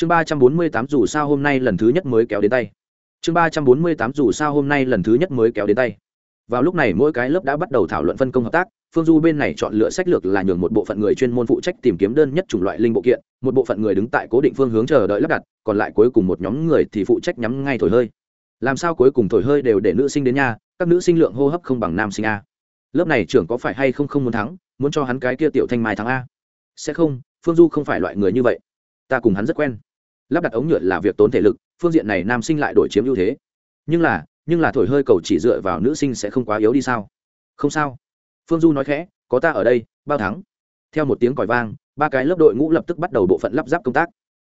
chương ba trăm bốn mươi tám dù sao hôm nay lần thứ nhất mới kéo đến tay. Chương ba trăm bốn mươi tám dù sao hôm nay lần thứ nhất mới kéo đến tay. Vào lúc này mỗi cái lớp đã bắt đầu thảo luận phân công hợp tác, phương du bên này chọn lựa sách lược là nhường một bộ phận người chuyên môn phụ trách tìm kiếm đơn nhất chủng loại linh bộ kiện, một bộ phận người đứng tại cố định phương hướng chờ đợi lắp đặt, còn lại cuối cùng một nhóm người thì phụ trách nhắm ngay thổi hơi. Làm sao cuối cùng thổi hơi đều để nữ sinh đến nhà? các nữ sinh lượng hô hấp không bằng nam sinh a. Lớp này trưởng có phải hay không không muốn thắng, muốn cho hắn cái kia tiểu thanh mai thắng a. Sẽ không, phương du không phải loại người như vậy. Ta cùng hắn rất quen lắp đặt ống nhựa là việc tốn thể lực, phương diện này nam sinh lại đổi chiếm ưu thế. Nhưng là nhưng là thổi hơi cầu chỉ dựa vào nữ sinh sẽ không quá yếu đi sao? Không sao. Phương du nói khẽ, có ta ở đây, bao thắng. Theo một tiếng còi vang, ba cái lớp đội ngũ lập tức bắt đầu bộ phận lắp ráp công tác.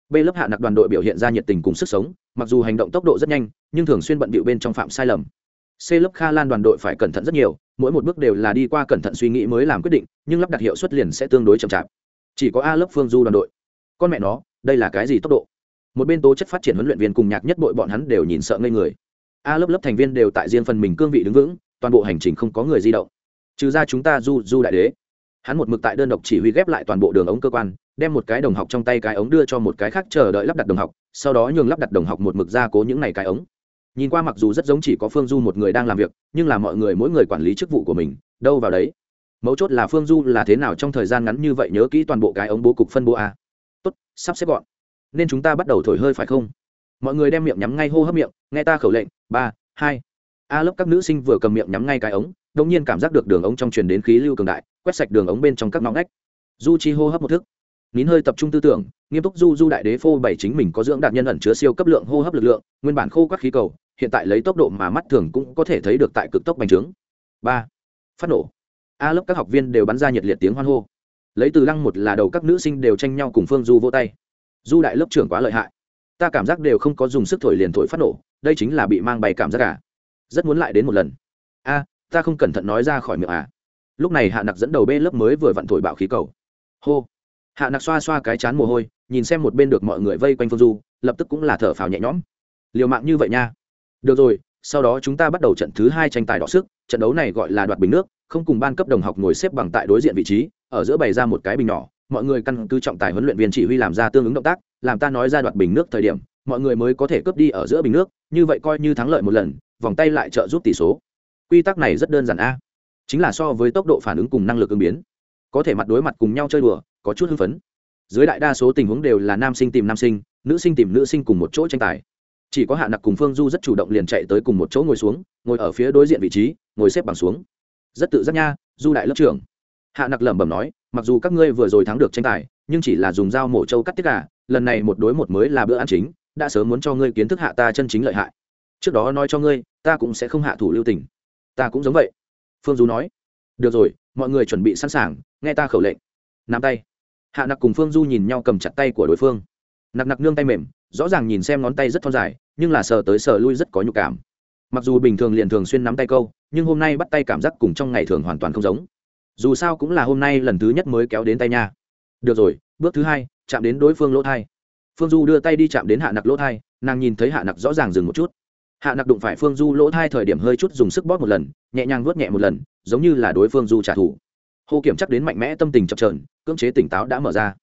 B lớp hạ nặc đoàn đội biểu hiện ra nhiệt tình cùng sức sống, mặc dù hành động tốc độ rất nhanh, nhưng thường xuyên bận bịu bên trong phạm sai lầm. C lớp kha lan đoàn đội phải cẩn thận rất nhiều, mỗi một bước đều là đi qua cẩn thận suy nghĩ mới làm quyết định, nhưng lắp đặt hiệu suất liền sẽ tương đối chậm chạp. Chỉ có a lớp phương du đoàn đội. Con mẹ nó, đây là cái gì tốc độ? Một bên tố chất phát triển huấn luyện viên cùng nhạc nhất bội bọn hắn đều nhìn sợ ngây người. A lớp lớp thành viên đều tại riêng phần mình cương vị đứng vững, toàn bộ hành trình không có người di động. Trừ ra chúng ta du du đại đế. Hắn một mực tại đơn độc chỉ huy ghép lại toàn bộ đường ống cơ quan, đem một cái đồng học trong tay cái ống đưa cho một cái khác chờ đợi lắp đặt đồng học, sau đó nhường lắp đặt đồng học một mực ra cố những này cái ống. Nhìn qua mặc dù rất giống chỉ có phương du một người đang làm việc, nhưng là mọi người mỗi người quản lý chức vụ của mình, đâu vào đấy? Mấu chốt là phương du là thế nào trong thời gian ngắn như vậy nhớ kỹ toàn bộ cái ống bố cục phân bố a. Tốt, sắp xếp gọn nên chúng ta bắt đầu thổi hơi phải không? Mọi người đem miệng nhắm ngay hô hấp miệng, nghe ta khẩu lệnh, ba, hai. A lớp các nữ sinh vừa cầm miệng nhắm ngay cái ống đông nhiên cảm giác được đường ống trong truyền đến khí lưu cường đại, quét sạch đường ống bên trong các nóng ngách. Du chi hô hấp một thức. Nín hơi tập trung tư tưởng, nghiêm túc du du đại đế phô bày chính mình có dưỡng đạt nhân ẩn chứa siêu cấp lượng hô hấp lực lượng, nguyên bản khô các khí cầu, hiện tại lấy tốc độ mà mắt thường cũng có thể thấy được tại cực tốc bành trướng. Ba, phát nổ. A lớp các học viên đều bắn ra nhiệt liệt tiếng hoan hô. Lấy từ lăng một là đầu các nữ sinh đều tranh nhau cùng phương du vỗ tay du đại lớp trưởng quá lợi hại. Ta cảm giác đều không có dùng sức thổi liền thổi phát nổ, đây chính là bị mang bày cảm giác cả à. rất muốn lại đến một lần. A, ta không cẩn thận nói ra khỏi miệng à. Lúc này hạ nặc dẫn đầu bê lớp mới vừa vặn thổi bạo khí cầu. Hô. Hạ nặc xoa xoa cái chán mồ hôi, nhìn xem một bên được mọi người vây quanh phương du, lập tức cũng là thở phào nhẹ nhõm. Liều mạng như vậy nha. Được rồi, sau đó chúng ta bắt đầu trận thứ hai tranh tài đọ sức, trận đấu này gọi là đoạt bình nước, không cùng ban cấp đồng học ngồi xếp bằng tại đối diện vị trí, ở giữa bày ra một cái bình nhỏ mọi người căn cứ trọng tài huấn luyện viên chỉ huy làm ra tương ứng động tác, làm ta nói ra đoạt bình nước thời điểm, mọi người mới có thể cướp đi ở giữa bình nước, như vậy coi như thắng lợi một lần, vòng tay lại trợ giúp tỷ số. Quy tắc này rất đơn giản a. Chính là so với tốc độ phản ứng cùng năng lực ứng biến. Có thể mặt đối mặt cùng nhau chơi đùa, có chút hưng phấn. Dưới đại đa số tình huống đều là nam sinh tìm nam sinh, nữ sinh tìm nữ sinh cùng một chỗ tranh tài. Chỉ có hạ nặc cùng phương du rất chủ động liền chạy tới cùng một chỗ ngồi xuống, ngồi ở phía đối diện vị trí, ngồi xếp bằng xuống. Rất tự giác nha, du đại lớp trưởng. Hạ nặc lẩm bẩm nói mặc dù các ngươi vừa rồi thắng được tranh tài, nhưng chỉ là dùng dao mổ trâu cắt tiết gà, lần này một đối một mới là bữa ăn chính, đã sớm muốn cho ngươi kiến thức hạ ta chân chính lợi hại. Trước đó nói cho ngươi, ta cũng sẽ không hạ thủ lưu tình. Ta cũng giống vậy. Phương du nói. Được rồi, mọi người chuẩn bị sẵn sàng, nghe ta khẩu lệnh. Nắm tay. Hạ nặc cùng phương du nhìn nhau cầm chặt tay của đối phương. Nặc nặc nương tay mềm, rõ ràng nhìn xem ngón tay rất thon dài, nhưng là sờ tới sờ lui rất có nhục cảm. Mặc dù bình thường liền thường xuyên nắm tay câu, nhưng hôm nay bắt tay cảm giác cùng trong ngày thường hoàn toàn không giống dù sao cũng là hôm nay lần thứ nhất mới kéo đến tay nha. Được rồi, bước thứ hai, chạm đến đối phương lỗ thai. Phương du đưa tay đi chạm đến hạ nặc lỗ thai, nàng nhìn thấy hạ nặc rõ ràng dừng một chút. Hạ nặc đụng phải phương du lỗ thai thời điểm hơi chút dùng sức bóp một lần, nhẹ nhàng vuốt nhẹ một lần, giống như là đối phương du trả thù. Hô kiểm chắc đến mạnh mẽ tâm tình chập trờn cưỡng chế tỉnh táo đã mở ra.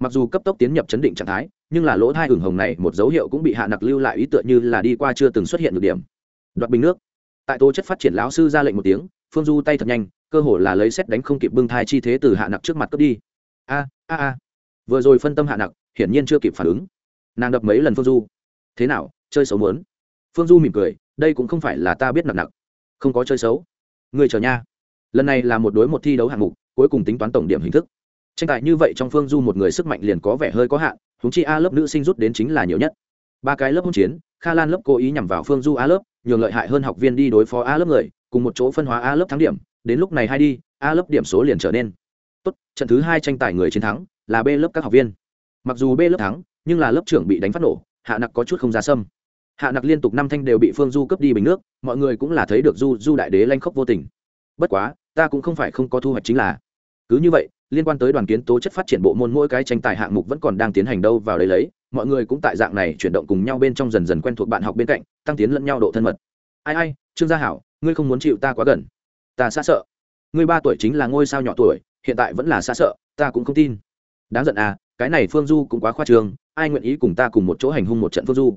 Mặc dù cấp tốc tiến nhập chấn định trạng thái, nhưng là lỗ thai hừng hồng này một dấu hiệu cũng bị hạ nặc lưu lại ý tựa như là đi qua chưa từng xuất hiện được điểm. Đoạt bình nước. Tại tố chất phát triển lão sư ra lệnh một tiếng, phương du tay thật nhanh cơ hồ là lấy xét đánh không kịp bưng thai chi thế từ hạ nặc trước mặt cướp đi. A a a. Vừa rồi phân tâm hạ nặc, hiển nhiên chưa kịp phản ứng. Nàng đập mấy lần phương du. Thế nào, chơi xấu muốn? Phương du mỉm cười, đây cũng không phải là ta biết nặc nặc. Không có chơi xấu. Người chờ nha. Lần này là một đối một thi đấu hạng mục, cuối cùng tính toán tổng điểm hình thức. Tranh tài như vậy trong phương du một người sức mạnh liền có vẻ hơi có hạn húng chi a lớp nữ sinh rút đến chính là nhiều nhất. Ba cái lớp hỗn chiến, kha lan lớp cố ý nhằm vào phương du a lớp, nhường lợi hại hơn học viên đi đối phó a lớp người, cùng một chỗ phân hóa a lớp thắng điểm đến lúc này hai đi, a lớp điểm số liền trở nên. Tốt, trận thứ hai tranh tài người chiến thắng là b lớp các học viên. Mặc dù b lớp thắng, nhưng là lớp trưởng bị đánh phát nổ, hạ nặc có chút không ra sâm. Hạ nặc liên tục năm thanh đều bị phương du cướp đi bình nước, mọi người cũng là thấy được du du đại đế lanh khốc vô tình. Bất quá, ta cũng không phải không có thu hoạch chính là. Cứ như vậy, liên quan tới đoàn kiến tố chất phát triển bộ môn mỗi cái tranh tài hạng mục vẫn còn đang tiến hành đâu vào đấy lấy, mọi người cũng tại dạng này chuyển động cùng nhau bên trong dần dần quen thuộc bạn học bên cạnh, tăng tiến lẫn nhau độ thân mật. Ai ai, trương gia hảo, ngươi không muốn chịu ta quá gần ta xa sợ. Ngươi ba tuổi chính là ngôi sao nhỏ tuổi, hiện tại vẫn là xa sợ, ta cũng không tin. Đáng giận à cái này phương du cũng quá khoa trương, ai nguyện ý cùng ta cùng một chỗ hành hung một trận phương du?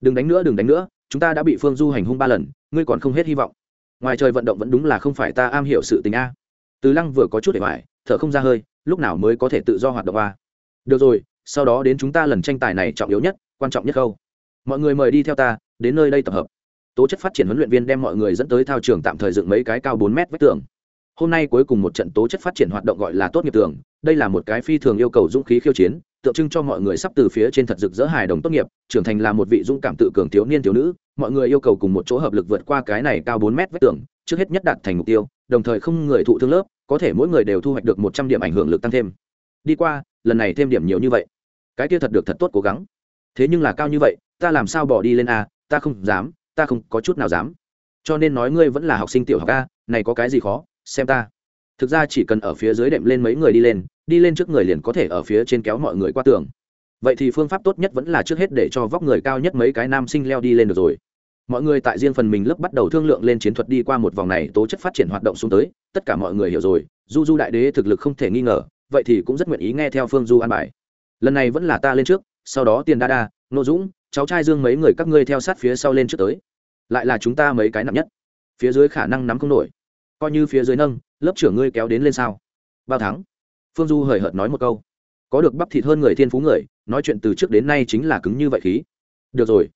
Đừng đánh nữa, đừng đánh nữa, chúng ta đã bị phương du hành hung ba lần, ngươi còn không hết hy vọng. Ngoài trời vận động vẫn đúng là không phải ta am hiểu sự tình a. Từ lăng vừa có chút để hoài, thở không ra hơi, lúc nào mới có thể tự do hoạt động a được rồi, sau đó đến chúng ta lần tranh tài này trọng yếu nhất, quan trọng nhất khâu mọi người mời đi theo ta, đến nơi đây tập hợp tố chất phát triển huấn luyện viên đem mọi người dẫn tới thao trường tạm thời dựng mấy cái cao bốn mét vách tường. Hôm nay cuối cùng một trận tố chất phát triển hoạt động gọi là tốt nghiệp tường, đây là một cái phi thường yêu cầu dũng khí khiêu chiến, tượng trưng cho mọi người sắp từ phía trên thật rực rỡ hài đồng tốt nghiệp, trưởng thành là một vị dũng cảm tự cường thiếu niên thiếu nữ, mọi người yêu cầu cùng một chỗ hợp lực vượt qua cái này cao bốn mét vách tường, trước hết nhất đạt thành mục tiêu, đồng thời không người thụ thương lớp, có thể mỗi người đều thu hoạch được một trăm điểm ảnh hưởng lực tăng thêm. Đi qua, lần này thêm điểm nhiều như vậy. Cái kia thật được thật tốt cố gắng. Thế nhưng là cao như vậy, ta làm sao bỏ đi lên a, ta không dám ta không có chút nào dám. Cho nên nói ngươi vẫn là học sinh tiểu học a, này có cái gì khó? Xem ta. Thực ra chỉ cần ở phía dưới đệm lên mấy người đi lên đi lên trước người liền có thể ở phía trên kéo mọi người qua tường. Vậy thì phương pháp tốt nhất vẫn là trước hết để cho vóc người cao nhất mấy cái nam sinh leo đi lên được rồi. Mọi người tại riêng phần mình lớp bắt đầu thương lượng lên chiến thuật đi qua một vòng này, tố chất phát triển hoạt động xuống tới, tất cả mọi người hiểu rồi du du đại đế thực lực không thể nghi ngờ, vậy thì cũng rất nguyện ý nghe theo phương du an bài. Lần này vẫn là ta lên trước, sau đó tiền đa đa nô dũng cháu trai dương mấy người các ngươi theo sát phía sau lên trước tới. Lại là chúng ta mấy cái nặng nhất. Phía dưới khả năng nắm không nổi. Coi như phía dưới nâng, lớp trưởng ngươi kéo đến lên sao? Bao thắng. Phương du hời hợt nói một câu. Có được bắp thịt hơn người thiên phú người, nói chuyện từ trước đến nay chính là cứng như vậy khí. Được rồi.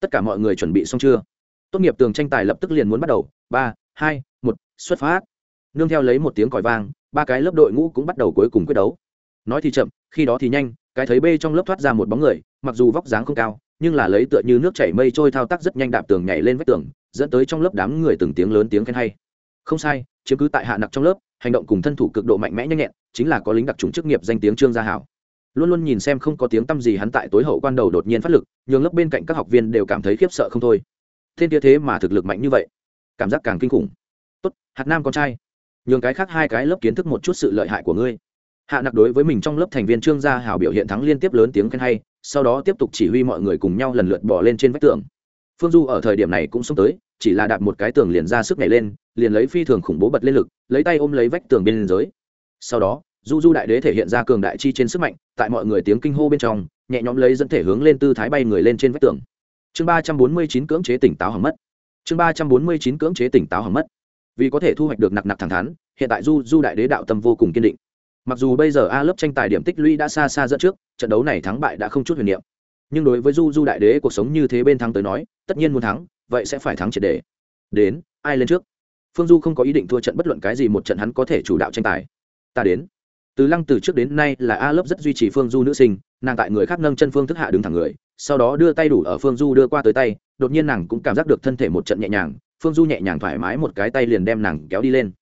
Tất cả mọi người chuẩn bị xong chưa? Tốt nghiệp tường tranh tài lập tức liền muốn bắt đầu. Ba, hai, một, xuất phát. Nương theo lấy một tiếng còi vang, ba cái lớp đội ngũ cũng bắt đầu cuối cùng quyết đấu. Nói thì chậm, khi đó thì nhanh, cái thấy bê trong lớp thoát ra một bóng người, mặc dù vóc dáng không cao nhưng là lấy tựa như nước chảy mây trôi thao tác rất nhanh đạp tường nhảy lên vách tường, dẫn tới trong lớp đám người từng tiếng lớn tiếng khen hay. Không sai, chiếm cứ tại hạ nặc trong lớp, hành động cùng thân thủ cực độ mạnh mẽ nhanh nhẹn, chính là có lính đặc trùng chức nghiệp danh tiếng trương gia hảo. Luôn luôn nhìn xem không có tiếng tăm gì hắn tại tối hậu quan đầu đột nhiên phát lực, nhường lớp bên cạnh các học viên đều cảm thấy khiếp sợ không thôi. Thiên tia thế mà thực lực mạnh như vậy, cảm giác càng kinh khủng. Tốt, hạt nam con trai, nhường cái khác hai cái lớp kiến thức một chút sự lợi hại của ngươi. Hạ nặc đối với mình trong lớp thành viên trương gia hảo biểu hiện thắng liên tiếp lớn tiếng khen hay sau đó tiếp tục chỉ huy mọi người cùng nhau lần lượt bỏ lên trên vách tường. Phương du ở thời điểm này cũng xông tới, chỉ là đạp một cái tường liền ra sức nhảy lên, liền lấy phi thường khủng bố bật lên lực, lấy tay ôm lấy vách tường bên dưới. Sau đó, du du đại đế thể hiện ra cường đại chi trên sức mạnh, tại mọi người tiếng kinh hô bên trong, nhẹ nhõm lấy dẫn thể hướng lên tư thái bay người lên trên vách tường. Chương ba trăm bốn mươi chín cưỡng chế tỉnh táo hầm mất. Chương ba trăm bốn mươi chín cưỡng chế tỉnh táo hầm mất. Vì có thể thu hoạch được nặc nặc thẳng thắn, hiện tại du du đại đế đạo tâm vô cùng kiên định mặc dù bây giờ a lớp tranh tài điểm tích lũy đã xa xa dẫn trước, trận đấu này thắng bại đã không chút huyền niệm. Nhưng đối với du du đại đế cuộc sống như thế bên thắng tới nói, tất nhiên muốn thắng, vậy sẽ phải thắng triệt đề đến, ai lên trước? Phương du không có ý định thua trận bất luận cái gì một trận hắn có thể chủ đạo tranh tài. Ta đến. Từ lăng từ trước đến nay là a lớp rất duy trì phương du nữ sinh, nàng tại người khác nâng chân phương thức hạ đứng thẳng người, sau đó đưa tay đủ ở phương du đưa qua tới tay, đột nhiên nàng cũng cảm giác được thân thể một trận nhẹ nhàng, phương du nhẹ nhàng thoải mái một cái tay liền đem nàng kéo đi lên.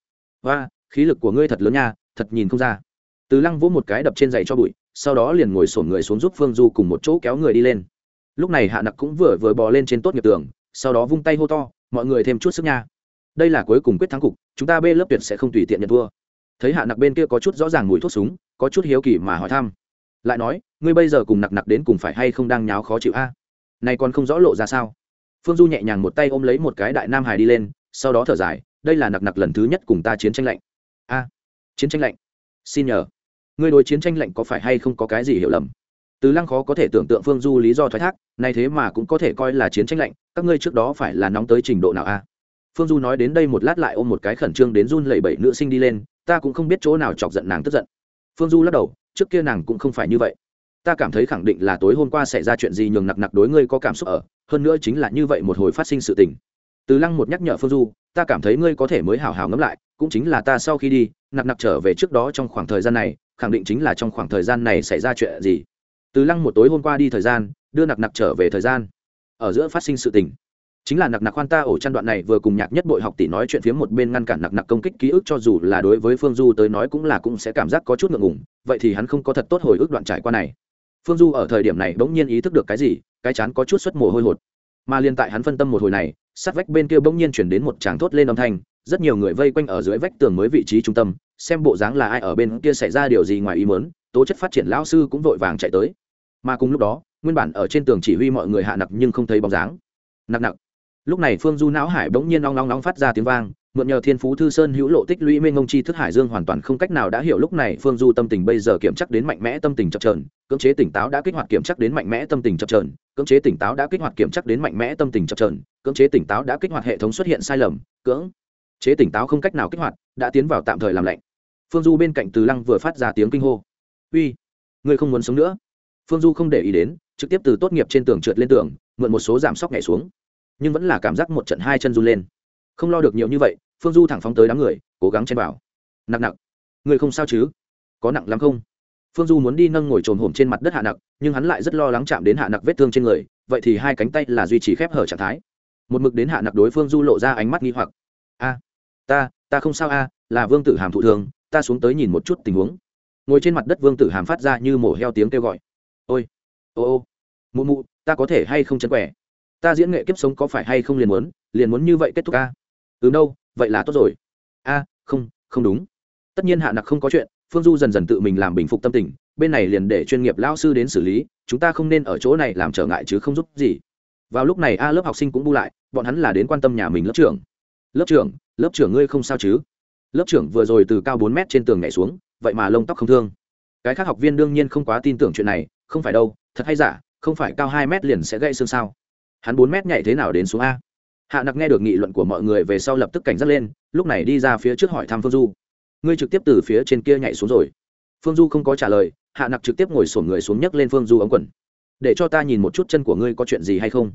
Và khí lực của ngươi thật lớn nha, thật nhìn không ra từ lăng vỗ một cái đập trên giày cho bụi, sau đó liền ngồi sổn người xuống giúp phương du cùng một chỗ kéo người đi lên. Lúc này hạ nặc cũng vừa vừa bò lên trên tốt nghiệp tường, sau đó vung tay hô to, mọi người thêm chút sức nha. Đây là cuối cùng quyết thắng cục, chúng ta bê lớp tuyệt sẽ không tùy tiện nhận thua. Thấy hạ nặc bên kia có chút rõ ràng mùi thuốc súng, có chút hiếu kỳ mà hỏi thăm. Lại nói, ngươi bây giờ cùng nặc nặc đến cùng phải hay không đang nháo khó chịu a? À? này còn không rõ lộ ra sao? Phương du nhẹ nhàng một tay ôm lấy một cái đại nam hải đi lên, sau đó thở dài, đây là nặc nặc lần thứ nhất cùng ta chiến tranh lạnh. A, chiến tranh lạnh? Xin nhờ. Người đối chiến tranh lạnh có phải hay không có cái gì hiểu lầm? Từ lăng khó có thể tưởng tượng phương du lý do thoái thác, nay thế mà cũng có thể coi là chiến tranh lạnh, các ngươi trước đó phải là nóng tới trình độ nào a? À? Phương du nói đến đây một lát lại ôm một cái khẩn trương đến run lẩy bẩy nữ sinh đi lên, ta cũng không biết chỗ nào chọc giận nàng tức giận. Phương du lắc đầu, trước kia nàng cũng không phải như vậy. Ta cảm thấy khẳng định là tối hôm qua xảy ra chuyện gì nhường nặc nặc đối ngươi có cảm xúc ở, hơn nữa chính là như vậy một hồi phát sinh sự tình từ lăng một nhắc nhở phương du, ta cảm thấy ngươi có thể mới hào hào ngẫm lại, cũng chính là ta sau khi đi, nặc nặc trở về trước đó trong khoảng thời gian này, khẳng định chính là trong khoảng thời gian này xảy ra chuyện gì. Từ lăng một tối hôm qua đi thời gian, đưa nặc nặc trở về thời gian. Ở giữa phát sinh sự tình. Chính là nặc nặc khoan ta ổ chăn đoạn này vừa cùng nhạc nhất bội học tỷ nói chuyện phía một bên ngăn cản nặc nặc công kích ký ức cho dù là đối với phương du tới nói cũng là cũng sẽ cảm giác có chút ngượng ngùng, vậy thì hắn không có thật tốt hồi ức đoạn trải qua này. Phương du ở thời điểm này bỗng nhiên ý thức được cái gì, cái chán có chút xuất mồ hôi hột. Mà liên tại hắn phân tâm một hồi này sát vách bên kia bỗng nhiên chuyển đến một tràng thốt lên âm thanh, rất nhiều người vây quanh ở dưới vách tường mới vị trí trung tâm, xem bộ dáng là ai ở bên kia xảy ra điều gì ngoài ý mớn tố chất phát triển lão sư cũng vội vàng chạy tới. Mà cùng lúc đó, nguyên bản ở trên tường chỉ huy mọi người hạ nặc nhưng không thấy bóng dáng. Nặc nặc. Lúc này phương du não hải bỗng nhiên long long long phát ra tiếng vang mượn nhờ thiên phú thư sơn hữu lộ tích lũy mênh ngông chi thức hải dương hoàn toàn không cách nào đã hiểu lúc này phương du tâm tình bây giờ kiểm chắc đến mạnh mẽ tâm tình chập trờn cưỡng chế tỉnh táo đã kích hoạt kiểm chắc đến mạnh mẽ tâm tình chập trờn cưỡng chế tỉnh táo đã kích hoạt kiểm chắc đến mạnh mẽ tâm tình chập trờn cưỡng chế tỉnh táo đã kích hoạt hệ thống xuất hiện sai lầm, cưỡng chế tỉnh táo không cách nào kích hoạt, đã tiến vào tạm thời làm lạnh. Phương du bên cạnh từ lăng vừa phát ra tiếng kinh hô. Uy, ngươi không muốn sống nữa? Phương du không để ý đến, trực tiếp từ tốt nghiệp trên tường trượt lên tường, mượn một số giảm sóc nhảy xuống. Nhưng vẫn là cảm giác một trận hai chân run lên. Không lo được nhiều như vậy phương du thẳng phóng tới đám người, cố gắng chen vào. Nặng nặng. Người không sao chứ? Có nặng lắm không? Phương du muốn đi nâng ngồi trồm hổm trên mặt đất hạ nặc, nhưng hắn lại rất lo lắng chạm đến hạ nặc vết thương trên người, vậy thì hai cánh tay là duy trì khép hở trạng thái. Một mực đến hạ nặc đối phương du lộ ra ánh mắt nghi hoặc. A, ta ta không sao a, là vương tử hàm thụ thương, ta xuống tới nhìn một chút tình huống. Ngồi trên mặt đất vương tử hàm phát ra như mổ heo tiếng kêu gọi. Ôi, ô ô, mụ mụ, ta có thể hay không chân quẻ? Ta diễn nghệ kiếp sống có phải hay không liền muốn liền muốn như vậy kết thúc a? Từ đâu vậy là tốt rồi. A, không không đúng. Tất nhiên hạ nặc không có chuyện, phương du dần dần tự mình làm bình phục tâm tình, bên này liền để chuyên nghiệp lao sư đến xử lý, chúng ta không nên ở chỗ này làm trở ngại chứ không giúp gì. Vào lúc này a lớp học sinh cũng bu lại, bọn hắn là đến quan tâm nhà mình lớp trưởng. Lớp trưởng lớp trưởng ngươi không sao chứ? Lớp trưởng vừa rồi từ cao bốn mét trên tường nhảy xuống, vậy mà lông tóc không thương. Cái khác học viên đương nhiên không quá tin tưởng chuyện này, không phải đâu, thật hay giả, không phải cao hai mét liền sẽ gãy xương sao? Hắn bốn mét nhảy thế nào đến xuống a? Hạ nặc nghe được nghị luận của mọi người về sau lập tức cảnh giác lên, lúc này đi ra phía trước hỏi thăm phương du. Ngươi trực tiếp từ phía trên kia nhảy xuống rồi. Phương du không có trả lời, hạ nặc trực tiếp ngồi sổn người xuống nhấc lên phương du ống quần. Để cho ta nhìn một chút chân của ngươi có chuyện gì hay không.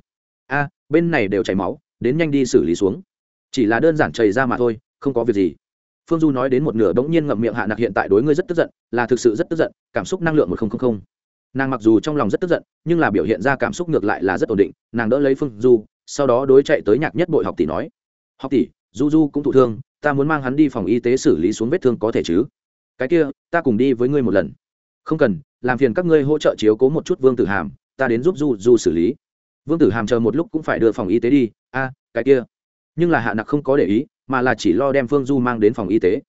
A, bên này đều chảy máu, đến nhanh đi xử lý xuống. Chỉ là đơn giản chảy ra mà thôi, không có việc gì. Phương du nói đến một nửa bỗng nhiên ngậm miệng hạ nặc hiện tại đối ngươi rất tức giận, là thực sự rất tức giận, cảm xúc năng lượng một nghìn nàng mặc dù trong lòng rất tức giận, nhưng là biểu hiện ra cảm xúc ngược lại là rất ổn định, nàng đỡ lấy phương du sau đó đối chạy tới nhạc nhất bội học tỷ nói, học tỷ, du du cũng thụ thương, ta muốn mang hắn đi phòng y tế xử lý xuống vết thương có thể chứ? Cái kia, ta cùng đi với ngươi một lần. Không cần, làm phiền các ngươi hỗ trợ chiếu cố một chút vương tử hàm, ta đến giúp du du xử lý. Vương tử hàm chờ một lúc cũng phải đưa phòng y tế đi. A, cái kia. Nhưng là hạ nặc không có để ý, mà là chỉ lo đem phương du mang đến phòng y tế.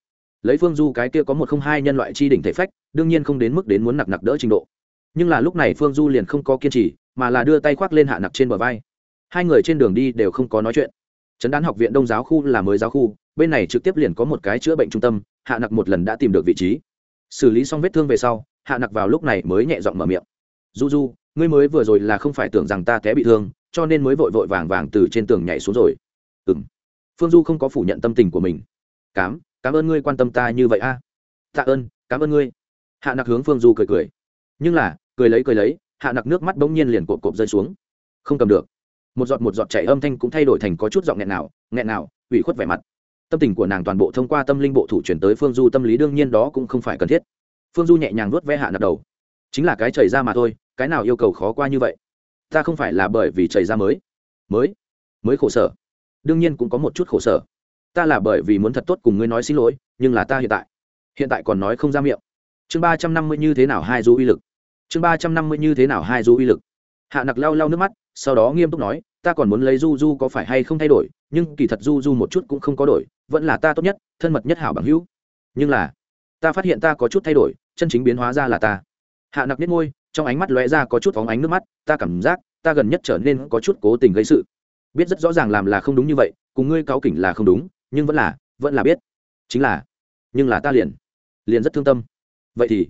Lấy phương du cái kia có một không hai nhân loại chi đỉnh thể phách, đương nhiên không đến mức đến muốn nặc nặc đỡ trình độ. Nhưng là lúc này phương du liền không có kiên trì, mà là đưa tay khoác lên hạ nặc trên bờ vai hai người trên đường đi đều không có nói chuyện. Trấn đán học viện đông giáo khu là mới giáo khu, bên này trực tiếp liền có một cái chữa bệnh trung tâm, hạ nặc một lần đã tìm được vị trí. Xử lý xong vết thương về sau, hạ nặc vào lúc này mới nhẹ giọng mở miệng. Du du ngươi mới vừa rồi là không phải tưởng rằng ta té bị thương, cho nên mới vội vội vàng vàng từ trên tường nhảy xuống rồi. Ừ m phương du không có phủ nhận tâm tình của mình. Cám, cảm ơn ngươi quan tâm ta như vậy a. Tạ ơn, cảm ơn ngươi. Hạ nặc hướng phương du cười cười. Nhưng là, cười lấy cười lấy, hạ nặc nước mắt bỗng nhiên liền cộp cộp rơi xuống. Không cầm được một giọt một giọt chảy âm thanh cũng thay đổi thành có chút giọng nghẹn nào nghẹn nào, ủy khuất vẻ mặt. Tâm tình của nàng toàn bộ thông qua tâm linh bộ thủ chuyển tới phương du, tâm lý đương nhiên đó cũng không phải cần thiết. Phương du nhẹ nhàng nuốt ve hạ nặc đầu. Chính là cái chảy ra mà thôi, cái nào yêu cầu khó qua như vậy? Ta không phải là bởi vì chảy ra mới. Mới? Mới khổ sở. Đương nhiên cũng có một chút khổ sở. Ta là bởi vì muốn thật tốt cùng ngươi nói xin lỗi, nhưng là ta hiện tại hiện tại còn nói không ra miệng. Chương ba trăm năm mươi như thế nào hai du uy lực? Chương ba trăm năm mươi như thế nào hai du uy lực? Hạ nặc lau lau nước mắt sau đó nghiêm túc nói, ta còn muốn lấy du du có phải hay không thay đổi, nhưng kỳ thật du du một chút cũng không có đổi, vẫn là ta tốt nhất, thân mật nhất hảo bằng hữu. Nhưng là, ta phát hiện ta có chút thay đổi, chân chính biến hóa ra là ta. Hạ nặc biết ngôi trong ánh mắt lóe ra có chút phóng ánh nước mắt, ta cảm giác, ta gần nhất trở nên có chút cố tình gây sự. Biết rất rõ ràng làm là không đúng như vậy, cùng ngươi cáo kỉnh là không đúng, nhưng vẫn là vẫn là biết. Chính là, nhưng là ta liền liền rất thương tâm. Vậy thì,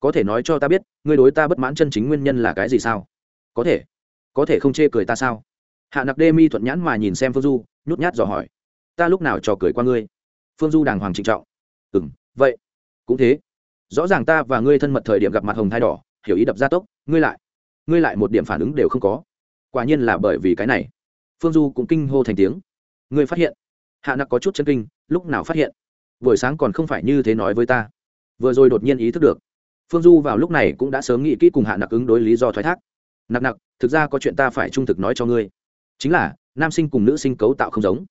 có thể nói cho ta biết, ngươi đối ta bất mãn chân chính nguyên nhân là cái gì sao? Có thể có thể không chê cười ta sao? Hạ nặc đê mi thuận nhãn mà nhìn xem phương du, nhút nhát dò hỏi. Ta lúc nào trò cười qua ngươi? Phương du đàng hoàng trịnh trọng. Ừ m vậy cũng thế. Rõ ràng ta và ngươi thân mật thời điểm gặp mặt hồng thai đỏ, hiểu ý đập ra tốc, ngươi lại ngươi lại một điểm phản ứng đều không có. Quả nhiên là bởi vì cái này. Phương du cũng kinh hô thành tiếng. Ngươi phát hiện. Hạ nặc có chút chân kinh, lúc nào phát hiện? Buổi sáng còn không phải như thế nói với ta. Vừa rồi đột nhiên ý thức được. Phương du vào lúc này cũng đã sớm nghĩ kỹ cùng hạ nặc ứng đối lý do thoái thác nặc nặc, thực ra có chuyện ta phải trung thực nói cho ngươi. Chính là, nam sinh cùng nữ sinh cấu tạo không giống.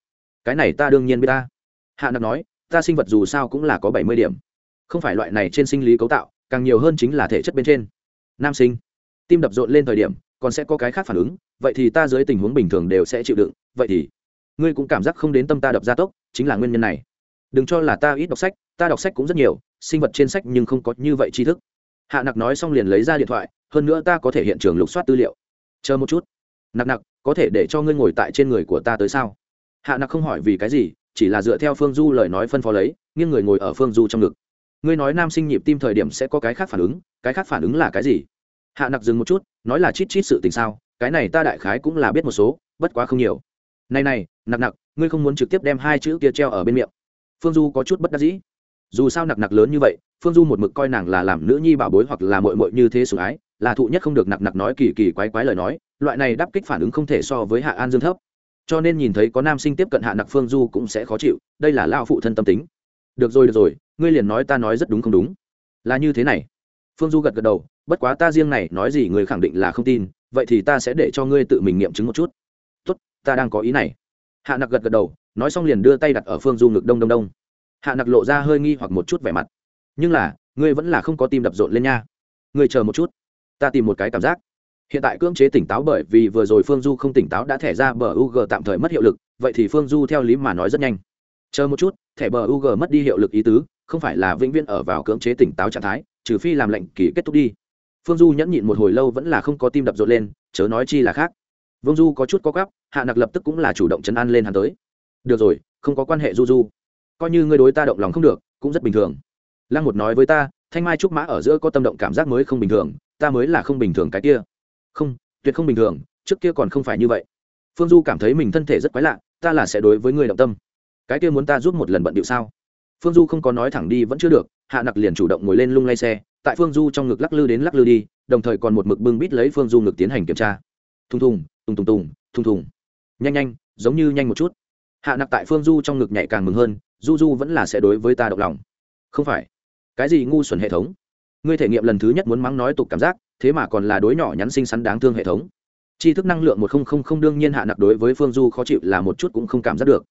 Cái này ta đương nhiên biết ta. Hạ nặc nói, ta sinh vật dù sao cũng là có bảy mươi điểm. Không phải loại này trên sinh lý cấu tạo, càng nhiều hơn chính là thể chất bên trên. Nam sinh, tim đập rộn lên thời điểm, còn sẽ có cái khác phản ứng, vậy thì ta dưới tình huống bình thường đều sẽ chịu đựng, vậy thì ngươi cũng cảm giác không đến tâm ta đập gia tốc, chính là nguyên nhân này. Đừng cho là ta ít đọc sách, ta đọc sách cũng rất nhiều, sinh vật trên sách nhưng không có như vậy tri thức. Hạ nặc nói xong liền lấy ra điện thoại hơn nữa ta có thể hiện trường lục soát tư liệu. Chờ một chút. Nặc nặc, có thể để cho ngươi ngồi tại trên người của ta tới sao? Hạ nặc không hỏi vì cái gì, chỉ là dựa theo phương du lời nói phân phó lấy, nghiêng người ngồi ở phương du trong ngực. Ngươi nói nam sinh nhịp tim thời điểm sẽ có cái khác phản ứng, cái khác phản ứng là cái gì? Hạ nặc dừng một chút, nói là chít chít sự tình sao, cái này ta đại khái cũng là biết một số, bất quá không nhiều. Này này, nặc nặc, ngươi không muốn trực tiếp đem hai chữ kia treo ở bên miệng. Phương du có chút bất đắc dĩ. Dù sao nặc nặc lớn như vậy, phương du một mực coi nàng là làm nữ nhi bảo bối hoặc là mội mội như thế sủng ái là thụ nhất không được nặc nặc nói kỳ kỳ quái quái lời nói, loại này đáp kích phản ứng không thể so với hạ an dương thấp. Cho nên nhìn thấy có nam sinh tiếp cận hạ nặc phương du cũng sẽ khó chịu, đây là lao phụ thân tâm tính. Được rồi được rồi, ngươi liền nói ta nói rất đúng không đúng? Là như thế này. Phương du gật gật đầu, bất quá ta riêng này nói gì người khẳng định là không tin, vậy thì ta sẽ để cho ngươi tự mình nghiệm chứng một chút. Tốt, ta đang có ý này. Hạ nặc gật gật đầu, nói xong liền đưa tay đặt ở phương du ngực đông đông đông. Hạ nặc lộ ra hơi nghi hoặc một chút vẻ mặt. Nhưng là, ngươi vẫn là không có tim đập rộn lên nha. Ngươi chờ một chút ta tìm một cái cảm giác. Hiện tại cưỡng chế tỉnh táo bởi vì vừa rồi phương du không tỉnh táo đã thẻ ra bờ u g tạm thời mất hiệu lực, vậy thì phương du theo lý mà nói rất nhanh. Chờ một chút, thẻ bờ u g mất đi hiệu lực ý tứ, không phải là vĩnh viễn ở vào cưỡng chế tỉnh táo trạng thái, trừ phi làm lệnh kỳ kết thúc đi. Phương du nhẫn nhịn một hồi lâu vẫn là không có tim đập rộn lên, chớ nói chi là khác. Vương du có chút có gắp hạ nặc lập tức cũng là chủ động chấn an lên hắn tới. Được rồi, không có quan hệ du du. Coi như ngươi đối ta động lòng không được, cũng rất bình thường. Lăng một nói với ta, thanh mai trúc mã ở giữa có tâm động cảm giác mới không bình thường ta mới là không bình thường cái kia. Không, tuyệt không bình thường, trước kia còn không phải như vậy. Phương du cảm thấy mình thân thể rất quái lạ, ta là sẽ đối với người động tâm. Cái kia muốn ta giúp một lần bận điệu sao? Phương du không có nói thẳng đi vẫn chưa được, hạ nặc liền chủ động ngồi lên lung lay xe, tại phương du trong ngực lắc lư đến lắc lư đi, đồng thời còn một mực bưng bít lấy phương du ngực tiến hành kiểm tra. Thùng thùng, tùng tùng tùng, thùng thùng. Nhanh nhanh, giống như nhanh một chút. Hạ nặc tại phương du trong ngực nhạy càng mừng hơn, du du vẫn là sẽ đối với ta động lòng. Không phải. Cái gì ngu xuẩn hệ thống? Ngươi thể nghiệm lần thứ nhất muốn mắng nói tục cảm giác, thế mà còn là đối nhỏ nhắn xinh xắn đáng thương hệ thống. Chi thức năng lượng một không không không đương nhiên hạ nặc đối với phương du khó chịu là một chút cũng không cảm giác được.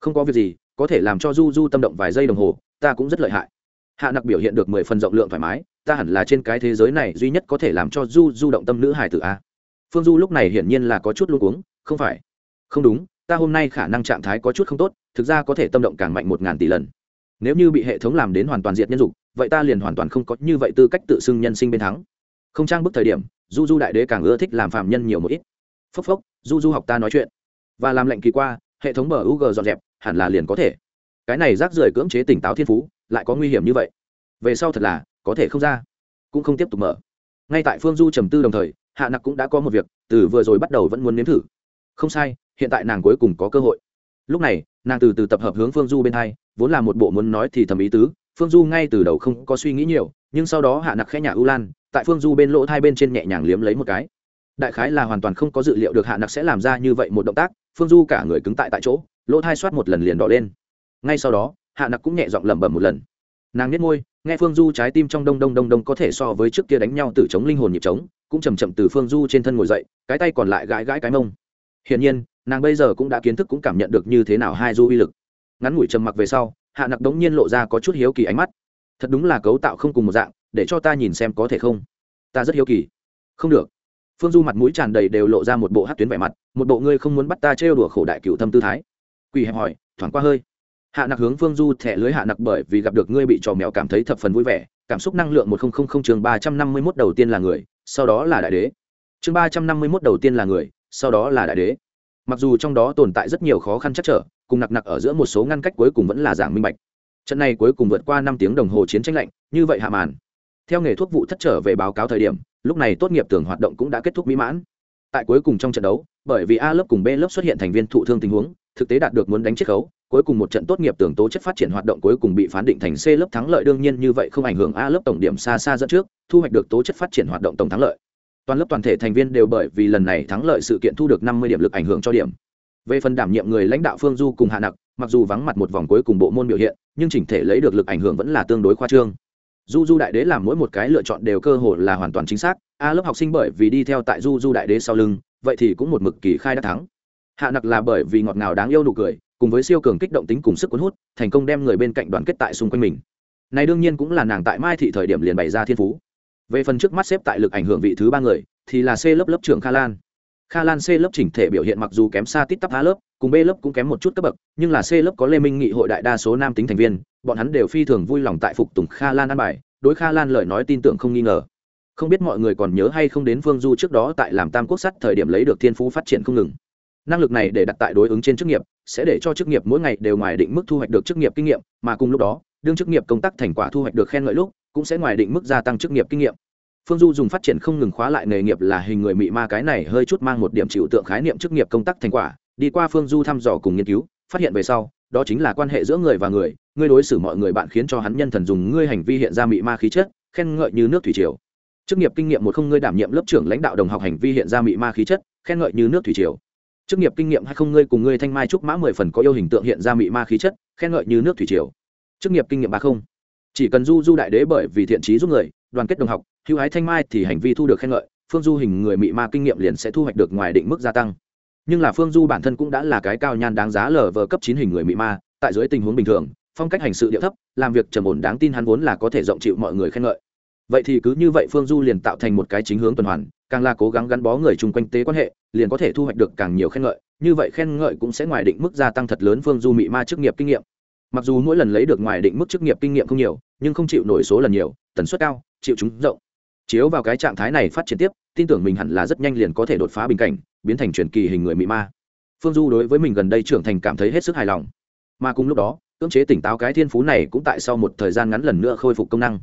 Không có việc gì, có thể làm cho du du tâm động vài giây đồng hồ, ta cũng rất lợi hại. Hạ nặc biểu hiện được mười phần rộng lượng thoải mái, ta hẳn là trên cái thế giới này duy nhất có thể làm cho du du động tâm nữ hải tử a. Phương du lúc này hiển nhiên là có chút luôn uống không phải. Không đúng, ta hôm nay khả năng trạng thái có chút không tốt, thực ra có thể tâm động càng mạnh một ngàn tỷ lần. Nếu như bị hệ thống làm đến hoàn toàn diệt nhân dục vậy ta liền hoàn toàn không có như vậy tư cách tự xưng nhân sinh bên thắng. Không trang bức thời điểm, du du đại đế càng ưa thích làm phạm nhân nhiều một ít. Phốc phốc, du du học ta nói chuyện. Và làm lệnh kỳ qua, hệ thống bờ u g dọn dẹp, hẳn là liền có thể. Cái này rác rưởi cưỡng chế tỉnh táo thiên phú, lại có nguy hiểm như vậy. Về sau thật là, có thể không ra. Cũng không tiếp tục mở. Ngay tại phương du trầm tư đồng thời, hạ nặc cũng đã có một việc, từ vừa rồi bắt đầu vẫn muốn nếm thử. Không sai, hiện tại nàng cuối cùng có cơ hội. Lúc này, nàng từ từ tập hợp hướng phương du bên hai, vốn là một bộ muốn nói thì thầm ý tứ phương du ngay từ đầu không có suy nghĩ nhiều, nhưng sau đó hạ nặc khẽ nhà ưu lan, tại phương du bên lỗ hai bên trên nhẹ nhàng liếm lấy một cái. Đại khái là hoàn toàn không có dự liệu được hạ nặc sẽ làm ra như vậy một động tác, phương du cả người cứng tại tại chỗ, lỗ thai soát một lần liền đỏ lên. Ngay sau đó, hạ nặc cũng nhẹ giọng lẩm bẩm một lần. Nàng nhét môi, nghe phương du trái tim trong đông đông đông đông có thể so với trước kia đánh nhau từ chống linh hồn nhịp trống, cũng chầm chậm từ phương du trên thân ngồi dậy, cái tay còn lại gãi gãi cái mông. Hiển nhiên, nàng bây giờ cũng đã kiến thức cũng cảm nhận được như thế nào hai du uy lực. Ngắn ngủi trầm mặc về sau hạ nặc đống nhiên lộ ra có chút hiếu kỳ ánh mắt. Thật đúng là cấu tạo không cùng một dạng, để cho ta nhìn xem có thể không? Ta rất hiếu kỳ. Không được. Phương du mặt mũi tràn đầy đều lộ ra một bộ hát tuyến vẻ mặt, một bộ ngươi không muốn bắt ta trêu đùa khổ đại cựu thâm tư thái. Quỳ hẹp hỏi, thoảng qua hơi. Hạ nặc hướng phương du thẻ lưới hạ nặc bởi vì gặp được ngươi bị trò mèo cảm thấy thập phần vui vẻ, cảm xúc năng lượng một nghìn chương ba trăm năm mươi mốt đầu tiên là người, sau đó là đại đế. Chương ba trăm năm mươi mốt đầu tiên là người, sau đó là đại đế. Mặc dù trong đó tồn tại rất nhiều khó khăn chắc trở cùng nặc nặc ở giữa một số ngăn cách cuối cùng vẫn là giảng minh bạch. Trận này cuối cùng vượt qua năm tiếng đồng hồ chiến tranh lạnh, như vậy hạ màn. Theo nghề thuốc vụ thất trở về báo cáo thời điểm, lúc này tốt nghiệp tưởng hoạt động cũng đã kết thúc mỹ mãn. Tại cuối cùng trong trận đấu, bởi vì a lớp cùng b lớp xuất hiện thành viên thụ thương tình huống, thực tế đạt được muốn đánh chiết khấu, cuối cùng một trận tốt nghiệp tưởng tố chất phát triển hoạt động cuối cùng bị phán định thành c lớp thắng lợi, đương nhiên như vậy không ảnh hưởng a lớp tổng điểm xa xa dẫn trước, thu hoạch được tố chất phát triển hoạt động tổng thắng lợi. Toàn lớp toàn thể thành viên đều bởi vì lần này thắng lợi sự kiện thu được năm mươi điểm lực ảnh hưởng cho điểm về phần đảm nhiệm người lãnh đạo phương du cùng hạ nặc, mặc dù vắng mặt một vòng cuối cùng bộ môn biểu hiện, nhưng chỉnh thể lấy được lực ảnh hưởng vẫn là tương đối khoa trương. Du du đại đế làm mỗi một cái lựa chọn đều cơ hội là hoàn toàn chính xác, a lớp học sinh bởi vì đi theo tại du du đại đế sau lưng, vậy thì cũng một mực kỳ khai đã thắng. Hạ nặc là bởi vì ngọt ngào đáng yêu nụ cười, cùng với siêu cường kích động tính cùng sức cuốn hút, thành công đem người bên cạnh đoàn kết tại xung quanh mình. Này đương nhiên cũng là nàng tại mai thị thời điểm liền bày ra thiên phú. Về phần trước mắt xếp tại lực ảnh hưởng vị thứ ba người, thì là c lớp lớp trưởng kha lan kha lan c lớp chỉnh thể biểu hiện mặc dù kém xa tít tắp a lớp, cùng b lớp cũng kém một chút cấp bậc, nhưng là c lớp có lê minh nghị hội đại đa số nam tính thành viên, bọn hắn đều phi thường vui lòng tại phục tùng kha lan an bài, đối kha lan lời nói tin tưởng không nghi ngờ. Không biết mọi người còn nhớ hay không đến Vương du trước đó tại làm tam quốc sắt thời điểm lấy được thiên phú phát triển không ngừng. Năng lực này để đặt tại đối ứng trên chức nghiệp, sẽ để cho chức nghiệp mỗi ngày đều ngoài định mức thu hoạch được chức nghiệp kinh nghiệm, mà cùng lúc đó, đương chức nghiệp công tác thành quả thu hoạch được khen ngợi lúc, cũng sẽ ngoài định mức gia tăng chức nghiệp kinh nghiệm phương du dùng phát triển không ngừng khóa lại nghề nghiệp là hình người mị ma cái này hơi chút mang một điểm chịu tượng khái niệm chức nghiệp công tác thành quả. Đi qua phương du thăm dò cùng nghiên cứu, phát hiện về sau, đó chính là quan hệ giữa người và người. Ngươi đối xử mọi người bạn khiến cho hắn nhân thần dùng ngươi hành vi hiện ra mị ma khí chất, khen ngợi như nước thủy triều. Chức nghiệp kinh nghiệm một không ngươi đảm nhiệm lớp trưởng lãnh đạo đồng học hành vi hiện ra mị ma khí chất, khen ngợi như nước thủy triều. Chức nghiệp kinh nghiệm hay không ngươi cùng ngươi thanh mai trúc mã mười phần có yêu hình tượng hiện ra mị ma khí chất, khen ngợi như nước thủy triều. Chức nghiệp kinh nghiệm ba không. Chỉ cần du du đại đế bởi vì thiện trí giúp người đoàn kết đồng học, hữu ái thanh mai thì hành vi thu được khen ngợi, phương du hình người mị ma kinh nghiệm liền sẽ thu hoạch được ngoài định mức gia tăng. Nhưng là phương du bản thân cũng đã là cái cao nhan đáng giá lờ vờ cấp chín hình người mị ma, tại dưới tình huống bình thường, phong cách hành sự địa thấp, làm việc trầm ổn đáng tin hắn vốn là có thể rộng chịu mọi người khen ngợi. Vậy thì cứ như vậy phương du liền tạo thành một cái chính hướng tuần hoàn, càng là cố gắng gắn bó người chung quanh tế quan hệ, liền có thể thu hoạch được càng nhiều khen ngợi, như vậy khen ngợi cũng sẽ ngoài định mức gia tăng thật lớn phương du mị ma chức nghiệp kinh nghiệm. Mặc dù mỗi lần lấy được ngoài định mức chức nghiệp kinh nghiệm không nhiều, nhưng không chịu nổi số lần nhiều, tần suất cao chịu chúng rộng. Chiếu vào cái trạng thái này phát triển tiếp, tin tưởng mình hẳn là rất nhanh liền có thể đột phá bình cảnh, biến thành truyền kỳ hình người mị ma. Phương du đối với mình gần đây trưởng thành cảm thấy hết sức hài lòng. Mà cùng lúc đó, cưỡng chế tỉnh táo cái thiên phú này cũng tại sau một thời gian ngắn lần nữa khôi phục công năng.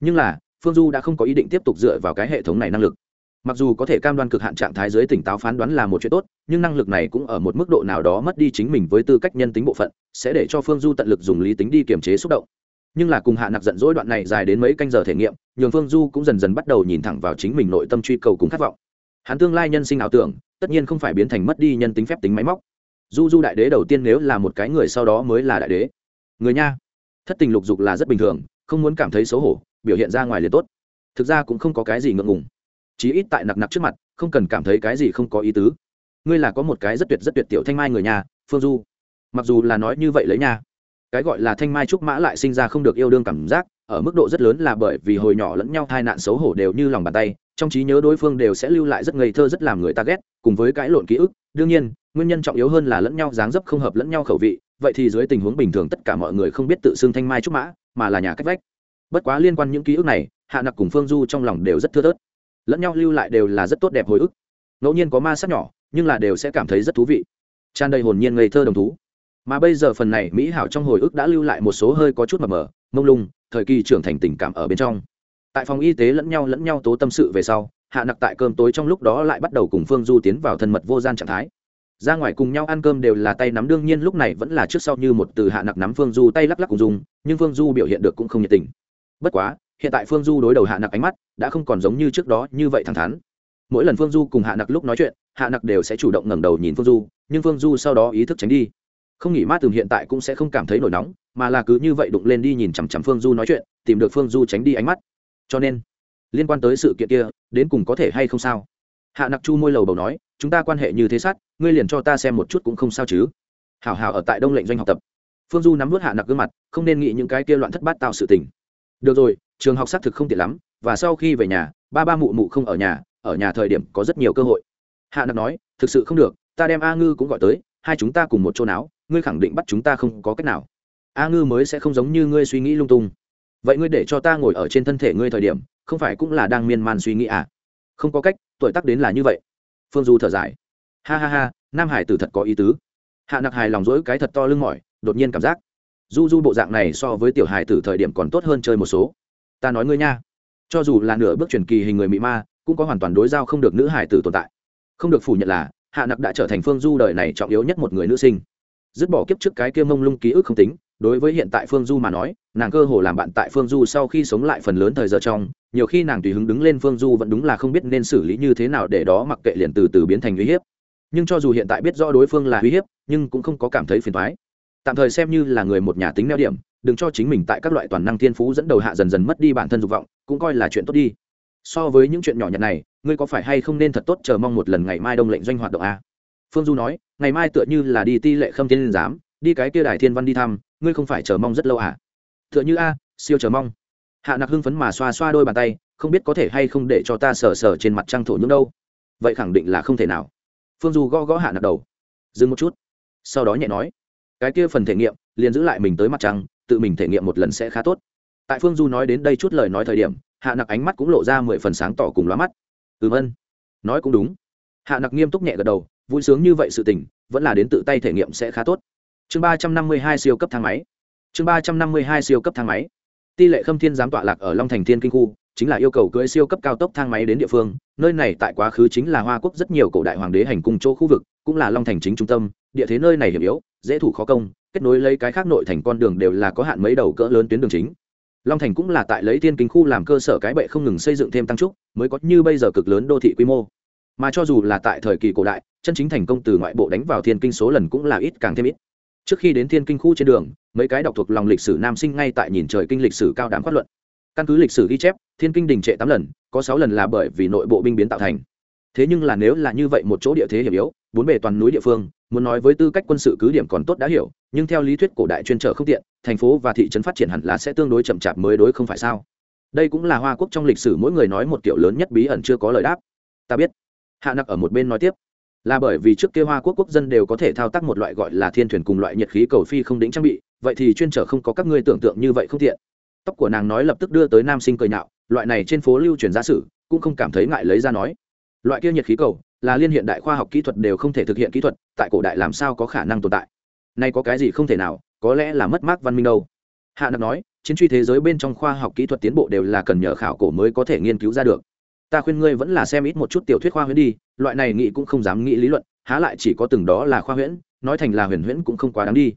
Nhưng là, phương du đã không có ý định tiếp tục dựa vào cái hệ thống này năng lực. Mặc dù có thể cam đoan cực hạn trạng thái dưới tỉnh táo phán đoán là một chuyện tốt, nhưng năng lực này cũng ở một mức độ nào đó mất đi chính mình với tư cách nhân tính bộ phận, sẽ để cho phương du tận lực dùng lý tính đi kiềm chế xúc động nhưng là cùng hạ nặc giận dỗi đoạn này dài đến mấy canh giờ thể nghiệm, nhường phương du cũng dần dần bắt đầu nhìn thẳng vào chính mình nội tâm truy cầu cùng khát vọng. Hắn tương lai nhân sinh ảo tưởng, tất nhiên không phải biến thành mất đi nhân tính phép tính máy móc. Du du đại đế đầu tiên nếu là một cái người sau đó mới là đại đế. Người nha, thất tình lục dục là rất bình thường, không muốn cảm thấy xấu hổ, biểu hiện ra ngoài liền tốt. Thực ra cũng không có cái gì ngượng ngùng. Chí ít tại nặc nặc trước mặt, không cần cảm thấy cái gì không có ý tứ. Ngươi là có một cái rất tuyệt rất tuyệt tiểu thanh mai người nhà phương du. Mặc dù là nói như vậy lấy nha cái gọi là thanh mai trúc mã lại sinh ra không được yêu đương cảm giác, ở mức độ rất lớn là bởi vì hồi nhỏ lẫn nhau tai nạn xấu hổ đều như lòng bàn tay, trong trí nhớ đối phương đều sẽ lưu lại rất ngây thơ rất làm người ta ghét, cùng với cãi lộn ký ức. Đương nhiên, nguyên nhân trọng yếu hơn là lẫn nhau dáng dấp không hợp lẫn nhau khẩu vị, vậy thì dưới tình huống bình thường tất cả mọi người không biết tự xưng thanh mai trúc mã, mà là nhà cách vách. Bất quá liên quan những ký ức này, hạ nặc cùng phương du trong lòng đều rất thưa thớt. Lẫn nhau lưu lại đều là rất tốt đẹp hồi ức. Ngẫu nhiên có ma sát nhỏ, nhưng là đều sẽ cảm thấy rất thú vị. Tràn đầy hồn nhiên ngây thơ đồng thú mà bây giờ phần này mỹ hảo trong hồi ức đã lưu lại một số hơi có chút mập mờ, mông lung, thời kỳ trưởng thành tình cảm ở bên trong. Tại phòng y tế lẫn nhau lẫn nhau tố tâm sự về sau, hạ nặc tại cơm tối trong lúc đó lại bắt đầu cùng phương du tiến vào thân mật vô gian trạng thái. Ra ngoài cùng nhau ăn cơm đều là tay nắm, đương nhiên lúc này vẫn là trước sau như một từ hạ nặc nắm phương du tay lắc lắc cùng dùng, nhưng phương du biểu hiện được cũng không nhiệt tình. Bất quá, hiện tại phương du đối đầu hạ nặc ánh mắt đã không còn giống như trước đó như vậy thẳng thắn. Mỗi lần phương du cùng hạ nặc lúc nói chuyện, hạ nặc đều sẽ chủ động ngẩng đầu nhìn phương du, nhưng phương du sau đó ý thức tránh đi không nghỉ mát từ hiện tại cũng sẽ không cảm thấy nổi nóng, mà là cứ như vậy đụng lên đi nhìn chằm chằm phương du nói chuyện, tìm được phương du tránh đi ánh mắt. Cho nên, liên quan tới sự kiện kia, đến cùng có thể hay không sao? Hạ nặc chu môi lầu bầu nói, chúng ta quan hệ như thế sát, ngươi liền cho ta xem một chút cũng không sao chứ. Hảo hảo ở tại đông lệnh doanh học tập. Phương du nắm vớt hạ nặc gương mặt, không nên nghĩ những cái kia loạn thất bát tạo sự tình. Được rồi, trường học xác thực không tiện lắm, và sau khi về nhà, ba ba mụ mụ không ở nhà ở nhà thời điểm có rất nhiều cơ hội. Hạ nặc nói, thực sự không được, ta đem a ngư cũng gọi tới, hai chúng ta cùng một chỗ não ngươi khẳng định bắt chúng ta không có cách nào. A ngư mới sẽ không giống như ngươi suy nghĩ lung tung. Vậy ngươi để cho ta ngồi ở trên thân thể ngươi thời điểm, không phải cũng là đang miên man suy nghĩ à? Không có cách, tuổi tác đến là như vậy. Phương du thở dài. Ha ha ha, nam hải tử thật có ý tứ. Hạ nặc hài lòng dỗi cái thật to lưng mỏi, đột nhiên cảm giác. Du du bộ dạng này so với tiểu hải tử thời điểm còn tốt hơn chơi một số. Ta nói ngươi nha. Cho dù là nửa bước truyền kỳ hình người mỹ ma, cũng có hoàn toàn đối giao không được nữ hải tử tồn tại. Không được phủ nhận là, hạ nặc đã trở thành phương du đời này trọng yếu nhất một người nữ sinh dứt bỏ kiếp trước cái kia mông lung ký ức không tính, đối với hiện tại phương du mà nói, nàng cơ hồ làm bạn tại phương du sau khi sống lại phần lớn thời giờ trong, nhiều khi nàng tùy hứng đứng lên phương du vẫn đúng là không biết nên xử lý như thế nào để đó mặc kệ liền từ từ biến thành uy hiếp. Nhưng cho dù hiện tại biết rõ đối phương là uy hiếp, nhưng cũng không có cảm thấy phiền thoái tạm thời xem như là người một nhà tính neo điểm, đừng cho chính mình tại các loại toàn năng thiên phú dẫn đầu hạ dần dần mất đi bản thân dục vọng, cũng coi là chuyện tốt đi. So với những chuyện nhỏ nhặt này, ngươi có phải hay không nên thật tốt chờ mong một lần ngày mai đông lệnh doanh hoạt động a? Phương du nói, ngày mai tựa như là đi ti lệ khâm thiên giám, đi cái kia đài thiên văn đi thăm, ngươi không phải chờ mong rất lâu à? Tựa như a, siêu chờ mong. Hạ nặc hưng phấn mà xoa xoa đôi bàn tay, không biết có thể hay không để cho ta sờ sờ trên mặt trăng thổ nhưỡng đâu. Vậy khẳng định là không thể nào. Phương du gõ gõ hạ nặc đầu. Dừng một chút. Sau đó nhẹ nói, cái kia phần thể nghiệm, liền giữ lại mình tới mặt trăng, tự mình thể nghiệm một lần sẽ khá tốt. Tại phương du nói đến đây chút lời nói thời điểm, hạ nặc ánh mắt cũng lộ ra mười phần sáng tỏ cùng lóa mắt. Ừm ân. Nói cũng đúng. Hạ nặc nghiêm túc nhẹ gật đầu vui sướng như vậy sự tình, vẫn là đến tự tay thể nghiệm sẽ khá tốt. Chương ba trăm năm mươi hai siêu cấp thang máy. Chương ba trăm năm mươi hai siêu cấp thang máy. Tỷ lệ khâm thiên giám tọa lạc ở long thành thiên kinh khu, chính là yêu cầu cưỡi siêu cấp cao tốc thang máy đến địa phương. Nơi này tại quá khứ chính là hoa quốc rất nhiều cổ đại hoàng đế hành cung chỗ khu vực, cũng là long thành chính trung tâm. Địa thế nơi này hiểm yếu, dễ thủ khó công, kết nối lấy cái khác nội thành con đường đều là có hạn mấy đầu cỡ lớn tuyến đường chính. Long thành cũng là tại lấy thiên kinh khu làm cơ sở cái bệ không ngừng xây dựng thêm tăng trúc, mới có như bây giờ cực lớn đô thị quy mô mà cho dù là tại thời kỳ cổ đại, chân chính thành công từ ngoại bộ đánh vào thiên kinh số lần cũng là ít càng thêm ít. Trước khi đến thiên kinh khu trên đường, mấy cái đọc thuộc lòng lịch sử nam sinh ngay tại nhìn trời kinh lịch sử cao đẳng phát luận. Căn cứ lịch sử ghi chép, thiên kinh đình trệ tám lần, có sáu lần là bởi vì nội bộ binh biến tạo thành. Thế nhưng là nếu là như vậy một chỗ địa thế hiểm yếu, bốn bề toàn núi địa phương, muốn nói với tư cách quân sự cứ điểm còn tốt đã hiểu, nhưng theo lý thuyết cổ đại chuyên trở không tiện, thành phố và thị trấn phát triển hẳn là sẽ tương đối chậm chạp mới đối không phải sao? Đây cũng là hoa quốc trong lịch sử mỗi người nói một kiểu lớn nhất bí ẩn chưa có lời đáp. Ta biết hạ nặc ở một bên nói tiếp, là bởi vì trước kia hoa quốc quốc dân đều có thể thao tác một loại gọi là thiên thuyền cùng loại nhiệt khí cầu phi không đính trang bị, vậy thì chuyên trở không có các ngươi tưởng tượng như vậy không thiện. tóc của nàng nói lập tức đưa tới nam sinh cười nhạo, loại này trên phố lưu truyền giả sử, cũng không cảm thấy ngại lấy ra nói. Loại kia nhiệt khí cầu, là liên hiện đại khoa học kỹ thuật đều không thể thực hiện kỹ thuật, tại cổ đại làm sao có khả năng tồn tại? Nay có cái gì không thể nào, có lẽ là mất mát văn minh đâu. Hạ nặc nói, chiến truy thế giới bên trong khoa học kỹ thuật tiến bộ đều là cần nhờ khảo cổ mới có thể nghiên cứu ra được ta khuyên ngươi vẫn là xem ít một chút tiểu thuyết khoa huyễn đi, loại này nghĩ cũng không dám nghĩ lý luận, há lại chỉ có từng đó là khoa huyễn, nói thành là huyền huyễn cũng không quá đáng đi.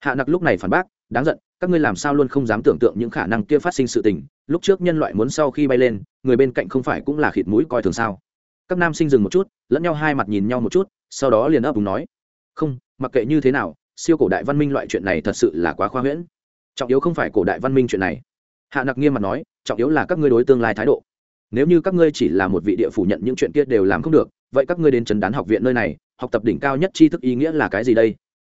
Hạ nặc lúc này phản bác, đáng giận, các ngươi làm sao luôn không dám tưởng tượng những khả năng kia phát sinh sự tình, lúc trước nhân loại muốn sau khi bay lên, người bên cạnh không phải cũng là khịt mũi coi thường sao? Các nam sinh dừng một chút, lẫn nhau hai mặt nhìn nhau một chút, sau đó liền ấp úng nói, không, mặc kệ như thế nào, siêu cổ đại văn minh loại chuyện này thật sự là quá khoa huyễn. Trọng yếu không phải cổ đại văn minh chuyện này. Hạ nặc nghiêm mặt nói, trọng yếu là các ngươi đối tương lai thái độ nếu như các ngươi chỉ là một vị địa phủ nhận những chuyện kia đều làm không được, vậy các ngươi đến trấn đán học viện nơi này, học tập đỉnh cao nhất tri thức ý nghĩa là cái gì đây?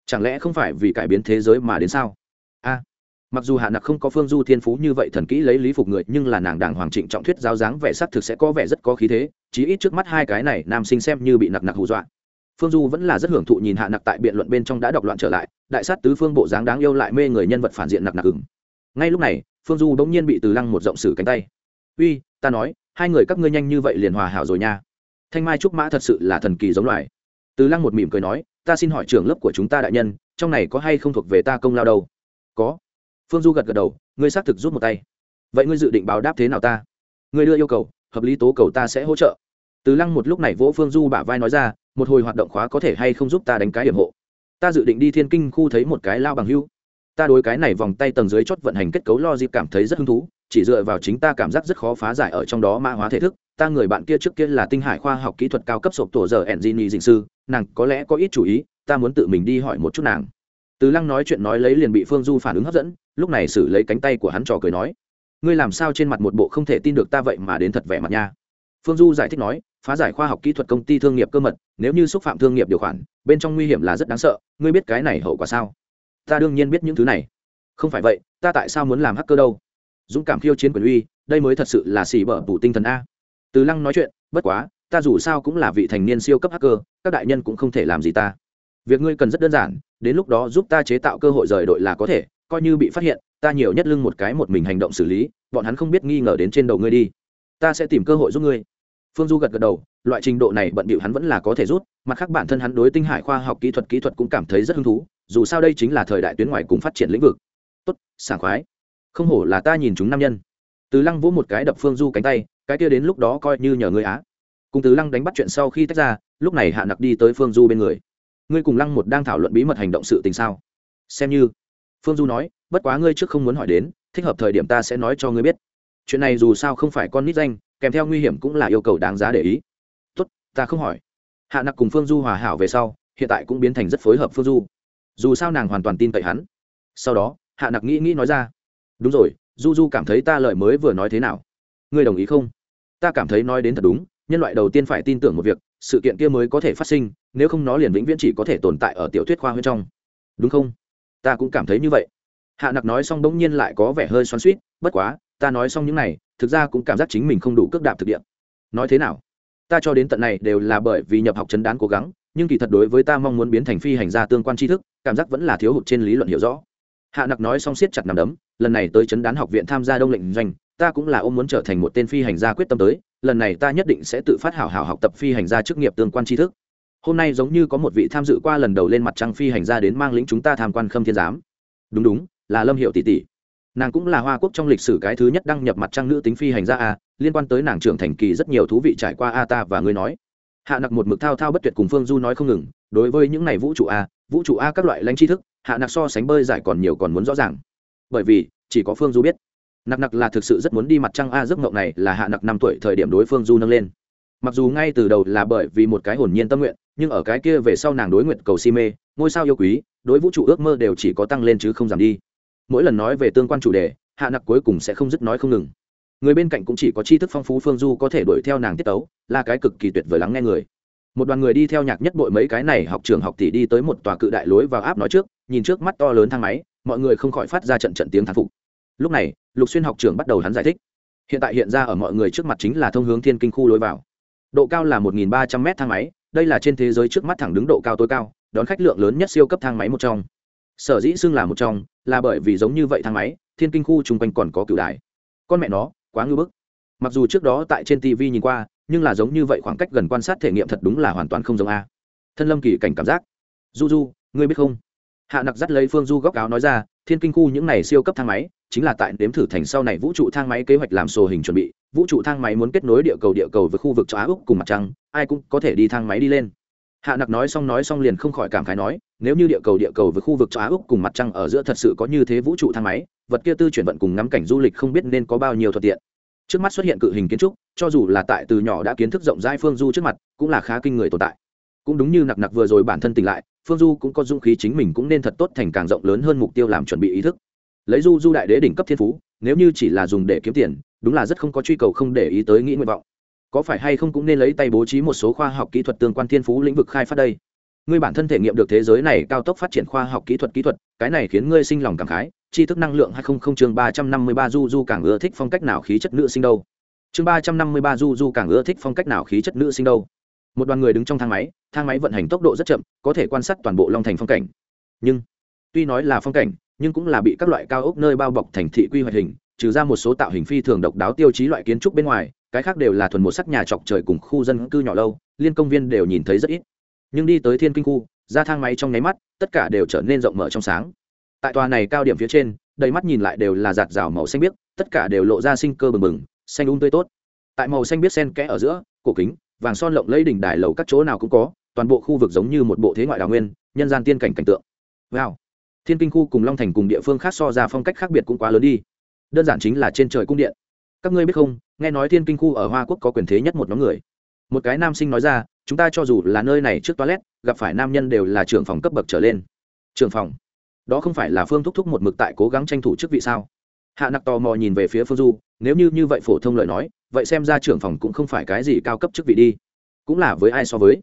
Chẳng lẽ không phải vì cải biến thế giới mà đến sao? A, mặc dù hạ nặc không có phương du thiên phú như vậy thần kỹ lấy lý phục người, nhưng là nàng đàng hoàng trịnh trọng thuyết giáo dáng vẻ sắc thực sẽ có vẻ rất có khí thế, chí ít trước mắt hai cái này nam sinh xem như bị nặc nặc hù dọa. Phương du vẫn là rất hưởng thụ nhìn hạ nặc tại biện luận bên trong đã đọc loạn trở lại, đại sát tứ phương bộ dáng đáng yêu lại mê người nhân vật phản diện nặc nặc ừng ngay lúc này, phương du bỗng nhiên bị từ lăng một rộng sử cánh tay. Uy, ta nói hai người các ngươi nhanh như vậy liền hòa hảo rồi nha. Thanh mai trúc mã thật sự là thần kỳ giống loài. Từ lăng một mỉm cười nói, ta xin hỏi trưởng lớp của chúng ta đại nhân, trong này có hay không thuộc về ta công lao đâu? Có. Phương du gật gật đầu, ngươi xác thực rút một tay. Vậy ngươi dự định báo đáp thế nào ta? Ngươi đưa yêu cầu, hợp lý tố cầu ta sẽ hỗ trợ. Từ lăng một lúc này vỗ phương du bả vai nói ra, một hồi hoạt động khóa có thể hay không giúp ta đánh cái hiểm hộ? Ta dự định đi thiên kinh khu thấy một cái lao bằng hưu. Ta đối cái này vòng tay tầng dưới chót vận hành kết cấu lo dịp cảm thấy rất hứng thú chỉ dựa vào chính ta cảm giác rất khó phá giải ở trong đó mã hóa thể thức, ta người bạn kia trước kia là tinh hải khoa học kỹ thuật cao cấp sộp tổ giờ engineer dình sư, nàng có lẽ có ít chủ ý, ta muốn tự mình đi hỏi một chút nàng. Từ lăng nói chuyện nói lấy liền bị phương du phản ứng hấp dẫn, lúc này xử lấy cánh tay của hắn trò cười nói, ngươi làm sao trên mặt một bộ không thể tin được ta vậy mà đến thật vẻ mặt nha? Phương du giải thích nói, phá giải khoa học kỹ thuật công ty thương nghiệp cơ mật, nếu như xúc phạm thương nghiệp điều khoản, bên trong nguy hiểm là rất đáng sợ, ngươi biết cái này hậu quả sao? Ta đương nhiên biết những thứ này. Không phải vậy, ta tại sao muốn làm hacker đâu? Dũng cảm khiêu chiến quyền uy, đây mới thật sự là xỉ bở bù tinh thần a. Từ lăng nói chuyện, bất quá, ta dù sao cũng là vị thành niên siêu cấp hacker, các đại nhân cũng không thể làm gì ta. Việc ngươi cần rất đơn giản, đến lúc đó giúp ta chế tạo cơ hội rời đội là có thể, coi như bị phát hiện, ta nhiều nhất lưng một cái một mình hành động xử lý, bọn hắn không biết nghi ngờ đến trên đầu ngươi đi. Ta sẽ tìm cơ hội giúp ngươi. Phương du gật gật đầu, loại trình độ này bận bịu hắn vẫn là có thể rút, mặt khác bản thân hắn đối tinh hải khoa học kỹ thuật kỹ thuật cũng cảm thấy rất hứng thú, dù sao đây chính là thời đại tuyến ngoài cùng phát triển lĩnh vực. Tốt, sảng khoái không hổ là ta nhìn chúng nam nhân. Từ lăng vỗ một cái đập phương du cánh tay, cái kia đến lúc đó coi như nhờ ngươi á. Cùng từ lăng đánh bắt chuyện sau khi tách ra, lúc này hạ nặc đi tới phương du bên người. Ngươi cùng lăng một đang thảo luận bí mật hành động sự tình sao? Xem như. Phương du nói, bất quá ngươi trước không muốn hỏi đến, thích hợp thời điểm ta sẽ nói cho ngươi biết. Chuyện này dù sao không phải con nít danh, kèm theo nguy hiểm cũng là yêu cầu đáng giá để ý. Tốt, ta không hỏi. Hạ nặc cùng phương du hòa hảo về sau, hiện tại cũng biến thành rất phối hợp phương du. Dù sao nàng hoàn toàn tin cậy hắn. Sau đó, hạ nặc nghĩ nghĩ nói ra đúng rồi, du du cảm thấy ta lời mới vừa nói thế nào? Ngươi đồng ý không? Ta cảm thấy nói đến thật đúng, nhân loại đầu tiên phải tin tưởng một việc, sự kiện kia mới có thể phát sinh, nếu không nó liền vĩnh viễn chỉ có thể tồn tại ở tiểu thuyết khoa huyên trong. Đúng không? Ta cũng cảm thấy như vậy. Hạ nặc nói xong bỗng nhiên lại có vẻ hơi xoắn suýt bất quá, ta nói xong những này, thực ra cũng cảm giác chính mình không đủ cước đạp thực địa. Nói thế nào? Ta cho đến tận này đều là bởi vì nhập học chấn đán cố gắng, nhưng kỳ thật đối với ta mong muốn biến thành phi hành gia tương quan tri thức, cảm giác vẫn là thiếu hụt trên lý luận hiểu rõ. Hạ nặc nói xong siết chặt nằm đấm lần này tới chấn đán học viện tham gia đông lệnh doanh, ta cũng là ôm muốn trở thành một tên phi hành gia quyết tâm tới, lần này ta nhất định sẽ tự phát hảo hảo học tập phi hành gia chức nghiệp tương quan tri thức. Hôm nay giống như có một vị tham dự qua lần đầu lên mặt trăng phi hành gia đến mang lĩnh chúng ta tham quan khâm thiên giám. Đúng đúng, là lâm hiệu tỷ tỷ. Nàng cũng là hoa quốc trong lịch sử cái thứ nhất đăng nhập mặt trăng nữ tính phi hành gia a, liên quan tới nàng trưởng thành kỳ rất nhiều thú vị trải qua a ta và ngươi nói. Hạ nặc một mực thao thao bất tuyệt cùng phương du nói không ngừng, đối với những này vũ trụ a, vũ trụ a các loại lãnh tri thức, hạ nặc so sánh bơi giải còn nhiều còn muốn rõ ràng bởi vì chỉ có phương du biết. Nặc nặc là thực sự rất muốn đi mặt trăng a giấc ngộng này là hạ nặc năm tuổi thời điểm đối phương du nâng lên. Mặc dù ngay từ đầu là bởi vì một cái hồn nhiên tâm nguyện, nhưng ở cái kia về sau nàng đối nguyện cầu si mê, ngôi sao yêu quý, đối vũ trụ ước mơ đều chỉ có tăng lên chứ không giảm đi. Mỗi lần nói về tương quan chủ đề, hạ nặc cuối cùng sẽ không dứt nói không ngừng. Người bên cạnh cũng chỉ có tri thức phong phú phương du có thể đuổi theo nàng tiết tấu, là cái cực kỳ tuyệt vời lắng nghe người. Một đoàn người đi theo nhạc nhất bội mấy cái này học trường học tỷ đi tới một tòa cự đại lối vào áp nói trước, nhìn trước mắt to lớn thang máy mọi người không khỏi phát ra trận trận tiếng thán phục. Lúc này, lục xuyên học trưởng bắt đầu hắn giải thích. Hiện tại hiện ra ở mọi người trước mặt chính là thông hướng thiên kinh khu lối vào. Độ cao là một ba trăm m thang máy, đây là trên thế giới trước mắt thẳng đứng độ cao tối cao, đón khách lượng lớn nhất siêu cấp thang máy một trong. Sở dĩ xưng là một trong, là bởi vì giống như vậy thang máy, thiên kinh khu chung quanh còn có cửu đài. Con mẹ nó, quá ngưỡng bức. Mặc dù trước đó tại trên tv nhìn qua, nhưng là giống như vậy khoảng cách gần quan sát thể nghiệm thật đúng là hoàn toàn không giống a. Thân lâm kỳ cảnh cảm giác. Du du ngươi biết không? Hạ nặc dắt lấy phương du góc áo nói ra, thiên kinh khu những này siêu cấp thang máy, chính là tại đếm thử thành sau này vũ trụ thang máy kế hoạch làm sổ hình chuẩn bị. Vũ trụ thang máy muốn kết nối địa cầu địa cầu với khu vực châu á úc cùng mặt trăng, ai cũng có thể đi thang máy đi lên. Hạ nặc nói xong nói xong liền không khỏi cảm khái nói, nếu như địa cầu địa cầu với khu vực châu á úc cùng mặt trăng ở giữa thật sự có như thế vũ trụ thang máy, vật kia tư chuyển vận cùng ngắm cảnh du lịch không biết nên có bao nhiêu thuận tiện. Trước mắt xuất hiện cự hình kiến trúc, cho dù là tại từ nhỏ đã kiến thức rộng rãi phương du trước mặt, cũng là khá kinh người tồn tại. Cũng đúng như nặc nặc vừa rồi bản thân tỉnh lại phương du cũng có dung khí chính mình cũng nên thật tốt thành càng rộng lớn hơn mục tiêu làm chuẩn bị ý thức. Lấy du du đại đế đỉnh cấp thiên phú, nếu như chỉ là dùng để kiếm tiền, đúng là rất không có truy cầu không để ý tới nghĩ nguyện vọng. Có phải hay không cũng nên lấy tay bố trí một số khoa học kỹ thuật tương quan thiên phú lĩnh vực khai phát đây? Ngươi bản thân thể nghiệm được thế giới này cao tốc phát triển khoa học kỹ thuật kỹ thuật, cái này khiến ngươi sinh lòng cảm khái, tri thức năng lượng hay không không chương ba trăm năm mươi ba du du càng ưa thích phong cách nào khí chất nữ sinh đâu? Chương ba trăm năm mươi ba du du càng ưa thích phong cách nào khí chất nữ sinh đâu? Một đoàn người đứng trong thang máy thang máy vận hành tốc độ rất chậm, có thể quan sát toàn bộ long thành phong cảnh. Nhưng, tuy nói là phong cảnh, nhưng cũng là bị các loại cao ốc nơi bao bọc thành thị quy hoạch hình, trừ ra một số tạo hình phi thường độc đáo tiêu chí loại kiến trúc bên ngoài, cái khác đều là thuần một sắc nhà chọc trời cùng khu dân cư nhỏ lâu, liên công viên đều nhìn thấy rất ít. Nhưng đi tới thiên kinh khu, ra thang máy trong nháy mắt, tất cả đều trở nên rộng mở trong sáng. Tại tòa này cao điểm phía trên, đầy mắt nhìn lại đều là giạt rào màu xanh biếc, tất cả đều lộ ra sinh cơ bừng bừng, xanh ung tươi tốt. Tại màu xanh biếc sen kẽ ở giữa, cổ kính, vàng son lộng lấy đỉnh đài lầu các chỗ nào cũng có toàn bộ khu vực giống như một bộ thế ngoại đào nguyên, nhân gian tiên cảnh cảnh tượng. Wow. Thiên kinh khu cùng long thành cùng địa phương khác so ra phong cách khác biệt cũng quá lớn đi. Đơn giản chính là trên trời cung điện. Các ngươi biết không, nghe nói thiên kinh khu ở hoa quốc có quyền thế nhất một nhóm người. Một cái nam sinh nói ra, chúng ta cho dù là nơi này trước toilet, gặp phải nam nhân đều là trưởng phòng cấp bậc trở lên. Trưởng phòng? Đó không phải là phương thúc thúc một mực tại cố gắng tranh thủ chức vị sao? Hạ nặc tò mò nhìn về phía phương du, nếu như như vậy phổ thông lời nói, vậy xem ra trưởng phòng cũng không phải cái gì cao cấp chức vị đi. Cũng là với ai so với?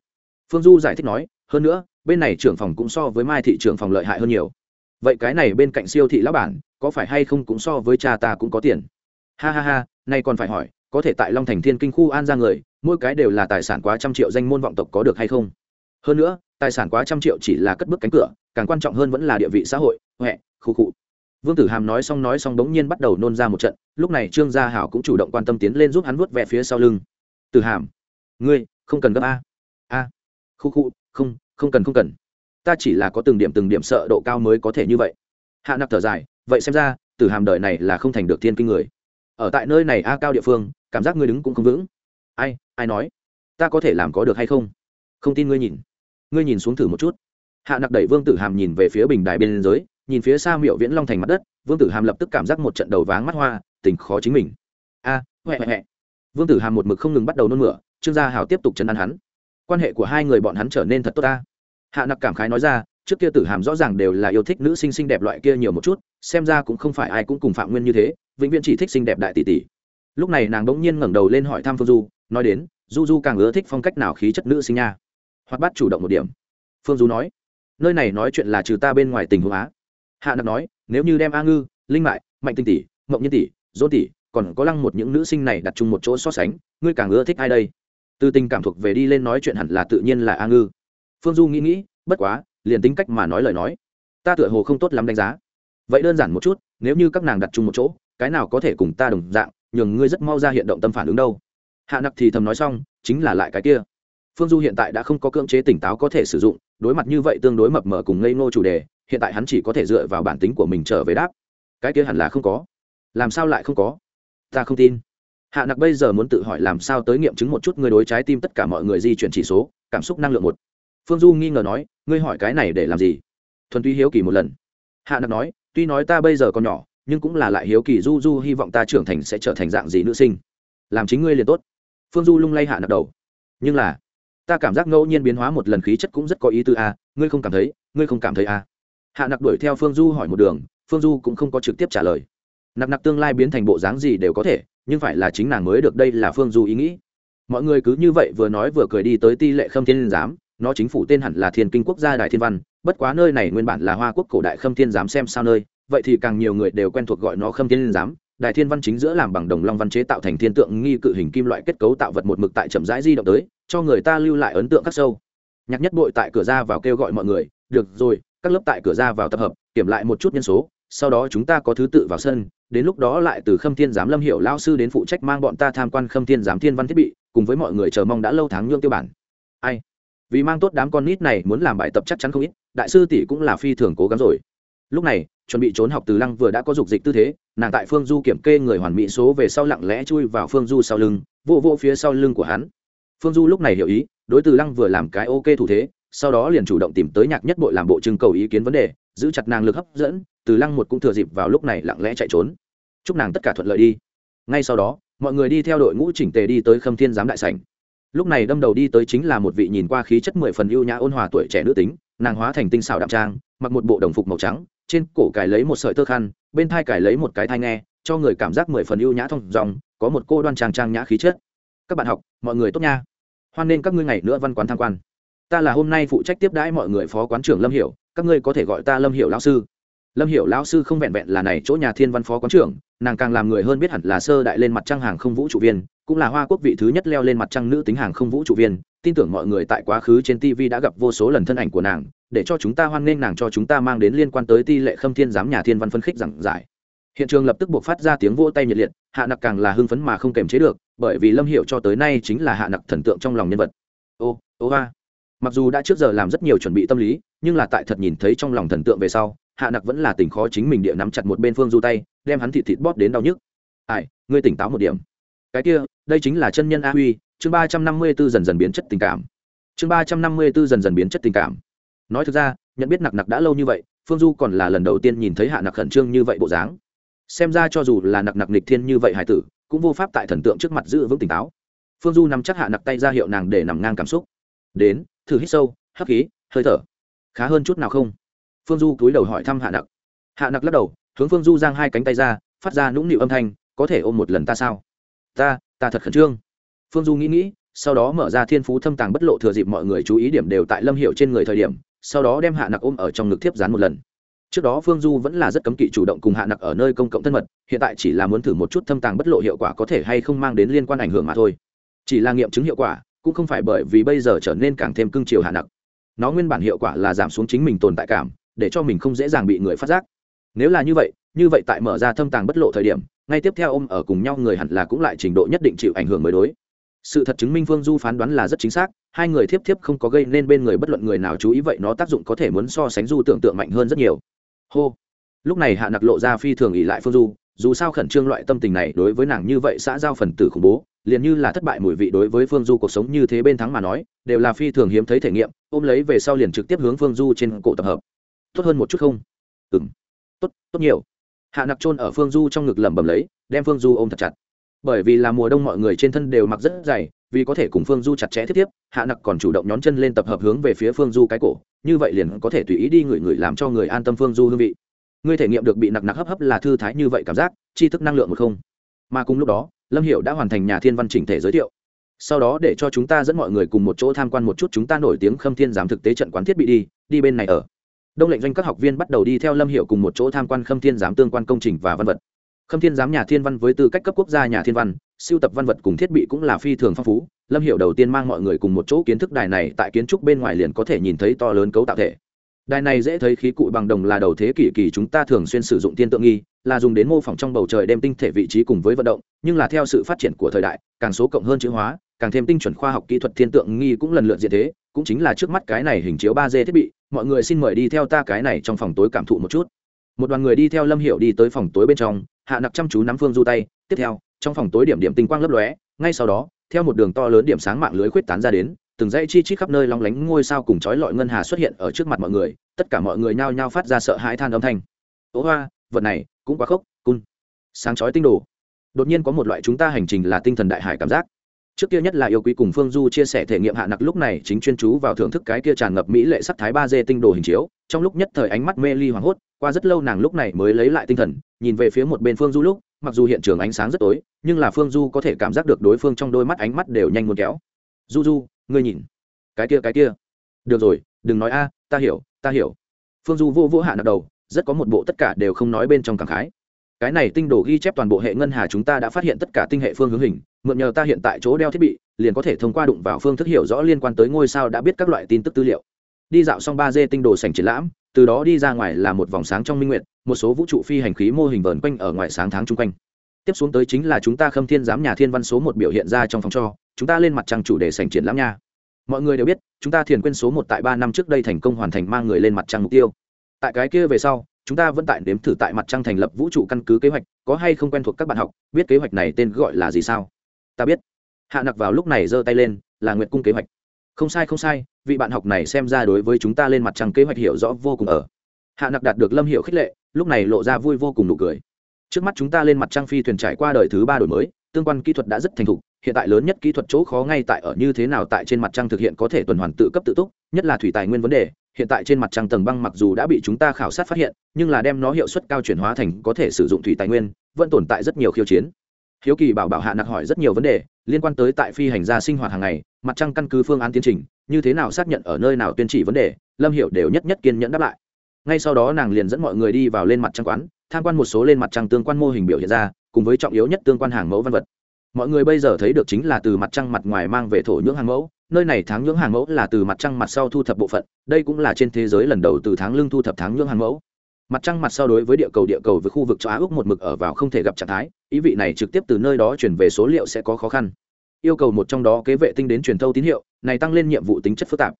Phương du giải thích nói, hơn nữa, bên này trưởng phòng cũng so với mai thị trưởng phòng lợi hại hơn nhiều. Vậy cái này bên cạnh siêu thị lão bản, có phải hay không cũng so với cha ta cũng có tiền? Ha ha ha, nay còn phải hỏi, có thể tại long thành thiên kinh khu an ra người, mỗi cái đều là tài sản quá trăm triệu danh môn vọng tộc có được hay không? Hơn nữa, tài sản quá trăm triệu chỉ là cất bước cánh cửa, càng quan trọng hơn vẫn là địa vị xã hội, huệ, khu cụ vương tử hàm nói xong nói xong đống nhiên bắt đầu nôn ra một trận, lúc này trương gia hảo cũng chủ động quan tâm tiến lên giúp hắn vuốt vẹ phía sau lưng. Tử hàm, ngươi không cần gấp a khu khu không không cần không cần. Ta chỉ là có từng điểm từng điểm sợ độ cao mới có thể như vậy. Hạ nặc thở dài vậy xem ra tử hàm đời này là không thành được thiên kinh người. Ở tại nơi này a cao địa phương cảm giác ngươi đứng cũng không vững. Ai ai nói? Ta có thể làm có được hay không? Không tin ngươi nhìn. Ngươi nhìn xuống thử một chút. Hạ nặc đẩy vương tử hàm nhìn về phía bình đài bên giới nhìn phía xa miệu viễn long thành mặt đất vương tử hàm lập tức cảm giác một trận đầu váng mắt hoa tình khó chính mình. A à, huệ huệ vương tử hàm một mực không ngừng bắt đầu nôn mửa trương gia hào tiếp tục chấn an hắn quan hệ của hai người bọn hắn trở nên thật tốt ta. Hạ nặc cảm khái nói ra, trước kia tử hàm rõ ràng đều là yêu thích nữ sinh xinh đẹp loại kia nhiều một chút, xem ra cũng không phải ai cũng cùng phạm nguyên như thế, vĩnh viễn chỉ thích xinh đẹp đại tỷ tỷ. Lúc này nàng bỗng nhiên ngẩng đầu lên hỏi thăm phương du, nói đến, du du càng ưa thích phong cách nào khí chất nữ sinh nha? Hoặc bắt chủ động một điểm. Phương du nói, nơi này nói chuyện là trừ ta bên ngoài tình huống á. Hạ nặc nói, nếu như đem a ngư, linh mại, mạnh tinh tỷ, mộng nhân tỷ, dỗ tỷ, còn có lăng một những nữ sinh này đặt chung một chỗ so sánh, ngươi càng ưa thích ai đây? Từ tình cảm thuộc về đi lên nói chuyện hẳn là tự nhiên là a ngư. Phương du nghĩ nghĩ, bất quá, liền tính cách mà nói lời nói, ta tựa hồ không tốt lắm đánh giá. Vậy đơn giản một chút, nếu như các nàng đặt chung một chỗ, cái nào có thể cùng ta đồng dạng, nhường ngươi rất mau ra hiện động tâm phản ứng đâu. Hạ nặc thì thầm nói xong, chính là lại cái kia. Phương du hiện tại đã không có cưỡng chế tỉnh táo có thể sử dụng, đối mặt như vậy tương đối mập mờ cùng ngây ngô chủ đề, hiện tại hắn chỉ có thể dựa vào bản tính của mình trở về đáp. Cái kia hẳn là không có. Làm sao lại không có? Ta không tin hạ nặc bây giờ muốn tự hỏi làm sao tới nghiệm chứng một chút người đối trái tim tất cả mọi người di chuyển chỉ số, cảm xúc năng lượng một. Phương du nghi ngờ nói, ngươi hỏi cái này để làm gì? Thuần túy hiếu kỳ một lần. Hạ nặc nói, tuy nói ta bây giờ còn nhỏ, nhưng cũng là lại hiếu kỳ du du hy vọng ta trưởng thành sẽ trở thành dạng gì nữ sinh. Làm chính ngươi liền tốt. Phương du lung lay hạ nặc đầu. Nhưng là, ta cảm giác ngẫu nhiên biến hóa một lần khí chất cũng rất có ý tư a, ngươi không cảm thấy, ngươi không cảm thấy a? Hạ nặc đuổi theo phương du hỏi một đường, phương du cũng không có trực tiếp trả lời. Nặc nặc tương lai biến thành bộ dáng gì đều có thể nhưng phải là chính nàng mới được, đây là phương du ý nghĩ. Mọi người cứ như vậy vừa nói vừa cười đi tới ti lệ khâm thiên giám, nó chính phủ tên hẳn là thiên kinh quốc gia đại thiên văn, bất quá nơi này nguyên bản là hoa quốc cổ đại khâm thiên giám xem sao nơi, vậy thì càng nhiều người đều quen thuộc gọi nó khâm thiên giám. Đại thiên văn chính giữa làm bằng đồng long văn chế tạo thành thiên tượng nghi cự hình kim loại kết cấu tạo vật một mực tại chậm rãi di động tới, cho người ta lưu lại ấn tượng khắc sâu. Nhạc nhất bội tại cửa ra vào kêu gọi mọi người, được rồi, các lớp tại cửa ra vào tập hợp, kiểm lại một chút nhân số sau đó chúng ta có thứ tự vào sân, đến lúc đó lại từ khâm thiên giám lâm hiệu lao sư đến phụ trách mang bọn ta tham quan khâm thiên giám thiên văn thiết bị, cùng với mọi người chờ mong đã lâu tháng nhương tiêu bản. Ai? Vì mang tốt đám con nít này muốn làm bài tập chắc chắn không ít, đại sư tỷ cũng là phi thường cố gắng rồi. Lúc này, chuẩn bị trốn học từ lăng vừa đã có dục dịch tư thế, nàng tại phương du kiểm kê người hoàn mỹ số về sau lặng lẽ chui vào phương du sau lưng, vô vô phía sau lưng của hắn. Phương du lúc này hiểu ý, đối từ lăng vừa làm cái ok thủ thế, sau đó liền chủ động tìm tới nhạc nhất bội làm bộ trưng cầu ý kiến vấn đề giữ chặt nàng lực hấp dẫn, từ lăng một cũng thừa dịp vào lúc này lặng lẽ chạy trốn. Chúc nàng tất cả thuận lợi đi. Ngay sau đó, mọi người đi theo đội ngũ chỉnh tề đi tới khâm thiên giám đại sảnh. Lúc này đâm đầu đi tới chính là một vị nhìn qua khí chất mười phần ưu nhã ôn hòa tuổi trẻ nữ tính, nàng hóa thành tinh xảo đạm trang, mặc một bộ đồng phục màu trắng, trên cổ cài lấy một sợi tơ khăn, bên thai cài lấy một cái thai nghe, cho người cảm giác mười phần ưu nhã thông dòng, có một cô đoan trang trang nhã khí chất. Các bạn học, mọi người tốt nha. Hoan nên các ngươi ngày nữa văn quán tham quan. Ta là hôm nay phụ trách tiếp đãi mọi người phó quán trưởng lâm hiểu các ngươi có thể gọi ta lâm Hiệu lão sư. Lâm Hiệu lão sư không vẹn vẹn là này chỗ nhà thiên văn phó quán trưởng, nàng càng làm người hơn biết hẳn là sơ đại lên mặt trăng hàng không vũ trụ viên, cũng là hoa quốc vị thứ nhất leo lên mặt trăng nữ tính hàng không vũ trụ viên. Tin tưởng mọi người tại quá khứ trên tv đã gặp vô số lần thân ảnh của nàng, để cho chúng ta hoan nghênh nàng, cho chúng ta mang đến liên quan tới ti lệ khâm thiên giám nhà thiên văn phân khích giảng giải. Hiện trường lập tức buộc phát ra tiếng vỗ tay nhiệt liệt, hạ nặc càng là hưng phấn mà không kềm chế được, bởi vì lâm hiệu cho tới nay chính là hạ nặc thần tượng trong lòng nhân vật. Ô ô a mặc dù đã trước giờ làm rất nhiều chuẩn bị tâm lý, nhưng là tại thật nhìn thấy trong lòng thần tượng về sau, hạ nặc vẫn là tình khó chính mình địa nắm chặt một bên phương du tay, đem hắn thịt thịt bóp đến đau nhức. Ai, ngươi tỉnh táo một điểm. Cái kia, đây chính là chân nhân a huy. Chương ba trăm năm mươi b ố dần dần biến chất tình cảm. Chương ba trăm năm mươi b ố dần dần biến chất tình cảm. Nói thực ra, nhận biết nặc nặc đã lâu như vậy, phương du còn là lần đầu tiên nhìn thấy hạ nặc khẩn trương như vậy bộ dáng. Xem ra cho dù là nặc nặc nịch thiên như vậy hải tử, cũng vô pháp tại thần tượng trước mặt giữ vững tỉnh táo. Phương du nắm chắc hạ nặc tay ra hiệu nàng để nằm ngang cảm xúc. Đến thử hít sâu, hấp khí, hơi thở. Khá hơn chút nào không? Phương du cúi đầu hỏi thăm hạ nặc. Hạ nặc lắc đầu, hướng phương du giang hai cánh tay ra, phát ra nũng nịu âm thanh, có thể ôm một lần ta sao? Ta ta thật khẩn trương. Phương du nghĩ nghĩ, sau đó mở ra thiên phú thâm tàng bất lộ thừa dịp mọi người chú ý điểm đều tại lâm hiệu trên người thời điểm, sau đó đem hạ nặc ôm ở trong ngực thiếp dán một lần. Trước đó phương du vẫn là rất cấm kỵ chủ động cùng hạ nặc ở nơi công cộng thân mật, hiện tại chỉ là muốn thử một chút thâm tàng bất lộ hiệu quả có thể hay không mang đến liên quan ảnh hưởng mà thôi. Chỉ là nghiệm chứng hiệu quả cũng không phải bởi vì bây giờ trở nên càng thêm cưng chiều hạ nặc nó nguyên bản hiệu quả là giảm xuống chính mình tồn tại cảm, để cho mình không dễ dàng bị người phát giác. Nếu là như vậy như vậy tại mở ra thâm tàng bất lộ thời điểm, ngay tiếp theo ôm ở cùng nhau người hẳn là cũng lại trình độ nhất định chịu ảnh hưởng mới đối. Sự thật chứng minh phương du phán đoán là rất chính xác, hai người thiếp thiếp không có gây nên bên người bất luận người nào chú ý vậy nó tác dụng có thể muốn so sánh du tưởng tượng mạnh hơn rất nhiều. Hô. Lúc này hạ nặc lộ ra phi thường ỉ lại phương du, dù sao khẩn trương loại tâm tình này đối với nàng như vậy xã giao phần tử khủng bố liền như là thất bại mùi vị đối với phương du cuộc sống như thế bên thắng mà nói, đều là phi thường hiếm thấy thể nghiệm, ôm lấy về sau liền trực tiếp hướng phương du trên cổ tập hợp. Tốt hơn một chút không? Ừng tốt tốt nhiều. Hạ nặc trôn ở phương du trong ngực lẩm bẩm lấy, đem phương du ôm thật chặt. Bởi vì là mùa đông mọi người trên thân đều mặc rất dày, vì có thể cùng phương du chặt chẽ thiết tiếp, hạ nặc còn chủ động nhón chân lên tập hợp hướng về phía phương du cái cổ, như vậy liền có thể tùy ý đi ngửi ngửi làm cho người an tâm phương du hương vị. Ngươi thể nghiệm được bị nặc nặc hấp hấp là thư thái như vậy cảm giác chi thức năng lượng một không mà cùng lúc đó, lâm hiệu đã hoàn thành nhà thiên văn chỉnh thể giới thiệu. Sau đó để cho chúng ta dẫn mọi người cùng một chỗ tham quan một chút chúng ta nổi tiếng khâm thiên giám thực tế trận quán thiết bị đi đi bên này ở. Đông lệnh doanh các học viên bắt đầu đi theo lâm hiệu cùng một chỗ tham quan khâm thiên giám tương quan công trình và văn vật. Khâm thiên giám nhà thiên văn với tư cách cấp quốc gia nhà thiên văn, siêu tập văn vật cùng thiết bị cũng là phi thường phong phú. Lâm hiệu đầu tiên mang mọi người cùng một chỗ kiến thức đài này tại kiến trúc bên ngoài liền có thể nhìn thấy to lớn cấu tạo thể đài này dễ thấy khí cụ bằng đồng là đầu thế kỷ kỳ chúng ta thường xuyên sử dụng tiên tượng nghi, là dùng đến mô phỏng trong bầu trời đem tinh thể vị trí cùng với vận động, nhưng là theo sự phát triển của thời đại, càng số cộng hơn chữ hóa, càng thêm tinh chuẩn khoa học kỹ thuật thiên tượng nghi cũng lần lượt diện thế, cũng chính là trước mắt cái này hình chiếu ba d thiết bị, mọi người xin mời đi theo ta cái này trong phòng tối cảm thụ một chút. Một đoàn người đi theo lâm hiệu đi tới phòng tối bên trong, hạ nặc chăm chú nắm phương du tay, tiếp theo, trong phòng tối điểm điểm tinh quang lấp lóe, ngay sau đó, theo một đường to lớn điểm sáng mạng lưới khuyết tán ra đến từng dãy chi chít khắp nơi long lánh ngôi sao cùng chói lọi ngân hà xuất hiện ở trước mặt mọi người, tất cả mọi người nhao nhao phát ra sợ hãi than âm thanh. Ố hoa vật này cũng quá khốc, cun. Sáng chói tinh đồ. Đột nhiên có một loại chúng ta hành trình là tinh thần đại hải cảm giác. Trước kia nhất là yêu quý cùng phương du chia sẻ thể nghiệm hạ nặc lúc này chính chuyên chú vào thưởng thức cái kia tràn ngập mỹ lệ sắc thái ba d tinh đồ hình chiếu, trong lúc nhất thời ánh mắt mê ly hoảng hốt, qua rất lâu nàng lúc này mới lấy lại tinh thần, nhìn về phía một bên phương du lúc, mặc dù hiện trường ánh sáng rất tối, nhưng là phương du có thể cảm giác được đối phương trong đôi mắt ánh mắt đều nhanh muốn kéo. Du du ngươi nhìn. Cái kia cái kia. Được rồi, đừng nói a, ta hiểu ta hiểu. Phương du vô vô hạ nặc đầu, rất có một bộ tất cả đều không nói bên trong cảm khái. Cái này tinh đồ ghi chép toàn bộ hệ ngân hà chúng ta đã phát hiện tất cả tinh hệ phương hướng hình, mượn nhờ ta hiện tại chỗ đeo thiết bị, liền có thể thông qua đụng vào phương thức hiểu rõ liên quan tới ngôi sao đã biết các loại tin tức tư liệu. Đi dạo xong ba d tinh đồ sành triển lãm, từ đó đi ra ngoài là một vòng sáng trong minh nguyện một số vũ trụ phi hành khí mô hình vờn quanh ở ngoài sáng tháng chung quanh tiếp xuống tới chính là chúng ta khâm thiên giám nhà thiên văn số một biểu hiện ra trong phòng cho, chúng ta lên mặt trăng chủ đề sành triển lãm nha. Mọi người đều biết, chúng ta thiền quên số một tại ba năm trước đây thành công hoàn thành mang người lên mặt trăng mục tiêu. Tại cái kia về sau, chúng ta vẫn tại đếm thử tại mặt trăng thành lập vũ trụ căn cứ kế hoạch, có hay không quen thuộc các bạn học, biết kế hoạch này tên gọi là gì sao? Ta biết. Hạ nặc vào lúc này giơ tay lên, là nguyện cung kế hoạch. Không sai không sai, vị bạn học này xem ra đối với chúng ta lên mặt trăng kế hoạch hiểu rõ vô cùng ở. Hạ nặc đạt được lâm hiệu khích lệ, lúc này lộ ra vui vô cùng nụ cười trước mắt chúng ta lên mặt trăng phi thuyền trải qua đời thứ ba đổi mới, tương quan kỹ thuật đã rất thành thục, hiện tại lớn nhất kỹ thuật chỗ khó ngay tại ở như thế nào tại trên mặt trăng thực hiện có thể tuần hoàn tự cấp tự túc, nhất là thủy tài nguyên vấn đề, hiện tại trên mặt trăng tầng băng mặc dù đã bị chúng ta khảo sát phát hiện, nhưng là đem nó hiệu suất cao chuyển hóa thành có thể sử dụng thủy tài nguyên, vẫn tồn tại rất nhiều khiêu chiến. Hiếu kỳ bảo bảo hạ nặc hỏi rất nhiều vấn đề, liên quan tới tại phi hành gia sinh hoạt hàng ngày, mặt trăng căn cứ phương án tiến trình, như thế nào xác nhận ở nơi nào tuyên chỉ vấn đề, lâm hiểu đều nhất nhất kiên nhẫn đáp lại. Ngay sau đó nàng liền dẫn mọi người đi vào lên mặt trăng quán tham quan một số lên mặt trăng tương quan mô hình biểu hiện ra, cùng với trọng yếu nhất tương quan hàng mẫu văn vật. Mọi người bây giờ thấy được chính là từ mặt trăng mặt ngoài mang về thổ nhưỡng hàng mẫu, nơi này tháng nhưỡng hàng mẫu là từ mặt trăng mặt sau thu thập bộ phận, đây cũng là trên thế giới lần đầu từ tháng lưng thu thập tháng nhưỡng hàng mẫu. Mặt trăng mặt sau đối với địa cầu địa cầu với khu vực châu á úc một mực ở vào không thể gặp trạng thái, ý vị này trực tiếp từ nơi đó chuyển về số liệu sẽ có khó khăn. Yêu cầu một trong đó kế vệ tinh đến truyền thâu tín hiệu, này tăng lên nhiệm vụ tính chất phức tạp.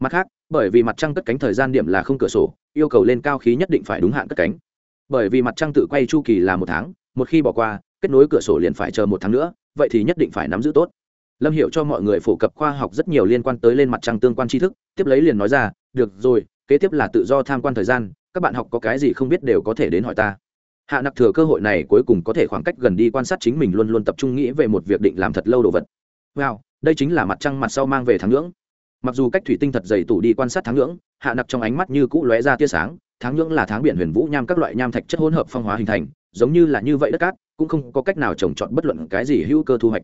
Mặt khác, bởi vì mặt trăng cất cánh thời gian điểm là không cửa sổ, yêu cầu lên cao khí nhất định phải đúng hạn cất cánh bởi vì mặt trăng tự quay chu kỳ là một tháng, một khi bỏ qua, kết nối cửa sổ liền phải chờ một tháng nữa, vậy thì nhất định phải nắm giữ tốt. Lâm hiểu cho mọi người phổ cập khoa học rất nhiều liên quan tới lên mặt trăng tương quan tri thức, tiếp lấy liền nói ra, được rồi, kế tiếp là tự do tham quan thời gian, các bạn học có cái gì không biết đều có thể đến hỏi ta. Hạ nặc thừa cơ hội này cuối cùng có thể khoảng cách gần đi quan sát chính mình luôn luôn tập trung nghĩ về một việc định làm thật lâu đồ vật. Wow, đây chính là mặt trăng mặt sau mang về tháng ngưỡng. Mặc dù cách thủy tinh thật dày tủ đi quan sát tháng ngưỡng, hạ nặc trong ánh mắt như cũ lóe ra tia sáng tháng nhưỡng là tháng biển huyền vũ nham các loại nham thạch chất hỗn hợp phong hóa hình thành, giống như là như vậy đất cát, cũng không có cách nào trồng trọt bất luận cái gì hữu cơ thu hoạch.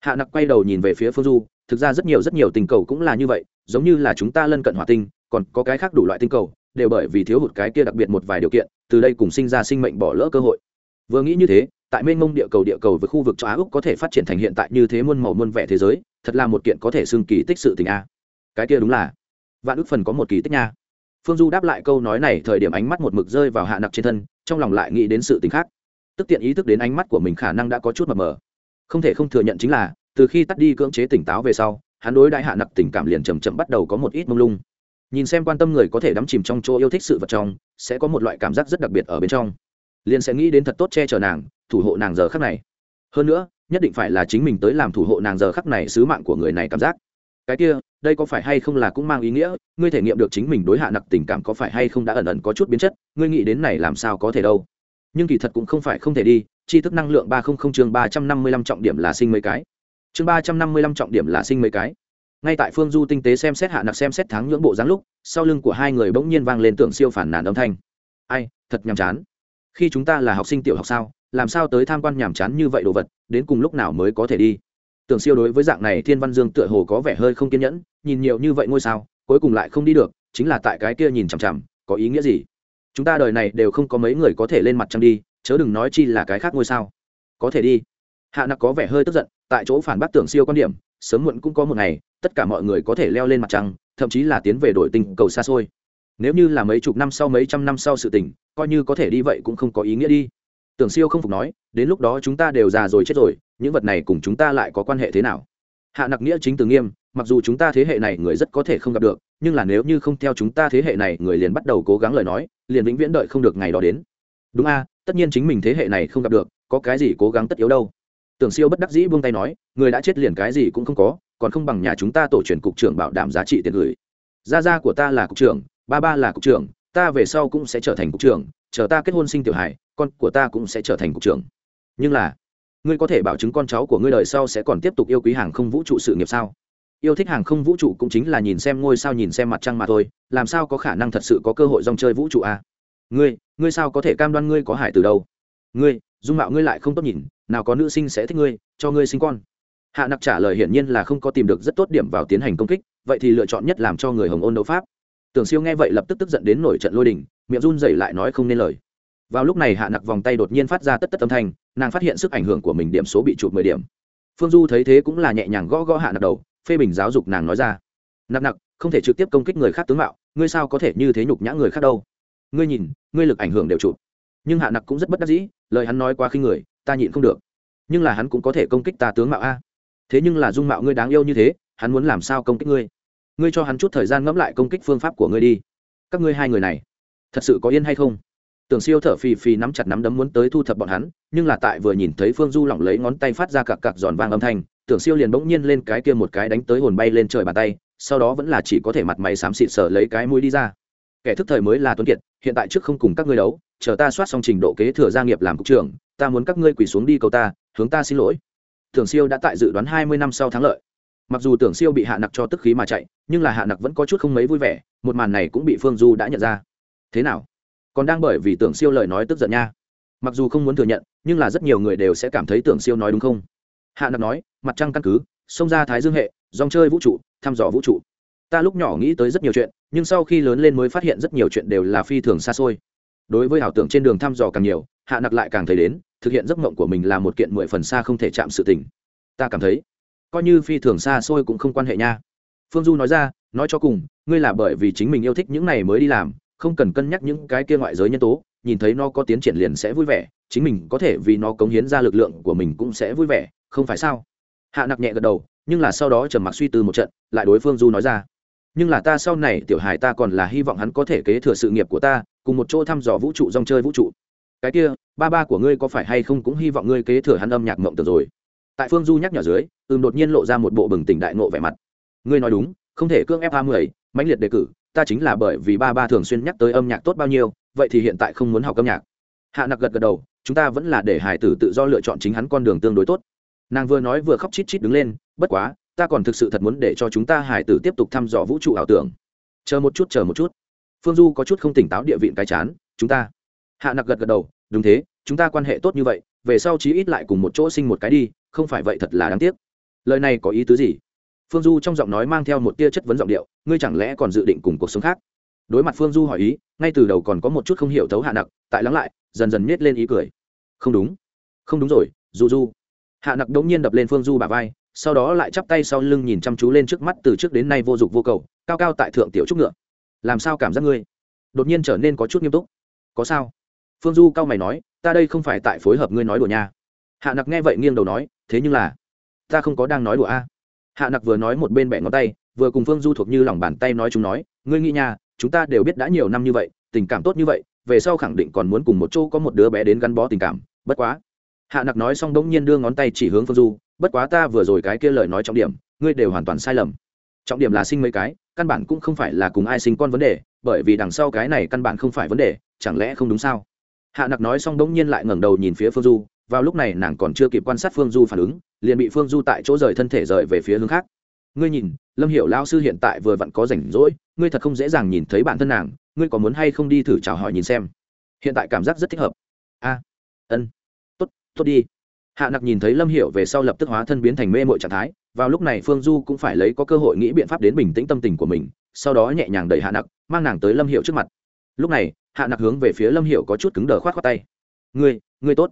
Hạ nặc quay đầu nhìn về phía phương du, thực ra rất nhiều rất nhiều tình cầu cũng là như vậy, giống như là chúng ta lân cận hỏa tinh, còn có cái khác đủ loại tinh cầu, đều bởi vì thiếu hụt cái kia đặc biệt một vài điều kiện, từ đây cùng sinh ra sinh mệnh bỏ lỡ cơ hội. Vừa nghĩ như thế, tại mênh mông địa cầu địa cầu với khu vực châu á úc có thể phát triển thành hiện tại như thế muôn màu muôn vẻ thế giới, thật là một kiện có thể xưng kỳ tích sự tình a. Cái kia đúng là, vạn ước phần có một kỳ tích nha phương du đáp lại câu nói này thời điểm ánh mắt một mực rơi vào hạ nặc trên thân, trong lòng lại nghĩ đến sự tình khác. Tức tiện ý thức đến ánh mắt của mình khả năng đã có chút mờ mờ. Không thể không thừa nhận chính là, từ khi tắt đi cưỡng chế tỉnh táo về sau, hắn đối đại hạ nặc tình cảm liền chầm chậm bắt đầu có một ít mông lung. Nhìn xem quan tâm người có thể đắm chìm trong chỗ yêu thích sự vật trong, sẽ có một loại cảm giác rất đặc biệt ở bên trong. Liền sẽ nghĩ đến thật tốt che chở nàng, thủ hộ nàng giờ khắc này. Hơn nữa, nhất định phải là chính mình tới làm thủ hộ nàng giờ khắc này sứ mạng của người này cảm giác. Cái kia đây có phải hay không là cũng mang ý nghĩa? Ngươi thể nghiệm được chính mình đối hạ nặc tình cảm có phải hay không đã ẩn ẩn có chút biến chất? Ngươi nghĩ đến này làm sao có thể đâu? Nhưng kỳ thật cũng không phải không thể đi. Chi thức năng lượng ba trăm linh chương ba trăm năm mươi lăm trọng điểm là sinh mấy cái. Chương ba trăm năm mươi lăm trọng điểm là sinh mấy cái. Ngay tại phương du tinh tế xem xét hạ nặc xem xét tháng nhưỡng bộ dáng lúc, sau lưng của hai người bỗng nhiên vang lên tưởng siêu phản nàn âm thanh. Ai, thật nhàm chán. Khi chúng ta là học sinh tiểu học sao, làm sao tới tham quan nhàm chán như vậy đồ vật, đến cùng lúc nào mới có thể đi? Tưởng siêu đối với dạng này thiên văn dương tựa hồ có vẻ hơi không kiên nhẫn nhìn nhiều như vậy ngôi sao, cuối cùng lại không đi được, chính là tại cái kia nhìn chằm chằm, có ý nghĩa gì? Chúng ta đời này đều không có mấy người có thể lên mặt trăng đi, chớ đừng nói chi là cái khác ngôi sao. Có thể đi. Hạ nặc có vẻ hơi tức giận, tại chỗ phản bác tưởng siêu quan điểm, sớm muộn cũng có một ngày, tất cả mọi người có thể leo lên mặt trăng, thậm chí là tiến về đổi tình cầu xa xôi. Nếu như là mấy chục năm sau, mấy trăm năm sau sự tình, coi như có thể đi vậy cũng không có ý nghĩa đi. Tưởng siêu không phục nói, đến lúc đó chúng ta đều già rồi chết rồi, những vật này cùng chúng ta lại có quan hệ thế nào? Hạ nặc nghĩa chính từ nghiêm mặc dù chúng ta thế hệ này người rất có thể không gặp được, nhưng là nếu như không theo chúng ta thế hệ này, người liền bắt đầu cố gắng lời nói, liền vĩnh viễn đợi không được ngày đó đến. Đúng a, tất nhiên chính mình thế hệ này không gặp được, có cái gì cố gắng tất yếu đâu. Tưởng siêu bất đắc dĩ buông tay nói, người đã chết liền cái gì cũng không có, còn không bằng nhà chúng ta tổ truyền cục trưởng bảo đảm giá trị tiền gửi. Gia gia của ta là cục trưởng, ba ba là cục trưởng, ta về sau cũng sẽ trở thành cục trưởng, chờ ta kết hôn sinh tiểu hải con của ta cũng sẽ trở thành cục trưởng. Nhưng là, ngươi có thể bảo chứng con cháu của ngươi đời sau sẽ còn tiếp tục yêu quý hàng không vũ trụ sự nghiệp sao? Yêu thích hàng không vũ trụ cũng chính là nhìn xem ngôi sao nhìn xem mặt trăng mà thôi, làm sao có khả năng thật sự có cơ hội dòng chơi vũ trụ à? ngươi ngươi sao có thể cam đoan ngươi có hải từ đâu? Ngươi, dung mạo ngươi lại không tốt nhìn, nào có nữ sinh sẽ thích ngươi, cho ngươi sinh con. Hạ nặc trả lời hiển nhiên là không có tìm được rất tốt điểm vào tiến hành công kích, vậy thì lựa chọn nhất làm cho người hồng ôn đấu pháp. Tưởng siêu nghe vậy lập tức tức giận đến nổi trận lôi đình, miệng run dậy lại nói không nên lời. Vào lúc này hạ nặc vòng tay đột nhiên phát ra tất tất âm thanh, nàng phát hiện sức ảnh hưởng của mình điểm số bị chụp mười điểm. Phương du thấy thế cũng là nhẹ nhàng gõ gõ hạ nặc đầu phê bình giáo dục nàng nói ra. Nặc nặc, không thể trực tiếp công kích người khác tướng mạo, ngươi sao có thể như thế nhục nhã người khác đâu? Ngươi nhìn, ngươi lực ảnh hưởng đều chụp. Nhưng hạ nặc cũng rất bất đắc dĩ, lời hắn nói qua khi người, ta nhịn không được. Nhưng là hắn cũng có thể công kích ta tướng mạo a. Thế nhưng là dung mạo ngươi đáng yêu như thế, hắn muốn làm sao công kích ngươi? Ngươi cho hắn chút thời gian ngẫm lại công kích phương pháp của ngươi đi. Các ngươi hai người này, thật sự có yên hay không? Tưởng siêu thở phì phì nắm chặt nắm đấm muốn tới thu thập bọn hắn, nhưng là tại vừa nhìn thấy phương du lỏng lấy ngón tay phát ra cặc cặc giòn vang âm thanh tưởng siêu liền bỗng nhiên lên cái kia một cái đánh tới hồn bay lên trời bàn tay, sau đó vẫn là chỉ có thể mặt mày xám xịt sở lấy cái mũi đi ra. Kẻ thức thời mới là tuấn kiệt, hiện tại trước không cùng các ngươi đấu, chờ ta soát xong trình độ kế thừa gia nghiệp làm cục trưởng, ta muốn các ngươi quỳ xuống đi cầu ta, hướng ta xin lỗi. Tưởng siêu đã tại dự đoán hai mươi năm sau thắng lợi. Mặc dù tưởng siêu bị hạ nặc cho tức khí mà chạy, nhưng là hạ nặc vẫn có chút không mấy vui vẻ, một màn này cũng bị phương du đã nhận ra. Thế nào? Còn đang bởi vì tưởng siêu lời nói tức giận nha. Mặc dù không muốn thừa nhận, nhưng là rất nhiều người đều sẽ cảm thấy tưởng siêu nói đúng không? Hạ nặc nói mặt trăng căn cứ xông ra thái dương hệ, dòng chơi vũ trụ, thăm dò vũ trụ. Ta lúc nhỏ nghĩ tới rất nhiều chuyện, nhưng sau khi lớn lên mới phát hiện rất nhiều chuyện đều là phi thường xa xôi. Đối với ảo tưởng trên đường thăm dò càng nhiều, hạ nặc lại càng thấy đến, thực hiện giấc mộng của mình là một kiện mười phần xa không thể chạm sự tình. Ta cảm thấy, coi như phi thường xa xôi cũng không quan hệ nha. Phương du nói ra, nói cho cùng, ngươi là bởi vì chính mình yêu thích những này mới đi làm, không cần cân nhắc những cái kia ngoại giới nhân tố, nhìn thấy nó có tiến triển liền sẽ vui vẻ, chính mình có thể vì nó cống hiến ra lực lượng của mình cũng sẽ vui vẻ, không phải sao? Hạ nặc nhẹ gật đầu, nhưng là sau đó trầm mặc suy tư một trận, lại đối phương du nói ra. Nhưng là ta sau này tiểu hài ta còn là hy vọng hắn có thể kế thừa sự nghiệp của ta, cùng một chỗ thăm dò vũ trụ rong chơi vũ trụ. Cái kia, ba ba của ngươi có phải hay không cũng hy vọng ngươi kế thừa hắn âm nhạc mộng tưởng rồi. Tại phương du nhắc nhở dưới, ừm đột nhiên lộ ra một bộ bừng tỉnh đại ngộ vẻ mặt. Ngươi nói đúng, không thể cưỡng ép a mười, mãnh liệt đề cử, ta chính là bởi vì ba ba thường xuyên nhắc tới âm nhạc tốt bao nhiêu, vậy thì hiện tại không muốn học âm nhạc. Hạ nặc gật gật đầu, chúng ta vẫn là để hải tử tự do lựa chọn chính hắn con đường tương đối tốt nàng vừa nói vừa khóc chít chít đứng lên, bất quá, ta còn thực sự thật muốn để cho chúng ta hải tử tiếp tục thăm dò vũ trụ ảo tưởng. Chờ một chút, chờ một chút. Phương du có chút không tỉnh táo địa vị cái chán, chúng ta. Hạ nặc gật gật đầu, đúng thế, chúng ta quan hệ tốt như vậy, về sau chí ít lại cùng một chỗ sinh một cái đi, không phải vậy thật là đáng tiếc. Lời này có ý tứ gì? Phương du trong giọng nói mang theo một tia chất vấn giọng điệu, ngươi chẳng lẽ còn dự định cùng cuộc sống khác? Đối mặt phương du hỏi ý, ngay từ đầu còn có một chút không hiểu thấu hạ nặc, tại lắng lại, dần dần miết lên ý cười. Không đúng không đúng rồi, du du hạ nặc đống nhiên đập lên phương du bà vai, sau đó lại chắp tay sau lưng nhìn chăm chú lên trước mắt từ trước đến nay vô dụng vô cầu, cao cao tại thượng tiểu trúc ngựa. Làm sao cảm giác ngươi? Đột nhiên trở nên có chút nghiêm túc. Có sao? Phương du cao mày nói, ta đây không phải tại phối hợp ngươi nói đùa nha. Hạ nặc nghe vậy nghiêng đầu nói, thế nhưng là, ta không có đang nói đùa a. Hạ nặc vừa nói một bên bẻ ngón tay, vừa cùng phương du thuộc như lòng bàn tay nói chúng nói, ngươi nghĩ nha, chúng ta đều biết đã nhiều năm như vậy, tình cảm tốt như vậy, về sau khẳng định còn muốn cùng một chỗ có một đứa bé đến gắn bó tình cảm, bất quá hạ nặc nói xong đ ỗ n g nhiên đưa ngón tay chỉ hướng phương du, bất quá ta vừa rồi cái kia lời nói trọng điểm, ngươi đều hoàn toàn sai lầm. Trọng điểm là sinh mấy cái, căn bản cũng không phải là cùng ai sinh con vấn đề, bởi vì đằng sau cái này căn bản không phải vấn đề, chẳng lẽ không đúng sao? Hạ nặc nói xong đ ỗ n g nhiên lại ngẩng đầu nhìn phía phương du, vào lúc này nàng còn chưa kịp quan sát phương du phản ứng, liền bị phương du tại chỗ rời thân thể rời về phía hướng khác. Ngươi nhìn, lâm hiểu lao sư hiện tại vừa vặn có rảnh rỗi, ngươi thật không dễ dàng nhìn thấy bản thân nàng, ngươi có muốn hay không đi thử chào hỏi nhìn xem? Hiện tại cảm giác rất thích hợp. A, ân tốt đi. Hạ nặc nhìn thấy lâm hiểu về sau lập tức hóa thân biến thành mê mội trạng thái, vào lúc này phương du cũng phải lấy có cơ hội nghĩ biện pháp đến bình tĩnh tâm tình của mình, sau đó nhẹ nhàng đẩy hạ nặc, mang nàng tới lâm Hiệu trước mặt. Lúc này, hạ nặc hướng về phía lâm Hiệu có chút cứng đờ khoát khoát tay. Ngươi ngươi tốt.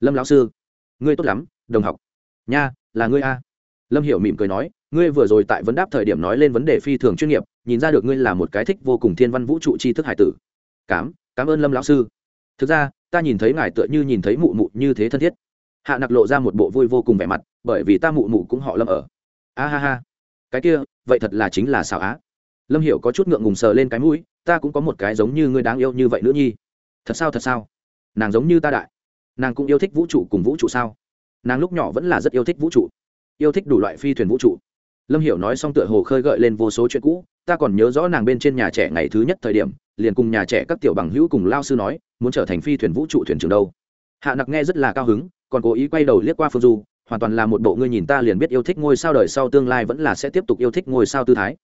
Lâm lão sư, ngươi tốt lắm, đồng học. Nha, là ngươi a. Lâm Hiệu mỉm cười nói, ngươi vừa rồi tại vấn đáp thời điểm nói lên vấn đề phi thường chuyên nghiệp, nhìn ra được ngươi là một cái thích vô cùng thiên văn vũ trụ tri thức hải tử. Cám cảm ơn lâm lão sư. Thực ra ta nhìn thấy ngài tựa như nhìn thấy mụ mụ như thế thân thiết. Hạ nặc lộ ra một bộ vui vô cùng vẻ mặt, bởi vì ta mụ mụ cũng họ lâm ở. A ha ha. Cái kia, vậy thật là chính là xảo á. Lâm hiểu có chút ngượng ngùng sờ lên cái mũi, ta cũng có một cái giống như ngươi đáng yêu như vậy nữa nhi. Thật sao thật sao? Nàng giống như ta đại. Nàng cũng yêu thích vũ trụ cùng vũ trụ sao? Nàng lúc nhỏ vẫn là rất yêu thích vũ trụ. Yêu thích đủ loại phi thuyền vũ trụ. Lâm hiểu nói xong tựa hồ khơi gợi lên vô số chuyện cũ, ta còn nhớ rõ nàng bên trên nhà trẻ ngày thứ nhất thời điểm liền cùng nhà trẻ các tiểu bằng hữu cùng lao sư nói, muốn trở thành phi thuyền vũ trụ thuyền trưởng đâu. Hạ nặc nghe rất là cao hứng, còn cố ý quay đầu liếc qua phương du, hoàn toàn là một bộ ngươi nhìn ta liền biết yêu thích ngôi sao đời sau tương lai vẫn là sẽ tiếp tục yêu thích ngôi sao tư thái.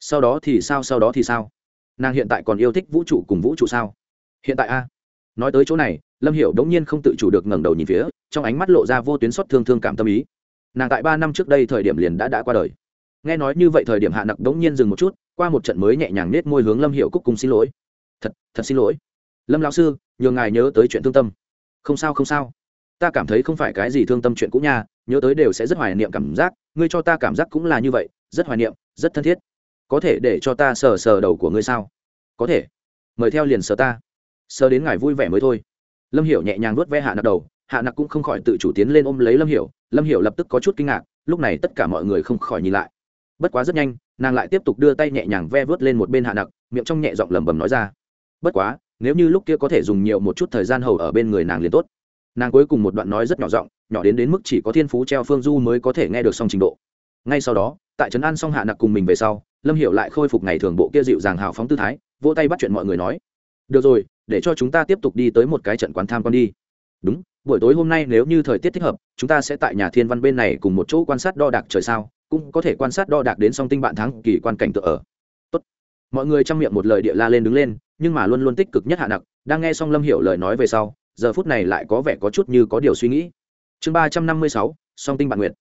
Sau đó thì sao, sau đó thì sao? Nàng hiện tại còn yêu thích vũ trụ cùng vũ trụ sao? Hiện tại a? Nói tới chỗ này, lâm hiểu đống nhiên không tự chủ được ngẩng đầu nhìn phía, trong ánh mắt lộ ra vô tuyến xót thương thương cảm tâm ý. Nàng tại ba năm trước đây thời điểm liền đã đã qua đời. Nghe nói như vậy thời điểm hạ nặc đống nhiên dừng một chút qua một trận mới nhẹ nhàng nết môi hướng lâm hiểu cúc cùng xin lỗi. Thật thật xin lỗi. Lâm lão sư, nhường ngài nhớ tới chuyện thương tâm. Không sao không sao. Ta cảm thấy không phải cái gì thương tâm chuyện cũ nha, nhớ tới đều sẽ rất hoài niệm cảm giác, ngươi cho ta cảm giác cũng là như vậy, rất hoài niệm, rất thân thiết. Có thể để cho ta sờ sờ đầu của ngươi sao? Có thể. Mời theo liền sờ ta. Sờ đến ngài vui vẻ mới thôi. Lâm hiểu nhẹ nhàng nuốt ve hạ nặc đầu, hạ nặc cũng không khỏi tự chủ tiến lên ôm lấy lâm hiểu. Lâm hiểu lập tức có chút kinh ngạc, lúc này tất cả mọi người không khỏi nhìn lại bất quá rất nhanh, nàng lại tiếp tục đưa tay nhẹ nhàng ve vớt lên một bên hạ nặc, miệng trong nhẹ giọng lẩm bẩm nói ra. Bất quá, nếu như lúc kia có thể dùng nhiều một chút thời gian hầu ở bên người nàng liền tốt. Nàng cuối cùng một đoạn nói rất nhỏ giọng, nhỏ đến đến mức chỉ có thiên phú treo phương du mới có thể nghe được xong trình độ. Ngay sau đó, tại trấn an xong hạ nặc cùng mình về sau, lâm hiểu lại khôi phục ngày thường bộ kia dịu dàng hào phóng tư thái, vỗ tay bắt chuyện mọi người nói. Được rồi, để cho chúng ta tiếp tục đi tới một cái trận quán tham quan đi. Đúng, buổi tối hôm nay nếu như thời tiết thích hợp, chúng ta sẽ tại nhà thiên văn bên này cùng một chỗ quan sát đo đạc trời sao cũng có thể quan sát đo đạc đến song tinh bạn thắng kỳ quan cảnh tự ở. Tốt. mọi người trong miệng một lời địa la lên đứng lên, nhưng mà luôn luôn tích cực nhất hạ nặc, đang nghe xong lâm hiểu lời nói về sau, giờ phút này lại có vẻ có chút như có điều suy nghĩ. Chương ba trăm năm mươi sáu, song tinh bạn nguyệt.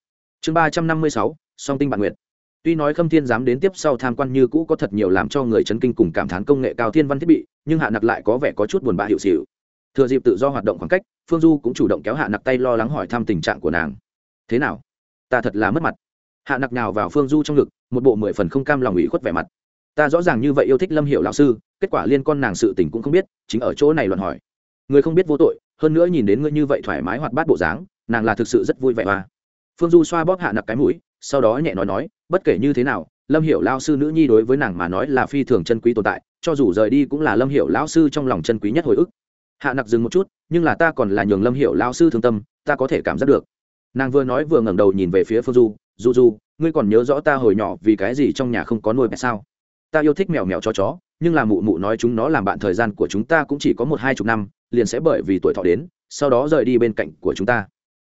Chương ba trăm năm mươi sáu, song tinh bạn nguyệt. Tuy nói khâm thiên dám đến tiếp sau tham quan như cũ có thật nhiều làm cho người chấn kinh cùng cảm thán công nghệ cao thiên văn thiết bị, nhưng hạ nặc lại có vẻ có chút buồn bã hiệu xịu. Thừa dịp tự do hoạt động khoảng cách, phương du cũng chủ động kéo hạ nặc tay lo lắng hỏi thăm tình trạng của nàng. Thế nào? Ta thật là mất mặt hạ nặc nào vào phương du trong ngực, một bộ mười phần không cam lòng ủy khuất vẻ mặt. Ta rõ ràng như vậy yêu thích lâm hiệu lão sư, kết quả liên con nàng sự tình cũng không biết, chính ở chỗ này luận hỏi. Người không biết vô tội, hơn nữa nhìn đến ngươi như vậy thoải mái hoạt bát bộ dáng, nàng là thực sự rất vui vẻ hoa phương du xoa bóp hạ nặc cái mũi, sau đó nhẹ nói nói, bất kể như thế nào, lâm Hiệu lao sư nữ nhi đối với nàng mà nói là phi thường chân quý tồn tại, cho dù rời đi cũng là lâm Hiệu lão sư trong lòng chân quý nhất hồi ức. Hạ nặc dừng một chút, nhưng là ta còn là nhường lâm Hiệu lao sư thương tâm, ta có thể cảm giác được. Nàng vừa nói vừa ngẩng đầu nhìn về phía phương du du du ngươi còn nhớ rõ ta hồi nhỏ vì cái gì trong nhà không có nuôi pet sao? Ta yêu thích mèo mèo chó chó, nhưng là mụ mụ nói chúng nó làm bạn thời gian của chúng ta cũng chỉ có một hai chục năm, liền sẽ bởi vì tuổi thọ đến, sau đó rời đi bên cạnh của chúng ta.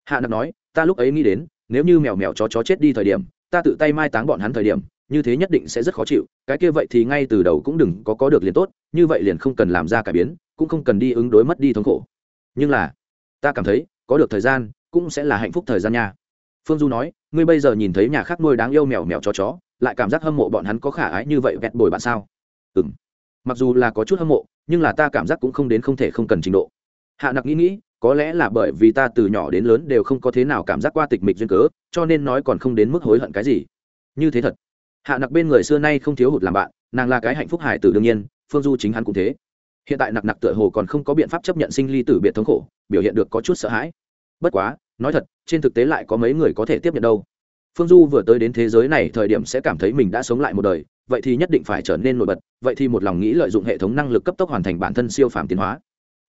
Hạ nặc nói, ta lúc ấy nghĩ đến, nếu như mèo mèo chó chó chết đi thời điểm, ta tự tay mai táng bọn hắn thời điểm, như thế nhất định sẽ rất khó chịu, cái kia vậy thì ngay từ đầu cũng đừng có có được liền tốt, như vậy liền không cần làm ra cải biến, cũng không cần đi ứng đối mất đi thống khổ. Nhưng là, ta cảm thấy, có được thời gian, cũng sẽ là hạnh phúc thời gian nha phương du nói, ngươi bây giờ nhìn thấy nhà khác nuôi đáng yêu mèo mèo chó chó, lại cảm giác hâm mộ bọn hắn có khả ái như vậy vẹt bồi bạn sao? Ừ m mặc dù là có chút hâm mộ, nhưng là ta cảm giác cũng không đến không thể không cần trình độ. Hạ nặc nghĩ nghĩ, có lẽ là bởi vì ta từ nhỏ đến lớn đều không có thế nào cảm giác qua tịch mịch duyên cớ, cho nên nói còn không đến mức hối hận cái gì. Như thế thật. Hạ nặc bên người xưa nay không thiếu hụt làm bạn, nàng là cái hạnh phúc hải tử đương nhiên, phương du chính hắn cũng thế. Hiện tại nặc nặc tựa hồ còn không có biện pháp chấp nhận sinh ly tử biệt thống khổ, biểu hiện được có chút sợ hãi. Bất quá nói thật, trên thực tế lại có mấy người có thể tiếp nhận đâu. Phương du vừa tới đến thế giới này thời điểm sẽ cảm thấy mình đã sống lại một đời, vậy thì nhất định phải trở nên nổi bật, vậy thì một lòng nghĩ lợi dụng hệ thống năng lực cấp tốc hoàn thành bản thân siêu phàm tiến hóa.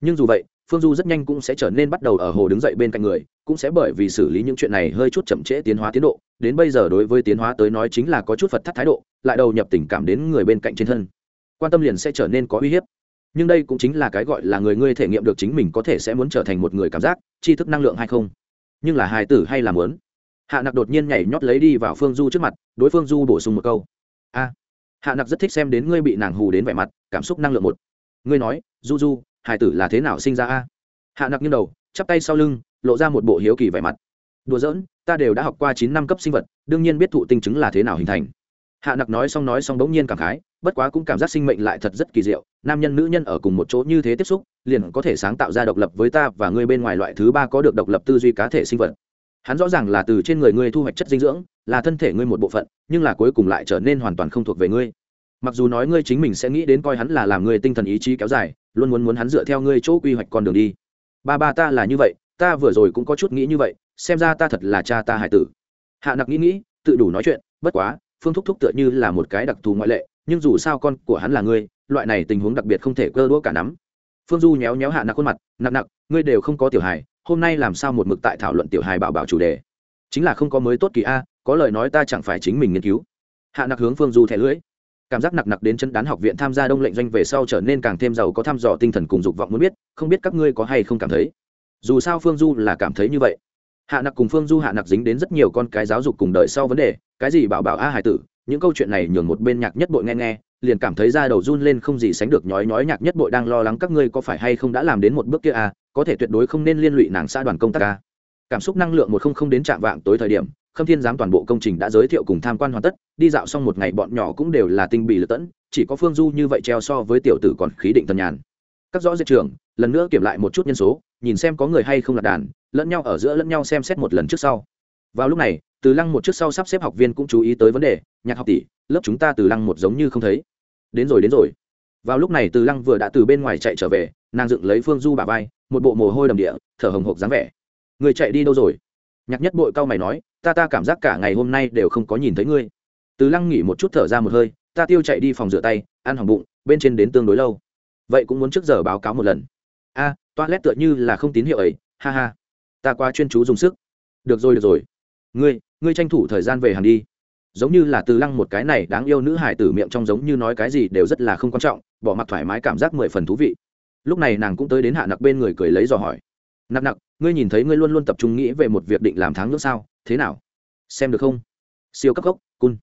Nhưng dù vậy, phương du rất nhanh cũng sẽ trở nên bắt đầu ở hồ đứng dậy bên cạnh người, cũng sẽ bởi vì xử lý những chuyện này hơi chút chậm trễ tiến hóa tiến độ, đến bây giờ đối với tiến hóa tới nói chính là có chút phật thắt thái độ, lại đầu nhập tình cảm đến người bên cạnh trên thân. Quan tâm liền sẽ trở nên có uy hiếp. Nhưng đây cũng chính là cái gọi là người ngươi thể nghiệm được chính mình có thể sẽ muốn trở thành một người cảm giác, tri thức năng lượng hay không nhưng là hài tử hay là muốn? Hạ nặc đột nhiên nhảy nhót lấy đi vào phương du trước mặt, đối phương du bổ sung một câu. A, hạ nặc rất thích xem đến ngươi bị nàng hù đến vẻ mặt, cảm xúc năng lượng một. Ngươi nói, du du, hài tử là thế nào sinh ra a? Hạ nặc nghiêng đầu, chắp tay sau lưng, lộ ra một bộ hiếu kỳ vẻ mặt. Đùa giỡn, ta đều đã học qua chín năm cấp sinh vật, đương nhiên biết thụ tinh chứng là thế nào hình thành. Hạ nặc nói xong nói xong bỗng nhiên cảm khái bất quá cũng cảm giác sinh mệnh lại thật rất kỳ diệu, nam nhân nữ nhân ở cùng một chỗ như thế tiếp xúc, liền có thể sáng tạo ra độc lập với ta và ngươi bên ngoài loại thứ ba có được độc lập tư duy cá thể sinh vật. Hắn rõ ràng là từ trên người ngươi thu hoạch chất dinh dưỡng, là thân thể ngươi một bộ phận, nhưng là cuối cùng lại trở nên hoàn toàn không thuộc về ngươi. Mặc dù nói ngươi chính mình sẽ nghĩ đến coi hắn là làm ngươi tinh thần ý chí kéo dài, luôn muốn muốn hắn dựa theo ngươi chỗ quy hoạch con đường đi. Ba ba ta là như vậy, ta vừa rồi cũng có chút nghĩ như vậy, xem ra ta thật là cha ta hải tử. Hạ nặc nghĩ nghĩ, tự đủ nói chuyện, bất quá, phương thúc thúc tựa như là một cái đặc thù ngoại lệ nhưng dù sao con của hắn là ngươi, loại này tình huống đặc biệt không thể cơ đũa cả nắm. Phương du nhéo nhéo hạ nặc khuôn mặt nặc nặc ngươi đều không có tiểu hài, hôm nay làm sao một mực tại thảo luận tiểu hài bảo bảo chủ đề? Chính là không có mới tốt kỳ a, có lời nói ta chẳng phải chính mình nghiên cứu. Hạ nặc hướng phương du thẻ lưỡi. Cảm giác nặc nặc đến chân đán học viện tham gia đông lệnh doanh về sau trở nên càng thêm giàu có thăm dò tinh thần cùng dục vọng muốn biết, không biết các ngươi có hay không cảm thấy. Dù sao phương du là cảm thấy như vậy. Hạ nặc cùng phương du hạ nặc dính đến rất nhiều con cái giáo dục cùng đời sau vấn đề, cái gì bảo bảo a hải tử những câu chuyện này nhường một bên nhạc nhất bội nghe nghe, liền cảm thấy da đầu run lên không gì sánh được nhói nhói nhạc nhất bội đang lo lắng các ngươi có phải hay không đã làm đến một bước kia à? có thể tuyệt đối không nên liên lụy nàng xã đoàn công tác à. cảm xúc năng lượng một không không đến trạm vạng tối thời điểm, khâm thiên giám toàn bộ công trình đã giới thiệu cùng tham quan hoàn tất, đi dạo xong một ngày bọn nhỏ cũng đều là tinh bị lật tẫn, chỉ có phương du như vậy treo so với tiểu tử còn khí định tần nhàn các rõ diệt trưởng lần nữa kiểm lại một chút nhân số, nhìn xem có người hay không là đàn, lẫn nhau ở giữa lẫn nhau xem xét một lần trước sau vào lúc này từ lăng một trước sau sắp xếp học viên cũng chú ý tới vấn đề nhạc học tỷ lớp chúng ta từ lăng một giống như không thấy. Đến rồi đến rồi. Vào lúc này từ lăng vừa đã từ bên ngoài chạy trở về nàng dựng lấy phương du bà vai một bộ mồ hôi đầm địa thở hồng hộc dáng vẻ. Người chạy đi đâu rồi? Nhạc nhất bội cao mày nói ta ta cảm giác cả ngày hôm nay đều không có nhìn thấy ngươi. Từ lăng nghỉ một chút thở ra một hơi ta tiêu chạy đi phòng rửa tay ăn hỏng bụng bên trên đến tương đối lâu. Vậy cũng muốn trước giờ báo cáo một lần. A à, toilet tựa như là không tín hiệu ấy ha ha. Ta qua chuyên chú dùng sức. Được rồi được rồi ngươi ngươi tranh thủ thời gian về hàng đi. Giống như là từ lăng một cái này đáng yêu nữ hải tử miệng trong giống như nói cái gì đều rất là không quan trọng, bỏ mặc thoải mái cảm giác mười phần thú vị. Lúc này nàng cũng tới đến hạ nặc bên người cười lấy dò hỏi. Nặc nặc, ngươi nhìn thấy ngươi luôn luôn tập trung nghĩ về một việc định làm tháng nữa sao? Thế nào? Xem được không? Siêu cấp gốc, cun.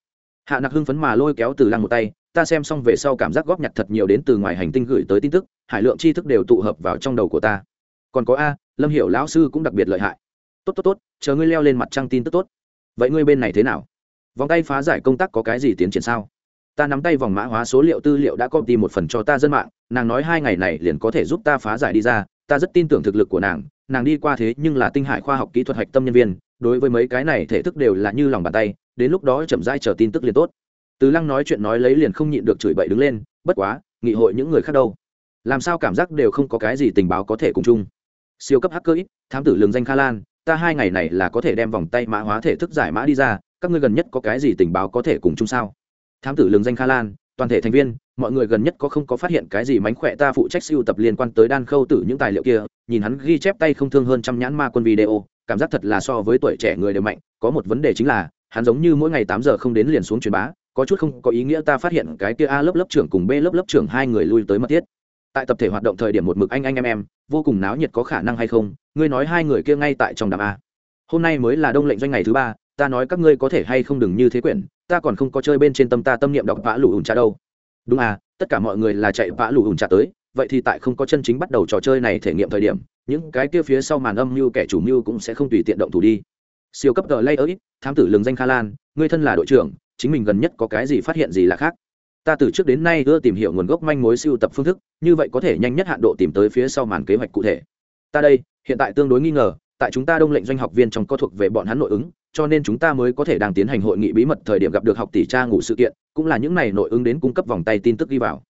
Hạ nặc hưng phấn mà lôi kéo từ lăng một tay, ta xem xong về sau cảm giác góp nhặt thật nhiều đến từ ngoài hành tinh gửi tới tin tức, hải lượng tri thức đều tụ hợp vào trong đầu của ta. Còn có a, lâm hiểu lão sư cũng đặc biệt lợi hại tốt tốt tốt, chờ ngươi leo lên mặt trăng tin tức tốt. Vậy ngươi bên này thế nào? Vòng tay phá giải công tác có cái gì tiến triển sao? Ta nắm tay vòng mã hóa số liệu tư liệu đã copy một phần cho ta dân mạng, nàng nói hai ngày này liền có thể giúp ta phá giải đi ra, ta rất tin tưởng thực lực của nàng nàng đi qua thế nhưng là tinh hải khoa học kỹ thuật hạch tâm nhân viên, đối với mấy cái này thể thức đều là như lòng bàn tay, đến lúc đó chậm rãi chờ tin tức liền tốt. Từ lăng nói chuyện nói lấy liền không nhịn được chửi bậy đứng lên, bất quá, nghị hội những người khác đâu? Làm sao cảm giác đều không có cái gì tình báo có thể cùng chung? Siêu cấp hacker ít thám tử lường danh kha lan ta hai ngày này là có thể đem vòng tay mã hóa thể thức giải mã đi ra, các ngươi gần nhất có cái gì tình báo có thể cùng chung sao? Thám tử lường danh kha lan, toàn thể thành viên, mọi người gần nhất có không có phát hiện cái gì mánh khỏe ta phụ trách siêu tập liên quan tới đan khâu tử những tài liệu kia, nhìn hắn ghi chép tay không thương hơn trăm nhãn ma quân video, cảm giác thật là so với tuổi trẻ người đều mạnh, có một vấn đề chính là, hắn giống như mỗi ngày tám giờ không đến liền xuống truyền bá, có chút không có ý nghĩa ta phát hiện cái kia a lớp lớp trưởng cùng b lớp lớp trưởng hai người lui tới mật thiết tại tập thể hoạt động thời điểm một mực anh anh em em, vô cùng náo nhiệt có khả năng hay không, ngươi nói hai người kia ngay tại trong đàm a. Hôm nay mới là đông lệnh doanh ngày thứ ba, ta nói các ngươi có thể hay không đừng như thế quyển, ta còn không có chơi bên trên tâm ta tâm niệm đọc vã lù ủn trà đâu. Đúng à tất cả mọi người là chạy vã lù ủn trà tới, vậy thì tại không có chân chính bắt đầu trò chơi này thể nghiệm thời điểm, những cái kia phía sau màn âm mưu kẻ chủ mưu cũng sẽ không tùy tiện động thủ đi. Siêu cấp tờ lay ấy thám tử lường danh kha lan, ngươi thân là đội trưởng, chính mình gần nhất có cái gì phát hiện gì là khác? Ta từ trước đến nay ưa tìm hiểu nguồn gốc manh mối siêu tập phương thức, như vậy có thể nhanh nhất hạn độ tìm tới phía sau màn kế hoạch cụ thể. Ta đây, hiện tại tương đối nghi ngờ, tại chúng ta đông lệnh doanh học viên trong có thuộc về bọn hắn nội ứng, cho nên chúng ta mới có thể đang tiến hành hội nghị bí mật thời điểm gặp được học tỷ tra ngủ sự kiện, cũng là những này nội ứng đến cung cấp vòng tay tin tức ghi vào.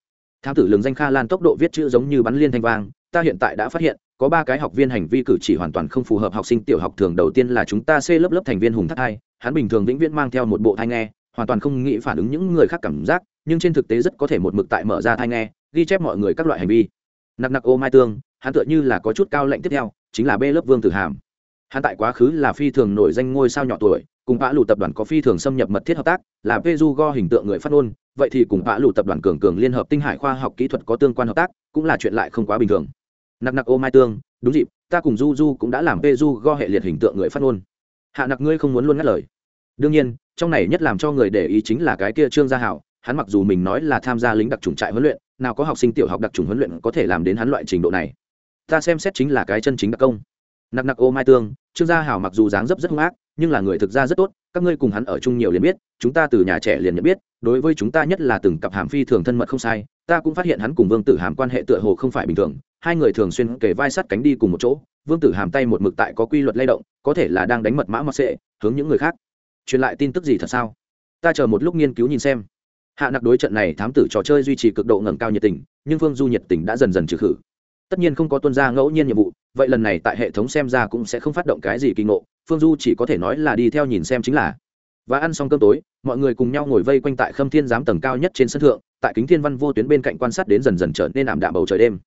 Thám tử lường danh kha lan tốc độ viết chữ giống như bắn liên thanh vang, ta hiện tại đã phát hiện, có ba cái học viên hành vi cử chỉ hoàn toàn không phù hợp học sinh tiểu học thường đầu tiên là chúng ta c lớp lớp thành viên hùng thắt hai, hắn bình thường vĩnh viễn mang theo một bộ thai nghe, hoàn toàn không nghĩ phản ứng những người khác cảm giác nhưng trên thực tế rất có thể một mực tại mở ra thai nghe, ghi chép mọi người các loại hành vi. Nặc nặc ô mai tương, hắn tựa như là có chút cao lệnh tiếp theo, chính là b lớp vương tử hàm. Hắn tại quá khứ là phi thường nổi danh ngôi sao nhỏ tuổi, cùng vã lụ tập đoàn có phi thường xâm nhập mật thiết hợp tác, là peju go hình tượng người phát ngôn, vậy thì cùng vã lụ tập đoàn cường cường liên hợp tinh hải khoa học kỹ thuật có tương quan hợp tác, cũng là chuyện lại không quá bình thường. Nặc nặc ô mai tương, đúng dịp, ta cùng du du cũng đã làm peju go hệ liệt hình tượng người phát ngôn. Hạ nặc ngươi không muốn luôn ngắt lời. Đương nhiên, trong này nhất làm cho người để ý chính là cái kia trương gia hảo hắn mặc dù mình nói là tham gia lính đặc trùng trại huấn luyện, nào có học sinh tiểu học đặc trùng huấn luyện có thể làm đến hắn loại trình độ này. Ta xem xét chính là cái chân chính đặc công. Nặc nặc ô mai tương, trương gia hảo mặc dù dáng dấp rất hung ác, nhưng là người thực ra rất tốt, các ngươi cùng hắn ở chung nhiều liền biết, chúng ta từ nhà trẻ liền nhận biết, đối với chúng ta nhất là từng cặp hàm phi thường thân mật không sai, ta cũng phát hiện hắn cùng vương tử hàm quan hệ tựa hồ không phải bình thường, hai người thường xuyên kề vai sát cánh đi cùng một chỗ, vương tử hàm tay một mực tại có quy luật lay động, có thể là đang đánh mật mã mật sệ, hướng những người khác. Truyền lại tin tức gì thật sao? Ta chờ một lúc nghiên cứu nhìn xem hạ nặc đối trận này thám tử trò chơi duy trì cực độ ngẩng cao nhiệt tình, nhưng phương du nhiệt tình đã dần dần trừ khử. Tất nhiên không có tuân gia ngẫu nhiên nhiệm vụ, vậy lần này tại hệ thống xem ra cũng sẽ không phát động cái gì kinh ngộ, phương du chỉ có thể nói là đi theo nhìn xem chính là. Và ăn xong cơm tối, mọi người cùng nhau ngồi vây quanh tại khâm thiên giám tầng cao nhất trên sân thượng, tại kính thiên văn vô tuyến bên cạnh quan sát đến dần dần trở nên ảm đạm bầu trời đêm.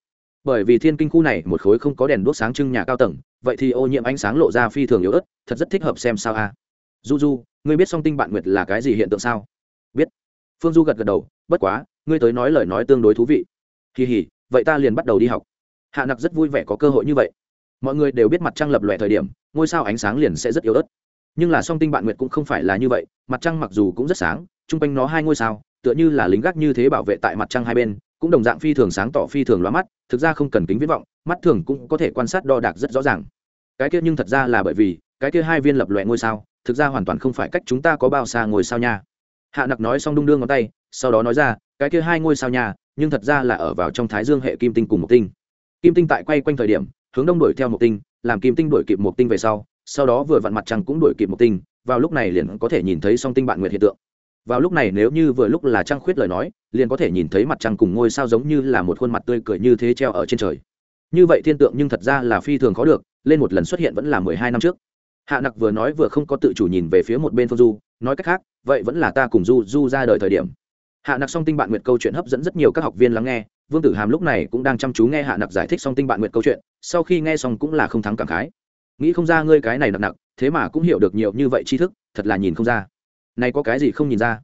Bởi vì thiên kinh khu này một khối không có đèn đuốc sáng trưng nhà cao tầng, vậy thì ô nhiễm ánh sáng lộ ra phi thường yếu ớt, thật rất thích hợp xem sao a. Du du ngươi biết song tinh bạn nguyệt là cái gì hiện tượng sao? Phương du gật gật đầu, bất quá, ngươi tới nói lời nói tương đối thú vị. Kỳ hỉ, vậy ta liền bắt đầu đi học. Hạ nặc rất vui vẻ có cơ hội như vậy. Mọi người đều biết mặt trăng lập lòe thời điểm, ngôi sao ánh sáng liền sẽ rất yếu ớt. Nhưng là song tinh bạn nguyệt cũng không phải là như vậy, mặt trăng mặc dù cũng rất sáng, chung quanh nó hai ngôi sao, tựa như là lính gác như thế bảo vệ tại mặt trăng hai bên, cũng đồng dạng phi thường sáng tỏ phi thường loa mắt, thực ra không cần kính viễn vọng, mắt thường cũng có thể quan sát đo đạc rất rõ ràng. Cái kia nhưng thật ra là bởi vì, cái kia hai viên lập lòe ngôi sao, thực ra hoàn toàn không phải cách chúng ta có bao xa ngôi sao nha hạ nặc nói xong đung đương ngón tay sau đó nói ra cái kia hai ngôi sao nhà, nhưng thật ra là ở vào trong thái dương hệ kim tinh cùng một tinh. Kim tinh tại quay quanh thời điểm hướng đông đuổi theo một tinh làm kim tinh đuổi kịp một tinh về sau sau đó vừa vặn mặt trăng cũng đuổi kịp một tinh vào lúc này liền có thể nhìn thấy song tinh bạn nguyệt hiện tượng. Vào lúc này nếu như vừa lúc là trăng khuyết lời nói liền có thể nhìn thấy mặt trăng cùng ngôi sao giống như là một khuôn mặt tươi cười như thế treo ở trên trời. Như vậy thiên tượng nhưng thật ra là phi thường khó được lên một lần xuất hiện vẫn là mười hai năm trước. Hạ nặc vừa nói vừa không có tự chủ nhìn về phía một bên phương du nói cách khác, vậy vẫn là ta cùng du du ra đời thời điểm. Hạ nặc song tinh bạn nguyệt câu chuyện hấp dẫn rất nhiều các học viên lắng nghe, vương tử hàm lúc này cũng đang chăm chú nghe hạ nặc giải thích song tinh bạn nguyệt câu chuyện, sau khi nghe xong cũng là không thắng cảm khái. Nghĩ không ra ngươi cái này nặc nặc, thế mà cũng hiểu được nhiều như vậy tri thức, thật là nhìn không ra. Này có cái gì không nhìn ra?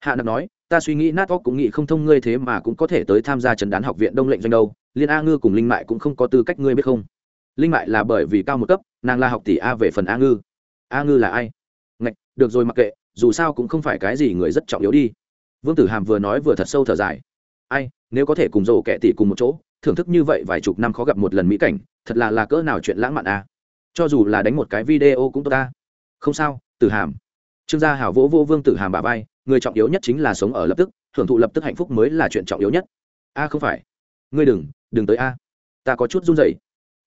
Hạ nặc nói, ta suy nghĩ nát óc cũng nghĩ không thông ngươi thế mà cũng có thể tới tham gia trần đán học viện đông lệnh doanh đâu, liên a ngư cùng linh mại cũng không có tư cách ngươi biết không? Linh mại là bởi vì cao một cấp, nàng là học tỷ a về phần a ngư. A ngư là ai? Ngạch, được rồi mặc kệ, dù sao cũng không phải cái gì người rất trọng yếu đi. Vương tử hàm vừa nói vừa thật sâu thở dài. Ai, nếu có thể cùng rổ kẹ tỷ cùng một chỗ, thưởng thức như vậy vài chục năm khó gặp một lần mỹ cảnh, thật là là cỡ nào chuyện lãng mạn à? cho dù là đánh một cái video cũng tốt ta. Không sao, tử hàm. Trương gia hảo vỗ vô vương tử hàm bà vai, người trọng yếu nhất chính là sống ở lập tức, hưởng thụ lập tức hạnh phúc mới là chuyện trọng yếu nhất. A, không phải. Ngươi đừng đừng tới a. Ta có chút run rẩy.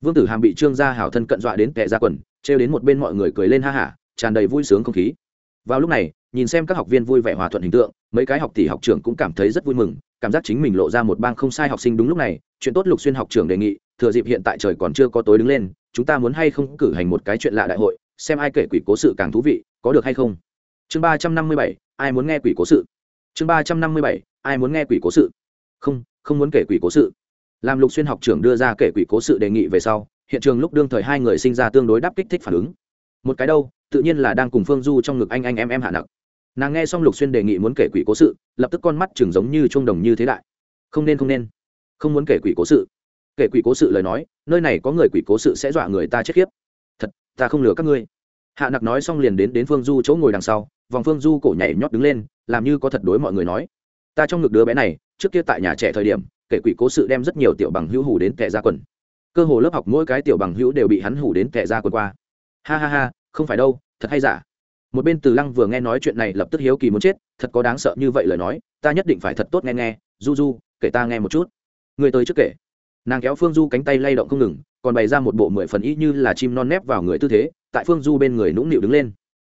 Vương tử hàm bị trương gia hảo thân cận dọa đến tệ ra quần, trêu đến một bên mọi người cười lên ha hả tràn đầy vui sướng không khí. Vào lúc này, nhìn xem các học viên vui vẻ hòa thuận hình tượng, mấy cái học tỷ học trưởng cũng cảm thấy rất vui mừng, cảm giác chính mình lộ ra một bang không sai học sinh đúng lúc này, chuyện tốt lục xuyên học trưởng đề nghị, thừa dịp hiện tại trời còn chưa có tối đứng lên, chúng ta muốn hay không cử hành một cái chuyện lạ đại hội, xem ai kể quỷ cố sự càng thú vị, có được hay không? Chương ba trăm năm mươi bảy, ai muốn nghe quỷ cố sự? Chương ba trăm năm mươi bảy, ai muốn nghe quỷ cố sự? Không không muốn kể quỷ cố sự. Làm lục xuyên học trưởng đưa ra kể quỷ cố sự đề nghị về sau, hiện trường lúc đương thời hai người sinh ra tương đối đáp kích thích phản ứng. Một cái đâu tự nhiên là đang cùng phương du trong ngực anh anh em em hạ nặc nàng nghe xong lục xuyên đề nghị muốn kể quỷ cố sự, lập tức con mắt chừng giống như trung đồng như thế đại. Không nên không nên. Không muốn kể quỷ cố sự. Kể quỷ cố sự lời nói, nơi này có người quỷ cố sự sẽ dọa người ta chết khiếp. Thật, ta không lừa các ngươi. Hạ nặc nói xong liền đến đến phương du chỗ ngồi đằng sau, vòng phương du cổ nhảy nhót đứng lên, làm như có thật đối mọi người nói. Ta trong ngực đứa bé này, trước kia tại nhà trẻ thời điểm, kể quỷ cố sự đem rất nhiều tiểu bằng hữu hủ đến tệ ra quần. Cơ hồ lớp học mỗi cái tiểu bằng hữu đều bị hắn hủ đến tệ ra quần qua. Ha ha ha không phải đâu, thật hay giả? Một bên từ lăng vừa nghe nói chuyện này lập tức hiếu kỳ muốn chết, thật có đáng sợ như vậy lời nói, ta nhất định phải thật tốt nghe nghe, du du, kể ta nghe một chút. Người tới trước kể. Nàng kéo phương du cánh tay lay động không ngừng, còn bày ra một bộ mười phần ý như là chim non nép vào người tư thế, tại phương du bên người nũng nịu đứng lên.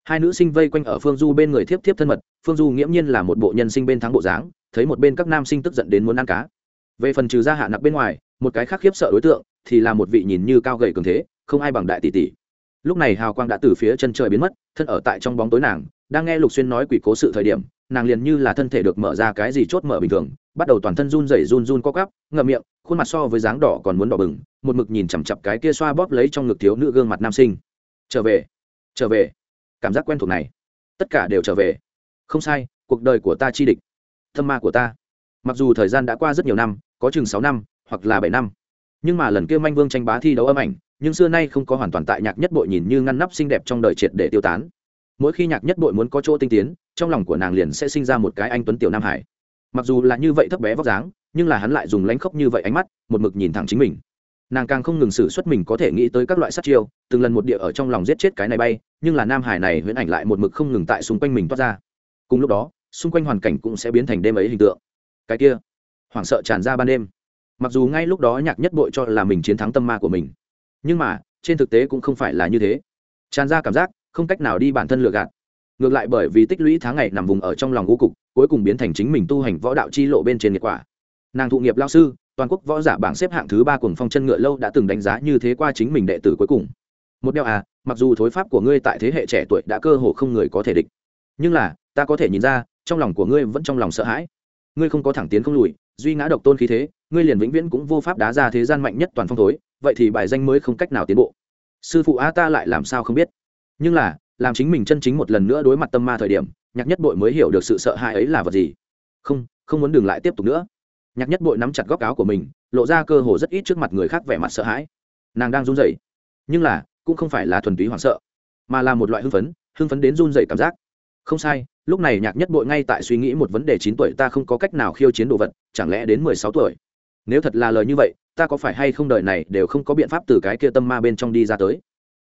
Hai nữ sinh vây quanh ở phương du bên người thiếp thiếp thân mật, phương du nghiễm nhiên là một bộ nhân sinh bên thắng bộ dáng, thấy một bên các nam sinh tức giận đến muốn ăn cá. Về phần trừ ra hạ nặc bên ngoài, một cái khác khiếp sợ đối tượng, thì là một vị nhìn như cao gầy cường thế, không ai bằng đại tỷ tỷ lúc này hào quang đã từ phía chân trời biến mất, thân ở tại trong bóng tối nàng, đang nghe lục xuyên nói quỷ cố sự thời điểm, nàng liền như là thân thể được mở ra cái gì chốt mở bình thường, bắt đầu toàn thân run rẩy run run co cắp ngậm miệng, khuôn mặt so với dáng đỏ còn muốn đỏ bừng, một mực nhìn chằm chặp cái kia xoa bóp lấy trong ngực thiếu nữ gương mặt nam sinh. Trở về trở về. Cảm giác quen thuộc này. Tất cả đều trở về. Không sai, cuộc đời của ta chi địch. Thâm ma của ta. Mặc dù thời gian đã qua rất nhiều năm, có chừng sáu năm, hoặc là bảy năm, nhưng mà lần kia manh vương tranh bá thi đấu âm ảnh nhưng xưa nay không có hoàn toàn tại nhạc nhất bội nhìn như ngăn nắp xinh đẹp trong đời triệt để tiêu tán. Mỗi khi nhạc nhất bội muốn có chỗ tinh tiến, trong lòng của nàng liền sẽ sinh ra một cái anh tuấn tiểu nam hải. Mặc dù là như vậy thấp bé vóc dáng, nhưng là hắn lại dùng lánh khóc như vậy ánh mắt, một mực nhìn thẳng chính mình. Nàng càng không ngừng xử xuất mình có thể nghĩ tới các loại sát chiêu, từng lần một địa ở trong lòng giết chết cái này bay, nhưng là nam hải này huyễn ảnh lại một mực không ngừng tại xung quanh mình toát ra. Cùng lúc đó, xung quanh hoàn cảnh cũng sẽ biến thành đêm ấy hình tượng. Cái kia, hoảng sợ tràn ra ban đêm. Mặc dù ngay lúc đó nhạc nhất bội cho là mình chiến thắng tâm ma của mình nhưng mà, trên thực tế cũng không phải là như thế. Tràn ra cảm giác, không cách nào đi bản thân lừa gạt. Ngược lại bởi vì tích lũy tháng ngày nằm vùng ở trong lòng ngũ cục, cuối cùng biến thành chính mình tu hành võ đạo chi lộ bên trên nghiệp quả. Nàng thụ nghiệp lao sư, toàn quốc võ giả bảng xếp hạng thứ ba cùng phong chân ngựa lâu đã từng đánh giá như thế qua chính mình đệ tử cuối cùng. Một đeo à mặc dù thối pháp của ngươi tại thế hệ trẻ tuổi đã cơ hồ không người có thể địch. Nhưng là, ta có thể nhìn ra, trong lòng của ngươi vẫn trong lòng sợ hãi. Ngươi không có thẳng tiến không lùi, duy ngã độc tôn khí thế, ngươi liền vĩnh viễn cũng vô pháp đá ra thế gian mạnh nhất toàn phong thối vậy thì bài danh mới không cách nào tiến bộ. Sư phụ a ta lại làm sao không biết? Nhưng là, làm chính mình chân chính một lần nữa đối mặt tâm ma thời điểm, nhạc nhất bội mới hiểu được sự sợ hãi ấy là vật gì. Không không muốn đừng lại tiếp tục nữa. Nhạc nhất bội nắm chặt góc áo của mình, lộ ra cơ hồ rất ít trước mặt người khác vẻ mặt sợ hãi. Nàng đang run rẩy. Nhưng là, cũng không phải là thuần túy hoảng sợ, mà là một loại hưng phấn hưng phấn đến run rẩy cảm giác. Không sai, lúc này nhạc nhất bội ngay tại suy nghĩ một vấn đề chín tuổi ta không có cách nào khiêu chiến đồ vật, chẳng lẽ đến mười sáu tuổi? Nếu thật là lời như vậy ta có phải hay không đời này đều không có biện pháp từ cái kia tâm ma bên trong đi ra tới?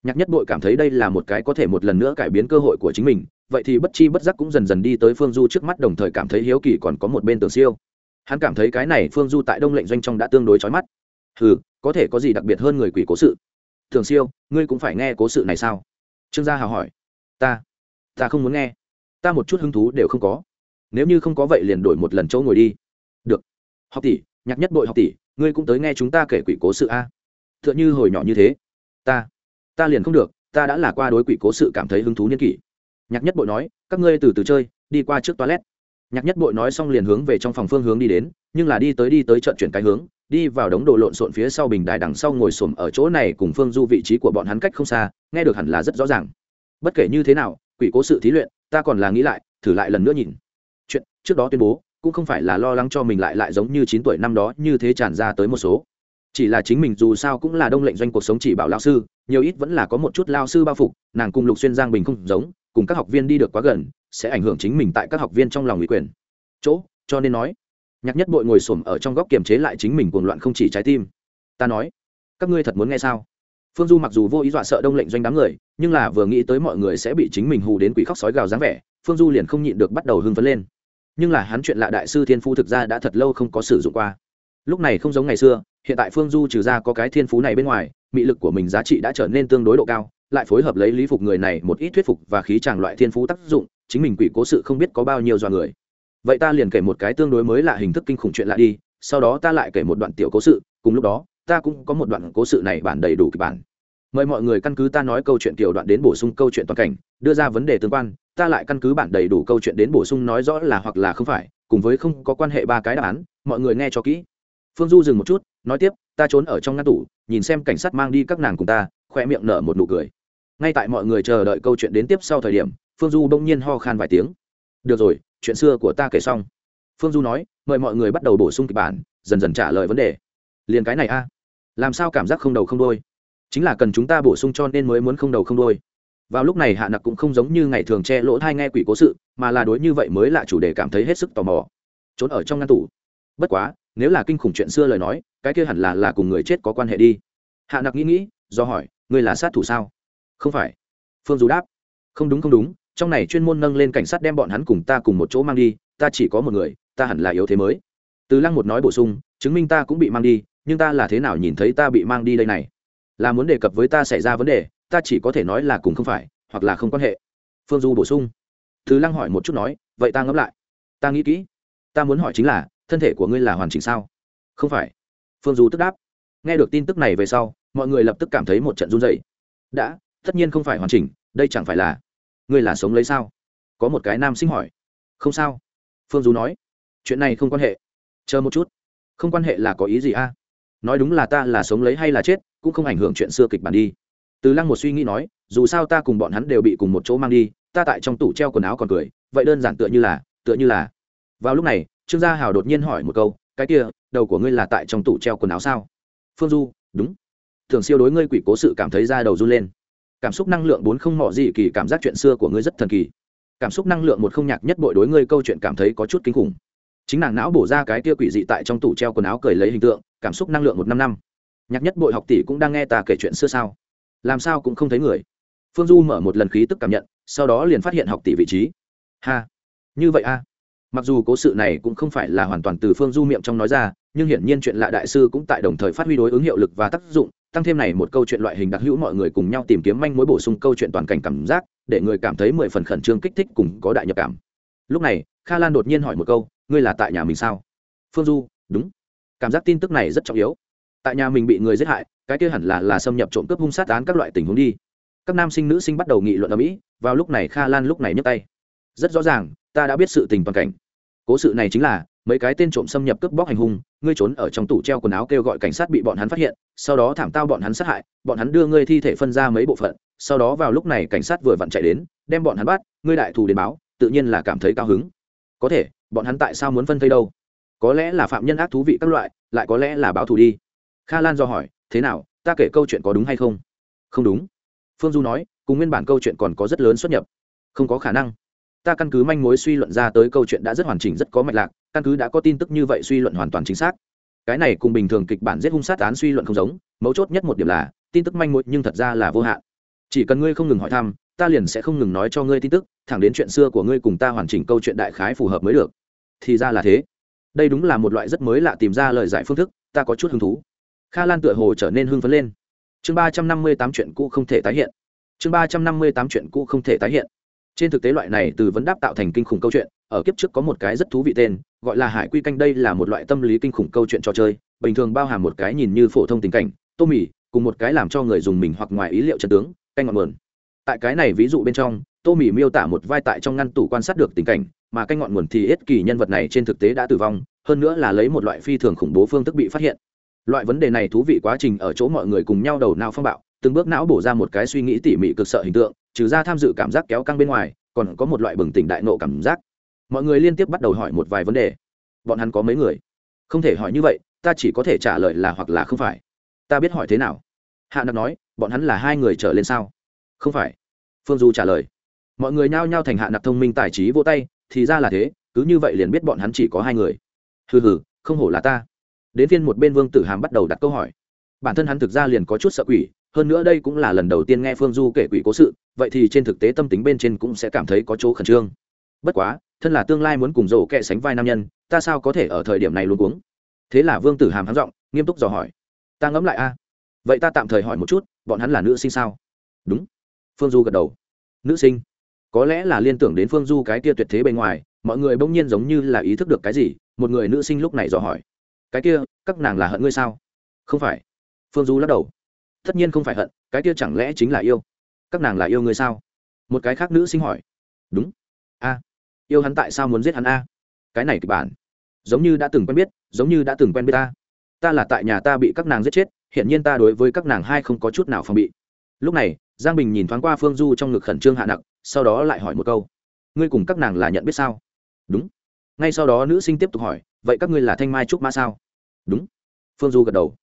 Nhạc nhất bội cảm thấy đây là một cái có thể một lần nữa cải biến cơ hội của chính mình, vậy thì bất chi bất giác cũng dần dần đi tới phương du trước mắt đồng thời cảm thấy hiếu kỳ còn có một bên tường siêu. Hắn cảm thấy cái này phương du tại đông lệnh doanh trong đã tương đối trói mắt. Ừ có thể có gì đặc biệt hơn người quỷ cố sự? Thường siêu, ngươi cũng phải nghe cố sự này sao? Trương gia hào hỏi. Ta ta không muốn nghe. Ta một chút hứng thú đều không có. Nếu như không có vậy liền đổi một lần chỗ ngồi đi. Được. Học tỷ, nhạc nhất bội học tỷ ngươi cũng tới nghe chúng ta kể quỷ cố sự a. T h ư ợ n h ư hồi nhỏ như thế. Ta ta liền không được, ta đã là qua đối quỷ cố sự cảm thấy hứng thú niên kỷ. Nhạc nhất bội nói, các ngươi từ từ chơi, đi qua trước toilet. Nhạc nhất bội nói xong liền hướng về trong phòng phương hướng đi đến, nhưng là đi tới đi tới trận chuyển cái hướng, đi vào đống đồ lộn xộn phía sau bình đài đằng sau ngồi xổm ở chỗ này cùng phương du vị trí của bọn hắn cách không xa, nghe được hẳn là rất rõ ràng. Bất kể như thế nào, quỷ cố sự thí luyện, ta còn là nghĩ lại, thử lại lần nữa nhìn. Chuyện trước đó tuyên bố cũng không phải là lo lắng cho mình lại lại giống như chín tuổi năm đó như thế tràn ra tới một số. Chỉ là chính mình dù sao cũng là đông lệnh doanh cuộc sống chỉ bảo lao sư, nhiều ít vẫn là có một chút lao sư bao phục, nàng cùng lục xuyên giang bình không giống, cùng các học viên đi được quá gần, sẽ ảnh hưởng chính mình tại các học viên trong lòng ủy quyền. Chỗ, cho nên nói, nhạc nhất bội ngồi xổm ở trong góc kiềm chế lại chính mình cuồng loạn không chỉ trái tim. Ta nói, các ngươi thật muốn nghe sao? Phương du mặc dù vô ý dọa sợ đông lệnh doanh đám người, nhưng là vừa nghĩ tới mọi người sẽ bị chính mình hù đến quỷ khóc sói gào dáng vẻ, phương du liền không nhịn được bắt đầu hưng phấn lên nhưng là hắn chuyện lạ đại sư thiên phú thực ra đã thật lâu không có sử dụng qua. Lúc này không giống ngày xưa, hiện tại phương du trừ ra có cái thiên phú này bên ngoài, mị lực của mình giá trị đã trở nên tương đối độ cao, lại phối hợp lấy lý phục người này một ít thuyết phục và khí tràng loại thiên phú tác dụng, chính mình quỷ cố sự không biết có bao nhiêu do người. Vậy ta liền kể một cái tương đối mới là hình thức kinh khủng chuyện lạ đi, sau đó ta lại kể một đoạn tiểu cố sự, cùng lúc đó, ta cũng có một đoạn cố sự này bản đầy đủ kịch bản mời mọi người căn cứ ta nói câu chuyện tiểu đoạn đến bổ sung câu chuyện toàn cảnh, đưa ra vấn đề tương quan, ta lại căn cứ bản đầy đủ câu chuyện đến bổ sung nói rõ là hoặc là không phải, cùng với không có quan hệ ba cái đáp án, mọi người nghe cho kỹ. Phương du dừng một chút, nói tiếp, ta trốn ở trong ngăn tủ, nhìn xem cảnh sát mang đi các nàng cùng ta khoe miệng nở một nụ cười. Ngay tại mọi người chờ đợi câu chuyện đến tiếp sau thời điểm, phương du bỗng nhiên ho khan vài tiếng. Được rồi, chuyện xưa của ta kể xong. Phương du nói, mời mọi người bắt đầu bổ sung kịch bản, dần dần trả lời vấn đề. Liền cái này a. Làm sao cảm giác không đầu không đôi chính là cần chúng ta bổ sung cho nên mới muốn không đầu không đôi vào lúc này hạ nặc cũng không giống như ngày thường che lỗ thai nghe quỷ cố sự, mà là đối như vậy mới là chủ đề cảm thấy hết sức tò mò. Trốn ở trong ngăn tủ. Bất quá, nếu là kinh khủng chuyện xưa lời nói, cái kia hẳn là là cùng người chết có quan hệ đi. Hạ nặc nghĩ nghĩ, do hỏi, ngươi là sát thủ sao? Không phải. Phương du đáp, không đúng không đúng, trong này chuyên môn nâng lên cảnh sát đem bọn hắn cùng ta cùng một chỗ mang đi, ta chỉ có một người, ta hẳn là yếu thế mới. Từ lăng một nói bổ sung, chứng minh ta cũng bị mang đi, nhưng ta là thế nào nhìn thấy ta bị mang đi đây này? Là muốn đề cập với ta xảy ra vấn đề, ta chỉ có thể nói là cùng không phải, hoặc là không quan hệ. Phương du bổ sung. Thứ lăng hỏi một chút nói, vậy ta ngẫm lại. Ta nghĩ kỹ. Ta muốn hỏi chính là, thân thể của ngươi là hoàn chỉnh sao? Không phải. Phương du tức đáp. Nghe được tin tức này về sau, mọi người lập tức cảm thấy một trận run dày đã, tất nhiên không phải hoàn chỉnh, đây chẳng phải là, ngươi là sống lấy sao? Có một cái nam sinh hỏi. Không sao. Phương du nói. Chuyện này không quan hệ. Chờ một chút. Không quan hệ là có ý gì a? Nói đúng là ta là sống lấy hay là chết, cũng không ảnh hưởng chuyện xưa kịch bản đi. Từ lăng một suy nghĩ nói, dù sao ta cùng bọn hắn đều bị cùng một chỗ mang đi, ta tại trong tủ treo quần áo còn cười, vậy đơn giản tựa như là, tựa như là. Vào lúc này, trương gia hào đột nhiên hỏi một câu, cái kia, đầu của ngươi là tại trong tủ treo quần áo sao? Phương du, đúng. Thường siêu đối ngươi quỷ cố sự cảm thấy da đầu run lên. Cảm xúc năng lượng bốn không mọ gì kỳ, cảm giác chuyện xưa của ngươi rất thần kỳ. Cảm xúc năng lượng một không nhạc nhất bội đối ngươi câu chuyện cảm thấy có chút kinh khủng. Chính nàng não bổ ra cái kia quỷ dị tại trong tủ treo quần áo cười lấy hình tượng cảm xúc năng lượng một năm năm. Nhạc nhất bội học tỷ cũng đang nghe ta kể chuyện xưa sao. Làm sao cũng không thấy người. Phương du mở một lần khí tức cảm nhận, sau đó liền phát hiện học tỷ vị trí. Ha, như vậy a mặc dù cố sự này cũng không phải là hoàn toàn từ phương du miệng trong nói ra, nhưng hiển nhiên chuyện lạ đại sư cũng tại đồng thời phát huy đối ứng hiệu lực và tác dụng, tăng thêm này một câu chuyện loại hình đặc hữu mọi người cùng nhau tìm kiếm manh mối bổ sung câu chuyện toàn cảnh cảm giác, để người cảm thấy mười phần khẩn trương kích thích cùng có đại nhập cảm. Lúc này, kha lan đột nhiên hỏi một câu, ngươi là tại nhà mình sao? Phương du, đúng cảm giác tin tức này rất trọng yếu. Tại nhà mình bị người giết hại, cái kia hẳn là là xâm nhập trộm cướp hung sát án các loại tình huống đi. Các nam sinh nữ sinh bắt đầu nghị luận ở mỹ, vào lúc này kha lan lúc này nhấc tay. Rất rõ ràng, ta đã biết sự tình toàn cảnh. Cố sự này chính là, mấy cái tên trộm xâm nhập cướp bóc hành hung, ngươi trốn ở trong tủ treo quần áo kêu gọi cảnh sát bị bọn hắn phát hiện, sau đó thảm tao bọn hắn sát hại, bọn hắn đưa ngươi thi thể phân ra mấy bộ phận, sau đó vào lúc này cảnh sát vừa vặn chạy đến, đem bọn hắn bắt, ngươi đại thù đến báo, tự nhiên là cảm thấy cao hứng. Có thể, bọn hắn tại sao muốn phân thây đâu? Có lẽ là phạm nhân ác thú vị các loại, lại có lẽ là báo thù đi. Kha lan do hỏi, thế nào, ta kể câu chuyện có đúng hay không? Không đúng. Phương du nói, cùng nguyên bản câu chuyện còn có rất lớn xuất nhập. Không có khả năng. Ta căn cứ manh mối suy luận ra tới câu chuyện đã rất hoàn chỉnh, rất có mạch lạc, căn cứ đã có tin tức như vậy suy luận hoàn toàn chính xác. Cái này cùng bình thường kịch bản giết hung sát án suy luận không giống, mấu chốt nhất một điểm là, tin tức manh mối nhưng thật ra là vô hạn. Chỉ cần ngươi không ngừng hỏi thăm, ta liền sẽ không ngừng nói cho ngươi tin tức, thẳng đến chuyện xưa của ngươi cùng ta hoàn chỉnh câu chuyện đại khái phù hợp mới được. Thì ra là thế đây đúng là một loại rất mới lạ tìm ra lời giải phương thức, ta có chút hứng thú. Kha lan tựa hồ trở nên hưng phấn lên. Chương ba trăm năm mươi tám chuyện cũ không thể tái hiện. Chương ba trăm năm mươi tám chuyện cũ không thể tái hiện. Trên thực tế loại này từ vấn đáp tạo thành kinh khủng câu chuyện, ở kiếp trước có một cái rất thú vị tên, gọi là hải quy canh, đây là một loại tâm lý kinh khủng câu chuyện trò chơi, bình thường bao hàm một cái nhìn như phổ thông tình cảnh, tô mì, cùng một cái làm cho người dùng mình hoặc ngoài ý liệu chân tướng, canh ngọn nguồn. Tại cái này ví dụ bên trong tô mì miêu tả một vai tại trong ngăn tủ quan sát được tình cảnh, mà canh ngọn nguồn thì ít kỳ nhân vật này trên thực tế đã tử vong, hơn nữa là lấy một loại phi thường khủng bố phương thức bị phát hiện. Loại vấn đề này thú vị quá trình ở chỗ mọi người cùng nhau đầu não phong bạo, từng bước não bổ ra một cái suy nghĩ tỉ mỉ cực sợ hình tượng, trừ ra tham dự cảm giác kéo căng bên ngoài, còn có một loại bừng tỉnh đại nộ cảm giác. Mọi người liên tiếp bắt đầu hỏi một vài vấn đề. Bọn hắn có mấy người? Không thể hỏi như vậy, ta chỉ có thể trả lời là hoặc là không phải. Ta biết hỏi thế nào? Hạ nặc nói, bọn hắn là hai người trở lên sao? Không phải. Phương du trả lời mọi người nhao nhao thành hạ nặc thông minh tài trí vô tay, thì ra là thế, cứ như vậy liền biết bọn hắn chỉ có hai người. Hừ hừ, không hổ là ta. Đến phiên một bên vương tử hàm bắt đầu đặt câu hỏi. Bản thân hắn thực ra liền có chút sợ quỷ, hơn nữa đây cũng là lần đầu tiên nghe phương du kể quỷ cố sự, vậy thì trên thực tế tâm tính bên trên cũng sẽ cảm thấy có chỗ khẩn trương. Bất quá, thân là tương lai muốn cùng rổ kệ sánh vai nam nhân, ta sao có thể ở thời điểm này luôn cuống? Thế là vương tử hàm hắn giọng, nghiêm túc dò hỏi. Ta ngẫm lại a. Vậy ta tạm thời hỏi một chút, bọn hắn là nữ sinh sao? Đúng. Phương du gật đầu. Nữ sinh có lẽ là liên tưởng đến phương du cái kia tuyệt thế bên ngoài, mọi người bỗng nhiên giống như là ý thức được cái gì, một người nữ sinh lúc này dò hỏi. Cái kia, các nàng là hận ngươi sao? Không phải. Phương du lắc đầu. Tất nhiên không phải hận, cái kia chẳng lẽ chính là yêu? Các nàng là yêu ngươi sao? Một cái khác nữ sinh hỏi. Đúng. A. Yêu hắn tại sao muốn giết hắn a? Cái này kịch bản. Giống như đã từng quen biết, giống như đã từng quen biết ta. Ta là tại nhà ta bị các nàng giết chết hiện nhiên ta đối với các nàng hai không có chút nào phòng bị lúc này, giang bình nhìn thoáng qua phương du trong ngực khẩn trương hạ nặng sau đó lại hỏi một câu. Ngươi cùng các nàng là nhận biết sao? Đúng. Ngay sau đó nữ sinh tiếp tục hỏi, vậy các ngươi là thanh mai trúc mã sao? Đúng. Phương du gật đầu.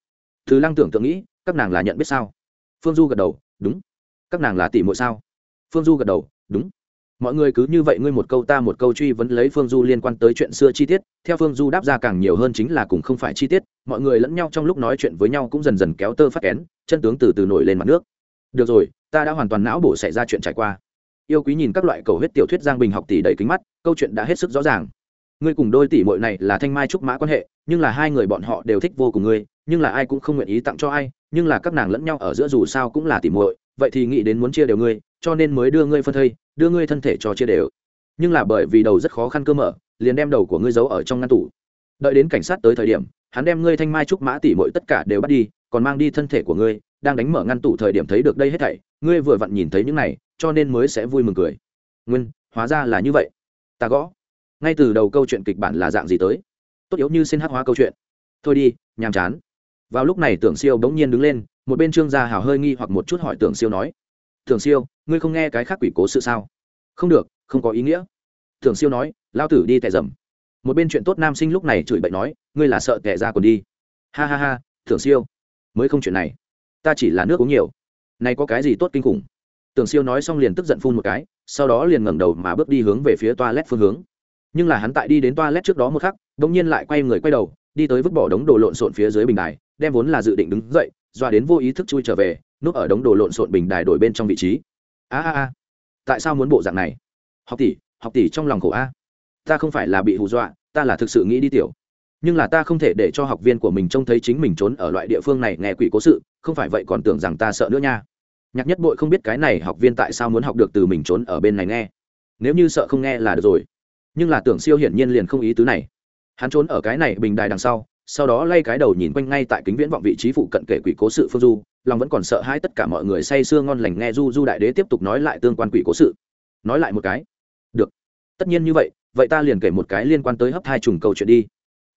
Thứ lăng tưởng tượng nghĩ, các nàng là nhận biết sao? Phương du gật đầu, đúng. Các nàng là tỷ muội sao? Phương du gật đầu, đúng. Mọi người cứ như vậy ngươi một câu ta một câu truy vấn lấy phương du liên quan tới chuyện xưa chi tiết, theo phương du đáp ra càng nhiều hơn chính là cùng không phải chi tiết, mọi người lẫn nhau trong lúc nói chuyện với nhau cũng dần dần kéo tơ phát kén, chân tướng từ từ nổi lên mặt nước được rồi, ta đã hoàn toàn não bổ xảy ra chuyện trải qua. Yêu quý nhìn các loại cầu huyết tiểu thuyết giang bình học tỷ đầy kính mắt, câu chuyện đã hết sức rõ ràng. Ngươi cùng đôi tỷ muội này là thanh mai trúc mã quan hệ, nhưng là hai người bọn họ đều thích vô cùng ngươi, nhưng là ai cũng không nguyện ý tặng cho ai, nhưng là các nàng lẫn nhau ở giữa dù sao cũng là tỷ muội, vậy thì nghĩ đến muốn chia đều ngươi, cho nên mới đưa ngươi phân thây, đưa ngươi thân thể cho chia đều. Nhưng là bởi vì đầu rất khó khăn cơ mở, liền đem đầu của ngươi giấu ở trong ngăn tủ. Đợi đến cảnh sát tới thời điểm, hắn đem ngươi thanh mai trúc mã tỷ muội tất cả đều bắt đi, còn mang đi thân thể của ngươi đang đánh mở ngăn tủ thời điểm thấy được đây hết thảy, ngươi vừa vặn nhìn thấy những này, cho nên mới sẽ vui mừng cười. Nguyên, hóa ra là như vậy. Ta gõ. Ngay từ đầu câu chuyện kịch bản là dạng gì tới? Tốt yếu như xin hát hóa câu chuyện. Thôi đi, nhàm chán. Vào lúc này tưởng siêu bỗng nhiên đứng lên, một bên trương gia hào hơi nghi hoặc một chút hỏi tưởng siêu nói, tưởng siêu, ngươi không nghe cái khác quỷ cố sự sao? Không được, không có ý nghĩa. Tưởng siêu nói lao tử đi tẻ dầm. Một bên chuyện tốt nam sinh lúc này chửi bậy nói, ngươi là sợ tẻ ra còn đi. Ha ha ha, tưởng siêu, mới không chuyện này ta chỉ là nước uống nhiều. Này có cái gì tốt kinh khủng? Tưởng siêu nói xong liền tức giận phun một cái, sau đó liền ngẩng đầu mà bước đi hướng về phía toilet phương hướng. Nhưng là hắn tại đi đến toilet trước đó một khắc đ ỗ n g nhiên lại quay người quay đầu, đi tới vứt bỏ đống đồ lộn xộn phía dưới bình đài, đem vốn là dự định đứng dậy, doa đến vô ý thức chui trở về, núp ở đống đồ lộn xộn bình đài đổi bên trong vị trí. A a a, tại sao muốn bộ dạng này? Học tỷ học tỷ trong lòng khổ a. Ta không phải là bị hù dọa, ta là thực sự nghĩ đi tiểu nhưng là ta không thể để cho học viên của mình trông thấy chính mình trốn ở loại địa phương này nghe quỷ cố sự, không phải vậy còn tưởng rằng ta sợ nữa nha. Nhạc nhất bội không biết cái này học viên tại sao muốn học được từ mình trốn ở bên này nghe. Nếu như sợ không nghe là được rồi. Nhưng là tưởng siêu hiển nhiên liền không ý tứ này. Hắn trốn ở cái này bình đài đằng sau sau đó lay cái đầu nhìn quanh ngay tại kính viễn vọng vị trí phụ cận kể quỷ cố sự phương du, lòng vẫn còn sợ hãi tất cả mọi người say sưa ngon lành nghe du du đại đế tiếp tục nói lại tương quan quỷ cố sự. Nói lại một cái. Được. Tất nhiên như vậy vậy ta liền kể một cái liên quan tới hấp thai trùng câu chuyện đi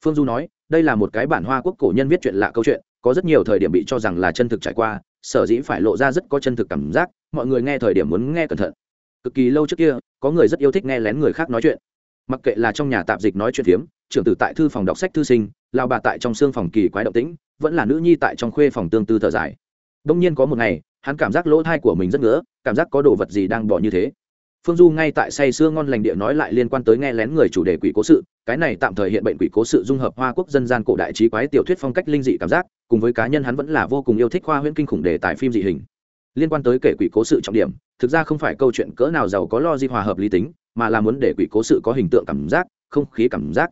phương du nói, đây là một cái bản hoa quốc cổ nhân viết chuyện lạ câu chuyện, có rất nhiều thời điểm bị cho rằng là chân thực trải qua, sở dĩ phải lộ ra rất có chân thực cảm giác, mọi người nghe thời điểm muốn nghe cẩn thận. Cực kỳ lâu trước kia, có người rất yêu thích nghe lén người khác nói chuyện. Mặc kệ là trong nhà tạp dịch nói chuyện phiếm, trưởng tử tại thư phòng đọc sách thư sinh lao bà tại trong xương phòng kỳ quái động tĩnh, vẫn là nữ nhi tại trong khuê phòng tương tư thở dài. Đông nhiên có một ngày, hắn cảm giác lỗ thai của mình rất ngứa, cảm giác có đồ vật gì đang bỏ như thế phương du ngay tại say sưa ngon lành địa nói lại liên quan tới nghe lén người chủ đề quỷ cố sự, cái này tạm thời hiện bệnh quỷ cố sự dung hợp hoa quốc dân gian cổ đại trí quái tiểu thuyết phong cách linh dị cảm giác, cùng với cá nhân hắn vẫn là vô cùng yêu thích khoa huyễn kinh khủng đề tài phim dị hình. Liên quan tới kể quỷ cố sự trọng điểm, thực ra không phải câu chuyện cỡ nào giàu có lo di hòa hợp lý tính, mà là muốn để quỷ cố sự có hình tượng cảm giác, không khí cảm giác.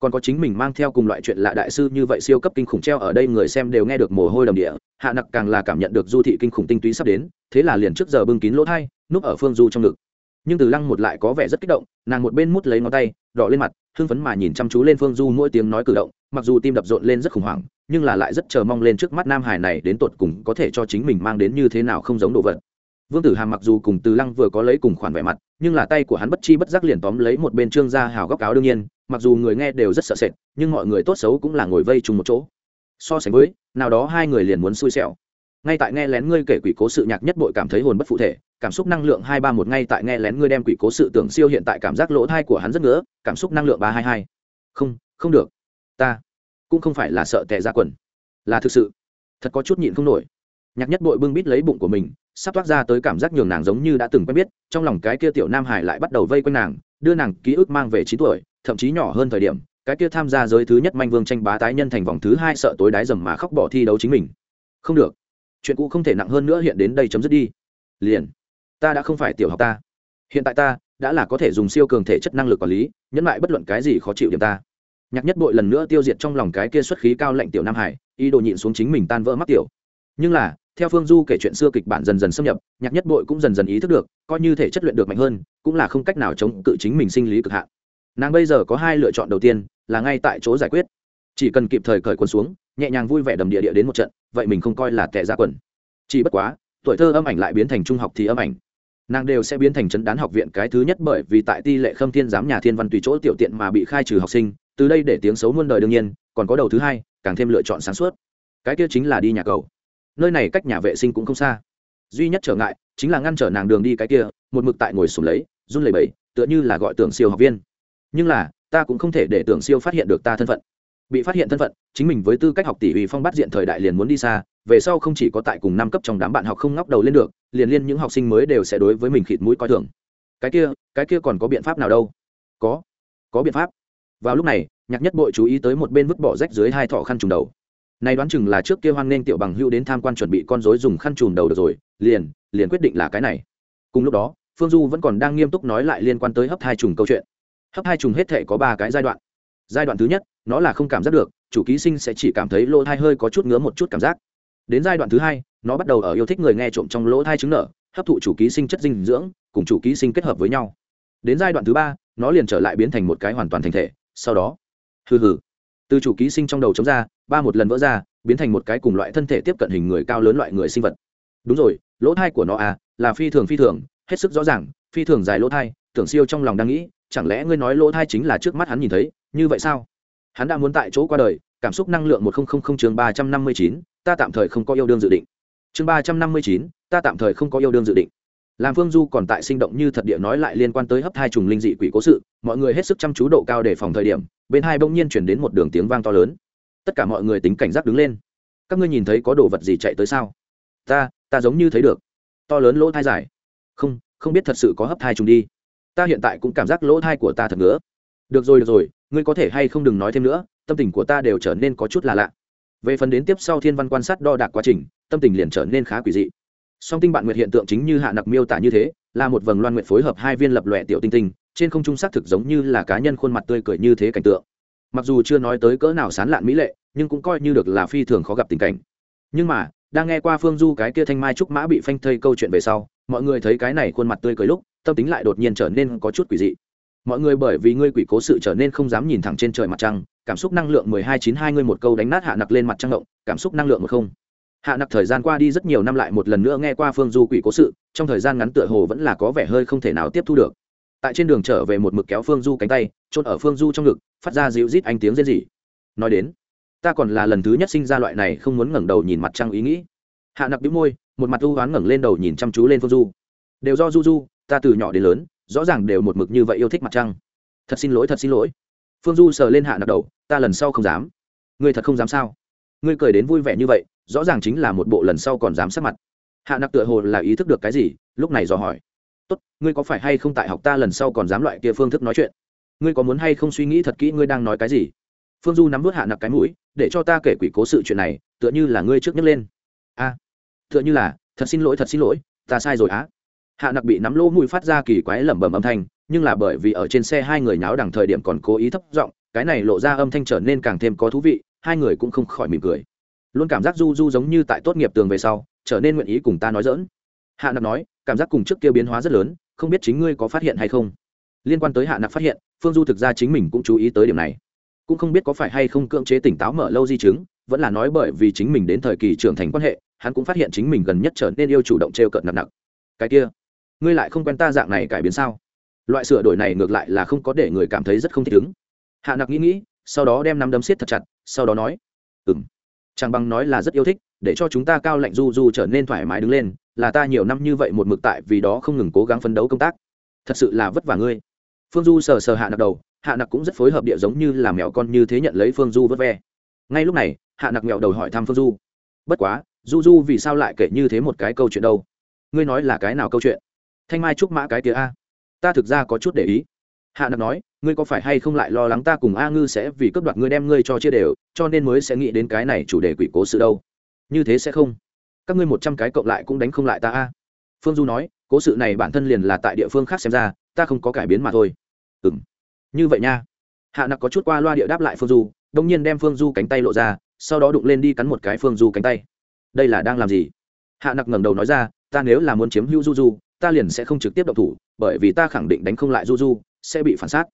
Còn có chính mình mang theo cùng loại chuyện lạ đại sư như vậy siêu cấp kinh khủng treo ở đây người xem đều nghe được mồ hôi đầm địa, hạ nặc càng là cảm nhận được du thị kinh khủng tinh túy sắp đến, thế là liền trước giờ bưng kín lỗ thai, núp ở phương du trong ngực nhưng từ lăng một lại có vẻ rất kích động nàng một bên mút lấy ngón tay đỏ lên mặt hưng phấn mà nhìn chăm chú lên phương du mỗi tiếng nói cử động mặc dù tim đập rộn lên rất khủng hoảng nhưng là lại rất chờ mong lên trước mắt nam hải này đến tột cùng có thể cho chính mình mang đến như thế nào không giống đồ vật vương tử hàm mặc dù cùng từ lăng vừa có lấy cùng khoản vẻ mặt nhưng là tay của hắn bất chi bất giác liền tóm lấy một bên trương gia hào góc áo đương nhiên mặc dù người nghe đều rất sợ sệt nhưng mọi người tốt xấu cũng là ngồi vây chung một chỗ so sánh với nào đó hai người liền muốn xui xẻo ngay tại nghe lén ngươi kể quỷ cố sự nhạc nhất bội cảm thấy hồn bất phụ thể, cảm xúc năng lượng hai ba một ngay tại nghe lén ngươi đem quỷ cố sự tưởng siêu hiện tại cảm giác lỗ thai của hắn rất ngứa, cảm xúc năng lượng ba hai hai. Không không được. Ta cũng không phải là sợ tệ ra quần. Là thực sự. Thật có chút nhịn không nổi. Nhạc nhất bội bưng bít lấy bụng của mình, sắp toát ra tới cảm giác nhường nàng giống như đã từng quen biết, trong lòng cái kia tiểu nam hải lại bắt đầu vây quanh nàng, đưa nàng ký ức mang về chín tuổi, thậm chí nhỏ hơn thời điểm, cái kia tham gia giới thứ nhất manh vương tranh bá tái nhân thành vòng thứ hai sợ tối đái dầm mà khóc bỏ thi đấu chính mình. Không được chuyện cũ không thể nặng hơn nữa hiện đến đây chấm dứt đi. Liền. Ta đã không phải tiểu học ta. Hiện tại ta đã là có thể dùng siêu cường thể chất năng lực quản lý, nhẫn lại bất luận cái gì khó chịu điểm ta. Nhạc nhất bội lần nữa tiêu diệt trong lòng cái kia xuất khí cao lạnh tiểu nam hải, ý đồ nhịn xuống chính mình tan vỡ mắc tiểu. Nhưng là, theo phương du kể chuyện xưa kịch bản dần dần xâm nhập, nhạc nhất bội cũng dần dần ý thức được, coi như thể chất luyện được mạnh hơn, cũng là không cách nào chống cự chính mình sinh lý cực hạn. Nàng bây giờ có hai lựa chọn đầu tiên, là ngay tại chỗ giải quyết. Chỉ cần kịp thời cởi quần xuống nhẹ nhàng vui vẻ đầm địa địa đến một trận, vậy mình không coi là tệ ra quần. Chỉ bất quá, tuổi thơ âm ảnh lại biến thành trung học thì âm ảnh. Nàng đều sẽ biến thành chấn đán học viện cái thứ nhất bởi vì tại ti lệ khâm thiên giám nhà thiên văn tùy chỗ tiểu tiện mà bị khai trừ học sinh, từ đây để tiếng xấu muôn đời đương nhiên, còn có đầu thứ hai, càng thêm lựa chọn sáng suốt. Cái kia chính là đi nhà cầu. Nơi này cách nhà vệ sinh cũng không xa. Duy nhất trở ngại chính là ngăn trở nàng đường đi cái kia, một mực tại ngồi sùng lấy, run lẩy bẩy, tựa như là gọi tưởng siêu học viên. Nhưng là, ta cũng không thể để tưởng siêu phát hiện được ta thân phận bị phát hiện thân phận, chính mình với tư cách học tỷ ủy phong bắt diện thời đại liền muốn đi xa, về sau không chỉ có tại cùng năm cấp trong đám bạn học không ngóc đầu lên được, liền liên những học sinh mới đều sẽ đối với mình khịt mũi coi thường. Cái kia cái kia còn có biện pháp nào đâu? Có có biện pháp. Vào lúc này, nhạc nhất bội chú ý tới một bên vứt bỏ rách dưới hai thọ khăn trùng đầu. Này đoán chừng là trước kia hoan nghênh tiểu bằng hưu đến tham quan chuẩn bị con rối dùng khăn trùm đầu được rồi, liền liền quyết định là cái này. Cùng lúc đó, phương du vẫn còn đang nghiêm túc nói lại liên quan tới hấp hai trùng câu chuyện. Hấp hai trùng hết thể có ba cái giai đoạn. Giai đoạn thứ nhất nó là không cảm giác được, chủ ký sinh sẽ chỉ cảm thấy lỗ thai hơi có chút ngứa một chút cảm giác. Đến giai đoạn thứ hai, nó bắt đầu ở yêu thích người nghe trộm trong lỗ thai trứng nở hấp thụ chủ ký sinh chất dinh dưỡng, cùng chủ ký sinh kết hợp với nhau. Đến giai đoạn thứ ba, nó liền trở lại biến thành một cái hoàn toàn thành thể, sau đó, hừ hừ, từ chủ ký sinh trong đầu chống ra, ba một lần vỡ ra, biến thành một cái cùng loại thân thể tiếp cận hình người cao lớn loại người sinh vật. Đúng rồi, lỗ thai của nó à là phi thường phi thường, hết sức rõ ràng, phi thường dài lỗ thai, tưởng siêu trong lòng đang nghĩ, chẳng lẽ ngươi nói lỗ thai chính là trước mắt hắn nhìn thấy, như vậy sao? Hắn đã muốn tại chỗ qua đời, cảm xúc năng lượng một nghìn chương ba trăm năm mươi chín, ta tạm thời không có yêu đương dự định. Chương ba trăm năm mươi chín, ta tạm thời không có yêu đương dự định. Làm phương du còn tại sinh động như thật địa nói lại liên quan tới hấp thai trùng linh dị quỷ cố sự, mọi người hết sức chăm chú độ cao để phòng thời điểm, bên hai bỗng nhiên chuyển đến một đường tiếng vang to lớn. Tất cả mọi người tính cảnh giác đứng lên. Các ngươi nhìn thấy có đồ vật gì chạy tới sao? Ta ta giống như thấy được. To lớn lỗ thai dài. Không không biết thật sự có hấp thai trùng đi. Ta hiện tại cũng cảm giác lỗ thai của ta thật nữa được rồi được rồi ngươi có thể hay không đừng nói thêm nữa, tâm tình của ta đều trở nên có chút là lạ. Về phần đến tiếp sau thiên văn quan sát đo đạc quá trình, tâm tình liền trở nên khá quỷ dị. Song tinh bạn nguyệt hiện tượng chính như hạ nặc miêu tả như thế, là một vầng loan nguyệt phối hợp hai viên lập lòe tiểu tinh tinh, trên không trung xác thực giống như là cá nhân khuôn mặt tươi cười như thế cảnh tượng. Mặc dù chưa nói tới cỡ nào sán lạn mỹ lệ, nhưng cũng coi như được là phi thường khó gặp tình cảnh. Nhưng mà, đang nghe qua phương du cái kia thanh mai trúc mã bị phanh thây câu chuyện về sau, mọi người thấy cái này khuôn mặt tươi cười lúc, tâm tính lại đột nhiên trở nên có chút quỷ dị mọi người bởi vì ngươi quỷ cố sự trở nên không dám nhìn thẳng trên trời mặt trăng, cảm xúc năng lượng mười hai chín hai ngươi một câu đánh nát hạ nặc lên mặt trăng động, cảm xúc năng lượng một không. Hạ nặc thời gian qua đi rất nhiều năm lại một lần nữa nghe qua phương du quỷ cố sự, trong thời gian ngắn tựa hồ vẫn là có vẻ hơi không thể nào tiếp thu được. Tại trên đường trở về một mực kéo phương du cánh tay trôn ở phương du trong ngực, phát ra dịu rít anh tiếng rên rỉ. Nói đến, ta còn là lần thứ nhất sinh ra loại này không muốn ngẩng đầu nhìn mặt trăng ý nghĩ. Hạ nặc đĩu môi, một mặt u oán ngẩng lên đầu nhìn chăm chú lên phương du. Đều do du du, ta từ nhỏ đến lớn rõ ràng đều một mực như vậy yêu thích mặt trăng. Thật xin lỗi, thật xin lỗi. Phương du sờ lên hạ nặc đầu, ta lần sau không dám. Ngươi thật không dám sao? Ngươi cười đến vui vẻ như vậy, rõ ràng chính là một bộ lần sau còn dám sát mặt. Hạ nặc tựa hồ là ý thức được cái gì, lúc này dò hỏi. Tốt, ngươi có phải hay không tại học ta lần sau còn dám loại kia phương thức nói chuyện? Ngươi có muốn hay không suy nghĩ thật kỹ ngươi đang nói cái gì? Phương du nắm vớt hạ nặc cái mũi, để cho ta kể quỷ cố sự chuyện này, tựa như là ngươi trước nhấc lên. A, tựa như là, thật xin lỗi, thật xin lỗi, ta sai rồi á hạ nặc bị nắm lỗ mũi phát ra kỳ quái lẩm bẩm âm thanh, nhưng là bởi vì ở trên xe hai người náo đằng thời điểm còn cố ý thấp giọng, cái này lộ ra âm thanh trở nên càng thêm có thú vị, hai người cũng không khỏi mỉm cười. Luôn cảm giác du du giống như tại tốt nghiệp tường về sau, trở nên nguyện ý cùng ta nói dỡn hạ nặc nói, cảm giác cùng trước kia biến hóa rất lớn, không biết chính ngươi có phát hiện hay không? Liên quan tới hạ nặc phát hiện, phương du thực ra chính mình cũng chú ý tới điểm này. Cũng không biết có phải hay không cưỡng chế tỉnh táo mở lâu di chứng, vẫn là nói bởi vì chính mình đến thời kỳ trưởng thành quan hệ, hắn cũng phát hiện chính mình gần nhất trở nên yêu chủ động t r e o cợt nặng nặng. Cái kia ngươi lại không quen ta dạng này cải biến sao? Loại sửa đổi này ngược lại là không có để người cảm thấy rất không thích ứng. Hạ nặc nghĩ nghĩ, sau đó đem nắm đấm siết thật chặt, sau đó nói ừ m chàng bằng nói là rất yêu thích, để cho chúng ta cao lạnh du du trở nên thoải mái đứng lên, là ta nhiều năm như vậy một mực tại vì đó không ngừng cố gắng phấn đấu công tác. Thật sự là vất vả ngươi. Phương du sờ sờ hạ nặc đầu, hạ nặc cũng rất phối hợp địa giống như là mèo con như thế nhận lấy phương du vớt ve. Ngay lúc này, hạ nặc mèo đầu hỏi thăm phương du, bất quá, du du vì sao lại kể như thế một cái câu chuyện đâu? Ngươi nói là cái nào câu chuyện? Thanh mai trúc mã cái kia a. Ta thực ra có chút để ý. Hạ nặc nói, ngươi có phải hay không lại lo lắng ta cùng a ngư sẽ vì cướp đoạt ngươi đem ngươi cho chia đều, cho nên mới sẽ nghĩ đến cái này chủ đề quỷ cố sự đâu. Như thế sẽ không? Các ngươi một trăm cái cộng lại cũng đánh không lại ta a. Phương du nói, cố sự này bản thân liền là tại địa phương khác xem ra, ta không có cải biến mà thôi. Ừ m như vậy nha. Hạ nặc có chút qua loa địa đáp lại phương du đông nhiên đem phương du cánh tay lộ ra, sau đó đụng lên đi cắn một cái phương du cánh tay. Đây là đang làm gì? Hạ nặc ngẩng đầu nói ra, ta nếu là muốn chiếm hữu du du ta liền sẽ không trực tiếp động thủ, bởi vì ta khẳng định đánh không lại du du sẽ bị phản xác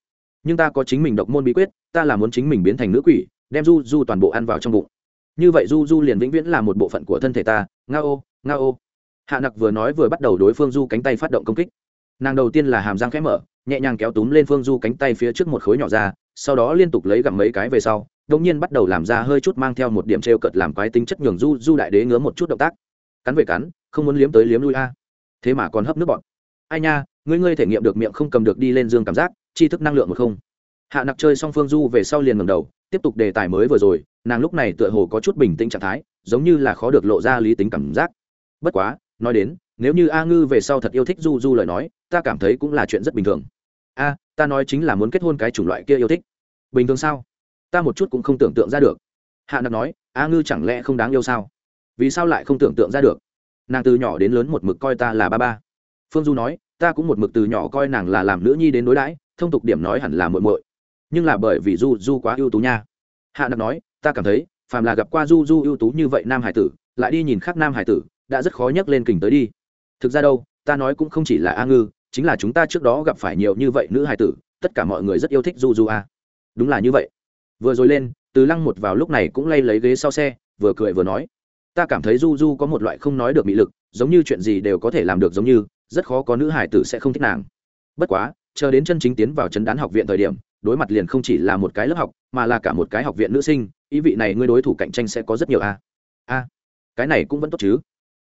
nhưng ta có chính mình độc môn bí quyết, ta là muốn chính mình biến thành nữ quỷ, đem du du toàn bộ ăn vào trong bụng. Như vậy du du liền vĩnh viễn là một bộ phận của thân thể ta nga ô nga ô hạ nặc vừa nói vừa bắt đầu đối phương du cánh tay phát động công kích. Nàng đầu tiên là hàm răng khẽ mở, nhẹ nhàng kéo túm lên phương du cánh tay phía trước một khối nhỏ ra, sau đó liên tục lấy gặm mấy cái về sau đông nhiên bắt đầu làm ra hơi chút mang theo một điểm t r e o cợt làm quái tính chất nhường du du đại đế ngứa một chút động tác. Cắn về cắn, không muốn liếm tới liếm lui a thế mà còn hấp nước bọn ai nha, ngươi ngươi thể nghiệm được miệng không cầm được đi lên dương cảm giác chi thức năng lượng một không. Hạ nặc chơi xong phương du về sau liền ngầm đầu, tiếp tục đề tài mới vừa rồi, nàng lúc này tựa hồ có chút bình tĩnh trạng thái, giống như là khó được lộ ra lý tính cảm giác. Bất quá, nói đến, nếu như a ngư về sau thật yêu thích du du lời nói, ta cảm thấy cũng là chuyện rất bình thường. A, ta nói chính là muốn kết hôn cái chủng loại kia yêu thích. Bình thường sao? Ta một chút cũng không tưởng tượng ra được. Hạ nặc nói, a ngư chẳng lẽ không đáng yêu sao? Vì sao lại không tưởng tượng ra được? Nàng từ nhỏ đến lớn một mực coi ta là ba ba. Phương du nói, ta cũng một mực từ nhỏ coi nàng là làm nữ nhi đến đối đãi, thông tục điểm nói hẳn là muội muội. Nhưng là bởi vì du du quá ưu tú nha. Hạ nặc nói, ta cảm thấy, phàm là gặp qua du du ưu tú như vậy nam hải tử, lại đi nhìn khác nam hải tử, đã rất khó nhắc lên kình tới đi. Thực ra đâu, ta nói cũng không chỉ là a ngư, chính là chúng ta trước đó gặp phải nhiều như vậy nữ hải tử, tất cả mọi người rất yêu thích du du a. Đúng là như vậy. Vừa rồi lên, từ lăng một vào lúc này cũng lay lấy ghế sau xe, vừa cười vừa nói ta cảm thấy du du có một loại không nói được mị lực, giống như chuyện gì đều có thể làm được giống như, rất khó có nữ hải tử sẽ không thích nàng. Bất quá, chờ đến chân chính tiến vào chấn đán học viện thời điểm, đối mặt liền không chỉ là một cái lớp học, mà là cả một cái học viện nữ sinh, ý vị này ngươi đối thủ cạnh tranh sẽ có rất nhiều a. A, cái này cũng vẫn tốt chứ.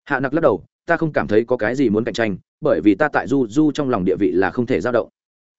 Hạ nặc lắc đầu, ta không cảm thấy có cái gì muốn cạnh tranh, bởi vì ta tại du du trong lòng địa vị là không thể giao động.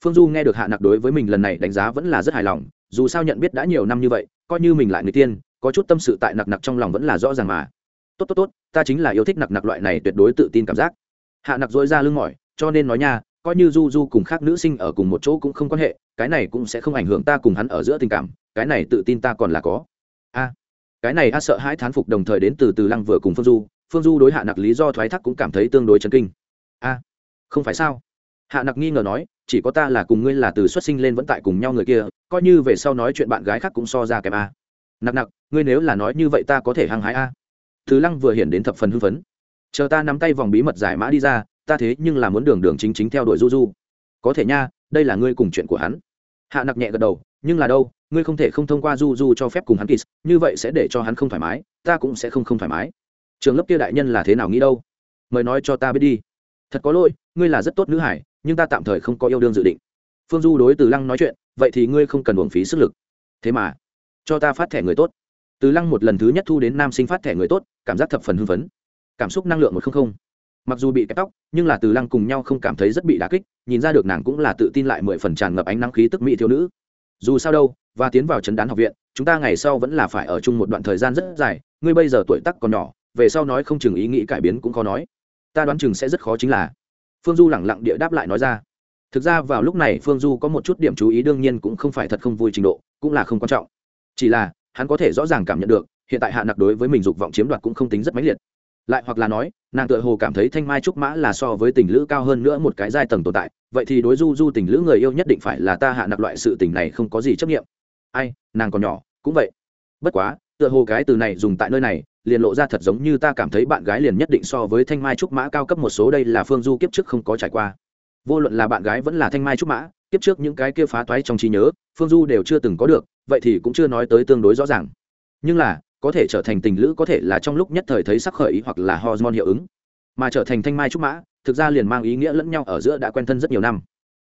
Phương du nghe được hạ nặc đối với mình lần này đánh giá vẫn là rất hài lòng, dù sao nhận biết đã nhiều năm như vậy, coi như mình lại người tiên, có chút tâm sự tại nặc nặc trong lòng vẫn là rõ ràng mà tốt tốt tốt, ta chính là yêu thích nặc nặc loại này tuyệt đối tự tin cảm giác. Hạ nặc dối ra lưng mỏi, cho nên nói nha, coi như du du cùng khác nữ sinh ở cùng một chỗ cũng không quan hệ, cái này cũng sẽ không ảnh hưởng ta cùng hắn ở giữa tình cảm, cái này tự tin ta còn là có. A, cái này a sợ hãi thán phục đồng thời đến từ từ lăng vừa cùng phương du phương du đối hạ nặc lý do thoái thác cũng cảm thấy tương đối chấn kinh. A, không phải sao? Hạ nặc nghi ngờ nói, chỉ có ta là cùng ngươi là từ xuất sinh lên vẫn tại cùng nhau người kia, coi như về sau nói chuyện bạn gái khác cũng so ra kém a. Nặc nặc, ngươi nếu là nói như vậy ta có thể hăng hái a thứ lăng vừa hiện đến thập phần hưng phấn. Chờ ta nắm tay vòng bí mật giải mã đi ra, ta thế nhưng là muốn đường đường chính chính theo đuổi du du. Có thể nha, đây là ngươi cùng chuyện của hắn. Hạ nặc nhẹ gật đầu, nhưng là đâu, ngươi không thể không thông qua du du cho phép cùng hắn kiss như vậy sẽ để cho hắn không thoải mái, ta cũng sẽ không không thoải mái. Trường lớp kia đại nhân là thế nào nghĩ đâu? Mời nói cho ta biết đi. Thật có lỗi, ngươi là rất tốt nữ hải, nhưng ta tạm thời không có yêu đương dự định. Phương du đối từ lăng nói chuyện, vậy thì ngươi không cần uổng phí sức lực. Thế mà, cho ta phát thẻ người tốt từ lăng một lần thứ nhất thu đến nam sinh phát thẻ người tốt, cảm giác thập phần hưng phấn. Cảm xúc năng lượng một không không. Mặc dù bị kẹp tóc, nhưng là từ lăng cùng nhau không cảm thấy rất bị đá kích, nhìn ra được nàng cũng là tự tin lại mười phần tràn ngập ánh năng khí tức mỹ thiếu nữ. Dù sao đâu, và tiến vào chấn đán học viện, chúng ta ngày sau vẫn là phải ở chung một đoạn thời gian rất dài, ngươi bây giờ tuổi tắc còn nhỏ, về sau nói không chừng ý nghĩ cải biến cũng khó nói. Ta đoán chừng sẽ rất khó chính là. Phương du lẳng lặng địa đáp lại nói ra. Thực ra vào lúc này phương du có một chút điểm chú ý đương nhiên cũng không phải thật không vui trình độ, cũng là không quan trọng. Chỉ là hắn có thể rõ ràng cảm nhận được, hiện tại hạ nặc đối với mình dục vọng chiếm đoạt cũng không tính rất mãnh liệt. Lại hoặc là nói, nàng tự hồ cảm thấy thanh mai trúc mã là so với tình lữ cao hơn nữa một cái giai tầng tồn tại, vậy thì đối du du tình lữ người yêu nhất định phải là ta hạ nặc loại sự tình này không có gì chấp nghiệm ai, nàng còn nhỏ, cũng vậy. Bất quá, tựa hồ cái từ này dùng tại nơi này, liền lộ ra thật giống như ta cảm thấy bạn gái liền nhất định so với thanh mai trúc mã cao cấp một số đây là phương du kiếp trước không có trải qua. Vô luận là bạn gái vẫn là thanh mai trúc mã, kiếp trước những cái kia phá toái trong trí nhớ, phương du đều chưa từng có được vậy thì cũng chưa nói tới tương đối rõ ràng. Nhưng là, có thể trở thành tình lữ có thể là trong lúc nhất thời thấy sắc khởi ý hoặc là hormone hiệu ứng. Mà trở thành thanh mai trúc mã, thực ra liền mang ý nghĩa lẫn nhau ở giữa đã quen thân rất nhiều năm.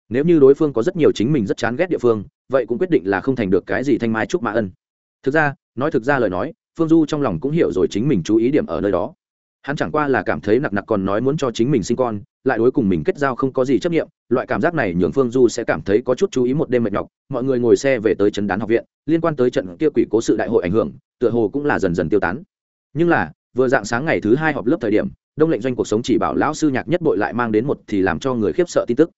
Nếu như đối phương có rất nhiều chính mình rất chán ghét địa phương, vậy cũng quyết định là không thành được cái gì thanh mai trúc mã ân. Thực ra, nói thực ra lời nói, phương du trong lòng cũng hiểu rồi chính mình chú ý điểm ở nơi đó. Hắn chẳng qua là cảm thấy nặc nặc còn nói muốn cho chính mình sinh con lại đối cùng mình kết giao không có gì chấp nghiệm loại cảm giác này nhường phương du sẽ cảm thấy có chút chú ý một đêm mệt nhọc. Mọi người ngồi xe về tới trấn đán học viện, liên quan tới trận kia quỷ cố sự đại hội ảnh hưởng, tựa hồ cũng là dần dần tiêu tán. Nhưng là, vừa dạng sáng ngày thứ hai họp lớp thời điểm, đông lệnh doanh cuộc sống chỉ bảo lão sư nhạc nhất bội lại mang đến một thì làm cho người khiếp sợ tin tức.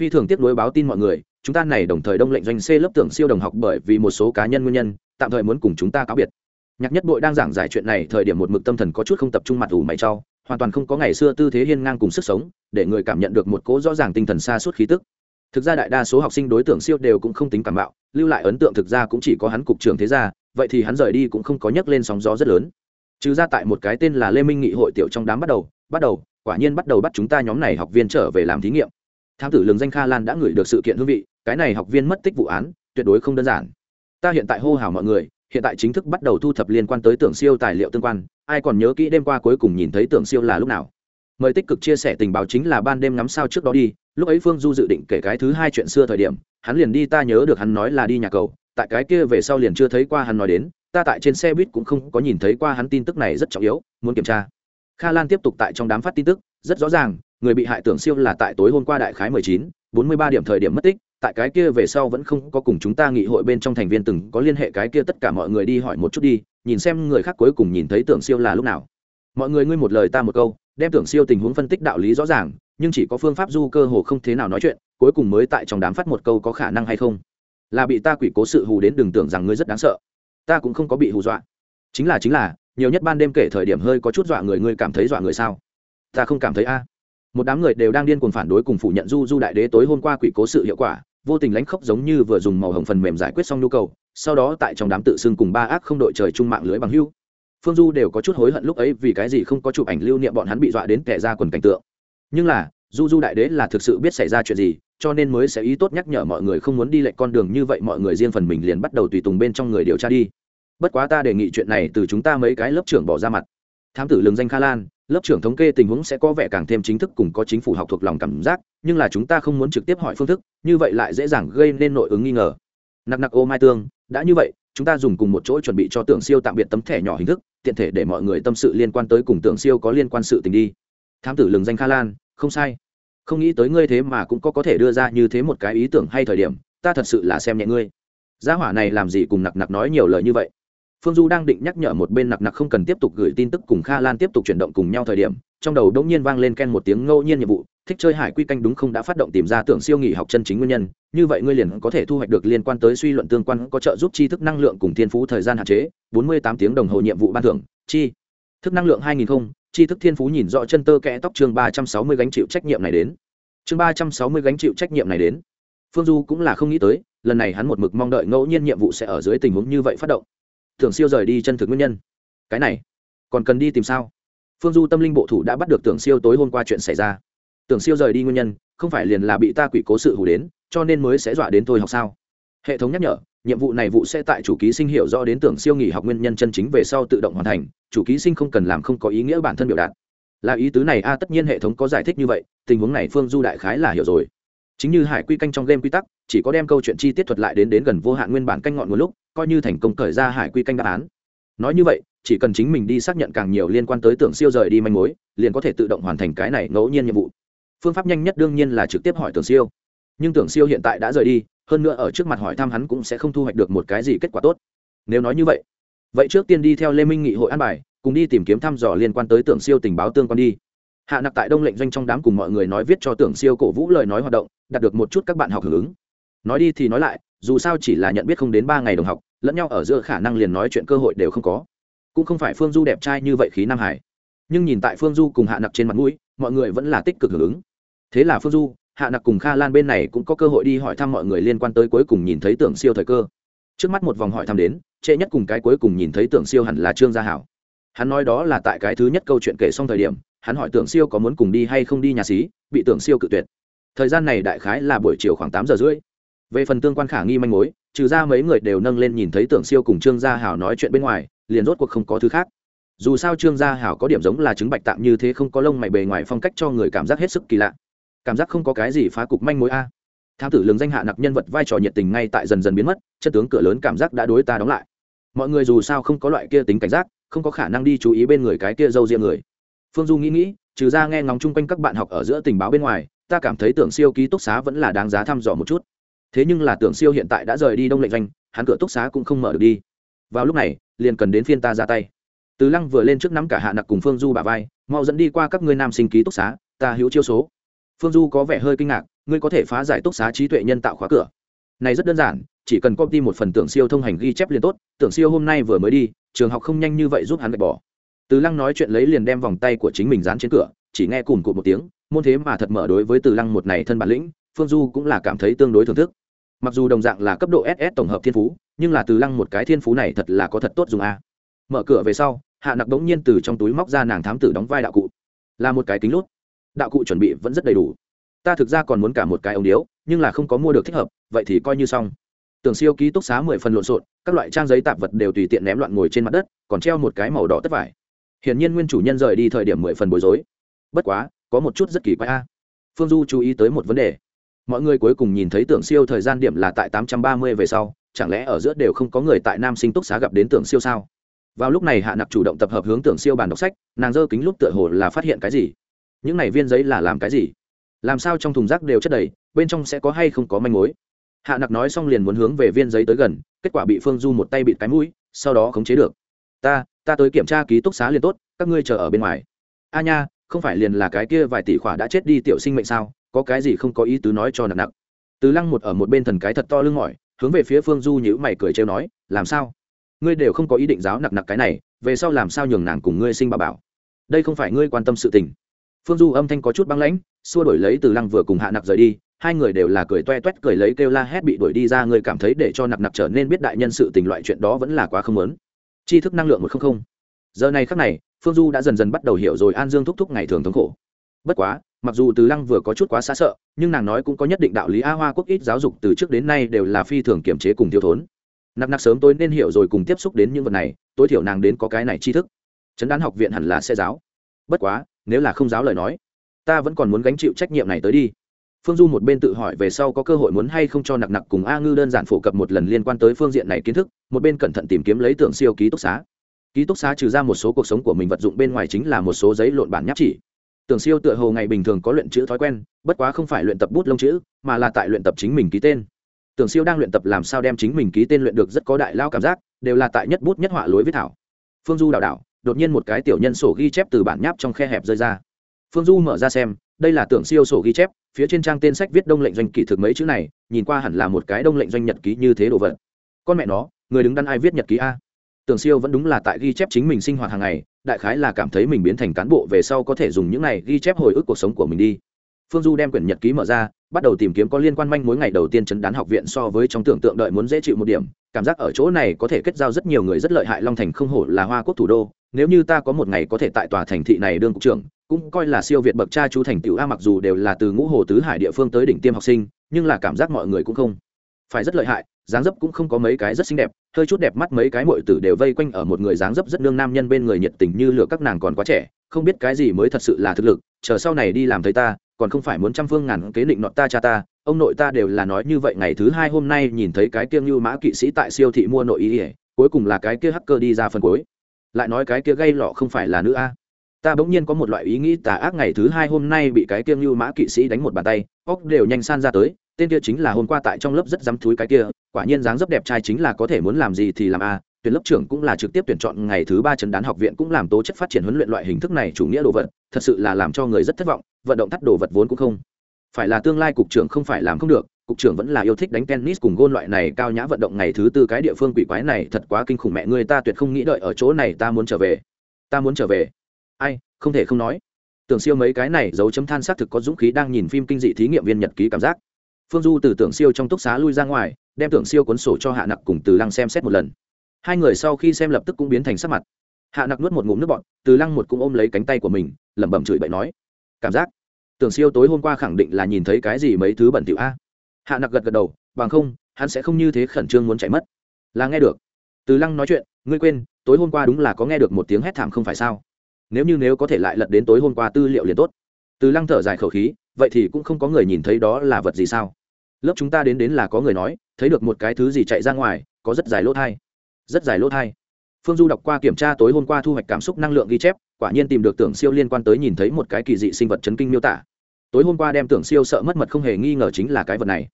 Phi thường tiếp nối báo tin mọi người, chúng ta này đồng thời đông lệnh doanh c lớp tưởng siêu đồng học bởi vì một số cá nhân nguyên nhân, tạm thời muốn cùng chúng ta cáo biệt. Nhạc nhất bội đang giảng giải chuyện này, thời điểm một mực tâm thần có chút không tập trung mặt ủ mày trau hoàn toàn không có ngày xưa tư thế hiên ngang cùng sức sống để người cảm nhận được một cố rõ ràng tinh thần xa suốt khí tức. Thực ra đại đa số học sinh đối tượng siêu đều cũng không tính cảm bạo, lưu lại ấn tượng thực ra cũng chỉ có hắn cục trưởng thế gia, vậy thì hắn rời đi cũng không có nhấc lên sóng gió rất lớn. Trừ ra tại một cái tên là lê minh nghị hội tiểu trong đám bắt đầu bắt đầu, quả nhiên bắt đầu bắt chúng ta nhóm này học viên trở về làm thí nghiệm. Thám tử lường danh kha lan đã gửi được sự kiện hương vị, cái này học viên mất tích vụ án, tuyệt đối không đơn giản. Ta hiện tại hô hào mọi người, hiện tại chính thức bắt đầu thu thập liên quan tới tưởng siêu tài liệu tương quan, ai còn nhớ kỹ đêm qua cuối cùng nhìn thấy tưởng siêu là lúc nào? Mời tích cực chia sẻ tình báo chính là ban đêm ngắm sao trước đó đi, lúc ấy phương du dự định kể cái thứ hai chuyện xưa thời điểm, hắn liền đi, ta nhớ được hắn nói là đi nhà cầu, tại cái kia về sau liền chưa thấy qua hắn nói đến, ta tại trên xe buýt cũng không có nhìn thấy qua hắn tin tức này rất trọng yếu, muốn kiểm tra. Kha lan tiếp tục tại trong đám phát tin tức, rất rõ ràng, người bị hại tưởng siêu là tại tối hôm qua đại khái mười chín, bốn mươi ba điểm thời điểm mất tích, tại cái kia về sau vẫn không có cùng chúng ta nghị hội bên trong thành viên từng có liên hệ cái kia tất cả mọi người đi hỏi một chút đi, nhìn xem người khác cuối cùng nhìn thấy tưởng siêu là lúc nào. Mọi người ngươi một lời ta một câu đem tưởng siêu tình huống phân tích đạo lý rõ ràng, nhưng chỉ có phương pháp du cơ hồ không thế nào nói chuyện, cuối cùng mới tại trong đám phát một câu có khả năng hay không. Là bị ta quỷ cố sự hù đến đừng tưởng rằng ngươi rất đáng sợ. Ta cũng không có bị hù dọa. Chính là chính là, nhiều nhất ban đêm kể thời điểm hơi có chút dọa người, ngươi cảm thấy dọa người sao? Ta không cảm thấy a. Một đám người đều đang điên cuồng phản đối cùng phủ nhận du du đại đế tối hôm qua quỷ cố sự hiệu quả, vô tình lánh khóc giống như vừa dùng màu hồng phần mềm giải quyết xong nhu cầu, sau đó tại trong đám tự xưng cùng ba ác không đội trời chung mạng lưới bằng hưu phương du đều có chút hối hận lúc ấy vì cái gì không có chụp ảnh lưu niệm bọn hắn bị dọa đến kẻ ra quần cảnh tượng. Nhưng là, du du đại đế là thực sự biết xảy ra chuyện gì, cho nên mới sẽ ý tốt nhắc nhở mọi người không muốn đi lệnh con đường như vậy, mọi người riêng phần mình liền bắt đầu tùy tùng bên trong người điều tra đi. Bất quá ta đề nghị chuyện này từ chúng ta mấy cái lớp trưởng bỏ ra mặt. Thám tử lường danh kha lan, lớp trưởng thống kê tình huống sẽ có vẻ càng thêm chính thức cùng có chính phủ học thuộc lòng cảm giác, nhưng là chúng ta không muốn trực tiếp hỏi phương thức, như vậy lại dễ dàng gây nên nội ứng nghi ngờ. Nặc nặc ô mai tương, đã như vậy chúng ta dùng cùng một chỗ chuẩn bị cho tưởng siêu tạm biệt tấm thẻ nhỏ hình thức, tiện thể để mọi người tâm sự liên quan tới cùng tưởng siêu có liên quan sự tình đi. Thám tử lường danh kha lan, không sai. Không nghĩ tới ngươi thế mà cũng có có thể đưa ra như thế một cái ý tưởng hay thời điểm, ta thật sự là xem nhẹ ngươi. Gia hỏa này làm gì cùng nặc nặc nói nhiều lời như vậy? Phương du đang định nhắc nhở một bên nặc nặc không cần tiếp tục gửi tin tức cùng kha lan tiếp tục chuyển động cùng nhau thời điểm, trong đầu đống nhiên vang lên ken một tiếng ngẫu nhiên nhiệm vụ, thích chơi hải quy canh đúng không đã phát động tìm ra tưởng siêu nghỉ học chân chính nguyên nhân, như vậy ngươi liền có thể thu hoạch được liên quan tới suy luận tương quan, có trợ giúp tri thức năng lượng cùng thiên phú thời gian hạn chế, bốn mươi tám tiếng đồng hồ nhiệm vụ ban thưởng, chi, thức năng lượng hai nghìn không, tri thức thiên phú nhìn rõ chân tơ kẽ tóc chương ba trăm sáu mươi gánh chịu trách nhiệm này đến. Chương ba trăm sáu mươi gánh chịu trách nhiệm này đến. Phương du cũng là không nghĩ tới, lần này hắn một mực mong đợi ngẫu nhiên nhiệm vụ sẽ ở dưới tình huống như vậy phát động tưởng siêu rời đi chân thực nguyên nhân. Cái này, còn cần đi tìm sao? Phương du tâm linh bộ thủ đã bắt được tưởng siêu tối hôm qua chuyện xảy ra. Tưởng siêu rời đi nguyên nhân, không phải liền là bị ta quỷ cố sự hủ đến, cho nên mới sẽ dọa đến tôi học sao? Hệ thống nhắc nhở, nhiệm vụ này vụ sẽ tại chủ ký sinh hiểu rõ đến tưởng siêu nghỉ học nguyên nhân chân chính về sau tự động hoàn thành, chủ ký sinh không cần làm không có ý nghĩa bản thân biểu đạt. Là ý tứ này, a, tất nhiên hệ thống có giải thích như vậy, tình huống này phương du đại khái là hiểu rồi chính như hải quy canh trong game quy tắc, chỉ có đem câu chuyện chi tiết thuật lại đến đến gần vô hạn nguyên bản canh ngọn một lúc, coi như thành công khởi ra hải quy canh đáp án. Nói như vậy, chỉ cần chính mình đi xác nhận càng nhiều liên quan tới tưởng siêu rời đi manh mối, liền có thể tự động hoàn thành cái này ngẫu nhiên nhiệm vụ. Phương pháp nhanh nhất đương nhiên là trực tiếp hỏi tưởng siêu. Nhưng tưởng siêu hiện tại đã rời đi, hơn nữa ở trước mặt hỏi thăm hắn cũng sẽ không thu hoạch được một cái gì kết quả tốt. Nếu nói như vậy vậy trước tiên đi theo lê minh nghị hội an bài, cùng đi tìm kiếm thăm dò liên quan tới tưởng siêu tình báo tương quan đi hạ nặc tại đông lệnh doanh trong đám cùng mọi người nói viết cho tưởng siêu cổ vũ lời nói hoạt động, đạt được một chút các bạn học hưởng ứng. Nói đi thì nói lại, dù sao chỉ là nhận biết không đến ba ngày đồng học, lẫn nhau ở giữa khả năng liền nói chuyện cơ hội đều không có. Cũng không phải phương du đẹp trai như vậy khí nam hải. Nhưng nhìn tại phương du cùng hạ nặc trên mặt mũi, mọi người vẫn là tích cực hưởng ứng. Thế là phương du, hạ nặc cùng kha lan bên này cũng có cơ hội đi hỏi thăm mọi người liên quan tới cuối cùng nhìn thấy tưởng siêu thời cơ. Trước mắt một vòng hỏi thăm đến, trễ nhất cùng cái cuối cùng nhìn thấy tưởng siêu hẳn là trương gia hảo. Hắn nói đó là tại cái thứ nhất câu chuyện kể xong thời điểm hắn hỏi tưởng siêu có muốn cùng đi hay không đi nhà xí, bị tưởng siêu cự tuyệt. Thời gian này đại khái là buổi chiều khoảng tám giờ rưỡi. Về phần tương quan khả nghi manh mối, trừ ra mấy người đều nâng lên nhìn thấy tưởng siêu cùng trương gia hảo nói chuyện bên ngoài, liền rốt cuộc không có thứ khác. Dù sao trương gia hảo có điểm giống là chứng bạch tạm như thế không có lông mày bề ngoài phong cách cho người cảm giác hết sức kỳ lạ. Cảm giác không có cái gì phá cục manh mối a. Tham tử lường danh hạ nặc nhân vật vai trò nhiệt tình ngay tại dần dần biến mất chất tướng cửa lớn cảm giác đã đối ta đóng lại. Mọi người dù sao không có loại kia tính cảnh giác, không có khả năng đi chú ý bên người cái kia dâu riêng người phương du nghĩ nghĩ, trừ ra nghe ngóng chung quanh các bạn học ở giữa tình báo bên ngoài, ta cảm thấy tưởng siêu ký túc xá vẫn là đáng giá thăm dò một chút. Thế nhưng là tưởng siêu hiện tại đã rời đi đông lệnh doanh, hắn cửa túc xá cũng không mở được đi. Vào lúc này, liền cần đến phiên ta ra tay. Từ lăng vừa lên trước nắm cả hạ nặc cùng phương du bà vai, mau dẫn đi qua các ngươi nam sinh ký túc xá, ta hữu chiêu số. Phương du có vẻ hơi kinh ngạc, ngươi có thể phá giải túc xá trí tuệ nhân tạo khóa cửa. Này rất đơn giản, chỉ cần copy một phần tưởng siêu thông hành ghi chép liền tốt, tưởng siêu hôm nay vừa mới đi, trường học không nhanh như vậy giúp hắn gạch bỏ từ lăng nói chuyện lấy liền đem vòng tay của chính mình dán trên cửa, chỉ nghe cùng cụt một tiếng, môn thế mà thật mở đối với từ lăng một này thân bản lĩnh, phương du cũng là cảm thấy tương đối thưởng thức. Mặc dù đồng dạng là cấp độ ss tổng hợp thiên phú, nhưng là từ lăng một cái thiên phú này thật là có thật tốt dùng a. Mở cửa về sau, hạ nặc đống nhiên từ trong túi móc ra nàng thám tử đóng vai đạo cụ. Là một cái kính lút đạo cụ chuẩn bị vẫn rất đầy đủ. Ta thực ra còn muốn cả một cái ống điếu, nhưng là không có mua được thích hợp, vậy thì coi như xong. Tường siêu ký túc xá mười phần lộn xộn, các loại trang giấy tạp vật đều tùy tiện ném loạn ngồi trên mặt đất, còn treo một cái màu đỏ tất vải hiển nhiên nguyên chủ nhân rời đi thời điểm mười phần bối rối. Bất quá, có một chút rất kỳ quái a. Phương du chú ý tới một vấn đề. Mọi người cuối cùng nhìn thấy tưởng siêu thời gian điểm là tại tám trăm ba mươi về sau, chẳng lẽ ở giữa đều không có người tại nam sinh túc xá gặp đến tưởng siêu sao? Vào lúc này hạ nặc chủ động tập hợp hướng tưởng siêu bàn đọc sách, nàng dơ kính lúc tựa hồ là phát hiện cái gì? Những này viên giấy là làm cái gì? Làm sao trong thùng rác đều chất đầy, bên trong sẽ có hay không có manh mối? Hạ nặc nói xong liền muốn hướng về viên giấy tới gần, kết quả bị phương du một tay bịt cái mũi, sau đó khống chế được. Ta ta tới kiểm tra ký túc xá liền tốt, các ngươi chờ ở bên ngoài. A nha, không phải liền là cái kia vài tỷ khỏa đã chết đi tiểu sinh mệnh sao? Có cái gì không có ý tứ nói cho nặng nặng? Từ lăng một ở một bên thần cái thật to lưng mỏi, hướng về phía phương du nhữ mày cười trêu nói, làm sao? Ngươi đều không có ý định giáo nặc nặc cái này, về sau làm sao nhường nàng cùng ngươi sinh bà bảo? Đây không phải ngươi quan tâm sự tình. Phương du âm thanh có chút băng lãnh, xua đổi lấy từ lăng vừa cùng hạ nặc rời đi, hai người đều là cười toe toét, cười lấy kêu la hét bị đuổi đi ra người cảm thấy để cho nặc nặc trở nên biết đại nhân sự tình loại chuyện đó vẫn là quá không lớn tri thức năng lượng một không không. Giờ này khắc này, phương du đã dần dần bắt đầu hiểu rồi an dương thúc thúc ngày thường thống khổ. Bất quá, mặc dù từ lăng vừa có chút quá xa sợ, nhưng nàng nói cũng có nhất định đạo lý a hoa quốc ít giáo dục từ trước đến nay đều là phi thường kiểm chế cùng thiếu thốn. Nạp nạp sớm tôi nên hiểu rồi cùng tiếp xúc đến những vật này, tối thiểu nàng đến có cái này tri thức. Chấn đán học viện hẳn là sẽ giáo. Bất quá, nếu là không giáo lời nói, ta vẫn còn muốn gánh chịu trách nhiệm này tới đi phương du một bên tự hỏi về sau có cơ hội muốn hay không cho nặc nặc cùng a ngư đơn giản phổ cập một lần liên quan tới phương diện này kiến thức, một bên cẩn thận tìm kiếm lấy tượng siêu ký túc xá. Ký túc xá trừ ra một số cuộc sống của mình vật dụng bên ngoài chính là một số giấy lộn bản nháp chỉ. Tưởng siêu tựa hồ ngày bình thường có luyện chữ thói quen, bất quá không phải luyện tập bút lông chữ, mà là tại luyện tập chính mình ký tên. Tưởng siêu đang luyện tập làm sao đem chính mình ký tên luyện được rất có đại lao cảm giác, đều là tại nhất bút nhất họa lối viết thảo. Phương du đào đảo, đột nhiên một cái tiểu nhân sổ ghi chép từ bản nháp trong khe hẹp rơi ra. Phương du mở ra xem đây là tưởng siêu sổ ghi chép, phía trên trang tên sách viết đông lệnh doanh kỳ thực mấy chữ này, nhìn qua hẳn là một cái đông lệnh doanh nhật ký như thế đồ vật. Con mẹ nó, người đứng đắn ai viết nhật ký a? Tưởng siêu vẫn đúng là tại ghi chép chính mình sinh hoạt hàng ngày, đại khái là cảm thấy mình biến thành cán bộ về sau có thể dùng những này ghi chép hồi ức cuộc sống của mình đi. Phương du đem quyển nhật ký mở ra, bắt đầu tìm kiếm có liên quan manh mối ngày đầu tiên chấn đán học viện so với trong tưởng tượng đợi muốn dễ chịu một điểm, cảm giác ở chỗ này có thể kết giao rất nhiều người rất lợi hại long thành không hổ là hoa quốc thủ đô, nếu như ta có một ngày có thể tại tòa thành thị này đương cục trưởng cũng coi là siêu việt bậc cha chú thành tựu a, mặc dù đều là từ ngũ hồ tứ hải địa phương tới đỉnh tiêm học sinh, nhưng là cảm giác mọi người cũng không phải rất lợi hại, dáng dấp cũng không có mấy cái rất xinh đẹp, hơi chút đẹp mắt mấy cái mội tử đều vây quanh ở một người dáng dấp rất nương nam nhân bên người nhiệt tình như lửa các nàng còn quá trẻ, không biết cái gì mới thật sự là thực lực, chờ sau này đi làm thấy ta, còn không phải muốn trăm phương ngàn kế định nọ ta cha ta, ông nội ta đều là nói như vậy ngày thứ hai hôm nay nhìn thấy cái kia như mã kỵ sĩ tại siêu thị mua nội ý ỉa cuối cùng là cái kia hacker đi ra phần cuối. Lại nói cái kia gây lọ không phải là nữ a ta bỗng nhiên có một loại ý nghĩ tà ác ngày thứ hai hôm nay bị cái kia như mã kỵ sĩ đánh một bàn tay, óc đều nhanh san ra tới, tên kia chính là hôm qua tại trong lớp rất dám thúi cái kia, quả nhiên dáng dấp đẹp trai chính là có thể muốn làm gì thì làm a tuyển lớp trưởng cũng là trực tiếp tuyển chọn ngày thứ ba trần đán học viện cũng làm tố chất phát triển huấn luyện loại hình thức này chủ nghĩa đồ vật, thật sự là làm cho người rất thất vọng, vận động thắt đồ vật vốn cũng không phải là tương lai cục trưởng không phải làm không được, cục trưởng vẫn là yêu thích đánh tennis cùng gôn loại này cao nhã vận động ngày thứ tư cái địa phương quỷ quái này, thật quá kinh khủng mẹ ngươi ta tuyệt không nghĩ đợi ở chỗ này, ta muốn trở về, ta muốn trở về ai, không thể không nói. Tưởng siêu mấy cái này dấu chấm than xác thực có dũng khí đang nhìn phim kinh dị thí nghiệm viên nhật ký cảm giác. Phương du từ tưởng siêu trong túc xá lui ra ngoài, đem tưởng siêu cuốn sổ cho hạ nặc cùng từ lăng xem xét một lần. Hai người sau khi xem lập tức cũng biến thành sắc mặt. Hạ nặc nuốt một ngụm nước bọn từ lăng một cũng ôm lấy cánh tay của mình, lẩm bẩm chửi bậy nói, cảm giác, tưởng siêu tối hôm qua khẳng định là nhìn thấy cái gì mấy thứ bẩn thỉu a. Hạ nặc gật gật đầu, bằng không, hắn sẽ không như thế khẩn trương muốn chạy mất. Là nghe được. Từ lăng nói chuyện, ngươi quên, tối hôm qua đúng là có nghe được một tiếng hét thảm không phải sao? Nếu như nếu có thể lại lật đến tối hôm qua tư liệu liền tốt. Từ lăng thở dài khẩu khí, vậy thì cũng không có người nhìn thấy đó là vật gì sao? Lớp chúng ta đến đến là có người nói, thấy được một cái thứ gì chạy ra ngoài, có rất dài lỗ thai. Rất dài lỗ thai. Phương du đọc qua kiểm tra tối hôm qua thu hoạch cảm xúc năng lượng ghi chép, quả nhiên tìm được tưởng siêu liên quan tới nhìn thấy một cái kỳ dị sinh vật chấn kinh miêu tả. Tối hôm qua đem tưởng siêu sợ mất mật không hề nghi ngờ chính là cái vật này.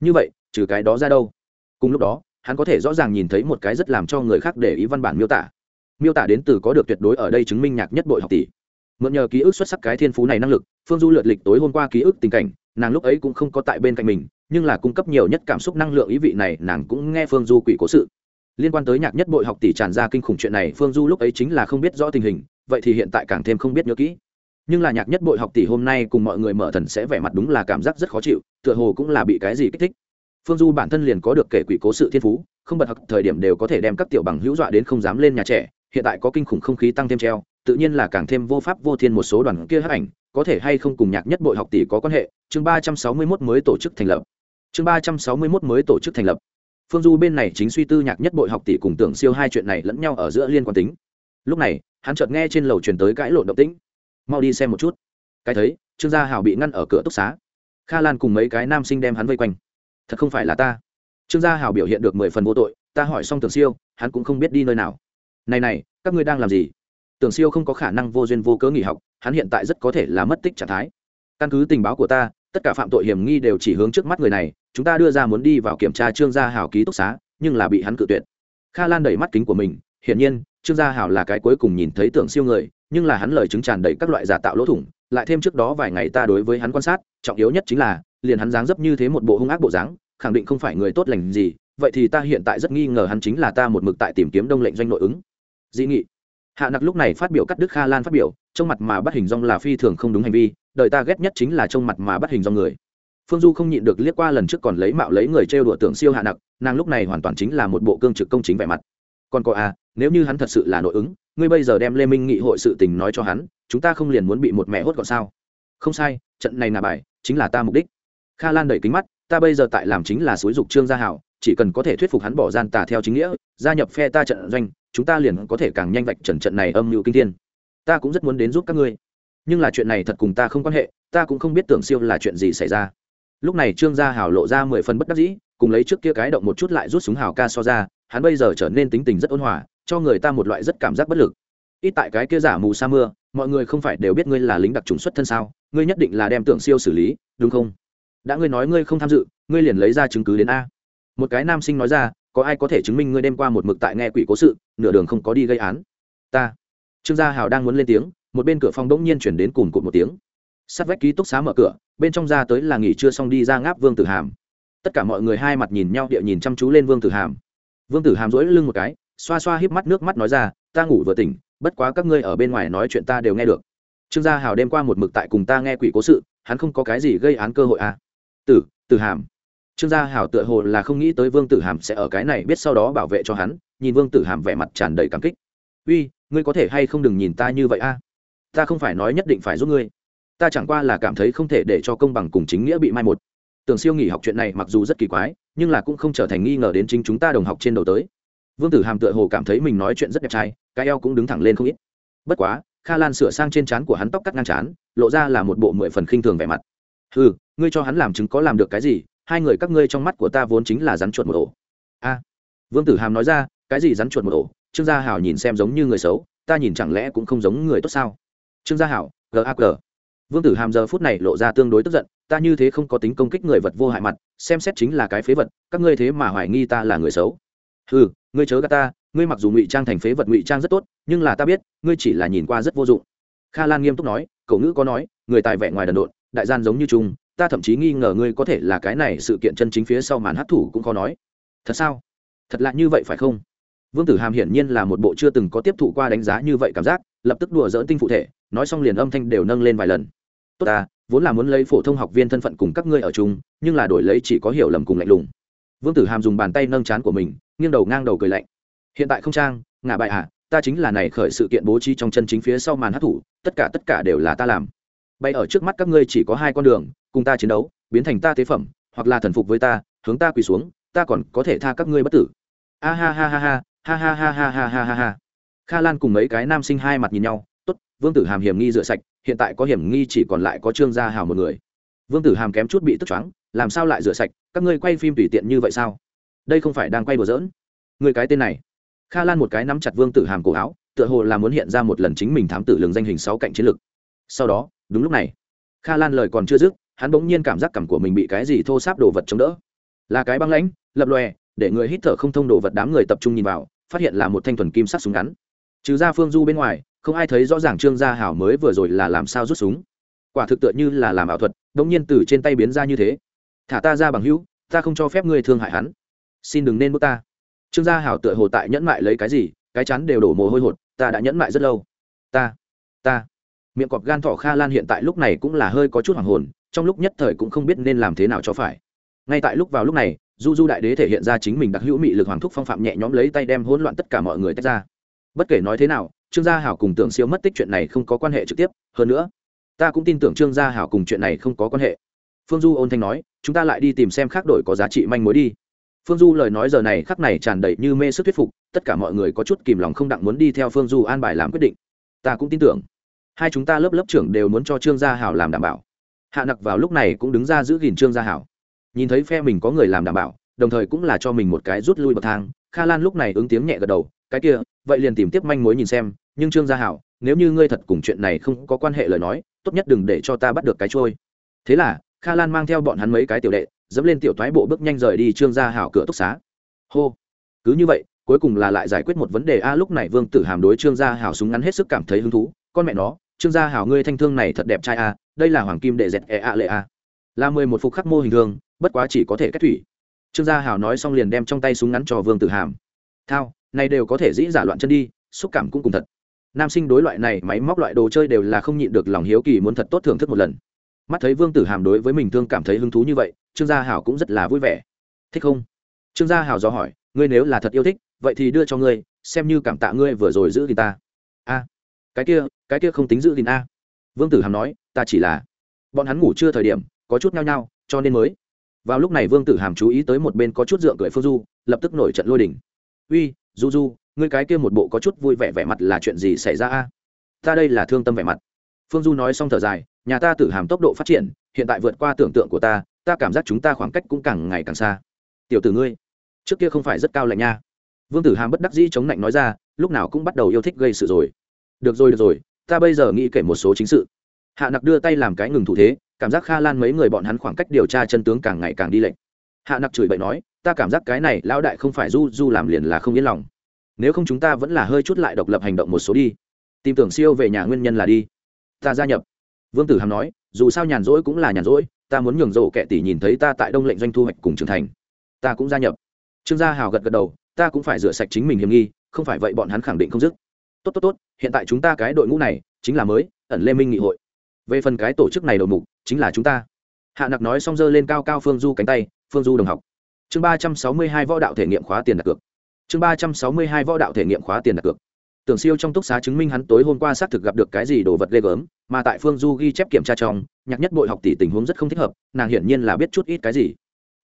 Như vậy, trừ cái đó ra đâu? Cùng lúc đó, hắn có thể rõ ràng nhìn thấy một cái rất làm cho người khác để ý văn bản miêu tả miêu tả đến từ có được tuyệt đối ở đây chứng minh nhạc nhất bội học tỷ. Mượn nhờ ký ức xuất sắc cái thiên phú này năng lực, phương du lượt lịch tối hôm qua ký ức tình cảnh, nàng lúc ấy cũng không có tại bên cạnh mình, nhưng là cung cấp nhiều nhất cảm xúc năng lượng ý vị này, nàng cũng nghe phương du quỷ cố sự. Liên quan tới nhạc nhất bội học tỷ tràn ra kinh khủng chuyện này, phương du lúc ấy chính là không biết rõ tình hình, vậy thì hiện tại càng thêm không biết nhớ kỹ. Nhưng là nhạc nhất bội học tỷ hôm nay cùng mọi người mở thần sẽ vẻ mặt đúng là cảm giác rất khó chịu, tựa hồ cũng là bị cái gì kích thích. Phương du bản thân liền có được kể quỷ cố sự thiên phú, không bật học thời điểm đều có thể đem các tiểu bằng hữu dọa đến không dám lên nhà trẻ hiện tại có kinh khủng không khí tăng thêm treo, tự nhiên là càng thêm vô pháp vô thiên một số đoàn kia hát ảnh, có thể hay không cùng nhạc nhất bội học tỷ có quan hệ, chương ba trăm sáu mươi mốt mới tổ chức thành lập. Chương ba trăm sáu mươi mốt mới tổ chức thành lập. Phương du bên này chính suy tư nhạc nhất bội học tỷ cùng tưởng siêu hai chuyện này lẫn nhau ở giữa liên quan tính. Lúc này, hắn chợt nghe trên lầu truyền tới cãi lộn động tĩnh. Mau đi xem một chút. Cái thấy, trương gia hào bị ngăn ở cửa túc xá. Kha lan cùng mấy cái nam sinh đem hắn vây quanh. Thật không phải là ta. Trương gia hào biểu hiện được mười phần vô tội, ta hỏi xong tưởng siêu, hắn cũng không biết đi nơi nào này này, các ngươi đang làm gì? Tưởng siêu không có khả năng vô duyên vô cớ nghỉ học, hắn hiện tại rất có thể là mất tích trạng thái. Căn cứ tình báo của ta, tất cả phạm tội hiểm nghi đều chỉ hướng trước mắt người này, chúng ta đưa ra muốn đi vào kiểm tra trương gia hảo ký túc xá, nhưng là bị hắn cự tuyệt. Kha lan đẩy mắt kính của mình, hiển nhiên, trương gia hảo là cái cuối cùng nhìn thấy tưởng siêu người, nhưng là hắn lời chứng tràn đầy các loại giả tạo lỗ thủng, lại thêm trước đó vài ngày ta đối với hắn quan sát, trọng yếu nhất chính là, liền hắn dáng dấp như thế một bộ hung ác bộ dáng, khẳng định không phải người tốt lành gì, vậy thì ta hiện tại rất nghi ngờ hắn chính là ta một mực tại tìm kiếm đông lệnh doanh nội ứng dị nghị. Hạ nặc lúc này phát biểu cắt đức kha lan phát biểu, trong mặt mà bắt hình dong là phi thường không đúng hành vi, đời ta ghét nhất chính là trong mặt mà bắt hình rong người. Phương du không nhịn được liếc qua lần trước còn lấy mạo lấy người trêu đùa tưởng siêu hạ nặc, nàng lúc này hoàn toàn chính là một bộ cương trực công chính vẻ mặt. Còn có à nếu như hắn thật sự là nội ứng, ngươi bây giờ đem lê minh nghị hội sự tình nói cho hắn, chúng ta không liền muốn bị một mẹ hốt gọn sao? Không sai, trận này là bài, chính là ta mục đích. Kha lan đẩy kính mắt, ta bây giờ tại làm chính là xúi dục trương gia hảo, chỉ cần có thể thuyết phục hắn bỏ gian tà theo chính nghĩa, gia nhập phe ta trận doanh chúng ta liền có thể càng nhanh vạch trần trận này âm mưu kinh thiên. Ta cũng rất muốn đến giúp các ngươi. Nhưng là chuyện này thật cùng ta không quan hệ, ta cũng không biết tưởng siêu là chuyện gì xảy ra. Lúc này trương gia hào lộ ra mười phần bất đắc dĩ, cùng lấy trước kia cái động một chút lại rút súng hào ca so ra, hắn bây giờ trở nên tính tình rất ôn hòa, cho người ta một loại rất cảm giác bất lực. Ít tại cái kia giả mù sa mưa, mọi người không phải đều biết ngươi là lính đặc trùng xuất thân sao, ngươi nhất định là đem tưởng siêu xử lý, đúng không? Đã ngươi nói ngươi không tham dự, ngươi liền lấy ra chứng cứ đến a. Một cái nam sinh nói ra có ai có thể chứng minh ngươi đêm qua một mực tại nghe quỷ cố sự, nửa đường không có đi gây án? Ta. Trương gia hào đang muốn lên tiếng, một bên cửa phòng đỗng nhiên chuyển đến cùng cụt một tiếng. Sắt vách ký túc xá mở cửa, bên trong ra tới là nghỉ chưa xong đi ra ngáp vương tử hàm. Tất cả mọi người hai mặt nhìn nhau địa nhìn chăm chú lên vương tử hàm. Vương tử hàm dỗi lưng một cái, xoa xoa híp mắt nước mắt nói ra, ta ngủ vừa tỉnh, bất quá các ngươi ở bên ngoài nói chuyện ta đều nghe được. Trương gia hào đêm qua một mực tại cùng ta nghe quỷ cố sự, hắn không có cái gì gây án cơ hội à? Tử tử hàm trương gia hào tựa hồ là không nghĩ tới vương tử hàm sẽ ở cái này biết sau đó bảo vệ cho hắn, nhìn vương tử hàm vẻ mặt tràn đầy cảm kích. Uy, ngươi có thể hay không đừng nhìn ta như vậy a? Ta không phải nói nhất định phải giúp ngươi. Ta chẳng qua là cảm thấy không thể để cho công bằng cùng chính nghĩa bị mai một. Tưởng siêu nghỉ học chuyện này mặc dù rất kỳ quái, nhưng là cũng không trở thành nghi ngờ đến chính chúng ta đồng học trên đầu tới. Vương tử hàm tựa hồ cảm thấy mình nói chuyện rất đẹp trai, cái eo cũng đứng thẳng lên không ít. Bất quá, kha lan sửa sang trên trán của hắn tóc cắt ngang trán, lộ ra là một bộ mười phần khinh thường vẻ mặt. Ừ ngươi cho hắn làm chứng có làm được cái gì hai người các ngươi trong mắt của ta vốn chính là rắn chuột một ổ. A. Vương tử hàm nói ra, cái gì rắn chuột một ổ? Trương gia hảo nhìn xem giống như người xấu, ta nhìn chẳng lẽ cũng không giống người tốt sao? Trương gia hảo gag vương tử hàm giờ phút này lộ ra tương đối tức giận, ta như thế không có tính công kích người vật vô hại mặt, xem xét chính là cái phế vật, các ngươi thế mà hoài nghi ta là người xấu. Ừ ngươi chớ gà ta, ngươi mặc dù ngụy trang thành phế vật ngụy trang rất tốt, nhưng là ta biết, ngươi chỉ là nhìn qua rất vô dụng. Kha lan nghiêm túc nói, cậu ngữ có nói, người tài vẻ ngoài đần độn, đại gian giống như trung ta thậm chí nghi ngờ ngươi có thể là cái này sự kiện chân chính phía sau màn hát thủ cũng khó nói. Thật sao? Thật lạ như vậy phải không? Vương tử hàm hiển nhiên là một bộ chưa từng có tiếp thụ qua đánh giá như vậy cảm giác, lập tức đùa dỡn tinh phụ thể, nói xong liền âm thanh đều nâng lên vài lần. Tốt ta, vốn là muốn lấy phổ thông học viên thân phận cùng các ngươi ở chung, nhưng là đổi lấy chỉ có hiểu lầm cùng lạnh lùng. Vương tử hàm dùng bàn tay nâng chán của mình, nghiêng đầu ngang đầu cười lạnh. Hiện tại không trang, ngả bại à ta chính là này khởi sự kiện bố trí trong chân chính phía sau màn hát thủ, tất cả tất cả đều là ta làm bay ở trước mắt các ngươi chỉ có hai con đường, cùng ta chiến đấu, biến thành ta tế phẩm, hoặc là thần phục với ta, hướng ta quỳ xuống, ta còn có thể tha các ngươi bất tử. A ha ha ha ha ha ha ha ha ha ha ha ha. Kha lan cùng mấy cái nam sinh hai mặt nhìn nhau, tốt, vương tử hàm hiểm nghi rửa sạch, hiện tại có hiểm nghi chỉ còn lại có trương gia hào một người. Vương tử hàm kém chút bị tức choáng, làm sao lại rửa sạch, các ngươi quay phim tùy tiện như vậy sao? Đây không phải đang quay đùa giỡn? Người cái tên này. Kha lan một cái nắm chặt vương tử hàm cổ áo, tựa hồ là muốn hiện ra một lần chính mình thám tử lường danh hình sáu cạnh chiến lược. Sau đó đúng lúc này, kha lan lời còn chưa dứt, hắn bỗng nhiên cảm giác cảm của mình bị cái gì thô sáp đồ vật chống đỡ. Là cái băng lãnh, lập lòe, để người hít thở không thông đồ vật đám người tập trung nhìn vào, phát hiện là một thanh thuần kim sắt súng ngắn. Trừ ra phương du bên ngoài, không ai thấy rõ ràng trương gia hảo mới vừa rồi là làm sao rút súng. Quả thực tựa như là làm ảo thuật, bỗng nhiên từ trên tay biến ra như thế. Thả ta ra bằng hữu, ta không cho phép ngươi thương hại hắn. Xin đừng nên bước ta. Trương gia hảo tựa hồ tại nhẫn mại lấy cái gì, cái chắn đều đổ mồ hôi hột, ta đã nhẫn mại rất lâu. Ta ta miệng cọp gan thỏ kha lan hiện tại lúc này cũng là hơi có chút hoàng hồn, trong lúc nhất thời cũng không biết nên làm thế nào cho phải. Ngay tại lúc vào lúc này du du đại đế thể hiện ra chính mình đặc hữu mị lực hoàng thúc phong phạm nhẹ nhõm lấy tay đem hỗn loạn tất cả mọi người tách ra. Bất kể nói thế nào, trương gia hảo cùng tưởng siêu mất tích chuyện này không có quan hệ trực tiếp, hơn nữa, ta cũng tin tưởng trương gia hảo cùng chuyện này không có quan hệ. Phương du ôn thanh nói, chúng ta lại đi tìm xem khác đổi có giá trị manh mối đi. Phương du lời nói giờ này khắc này tràn đầy như mê sức thuyết phục, tất cả mọi người có chút kìm lòng không đặng muốn đi theo phương du an bài làm quyết định. Ta cũng tin tưởng hai chúng ta lớp lớp trưởng đều muốn cho trương gia hảo làm đảm bảo. Hạ nặc vào lúc này cũng đứng ra giữ gìn trương gia hảo. Nhìn thấy phe mình có người làm đảm bảo, đồng thời cũng là cho mình một cái rút lui bậc thang, kha lan lúc này ứng tiếng nhẹ gật đầu, cái kia, vậy liền tìm tiếp manh mối nhìn xem, nhưng trương gia hảo, nếu như ngươi thật cùng chuyện này không có quan hệ lời nói, tốt nhất đừng để cho ta bắt được cái trôi. Thế là, kha lan mang theo bọn hắn mấy cái tiểu đệ, dẫm lên tiểu thoái bộ bước nhanh rời đi trương gia hảo cửa túc xá. Hô! Cứ như vậy, cuối cùng là lại giải quyết một vấn đề. A, lúc này vương tử hàm đối trương gia hảo súng ngắn hết sức cảm thấy hứng thú. Con mẹ nó trương gia hảo ngươi thanh thương này thật đẹp trai a đây là hoàng kim đệ dẹt e a lệ a là mười một phục khắc mô hình thương bất quá chỉ có thể cách thủy. Trương gia hảo nói xong liền đem trong tay súng ngắn cho vương tử hàm. Thao, này đều có thể dĩ giả loạn chân đi, xúc cảm cũng cùng thật. Nam sinh đối loại này máy móc loại đồ chơi đều là không nhịn được lòng hiếu kỳ muốn thật tốt thưởng thức một lần. Mắt thấy vương tử hàm đối với mình thương cảm thấy hứng thú như vậy, trương gia hảo cũng rất là vui vẻ. Thích không? Trương gia hảo dò hỏi, ngươi nếu là thật yêu thích, vậy thì đưa cho ngươi, xem như cảm tạ ngươi vừa rồi giữ thì ta. A cái kia cái kia không tính giữ gìn a. Vương tử hàm nói, ta chỉ là, bọn hắn ngủ chưa thời điểm, có chút nhao nhao, cho nên mới. Vào lúc này vương tử hàm chú ý tới một bên có chút dựa cười phương du, lập tức nổi trận lôi đình. Uy, du du, ngươi cái kia một bộ có chút vui vẻ vẻ mặt là chuyện gì xảy ra a? Ta đây là thương tâm vẻ mặt. Phương du nói xong thở dài, nhà ta tử hàm tốc độ phát triển, hiện tại vượt qua tưởng tượng của ta ta cảm giác chúng ta khoảng cách cũng càng ngày càng xa. Tiểu tử ngươi, trước kia không phải rất cao lạnh nha. Vương tử hàm bất đắc dĩ chống lạnh nói ra, lúc nào cũng bắt đầu yêu thích gây sự rồi được rồi được rồi, ta bây giờ nghĩ kể một số chính sự. Hạ nặc đưa tay làm cái ngừng thủ thế, cảm giác kha lan mấy người bọn hắn khoảng cách điều tra chân tướng càng ngày càng đi lệnh hạ nặc chửi bậy nói, ta cảm giác cái này lão đại không phải du du làm liền là không yên lòng. Nếu không chúng ta vẫn là hơi chút lại độc lập hành động một số đi. Tìm tưởng siêu về nhà nguyên nhân là đi. Ta gia nhập. Vương tử hàm nói, dù sao nhàn rỗi cũng là nhàn rỗi, ta muốn nhường rộ kệ tỷ nhìn thấy ta tại đông lệnh doanh thu hoạch cùng trưởng thành. Ta cũng gia nhập. Trương gia hào gật gật đầu, ta cũng phải rửa sạch chính mình hiểm nghi, không phải vậy bọn hắn khẳng định không dứt tốt tốt tốt, hiện tại chúng ta cái đội ngũ này chính là mới, ẩn lê minh nghị hội. Về phần cái tổ chức này đầu mục, chính là chúng ta. Hạ nặc nói xong dơ lên cao cao phương du cánh tay, phương du đồng học. Chương ba trăm sáu mươi hai võ đạo thể nghiệm khóa tiền đặt cược. Chương ba trăm sáu mươi hai võ đạo thể nghiệm khóa tiền đặt cược. Tưởng siêu trong túc xá chứng minh hắn tối hôm qua xác thực gặp được cái gì đồ vật ghê gớm, mà tại phương du ghi chép kiểm tra trong, nhạc nhất bội học tỷ tình huống rất không thích hợp, nàng hiển nhiên là biết chút ít cái gì.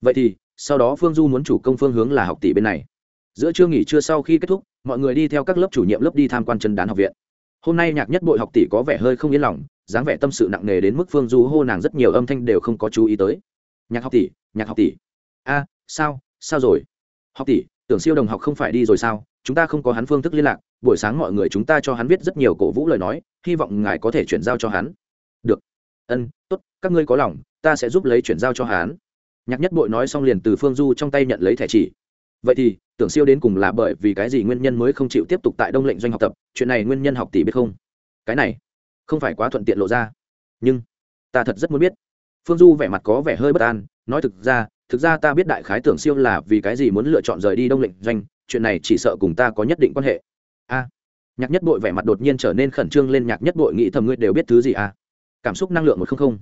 Vậy thì, sau đó phương du muốn chủ công phương hướng là học tỷ bên này giữa trưa nghỉ trưa sau khi kết thúc, mọi người đi theo các lớp chủ nhiệm lớp đi tham quan chân đán học viện. Hôm nay nhạc nhất bội học tỷ có vẻ hơi không yên lòng, dáng vẻ tâm sự nặng nề đến mức phương du hô nàng rất nhiều âm thanh đều không có chú ý tới. Nhạc học tỷ, nhạc học tỷ. A, sao sao rồi? Học tỷ, tưởng siêu đồng học không phải đi rồi sao? Chúng ta không có hắn phương thức liên lạc, buổi sáng mọi người chúng ta cho hắn viết rất nhiều cổ vũ lời nói, hy vọng ngài có thể chuyển giao cho hắn. Được. Ân, tốt, các ngươi có lòng, ta sẽ giúp lấy chuyển giao cho hắn. Nhạc nhất bội nói xong liền từ phương du trong tay nhận lấy thẻ chỉ vậy thì, tưởng siêu đến cùng là bởi vì cái gì nguyên nhân mới không chịu tiếp tục tại đông lệnh doanh học tập, chuyện này nguyên nhân học tỷ biết không? Cái này, không phải quá thuận tiện lộ ra. Nhưng, ta thật rất muốn biết. Phương du vẻ mặt có vẻ hơi bất an, nói thực ra thực ra ta biết đại khái tưởng siêu là vì cái gì muốn lựa chọn rời đi đông lệnh doanh, chuyện này chỉ sợ cùng ta có nhất định quan hệ. A, nhạc nhất bội vẻ mặt đột nhiên trở nên khẩn trương lên, nhạc nhất bội nghĩ thầm ngươi đều biết thứ gì à? Cảm xúc năng lượng một không không.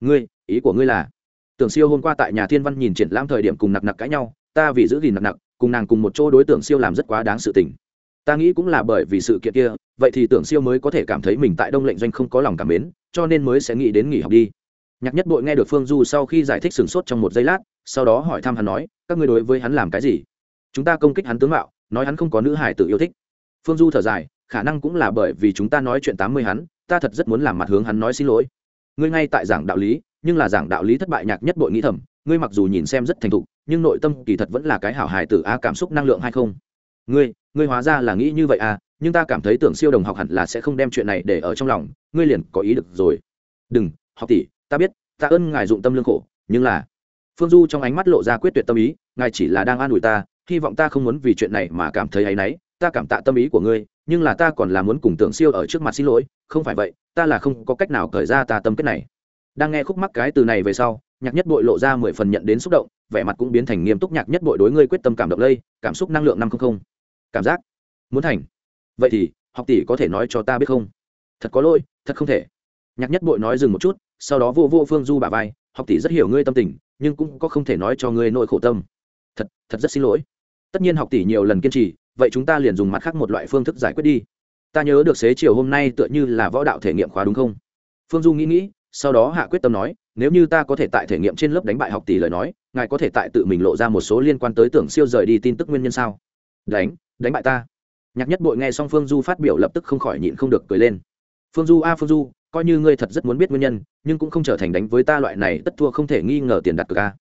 Ngươi, ý của ngươi là, tưởng siêu hôm qua tại nhà thiên văn nhìn triển lãm thời điểm cùng nặc nặc cãi nhau, ta vì giữ gìn nặc nặc cùng nàng cùng một chỗ đối tượng siêu làm rất quá đáng sự tình. Ta nghĩ cũng là bởi vì sự kiện kia, vậy thì tưởng siêu mới có thể cảm thấy mình tại đông lệnh doanh không có lòng cảm mến, cho nên mới sẽ nghĩ đến nghỉ học đi. Nhạc nhất bội nghe được phương du sau khi giải thích sửng sốt trong một giây lát, sau đó hỏi thăm hắn nói, các ngươi đối với hắn làm cái gì? Chúng ta công kích hắn tướng mạo, nói hắn không có nữ hải tự yêu thích. Phương du thở dài, khả năng cũng là bởi vì chúng ta nói chuyện tám mươi hắn, ta thật rất muốn làm mặt hướng hắn nói xin lỗi. Ngươi ngay tại giảng đạo lý, nhưng là giảng đạo lý thất bại nhạc nhất bội nghĩ thầm, ngươi mặc dù nhìn xem rất thành thục nhưng nội tâm kỳ thật vẫn là cái hảo hài tử a, cảm xúc năng lượng hay không? Ngươi ngươi hóa ra là nghĩ như vậy à nhưng ta cảm thấy tưởng siêu đồng học hẳn là sẽ không đem chuyện này để ở trong lòng, ngươi liền có ý được rồi. Đừng, học tỷ, ta biết, ta ơn ngài dụng tâm lương khổ, nhưng là, phương du trong ánh mắt lộ ra quyết tuyệt tâm ý, ngài chỉ là đang an ủi ta, hy vọng ta không muốn vì chuyện này mà cảm thấy áy náy, ta cảm tạ tâm ý của ngươi, nhưng là ta còn là muốn cùng tưởng siêu ở trước mặt xin lỗi, không phải vậy, ta là không có cách nào cởi ra ta tâm kết này đang nghe khúc mắc cái từ này về sau, nhạc nhất bội lộ ra mười phần nhận đến xúc động, vẻ mặt cũng biến thành nghiêm túc nhạc nhất bội đối ngươi quyết tâm cảm động lây, cảm xúc năng lượng năm không không. Cảm giác. Muốn thành. Vậy thì, học tỷ có thể nói cho ta biết không? Thật có lỗi, thật không thể. Nhạc nhất bội nói dừng một chút, sau đó vô vô phương du bà vai, học tỷ rất hiểu ngươi tâm tình, nhưng cũng có không thể nói cho ngươi nỗi khổ tâm. Thật thật rất xin lỗi. Tất nhiên học tỷ nhiều lần kiên trì, vậy chúng ta liền dùng mặt khác một loại phương thức giải quyết đi. Ta nhớ được xế chiều hôm nay tựa như là võ đạo thể nghiệm khóa đúng không? Phương du nghĩ nghĩ sau đó hạ quyết tâm nói, nếu như ta có thể tại thể nghiệm trên lớp đánh bại học tỷ lời nói, ngài có thể tại tự mình lộ ra một số liên quan tới tưởng siêu rời đi tin tức nguyên nhân sao? Đánh đánh bại ta. Nhạc nhất bội nghe xong phương du phát biểu lập tức không khỏi nhịn không được cười lên. Phương du, a, phương du, coi như ngươi thật rất muốn biết nguyên nhân, nhưng cũng không trở thành đánh với ta loại này, tất thua không thể nghi ngờ tiền đặt cược a.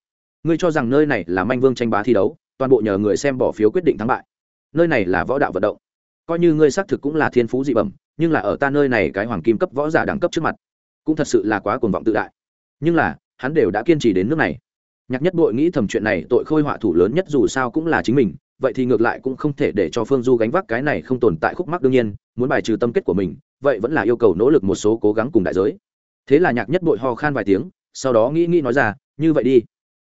Ngươi cho rằng nơi này là manh vương tranh bá thi đấu, toàn bộ nhờ người xem bỏ phiếu quyết định thắng bại. Nơi này là võ đạo vận động. Coi như ngươi xác thực cũng là thiên phú dị bẩm, nhưng là ở ta nơi này cái hoàng kim cấp võ giả đẳng cấp trước mặt cũng thật sự là quá cuồng vọng tự đại. Nhưng là, hắn đều đã kiên trì đến nước này. Nhạc nhất bội nghĩ thầm chuyện này, tội khôi họa thủ lớn nhất dù sao cũng là chính mình, vậy thì ngược lại cũng không thể để cho phương du gánh vác cái này không tồn tại khúc mắc đương nhiên, muốn bài trừ tâm kết của mình, vậy vẫn là yêu cầu nỗ lực một số cố gắng cùng đại giới. Thế là nhạc nhất bội ho khan vài tiếng, sau đó nghĩ nghĩ nói ra, như vậy đi.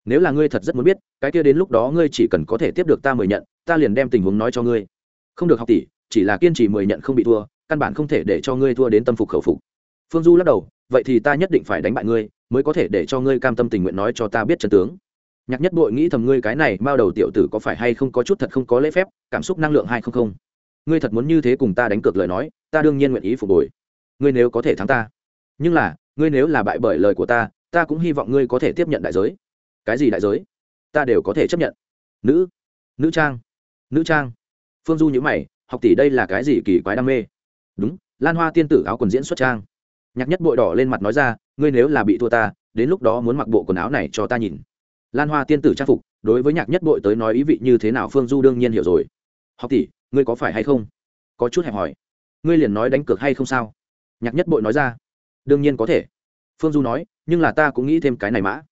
Nếu là ngươi thật rất muốn biết, cái kia đến lúc đó ngươi chỉ cần có thể tiếp được ta mời nhận, ta liền đem tình huống nói cho ngươi. Không được học tỷ, chỉ là kiên trì mười nhận không bị thua, căn bản không thể để cho ngươi thua đến tâm phục khẩu phục. Phương du lắc đầu vậy thì ta nhất định phải đánh bại ngươi, mới có thể để cho ngươi cam tâm tình nguyện nói cho ta biết chân tướng. Nhạc nhất bội nghĩ thầm ngươi cái này bao đầu tiểu tử có phải hay không có chút thật không có lễ phép, cảm xúc năng lượng hay không không. Ngươi thật muốn như thế cùng ta đánh cược lời nói, ta đương nhiên nguyện ý phục hồi. Ngươi nếu có thể thắng ta, nhưng là, ngươi nếu là bại bởi lời của ta ta cũng hy vọng ngươi có thể tiếp nhận đại giới. Cái gì đại giới? Ta đều có thể chấp nhận. Nữ nữ trang nữ trang. Phương du nhữ mày, học tỷ đây là cái gì kỳ quái đam mê? Đúng, lan hoa tiên tử áo quần diễn xuất trang nhạc nhất bội đỏ lên mặt nói ra, ngươi nếu là bị thua ta, đến lúc đó muốn mặc bộ quần áo này cho ta nhìn. Lan hoa tiên tử trang phục, đối với nhạc nhất bội tới nói ý vị như thế nào phương du đương nhiên hiểu rồi. Học tỷ, ngươi có phải hay không? Có chút hẹp hỏi. Ngươi liền nói đánh cược hay không sao? Nhạc nhất bội nói ra. Đương nhiên có thể. Phương du nói, nhưng là ta cũng nghĩ thêm cái này mã.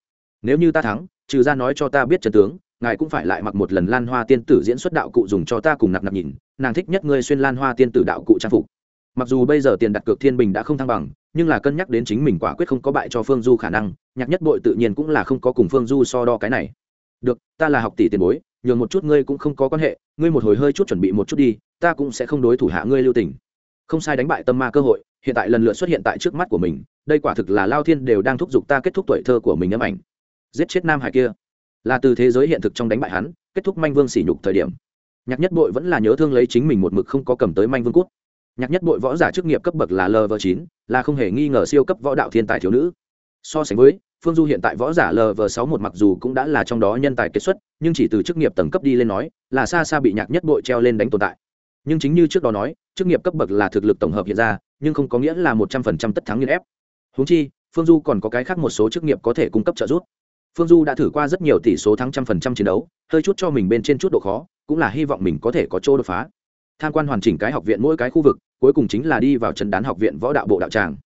Nếu như ta thắng, trừ ra nói cho ta biết trần tướng, ngài cũng phải lại mặc một lần lan hoa tiên tử diễn xuất đạo cụ dùng cho ta cùng nạp nạp nhìn. Nàng thích nhất ngươi xuyên lan hoa tiên tử đạo cụ trang phục. Mặc dù bây giờ tiền đặt cược thiên bình đã không thăng bằng nhưng là cân nhắc đến chính mình quả quyết không có bại cho phương du khả năng, nhạc nhất bội tự nhiên cũng là không có cùng phương du so đo cái này. Được, ta là học tỷ tiền bối, nhường một chút ngươi cũng không có quan hệ, ngươi một hồi hơi chút chuẩn bị một chút đi, ta cũng sẽ không đối thủ hạ ngươi lưu tình. Không sai đánh bại tâm ma cơ hội, hiện tại lần lượt xuất hiện tại trước mắt của mình, đây quả thực là lao thiên đều đang thúc giục ta kết thúc tuổi thơ của mình ấm ảnh. Giết chết nam hải kia. Là từ thế giới hiện thực trong đánh bại hắn, kết thúc manh vương sỉ nhục thời điểm. Nhạc nhất bội vẫn là nhớ thương lấy chính mình một mực không có cầm tới manh vương cút nhạc nhất bội võ giả chức nghiệp cấp bậc là lv chín, là không hề nghi ngờ siêu cấp võ đạo thiên tài thiếu nữ. So sánh với, phương du hiện tại võ giả lv sáu một mặc dù cũng đã là trong đó nhân tài kết xuất, nhưng chỉ từ chức nghiệp tầng cấp đi lên nói, là xa xa bị nhạc nhất bội treo lên đánh tồn tại. Nhưng chính như trước đó nói, chức nghiệp cấp bậc là thực lực tổng hợp hiện ra, nhưng không có nghĩa là một trăm phần trăm tất thắng nghiên ép. Húng chi, phương du còn có cái khác một số chức nghiệp có thể cung cấp trợ giúp. Phương du đã thử qua rất nhiều tỷ số thắng trăm phần trăm chiến đấu, hơi chút cho mình bên trên chút độ khó, cũng là hy vọng mình có thể có chỗ đột phá tham quan hoàn chỉnh cái học viện mỗi cái khu vực, cuối cùng chính là đi vào trần đán học viện võ đạo bộ đạo tràng.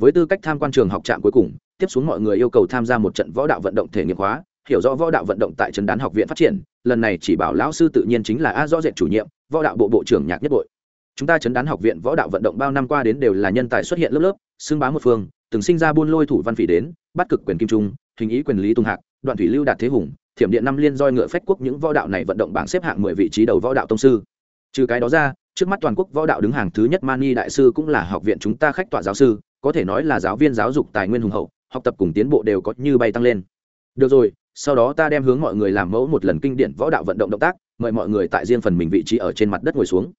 Với tư cách tham quan trường học trạm cuối cùng, tiếp xuống mọi người yêu cầu tham gia một trận võ đạo vận động thể nghiệp hóa, hiểu rõ võ đạo vận động tại trần đán học viện phát triển, lần này chỉ bảo lão sư tự nhiên chính là a rõ rệt chủ nhiệm, võ đạo bộ bộ trưởng nhạc nhất bội chúng ta chấn đán học viện võ đạo vận động bao năm qua đến đều là nhân tài xuất hiện lớp lớp, xưng bá một phương, từng sinh ra buôn lôi thủ văn phỉ đến, bắt cực quyền kim trung, hình ý quyền lý tung hạc, đoạn thủy lưu đạt thế hùng, thiểm điện năm liên roi ngựa phách quốc những võ đạo này vận động bảng xếp hạng mười vị trí đầu võ đạo tông sư trừ cái đó ra, trước mắt toàn quốc võ đạo đứng hàng thứ nhất mani đại sư cũng là học viện chúng ta khách tọa giáo sư, có thể nói là giáo viên giáo dục tài nguyên hùng hậu, học tập cùng tiến bộ đều có như bay tăng lên. Được rồi, sau đó ta đem hướng mọi người làm mẫu một lần kinh điển võ đạo vận động động tác, mời mọi người tại riêng phần mình vị trí ở trên mặt đất ngồi xuống.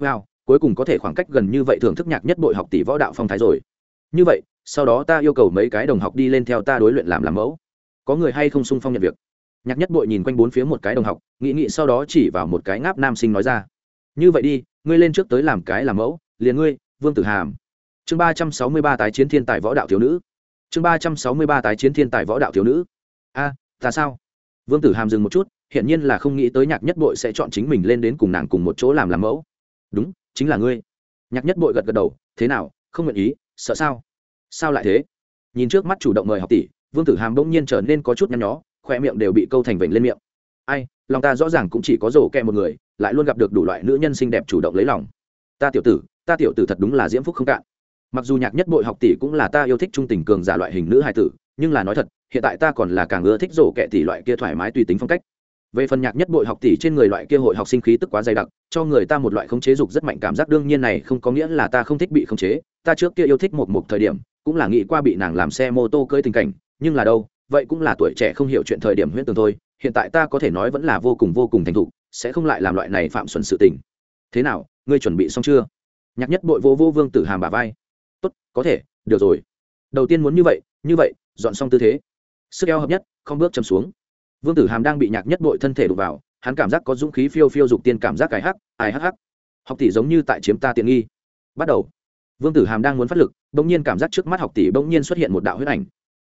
Wow, cuối cùng có thể khoảng cách gần như vậy thưởng thức nhạc nhất bội học tỷ võ đạo phong thái rồi. Như vậy, sau đó ta yêu cầu mấy cái đồng học đi lên theo ta đối luyện làm làm mẫu. Có người hay không sung phong nhận việc? Nhạc nhất bội nhìn quanh bốn phía một cái đồng học, nghĩ nghĩ sau đó chỉ vào một cái ngáp nam sinh nói ra như vậy đi, ngươi lên trước tới làm cái làm mẫu, liền ngươi, vương tử hàm. Chương ba trăm sáu mươi ba tái chiến thiên tài võ đạo thiếu nữ. Chương ba trăm sáu mươi ba tái chiến thiên tài võ đạo thiếu nữ. A, ta sao? Vương tử hàm dừng một chút, hiển nhiên là không nghĩ tới nhạc nhất bội sẽ chọn chính mình lên đến cùng nàng cùng một chỗ làm làm mẫu. Đúng, chính là ngươi. Nhạc nhất bội gật gật đầu, thế nào, không nguyện ý, sợ sao? Sao lại thế? Nhìn trước mắt chủ động mời học tỷ, vương tử hàm bỗng nhiên trở nên có chút nhăn nhó, khoe miệng đều bị câu thành vểnh lên miệng ai, lòng ta rõ ràng cũng chỉ có rổ kẹ một người, lại luôn gặp được đủ loại nữ nhân xinh đẹp chủ động lấy lòng. Ta tiểu tử, ta tiểu tử thật đúng là diễm phúc không cạn. Mặc dù nhạc nhất bội học tỷ cũng là ta yêu thích trung tình cường giả loại hình nữ hài tử, nhưng là nói thật, hiện tại ta còn là càng ưa thích rổ kẹ tỷ loại kia thoải mái tùy tính phong cách. Về phần nhạc nhất bội học tỷ trên người loại kia hội học sinh khí tức quá dày đặc, cho người ta một loại khống chế dục rất mạnh cảm giác đương nhiên này không có nghĩa là ta không thích bị khống chế. Ta trước kia yêu thích một một thời điểm, cũng là nghĩ qua bị nàng làm xe mô tô cưới tình cảnh, nhưng là đâu vậy cũng là tuổi trẻ không hiểu chuyện thời điểm huyễn tưởng thôi, hiện tại ta có thể nói vẫn là vô cùng vô cùng thành thục, sẽ không lại làm loại này phạm xuẩn sự tình. Thế nào, ngươi chuẩn bị xong chưa? Nhạc nhất bội vô vô vương tử hàm bà vai. Tốt, có thể, được rồi. Đầu tiên muốn như vậy như vậy, dọn xong tư thế. Sức eo hợp nhất, không bước chầm xuống. Vương tử hàm đang bị nhạc nhất bội thân thể đụt vào, hắn cảm giác có dũng khí phiêu phiêu dục tiên cảm giác cài hắc, ai hắc hắc. Học tỷ giống như tại chiếm ta tiện nghi. Bắt đầu. Vương tử hàm đang muốn phát lực, bỗng nhiên cảm giác trước mắt học tỷ bỗng nhiên xuất hiện một đạo huyết ảnh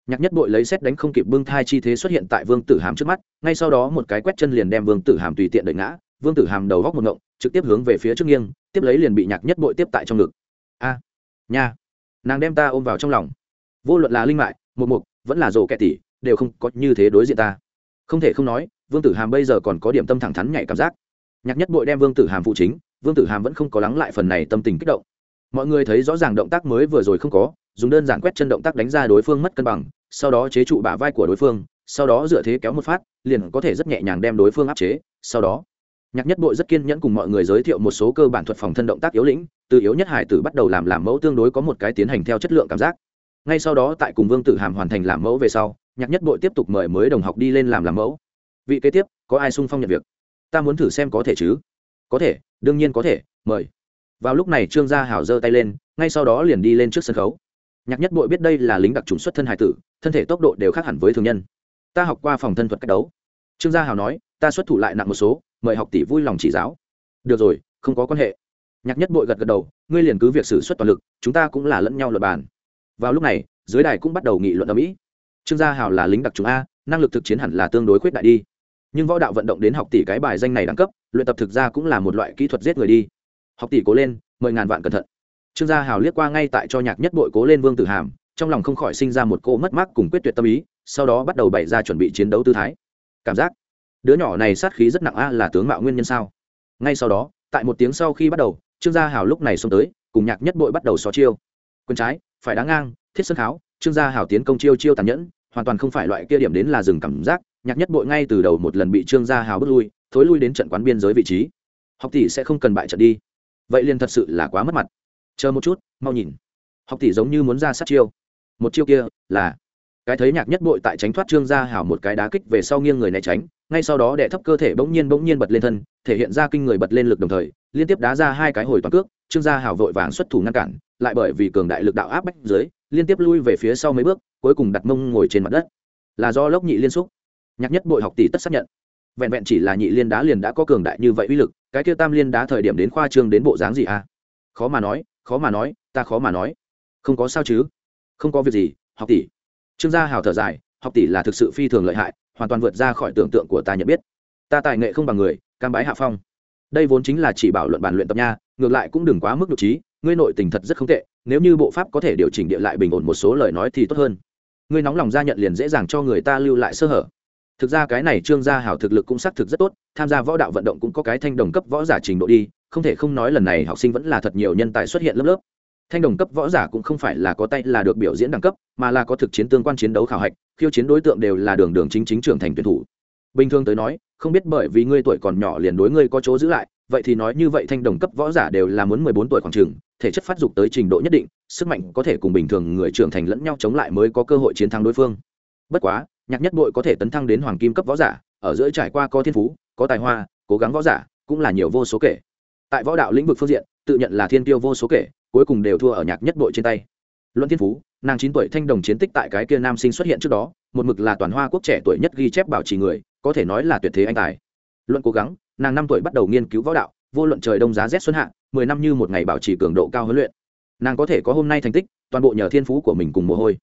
nhạc nhất bội lấy xét đánh không kịp bưng thai chi thế xuất hiện tại vương tử hàm trước mắt, ngay sau đó một cái quét chân liền đem vương tử hàm tùy tiện đợi ngã. Vương tử hàm đầu góc một ngộng, trực tiếp hướng về phía trước nghiêng, tiếp lấy liền bị nhạc nhất bội tiếp tại trong ngực. A, nha, nàng đem ta ôm vào trong lòng. Vô luận là linh mại một mục, vẫn là rổ kẹ tỷ, đều không có như thế đối diện ta. Không thể không nói, vương tử hàm bây giờ còn có điểm tâm thẳng thắn nhạy cảm giác. Nhạc nhất bội đem vương tử hàm phụ chính, vương tử hàm vẫn không có lắng lại phần này tâm tình kích động mọi người thấy rõ ràng động tác mới vừa rồi không có, dùng đơn giản quét chân động tác đánh ra đối phương mất cân bằng, sau đó chế trụ bả vai của đối phương, sau đó dựa thế kéo một phát, liền có thể rất nhẹ nhàng đem đối phương áp chế, sau đó, nhạc nhất bội rất kiên nhẫn cùng mọi người giới thiệu một số cơ bản thuật phòng thân động tác yếu lĩnh, từ yếu nhất hải tử bắt đầu làm làm mẫu tương đối có một cái tiến hành theo chất lượng cảm giác. Ngay sau đó tại cùng vương tử hàm hoàn thành làm mẫu về sau, nhạc nhất bội tiếp tục mời mới đồng học đi lên làm làm mẫu. Vị kế tiếp, có ai sung phong nhận việc? Ta muốn thử xem có thể chứ? Có thể, đương nhiên có thể, mời vào lúc này trương gia hảo giơ tay lên, ngay sau đó liền đi lên trước sân khấu. Nhạc nhất bội biết đây là lính đặc trùng xuất thân hải tử, thân thể tốc độ đều khác hẳn với thường nhân. Ta học qua phòng thân thuật cách đấu. Trương gia hảo nói, ta xuất thủ lại nặng một số, mời học tỷ vui lòng chỉ giáo. Được rồi, không có quan hệ. Nhạc nhất bội gật gật đầu, ngươi liền cứ việc xử suất toàn lực, chúng ta cũng là lẫn nhau luật bàn. Vào lúc này, dưới đài cũng bắt đầu nghị luận ở mỹ. Trương gia hảo là lính đặc trùng a, năng lực thực chiến hẳn là tương đối khuyết đại đi. Nhưng võ đạo vận động đến học tỷ cái bài danh này đẳng cấp, luyện tập thực ra cũng là một loại kỹ thuật giết người đi học tỷ cố lên mười ngàn vạn cẩn thận. Trương gia hào liếc qua ngay tại cho nhạc nhất bội cố lên vương tử hàm, trong lòng không khỏi sinh ra một cô mất mát cùng quyết tuyệt tâm ý, sau đó bắt đầu bày ra chuẩn bị chiến đấu tư thái. Cảm giác, đứa nhỏ này sát khí rất nặng a, là tướng mạo nguyên nhân sao? Ngay sau đó, tại một tiếng sau khi bắt đầu, trương gia hào lúc này xông tới, cùng nhạc nhất bội bắt đầu xó chiêu. Quân trái, phải đá ngang, thiết sân kháo, trương gia hào tiến công chiêu chiêu tàn nhẫn, hoàn toàn không phải loại kia điểm đến là dừng cảm giác, nhạc nhất bội ngay từ đầu một lần bị trương gia hào bước lui, thối lui đến trận quán biên giới vị trí. Học tỷ sẽ không cần bại trận đi vậy liền thật sự là quá mất mặt. Chờ một chút, mau nhìn. Học tỷ giống như muốn ra sát chiêu. Một chiêu kia là cái thấy nhạc nhất bội tại tránh thoát trương gia hảo một cái đá kích về sau nghiêng người né tránh, ngay sau đó đệ thấp cơ thể bỗng nhiên bỗng nhiên bật lên thân, thể hiện ra kinh người bật lên lực đồng thời, liên tiếp đá ra hai cái hồi toàn cước, trương gia hảo vội vàng xuất thủ ngăn cản, lại bởi vì cường đại lực đạo áp bách dưới, liên tiếp lui về phía sau mấy bước, cuối cùng đặt mông ngồi trên mặt đất. Là do lốc nhị liên xúc. Nhạc nhất bội học tỷ tất xác nhận vẹn vẹn chỉ là nhị liên đá liền đã có cường đại như vậy uy lực, cái kia tam liên đá thời điểm đến khoa trương đến bộ dáng gì à? Khó mà nói, khó mà nói, ta khó mà nói. Không có sao chứ? Không có việc gì, học tỷ. Trương gia hào thở dài, học tỷ là thực sự phi thường lợi hại, hoàn toàn vượt ra khỏi tưởng tượng của ta nhận biết. Ta tài nghệ không bằng người, cam bái hạ phong. Đây vốn chính là chỉ bảo luận bàn luyện tập nha, ngược lại cũng đừng quá mức độ trí, ngươi nội tình thật rất không tệ, nếu như bộ pháp có thể điều chỉnh địa lại bình ổn một số lời nói thì tốt hơn. Ngươi nóng lòng ra nhận liền dễ dàng cho người ta lưu lại sơ hở thực ra cái này trương gia hảo thực lực cũng xác thực rất tốt, tham gia võ đạo vận động cũng có cái thanh đồng cấp võ giả trình độ đi, không thể không nói lần này học sinh vẫn là thật nhiều nhân tài xuất hiện lớp lớp. Thanh đồng cấp võ giả cũng không phải là có tay là được biểu diễn đẳng cấp, mà là có thực chiến tương quan chiến đấu khảo hạch, khiêu chiến đối tượng đều là đường đường chính chính trưởng thành tuyển thủ. Bình thường tới nói, không biết bởi vì ngươi tuổi còn nhỏ liền đối ngươi có chỗ giữ lại, vậy thì nói như vậy thanh đồng cấp võ giả đều là muốn mười bốn tuổi khoảng trường thể chất phát dục tới trình độ nhất định, sức mạnh có thể cùng bình thường người trưởng thành lẫn nhau chống lại mới có cơ hội chiến thắng đối phương. Bất quá nhạc nhất bội có thể tấn thăng đến hoàng kim cấp võ giả, ở giữa trải qua có thiên phú, có tài hoa, cố gắng võ giả, cũng là nhiều vô số kể. Tại võ đạo lĩnh vực phương diện, tự nhận là thiên tiêu vô số kể, cuối cùng đều thua ở nhạc nhất bội trên tay. Luận thiên phú, nàng chín tuổi thanh đồng chiến tích tại cái kia nam sinh xuất hiện trước đó, một mực là toàn hoa quốc trẻ tuổi nhất ghi chép bảo trì người, có thể nói là tuyệt thế anh tài. Luận cố gắng, nàng năm tuổi bắt đầu nghiên cứu võ đạo, vô luận trời đông giá rét xuân hạ, mười năm như một ngày bảo trì cường độ cao huấn luyện. Nàng có thể có hôm nay thành tích, toàn bộ nhờ thiên phú của mình cùng mồ hôi.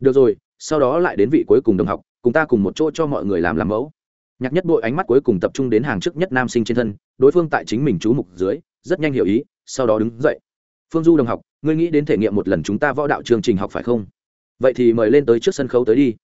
Được rồi sau đó lại đến vị cuối cùng đồng học, cùng ta cùng một chỗ cho mọi người làm làm mẫu. Nhạc nhất bội ánh mắt cuối cùng tập trung đến hàng trước nhất nam sinh trên thân, đối phương tại chính mình chú mục dưới, rất nhanh hiểu ý, sau đó đứng dậy. Phương du đồng học, ngươi nghĩ đến thể nghiệm một lần chúng ta võ đạo chương trình học phải không? Vậy thì mời lên tới trước sân khấu tới đi.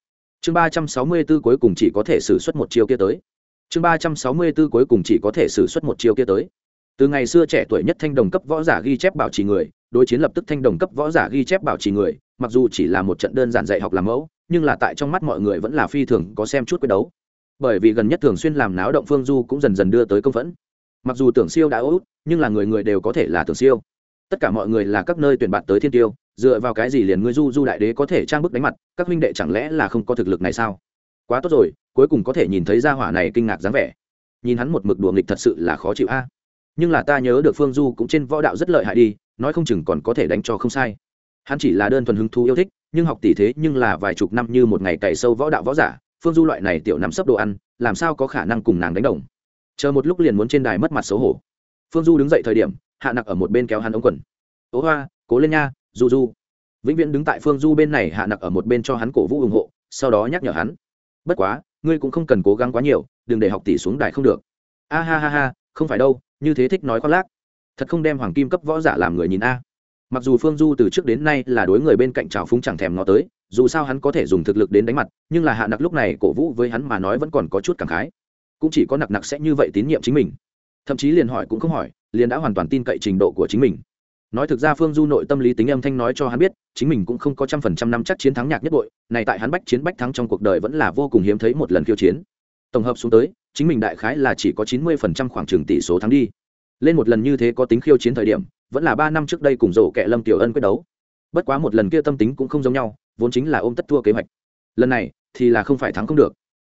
Chương ba trăm sáu mươi b ố cuối cùng chỉ có thể xử suất một chiều kia tới. Chương ba trăm sáu mươi b ố cuối cùng chỉ có thể xử suất một chiều kia tới. Từ ngày xưa trẻ tuổi nhất thanh đồng cấp võ giả ghi chép bảo trì người đối chiến lập tức thanh đồng cấp võ giả ghi chép bảo trì người, mặc dù chỉ là một trận đơn giản dạy học làm mẫu, nhưng là tại trong mắt mọi người vẫn là phi thường có xem chút quyết đấu. Bởi vì gần nhất thường xuyên làm náo động phương du cũng dần dần đưa tới công phẫn. Mặc dù tưởng siêu đã út, nhưng là người người đều có thể là tưởng siêu. Tất cả mọi người là các nơi tuyển bạt tới thiên tiêu, dựa vào cái gì liền ngươi du du đại đế có thể trang bức đánh mặt, các huynh đệ chẳng lẽ là không có thực lực này sao? Quá tốt rồi, cuối cùng có thể nhìn thấy gia hỏa này kinh ngạc dáng vẻ. Nhìn hắn một mực đùa nghịch thật sự là khó chịu a. Nhưng là ta nhớ được phương du cũng trên võ đạo rất lợi hại đi nói không chừng còn có thể đánh cho không sai. Hắn chỉ là đơn thuần hứng thú yêu thích, nhưng học tỷ thế nhưng là vài chục năm như một ngày cày sâu võ đạo võ giả, phương du loại này tiểu nằm sấp đồ ăn, làm sao có khả năng cùng nàng đánh đồng? Chờ một lúc liền muốn trên đài mất mặt xấu hổ. Phương du đứng dậy thời điểm, hạ nặc ở một bên kéo hắn ống quần. Ố hoa, cố lên nha, du du. Vĩnh viễn đứng tại phương du bên này, hạ nặc ở một bên cho hắn cổ vũ ủng hộ, sau đó nhắc nhở hắn. Bất quá, ngươi cũng không cần cố gắng quá nhiều, đừng để học tỷ xuống đài không được. A ha ha ha, không phải đâu, như thế thích nói khoác lác thật không đem hoàng kim cấp võ giả làm người nhìn a. Mặc dù phương du từ trước đến nay là đối người bên cạnh trào phúng chẳng thèm ngó tới, dù sao hắn có thể dùng thực lực đến đánh mặt, nhưng là hạ nặc lúc này cổ vũ với hắn mà nói vẫn còn có chút cảm khái. Cũng chỉ có nặc nặc sẽ như vậy tín nhiệm chính mình. Thậm chí liền hỏi cũng không hỏi, liền đã hoàn toàn tin cậy trình độ của chính mình. Nói thực ra phương du nội tâm lý tính âm thanh nói cho hắn biết, chính mình cũng không có trăm phần trăm năm chắc chiến thắng nhạc nhất bội này tại hắn bách chiến bách thắng trong cuộc đời vẫn là vô cùng hiếm thấy một lần khiêu chiến. Tổng hợp xuống tới, chính mình đại khái là chỉ có chín mươi phần trăm khoảng trường tỷ số thắng đi lên một lần như thế có tính khiêu chiến thời điểm, vẫn là ba năm trước đây cùng rổ kẹ lâm tiểu ân quyết đấu. Bất quá một lần kia tâm tính cũng không giống nhau, vốn chính là ôm tất thua kế hoạch. Lần này, thì là không phải thắng không được.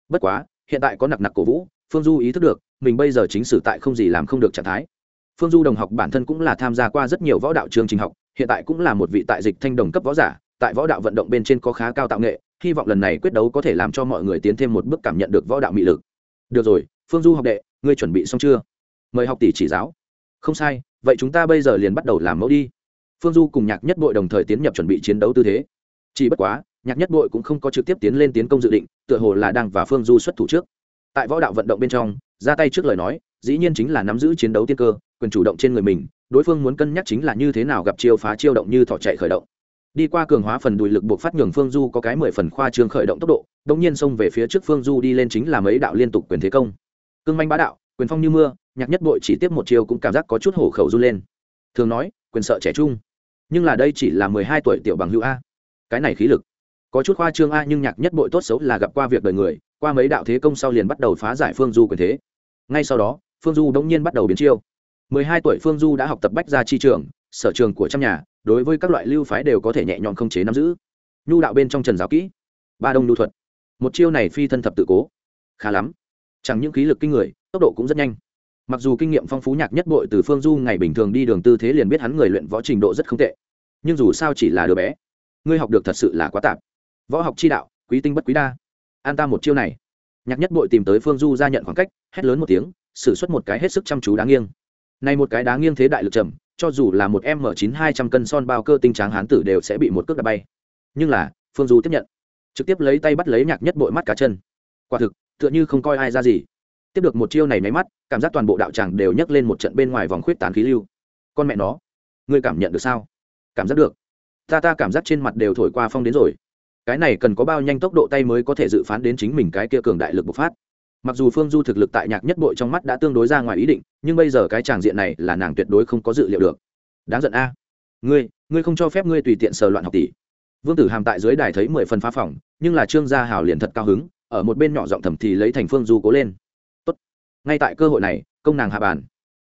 Bất quá, hiện tại có nặc nặc cổ vũ, phương du ý thức được, mình bây giờ chính sử tại không gì làm không được trạng thái. Phương du đồng học bản thân cũng là tham gia qua rất nhiều võ đạo chương trình học, hiện tại cũng là một vị tại dịch thanh đồng cấp võ giả, tại võ đạo vận động bên trên có khá cao tạo nghệ, hy vọng lần này quyết đấu có thể làm cho mọi người tiến thêm một bước cảm nhận được võ đạo mị lực. Được rồi, phương du học đệ, ngươi chuẩn bị xong chưa? Mời học tỷ chỉ giáo. Không sai, vậy chúng ta bây giờ liền bắt đầu làm mẫu đi. Phương du cùng nhạc nhất bội đồng thời tiến nhập chuẩn bị chiến đấu tư thế. Chỉ bất quá, nhạc nhất bội cũng không có trực tiếp tiến lên tiến công dự định, tựa hồ là đang và phương du xuất thủ trước. Tại võ đạo vận động bên trong, ra tay trước lời nói, dĩ nhiên chính là nắm giữ chiến đấu tiên cơ, quyền chủ động trên người mình, đối phương muốn cân nhắc chính là như thế nào gặp chiêu phá chiêu động như thỏ chạy khởi động. Đi qua cường hóa phần đùi lực buộc phát nhường phương du có cái mười phần khoa trương khởi động tốc độ đông nhiên xông về phía trước phương du đi lên chính là mấy đạo liên tục quyền thế công. Cương manh bá đạo, quyền phong như mưa nhạc nhất bội chỉ tiếp một chiêu cũng cảm giác có chút hổ khẩu run lên. Thường nói, quyền sợ trẻ trung. Nhưng là đây chỉ là mười hai tuổi tiểu bằng hữu a. Cái này khí lực. Có chút khoa trương a nhưng nhạc nhất bội tốt xấu là gặp qua việc đời người, qua mấy đạo thế công sau liền bắt đầu phá giải phương du quyền thế. Ngay sau đó, phương du đống nhiên bắt đầu biến chiêu. mười hai tuổi phương du đã học tập bách gia chi trường, sở trường của trăm nhà, đối với các loại lưu phái đều có thể nhẹ nhõm không chế nắm giữ. Nhu đạo bên trong trần giáo kỹ, ba đông nhu thuật. Một chiêu này phi thân thập tự cố. Khá lắm. Chẳng những khí lực kinh người, tốc độ cũng rất nhanh mặc dù kinh nghiệm phong phú nhạc nhất bội từ phương du ngày bình thường đi đường tư thế liền biết hắn người luyện võ trình độ rất không tệ. Nhưng dù sao chỉ là đứa bé, ngươi học được thật sự là quá tạp. Võ học chi đạo, quý tinh bất quý đa. An ta một chiêu này. Nhạc nhất bội tìm tới phương du ra nhận khoảng cách, hét lớn một tiếng xử suất một cái hết sức chăm chú đáng nghiêng. Này một cái đáng nghiêng thế đại lực trầm, cho dù là một m chín hai trăm cân son bao cơ tinh tráng hán tử đều sẽ bị một cước đạp bay. Nhưng là, phương du tiếp nhận. Trực tiếp lấy tay bắt lấy nhạc nhất bội mắt cả chân. Quả thực, tựa như không coi ai ra gì tiếp được một chiêu này máy mắt, cảm giác toàn bộ đạo tràng đều nhấc lên một trận bên ngoài vòng khuyết tán khí lưu. Con mẹ nó, ngươi cảm nhận được sao? Cảm giác được. Ta ta cảm giác trên mặt đều thổi qua phong đến rồi. Cái này cần có bao nhanh tốc độ tay mới có thể dự phán đến chính mình cái kia cường đại lực bộc phát. Mặc dù phương du thực lực tại nhạc nhất bội trong mắt đã tương đối ra ngoài ý định, nhưng bây giờ cái tràng diện này là nàng tuyệt đối không có dự liệu được. Đáng giận a. Ngươi ngươi không cho phép ngươi tùy tiện sờ loạn học tỷ. Vương tử hàm tại dưới đài thấy mười phần phá phòng, nhưng là trương gia hào liền thật cao hứng, ở một bên nhỏ giọng thầm thì lấy thành phương du cố lên ngay tại cơ hội này, công nàng hạ bàn.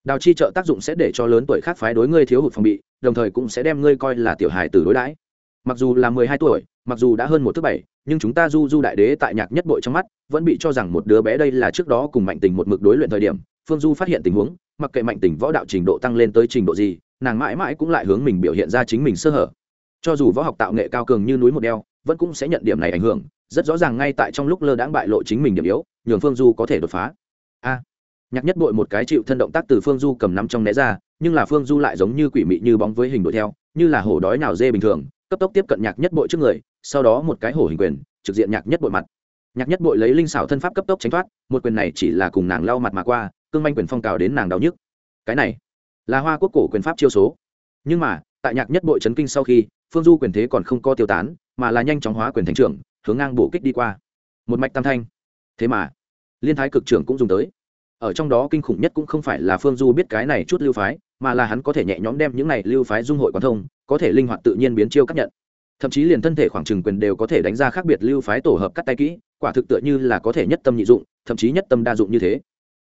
Đào chi trợ tác dụng sẽ để cho lớn tuổi khác phái đối ngươi thiếu hụt phòng bị, đồng thời cũng sẽ đem ngươi coi là tiểu hài từ đối đãi. Mặc dù là mười hai tuổi, mặc dù đã hơn một thứ bảy, nhưng chúng ta du du đại đế tại nhạc nhất bội trong mắt, vẫn bị cho rằng một đứa bé đây là trước đó cùng mạnh tình một mực đối luyện thời điểm. Phương du phát hiện tình huống, mặc kệ mạnh tình võ đạo trình độ tăng lên tới trình độ gì, nàng mãi mãi cũng lại hướng mình biểu hiện ra chính mình sơ hở. Cho dù võ học tạo nghệ cao cường như núi một đeo, vẫn cũng sẽ nhận điểm này ảnh hưởng, rất rõ ràng ngay tại trong lúc lơ đãng bại lộ chính mình điểm yếu, nhường phương du có thể đột phá a. Nhạc nhất bội một cái chịu thân động tác từ phương du cầm nắm trong né ra, nhưng là phương du lại giống như quỷ mị như bóng với hình đuổi theo, như là hổ đói nào dê bình thường, cấp tốc tiếp cận nhạc nhất bội trước người, sau đó một cái hổ hình quyền, trực diện nhạc nhất bội mặt. Nhạc nhất bội lấy linh xảo thân pháp cấp tốc tránh thoát, một quyền này chỉ là cùng nàng lau mặt mà qua, cương manh quyền phong cào đến nàng đau nhức. Cái này là hoa quốc cổ quyền pháp chiêu số. Nhưng mà, tại nhạc nhất bội chấn kinh sau khi, phương du quyền thế còn không có tiêu tán, mà là nhanh chóng hóa quyền thành trưởng, hướng ngang bổ kích đi qua. Một mạch tam thanh. Thế mà liên thái cực trưởng cũng dùng tới. Ở trong đó kinh khủng nhất cũng không phải là phương du biết cái này chút lưu phái, mà là hắn có thể nhẹ nhõm đem những này lưu phái dung hội quan thông, có thể linh hoạt tự nhiên biến chiêu cắt nhận. Thậm chí liền thân thể khoảng trừng quyền đều có thể đánh ra khác biệt lưu phái tổ hợp cắt tay kỹ, quả thực tựa như là có thể nhất tâm nhị dụng, thậm chí nhất tâm đa dụng như thế.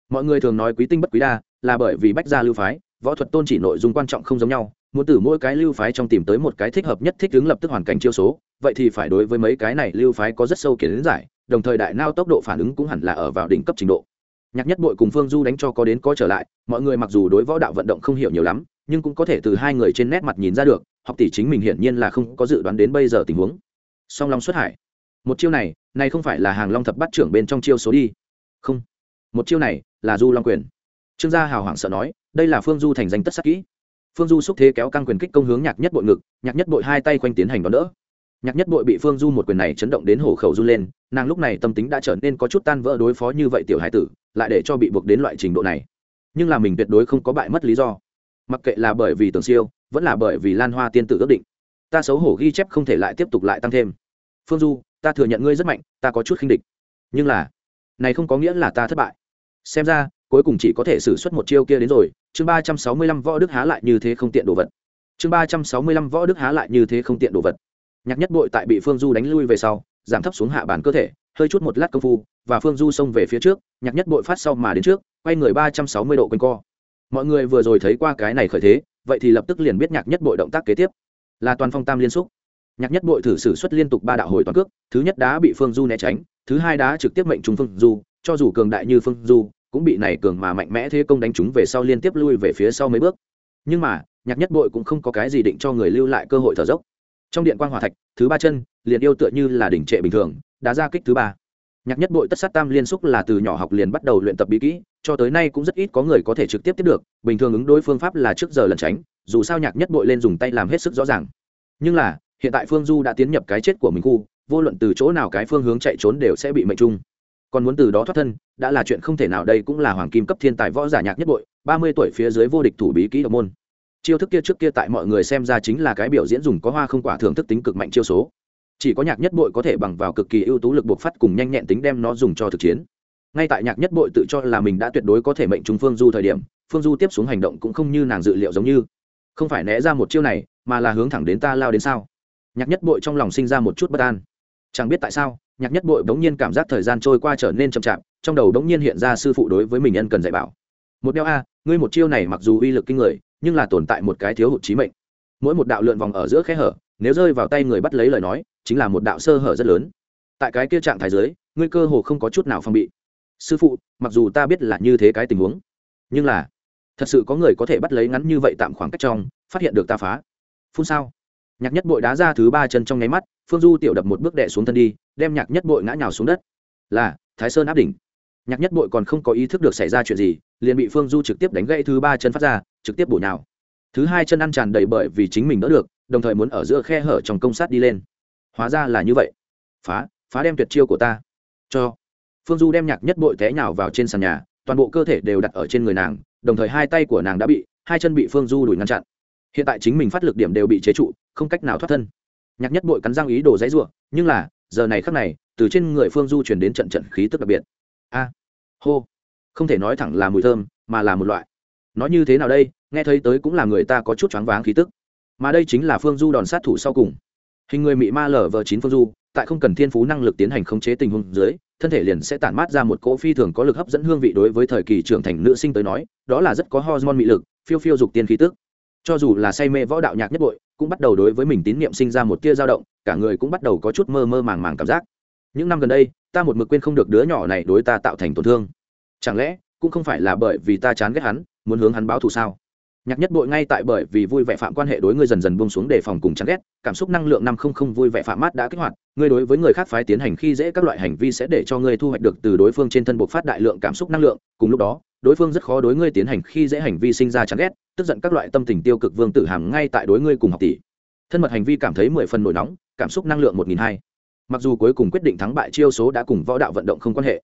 Mọi người thường nói quý tinh bất quý đa, là bởi vì bách gia lưu phái, võ thuật tôn chỉ nội dung quan trọng không giống nhau, muốn từ mỗi cái lưu phái trong tìm tới một cái thích hợp nhất thích ứng lập tức hoàn cảnh chiêu số, vậy thì phải đối với mấy cái này lưu phái có rất sâu kiến giải đồng thời đại nao tốc độ phản ứng cũng hẳn là ở vào đỉnh cấp trình độ. Nhạc nhất bội cùng phương du đánh cho có đến có trở lại, mọi người mặc dù đối võ đạo vận động không hiểu nhiều lắm, nhưng cũng có thể từ hai người trên nét mặt nhìn ra được, học tỷ chính mình hiển nhiên là không có dự đoán đến bây giờ tình huống. Song long xuất hải. Một chiêu này này không phải là hàng long thập bắt trưởng bên trong chiêu số đi. Không. Một chiêu này, là du long quyền. Trương gia hào hoảng sợ nói, đây là phương du thành danh tất sắc kỹ. Phương du xúc thế kéo căng quyền kích công hướng nhạc nhất bội ngực, nhạc nhất bội hai tay quanh tiến hành đón đỡ nhạc nhất bội bị phương du một quyền này chấn động đến hổ khẩu run lên, nàng lúc này tâm tính đã trở nên có chút tan vỡ đối phó như vậy tiểu hải tử, lại để cho bị buộc đến loại trình độ này. Nhưng là mình tuyệt đối không có bại mất lý do. Mặc kệ là bởi vì tường siêu, vẫn là bởi vì lan hoa tiên tử ước định, ta xấu hổ ghi chép không thể lại tiếp tục lại tăng thêm. Phương du, ta thừa nhận ngươi rất mạnh, ta có chút khinh địch. Nhưng là, này không có nghĩa là ta thất bại. Xem ra, cuối cùng chỉ có thể xử suất một chiêu kia đến rồi, chương ba trăm sáu mươi lăm võ đức há lại như thế không tiện đồ vật. Chương ba trăm sáu mươi lăm võ đức há lại như thế không tiện đồ vật nhạc nhất bội tại bị phương du đánh lui về sau, giảm thấp xuống hạ bàn cơ thể, hơi chút một lát công phu, và phương du xông về phía trước, nhạc nhất bội phát sau mà đến trước, quay người ba trăm sáu mươi độ quanh co. Mọi người vừa rồi thấy qua cái này khởi thế, vậy thì lập tức liền biết nhạc nhất bội động tác kế tiếp. Là toàn phong tam liên xúc. Nhạc nhất bội thử xử suất liên tục ba đạo hồi toàn cước, thứ nhất đá bị phương du né tránh, thứ hai đá trực tiếp mệnh trúng phương du, cho dù cường đại như phương du, cũng bị này cường mà mạnh mẽ thế công đánh trúng về sau liên tiếp lui về phía sau mấy bước. Nhưng mà, nhạc nhất bội cũng không có cái gì định cho người lưu lại cơ hội thở dốc trong điện quan hòa thạch, thứ ba chân, liền yêu tựa như là đỉnh trệ bình thường, đá ra kích thứ ba. Nhạc nhất bội tất sát tam liên xúc là từ nhỏ học liền bắt đầu luyện tập bí kỹ, cho tới nay cũng rất ít có người có thể trực tiếp tiếp được, bình thường ứng đối phương pháp là trước giờ lẩn tránh, dù sao nhạc nhất bội lên dùng tay làm hết sức rõ ràng. Nhưng là, hiện tại phương du đã tiến nhập cái chết của mình khu, vô luận từ chỗ nào cái phương hướng chạy trốn đều sẽ bị mệnh trung. Còn muốn từ đó thoát thân, đã là chuyện không thể nào, đây cũng là hoàng kim cấp thiên tài võ giả nhạc nhất bội, ba mươi tuổi phía dưới vô địch thủ bí kỹ độc môn chiêu thức kia trước kia tại mọi người xem ra chính là cái biểu diễn dùng có hoa không quả thưởng thức tính cực mạnh chiêu số. Chỉ có nhạc nhất bội có thể bằng vào cực kỳ ưu tú lực buộc phát cùng nhanh nhẹn tính đem nó dùng cho thực chiến. Ngay tại nhạc nhất bội tự cho là mình đã tuyệt đối có thể mệnh trung phương du thời điểm, phương du tiếp xuống hành động cũng không như nàng dự liệu giống như. Không phải né ra một chiêu này, mà là hướng thẳng đến ta lao đến sao? Nhạc nhất bội trong lòng sinh ra một chút bất an. Chẳng biết tại sao, nhạc nhất bội bỗng nhiên cảm giác thời gian trôi qua trở nên chậm chạp, trong đầu bỗng nhiên hiện ra sư phụ đối với mình ân cần dạy bảo một đeo a, ngươi một chiêu này mặc dù uy lực kinh người, nhưng là tồn tại một cái thiếu hụt trí mệnh. Mỗi một đạo lượn vòng ở giữa khe hở, nếu rơi vào tay người bắt lấy lời nói, chính là một đạo sơ hở rất lớn. Tại cái kia trạng thái giới ngươi cơ hồ không có chút nào phong bị. Sư phụ, mặc dù ta biết là như thế cái tình huống, nhưng là, thật sự có người có thể bắt lấy ngắn như vậy tạm khoảng cách trong, phát hiện được ta phá. Phun sao? Nhạc nhất bội đá ra thứ ba chân trong nháy mắt, phương du tiểu đập một bước đệ xuống thân đi, đem nhạc nhất bội ngã nhào xuống đất. Là, thái sơn áp đỉnh nhạc nhất bội còn không có ý thức được xảy ra chuyện gì, liền bị phương du trực tiếp đánh gãy thứ ba chân phát ra, trực tiếp bổ nhào. Thứ hai chân ăn tràn đầy bởi vì chính mình đỡ được, đồng thời muốn ở giữa khe hở trong công sát đi lên. Hóa ra là như vậy. Phá phá đem tuyệt chiêu của ta. Cho. Phương du đem nhạc nhất bội té nhào vào trên sàn nhà, toàn bộ cơ thể đều đặt ở trên người nàng, đồng thời hai tay của nàng đã bị, hai chân bị phương du đuổi ngăn chặn. Hiện tại chính mình phát lực điểm đều bị chế trụ, không cách nào thoát thân. Nhạc nhất bội cắn răng ý đồ dãy r u ộ nhưng là, giờ này khắc này, từ trên người phương du chuyển đến trận trận khí tức đặc biệt a. Hô. Không thể nói thẳng là mùi thơm, mà là một loại. Nói như thế nào đây, nghe thấy tới cũng là người ta có chút choáng váng khí tức. Mà đây chính là phương du đòn sát thủ sau cùng. Hình người mị ma lở vờ chín phương du, tại không cần thiên phú năng lực tiến hành khống chế tình huống dưới, thân thể liền sẽ tản mát ra một cỗ phi thường có lực hấp dẫn hương vị đối với thời kỳ trưởng thành nữ sinh tới nói, đó là rất có hormone mị lực, phiêu phiêu dục tiên khí tức. Cho dù là say mê võ đạo nhạc nhất bội, cũng bắt đầu đối với mình tín niệm sinh ra một tia dao động, cả người cũng bắt đầu có chút mơ mơ màng màng cảm giác những năm gần đây, ta một mực quên không được đứa nhỏ này đối ta tạo thành tổn thương. Chẳng lẽ, cũng không phải là bởi vì ta chán ghét hắn, muốn hướng hắn báo thù sao? Nhạc nhất bội ngay tại bởi vì vui vẻ phạm quan hệ đối ngươi dần dần buông xuống đề phòng cùng chán ghét, cảm xúc năng lượng năm không không vui vẻ phạm mát đã kích hoạt, ngươi đối với người khác phái tiến hành khi dễ các loại hành vi sẽ để cho ngươi thu hoạch được từ đối phương trên thân buộc phát đại lượng cảm xúc năng lượng, cùng lúc đó, đối phương rất khó đối ngươi tiến hành khi dễ hành vi sinh ra chán ghét, tức giận các loại tâm tình tiêu cực vương tử hàm ngay tại đối ngươi cùng học tỷ. Thân mật hành vi cảm thấy mười phần nổi nóng, cảm xúc năng lượng một nghìn hai mặc dù cuối cùng quyết định thắng bại chiêu số đã cùng võ đạo vận động không quan hệ,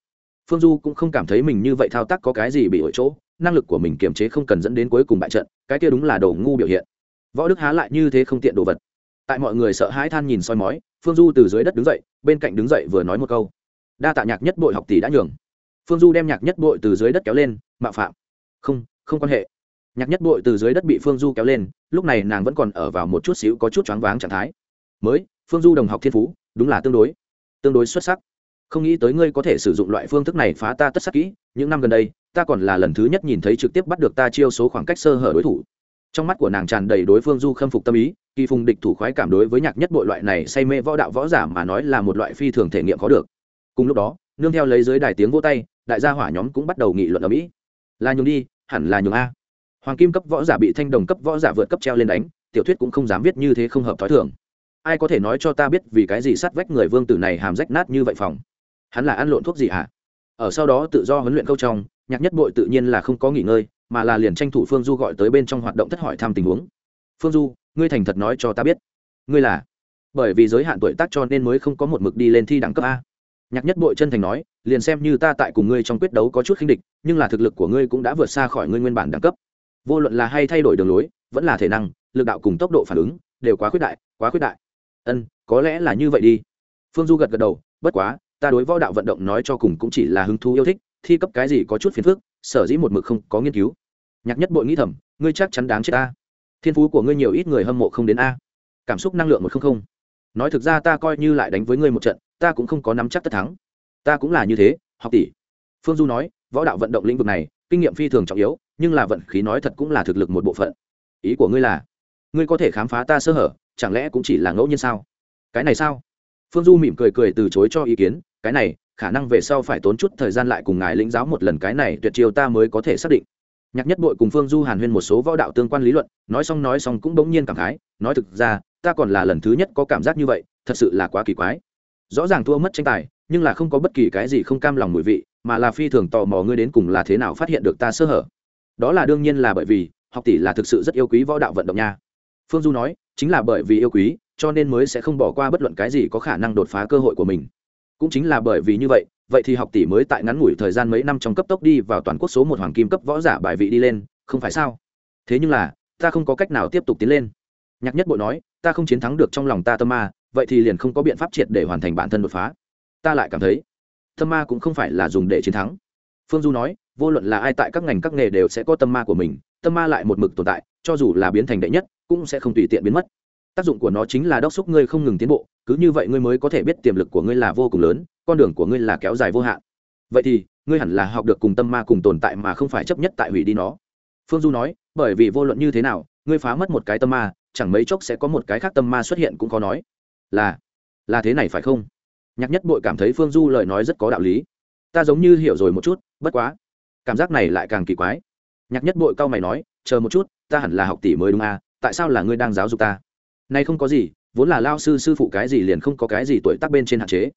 phương du cũng không cảm thấy mình như vậy thao tác có cái gì bị ổi chỗ, năng lực của mình kiềm chế không cần dẫn đến cuối cùng bại trận, cái kia đúng là đồ ngu biểu hiện. Võ đức há lại như thế không tiện đồ vật. Tại mọi người sợ hãi than nhìn soi mói, phương du từ dưới đất đứng dậy, bên cạnh đứng dậy vừa nói một câu. Đa tạ nhạc nhất bội học tỷ đã nhường. Phương du đem nhạc nhất bội từ dưới đất kéo lên, mạo phạm. Không không quan hệ. Nhạc nhất bội từ dưới đất bị phương du kéo lên, lúc này nàng vẫn còn ở vào một chút xíu có chút choáng váng trạng thái. Mới phương du đồng học thiên phú, đúng là tương đối tương đối xuất sắc. Không nghĩ tới ngươi có thể sử dụng loại phương thức này phá ta tất sắc kỹ, những năm gần đây, ta còn là lần thứ nhất nhìn thấy trực tiếp bắt được ta chiêu số khoảng cách sơ hở đối thủ. Trong mắt của nàng tràn đầy đối phương du khâm phục tâm ý, kỳ phùng địch thủ khoái cảm đối với nhạc nhất bội loại này say mê võ đạo võ giả mà nói là một loại phi thường thể nghiệm có được. Cùng lúc đó, nương theo lấy dưới đài tiếng vô tay, đại gia hỏa nhóm cũng bắt đầu nghị luận ở mỹ. Là nhường đi, hẳn là nhường a. Hoàng kim cấp võ giả bị thanh đồng cấp võ giả vượt cấp treo lên đánh, tiểu thuyết cũng không dám viết như thế không hợp t h ó i thường ai có thể nói cho ta biết vì cái gì sát vách người vương tử này hàm rách nát như vậy phòng? Hắn là ăn lộn thuốc gì hả? Ở sau đó tự do huấn luyện câu trong, nhạc nhất bội tự nhiên là không có nghỉ ngơi, mà là liền tranh thủ phương du gọi tới bên trong hoạt động thất hỏi thăm tình huống. Phương du, ngươi thành thật nói cho ta biết. Ngươi là? Bởi vì giới hạn tuổi tác cho nên mới không có một mực đi lên thi đẳng cấp a. Nhạc nhất bội chân thành nói, liền xem như ta tại cùng ngươi trong quyết đấu có chút khinh địch, nhưng là thực lực của ngươi cũng đã vượt xa khỏi ngươi nguyên bản đẳng cấp. Vô luận là hay thay đổi đường lối, vẫn là thể năng, lực đạo cùng tốc độ phản ứng, đều quá khuyết đại, quá khuyết đại ân, có lẽ là như vậy đi. Phương du gật gật đầu, bất quá, ta đối võ đạo vận động nói cho cùng cũng chỉ là hứng thú yêu thích, thi cấp cái gì có chút phiền phức, sở dĩ một mực không có nghiên cứu. Nhạc nhất bội nghĩ thầm, ngươi chắc chắn đáng chết ta. Thiên phú của ngươi nhiều ít người hâm mộ không đến a. Cảm xúc năng lượng một không không. Nói thực ra ta coi như lại đánh với ngươi một trận, ta cũng không có nắm chắc tất thắng. Ta cũng là như thế, học tỷ. Phương du nói, võ đạo vận động lĩnh vực này, kinh nghiệm phi thường trọng yếu, nhưng là vận khí nói thật cũng là thực lực một bộ phận. Ý của ngươi là, ngươi có thể khám phá ta sơ hở chẳng lẽ cũng chỉ là ngẫu nhiên sao? Cái này sao? Phương du mỉm cười cười từ chối cho ý kiến, cái này, khả năng về sau phải tốn chút thời gian lại cùng ngài lĩnh giáo một lần cái này tuyệt chiêu ta mới có thể xác định. Nhạc nhất bội cùng phương du hàn huyên một số võ đạo tương quan lý luận, nói xong nói xong cũng bỗng nhiên cảm khái, nói thực ra, ta còn là lần thứ nhất có cảm giác như vậy, thật sự là quá kỳ quái. Rõ ràng thua mất tranh tài, nhưng là không có bất kỳ cái gì không cam lòng mùi vị, mà là phi thường tò mò ngươi đến cùng là thế nào phát hiện được ta sơ hở. Đó là đương nhiên là bởi vì, học tỷ là thực sự rất yêu quý võ đạo vận động nha. Phương du nói chính là bởi vì yêu quý, cho nên mới sẽ không bỏ qua bất luận cái gì có khả năng đột phá cơ hội của mình. Cũng chính là bởi vì như vậy vậy thì học tỷ mới tại ngắn ngủi thời gian mấy năm trong cấp tốc đi vào toàn quốc số một hoàng kim cấp võ giả bài vị đi lên, không phải sao? Thế nhưng là, ta không có cách nào tiếp tục tiến lên. Nhạc nhất bội nói, ta không chiến thắng được trong lòng ta tâm ma, vậy thì liền không có biện pháp triệt để hoàn thành bản thân đột phá. Ta lại cảm thấy, tâm ma cũng không phải là dùng để chiến thắng phương du nói, vô luận là ai tại các ngành các nghề đều sẽ có tâm ma của mình, tâm ma lại một mực tồn tại, cho dù là biến thành đệ nhất, cũng sẽ không tùy tiện biến mất. Tác dụng của nó chính là đốc xúc ngươi không ngừng tiến bộ, cứ như vậy ngươi mới có thể biết tiềm lực của ngươi là vô cùng lớn, con đường của ngươi là kéo dài vô hạn. Vậy thì, ngươi hẳn là học được cùng tâm ma cùng tồn tại mà không phải chấp nhất tại hủy đi nó. Phương du nói, bởi vì vô luận như thế nào, ngươi phá mất một cái tâm ma, chẳng mấy chốc sẽ có một cái khác tâm ma xuất hiện cũng có nói. Là là thế này phải không? Nhạc nhất bội cảm thấy phương du lời nói rất có đạo lý ta giống như hiểu rồi một chút, bất quá. Cảm giác này lại càng kỳ quái. Nhạc nhất bội cau mày nói, chờ một chút, ta hẳn là học tỷ mới đúng à tại sao là ngươi đang giáo dục ta? Nay không có gì, vốn là lao sư sư phụ cái gì liền không có cái gì tuổi tác bên trên hạn chế.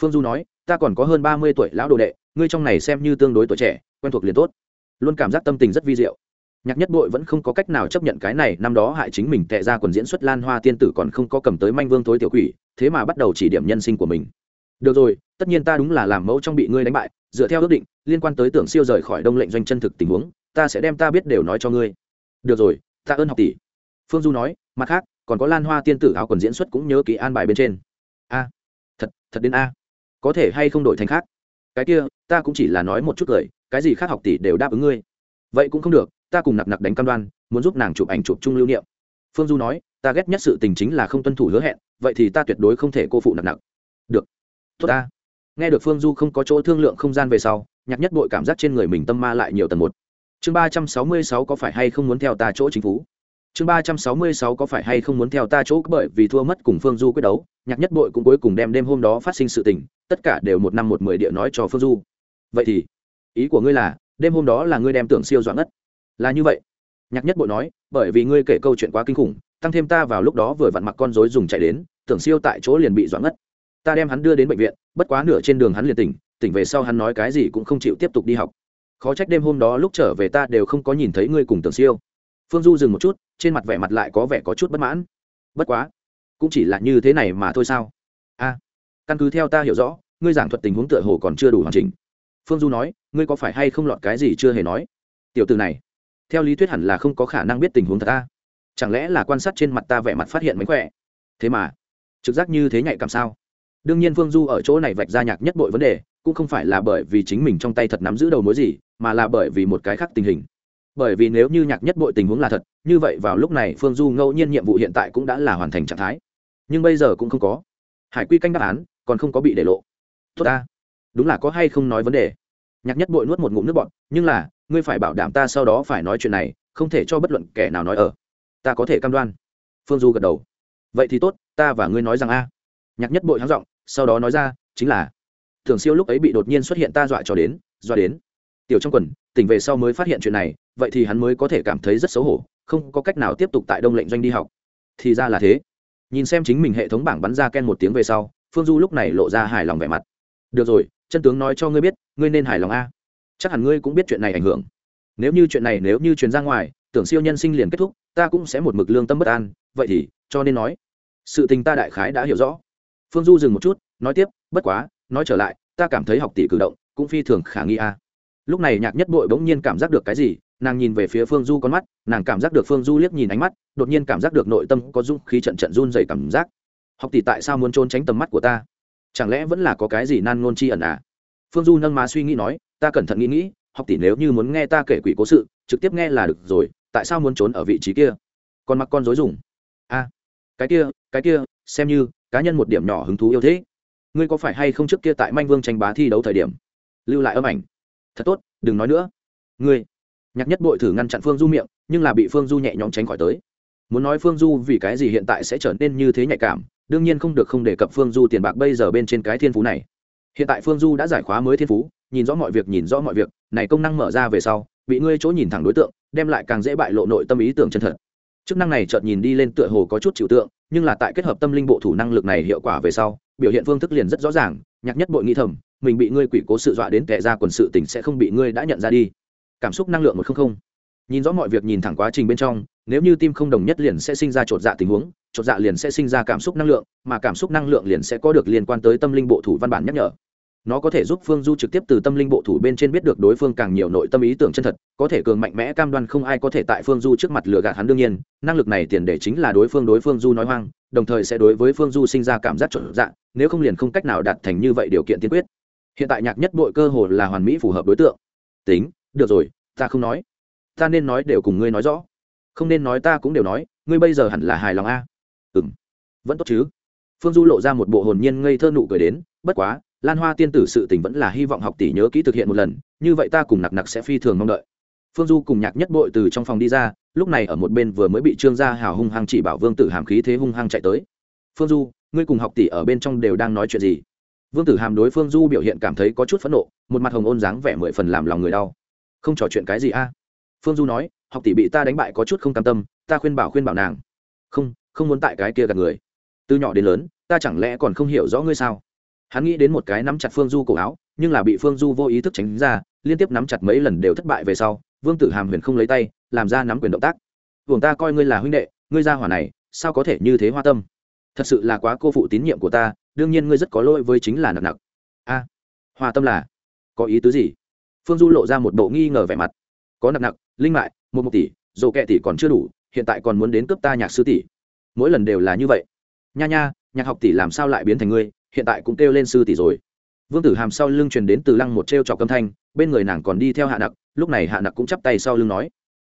Phương du nói, ta còn có hơn ba mươi tuổi, lão đồ đệ, ngươi trong này xem như tương đối tuổi trẻ, quen thuộc liền tốt. Luôn cảm giác tâm tình rất vi diệu. Nhạc nhất bội vẫn không có cách nào chấp nhận cái này, năm đó hại chính mình tệ ra quần diễn xuất lan hoa tiên tử còn không có cầm tới manh vương tối tiểu quỷ, thế mà bắt đầu chỉ điểm nhân sinh của mình được rồi, tất nhiên ta đúng là làm mẫu trong bị ngươi đánh bại, dựa theo ước định, liên quan tới tưởng siêu rời khỏi đông lệnh doanh chân thực tình huống, ta sẽ đem ta biết đều nói cho ngươi. Được rồi, ta ơn học tỷ. Phương du nói, mặt khác, còn có lan hoa tiên tử áo quần diễn xuất cũng nhớ kỹ an bài bên trên. A, thật thật đến a. Có thể hay không đổi thành khác? Cái kia, ta cũng chỉ là nói một chút cười cái gì khác học tỷ đều đáp ứng ngươi. Vậy cũng không được, ta cùng nặc nặc đánh cam đoan, muốn giúp nàng chụp ảnh chụp chung lưu niệm. Phương du nói, ta ghét nhất sự tình chính là không tuân thủ hứa hẹn, vậy thì ta tuyệt đối không thể cô phụ nặc nặc. Được tốt ta. Nghe được phương du không có chỗ thương lượng không gian về sau, nhạc nhất bội cảm giác trên người mình tâm ma lại nhiều tầng một. Chương ba trăm sáu mươi sáu có phải hay không muốn theo ta chỗ chính phủ chương ba trăm sáu mươi sáu có phải hay không muốn theo ta chỗ bởi vì thua mất cùng phương du quyết đấu, nhạc nhất bội cũng cuối cùng đem đêm hôm đó phát sinh sự tình, tất cả đều một năm một mười địa nói cho phương du. Vậy thì, ý của ngươi là, đêm hôm đó là ngươi đem tưởng siêu doãn ngất? Là như vậy. Nhạc nhất bội nói, bởi vì ngươi kể câu chuyện quá kinh khủng, tăng thêm ta vào lúc đó vừa vặn mặc con dối dùng chạy đến, tưởng siêu tại chỗ liền bị doãn ngất ta đem hắn đưa đến bệnh viện, bất quá nửa trên đường hắn liền tỉnh tỉnh về sau hắn nói cái gì cũng không chịu tiếp tục đi học. Khó trách đêm hôm đó lúc trở về ta đều không có nhìn thấy ngươi cùng tưởng siêu. Phương du dừng một chút, trên mặt vẻ mặt lại có vẻ có chút bất mãn. Bất quá, cũng chỉ là như thế này mà thôi sao? A, căn cứ theo ta hiểu rõ, ngươi giảng thuật tình huống tựa hồ còn chưa đủ hoàn chỉnh. Phương du nói, ngươi có phải hay không lọt cái gì chưa hề nói? Tiểu từ này, theo lý thuyết hẳn là không có khả năng biết tình huống thật ta. Chẳng lẽ là quan sát trên mặt ta vẻ mặt phát hiện mánh khỏe? Thế mà, trực giác như thế nhạy cảm sao? Đương nhiên phương du ở chỗ này vạch ra nhạc nhất bội vấn đề, cũng không phải là bởi vì chính mình trong tay thật nắm giữ đầu mối gì, mà là bởi vì một cái khác tình hình. Bởi vì nếu như nhạc nhất bội tình huống là thật, như vậy vào lúc này phương du ngẫu nhiên nhiệm vụ hiện tại cũng đã là hoàn thành trạng thái. Nhưng bây giờ cũng không có. Hải quy canh đáp án, còn không có bị để lộ. Tốt ta. Đúng là có hay không nói vấn đề. Nhạc nhất bội nuốt một ngụm nước bọn nhưng là, ngươi phải bảo đảm ta sau đó phải nói chuyện này, không thể cho bất luận kẻ nào nói ở. Ta có thể cam đoan. Phương du gật đầu. Vậy thì tốt, ta và ngươi nói rằng a. Nhạc nhất bội hắng giọng sau đó nói ra, chính là, thường siêu lúc ấy bị đột nhiên xuất hiện ta dọa cho đến, dọa đến. Tiểu trong quần, tỉnh về sau mới phát hiện chuyện này, vậy thì hắn mới có thể cảm thấy rất xấu hổ, không có cách nào tiếp tục tại đông lệnh doanh đi học. Thì ra là thế. Nhìn xem chính mình hệ thống bảng bắn ra ken một tiếng về sau, phương du lúc này lộ ra hài lòng vẻ mặt. Được rồi, chân tướng nói cho ngươi biết, ngươi nên hài lòng a. Chắc hẳn ngươi cũng biết chuyện này ảnh hưởng. Nếu như chuyện này nếu như truyền ra ngoài, tưởng siêu nhân sinh liền kết thúc, ta cũng sẽ một mực lương tâm bất an, vậy thì, cho nên nói, sự tình ta đại khái đã hiểu rõ phương du dừng một chút, nói tiếp, bất quá, nói trở lại, ta cảm thấy học tỷ cử động cũng phi thường khả nghi a. Lúc này nhạc nhất bội bỗng nhiên cảm giác được cái gì, nàng nhìn về phía phương du con mắt, nàng cảm giác được phương du liếc nhìn ánh mắt, đột nhiên cảm giác được nội tâm có dung khí trận trận run dày cảm giác. Học tỷ tại sao muốn trốn tránh tầm mắt của ta? Chẳng lẽ vẫn là có cái gì nan ngôn chi ẩn à? Phương du nâng má suy nghĩ nói, ta cẩn thận nghĩ nghĩ, học tỷ nếu như muốn nghe ta kể quỷ cố sự, trực tiếp nghe là được rồi, tại sao muốn trốn ở vị trí kia? Còn mặc con dối dùng. A, cái kia cái kia, xem như cá nhân một điểm nhỏ hứng thú yêu thế ngươi có phải hay không trước kia tại manh vương tranh bá thi đấu thời điểm? Lưu lại âm ảnh. Thật tốt, đừng nói nữa. Ngươi. Nhạc nhất bội thử ngăn chặn phương du miệng, nhưng là bị phương du nhẹ nhõm tránh khỏi tới. Muốn nói phương du vì cái gì hiện tại sẽ trở nên như thế nhạy cảm, đương nhiên không được không đề cập phương du tiền bạc bây giờ bên trên cái thiên phú này. Hiện tại phương du đã giải khóa mới thiên phú, nhìn rõ mọi việc, nhìn rõ mọi việc, này công năng mở ra về sau, bị ngươi chỗ nhìn thẳng đối tượng, đem lại càng dễ bại lộ nội tâm ý tưởng chân thật chức năng này chợt nhìn đi lên tựa hồ có chút chịu tượng, nhưng là tại kết hợp tâm linh bộ thủ năng lực này hiệu quả về sau, biểu hiện phương thức liền rất rõ ràng, nhạc nhất bội nghĩ thầm, mình bị ngươi quỷ cố sự dọa đến kẻ ra quần sự tình sẽ không bị ngươi đã nhận ra đi. Cảm xúc năng lượng một không không. Nhìn rõ mọi việc nhìn thẳng quá trình bên trong, nếu như tim không đồng nhất liền sẽ sinh ra chột dạ tình huống, chột dạ liền sẽ sinh ra cảm xúc năng lượng, mà cảm xúc năng lượng liền sẽ có được liên quan tới tâm linh bộ thủ văn bản nhắc nhở nó có thể giúp phương du trực tiếp từ tâm linh bộ thủ bên trên biết được đối phương càng nhiều nội tâm ý tưởng chân thật, có thể cường mạnh mẽ cam đoan không ai có thể tại phương du trước mặt lừa gạt hắn đương nhiên, năng lực này tiền để chính là đối phương đối phương du nói hoang, đồng thời sẽ đối với phương du sinh ra cảm giác chuẩn dạng nếu không liền không cách nào đạt thành như vậy điều kiện tiên quyết. Hiện tại nhạc nhất bội cơ hồ là hoàn mỹ phù hợp đối tượng. Tính, được rồi, ta không nói. Ta nên nói đều cùng ngươi nói rõ. Không nên nói ta cũng đều nói, ngươi bây giờ hẳn là hài lòng a. Ừ m vẫn tốt chứ. Phương du lộ ra một bộ hồn nhiên ngây thơ nụ cười đến, bất quá lan hoa tiên tử sự tình vẫn là hy vọng học tỷ nhớ kỹ thực hiện một lần, như vậy ta cùng nặc nặc sẽ phi thường mong đợi. Phương du cùng nhạc nhất bội từ trong phòng đi ra, lúc này ở một bên vừa mới bị trương gia hào hung hăng chỉ bảo vương tử hàm khí thế hung hăng chạy tới. Phương du, ngươi cùng học tỷ ở bên trong đều đang nói chuyện gì? Vương tử hàm đối phương du biểu hiện cảm thấy có chút phẫn nộ, một mặt hồng ôn dáng vẻ mười phần làm lòng người đau. Không trò chuyện cái gì a? Phương du nói, học tỷ bị ta đánh bại có chút không cam tâm, ta khuyên bảo khuyên bảo nàng. Không không muốn tại cái kia gặp người. Từ nhỏ đến lớn, ta chẳng lẽ còn không hiểu rõ ngươi sao? Hắn nghĩ đến một cái nắm chặt phương du cổ áo nhưng là bị phương du vô ý thức tránh ra liên tiếp nắm chặt mấy lần đều thất bại về sau vương tử hàm huyền không lấy tay làm ra nắm quyền động tác. Vương ta coi ngươi là huynh đệ ngươi ra hỏa này sao có thể như thế hoa tâm? Thật sự là quá cô phụ tín nhiệm của ta đương nhiên ngươi rất có lỗi với chính là nặc nặc. A à, tâm là? Có ý tứ gì? Phương du lộ ra một bộ nghi ngờ vẻ mặt. Có nặc nặc linh mại một một tỷ dồ kẹ tỷ còn chưa đủ hiện tại còn muốn đến cướp ta nhạc sư tỷ. Mỗi lần đều là như vậy. Nha nha nhạc học tỷ làm sao lại biến thành ngươi? Hiện tại cũng kêu lên sư tỷ rồi. Vương tử hàm sau lưng truyền đến từ lăng một t r e o trọc âm thanh, bên người nàng còn đi theo hạ nặc, lúc này hạ nặc cũng chắp tay sau lưng nói,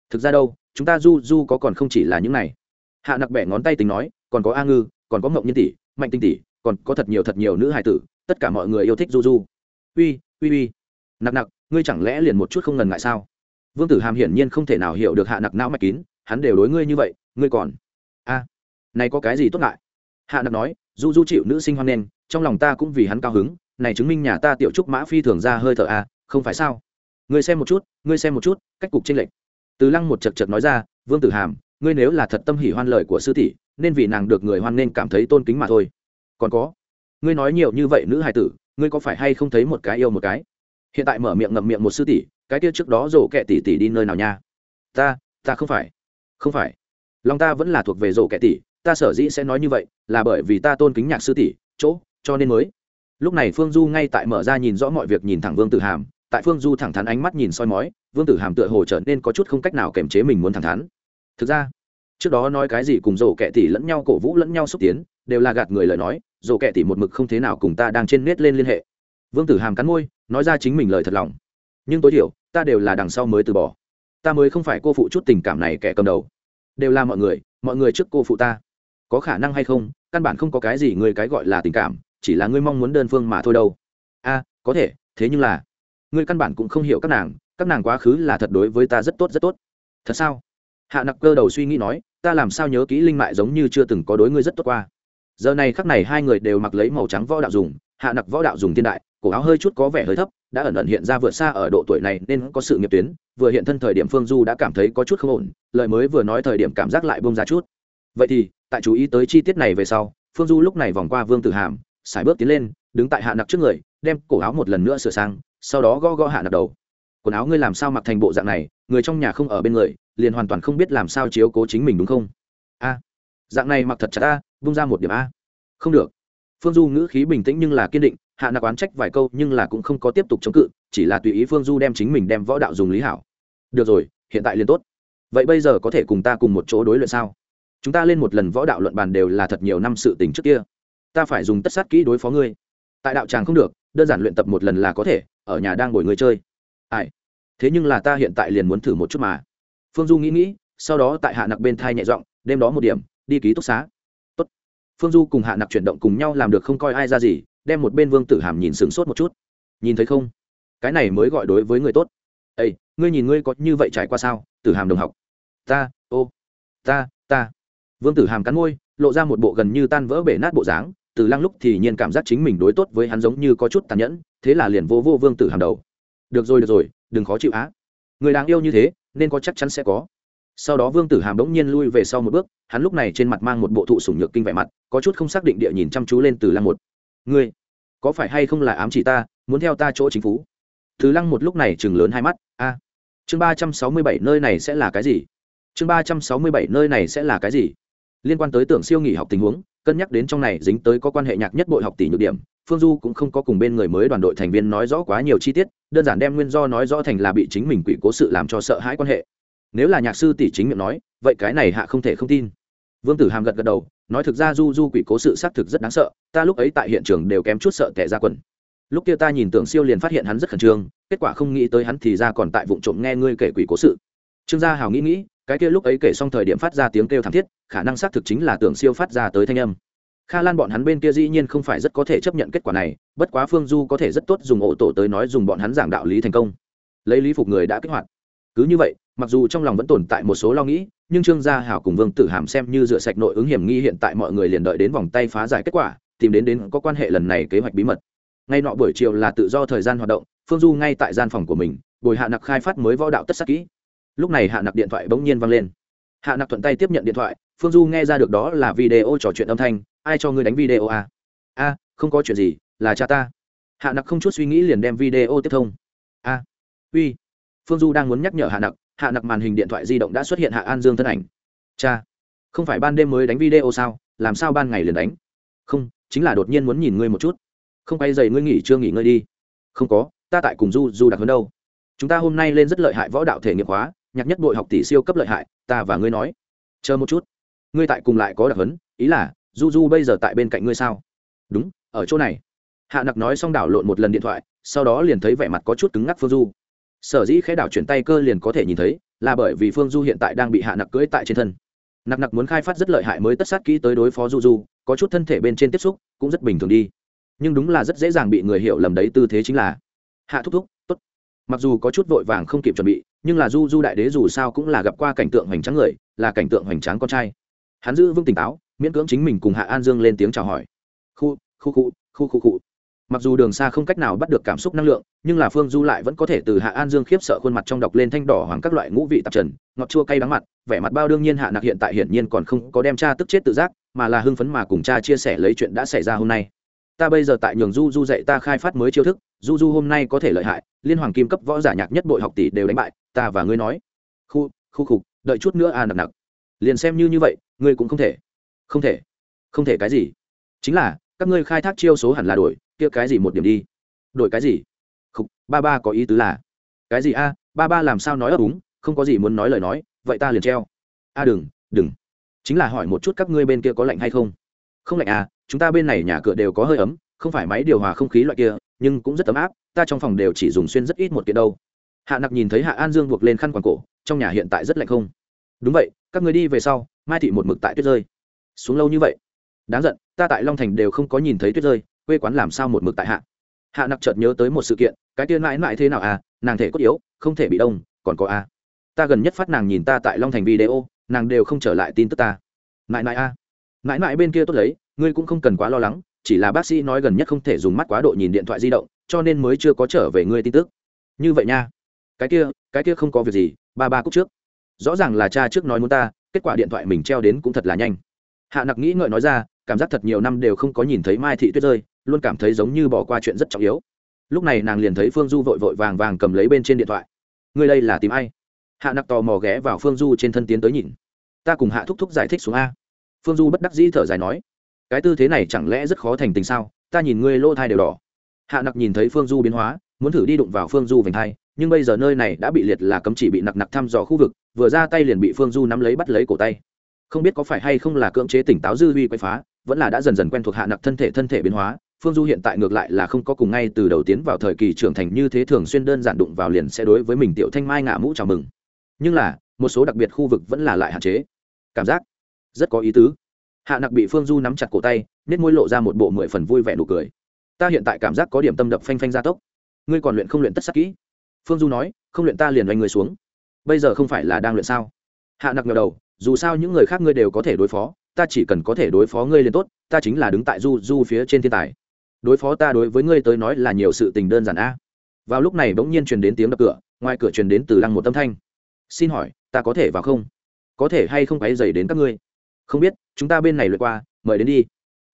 thực ra đâu, chúng ta du du có còn không chỉ là những này? Hạ nặc bẻ ngón tay tính nói, còn có a ngư, còn có mộng nhân tỷ, mạnh tinh tỷ, còn có thật nhiều thật nhiều nữ hài tử, tất cả mọi người yêu thích du du. Uy uy uy. Nặc nặc, ngươi chẳng lẽ liền một chút không ngần ngại sao? Vương tử hàm hiển nhiên không thể nào hiểu được hạ nặc não mạch kín, hắn đều đối ngươi như vậy, ngươi còn. A, này có cái gì tốt lại hạ nặc nói, du du chịu nữ sinh hoan nghênh trong lòng ta cũng vì hắn cao hứng, này chứng minh nhà ta tiểu trúc mã phi thường ra hơi thở a không phải sao? Ngươi xem một chút, ngươi xem một chút, cách cục tranh lệch. Từ lăng một chật chật nói ra, vương tử hàm, ngươi nếu là thật tâm hỉ hoan lời của sư tỷ, nên vì nàng được người hoan nên cảm thấy tôn kính mà thôi. Còn có, ngươi nói nhiều như vậy nữ hài tử, ngươi có phải hay không thấy một cái yêu một cái? Hiện tại mở miệng ngậm miệng một sư tỷ, cái kia trước đó rổ kẹ tỷ tỷ đi nơi nào nha? Ta ta không phải. Không phải. Lòng ta vẫn là thuộc về rổ kẹ tỷ, ta sở dĩ sẽ nói như vậy là bởi vì ta tôn kính nhạc sư tỷ, chỗ cho nên mới. Lúc này phương du ngay tại mở ra nhìn rõ mọi việc nhìn thẳng vương tử hàm, tại phương du thẳng thắn ánh mắt nhìn soi mói, vương tử hàm tựa hồ trở nên có chút không cách nào kiềm chế mình muốn thẳng thắn. Thực ra, trước đó nói cái gì cùng rổ kẹ tỷ lẫn nhau, cổ vũ lẫn nhau xúc tiến, đều là gạt người lời nói, rổ kẹ tỷ một mực không thế nào cùng ta đang trên nết lên liên hệ. Vương tử hàm cắn môi, nói ra chính mình lời thật lòng. Nhưng tối thiểu, ta đều là đằng sau mới từ bỏ. Ta mới không phải cô phụ chút tình cảm này kẻ cầm đầu. Đều là mọi người mọi người trước cô phụ ta. Có khả năng hay không, căn bản không có cái gì người cái gọi là tình cảm chỉ là ngươi mong muốn đơn phương mà thôi đâu. A, có thể, thế nhưng là, ngươi căn bản cũng không hiểu các nàng các nàng quá khứ là thật đối với ta rất tốt rất tốt. Thật sao? Hạ nặc cơ đầu suy nghĩ nói, ta làm sao nhớ kỹ linh mại giống như chưa từng có đối ngươi rất tốt qua. Giờ này khắc này hai người đều mặc lấy màu trắng võ đạo dùng, hạ nặc võ đạo dùng thiên đại, cổ áo hơi chút có vẻ hơi thấp, đã ẩn ẩn hiện ra vượt xa ở độ tuổi này nên có sự nghiệp tuyến, vừa hiện thân thời điểm phương du đã cảm thấy có chút không ổn, lời mới vừa nói thời điểm cảm giác lại bông ra chút. Vậy thì, tại chú ý tới chi tiết này về sau, phương du lúc này vòng qua vương tử hàm sải bước tiến lên, đứng tại hạ nặc trước người, đem cổ áo một lần nữa sửa sang, sau đó gõ gõ hạ nặc đầu. Quần áo ngươi làm sao mặc thành bộ dạng này, người trong nhà không ở bên người, liền hoàn toàn không biết làm sao chiếu cố chính mình đúng không? A, dạng này mặc thật chặt a bung ra một điểm a. Không được. Phương du ngữ khí bình tĩnh nhưng là kiên định, hạ nặc oán trách vài câu nhưng là cũng không có tiếp tục chống cự, chỉ là tùy ý phương du đem chính mình đem võ đạo dùng lý hảo. Được rồi, hiện tại liền tốt. Vậy bây giờ có thể cùng ta cùng một chỗ đối luyện sao? Chúng ta lên một lần võ đạo luận bàn đều là thật nhiều năm sự tình trước kia ta phải dùng tất sát kỹ đối phó ngươi. Tại đạo tràng không được, đơn giản luyện tập một lần là có thể, ở nhà đang ngồi người chơi. Ai? Thế nhưng là ta hiện tại liền muốn thử một chút mà. Phương du nghĩ nghĩ, sau đó tại hạ nặc bên thai nhẹ giọng, đêm đó một điểm, đi ký túc xá. Tốt. phương du cùng hạ nặc chuyển động cùng nhau làm được không coi ai ra gì, đem một bên vương tử hàm nhìn sửng sốt một chút. Nhìn thấy không? Cái này mới gọi đối với người tốt. Ây ngươi nhìn ngươi có như vậy trải qua sao, tử hàm đồng học? Ta, ô, ta ta. Vương tử hàm cắn môi, lộ ra một bộ gần như tan vỡ bể nát bộ dáng từ lăng lúc thì nhiên cảm giác chính mình đối tốt với hắn giống như có chút tàn nhẫn, thế là liền vô vô vương tử hàng đầu. Được rồi được rồi, đừng khó chịu á. Người đáng yêu như thế, nên có chắc chắn sẽ có. Sau đó vương tử hàm bỗng nhiên lui về sau một bước, hắn lúc này trên mặt mang một bộ thụ sủng nhược kinh vẻ mặt, có chút không xác định địa nhìn chăm chú lên từ lăng một. Ngươi, có phải hay không là ám chỉ ta, muốn theo ta chỗ chính phủ? Thứ lăng một lúc này chừng lớn hai mắt, a. Chương ba trăm sáu mươi bảy nơi này sẽ là cái gì? Chương ba trăm sáu mươi bảy nơi này sẽ là cái gì? Liên quan tới tưởng siêu nghỉ học tình huống cân nhắc đến trong này dính tới có quan hệ nhạc nhất bội học tỷ nhược điểm, phương du cũng không có cùng bên người mới đoàn đội thành viên nói rõ quá nhiều chi tiết, đơn giản đem nguyên do nói rõ thành là bị chính mình quỷ cố sự làm cho sợ hãi quan hệ. Nếu là nhạc sư tỷ chính miệng nói, vậy cái này hạ không thể không tin. Vương tử hàm gật gật đầu, nói thực ra du du quỷ cố sự xác thực rất đáng sợ, ta lúc ấy tại hiện trường đều kém chút sợ tẻ ra quần. Lúc kia ta nhìn tưởng siêu liền phát hiện hắn rất khẩn trương, kết quả không nghĩ tới hắn thì ra còn tại vụ trộm nghe ngươi kể quỷ cố sự. Trương gia hào nghĩ nghĩ cái kia lúc ấy kể xong thời điểm phát ra tiếng kêu thảm thiết, khả năng xác thực chính là tưởng siêu phát ra tới thanh âm. Kha lan bọn hắn bên kia dĩ nhiên không phải rất có thể chấp nhận kết quả này, bất quá phương du có thể rất tốt dùng ổ tổ tới nói dùng bọn hắn giảng đạo lý thành công. Lấy lý phục người đã kích hoạt. Cứ như vậy, mặc dù trong lòng vẫn tồn tại một số lo nghĩ, nhưng trương gia hảo cùng vương tử hàm xem như rửa sạch nội ứng hiểm nghi hiện tại mọi người liền đợi đến vòng tay phá giải kết quả, tìm đến đến có quan hệ lần này kế hoạch bí mật. Ngay nọ buổi chiều là tự do thời gian hoạt động, phương du ngay tại gian phòng của mình, bồi hạ nặc khai phát mới võ đạo tất sắc kỹ lúc này hạ nặc điện thoại bỗng nhiên vang lên. Hạ nặc thuận tay tiếp nhận điện thoại, phương du nghe ra được đó là video trò chuyện âm thanh, ai cho ngươi đánh video à? a, không có chuyện gì, là cha ta. Hạ nặc không chút suy nghĩ liền đem video tiếp thông. A, uy. Phương du đang muốn nhắc nhở hạ nặc hạ nặc màn hình điện thoại di động đã xuất hiện hạ an dương thân ảnh. Cha, không phải ban đêm mới đánh video sao? Làm sao ban ngày liền đánh? Không, chính là đột nhiên muốn nhìn ngươi một chút. Không quay dày ngươi nghỉ chưa nghỉ ngơi đi. Không có, ta tại cùng du du đặc hơn đâu. Chúng ta hôm nay lên rất lợi hại võ đạo thể nghiệp hóa nhạc nhất bội học tỷ siêu cấp lợi hại, ta và ngươi nói. Chờ một chút. Ngươi tại cùng lại có đặc hấn, ý là, du du bây giờ tại bên cạnh ngươi sao? Đúng, ở chỗ này. Hạ nặc nói xong đảo lộn một lần điện thoại, sau đó liền thấy vẻ mặt có chút cứng ngắc phương du. Sở dĩ khẽ đảo chuyển tay cơ liền có thể nhìn thấy, là bởi vì phương du hiện tại đang bị hạ nặc cưỡi tại trên thân. Nặc nặc muốn khai phát rất lợi hại mới tất sát kỹ tới đối phó du du, có chút thân thể bên trên tiếp xúc cũng rất bình thường đi. Nhưng đúng là rất dễ dàng bị người hiểu lầm đấy, tư thế chính là. Hạ thúc thúc mặc dù có chút vội vàng không kịp chuẩn bị, nhưng là du du đại đế dù sao cũng là gặp qua cảnh tượng hoành tráng người, là cảnh tượng hoành tráng con trai. Hắn giữ vững tỉnh táo, miễn cưỡng chính mình cùng hạ an dương lên tiếng chào hỏi. Khu khu khu khu khu khu. Mặc dù đường xa không cách nào bắt được cảm xúc năng lượng, nhưng là phương du lại vẫn có thể từ hạ an dương khiếp sợ khuôn mặt trong đọc lên thanh đỏ hoàng các loại ngũ vị tạp trần, ngọt chua cay đắng mặt, vẻ mặt bao đương nhiên hạ nặc hiện tại hiển nhiên còn không có đem cha tức chết tự giác, mà là hưng phấn mà cùng cha chia sẻ lấy chuyện đã xảy ra hôm nay. Ta bây giờ tại nhường du du dạy ta khai phát mới chiêu thức, du du hôm nay có thể lợi hại liên hoàng kim cấp võ giả nhạc nhất bội học tỷ đều đánh bại ta và ngươi nói. Khu khu khục đợi chút nữa a à nặc nặc liền xem như như vậy ngươi cũng không thể. Không thể. Không thể cái gì. Chính là các ngươi khai thác chiêu số hẳn là đổi kia cái gì một điểm đi. Đổi cái gì? Khục, ba ba có ý tứ là. Cái gì a ba ba làm sao nói ấp úng không có gì muốn nói lời nói vậy ta liền treo. A đừng đừng. Chính là hỏi một chút các ngươi bên kia có lạnh hay không? Không lạnh à chúng ta bên này nhà cửa đều có hơi ấm không phải máy điều hòa không khí loại kia nhưng cũng rất ấm áp, ta trong phòng đều chỉ dùng xuyên rất ít một kiện đâu. Hạ nặc nhìn thấy hạ an dương buộc lên khăn quàng cổ, trong nhà hiện tại rất lạnh không? Đúng vậy, các người đi về sau, mai thị một mực tại tuyết rơi. Xuống lâu như vậy? Đáng giận, ta tại long thành đều không có nhìn thấy tuyết rơi, quê quán làm sao một mực tại hạ? Hạ nặc chợt nhớ tới một sự kiện, cái tiên mãi mãi thế nào à nàng thể cốt yếu, không thể bị đông, còn có à. ta gần nhất phát nàng nhìn ta tại long thành video, nàng đều không trở lại tin tức ta. Mãi mãi a. Mãi mãi bên kia tốt lấy, ngươi cũng không cần quá lo lắng chỉ là bác sĩ nói gần nhất không thể dùng mắt quá độ nhìn điện thoại di động, cho nên mới chưa có trở về ngươi tin tức. Như vậy nha. Cái kia cái kia không có việc gì, ba ba cúc trước. Rõ ràng là cha trước nói muốn ta, kết quả điện thoại mình treo đến cũng thật là nhanh. Hạ nặc nghĩ ngợi nói ra, cảm giác thật nhiều năm đều không có nhìn thấy mai thị tuyết rơi, luôn cảm thấy giống như bỏ qua chuyện rất trọng yếu. Lúc này nàng liền thấy phương du vội vội vàng vàng cầm lấy bên trên điện thoại. Ngươi đây là tìm ai? Hạ nặc tò mò ghé vào phương du trên thân tiến tới nhìn. Ta cùng hạ thúc thúc giải thích xuống a. Phương du bất đắc dĩ thở dài nói cái tư thế này chẳng lẽ rất khó thành tình sao? Ta nhìn ngươi lỗ thai đều đỏ. Hạ nặc nhìn thấy phương du biến hóa, muốn thử đi đụng vào phương du vành thai, nhưng bây giờ nơi này đã bị liệt là cấm chỉ bị nặc nặc thăm dò khu vực, vừa ra tay liền bị phương du nắm lấy bắt lấy cổ tay. Không biết có phải hay không là cưỡng chế tỉnh táo dư huy quay phá, vẫn là đã dần dần quen thuộc hạ nặc thân thể thân thể biến hóa, phương du hiện tại ngược lại là không có cùng ngay từ đầu tiến vào thời kỳ trưởng thành như thế thường xuyên đơn giản đụng vào liền sẽ đối với mình tiểu thanh mai ngả mũ chào mừng. Nhưng là, một số đặc biệt khu vực vẫn là lại hạn chế. Cảm giác rất có ý tứ hạ nặc bị phương du nắm chặt cổ tay nết môi lộ ra một bộ mười phần vui vẻ nụ cười. Ta hiện tại cảm giác có điểm tâm đập phanh phanh gia tốc. Ngươi còn luyện không luyện tất sắc kỹ? Phương du nói, không luyện ta liền đánh người xuống. Bây giờ không phải là đang luyện sao? Hạ nặc ngờ đầu, dù sao những người khác ngươi đều có thể đối phó, ta chỉ cần có thể đối phó ngươi liền tốt, ta chính là đứng tại du du phía trên thiên tài. Đối phó ta đối với ngươi tới nói là nhiều sự tình đơn giản a. Vào lúc này bỗng nhiên truyền đến tiếng đập cửa, ngoài cửa truyền đến từ lăng một tâm thanh. Xin hỏi, ta có thể vào không? Có thể hay không quáy dày đến các ngươi? Không biết chúng ta bên này lượt qua, mời đến đi.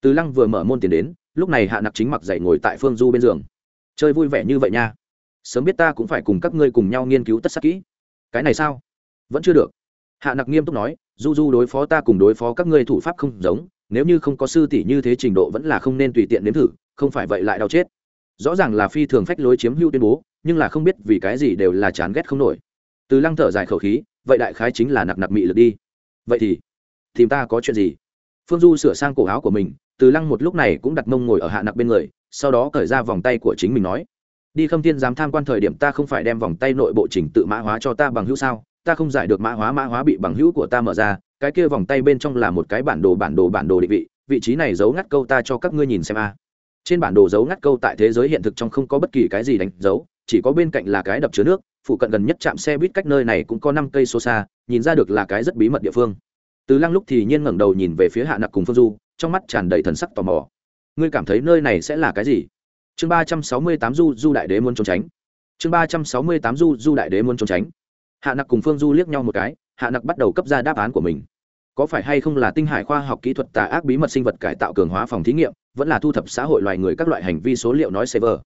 Từ lăng vừa mở môn tiền đến, lúc này hạ nặc chính mặc dậy ngồi tại phương du bên giường. Chơi vui vẻ như vậy nha. Sớm biết ta cũng phải cùng các ngươi cùng nhau nghiên cứu tất sắc kỹ. Cái này sao? Vẫn chưa được. Hạ nặc nghiêm túc nói, du du đối phó ta cùng đối phó các ngươi thủ pháp không giống, nếu như không có sư tỷ như thế trình độ vẫn là không nên tùy tiện nếm thử, không phải vậy lại đau chết. Rõ ràng là phi thường phách lối chiếm hữu tuyên bố, nhưng là không biết vì cái gì đều là chán ghét không nổi. Từ lăng thở dài khẩu khí, vậy đại khái chính là nặc nặc mị lực đi. Vậy thì tìm ta có chuyện gì? Phương du sửa sang cổ áo của mình, từ lăng một lúc này cũng đặt mông ngồi ở hạ nặc bên người, sau đó cởi ra vòng tay của chính mình nói, đi khâm thiên dám tham quan thời điểm ta không phải đem vòng tay nội bộ trình tự mã hóa cho ta bằng hữu sao? Ta không giải được mã hóa mã hóa bị bằng hữu của ta mở ra, cái kia vòng tay bên trong là một cái bản đồ bản đồ bản đồ định vị vị trí này giấu ngắt câu ta cho các ngươi nhìn xem a. Trên bản đồ giấu ngắt câu tại thế giới hiện thực trong không có bất kỳ cái gì đánh dấu, chỉ có bên cạnh là cái đập chứa nước, phụ cận gần nhất trạm xe buýt cách nơi này cũng có năm cây số xa, nhìn ra được là cái rất bí mật địa phương từ lăng lúc thì nhiên ngẩng đầu nhìn về phía hạ nặc cùng phương du, trong mắt tràn đầy thần sắc tò mò. Ngươi cảm thấy nơi này sẽ là cái gì? Chương ba trăm sáu mươi tám du du đại đế muốn trốn tránh. Chương ba trăm sáu mươi tám du du đại đế muốn trốn tránh. Hạ nặc cùng phương du liếc nhau một cái, hạ nặc bắt đầu cấp ra đáp án của mình. Có phải hay không là tinh hải khoa học kỹ thuật tà ác bí mật sinh vật cải tạo cường hóa phòng thí nghiệm, vẫn là thu thập xã hội loài người các loại hành vi số liệu nói server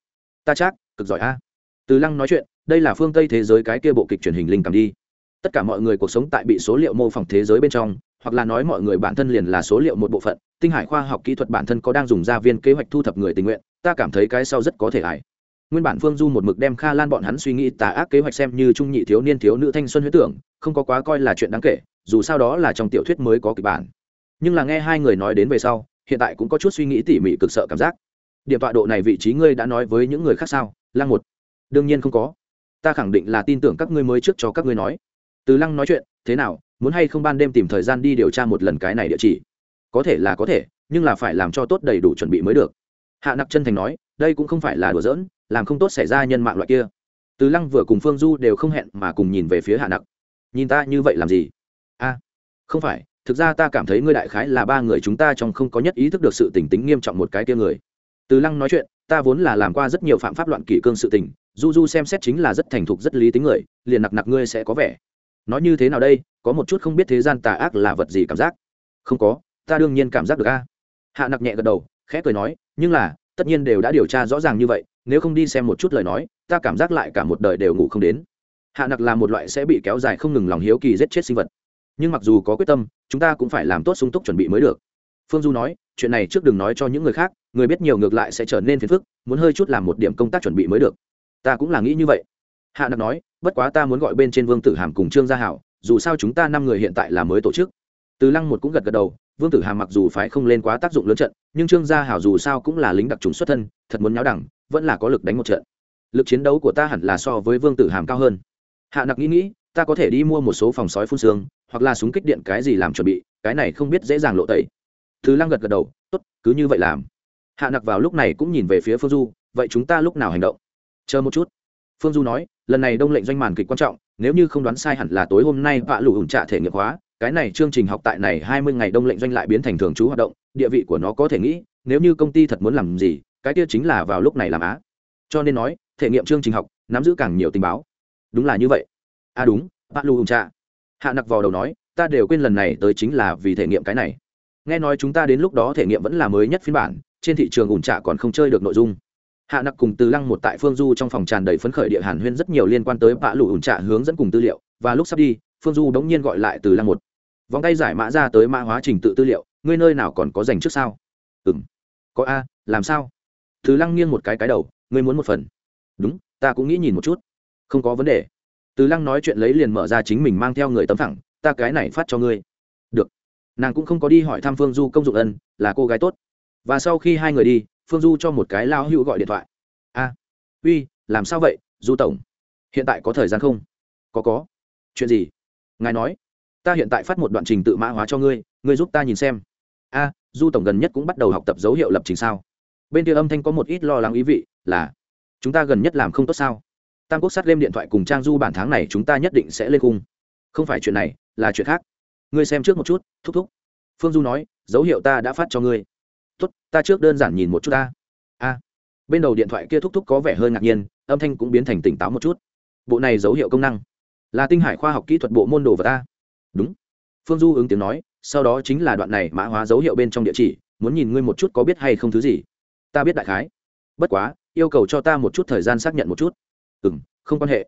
ta chắc, cực giỏi a. Từ lăng nói chuyện, đây là phương tây thế giới cái kia bộ kịch truyền hình linh cảm đi. Tất cả mọi người cuộc sống tại bị số liệu mô phỏng thế giới bên trong hoặc là nói mọi người bản thân liền là số liệu một bộ phận, tinh hải khoa học kỹ thuật bản thân có đang dùng ra viên kế hoạch thu thập người tình nguyện, ta cảm thấy cái sau rất có thể hại. nguyên bản phương du một mực đem kha lan bọn hắn suy nghĩ tà ác kế hoạch xem như trung nhị thiếu niên thiếu nữ thanh xuân huyết tưởng, không có quá coi là chuyện đáng kể, dù sao đó là trong tiểu thuyết mới có kịch bản. Nhưng là nghe hai người nói đến về sau, hiện tại cũng có chút suy nghĩ tỉ mỉ cực sợ cảm giác. Điểm tọa độ này vị trí ngươi đã nói với những người khác sao? Lăng một. Đương nhiên không có. Ta khẳng định là tin tưởng các ngươi mới trước cho các ngươi nói. Từ lăng nói chuyện thế nào, muốn hay không ban đêm tìm thời gian đi điều tra một lần cái này địa chỉ? Có thể là có thể, nhưng là phải làm cho tốt đầy đủ chuẩn bị mới được. Hạ nặc chân thành nói, đây cũng không phải là đùa giỡn, làm không tốt xảy ra nhân mạng loại kia. Từ lăng vừa cùng phương du đều không hẹn mà cùng nhìn về phía hạ nặc. Nhìn ta như vậy làm gì? A, không phải, thực ra ta cảm thấy ngươi đại khái là ba người chúng ta trong không có nhất ý thức được sự tình tính nghiêm trọng một cái kia người. Từ lăng nói chuyện, ta vốn là làm qua rất nhiều phạm pháp loạn kỷ cương sự tình, du du xem xét chính là rất thành thục, rất lý tính người, liền nặc nặc ngươi sẽ có vẻ nói như thế nào đây, có một chút không biết thế gian tà ác là vật gì cảm giác. Không có, ta đương nhiên cảm giác được a. Hạ nặc nhẹ gật đầu, khẽ cười nói, nhưng là, tất nhiên đều đã điều tra rõ ràng như vậy, nếu không đi xem một chút lời nói, ta cảm giác lại cả một đời đều ngủ không đến. Hạ nặc là một loại sẽ bị kéo dài không ngừng lòng hiếu kỳ giết chết sinh vật. Nhưng mặc dù có quyết tâm, chúng ta cũng phải làm tốt sung túc chuẩn bị mới được. Phương du nói, chuyện này trước đừng nói cho những người khác, người biết nhiều ngược lại sẽ trở nên phiền phức, muốn hơi chút làm một điểm công tác chuẩn bị mới được. Ta cũng là nghĩ như vậy. Hạ nặc nói bất quá ta muốn gọi bên trên vương tử hàm cùng trương gia hảo, dù sao chúng ta năm người hiện tại là mới tổ chức. Từ lăng một cũng gật gật đầu, vương tử hàm mặc dù phải không lên quá tác dụng lớn trận, nhưng trương gia hảo dù sao cũng là lính đặc trùng xuất thân, thật muốn nháo đẳng, vẫn là có lực đánh một trận. Lực chiến đấu của ta hẳn là so với vương tử hàm cao hơn. Hạ nặc nghĩ nghĩ, ta có thể đi mua một số phòng sói phun xương, hoặc là súng kích điện cái gì làm chuẩn bị, cái này không biết dễ dàng lộ tẩy. Thứ lăng gật gật đầu, tốt, cứ như vậy làm. Hạ nặc vào lúc này cũng nhìn về phía phương du, vậy chúng ta lúc nào hành động? Chờ một chút. Phương du nói lần này đông lệnh doanh màn kịch quan trọng, nếu như không đoán sai hẳn là tối hôm nay vạ lụ ủng trạ thể nghiệp hóa, cái này chương trình học tại này hai mươi ngày đông lệnh doanh lại biến thành thường trú hoạt động, địa vị của nó có thể nghĩ, nếu như công ty thật muốn làm gì, cái kia chính là vào lúc này làm á. Cho nên nói, thể nghiệm chương trình học, nắm giữ càng nhiều tình báo. Đúng là như vậy. À đúng, vạ lụ ủng trạ hạ nặc vào đầu nói, ta đều quên lần này tới chính là vì thể nghiệm cái này. Nghe nói chúng ta đến lúc đó thể nghiệm vẫn là mới nhất phiên bản, trên thị trường ủn trạ còn không chơi được nội dung hạ nặc cùng từ lăng một tại phương du trong phòng tràn đầy phấn khởi địa hàn huyên rất nhiều liên quan tới bạ lụ ủn trạ hướng dẫn cùng tư liệu, và lúc sắp đi, phương du đống nhiên gọi lại từ lăng một. Vòng tay giải mã ra tới mã hóa trình tự tư liệu, ngươi nơi nào còn có dành trước sao? Ừ m có a, làm sao? Từ lăng nghiêng một cái cái đầu, ngươi muốn một phần. Đúng, ta cũng nghĩ nhìn một chút. Không có vấn đề. Từ lăng nói chuyện lấy liền mở ra chính mình mang theo người tấm thẳng ta cái này phát cho ngươi. Được. Nàng cũng không có đi hỏi thăm phương du công dụng ân, là cô gái tốt. Và sau khi hai người đi phương du cho một cái lao hữu gọi điện thoại. A, uy, làm sao vậy, du tổng? Hiện tại có thời gian không? Có có. Chuyện gì? Ngài nói, ta hiện tại phát một đoạn trình tự mã hóa cho ngươi ngươi giúp ta nhìn xem. A, du tổng gần nhất cũng bắt đầu học tập dấu hiệu lập trình sao? Bên kia âm thanh có một ít lo lắng ý vị là, chúng ta gần nhất làm không tốt sao? Tam quốc sát game điện thoại cùng trang du bản tháng này chúng ta nhất định sẽ lên cung không phải chuyện này, là chuyện khác. Ngươi xem trước một chút, thúc thúc. Phương du nói, dấu hiệu ta đã phát cho ngươi tốt, ta trước đơn giản nhìn một chút ta. A. Bên đầu điện thoại kia thúc thúc có vẻ hơi ngạc nhiên, âm thanh cũng biến thành tỉnh táo một chút. Bộ này dấu hiệu công năng là tinh hải khoa học kỹ thuật bộ môn đồ vật ta. Đúng. Phương du ứng tiếng nói, sau đó chính là đoạn này mã hóa dấu hiệu bên trong địa chỉ, muốn nhìn ngươi một chút có biết hay không thứ gì. Ta biết đại khái. Bất quá, yêu cầu cho ta một chút thời gian xác nhận một chút. Ừ m không quan hệ.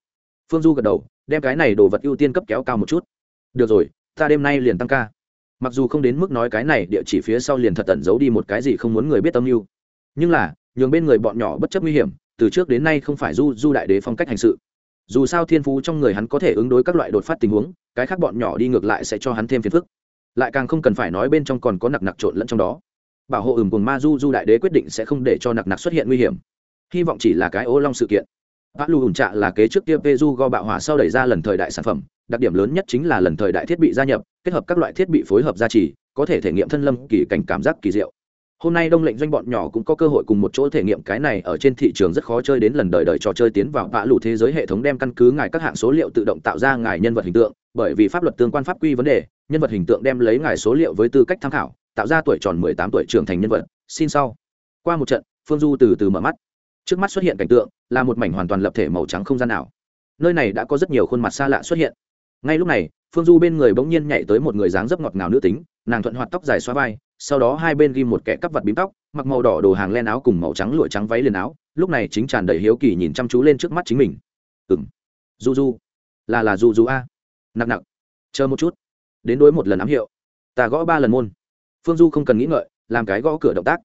Phương du gật đầu, đem cái này đồ vật ưu tiên cấp kéo cao một chút. Được rồi, ta đêm nay liền tăng ca mặc dù không đến mức nói cái này địa chỉ phía sau liền thật tẩn giấu đi một cái gì không muốn người biết tâm mưu, nhưng là, nhường bên người bọn nhỏ bất chấp nguy hiểm, từ trước đến nay không phải du du đại đế phong cách hành sự. Dù sao thiên phú trong người hắn có thể ứng đối các loại đột phát tình huống, cái khác bọn nhỏ đi ngược lại sẽ cho hắn thêm phiền phức. Lại càng không cần phải nói bên trong còn có nặc nặc trộn lẫn trong đó. Bảo hộ ửng cùng ma du du đại đế quyết định sẽ không để cho nặc nặc xuất hiện nguy hiểm. Hy vọng chỉ là cái ô long sự kiện vã Lù ủn trạ là kế trước kia Peju go bạo hỏa sau đẩy ra lần thời đại sản phẩm, đặc điểm lớn nhất chính là lần thời đại thiết bị gia nhập, kết hợp các loại thiết bị phối hợp gia trì, có thể thể nghiệm thân lâm kỳ cảnh cảm giác kỳ diệu. Hôm nay Đông lệnh doanh bọn nhỏ cũng có cơ hội cùng một chỗ thể nghiệm cái này ở trên thị trường rất khó chơi đến lần đời đời trò chơi tiến vào vã lù thế giới hệ thống đem căn cứ ngài các hạng số liệu tự động tạo ra ngài nhân vật hình tượng, bởi vì pháp luật tương quan pháp quy vấn đề, nhân vật hình tượng đem lấy ngài số liệu với tư cách tham khảo, tạo ra tuổi tròn 18 tuổi trưởng thành nhân vật. Xin sau. Qua một trận, Phương Du từ từ mở mắt trước mắt xuất hiện cảnh tượng là một mảnh hoàn toàn lập thể màu trắng không gian nào nơi này đã có rất nhiều khuôn mặt xa lạ xuất hiện. Ngay lúc này, phương du bên người bỗng nhiên nhảy tới một người dáng dấp ngọt ngào nữ tính, nàng thuận hoạt tóc dài xoa vai, sau đó hai bên ghi một kẻ cắp vặt bím tóc, mặc màu đỏ đồ hàng len áo cùng màu trắng lụa trắng váy liền áo, lúc này chính tràn đầy hiếu kỳ nhìn chăm chú lên trước mắt chính mình. Ừng du du là là du du a. Nặng nặng. Chờ một chút. Đến đối một lần ám hiệu. Ta gõ ba lần môn. Phương du không cần nghĩ ngợi, làm cái gõ cửa động tác.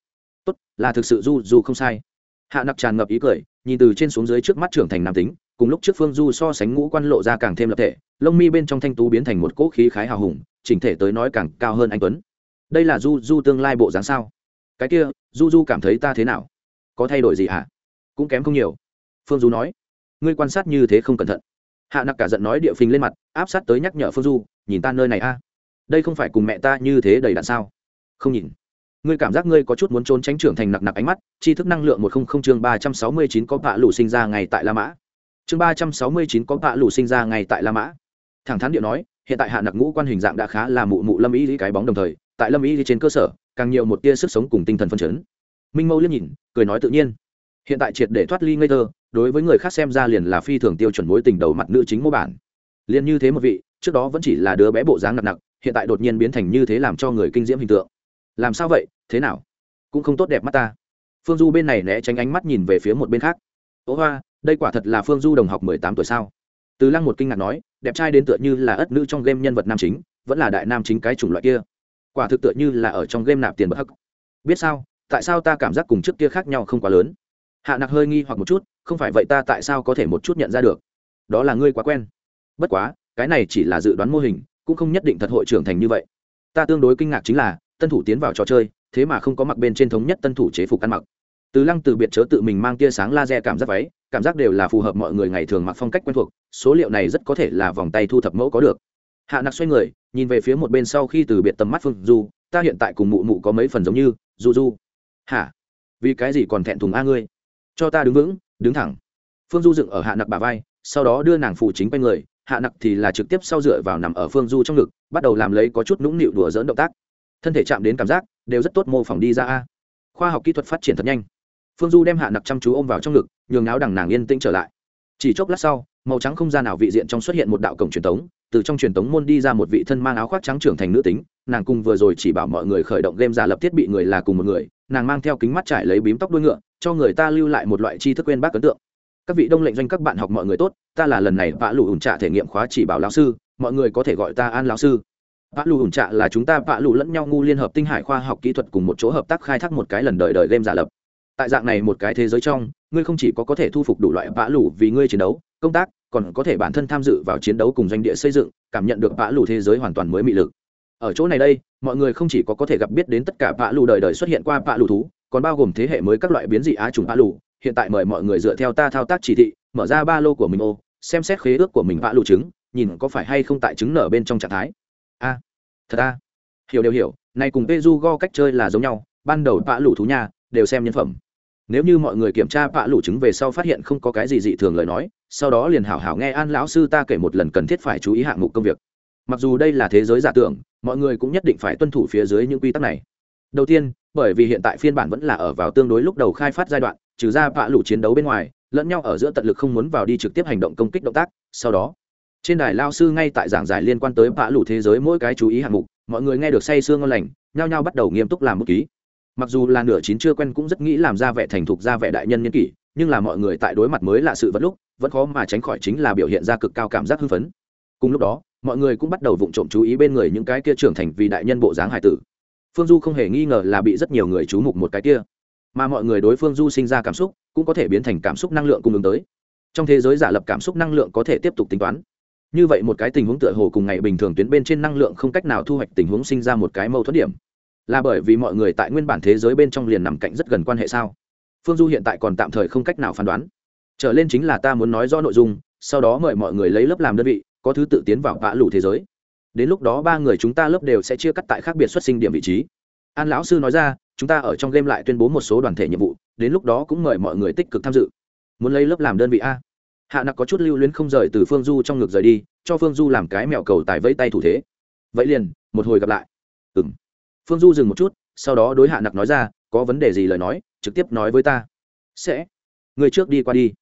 Tốt, là thực sự du du không sai. Hạ nặc tràn ngập ý cười nhìn từ trên xuống dưới trước mắt trưởng thành nam tính, cùng lúc trước phương du so sánh ngũ quan lộ ra càng thêm lập thể, lông mi bên trong thanh tú biến thành một cỗ khí khái hào hùng, chỉnh thể tới nói càng cao hơn anh tuấn. Đây là du du tương lai bộ dáng sao? Cái kia, du du cảm thấy ta thế nào? Có thay đổi gì hả? Cũng kém không nhiều. Phương du nói. Ngươi quan sát như thế không cẩn thận. Hạ nặc cả giận nói địa phình lên mặt, áp sát tới nhắc nhở phương du, nhìn ta nơi này a. Đây không phải cùng mẹ ta như thế đầy đạn sao? Không nhìn ngươi cảm giác ngươi có chút muốn trốn tránh trưởng thành nặc nặc ánh mắt chi thức năng lượng một không không chương ba trăm sáu mươi chín có bạ lũ sinh ra ngày tại la mã. Chương ba trăm sáu mươi chín có bạ lũ sinh ra ngày tại la mã. Thẳng thắn điệu nói, hiện tại hạ nặc ngũ quan hình dạng đã khá là mụ mụ lâm ý lý cái bóng đồng thời, tại lâm ý lý trên cơ sở, càng nhiều một tia sức sống cùng tinh thần phân chấn. Minh mâu liếc nhìn, cười nói tự nhiên. Hiện tại triệt để thoát ly ngây thơ, đối với người khác xem ra liền là phi thường tiêu chuẩn mối tình đầu mặt nữ chính mô bản. Liền như thế một vị, trước đó vẫn chỉ là đứa bé bộ dáng nặng nặng hiện tại đột nhiên biến thành như thế làm cho người kinh diễm hình tượng làm sao vậy? Thế nào? Cũng không tốt đẹp mắt ta. Phương du bên này né tránh ánh mắt nhìn về phía một bên khác. Ố hoa, đây quả thật là phương du đồng học mười tám tuổi sao? Từ lăng một kinh ngạc nói, đẹp trai đến tựa như là ất nữ trong game nhân vật nam chính, vẫn là đại nam chính cái chủng loại kia. Quả thực tựa như là ở trong game nạp tiền bất hắc. Biết sao, tại sao ta cảm giác cùng trước kia khác nhau không quá lớn? Hạ nặc hơi nghi hoặc một chút, không phải vậy ta tại sao có thể một chút nhận ra được? Đó là ngươi quá quen. Bất quá, cái này chỉ là dự đoán mô hình, cũng không nhất định thật hội trưởng thành như vậy. Ta tương đối kinh ngạc chính là tân thủ tiến vào trò chơi, thế mà không có mặc bên trên thống nhất tân thủ chế phục ăn mặc. Từ lăng từ biệt chớ tự mình mang tia sáng laser cảm giác váy, cảm giác đều là phù hợp mọi người ngày thường mặc phong cách quen thuộc, số liệu này rất có thể là vòng tay thu thập mẫu có được. Hạ nặc xoay người, nhìn về phía một bên sau khi từ biệt tầm mắt phương du, ta hiện tại cùng mụ mụ có mấy phần giống như, du du. Hả? Vì cái gì còn thẹn thùng a ngươi? Cho ta đứng vững, đứng thẳng. Phương du dựng ở hạ nặc bà vai, sau đó đưa nàng phụ chính quanh người, hạ nặc thì là trực tiếp sau dựa vào nằm ở phương du trong ngực, bắt đầu làm lấy có chút nũng nịu đùa dỡn động tác thân thể chạm đến cảm giác, đều rất tốt mô phỏng đi ra a. Khoa học kỹ thuật phát triển thật nhanh. Phương du đem hạ nặc chăm chú ôm vào trong ngực, nhường áo đằng nàng yên tĩnh trở lại. Chỉ chốc lát sau, màu trắng không gian nào vị diện trong xuất hiện một đạo cổng truyền thống từ trong truyền thống môn đi ra một vị thân mang áo khoác trắng trưởng thành nữ tính, nàng cùng vừa rồi chỉ bảo mọi người khởi động game giả lập thiết bị người là cùng một người, nàng mang theo kính mắt trải lấy bím tóc đuôi ngựa, cho người ta lưu lại một loại tri thức quên bác ấn tượng. Các vị đông lệnh doanh các bạn học mọi người tốt, ta là lần này vã lù ủn trả thể nghiệm khóa chỉ bảo lão sư, mọi người có thể gọi ta an lão sư vã lù ủn trạ là chúng ta, vã lù lẫn nhau ngu liên hợp tinh hải khoa học kỹ thuật cùng một chỗ hợp tác khai thác một cái lần đời đời game giả lập. Tại dạng này một cái thế giới trong, ngươi không chỉ có có thể thu phục đủ loại vã lù vì ngươi chiến đấu, công tác, còn có thể bản thân tham dự vào chiến đấu cùng doanh địa xây dựng, cảm nhận được vã lù thế giới hoàn toàn mới mị lực. Ở chỗ này đây, mọi người không chỉ có có thể gặp biết đến tất cả vã lù đời đời xuất hiện qua vã lù thú, còn bao gồm thế hệ mới các loại biến dị á trùng vã lù. Hiện tại mời mọi người dựa theo ta thao tác chỉ thị, mở ra ba lô của mình ô, xem xét khế ước của mình vã lù trứng, nhìn có phải hay không tại trứng nở bên trong trạng thái a, thật a. Hiểu đều hiểu, này cùng peju go cách chơi là giống nhau, ban đầu vạ lủ thú nha đều xem nhân phẩm. Nếu như mọi người kiểm tra vạ lủ trứng về sau phát hiện không có cái gì dị thường lời nói, sau đó liền hảo hảo nghe an lão sư ta kể một lần cần thiết phải chú ý hạng mục công việc. Mặc dù đây là thế giới giả tưởng, mọi người cũng nhất định phải tuân thủ phía dưới những quy tắc này. Đầu tiên, bởi vì hiện tại phiên bản vẫn là ở vào tương đối lúc đầu khai phát giai đoạn, trừ ra vạ lũ chiến đấu bên ngoài, lẫn nhau ở giữa tận lực không muốn vào đi trực tiếp hành động công kích động tác, sau đó trên đài lao sư ngay tại giảng giải liên quan tới vạ lũ thế giới mỗi cái chú ý hạng mục, mọi người nghe được say sương ngon lành, nhao nhao bắt đầu nghiêm túc làm bút ký. Mặc dù là nửa chín chưa quen cũng rất nghĩ làm ra vẻ thành thục, ra vẻ đại nhân nhân kỷ, nhưng là mọi người tại đối mặt mới là sự vật lúc, vẫn khó mà tránh khỏi chính là biểu hiện ra cực cao cảm giác hưng phấn. Cùng lúc đó, mọi người cũng bắt đầu vụng trộm chú ý bên người những cái kia trưởng thành vì đại nhân bộ dáng hải tử. Phương du không hề nghi ngờ là bị rất nhiều người chú mục một cái kia. Mà mọi người đối phương du sinh ra cảm xúc cũng có thể biến thành cảm xúc năng lượng cung ứng tới. Trong thế giới giả lập cảm xúc năng lượng có thể tiếp tục tính toán như vậy một cái tình huống tựa hồ cùng ngày bình thường tuyến bên trên năng lượng không cách nào thu hoạch tình huống sinh ra một cái mâu thuẫn điểm. Là bởi vì mọi người tại nguyên bản thế giới bên trong liền nằm cạnh rất gần quan hệ sao? Phương du hiện tại còn tạm thời không cách nào phán đoán. Trở lên chính là ta muốn nói rõ nội dung, sau đó mời mọi người lấy lớp làm đơn vị, có thứ tự tiến vào vã lủ thế giới. Đến lúc đó ba người chúng ta lớp đều sẽ chia cắt tại khác biệt xuất sinh điểm vị trí. An lão sư nói ra, chúng ta ở trong game lại tuyên bố một số đoàn thể nhiệm vụ, đến lúc đó cũng mời mọi người tích cực tham dự. Muốn lấy lớp làm đơn vị a? Hạ nặc có chút lưu luyến không rời từ phương du trong ngực rời đi, cho phương du làm cái mẹo cầu tài vẫy tay thủ thế. Vậy liền, một hồi gặp lại. Ừ m phương du dừng một chút, sau đó đối hạ nặc nói ra, có vấn đề gì lời nói, trực tiếp nói với ta. Sẽ. Người trước đi qua đi.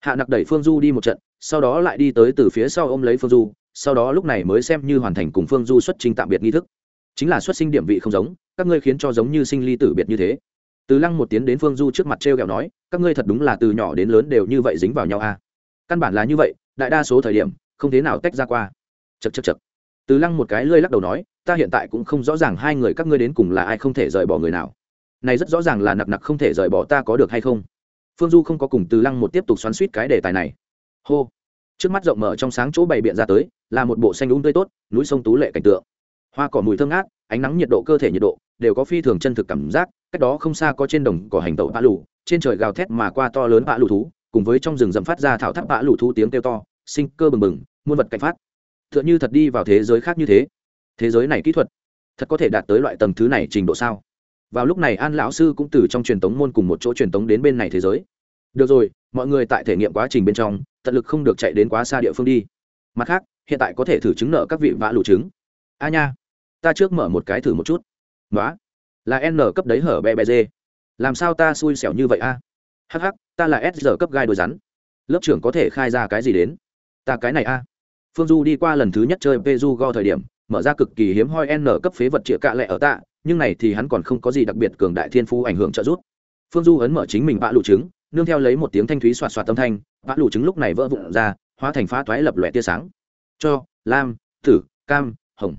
Hạ nặc đẩy phương du đi một trận, sau đó lại đi tới từ phía sau ôm lấy phương du, sau đó lúc này mới xem như hoàn thành cùng phương du xuất trình tạm biệt nghi thức. Chính là xuất sinh điểm vị không giống, các ngươi khiến cho giống như sinh ly tử biệt như thế. Từ lăng một tiến đến phương du trước mặt t r e o kẹo nói, các ngươi thật đúng là từ nhỏ đến lớn đều như vậy dính vào nhau à căn bản là như vậy, đại đa số thời điểm, không thế nào tách ra qua. Chật chật chật từ lăng một cái lơi lắc đầu nói, ta hiện tại cũng không rõ ràng hai người các ngươi đến cùng là ai không thể rời bỏ người nào. Này rất rõ ràng là nặc nặc không thể rời bỏ ta có được hay không? Phương du không có cùng từ lăng một tiếp tục xoắn suýt cái đề tài này. Hô. Trước mắt rộng mở trong sáng chỗ bày biện ra tới, là một bộ xanh đúng tươi tốt, núi sông tú lệ cảnh tượng. Hoa cỏ mùi thơm ngát, ánh nắng nhiệt độ cơ thể nhiệt độ đều có phi thường chân thực cảm giác, cách đó không xa có trên đồng cỏ hành tẩu bã lù, trên trời gào thét mà qua to lớn bã lù thú cùng với trong rừng rậm phát ra thảo tháp bã lù thú tiếng kêu to, sinh cơ bừng bừng, muôn vật cảnh phát. T h ư ợ n h ư thật đi vào thế giới khác như thế. Thế giới này kỹ thuật, thật có thể đạt tới loại tầng thứ này trình độ sao? Vào lúc này an lão sư cũng từ trong truyền tống môn cùng một chỗ truyền tống đến bên này thế giới. Được rồi, mọi người tại thể nghiệm quá trình bên trong, tận lực không được chạy đến quá xa địa phương đi. Mặt khác, hiện tại có thể thử chứng nợ các vị vã lũ trứng. A nha, ta trước mở một cái thử một chút. Nói là n cấp đấy hở bè bè dê. Làm sao ta xui xẻo như vậy a? Hh ta là s giờ cấp gai đôi rắn. Lớp trưởng có thể khai ra cái gì đến? Ta cái này a. Phương du đi qua lần thứ nhất chơi peju go thời điểm, mở ra cực kỳ hiếm hoi n cấp phế vật chĩa cạ lẹ ở tạ, nhưng này thì hắn còn không có gì đặc biệt cường đại thiên phu ảnh hưởng trợ giúp. Phương du ấn mở chính mình bạ lụ trứng, nương theo lấy một tiếng thanh thúy xoạt xoạt tâm thanh, bạ lụ trứng lúc này vỡ vụn ra, hóa thành phá toái lập lòe tia sáng. Cho, lam, tử, cam, hồng.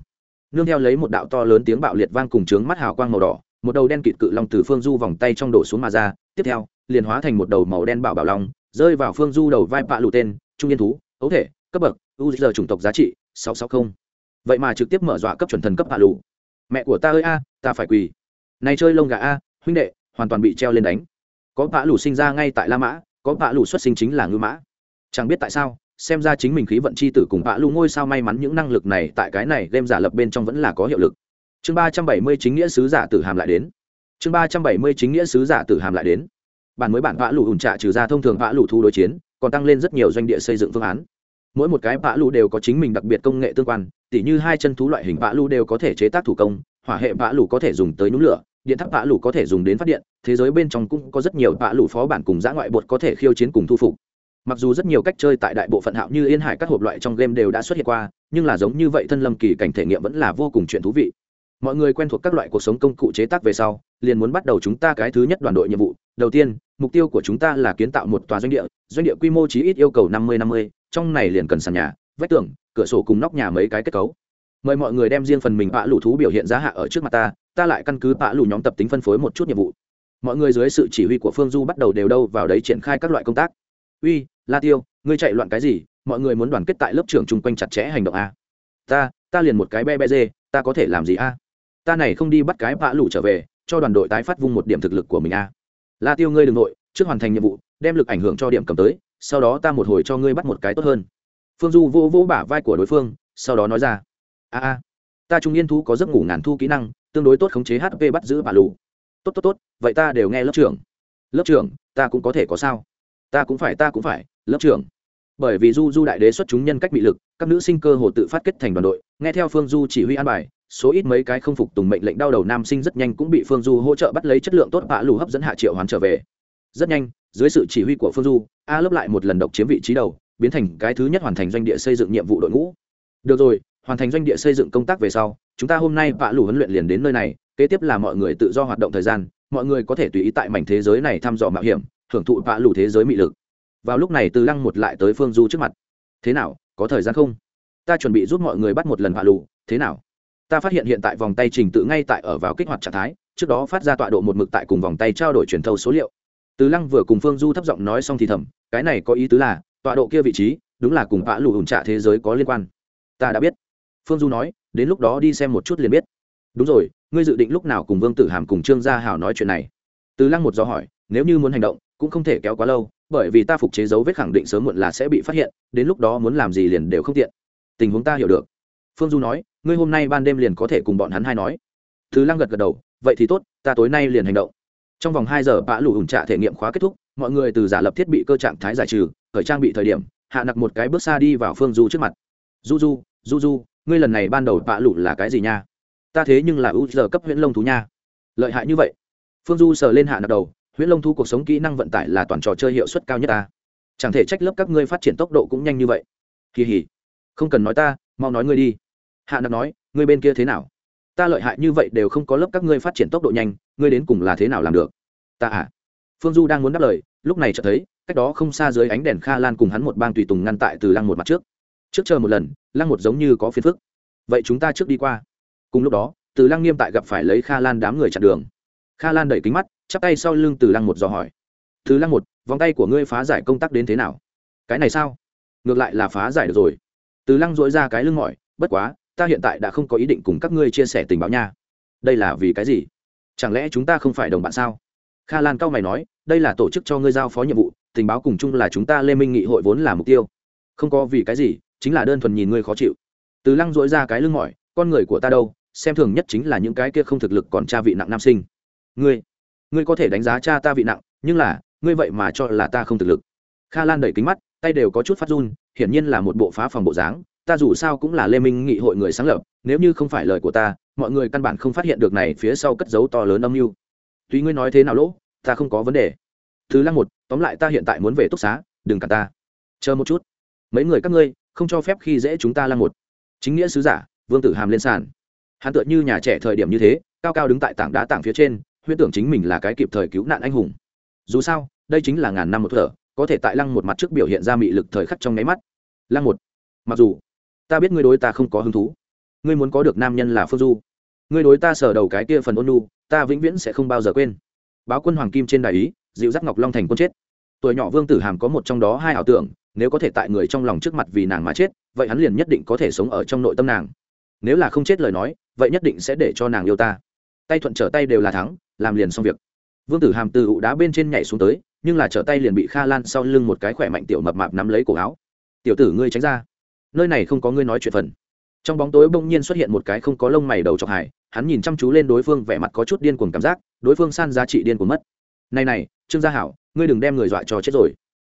Nương theo lấy một đạo to lớn tiếng bạo liệt vang cùng trướng mắt hào quang màu đỏ, một đầu đen kịt cự long từ phương du vòng tay trong đổ xuống mà ra, tiếp theo liền hóa thành một đầu màu đen bảo bảo long, rơi vào phương du đầu vai bạ lụ tên, trung yên thú, ấu thể, cấp bậc, u giờ chủng tộc giá trị, sáu sáu không. Vậy mà trực tiếp mở dọa cấp chuẩn thần cấp bạ lụ. Mẹ của ta ơi a, ta phải quỳ. Này chơi lông gà a, huynh đệ, hoàn toàn bị treo lên đánh. Có bạ lụ sinh ra ngay tại la mã, có bạ lụ xuất sinh chính là ngư mã. Chẳng biết tại sao, xem ra chính mình khí vận c h i tử cùng bạ lụ ngôi sao may mắn những năng lực này tại cái này đem giả lập bên trong vẫn là có hiệu lực. Chương ba trăm bảy mươi chính nghĩa sứ giả tử hàm lại đến. Chương ba trăm bảy mươi chính nghĩa sứ giả tử hàm lại đến bản mới bản vã lụ ủn trạ trừ ra thông thường vã lụ thu đối chiến, còn tăng lên rất nhiều doanh địa xây dựng phương án. Mỗi một cái vã lụ đều có chính mình đặc biệt công nghệ tương quan, tỉ như hai chân thú loại hình vã lụ đều có thể chế tác thủ công, hỏa hệ vã lụ có thể dùng tới núm lửa, điện tháp vã lụ có thể dùng đến phát điện, thế giới bên trong cũng có rất nhiều vã lụ phó bản cùng giã ngoại bột có thể khiêu chiến cùng thu phục. Mặc dù rất nhiều cách chơi tại đại bộ phận hạo như yên hải các hộp loại trong game đều đã xuất hiện qua, nhưng là giống như vậy thân lâm kỳ cảnh thể nghiệm vẫn là vô cùng chuyện thú vị. Mọi người quen thuộc các loại cuộc sống công cụ chế tác về sau, liền muốn bắt đầu chúng ta cái thứ nhất đoàn đội nhiệm vụ đầu tiên, mục tiêu của chúng ta là kiến tạo một tòa doanh địa doanh địa quy mô chí ít yêu cầu năm mươi năm mươi, trong này liền cần sàn nhà, vách tường, cửa sổ cùng nóc nhà mấy cái kết cấu. Mời mọi người đem riêng phần mình bạ lũ thú biểu hiện giá hạ ở trước mặt ta ta lại căn cứ bạ lũ nhóm tập tính phân phối một chút nhiệm vụ. Mọi người dưới sự chỉ huy của phương du bắt đầu đều đâu vào đấy triển khai các loại công tác. Uy, la tiêu, ngươi chạy loạn cái gì? Mọi người muốn đoàn kết tại lớp trưởng chung quanh chặt chẽ hành động a. Ta ta liền một cái be be dê, ta có thể làm gì a? Ta này không đi bắt cái bạ lũ trở về, cho đoàn đội tái phát vung một điểm thực lực của mình a. à la tiêu ngươi đ ừ n g nội, trước hoàn thành nhiệm vụ, đem lực ảnh hưởng cho điểm cầm tới, sau đó ta một hồi cho ngươi bắt một cái tốt hơn. Phương du vô vô bả vai của đối phương, sau đó nói ra. A a, ta trung yên thú có giấc ngủ ngàn thu kỹ năng, tương đối tốt khống chế hp bắt giữ bà lũ tốt tốt tốt, vậy ta đều nghe lớp trưởng. Lớp trưởng, ta cũng có thể có sao? Ta cũng phải, ta cũng phải, lớp trưởng. Bởi vì du du đại đế xuất chúng nhân cách bị lực, các nữ sinh cơ hồ tự phát kết thành đoàn đội, nghe theo phương du chỉ huy an bài số ít mấy cái không phục tùng mệnh lệnh đau đầu nam sinh rất nhanh cũng bị phương du hỗ trợ bắt lấy chất lượng tốt vạ lù hấp dẫn hạ triệu hoán trở về. Rất nhanh, dưới sự chỉ huy của phương du, a lớp lại một lần độc chiếm vị trí đầu, biến thành cái thứ nhất hoàn thành doanh địa xây dựng nhiệm vụ đội ngũ. Được rồi, hoàn thành doanh địa xây dựng công tác về sau, chúng ta hôm nay vạ lù huấn luyện liền đến nơi này, kế tiếp là mọi người tự do hoạt động thời gian, mọi người có thể tùy ý tại mảnh thế giới này thăm dò mạo hiểm hưởng thụ vạ lù thế giới mị lực. Vào lúc này từ lăng một lại tới phương du trước mặt. Thế nào, có thời gian không? Ta chuẩn bị giúp mọi người bắt một lần vạ lù, thế nào? Ta phát hiện hiện tại vòng tay trình tự ngay tại ở vào kích hoạt trạng thái, trước đó phát ra tọa độ một mực tại cùng vòng tay trao đổi truyền thâu số liệu. Từ lăng vừa cùng phương du thấp giọng nói xong thì thầm, cái này có ý tứ là, tọa độ kia vị trí, đúng là cùng vã lù ủn trạ thế giới có liên quan. Ta đã biết. Phương du nói, đến lúc đó đi xem một chút liền biết. Đúng rồi, ngươi dự định lúc nào cùng vương tử hàm cùng trương gia hảo nói chuyện này? Từ lăng một do hỏi, nếu như muốn hành động, cũng không thể kéo quá lâu, bởi vì ta phục chế dấu vết khẳng định sớm muộn là sẽ bị phát hiện, đến lúc đó muốn làm gì liền đều không tiện. Tình huống ta hiểu được. Phương du nói ngươi hôm nay ban đêm liền có thể cùng bọn hắn hai nói. Thứ lăng gật gật đầu, vậy thì tốt, ta tối nay liền hành động. Trong vòng hai giờ bã lụ ủn trạ thể nghiệm khóa kết thúc, mọi người từ giả lập thiết bị cơ trạng thái giải trừ, khởi trang bị thời điểm, hạ nặc một cái bước xa đi vào phương du trước mặt. Du du du du, ngươi lần này ban đầu bã lụ là cái gì nha? Ta thế nhưng là u giờ cấp huyễn lông thú nha. Lợi hại như vậy. Phương du sờ lên hạ nặc đầu, huyễn lông thú cuộc sống kỹ năng vận tải là toàn trò chơi hiệu suất cao nhất ta. Chẳng thể trách lớp các ngươi phát triển tốc độ cũng nhanh như vậy. Kỳ hỉ không cần nói ta, mau nói ngươi đi hạ nặc nói, ngươi bên kia thế nào? Ta lợi hại như vậy đều không có lớp các ngươi phát triển tốc độ nhanh, ngươi đến cùng là thế nào làm được? Ta à? Phương du đang muốn đáp lời, lúc này chợt thấy, cách đó không xa dưới ánh đèn kha lan cùng hắn một bang tùy tùng ngăn tại từ lăng một mặt trước. Trước chờ một lần, lăng một giống như có phiền phức. Vậy chúng ta trước đi qua. Cùng lúc đó, từ lăng nghiêm tại gặp phải lấy kha lan đám người chặn đường. Kha lan đẩy kính mắt, chắp tay sau lưng từ lăng một dò hỏi. Từ lăng một, vòng tay của ngươi phá giải công tác đến thế nào? Cái này sao? Ngược lại là phá giải được rồi. Từ lăng dội ra cái lưng mỏi, bất quá ta hiện tại đã không có ý định cùng các ngươi chia sẻ tình báo nha. Đây là vì cái gì? Chẳng lẽ chúng ta không phải đồng bạn sao? Kha lan cao mày nói, đây là tổ chức cho ngươi giao phó nhiệm vụ, tình báo cùng chung là chúng ta lê minh nghị hội vốn là mục tiêu. Không có vì cái gì, chính là đơn thuần nhìn ngươi khó chịu. Từ lăng dội ra cái lưng mỏi, con người của ta đâu, xem thường nhất chính là những cái kia không thực lực còn cha vị nặng nam sinh. Ngươi ngươi có thể đánh giá cha ta vị nặng, nhưng là, ngươi vậy mà cho là ta không thực lực. Kha lan đẩy kính mắt, tay đều có chút phát run, hiển nhiên là một bộ phá phòng bộ dáng ta dù sao cũng là lê minh nghị hội người sáng lập, nếu như không phải lời của ta, mọi người căn bản không phát hiện được này phía sau cất dấu to lớn âm mưu. Tuy ngươi nói thế nào lỗ, ta không có vấn đề. Thứ lăng một, tóm lại ta hiện tại muốn về túc xá, đừng cả ta. Chờ một chút. Mấy người các ngươi, không cho phép khi dễ chúng ta lăng một. Chính nghĩa sứ giả, vương tử hàm lên sàn. Hắn tựa như nhà trẻ thời điểm như thế, cao cao đứng tại tảng đá tảng phía trên, huyễn tưởng chính mình là cái kịp thời cứu nạn anh hùng. Dù sao, đây chính là ngàn năm một thở, có thể tại lăng một mặt trước biểu hiện ra mị lực thời khắc trong nháy mắt. Lăng một, mặc dù ta biết ngươi đối ta không có hứng thú. Ngươi muốn có được nam nhân là phương du. Ngươi đối ta sờ đầu cái kia phần ôn nu ta vĩnh viễn sẽ không bao giờ quên. Báo quân hoàng kim trên đại ý, dịu dắt ngọc long thành quân chết. Tuổi nhỏ vương tử hàm có một trong đó hai ảo tưởng, nếu có thể tại người trong lòng trước mặt vì nàng mà chết, vậy hắn liền nhất định có thể sống ở trong nội tâm nàng. Nếu là không chết lời nói, vậy nhất định sẽ để cho nàng yêu ta. Tay thuận trở tay đều là thắng, làm liền xong việc. Vương tử hàm từ ụ đá bên trên nhảy xuống tới, nhưng là trở tay liền bị kha lan sau lưng một cái khỏe mạnh tiểu mập mạp nắm lấy cổ áo. Tiểu tử ngươi tránh ra nơi này không có ngươi nói chuyện phần. Trong bóng tối bỗng nhiên xuất hiện một cái không có lông mày đầu chọc hải hắn nhìn chăm chú lên đối phương, vẻ mặt có chút điên cuồng cảm giác, đối phương san giá trị điên cuồng mất. Này này, trương gia hảo, ngươi đừng đem người dọa cho chết rồi.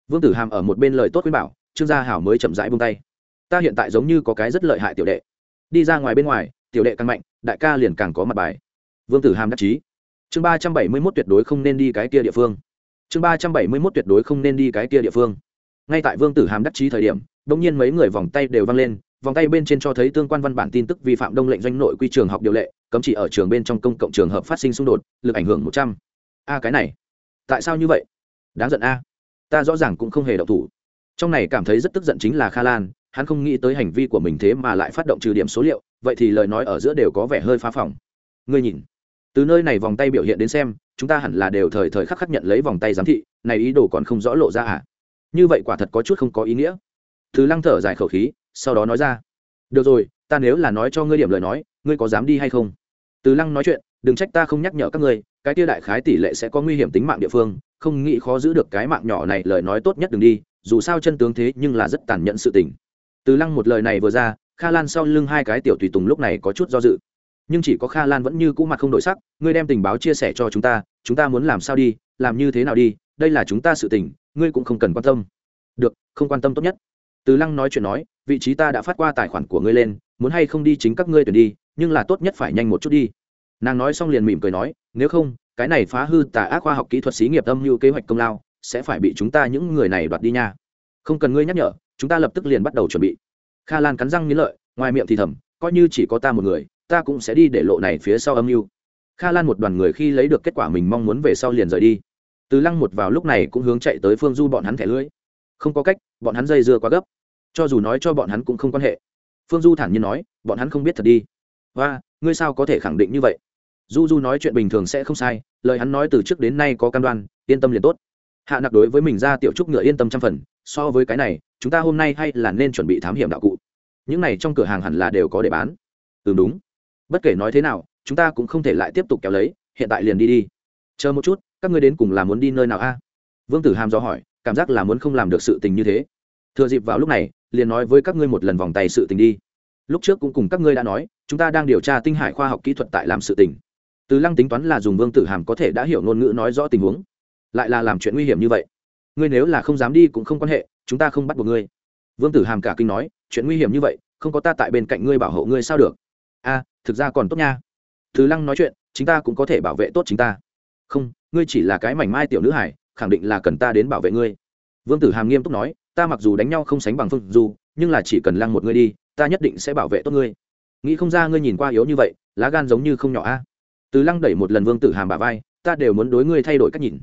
Vương tử hàm ở một bên lời tốt khuyên bảo, trương gia hảo mới chậm rãi buông tay. Ta hiện tại giống như có cái rất lợi hại tiểu đệ. Đi ra ngoài bên ngoài, tiểu đệ càng mạnh, đại ca liền càng có mặt bài. Vương tử hàm đắc chí. Chương ba trăm bảy mươi mốt tuyệt đối không nên đi cái kia địa phương. Chương ba trăm bảy mươi mốt tuyệt đối không nên đi cái kia địa phương. Ngay tại vương tử hàm đắc chí thời điểm đ nhiên mấy người vòng tay đều văng lên, vòng tay bên trên cho thấy tương quan văn bản tin tức vi phạm đông lệnh doanh nội quy trường học điều lệ, cấm chỉ ở trường bên trong công cộng trường hợp phát sinh xung đột, lực ảnh hưởng một trăm. A, cái này, tại sao như vậy? Đáng giận a. Ta rõ ràng cũng không hề độc thủ. Trong này cảm thấy rất tức giận chính là kha lan, hắn không nghĩ tới hành vi của mình thế mà lại phát động trừ điểm số liệu, vậy thì lời nói ở giữa đều có vẻ hơi phá phỏng. Ngươi nhìn, từ nơi này vòng tay biểu hiện đến xem, chúng ta hẳn là đều thời thời khắc khắc nhận lấy vòng tay giám thị, này ý đồ còn không rõ lộ ra à? Như vậy quả thật có chút không có ý nghĩa thứ lăng thở dài khẩu khí, sau đó nói ra. Được rồi, ta nếu là nói cho ngươi điểm lời nói, ngươi có dám đi hay không? Từ lăng nói chuyện, đừng trách ta không nhắc nhở các ngươi, cái tia đại khái tỷ lệ sẽ có nguy hiểm tính mạng địa phương, không nghĩ khó giữ được cái mạng nhỏ này, lời nói tốt nhất đừng đi, dù sao chân tướng thế nhưng là rất tàn nhẫn sự tình. Từ lăng một lời này vừa ra, kha lan sau lưng hai cái tiểu tùy tùng lúc này có chút do dự. Nhưng chỉ có kha lan vẫn như cũ mặt không đổi sắc, ngươi đem tình báo chia sẻ cho chúng ta chúng ta muốn làm sao đi, làm như thế nào đi, đây là chúng ta sự tình, ngươi cũng không cần quan tâm. Được, không quan tâm tốt nhất từ lăng nói chuyện nói, vị trí ta đã phát qua tài khoản của ngươi lên, muốn hay không đi chính các ngươi tuyển đi, nhưng là tốt nhất phải nhanh một chút đi. Nàng nói xong liền mỉm cười nói, nếu không, cái này phá hư tà ác khoa học kỹ thuật xí nghiệp âm mưu kế hoạch công lao, sẽ phải bị chúng ta những người này đoạt đi nha. Không cần ngươi nhắc nhở, chúng ta lập tức liền bắt đầu chuẩn bị. Kha lan cắn răng nghĩ lợi, ngoài miệng thì thầm, coi như chỉ có ta một người, ta cũng sẽ đi để lộ này phía sau âm mưu. Kha lan một đoàn người khi lấy được kết quả mình mong muốn về sau liền rời đi. Từ lăng một vào lúc này cũng hướng chạy tới phương du bọn hắn thẻ lưỡi không có cách, bọn hắn dây dưa quá gấp cho dù nói cho bọn hắn cũng không quan hệ. Phương du thản nhiên nói, bọn hắn không biết thật đi. Và ngươi sao có thể khẳng định như vậy? Du du nói chuyện bình thường sẽ không sai, lời hắn nói từ trước đến nay có cam đoan, yên tâm liền tốt. Hạ nặc đối với mình ra tiểu trúc ngựa yên tâm trăm phần, so với cái này, chúng ta hôm nay hay là nên chuẩn bị thám hiểm đạo cụ. Những này trong cửa hàng hẳn là đều có để bán. Ừ đúng. Bất kể nói thế nào, chúng ta cũng không thể lại tiếp tục kéo lấy, hiện tại liền đi đi. Chờ một chút, các ngươi đến cùng là muốn đi nơi nào a? Vương tử hàm do hỏi, cảm giác là muốn không làm được sự tình như thế thừa dịp vào lúc này, liền nói với các ngươi một lần vòng tay sự tình đi. Lúc trước cũng cùng các ngươi đã nói, chúng ta đang điều tra tinh hải khoa học kỹ thuật tại làm sự tình. Từ lăng tính toán là dùng vương tử hàm có thể đã hiểu ngôn ngữ nói rõ tình huống. Lại là làm chuyện nguy hiểm như vậy. Ngươi nếu là không dám đi cũng không quan hệ, chúng ta không bắt buộc ngươi. Vương tử hàm cả kinh nói, chuyện nguy hiểm như vậy, không có ta tại bên cạnh ngươi bảo hộ ngươi sao được? A, thực ra còn tốt nha. Từ lăng nói chuyện chúng ta cũng có thể bảo vệ tốt chính ta. Không, ngươi chỉ là cái mảnh mai tiểu nữ hải, khẳng định là cần ta đến bảo vệ ngươi. Vương tử hàm nghiêm túc nói ta mặc dù đánh nhau không sánh bằng phương du, nhưng là chỉ cần lăng một ngươi đi, ta nhất định sẽ bảo vệ tốt ngươi. Nghĩ không ra ngươi nhìn qua yếu như vậy, lá gan giống như không nhỏ a. Từ lăng đẩy một lần vương tử hàm bà vai, ta đều muốn đối ngươi thay đổi cách nhìn.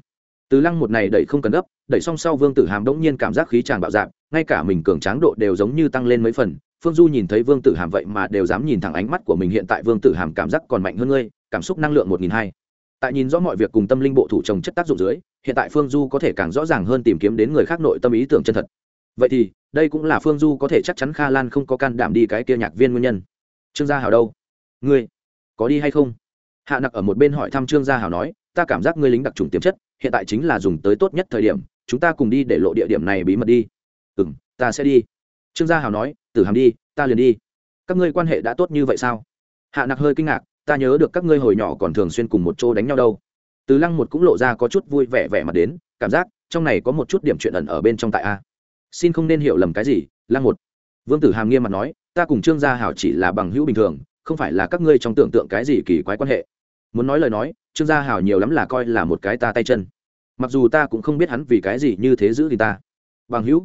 Từ lăng một này đẩy không cần gấp, đẩy xong sau vương tử hàm đống nhiên cảm giác khí tràn bạo dạp ngay cả mình cường tráng độ đều giống như tăng lên mấy phần. Phương du nhìn thấy vương tử hàm vậy mà đều dám nhìn thẳng ánh mắt của mình, hiện tại vương tử hàm cảm giác còn mạnh hơn ngươi, cảm xúc năng lượng một nghìn hai. Tại nhìn rõ mọi việc cùng tâm linh bộ thủ trồng chất tác dụng dưới, hiện tại phương du có thể càng rõ ràng hơn tìm kiếm đến người khác nội tâm ý tưởng chân thật vậy thì, đây cũng là phương du có thể chắc chắn kha lan không có can đảm đi cái kia nhạc viên nguyên nhân. Trương gia hảo đâu? Ngươi, có đi hay không? Hạ nặc ở một bên hỏi thăm trương gia hảo nói, ta cảm giác ngươi lính đặc trùng tiềm chất, hiện tại chính là dùng tới tốt nhất thời điểm, chúng ta cùng đi để lộ địa điểm này bí mật đi. Ừ m ta sẽ đi. Trương gia hảo nói, tử hàm đi, ta liền đi. Các ngươi quan hệ đã tốt như vậy sao? Hạ nặc hơi kinh ngạc, ta nhớ được các ngươi hồi nhỏ còn thường xuyên cùng một chỗ đánh nhau đâu. Từ lăng một cũng lộ ra có chút vui vẻ vẻ mặt đến, cảm giác, trong này có một chút điểm chuyện ẩn ở bên trong tại a xin không nên hiểu lầm cái gì, lăng một. Vương tử hàm nghiêm mặt nói, ta cùng trương gia hảo chỉ là bằng hữu bình thường, không phải là các ngươi trong tưởng tượng cái gì kỳ quái quan hệ. Muốn nói lời nói, trương gia hảo nhiều lắm là coi là một cái ta tay chân. Mặc dù ta cũng không biết hắn vì cái gì như thế giữ thì ta. Bằng hữu.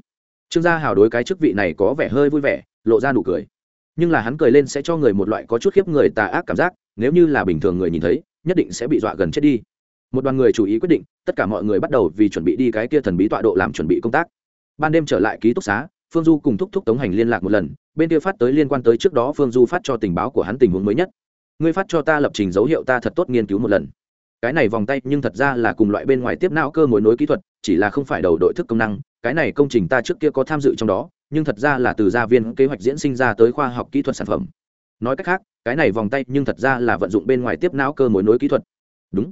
Trương gia hảo đối cái chức vị này có vẻ hơi vui vẻ, lộ ra nụ cười. Nhưng là hắn cười lên sẽ cho người một loại có chút khiếp người tà ác cảm giác, nếu như là bình thường người nhìn thấy, nhất định sẽ bị dọa gần chết đi. Một đoàn người chú ý quyết định, tất cả mọi người bắt đầu vì chuẩn bị đi cái kia thần bí tọa độ làm chuẩn bị công tác ban đêm trở lại ký túc xá, phương du cùng thúc thúc tống hành liên lạc một lần, bên kia phát tới liên quan tới trước đó phương du phát cho tình báo của hắn tình huống mới nhất. Ngươi phát cho ta lập trình dấu hiệu ta thật tốt nghiên cứu một lần. Cái này vòng tay, nhưng thật ra là cùng loại bên ngoài tiếp não cơ mối nối kỹ thuật, chỉ là không phải đầu đội thức công năng, cái này công trình ta trước kia có tham dự trong đó, nhưng thật ra là từ gia viên kế hoạch diễn sinh ra tới khoa học kỹ thuật sản phẩm. Nói cách khác, cái này vòng tay, nhưng thật ra là vận dụng bên ngoài tiếp não cơ mối nối kỹ thuật. Đúng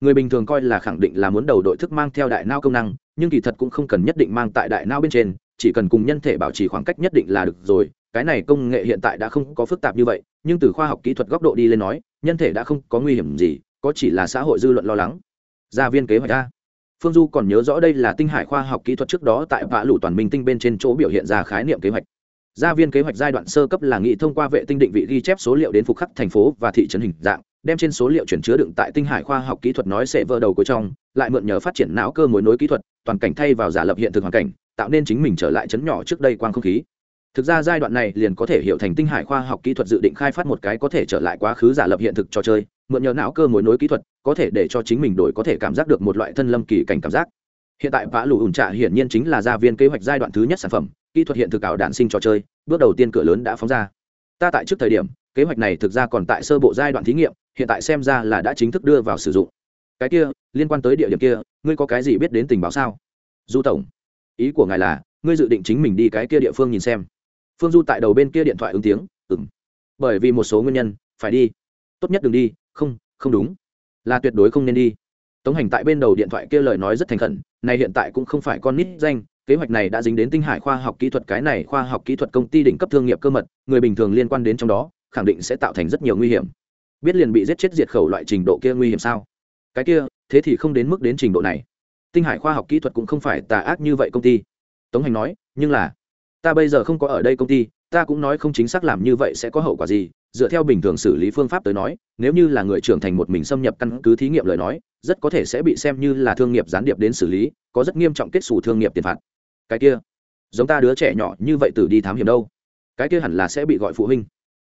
người bình thường coi là khẳng định là muốn đầu đội thức mang theo đại não công năng, nhưng kỳ thật cũng không cần nhất định mang tại đại não bên trên, chỉ cần cùng nhân thể bảo trì khoảng cách nhất định là được rồi. Cái này công nghệ hiện tại đã không có phức tạp như vậy, nhưng từ khoa học kỹ thuật góc độ đi lên nói, nhân thể đã không có nguy hiểm gì, có chỉ là xã hội dư luận lo lắng. Gia viên kế hoạch a. Phương du còn nhớ rõ đây là tinh hải khoa học kỹ thuật trước đó tại vã lũ toàn minh tinh bên trên chỗ biểu hiện ra khái niệm kế hoạch. Gia viên kế hoạch giai đoạn sơ cấp là nghị thông qua vệ tinh định vị ghi chép số liệu đến phục khắc thành phố và thị trấn hình dạng đem trên số liệu chuyển chứa đựng tại tinh hải khoa học kỹ thuật nói sẽ vỡ đầu của trong, lại mượn nhờ phát triển não cơ mối nối kỹ thuật, toàn cảnh thay vào giả lập hiện thực hoàn cảnh, tạo nên chính mình trở lại chấn nhỏ trước đây quang không khí. Thực ra giai đoạn này liền có thể hiểu thành tinh hải khoa học kỹ thuật dự định khai phát một cái có thể trở lại quá khứ giả lập hiện thực trò chơi, mượn nhờ não cơ mối nối kỹ thuật, có thể để cho chính mình đổi có thể cảm giác được một loại thân lâm kỳ cảnh cảm giác. Hiện tại vã lù ủn trạ hiển nhiên chính là gia viên kế hoạch giai đoạn thứ nhất sản phẩm, kỹ thuật hiện thực ảo đạn sinh trò chơi, bước đầu tiên cửa lớn đã phóng ra. Ta tại trước thời điểm, kế hoạch này thực ra còn tại sơ bộ giai đoạn thí nghiệm hiện tại xem ra là đã chính thức đưa vào sử dụng. Cái kia, liên quan tới địa điểm kia, ngươi có cái gì biết đến tình báo sao? Du tổng, ý của ngài là, ngươi dự định chính mình đi cái kia địa phương nhìn xem. Phương du tại đầu bên kia điện thoại ứng tiếng ừng bởi vì một số nguyên nhân, phải đi. Tốt nhất đừng đi, không không đúng. Là tuyệt đối không nên đi. Tống hành tại bên đầu điện thoại kia lời nói rất thành khẩn, này hiện tại cũng không phải con nít danh, kế hoạch này đã dính đến tinh hải khoa học kỹ thuật, cái này khoa học kỹ thuật công ty đỉnh cấp thương nghiệp cơ mật, người bình thường liên quan đến trong đó, khẳng định sẽ tạo thành rất nhiều nguy hiểm biết liền bị giết chết diệt khẩu loại trình độ kia nguy hiểm sao? Cái kia, thế thì không đến mức đến trình độ này. Tinh hải khoa học kỹ thuật cũng không phải tà ác như vậy công ty. Tống hành nói, nhưng là, ta bây giờ không có ở đây công ty, ta cũng nói không chính xác làm như vậy sẽ có hậu quả gì. Dựa theo bình thường xử lý phương pháp tới nói, nếu như là người trưởng thành một mình xâm nhập căn cứ thí nghiệm lời nói, rất có thể sẽ bị xem như là thương nghiệp gián điệp đến xử lý, có rất nghiêm trọng kết xù thương nghiệp tiền phạt. Cái kia, giống ta đứa trẻ nhỏ như vậy từ đi thám hiểm đâu? Cái kia hẳn là sẽ bị gọi phụ huynh.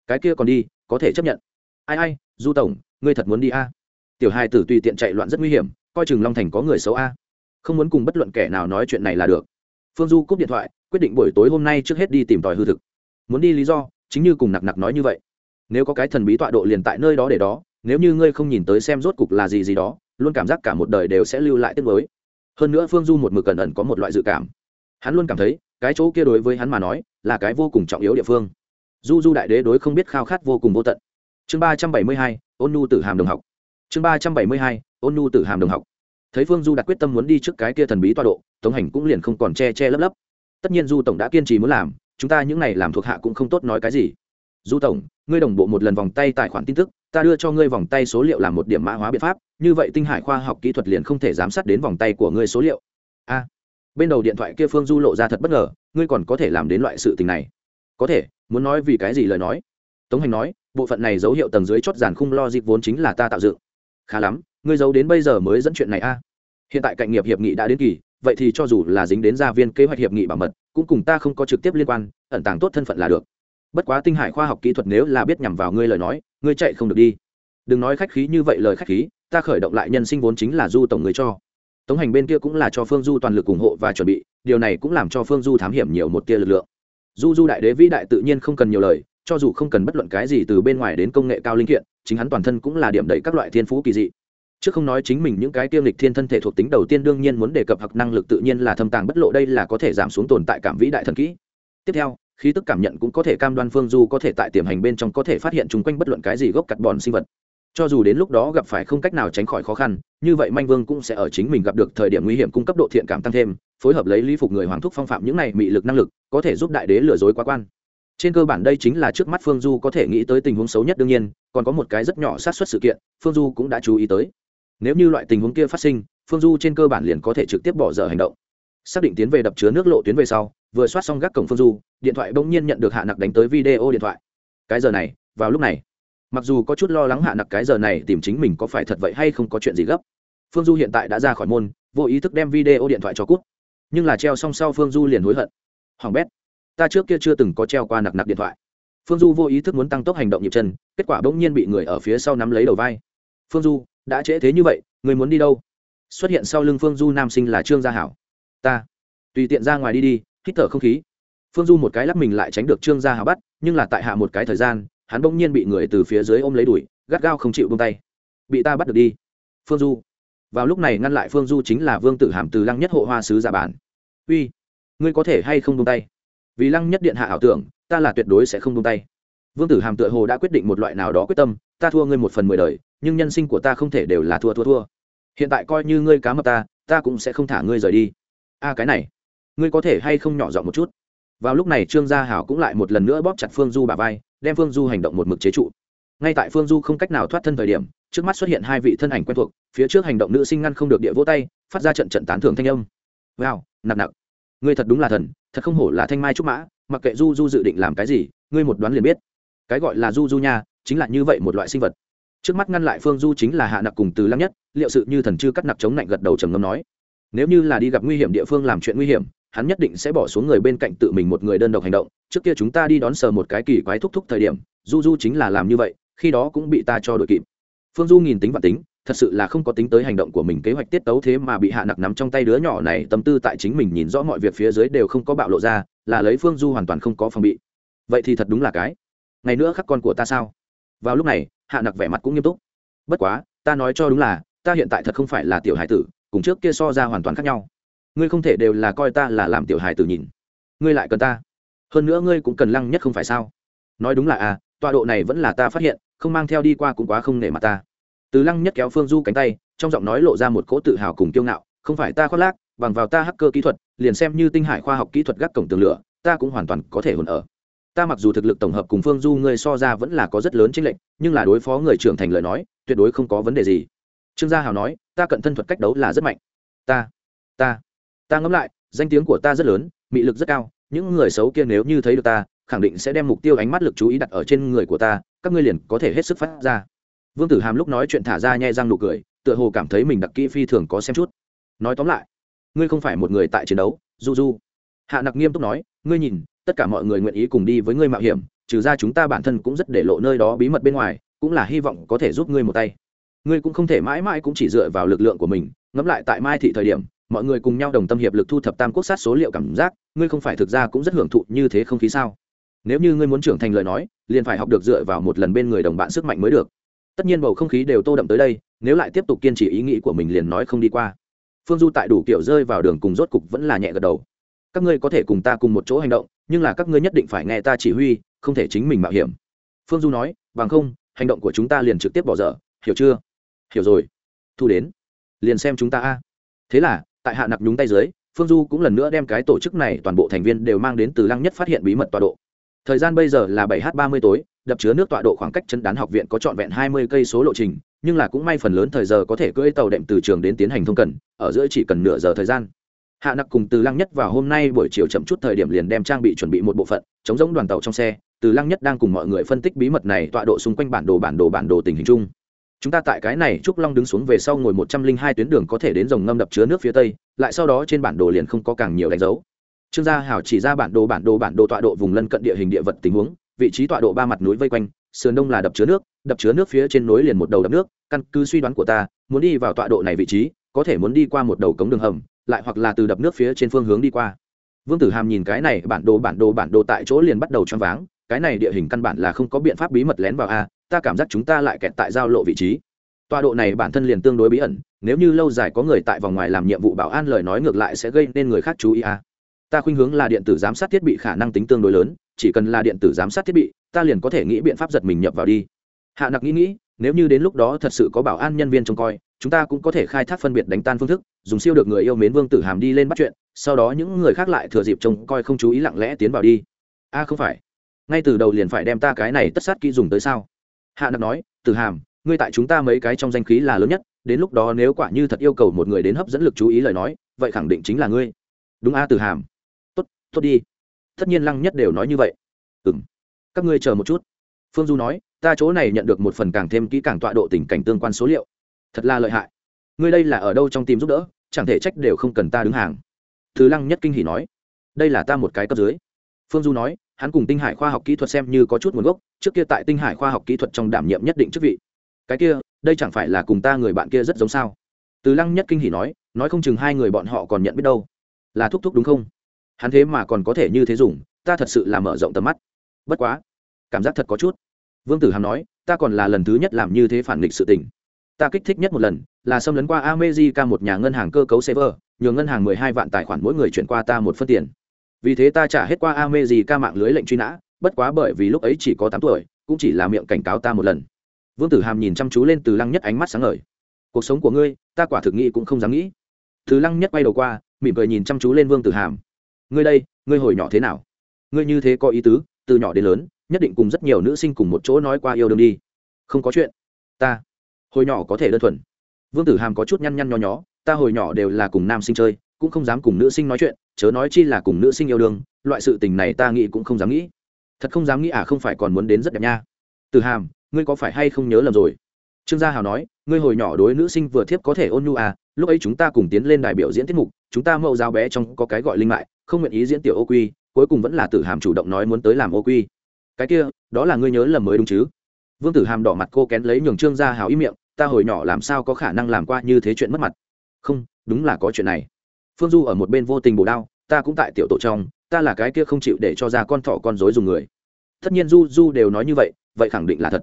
Cái kia còn đi, có thể chấp nhận ai ai, du tổng, ngươi thật muốn đi a? Tiểu hai tử tùy tiện chạy loạn rất nguy hiểm, coi chừng long thành có người xấu a. Không muốn cùng bất luận kẻ nào nói chuyện này là được. Phương du cúp điện thoại, quyết định buổi tối hôm nay trước hết đi tìm tòi hư thực. Muốn đi lý do, chính như cùng nặc nặc nói như vậy. Nếu có cái thần bí tọa độ liền tại nơi đó để đó, nếu như ngươi không nhìn tới xem rốt cục là gì gì đó, luôn cảm giác cả một đời đều sẽ lưu lại tiếc mới hơn nữa phương du một mực cẩn ẩn có một loại dự cảm. Hắn luôn cảm thấy, cái chỗ kia đối với hắn mà nói, là cái vô cùng trọng yếu địa phương. Du du đại đế đối không biết khao khát vô cùng vô tận chương ba trăm bảy mươi hai, ôn nhu tử hàm đồng học. Chương ba trăm bảy mươi hai, ôn nhu tử hàm đồng học. Thấy phương du đặt quyết tâm muốn đi trước cái kia thần bí toa độ, tống hành cũng liền không còn che che lấp lấp. Tất nhiên du tổng đã kiên trì muốn làm, chúng ta những n à y làm thuộc hạ cũng không tốt nói cái gì. Du tổng, ngươi đồng bộ một lần vòng tay tài khoản tin tức, ta đưa cho ngươi vòng tay số liệu làm một điểm mã hóa biện pháp, như vậy tinh hải khoa học kỹ thuật liền không thể giám sát đến vòng tay của ngươi số liệu. A. À, bên đầu điện thoại kia phương du lộ ra thật bất ngờ, ngươi còn có thể làm đến loại sự tình này. Có thể, muốn nói vì cái gì lời nói? Tống hành nói bộ phận này dấu hiệu tầng dưới chót giàn khung lo dịp vốn chính là ta tạo dựng. Khá lắm, ngươi giấu đến bây giờ mới dẫn chuyện này a. Hiện tại cạnh nghiệp hiệp nghị đã đến kỳ, vậy thì cho dù là dính đến gia viên kế hoạch hiệp nghị bảo mật, cũng cùng ta không có trực tiếp liên quan, ẩn tàng tốt thân phận là được. Bất quá tinh hải khoa học kỹ thuật nếu là biết nhằm vào ngươi lời nói, ngươi chạy không được đi. Đừng nói khách khí như vậy lời khách khí, ta khởi động lại nhân sinh vốn chính là du tổng người cho. Tống hành bên kia cũng là cho phương du toàn lực ủng hộ và chuẩn bị, điều này cũng làm cho phương du thám hiểm nhiều một tia lực lượng. Du du đại đế vĩ đại tự nhiên không cần nhiều lời cho dù không cần bất luận cái gì từ bên ngoài đến công nghệ cao linh kiện, chính hắn toàn thân cũng là điểm đầy các loại thiên phú kỳ dị. Chứ không nói chính mình những cái tiêu lịch thiên thân thể thuộc tính đầu tiên đương nhiên muốn đề cập hoặc năng lực tự nhiên là thâm tàng bất lộ đây là có thể giảm xuống tồn tại cảm vĩ đại thần kỹ. Tiếp theo, khí tức cảm nhận cũng có thể cam đoan phương du có thể tại tiềm hành bên trong có thể phát hiện chung quanh bất luận cái gì gốc cặt bòn sinh vật. Cho dù đến lúc đó gặp phải không cách nào tránh khỏi khó khăn, như vậy manh vương cũng sẽ ở chính mình gặp được thời điểm nguy hiểm cung cấp độ thiện cảm tăng thêm, phối hợp lấy lý phục người hoàng thúc phong phạm những này mị lực năng lực, có thể giúp đại đế lừa dối quá quan trên cơ bản đây chính là trước mắt phương du có thể nghĩ tới tình huống xấu nhất đương nhiên, còn có một cái rất nhỏ sát xuất sự kiện, phương du cũng đã chú ý tới. Nếu như loại tình huống kia phát sinh, phương du trên cơ bản liền có thể trực tiếp bỏ dở hành động. Xác định tiến về đập chứa nước lộ tuyến về sau, vừa soát xong gác cổng phương du, điện thoại bỗng nhiên nhận được hạ nặc đánh tới video điện thoại. Cái giờ này, vào lúc này. Mặc dù có chút lo lắng hạ nặc cái giờ này tìm chính mình có phải thật vậy hay không có chuyện gì gấp. Phương du hiện tại đã ra khỏi môn, vô ý thức đem video điện thoại cho cút. Nhưng là treo xong sau phương du liền hối hận. Hoàng bét ta trước kia chưa từng có treo qua nặc nặc điện thoại. Phương du vô ý thức muốn tăng tốc hành động nhịp chân, kết quả bỗng nhiên bị người ở phía sau nắm lấy đầu vai. Phương du, đã trễ thế như vậy, người muốn đi đâu? Xuất hiện sau lưng phương du nam sinh là trương gia hảo. Ta. Tùy tiện ra ngoài đi đi, hít thở không khí. Phương du một cái lắp mình lại tránh được trương gia hảo bắt, nhưng là tại hạ một cái thời gian, hắn bỗng nhiên bị người từ phía dưới ôm lấy đuổi, gắt gao không chịu bông tay. Bị ta bắt được đi. Phương du. Vào lúc này ngăn lại phương du chính là vương tử hàm từ lăng nhất hộ hoa sứ giả bản. Uy, ngươi có thể hay không bông tay? Vì lăng nhất điện hạ ảo tưởng, ta là tuyệt đối sẽ không buông tay. Vương tử hàm tựa hồ đã quyết định một loại nào đó quyết tâm, ta thua ngươi một phần mười đời, nhưng nhân sinh của ta không thể đều là thua thua thua. Hiện tại coi như ngươi cá mập ta ta cũng sẽ không thả ngươi rời đi. A, cái này, ngươi có thể hay không nhỏ giọng một chút? Vào lúc này trương gia hảo cũng lại một lần nữa bóp chặt phương du bà vai, đem phương du hành động một mực chế trụ. Ngay tại phương du không cách nào thoát thân thời điểm, trước mắt xuất hiện hai vị thân ảnh quen thuộc, phía trước hành động nữ sinh ngăn không được địa vỗ tay, phát ra trận trận tán thưởng thanh âm. Wow, nặng nặng ngươi thật đúng là thần, thật không hổ là thanh mai trúc mã, mặc kệ du du dự định làm cái gì, ngươi một đoán liền biết. Cái gọi là du du nha, chính là như vậy một loại sinh vật. Trước mắt ngăn lại phương du chính là hạ nặc cùng từ lăng nhất, liệu sự như thần chư cắt nặc chống lạnh gật đầu trầm ngâm nói. Nếu như là đi gặp nguy hiểm địa phương làm chuyện nguy hiểm, hắn nhất định sẽ bỏ xuống người bên cạnh tự mình một người đơn độc hành động. Trước kia chúng ta đi đón sờ một cái kỳ quái thúc thúc thời điểm du du chính là làm như vậy, khi đó cũng bị ta cho đội kịp. Phương du nhìn tính và tính thật sự là không có tính tới hành động của mình kế hoạch tiết tấu thế mà bị hạ nặc nắm trong tay đứa nhỏ này, tâm tư tại chính mình nhìn rõ mọi việc phía dưới đều không có bạo lộ ra, là lấy phương du hoàn toàn không có phòng bị. Vậy thì thật đúng là cái. Ngày nữa khắc con của ta sao? Vào lúc này, hạ nặc vẻ mặt cũng nghiêm túc. Bất quá, ta nói cho đúng là, ta hiện tại thật không phải là tiểu hải tử, cùng trước kia so ra hoàn toàn khác nhau. Ngươi không thể đều là coi ta là làm tiểu hải tử nhìn. Ngươi lại cần ta. Hơn nữa ngươi cũng cần lăng nhất không phải sao? Nói đúng là à tọa độ này vẫn là ta phát hiện, không mang theo đi qua cũng quá không nể mặt ta từ lăng nhất kéo phương du cánh tay, trong giọng nói lộ ra một cỗ tự hào cùng kiêu ngạo, không phải ta khoác lác, bằng vào ta hacker kỹ thuật, liền xem như tinh hải khoa học kỹ thuật gác cổng tường lửa, ta cũng hoàn toàn có thể hồn ở. Ta mặc dù thực lực tổng hợp cùng phương du ngươi so ra vẫn là có rất lớn chênh lệch, nhưng là đối phó người trưởng thành lời nói, tuyệt đối không có vấn đề gì. Trương gia hào nói, ta cận thân thuật cách đấu là rất mạnh. Ta ta ta ngẫm lại, danh tiếng của ta rất lớn, mị lực rất cao, những người xấu kia nếu như thấy được ta, khẳng định sẽ đem mục tiêu ánh mắt lực chú ý đặt ở trên người của ta, các ngươi liền có thể hết sức phát ra vương tử hàm lúc nói chuyện thả ra nhẹ răng nụ cười, tựa hồ cảm thấy mình đặc kỹ phi thường có xem chút. Nói tóm lại, ngươi không phải một người tại chiến đấu du du hạ nặc nghiêm túc nói, ngươi nhìn, tất cả mọi người nguyện ý cùng đi với ngươi mạo hiểm, trừ ra chúng ta bản thân cũng rất để lộ nơi đó bí mật bên ngoài, cũng là hy vọng có thể giúp ngươi một tay. Ngươi cũng không thể mãi mãi cũng chỉ dựa vào lực lượng của mình, ngẫm lại tại mai thị thời điểm, mọi người cùng nhau đồng tâm hiệp lực thu thập tam quốc sát số liệu cảm giác, ngươi không phải thực ra cũng rất hưởng thụ như thế không khí sao? Nếu như ngươi muốn trưởng thành lời nói, liền phải học được dựa vào một lần bên người đồng bạn sức mạnh mới được tất nhiên bầu không khí đều tô đậm tới đây, nếu lại tiếp tục kiên trì ý nghĩ của mình liền nói không đi qua. Phương du tại đủ kiểu rơi vào đường cùng rốt cục vẫn là nhẹ gật đầu. Các ngươi có thể cùng ta cùng một chỗ hành động, nhưng là các ngươi nhất định phải nghe ta chỉ huy, không thể chính mình mạo hiểm. Phương du nói, bằng không, hành động của chúng ta liền trực tiếp bỏ dở, hiểu chưa? Hiểu rồi. Thu đến, liền xem chúng ta a. Thế là, tại hạ nặc nhúng tay dưới, phương du cũng lần nữa đem cái tổ chức này toàn bộ thành viên đều mang đến từ lăng nhất phát hiện bí mật tọa độ. Thời gian bây giờ là bảy h ba mươi tối đập chứa nước tọa độ khoảng cách chân đán học viện có trọn vẹn hai mươi cây số lộ trình, nhưng là cũng may phần lớn thời giờ có thể cưỡi tàu đệm từ trường đến tiến hành thông cần, ở giữa chỉ cần nửa giờ thời gian. Hạ nặc cùng từ lăng nhất vào hôm nay buổi chiều chậm chút thời điểm liền đem trang bị chuẩn bị một bộ phận, chống giống đoàn tàu trong xe, từ lăng nhất đang cùng mọi người phân tích bí mật này tọa độ xung quanh bản đồ bản đồ bản đồ tình hình chung. Chúng ta tại cái này trúc long đứng xuống về sau ngồi một trăm linh hai tuyến đường có thể đến dòng ngâm đập chứa nước phía tây, lại sau đó trên bản đồ liền không có càng nhiều đánh dấu. Trương gia hảo chỉ ra bản đồ bản đồ bản đồ tọa độ vùng lân cận địa hình địa vật tình huống vị trí tọa độ ba mặt núi vây quanh, sườn đông là đập chứa nước, đập chứa nước phía trên núi liền một đầu đập nước, căn cứ suy đoán của ta, muốn đi vào tọa độ này vị trí, có thể muốn đi qua một đầu cống đường hầm, lại hoặc là từ đập nước phía trên phương hướng đi qua. Vương tử hàm nhìn cái này, bản đồ bản đồ bản đồ tại chỗ liền bắt đầu choáng váng, cái này địa hình căn bản là không có biện pháp bí mật lén vào a, ta cảm giác chúng ta lại kẹt tại giao lộ vị trí. Tọa độ này bản thân liền tương đối bí ẩn, nếu như lâu dài có người tại vòng ngoài làm nhiệm vụ bảo an lời nói ngược lại sẽ gây nên người khác chú ý a. Ta khuynh hướng là điện tử giám sát thiết bị khả năng tính tương đối lớn chỉ cần là điện tử giám sát thiết bị, ta liền có thể nghĩ biện pháp giật mình nhập vào đi. Hạ nặc nghĩ nghĩ, nếu như đến lúc đó thật sự có bảo an nhân viên trông coi, chúng ta cũng có thể khai thác phân biệt đánh tan phương thức, dùng siêu được người yêu mến vương tử hàm đi lên bắt chuyện, sau đó những người khác lại thừa dịp trông coi không chú ý lặng lẽ tiến vào đi. A, không phải. Ngay từ đầu liền phải đem ta cái này tất sát kỹ dùng tới sao? Hạ nặc nói, tử hàm, ngươi tại chúng ta mấy cái trong danh khí là lớn nhất, đến lúc đó nếu quả như thật yêu cầu một người đến hấp dẫn lực chú ý lời nói, vậy khẳng định chính là ngươi. Đúng a, tử hàm. Tốt tốt đi tất nhiên lăng nhất đều nói như vậy. Ừ m các ngươi chờ một chút. Phương du nói, ta chỗ này nhận được một phần càng thêm kỹ càng tọa độ tình cảnh tương quan số liệu. Thật là lợi hại. Ngươi đây là ở đâu trong tìm giúp đỡ, chẳng thể trách đều không cần ta đứng hàng. Thứ lăng nhất kinh hỉ nói, đây là ta một cái cấp dưới. Phương du nói, hắn cùng tinh hải khoa học kỹ thuật xem như có chút nguồn gốc, trước kia tại tinh hải khoa học kỹ thuật trong đảm nhiệm nhất định chức vị. Cái kia, đây chẳng phải là cùng ta người bạn kia rất giống sao? Từ lăng nhất kinh hỉ nói nói không chừng hai người bọn họ còn nhận biết đâu. Là thúc thúc đúng không? Hắn thế mà còn có thể như thế dùng, ta thật sự là mở rộng tầm mắt. Bất quá, cảm giác thật có chút. Vương tử hàm nói, ta còn là lần thứ nhất làm như thế phản nghịch sự tình. Ta kích thích nhất một lần, là xâm lấn qua amejica một nhà ngân hàng cơ cấu server nhường ngân hàng mười hai vạn tài khoản mỗi người chuyển qua ta một phân tiền. Vì thế ta trả hết qua amejica mạng lưới lệnh truy nã, bất quá bởi vì lúc ấy chỉ có tám tuổi, cũng chỉ là miệng cảnh cáo ta một lần. Vương tử hàm nhìn chăm chú lên từ lăng nhất ánh mắt sáng ngời. Cuộc sống của ngươi, ta quả thực nghĩ cũng không dám nghĩ. Từ lăng nhất quay đầu qua, mỉm cười nhìn chăm chú lên vương tử hàm ngươi đây, ngươi hồi nhỏ thế nào? Ngươi như thế có ý tứ, từ nhỏ đến lớn, nhất định cùng rất nhiều nữ sinh cùng một chỗ nói qua yêu đương đi. Không có chuyện. Ta, hồi nhỏ có thể đơn thuần. Vương tử hàm có chút nhăn nhăn nho nhó, ta hồi nhỏ đều là cùng nam sinh chơi, cũng không dám cùng nữ sinh nói chuyện, chớ nói chi là cùng nữ sinh yêu đương, loại sự tình này ta nghĩ cũng không dám nghĩ. Thật không dám nghĩ à không phải còn muốn đến rất đẹp nha. Tử hàm, ngươi có phải hay không nhớ lầm rồi? Trương gia hào nói, ngươi hồi nhỏ đối nữ sinh vừa thiếp có thể ôn nhu à lúc ấy chúng ta cùng tiến lên đài biểu diễn tiết mục, chúng ta mẫu giáo bé trong có cái gọi linh mại, không nguyện ý diễn tiểu ô quy, cuối cùng vẫn là tử hàm chủ động nói muốn tới làm ô quy. Cái kia, đó là ngươi nhớ lầm mới đúng chứ? Vương tử hàm đỏ mặt cô kén lấy nhường trương gia hào ý miệng, ta hồi nhỏ làm sao có khả năng làm qua như thế chuyện mất mặt? Không, đúng là có chuyện này. Phương du ở một bên vô tình bổ đao, ta cũng tại tiểu tổ trong, ta là cái kia không chịu để cho ra con thỏ con dối dùng người. Tất nhiên du du đều nói như vậy vậy khẳng định là thật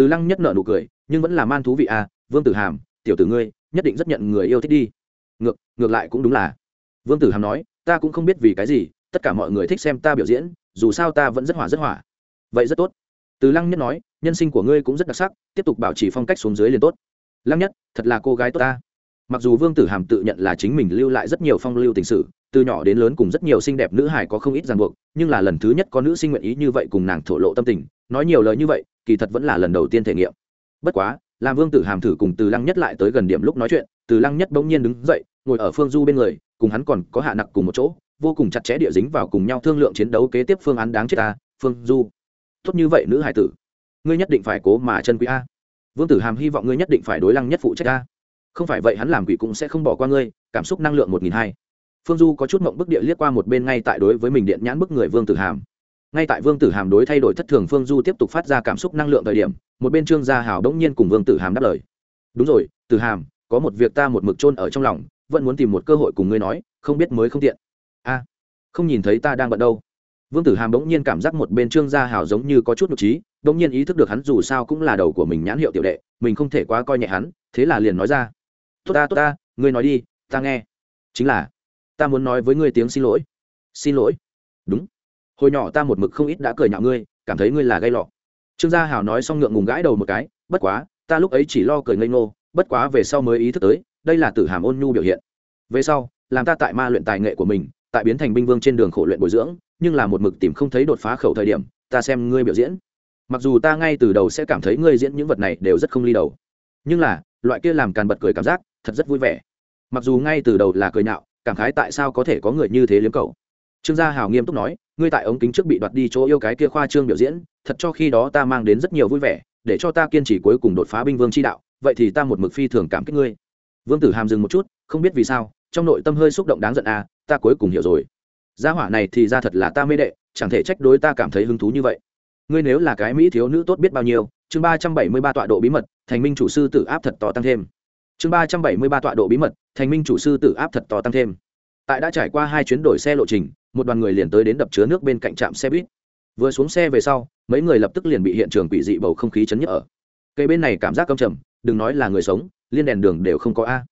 từ lăng nhất nợ nụ cười, nhưng vẫn là man thú vị à vương tử hàm, tiểu tử ngươi, nhất định rất nhận người yêu thích đi. Ngược ngược lại cũng đúng là. Vương tử hàm nói, ta cũng không biết vì cái gì, tất cả mọi người thích xem ta biểu diễn, dù sao ta vẫn rất hỏa rất hỏa. Vậy rất tốt. Từ lăng nhất nói, nhân sinh của ngươi cũng rất đặc sắc, tiếp tục bảo trì phong cách xuống dưới liền tốt. Lăng nhất, thật là cô gái tốt ta. Mặc dù vương tử hàm tự nhận là chính mình lưu lại rất nhiều phong lưu tình sự, từ nhỏ đến lớn cùng rất nhiều xinh đẹp nữ hải có không ít ràng buộc, nhưng là lần thứ nhất có nữ sinh nguyện ý như vậy cùng nàng thổ lộ tâm tình, nói nhiều lời như vậy kỳ thật vẫn là lần đầu tiên thể nghiệm. Bất quá, làm vương tử hàm thử cùng từ lăng nhất lại tới gần điểm lúc nói chuyện, từ lăng nhất bỗng nhiên đứng dậy, ngồi ở phương du bên người, cùng hắn còn có hạ nặc cùng một chỗ, vô cùng chặt chẽ địa dính vào cùng nhau thương lượng chiến đấu kế tiếp phương án đáng chết ta, phương du. Tốt như vậy nữ hải tử, ngươi nhất định phải cố mà chân quý a. Vương tử hàm hy vọng ngươi nhất định phải đối lăng nhất phụ trách a. Không phải vậy hắn làm quỷ cũng sẽ không bỏ qua ngươi, cảm xúc năng lượng một nghìn hai. Phương du có chút mộng bức địa liếc qua một bên ngay tại đối với mình điện nhãn bức người vương tử hàm ngay tại vương tử hàm đối thay đổi thất thường phương du tiếp tục phát ra cảm xúc năng lượng thời điểm, một bên trương gia hào đ ỗ n g nhiên cùng vương tử hàm đáp lời. Đúng rồi, tử hàm, có một việc ta một mực trôn ở trong lòng, vẫn muốn tìm một cơ hội cùng ngươi nói, không biết mới không tiện. A, không nhìn thấy ta đang bận đâu. Vương tử hàm bỗng nhiên cảm giác một bên trương gia hào giống như có chút nhục trí bỗng nhiên ý thức được hắn dù sao cũng là đầu của mình nhãn hiệu tiểu đệ, mình không thể quá coi nhẹ hắn, thế là liền nói ra. Tốt ta tốt ta, ngươi nói đi, ta nghe. Chính là, ta muốn nói với ngươi tiếng xin lỗi. Xin lỗi? Đúng hồi nhỏ ta một mực không ít đã cười nhạo ngươi, cảm thấy ngươi là gây lọ. Trương gia hào nói xong ngượng ngùng gãi đầu một cái, bất quá, ta lúc ấy chỉ lo cười ngây ngô, bất quá về sau mới ý thức tới, đây là tử hàm ôn nhu biểu hiện. Về sau, làm ta tại ma luyện tài nghệ của mình, tại biến thành binh vương trên đường khổ luyện bồi dưỡng, nhưng là một mực tìm không thấy đột phá khẩu thời điểm, ta xem ngươi biểu diễn. Mặc dù ta ngay từ đầu sẽ cảm thấy ngươi diễn những vật này đều rất không ly đầu, nhưng là, loại kia làm càn bật cười cảm giác, thật rất vui vẻ. Mặc dù ngay từ đầu là cười nhạo, cảm khái tại sao có thể có người như thế liếm cầu trương gia hào nghiêm túc nói ngươi tại ống kính trước bị đoạt đi chỗ yêu cái kia khoa trương biểu diễn, thật cho khi đó ta mang đến rất nhiều vui vẻ, để cho ta kiên trì cuối cùng đột phá binh vương chi đạo, vậy thì ta một mực phi thường cảm kích ngươi. Vương tử hàm dừng một chút, không biết vì sao, trong nội tâm hơi xúc động đáng giận à ta cuối cùng hiểu rồi. Gia hỏa này thì ra thật là ta mê đệ, chẳng thể trách đối ta cảm thấy hứng thú như vậy. Ngươi nếu là cái mỹ thiếu nữ tốt biết bao nhiêu, chương ba trăm bảy mươi ba tọa độ bí mật, thành minh chủ sư tử áp thật to tăng thêm. Chương ba trăm bảy mươi ba tọa độ bí mật, thành minh chủ sư tử áp thật to tăng thêm. Tại đã trải qua hai chuyến đổi xe lộ trình một đoàn người liền tới đến đập chứa nước bên cạnh trạm xe buýt. Vừa xuống xe về sau, mấy người lập tức liền bị hiện trường quỷ dị bầu không khí chấn nhức ở. Cây bên này cảm giác căm trầm, đừng nói là người sống, liên đèn đường đều không có a.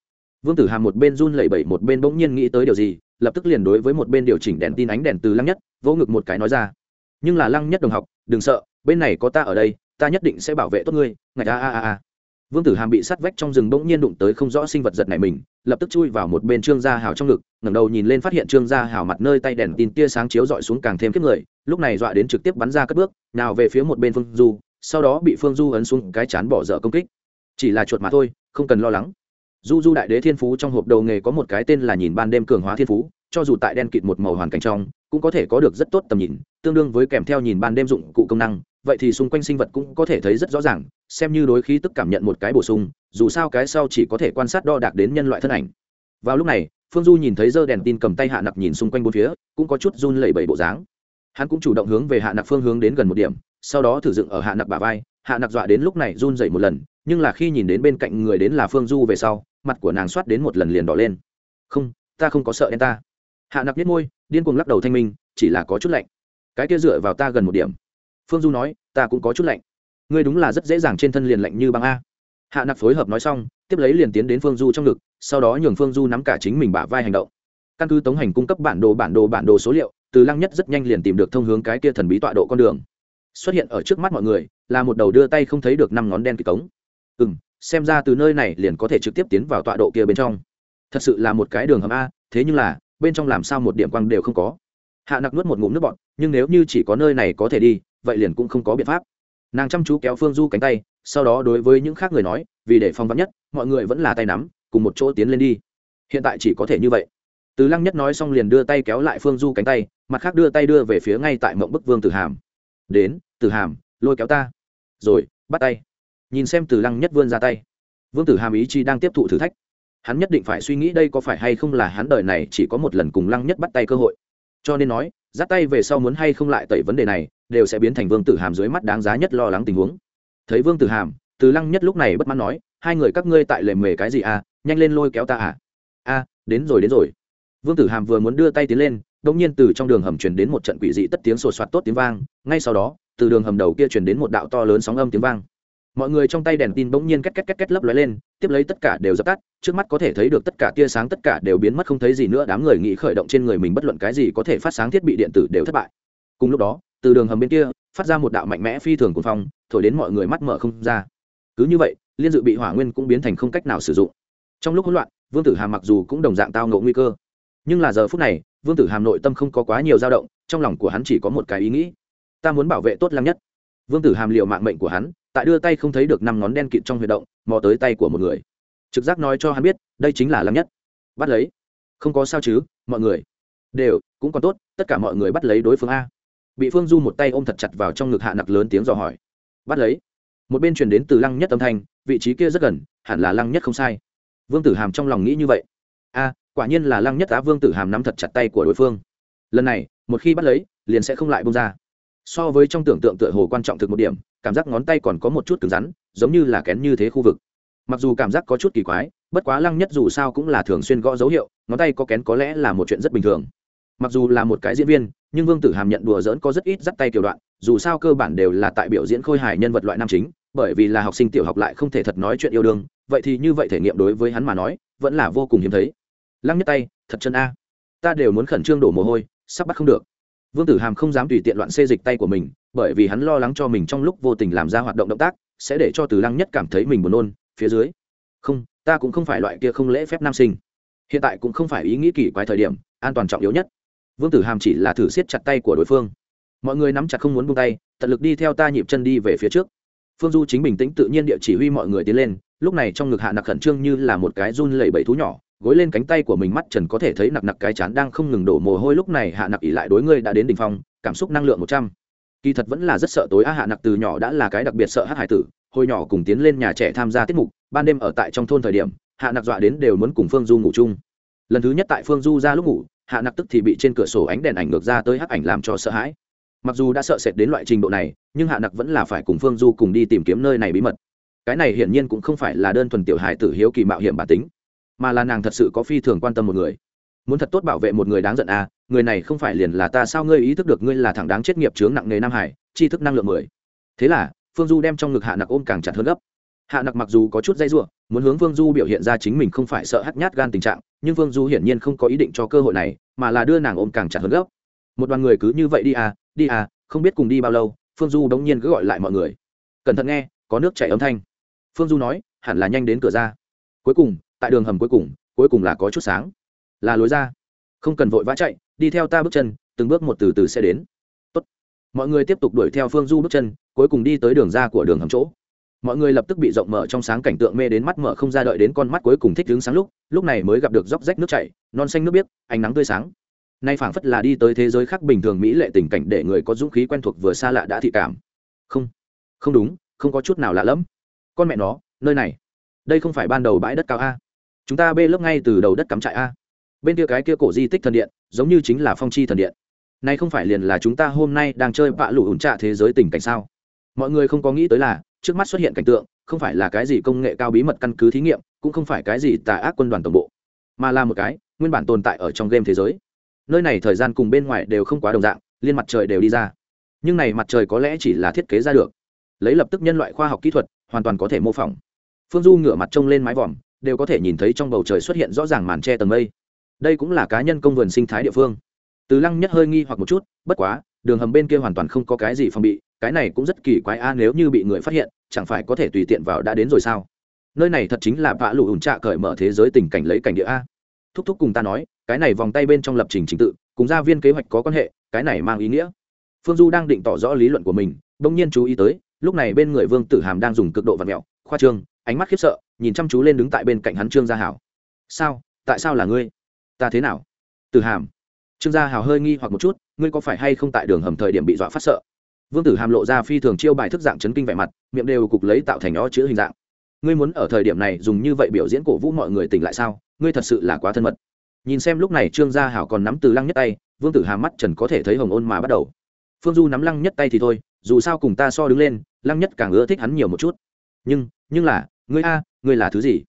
Vương tử hàm một bên run lẩy bẩy, một bên bỗng nhiên nghĩ tới điều gì, lập tức liền đối với một bên điều chỉnh đèn tin ánh đèn từ lăng nhất, vỗ ngực một cái nói ra. Nhưng là lăng nhất đồng học, đừng sợ, bên này có ta ở đây, ta nhất định sẽ bảo vệ tốt ngươi ngạch a a a a vương tử hàm bị sát vách trong rừng bỗng nhiên đụng tới không rõ sinh vật giật này mình, lập tức chui vào một bên trương gia hào trong ngực, ngẩng đầu nhìn lên phát hiện trương gia hào mặt nơi tay đèn tin tia sáng chiếu dọi xuống càng thêm kiếp người, lúc này dọa đến trực tiếp bắn ra cất bước, nào về phía một bên phương du, sau đó bị phương du ấn xuống cái chán bỏ dở công kích. Chỉ là chuột mà thôi, không cần lo lắng. Du du đại đế thiên phú trong hộp đầu nghề có một cái tên là nhìn ban đêm cường hóa thiên phú, cho dù tại đen kịt một màu hoàn cảnh trong cũng có thể có được rất tốt tầm nhìn, tương đương với kèm theo nhìn ban đêm dụng cụ công năng, vậy thì xung quanh sinh vật cũng có thể thấy rất rõ ràng, xem như đối khí tức cảm nhận một cái bổ sung, dù sao cái sau chỉ có thể quan sát đo đạc đến nhân loại thân ảnh. Vào lúc này, phương du nhìn thấy dơ đèn tin cầm tay hạ nặc nhìn xung quanh bốn phía, cũng có chút run lẩy bẩy bộ dáng. Hắn cũng chủ động hướng về hạ nặc phương hướng đến gần một điểm, sau đó thử dựng ở hạ nặc bà vai, hạ nặc dọa đến lúc này run dậy một lần, nhưng là khi nhìn đến bên cạnh người đến là phương du về sau, mặt của nàng soát đến một lần liền đỏ lên. Không, ta không có sợ đen ta. Hạ nặc biết môi điên cuồng lắc đầu thanh minh, chỉ là có chút lạnh. Cái kia dựa vào ta gần một điểm. Phương du nói, ta cũng có chút lạnh. Ngươi đúng là rất dễ dàng trên thân liền lạnh như băng a. Hạ nặc phối hợp nói xong, tiếp lấy liền tiến đến phương du trong ngực, sau đó nhường phương du nắm cả chính mình bả vai hành động. Căn cứ tống hành cung cấp bản đồ bản đồ bản đồ số liệu, từ lăng nhất rất nhanh liền tìm được thông hướng cái kia thần bí tọa độ con đường. Xuất hiện ở trước mắt mọi người, là một đầu đưa tay không thấy được năm ngón đen kỳ cống. Ừ m xem ra từ nơi này liền có thể trực tiếp tiến vào tọa độ kia bên trong. Thật sự là một cái đường hầm a, thế nhưng là bên trong làm sao một điểm quang đều không có. Hạ nặc nuốt một ngụm nước bọt, nhưng nếu như chỉ có nơi này có thể đi, vậy liền cũng không có biện pháp. Nàng chăm chú kéo phương du cánh tay, sau đó đối với những khác người nói, vì để phong vắn nhất, mọi người vẫn là tay nắm, cùng một chỗ tiến lên đi. Hiện tại chỉ có thể như vậy. Từ lăng nhất nói xong liền đưa tay kéo lại phương du cánh tay, mặt khác đưa tay đưa về phía ngay tại mộng bức vương tử hàm. Đến, tử hàm, lôi kéo ta. Rồi, bắt tay. Nhìn xem từ lăng nhất vươn ra tay. Vương tử hàm ý chi đang tiếp thụ thử thách hắn nhất định phải suy nghĩ đây có phải hay không là hắn đời này chỉ có một lần cùng lăng nhất bắt tay cơ hội. Cho nên nói, dắt tay về sau muốn hay không lại tẩy vấn đề này, đều sẽ biến thành vương tử hàm dưới mắt đáng giá nhất lo lắng tình huống. Thấy vương tử hàm, từ lăng nhất lúc này bất mãn nói, hai người các ngươi tại lề mề cái gì à? Nhanh lên lôi kéo ta à? A, đến rồi đến rồi. Vương tử hàm vừa muốn đưa tay tiến lên đ ỗ n g nhiên từ trong đường hầm chuyển đến một trận quỷ dị tất tiếng sột soạt tốt tiếng vang, ngay sau đó, từ đường hầm đầu kia chuyển đến một đạo to lớn sóng âm tiếng vang mọi người trong tay đèn tin bỗng nhiên két két két két lấp lóe lên, tiếp lấy tất cả đều dập tắt, trước mắt có thể thấy được tất cả tia sáng, tất cả đều biến mất, không thấy gì nữa, đám người nghĩ khởi động trên người mình bất luận cái gì có thể phát sáng thiết bị điện tử đều thất bại. Cùng lúc đó, từ đường hầm bên kia, phát ra một đạo mạnh mẽ phi thường cuồng phong, thổi đến mọi người mắt mở không ra. Cứ như vậy, liên dự bị hỏa nguyên cũng biến thành không cách nào sử dụng. Trong lúc hỗn loạn, vương tử hàm mặc dù cũng đồng dạng tao ngộ nguy cơ, nhưng là giờ phút này, vương tử hàm nội tâm không có quá nhiều dao động, trong lòng của hắn chỉ có một cái ý nghĩ. Ta muốn bảo vệ tốt lắm nhất. Vương tử hàm liệu mạng mệnh của hắn tại đưa tay không thấy được năm ngón đen kịt trong huy động, mò tới tay của một người. Trực giác nói cho hắn biết, đây chính là lăng nhất. Bắt lấy. Không có sao chứ, mọi người. Đều, cũng còn tốt, tất cả mọi người bắt lấy đối phương a. Bị phương du một tay ôm thật chặt vào trong ngực hạ nặc lớn tiếng dò hỏi. Bắt lấy. Một bên truyền đến từ lăng nhất âm thanh, vị trí kia rất gần, hẳn là lăng nhất không sai. Vương tử hàm trong lòng nghĩ như vậy. A, quả nhiên là lăng nhất á, vương tử hàm nắm thật chặt tay của đối phương. Lần này, một khi bắt lấy, liền sẽ không lại bông ra. So với trong tưởng tượng tựa hồ quan trọng thực một điểm cảm giác ngón tay còn có một chút cứng rắn, giống như là kén như thế khu vực. Mặc dù cảm giác có chút kỳ quái, bất quá lăng nhất dù sao cũng là thường xuyên gõ dấu hiệu, ngón tay có kén có lẽ là một chuyện rất bình thường. Mặc dù là một cái diễn viên, nhưng vương tử hàm nhận đùa dỡn có rất ít dắt tay kiểu đoạn, dù sao cơ bản đều là tại biểu diễn khôi hài nhân vật loại nam chính, bởi vì là học sinh tiểu học lại không thể thật nói chuyện yêu đương, vậy thì như vậy thể nghiệm đối với hắn mà nói, vẫn là vô cùng hiếm thấy. Lăng nhất tay, thật chân a. Ta đều muốn khẩn trương đổ mồ hôi, sắp bắt không được. Vương tử hàm không dám tùy tiện loạn xê dịch tay của mình bởi vì hắn lo lắng cho mình trong lúc vô tình làm ra hoạt động động tác, sẽ để cho từ lăng nhất cảm thấy mình buồn nôn, phía dưới. Không, ta cũng không phải loại kia không lễ phép nam sinh. Hiện tại cũng không phải ý nghĩ kỳ quái thời điểm, an toàn trọng yếu nhất. Vương tử hàm chỉ là thử siết chặt tay của đối phương. Mọi người nắm chặt không muốn buông tay, tận lực đi theo ta nhịp chân đi về phía trước. Phương du chính bình tĩnh tự nhiên địa chỉ huy mọi người tiến lên, lúc này trong ngực hạ nặc khẩn trương như là một cái run lẩy bẩy thú nhỏ, gối lên cánh tay của mình mắt trần có thể thấy nặc nặc cái chán đang không ngừng đổ mồ hôi, lúc này hạ nặc ỉ lại đối ngươi đã đến đ ỉ n h phong, cảm xúc năng lượng một trăm kỳ thật vẫn là rất sợ tối á hạ nặc từ nhỏ đã là cái đặc biệt sợ hát hải tử, hồi nhỏ cùng tiến lên nhà trẻ tham gia tiết mục, ban đêm ở tại trong thôn thời điểm, hạ nặc dọa đến đều muốn cùng phương du ngủ chung. Lần thứ nhất tại phương du ra lúc ngủ, hạ nặc tức thì bị trên cửa sổ ánh đèn ảnh ngược ra tới hắc ảnh làm cho sợ hãi. Mặc dù đã sợ sệt đến loại trình độ này, nhưng hạ nặc vẫn là phải cùng phương du cùng đi tìm kiếm nơi này bí mật. Cái này hiển nhiên cũng không phải là đơn thuần tiểu hài tử hiếu kỳ mạo hiểm bản tính, mà là nàng thật sự có phi thường quan tâm một người muốn thật tốt bảo vệ một người đáng giận à người này không phải liền là ta sao ngươi ý thức được ngươi là thằng đáng chết nghiệp chướng nặng nề nam hải, tri thức năng lượng mười. Thế là, phương du đem trong ngực hạ nặc ôm càng chặt hơn gấp. Hạ nặc mặc dù có chút dây r u ộ muốn hướng phương du biểu hiện ra chính mình không phải sợ hắt nhát gan tình trạng, nhưng phương du hiển nhiên không có ý định cho cơ hội này, mà là đưa nàng ôm càng chặt hơn gấp. Một đoàn người cứ như vậy đi à đi à không biết cùng đi bao lâu, phương du đống nhiên cứ gọi lại mọi người. Cẩn thận nghe, có nước chảy âm thanh. Phương du nói, hẳn là nhanh đến cửa ra. Cuối cùng, tại đường hầm cuối cùng cuối cùng là có chút sáng là lối ra. Không cần vội vã chạy, đi theo ta bước chân, từng bước một từ từ sẽ đến. Tốt. mọi người tiếp tục đuổi theo phương du bước chân, cuối cùng đi tới đường ra của đường hầm chỗ. Mọi người lập tức bị rộng mở trong sáng cảnh tượng mê đến mắt mở không ra đợi đến con mắt cuối cùng thích đứng sáng lúc lúc này mới gặp được dốc rách nước chảy, non xanh nước biếc, ánh nắng tươi sáng. Nay phảng phất là đi tới thế giới khác bình thường mỹ lệ tình cảnh để người có dũng khí quen thuộc vừa xa lạ đã thị cảm. Không. Không đúng, không có chút nào lạ lẫm. Con mẹ nó, nơi này. Đây không phải ban đầu bãi đất cao a. Chúng ta bê lớp ngay từ đầu đất cắm trại a bên kia cái kia cổ di tích thần điện, giống như chính là phong chi thần điện. Nay không phải liền là chúng ta hôm nay đang chơi bạ lũ ủn trạ thế giới tình cảnh sao? Mọi người không có nghĩ tới là, trước mắt xuất hiện cảnh tượng, không phải là cái gì công nghệ cao bí mật căn cứ thí nghiệm, cũng không phải cái gì tà ác quân đoàn tổng bộ, mà là một cái, nguyên bản tồn tại ở trong game thế giới. Nơi này thời gian cùng bên ngoài đều không quá đồng dạng, liên mặt trời đều đi ra. Nhưng này mặt trời có lẽ chỉ là thiết kế ra được. Lấy lập tức nhân loại khoa học kỹ thuật, hoàn toàn có thể mô phỏng. Phương du ngửa mặt trông lên mái vòm, đều có thể nhìn thấy trong bầu trời xuất hiện rõ ràng màn tre tầng mây đây cũng là cá nhân công vườn sinh thái địa phương. Từ lăng nhất hơi nghi hoặc một chút, bất quá, đường hầm bên kia hoàn toàn không có cái gì phòng bị, cái này cũng rất kỳ quái a, nếu như bị người phát hiện, chẳng phải có thể tùy tiện vào đã đến rồi sao? Nơi này thật chính là vạ lụ ủn trạ cởi mở thế giới tình cảnh lấy cảnh địa a. Thúc thúc cùng ta nói, cái này vòng tay bên trong lập trình trình tự, cùng gia viên kế hoạch có quan hệ, cái này mang ý nghĩa. Phương du đang định tỏ rõ lý luận của mình, bỗng nhiên chú ý tới, lúc này bên người vương tử hàm đang dùng cực độ và mẹo, khoa trương, ánh mắt khiếp sợ, nhìn chăm chú lên đứng tại bên cạnh hắn trương gia hảo. Sao? Tại sao là ngươi? Ta thế nào? Tử hàm. Trương gia hào hơi nghi hoặc một chút, ngươi có phải hay không tại đường hầm thời điểm bị dọa phát sợ? Vương tử hàm lộ ra phi thường chiêu bài thức dạng chấn kinh vẻ mặt, miệng đều cục lấy tạo thành đó chữ hình dạng. Ngươi muốn ở thời điểm này dùng như vậy biểu diễn cổ vũ mọi người tỉnh lại sao? Ngươi thật sự là quá thân mật. Nhìn xem lúc này trương gia hảo còn nắm từ lăng nhất tay, vương tử hàm mắt trần có thể thấy hồng ôn mà bắt đầu. Phương du nắm lăng nhất tay thì thôi, dù sao cùng ta so đứng lên, lăng nhất càng ưa thích hắn nhiều một chút. Nhưng nhưng là, ngươi a, ngươi là thứ gì?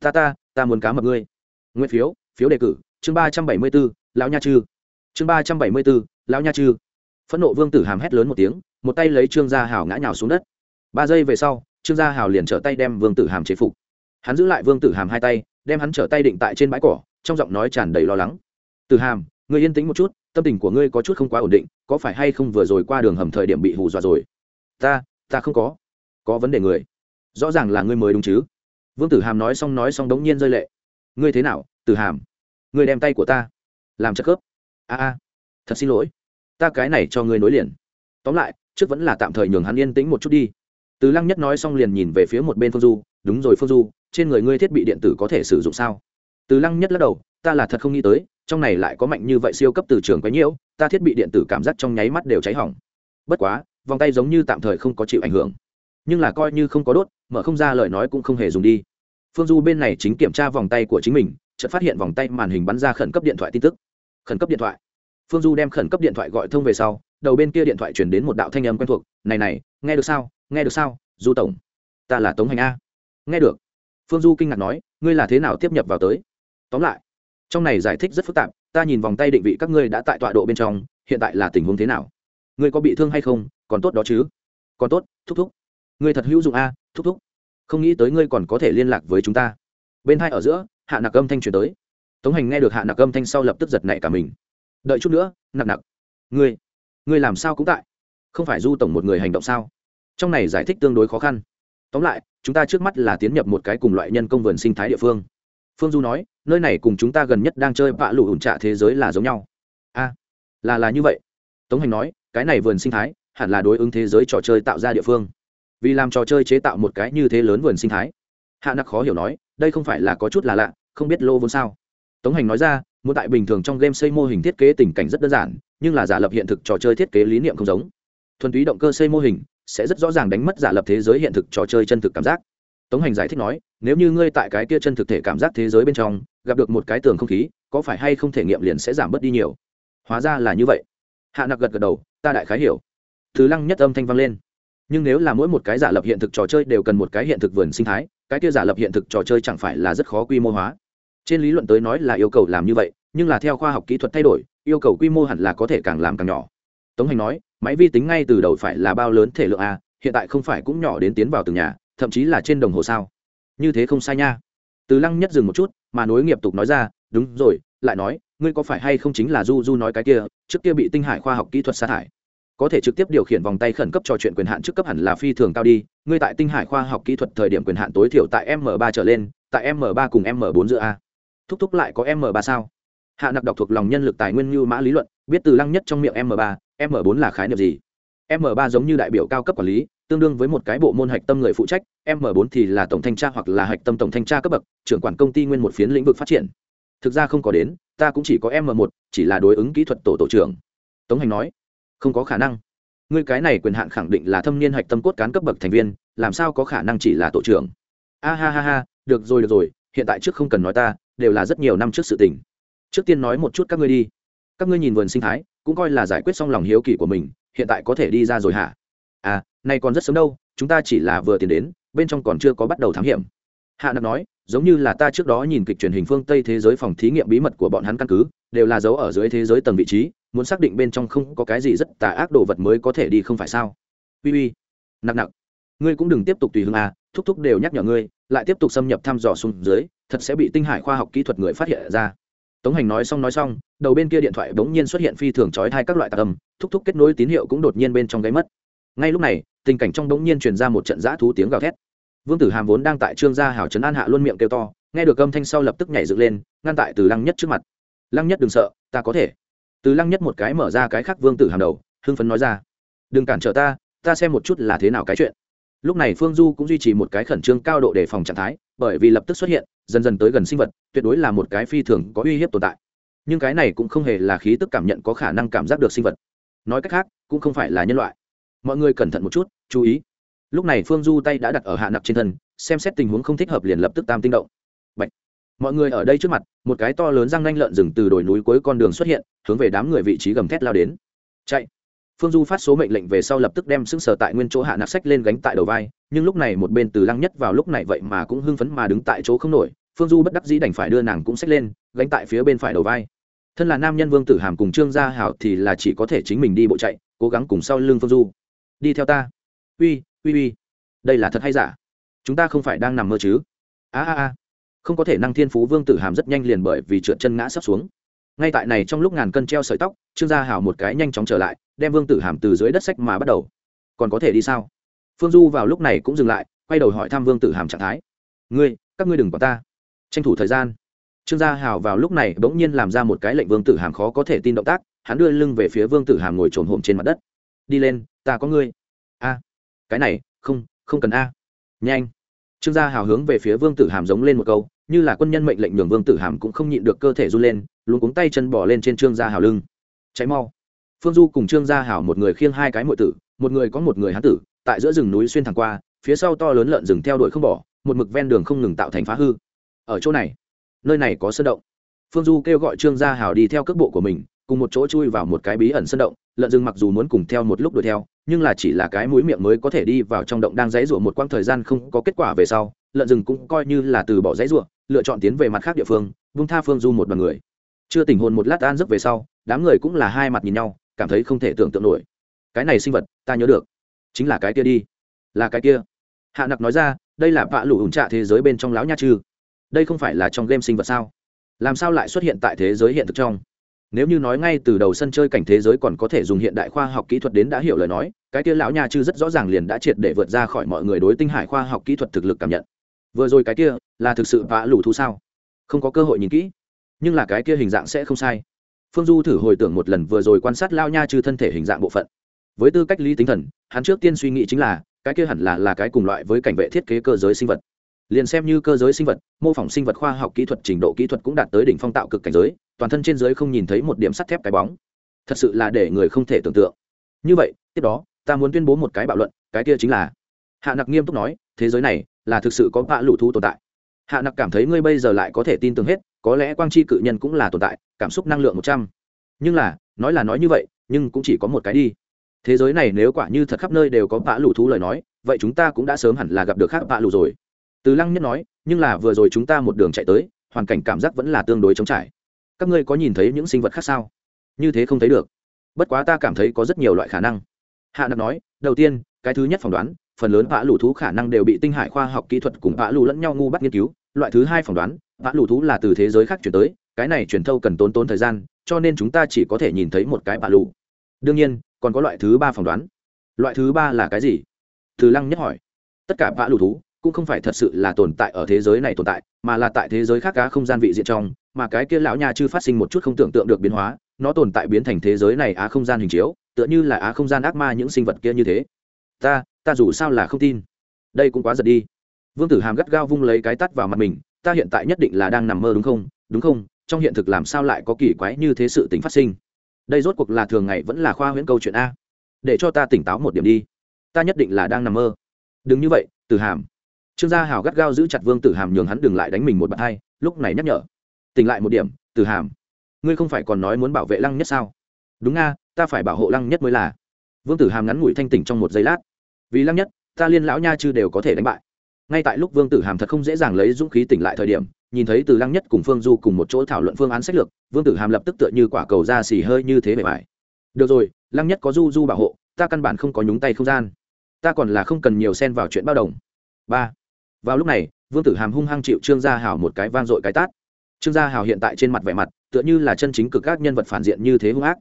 Ta ta ta muốn cá mập ngươi. Nguyên phiếu phiếu đề cử chương ba trăm bảy mươi bốn, lão nha chư chương ba trăm bảy mươi bốn, lão nha chư phẫn nộ vương tử hàm hét lớn một tiếng, một tay lấy trương gia hào ngã nhào xuống đất. Ba giây về sau, trương gia hào liền trở tay đem vương tử hàm chế phục. Hắn giữ lại vương tử hàm hai tay, đem hắn trở tay định tại trên bãi cỏ, trong giọng nói tràn đầy lo lắng. Tử hàm, ngươi yên tĩnh một chút, tâm tình của ngươi có chút không quá ổn định, có phải hay không vừa rồi qua đường hầm thời điểm bị hù dọa rồi? Ta ta không có. Có vấn đề người. Rõ ràng là ngươi mới đúng chứ. Vương tử hàm nói xong nói xong đống nhiên rơi lệ. Ngươi thế nào, tử hàm? Ngươi đem tay của ta làm chất khớp. A a, thật xin lỗi. Ta cái này cho ngươi nối liền. Tóm lại, trước vẫn là tạm thời nhường hắn yên tĩnh một chút đi. Từ lăng nhất nói xong liền nhìn về phía một bên phương du. Đúng rồi phương du, trên người ngươi thiết bị điện tử có thể sử dụng sao? Từ lăng nhất lắc đầu, ta là thật không nghĩ tới, trong này lại có mạnh như vậy siêu cấp từ trường quấy nhiễu, ta thiết bị điện tử cảm giác trong nháy mắt đều cháy hỏng. Bất quá, vòng tay giống như tạm thời không có chịu ảnh hưởng. Nhưng là coi như không có đốt, mở không ra lời nói cũng không hề dùng đi. Phương du bên này chính kiểm tra vòng tay của chính mình chợt phát hiện vòng tay màn hình bắn ra khẩn cấp điện thoại tin tức. Khẩn cấp điện thoại. Phương du đem khẩn cấp điện thoại gọi thông về sau, đầu bên kia điện thoại chuyển đến một đạo thanh âm quen thuộc, này này, nghe được sao? Nghe được sao? Du tổng, ta là tống hành a. Nghe được. Phương du kinh ngạc nói, ngươi là thế nào tiếp nhập vào tới? Tóm lại, trong này giải thích rất phức tạp, ta nhìn vòng tay định vị các ngươi đã tại tọa độ bên trong, hiện tại là tình huống thế nào? Ngươi có bị thương hay không? Còn tốt đó chứ? Còn tốt, thúc thúc. Ngươi thật hữu dụng a, thúc thúc. Không nghĩ tới ngươi còn có thể liên lạc với chúng ta. Bên hai ở giữa hạ nặc âm thanh truyền tới. Tống hành nghe được hạ nặc âm thanh sau lập tức giật nảy cả mình. Đợi chút nữa, nặc nặc. Ngươi ngươi làm sao cũng tại? Không phải du tổng một người hành động sao? Trong này giải thích tương đối khó khăn. Tóm lại, chúng ta trước mắt là tiến nhập một cái cùng loại nhân công vườn sinh thái địa phương. Phương du nói, nơi này cùng chúng ta gần nhất đang chơi vạ lụ ủn trạ thế giới là giống nhau. A, là là như vậy. Tống hành nói, cái này vườn sinh thái hẳn là đối ứng thế giới trò chơi tạo ra địa phương. Vì làm trò chơi chế tạo một cái như thế lớn vườn sinh thái. Hạ nặc khó hiểu nói, đây không phải là có chút là lạ không biết lô vốn sao. Tống hành nói ra, muốn tại bình thường trong game xây mô hình thiết kế tình cảnh rất đơn giản, nhưng là giả lập hiện thực trò chơi thiết kế lý niệm không giống. Thuần túy động cơ xây mô hình, sẽ rất rõ ràng đánh mất giả lập thế giới hiện thực trò chơi chân thực cảm giác. Tống hành giải thích nói, nếu như ngươi tại cái kia chân thực thể cảm giác thế giới bên trong, gặp được một cái tường không khí, có phải hay không thể nghiệm liền sẽ giảm bớt đi nhiều? Hóa ra là như vậy. Hạ nặc gật gật đầu, ta đại khái hiểu. Thứ lăng nhất âm thanh vang lên nhưng nếu là mỗi một cái giả lập hiện thực trò chơi đều cần một cái hiện thực vườn sinh thái, cái kia giả lập hiện thực trò chơi chẳng phải là rất khó quy mô hóa. Trên lý luận tới nói là yêu cầu làm như vậy, nhưng là theo khoa học kỹ thuật thay đổi, yêu cầu quy mô hẳn là có thể càng làm càng nhỏ. Tống hành nói, máy vi tính ngay từ đầu phải là bao lớn thể lượng a, hiện tại không phải cũng nhỏ đến tiến vào từng nhà, thậm chí là trên đồng hồ sao. Như thế không sai nha. Từ lăng nhất dừng một chút, mà nối nghiệp tục nói ra, đúng rồi, lại nói, ngươi có phải hay không chính là du du nói cái kia, trước kia bị tinh hải khoa học kỹ thuật sa thải có thể trực tiếp điều khiển vòng tay khẩn cấp trò chuyện quyền hạn trước cấp hẳn là phi thường cao đi. Ngươi tại tinh hải khoa học kỹ thuật thời điểm quyền hạn tối thiểu tại m ba trở lên, tại m ba cùng m bốn giữa a. Thúc thúc lại có m ba sao? Hạ nặc đọc thuộc lòng nhân lực tài nguyên như mã lý luận, biết từ lăng nhất trong miệng m ba, m bốn là khái niệm gì? M ba giống như đại biểu cao cấp quản lý, tương đương với một cái bộ môn hạch tâm người phụ trách, m bốn thì là tổng thanh tra hoặc là hạch tâm tổng thanh tra cấp bậc, trưởng quản công ty nguyên một phiến lĩnh vực phát triển. Thực ra không có đến, ta cũng chỉ có m một, chỉ là đối ứng kỹ thuật tổ tổ trưởng. Tống hành nói không có khả năng. Ngươi cái này quyền hạn khẳng định là thâm niên hạch tâm cốt cán cấp bậc thành viên, làm sao có khả năng chỉ là tổ trưởng? A ha ha ha, được rồi được rồi, hiện tại trước không cần nói ta, đều là rất nhiều năm trước sự tình. Trước tiên nói một chút các ngươi đi. Các ngươi nhìn vườn sinh thái, cũng coi là giải quyết xong lòng hiếu kỳ của mình, hiện tại có thể đi ra rồi hả? À nay còn rất sớm đâu, chúng ta chỉ là vừa tiến đến, bên trong còn chưa có bắt đầu thám hiểm. Hạ nặc nói, giống như là ta trước đó nhìn kịch truyền hình phương tây thế giới phòng thí nghiệm bí mật của bọn hắn căn cứ, đều là giấu ở dưới thế giới tầng vị trí muốn xác định bên trong không có cái gì rất tà ác đồ vật mới có thể đi không phải sao? Uy uy nặc nặc ngươi cũng đừng tiếp tục tùy hương à thúc thúc đều nhắc nhở ngươi, lại tiếp tục xâm nhập thăm dò xuống dưới, thật sẽ bị tinh hải khoa học kỹ thuật người phát hiện ra. Tống hành nói xong nói xong, đầu bên kia điện thoại bỗng nhiên xuất hiện phi thường trói thai các loại tạc âm, thúc thúc kết nối tín hiệu cũng đột nhiên bên trong gáy mất. Ngay lúc này, tình cảnh trong bỗng nhiên truyền ra một trận giã thú tiếng gào thét. Vương tử hàm vốn đang tại trương gia hảo trấn an hạ luôn miệng kêu to, nghe được âm thanh sau lập tức nhảy dựng lên, ngăn tại từ lăng nhất trước mặt. Lăng nhất đừng sợ, ta có thể từ lăng nhất một cái mở ra cái khác vương tử hàng đầu, hưng phấn nói ra, đừng cản trở ta ta xem một chút là thế nào cái chuyện. Lúc này phương du cũng duy trì một cái khẩn trương cao độ đề phòng trạng thái, bởi vì lập tức xuất hiện, dần dần tới gần sinh vật, tuyệt đối là một cái phi thường có uy hiếp tồn tại. Nhưng cái này cũng không hề là khí tức cảm nhận có khả năng cảm giác được sinh vật. Nói cách khác, cũng không phải là nhân loại. Mọi người cẩn thận một chút, chú ý. Lúc này phương du tay đã đặt ở hạ nặc trên thân, xem xét tình huống không thích hợp liền lập tức tam tinh động. Bạch mọi người ở đây trước mặt, một cái to lớn răng nanh lợn rừng từ đồi núi cuối con đường xuất hiện, hướng về đám người vị trí gầm thét lao đến. Chạy. Phương du phát số mệnh lệnh về sau lập tức đem xứng sở tại nguyên chỗ hạ nặc sách lên gánh tại đầu vai, nhưng lúc này một bên từ lăng nhất vào lúc này vậy mà cũng hưng phấn mà đứng tại chỗ không nổi, phương du bất đắc dĩ đành phải đưa nàng cũng sách lên, gánh tại phía bên phải đầu vai. Thân là nam nhân vương tử hàm cùng trương gia hảo thì là chỉ có thể chính mình đi bộ chạy, cố gắng cùng sau lưng phương du. Đi theo ta. Uy uy uy. Đây là thật hay giả? Chúng ta không phải đang nằm mơ chứ? A a a không có thể năng thiên phú vương tử hàm rất nhanh liền bởi vì trượt chân ngã sắp xuống. Ngay tại này trong lúc ngàn cân treo sợi tóc, trương gia hảo một cái nhanh chóng trở lại, đem vương tử hàm từ dưới đất sách mà bắt đầu. Còn có thể đi sao? Phương du vào lúc này cũng dừng lại, quay đầu hỏi thăm vương tử hàm trạng thái. Ngươi, các ngươi đừng có ta. Tranh thủ thời gian. Trương gia hào vào lúc này bỗng nhiên làm ra một cái lệnh vương tử hàm khó có thể tin động tác, hắn đưa lưng về phía vương tử hàm ngồi trồn hổm trên mặt đất. Đi lên, ta có ngươi. A, cái này, không không cần a. Nhanh trương gia hào hướng về phía vương tử hàm giống lên một câu, như là quân nhân mệnh lệnh nhường vương tử hàm cũng không nhịn được cơ thể run lên luôn cuống tay chân bỏ lên trên trương gia hào lưng. Cháy mau. Phương du cùng trương gia hào một người khiêng hai cái mọi tử, một người có một người hán tử, tại giữa rừng núi xuyên thẳng qua, phía sau to lớn lợn rừng theo đuổi không bỏ, một mực ven đường không ngừng tạo thành phá hư. Ở chỗ này, nơi này có sân động. Phương du kêu gọi trương gia hào đi theo cước bộ của mình, cùng một chỗ chui vào một cái bí ẩn sân động lợn rừng mặc dù muốn cùng theo một lúc đuổi theo, nhưng là chỉ là cái mũi miệng mới có thể đi vào trong động đang dãy rủa một quãng thời gian không có kết quả về sau, lợn rừng cũng coi như là từ bỏ dãy rủa, lựa chọn tiến về mặt khác địa phương, vung tha phương du một đoàn người. Chưa tình hồn một lát an giấc về sau, đám người cũng là hai mặt nhìn nhau, cảm thấy không thể tưởng tượng nổi. Cái này sinh vật, ta nhớ được. Chính là cái kia đi. Là cái kia. Hạ nặc nói ra, đây là vạ lũ ủng trạ thế giới bên trong láo nha chư đây không phải là trong game sinh vật sao? Làm sao lại xuất hiện tại thế giới hiện thực trong? Nếu như nói ngay từ đầu sân chơi cảnh thế giới còn có thể dùng hiện đại khoa học kỹ thuật đến đã hiểu lời nói, cái kia lão nha chư rất rõ ràng liền đã triệt để vượt ra khỏi mọi người đối tinh hải khoa học kỹ thuật thực lực cảm nhận. Vừa rồi cái kia là thực sự vạ lũ thu sao? Không có cơ hội nhìn kỹ. Nhưng là cái kia hình dạng sẽ không sai. Phương du thử hồi tưởng một lần vừa rồi quan sát lao nha chư thân thể hình dạng bộ phận. Với tư cách lý tính thần, hắn trước tiên suy nghĩ chính là, cái kia hẳn là là cái cùng loại với cảnh vệ thiết kế cơ giới sinh vật. Liền xem như cơ giới sinh vật, mô phỏng sinh vật khoa học kỹ thuật trình độ kỹ thuật cũng đạt tới đỉnh phong tạo cực cảnh giới toàn thân trên dưới không nhìn thấy một điểm sắt thép cái bóng. Thật sự là để người không thể tưởng tượng. Như vậy, tiếp đó, ta muốn tuyên bố một cái bạo luận, cái kia chính là hạ nặc nghiêm túc nói, thế giới này là thực sự có vạ lũ thu tồn tại. Hạ nặc cảm thấy ngươi bây giờ lại có thể tin tưởng hết, có lẽ quang chi cự nhân cũng là tồn tại, cảm xúc năng lượng một trăm. Nhưng là, nói là nói như vậy, nhưng cũng chỉ có một cái đi. Thế giới này nếu quả như thật khắp nơi đều có vạ lũ thú lời nói, vậy chúng ta cũng đã sớm hẳn là gặp được khác vạ lũ rồi. Từ lăng nhất nói, nhưng là vừa rồi chúng ta một đường chạy tới, hoàn cảnh cảm giác vẫn là tương đối trống trải các ngươi có nhìn thấy những sinh vật khác sao? Như thế không thấy được. Bất quá ta cảm thấy có rất nhiều loại khả năng. Hạ nặc nói, đầu tiên, cái thứ nhất phỏng đoán, phần lớn vã lù thú khả năng đều bị tinh hải khoa học kỹ thuật cùng vã lù lẫn nhau ngu bắt nghiên cứu. Loại thứ hai phỏng đoán vã lù thú là từ thế giới khác chuyển tới, cái này chuyển thâu cần tốn tốn thời gian, cho nên chúng ta chỉ có thể nhìn thấy một cái vã lù. Đương nhiên, còn có loại thứ ba phỏng đoán. Loại thứ ba là cái gì? Từ lăng nhất hỏi. Tất cả vã lù thú cũng không phải thật sự là tồn tại ở thế giới này tồn tại, mà là tại thế giới khác cá không gian vị diện trong mà cái kia lão nha chư phát sinh một chút không tưởng tượng được biến hóa, nó tồn tại biến thành thế giới này á không gian hình chiếu, tựa như là á không gian ác ma những sinh vật kia như thế. Ta ta dù sao là không tin. Đây cũng quá giật đi. Vương tử hàm gắt gao vung lấy cái tắt vào mặt mình, ta hiện tại nhất định là đang nằm mơ đúng không? Đúng không? Trong hiện thực làm sao lại có kỳ quái như thế sự tình phát sinh? Đây rốt cuộc là thường ngày vẫn là khoa huyễn câu chuyện a. Để cho ta tỉnh táo một điểm đi. Ta nhất định là đang nằm mơ. Đừng như vậy, tử hàm. Trương gia hào gắt gao giữ chặt vương tử hàm nhường hắn đừng lại đánh mình một bàn hai lúc này nhắc nhở tỉnh lại một điểm, từ hàm. Ngươi không phải còn nói muốn bảo vệ lăng nhất sao? Đúng nga, ta phải bảo hộ lăng nhất mới là. Vương tử hàm ngắn ngủi thanh tỉnh trong một giây lát. Vì lăng nhất, ta liên lão nha chư đều có thể đánh bại. Ngay tại lúc vương tử hàm thật không dễ dàng lấy dũng khí tỉnh lại thời điểm, nhìn thấy từ lăng nhất cùng phương du cùng một chỗ thảo luận phương án sách lược, vương tử hàm lập tức tựa như quả cầu ra xì hơi như thế bề bài được rồi, lăng nhất có du du bảo hộ, ta căn bản không có nhúng tay không gian. Ta còn là không cần nhiều xen vào chuyện bao đồng. Ba. Vào lúc này, vương tử hàm hung hăng chịu trương gia hảo một cái vang dội cái tát trương gia hào hiện tại trên mặt vẻ mặt, tựa như là chân chính cực các nhân vật phản diện như thế hung ác.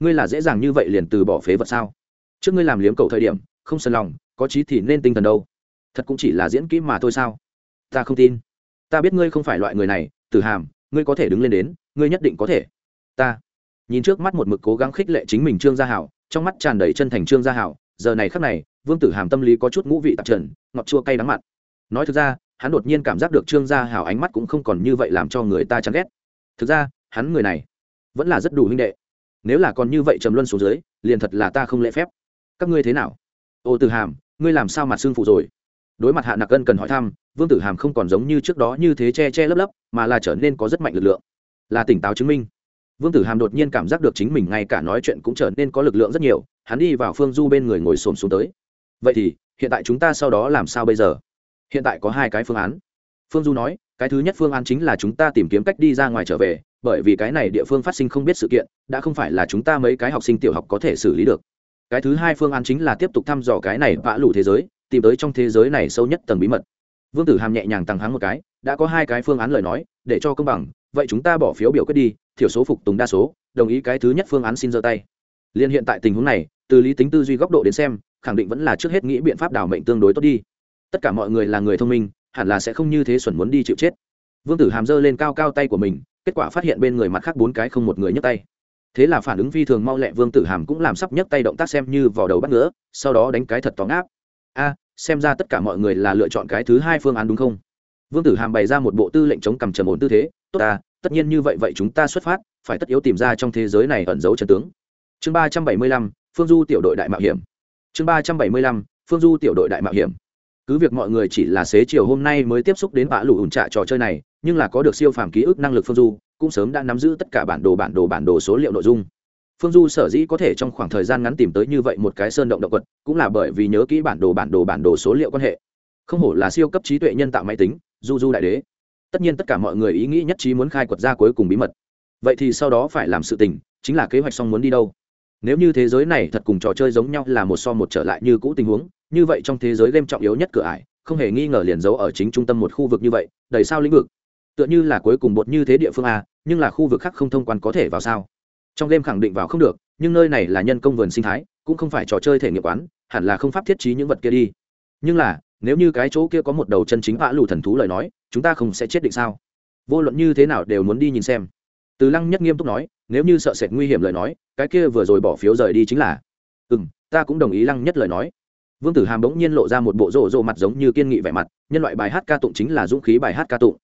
Ngươi là dễ dàng như vậy liền từ bỏ phế vật sao? Trước ngươi làm liếm cầu thời điểm, không sân lòng, có chí thì nên tinh thần đâu. Thật cũng chỉ là diễn kỹ mà thôi sao? Ta không tin. Ta biết ngươi không phải loại người này, tử hàm, ngươi có thể đứng lên đến, ngươi nhất định có thể. Ta. Nhìn trước mắt một mực cố gắng khích lệ chính mình trương gia hảo trong mắt tràn đầy chân thành trương gia hảo giờ này khắc này, vương tử hàm tâm lý có chút ngũ vị tạp trần, ngọt chua cay đắng mặn nói thực ra hắn đột nhiên cảm giác được trương gia hảo ánh mắt cũng không còn như vậy làm cho người ta chán ghét. Thực ra, hắn người này vẫn là rất đủ huynh đệ. Nếu là còn như vậy trầm luân xuống dưới, liền thật là ta không lễ phép. Các ngươi thế nào? Ô tử hàm, ngươi làm sao mặt xương phụ rồi? Đối mặt hạ nặc ân cần hỏi thăm, vương tử hàm không còn giống như trước đó như thế che che lấp lấp, mà là trở nên có rất mạnh lực lượng. Là tỉnh táo chứng minh. Vương tử hàm đột nhiên cảm giác được chính mình ngay cả nói chuyện cũng trở nên có lực lượng rất nhiều, hắn đi vào phương du bên người ngồi xổm xuống tới. Vậy thì, hiện tại chúng ta sau đó làm sao bây giờ? Hiện tại có hai cái phương án. Phương du nói, cái thứ nhất phương án chính là chúng ta tìm kiếm cách đi ra ngoài trở về, bởi vì cái này địa phương phát sinh không biết sự kiện, đã không phải là chúng ta mấy cái học sinh tiểu học có thể xử lý được. Cái thứ hai phương án chính là tiếp tục thăm dò cái này vã lủ thế giới, tìm tới trong thế giới này sâu nhất tầng bí mật. Vương tử hàm nhẹ nhàng tăng háng một cái, đã có hai cái phương án lời nói, để cho công bằng, vậy chúng ta bỏ phiếu biểu quyết đi, thiểu số phục tùng đa số, đồng ý cái thứ nhất phương án xin giơ tay. Liên hiện tại tình huống này, từ lý tính tư duy góc độ đến xem, khẳng định vẫn là trước hết nghĩ biện pháp đảo mệnh tương đối tốt đi tất cả mọi người là người thông minh, hẳn là sẽ không như thế xuẩn muốn đi chịu chết. Vương tử hàm giơ lên cao cao tay của mình, kết quả phát hiện bên người mặt khác bốn cái không một người nhấc tay. Thế là phản ứng phi thường mau lẹ, vương tử hàm cũng làm sắp nhấc tay động tác xem như vào đầu bắt nữa sau đó đánh cái thật tóng áp a, xem ra tất cả mọi người là lựa chọn cái thứ hai phương án đúng không? Vương tử hàm bày ra một bộ tư lệnh chống cầm trầm ổn tư thế, tốt ta, tất nhiên như vậy vậy chúng ta xuất phát, phải tất yếu tìm ra trong thế giới này ẩn giấu trần tướng. Chương ba trăm bảy mươi lăm, phương du tiểu đội đại mạo hiểm. Chương ba trăm bảy mươi lăm, phương du tiểu đội đại mạo hiểm cứ việc mọi người chỉ là xế chiều hôm nay mới tiếp xúc đến bã lũ ủn trạ trò chơi này, nhưng là có được siêu phàm ký ức năng lực phương du, cũng sớm đã nắm giữ tất cả bản đồ bản đồ bản đồ số liệu nội dung. Phương du sở dĩ có thể trong khoảng thời gian ngắn tìm tới như vậy một cái sơn động động vật cũng là bởi vì nhớ kỹ bản đồ bản đồ bản đồ số liệu quan hệ. Không hổ là siêu cấp trí tuệ nhân tạo máy tính, du du đại đế. Tất nhiên tất cả mọi người ý nghĩ nhất trí muốn khai quật ra cuối cùng bí mật. Vậy thì sau đó phải làm sự tình, chính là kế hoạch xong muốn đi đâu nếu như thế giới này thật cùng trò chơi giống nhau là một so một trở lại như cũ tình huống, như vậy trong thế giới game trọng yếu nhất cửa ải, không hề nghi ngờ liền giấu ở chính trung tâm một khu vực như vậy, đầy sao lĩnh vực. Tựa như là cuối cùng bột như thế địa phương a, nhưng là khu vực khác không thông quan có thể vào sao. Trong game khẳng định vào không được, nhưng nơi này là nhân công vườn sinh thái, cũng không phải trò chơi thể nghiệm quán, hẳn là không pháp thiết trí những vật kia đi. Nhưng là, nếu như cái chỗ kia có một đầu chân chính vã lù thần thú lời nói, chúng ta không sẽ chết định sao? Vô luận như thế nào đều muốn đi nhìn xem. Từ lăng nhất nghiêm túc nói nếu như sợ sệt nguy hiểm lời nói, cái kia vừa rồi bỏ phiếu rời đi chính là. Ừ m ta cũng đồng ý lăng nhất lời nói. Vương tử hàm bỗng nhiên lộ ra một bộ rộ rộ mặt giống như kiên nghị vẻ mặt, nhân loại bài hát ca tụng chính là dũng khí bài hát ca tụng.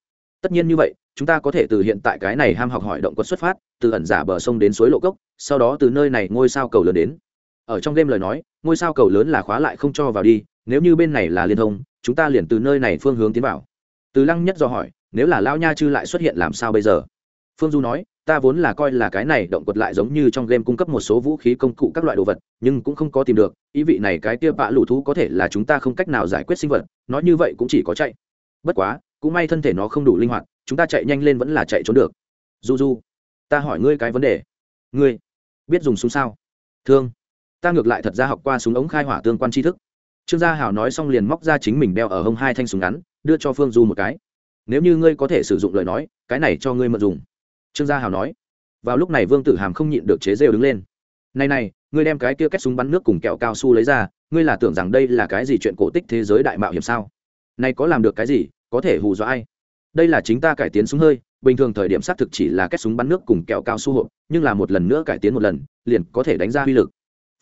Tất nhiên như vậy, chúng ta có thể từ hiện tại cái này ham học hỏi động quật xuất phát, từ ẩn giả bờ sông đến suối lộ cốc, sau đó từ nơi này ngôi sao cầu lớn đến. Ở trong đêm lời nói, ngôi sao cầu lớn là khóa lại không cho vào đi, nếu như bên này là liên thông, chúng ta liền từ nơi này phương hướng tiến vào. Từ lăng nhất do hỏi, nếu là lao nha chư lại xuất hiện làm sao bây giờ? Phương du nói, ta vốn là coi là cái này động quật lại giống như trong game cung cấp một số vũ khí công cụ các loại đồ vật, nhưng cũng không có tìm được, ý vị này cái kia bạ lũ thú có thể là chúng ta không cách nào giải quyết sinh vật, nói như vậy cũng chỉ có chạy. Bất quá, cũng may thân thể nó không đủ linh hoạt, chúng ta chạy nhanh lên vẫn là chạy trốn được. Du du ta hỏi ngươi cái vấn đề. Ngươi biết dùng súng sao? Thương, ta ngược lại thật ra học qua súng ống khai hỏa tương quan tri thức. Trương gia hảo nói xong liền móc ra chính mình đeo ở hông hai thanh súng ngắn, đưa cho phương du một cái. Nếu như ngươi có thể sử dụng lời nói, cái này cho ngươi mượn dùng trương gia Hào nói. Vào lúc này vương tử hàm không nhịn được chế rêu đứng lên. Này này, ngươi đem cái kia kết súng bắn nước cùng kẹo cao su lấy ra, ngươi là tưởng rằng đây là cái gì chuyện cổ tích thế giới đại mạo hiểm sao? Này có làm được cái gì, có thể hù dọa ai? Đây là chính ta cải tiến súng hơi, bình thường thời điểm xác thực chỉ là kết súng bắn nước cùng kẹo cao su hộp, nhưng là một lần nữa cải tiến một lần, liền có thể đánh ra uy lực.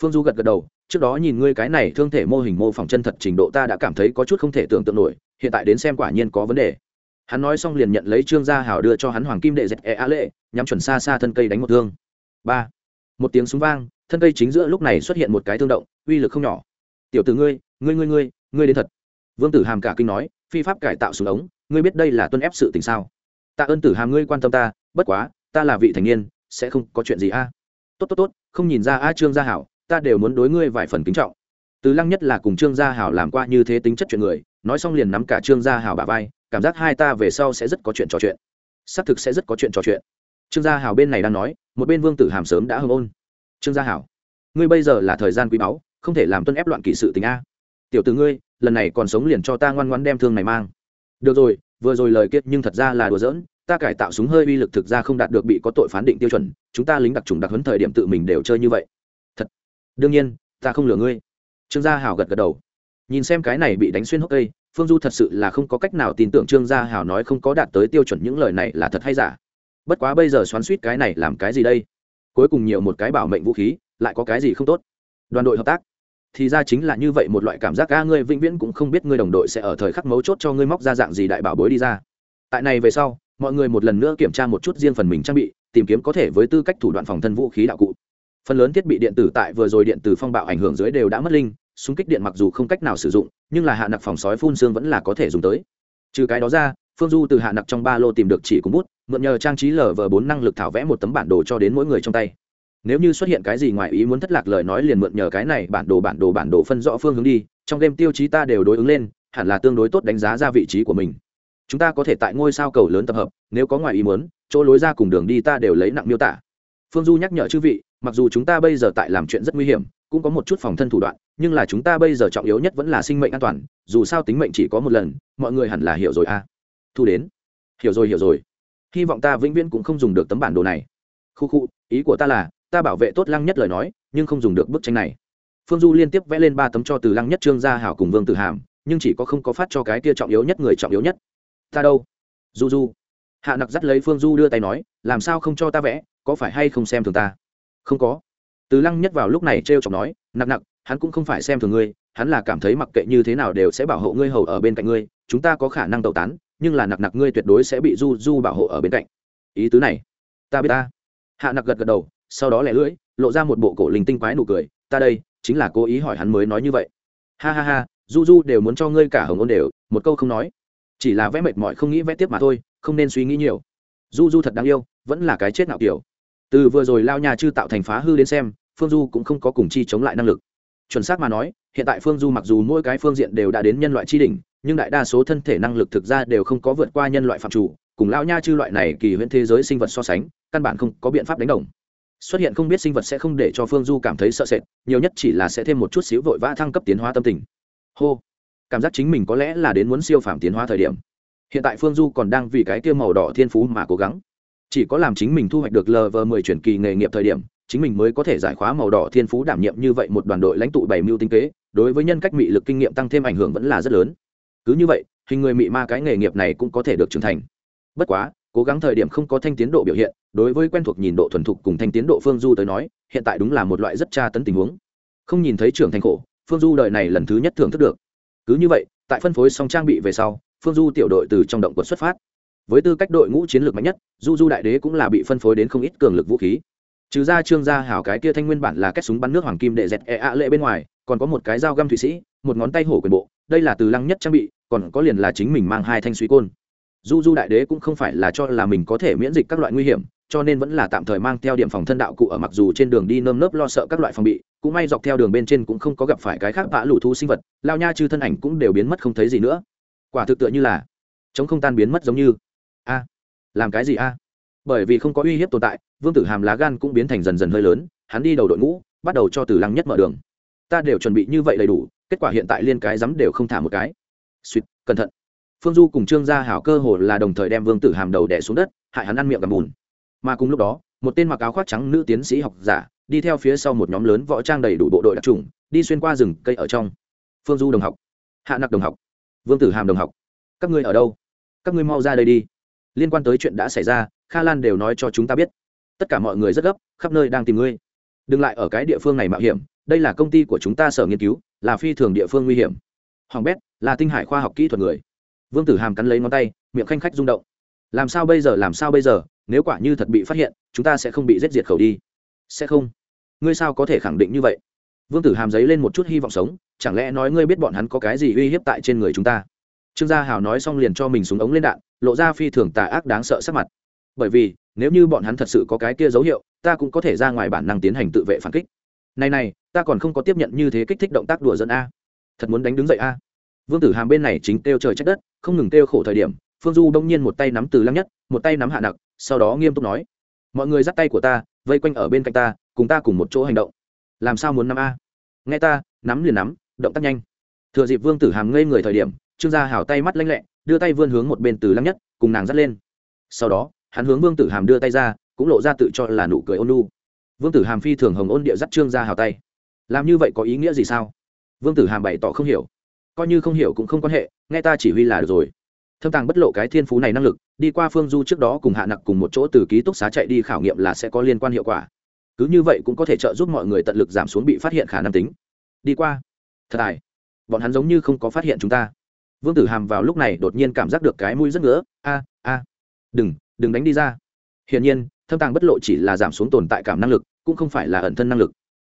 Phương du gật gật đầu, trước đó nhìn ngươi cái này thương thể mô hình mô phỏng chân thật trình độ ta đã cảm thấy có chút không thể tưởng tượng nổi, hiện tại đến xem quả nhiên có vấn đề hắn nói xong liền nhận lấy trương gia hảo đưa cho hắn hoàng kim đệ dẹp e a lệ, nhắm chuẩn xa xa thân cây đánh một thương. Ba. Một tiếng súng vang, thân cây chính giữa lúc này xuất hiện một cái thương động, uy lực không nhỏ. Tiểu tử ngươi ngươi ngươi ngươi ngươi đến thật. Vương tử hàm cả kinh nói, phi pháp cải tạo súng ống, ngươi biết đây là tuân ép sự tình sao? Tạ ơn tử hàm, ngươi quan tâm ta, bất quá, ta là vị thành niên, sẽ không có chuyện gì a. Tốt tốt tốt, không nhìn ra a trương gia hảo, ta đều muốn đối ngươi vài phần kính trọng. Từ lăng nhất là cùng trương gia hảo làm qua như thế tính chất chuyện người, nói xong liền nắm cả trương gia hảo bà vai cảm giác hai ta về sau sẽ rất có chuyện trò chuyện. Xác thực sẽ rất có chuyện trò chuyện. Trương gia hảo bên này đang nói, một bên vương tử hàm sớm đã hưng ôn. Trương gia hảo, ngươi bây giờ là thời gian quý báu, không thể làm tuân ép loạn kỷ sự tình a. Tiểu t ử ngươi, lần này còn sống liền cho ta ngoan ngoan đem thương này mang. Được rồi, vừa rồi lời kiết nhưng thật ra là đùa giỡn, ta cải tạo súng hơi uy lực thực ra không đạt được bị có tội phán định tiêu chuẩn, chúng ta lính đặc trùng đặc huấn thời điểm tự mình đều chơi như vậy. Thật. Đương nhiên, ta không lừa ngươi. Trương gia hảo gật gật đầu. Nhìn xem cái này bị đánh xuyên hốc cây phương du thật sự là không có cách nào tin tưởng trương gia hảo nói không có đạt tới tiêu chuẩn những lời này là thật hay giả. Bất quá bây giờ xoắn suýt cái này làm cái gì đây? Cuối cùng nhiều một cái bảo mệnh vũ khí, lại có cái gì không tốt? Đoàn đội hợp tác. Thì ra chính là như vậy một loại cảm giác ca ngươi vĩnh viễn cũng không biết ngươi đồng đội sẽ ở thời khắc mấu chốt cho ngươi móc ra dạng gì đại bảo bối đi ra. Tại này về sau, mọi người một lần nữa kiểm tra một chút riêng phần mình trang bị, tìm kiếm có thể với tư cách thủ đoạn phòng thân vũ khí đạo cụ. Phần lớn thiết bị điện tử tại vừa rồi điện tử phong bạo ảnh hưởng dưới đều đã mất linh súng kích điện mặc dù không cách nào sử dụng nhưng là hạ nặc phòng sói phun xương vẫn là có thể dùng tới. Trừ cái đó ra, phương du từ hạ nặc trong ba lô tìm được chỉ cùng bút, mượn nhờ trang trí lờ vờ bốn năng lực thảo vẽ một tấm bản đồ cho đến mỗi người trong tay. Nếu như xuất hiện cái gì ngoài ý muốn thất lạc lời nói liền mượn nhờ cái này bản đồ bản đồ bản đồ phân rõ phương hướng đi, trong game tiêu chí ta đều đối ứng lên, hẳn là tương đối tốt đánh giá ra vị trí của mình. Chúng ta có thể tại ngôi sao cầu lớn tập hợp, nếu có ngoài ý muốn, chỗ lối ra cùng đường đi ta đều lấy nặng miêu tả. Phương du nhắc nhở chư vị, mặc dù chúng ta bây giờ tại làm chuyện rất nguy hiểm, cũng có một chút phòng thân thủ đoạn nhưng là chúng ta bây giờ trọng yếu nhất vẫn là sinh mệnh an toàn, dù sao tính mệnh chỉ có một lần, mọi người hẳn là hiểu rồi a. À. Thu đến. Hiểu rồi hiểu rồi. Hy vọng ta vĩnh viễn cũng không dùng được tấm bản đồ này. Khu khu, ý của ta là, ta bảo vệ tốt lăng nhất lời nói, nhưng không dùng được bức tranh này. Phương du liên tiếp vẽ lên ba tấm cho từ lăng nhất, trương gia hảo cùng vương tử hàm, nhưng chỉ có không có phát cho cái kia trọng yếu nhất người trọng yếu nhất. Ta đâu? Du du. Hạ nặc dắt lấy phương du đưa tay nói, làm sao không cho ta vẽ, có phải hay không xem thường ta? Không có. Từ lăng nhất vào lúc này t r e o chọc nói, nặc nặc hắn cũng không phải xem thường ngươi, hắn là cảm thấy mặc kệ như thế nào đều sẽ bảo hộ ngươi hầu ở bên cạnh ngươi, chúng ta có khả năng tẩu tán, nhưng là nặc nặc ngươi tuyệt đối sẽ bị du du bảo hộ ở bên cạnh. Ý tứ này, ta biết ta. Hạ nặc gật gật đầu, sau đó lẻ lưỡi, lộ ra một bộ cổ linh tinh quái nụ cười, ta đây, chính là cố ý hỏi hắn mới nói như vậy. Ha ha ha, du du đều muốn cho ngươi cả hồng ôn đều, một câu không nói. Chỉ là vẽ mệt mỏi không nghĩ vẽ tiếp mà thôi, không nên suy nghĩ nhiều. Du du thật đáng yêu, vẫn là cái chết nào kiểu. Từ vừa rồi lao nhà chư tạo thành phá hư đến xem, phương du cũng không có cùng chi chống lại năng lực chuẩn xác mà nói, hiện tại phương du mặc dù mỗi cái phương diện đều đã đến nhân loại tri đỉnh, nhưng đại đa số thân thể năng lực thực ra đều không có vượt qua nhân loại phạm chủ, cùng lao nha chư loại này kỳ huyễn thế giới sinh vật so sánh, căn bản không có biện pháp đánh đồng. Xuất hiện không biết sinh vật sẽ không để cho phương du cảm thấy sợ sệt, nhiều nhất chỉ là sẽ thêm một chút xíu vội vã thăng cấp tiến hóa tâm tình. Hô, cảm giác chính mình có lẽ là đến muốn siêu phàm tiến hóa thời điểm. Hiện tại phương du còn đang vì cái kia màu đỏ thiên phú mà cố gắng. Chỉ có làm chính mình thu hoạch được lv mười chuyển kỳ nghề nghiệp thời điểm chính mình mới có thể giải khóa màu đỏ thiên phú đảm nhiệm như vậy một đoàn đội lãnh tụ bảy mưu tinh kế, đối với nhân cách mị lực kinh nghiệm tăng thêm ảnh hưởng vẫn là rất lớn. Cứ như vậy, hình người mị ma cái nghề nghiệp này cũng có thể được trưởng thành. Bất quá, cố gắng thời điểm không có thanh tiến độ biểu hiện, đối với quen thuộc nhìn độ thuần thục cùng thanh tiến độ phương du tới nói, hiện tại đúng là một loại rất tra tấn tình huống. Không nhìn thấy trưởng thành khổ, phương du đời này lần thứ nhất thưởng thức được. Cứ như vậy, tại phân phối xong trang bị về sau, phương du tiểu đội từ trong động quật xuất phát. Với tư cách đội ngũ chiến lược mạnh nhất, du du đại đế cũng là bị phân phối đến không ít cường lực vũ khí trừ ra trương gia hảo cái kia thanh nguyên bản là kết súng bắn nước hoàng kim đệ dẹt e ạ lệ bên ngoài, còn có một cái dao găm thụy sĩ, một ngón tay hổ quyền bộ, đây là từ lăng nhất trang bị, còn có liền là chính mình mang hai thanh suy côn. Du du đại đế cũng không phải là cho là mình có thể miễn dịch các loại nguy hiểm, cho nên vẫn là tạm thời mang theo điểm phòng thân đạo cụ ở mặc dù trên đường đi nơm nớp lo sợ các loại phòng bị, cũng may dọc theo đường bên trên cũng không có gặp phải cái khác vã lũ thu sinh vật, lao nha chư thân ảnh cũng đều biến mất không thấy gì nữa. Quả thực tựa như là chống không tan biến mất giống như. A, làm cái gì a? Bởi vì không có uy hiếp tồn tại, vương tử hàm lá gan cũng biến thành dần dần hơi lớn, hắn đi đầu đội ngũ, bắt đầu cho từ lăng nhất mở đường. Ta đều chuẩn bị như vậy đầy đủ, kết quả hiện tại liên cái rắm đều không thả một cái. Suýt, cẩn thận. Phương du cùng trương gia hảo cơ hồ là đồng thời đem vương tử hàm đầu đẻ xuống đất, hại hắn ăn miệng cầm bùn. Mà cùng lúc đó, một tên mặc áo khoác trắng nữ tiến sĩ học giả, đi theo phía sau một nhóm lớn võ trang đầy đủ bộ đội đặc trùng, đi xuyên qua rừng cây ở trong. Phương du đồng học. Hạ nặc đồng học. Vương tử hàm đồng học. Các ngươi ở đâu? Các ngươi mau ra đây đi liên quan tới chuyện đã xảy ra, kha lan đều nói cho chúng ta biết. Tất cả mọi người rất gấp, khắp nơi đang tìm ngươi. Đừng lại ở cái địa phương này mạo hiểm, đây là công ty của chúng ta sở nghiên cứu, là phi thường địa phương nguy hiểm. Hoàng bét, là tinh hải khoa học kỹ thuật người. Vương tử hàm cắn lấy ngón tay, miệng khanh khách rung động. Làm sao bây giờ, làm sao bây giờ, nếu quả như thật bị phát hiện, chúng ta sẽ không bị giết diệt khẩu đi. Sẽ không. Ngươi sao có thể khẳng định như vậy? Vương tử hàm giấy lên một chút hy vọng sống, chẳng lẽ nói ngươi biết bọn hắn có cái gì uy hiếp tại trên người chúng ta? Trương gia hào nói xong liền cho mình súng ống lên đạn, lộ ra phi thường tà ác đáng sợ sắc mặt. Bởi vì, nếu như bọn hắn thật sự có cái kia dấu hiệu, ta cũng có thể ra ngoài bản năng tiến hành tự vệ phản kích. Này này, ta còn không có tiếp nhận như thế kích thích động tác đùa dẫn a. Thật muốn đánh đứng dậy a. Vương tử hàm bên này chính kêu trời trách đất, không ngừng kêu khổ thời điểm, phương du đông nhiên một tay nắm từ lăng nhất, một tay nắm hạ nặc, sau đó nghiêm túc nói, mọi người dắt tay của ta, vây quanh ở bên cạnh ta, cùng ta cùng một chỗ hành động. Làm sao muốn nắm a? Nghe ta, nắm liền nắm, động tác nhanh. Thừa dịp vương tử hàm ngây người thời điểm trương gia hảo tay mắt lanh lẹ, đưa tay vươn hướng một bên từ lăng nhất, cùng nàng dắt lên. Sau đó, hắn hướng vương tử hàm đưa tay ra, cũng lộ ra tự cho là nụ cười ôn lu vương tử hàm phi thường hồng ôn địa dắt trương gia hào tay. Làm như vậy có ý nghĩa gì sao? Vương tử hàm bày tỏ không hiểu. Coi như không hiểu cũng không quan hệ, nghe ta chỉ huy là được rồi. Thâm tàng bất lộ cái thiên phú này năng lực, đi qua phương du trước đó cùng hạ nặc cùng một chỗ từ ký túc xá chạy đi khảo nghiệm là sẽ có liên quan hiệu quả. Cứ như vậy cũng có thể trợ giúp mọi người tận lực giảm xuống bị phát hiện khả năng tính. Đi qua. Thật tài bọn hắn giống như không có phát hiện chúng ta vương tử hàm vào lúc này đột nhiên cảm giác được cái mũi rất ngứa. A a, đừng đừng đánh đi ra. Hiển nhiên, thâm tàng bất lộ chỉ là giảm xuống tồn tại cảm năng lực, cũng không phải là ẩn thân năng lực.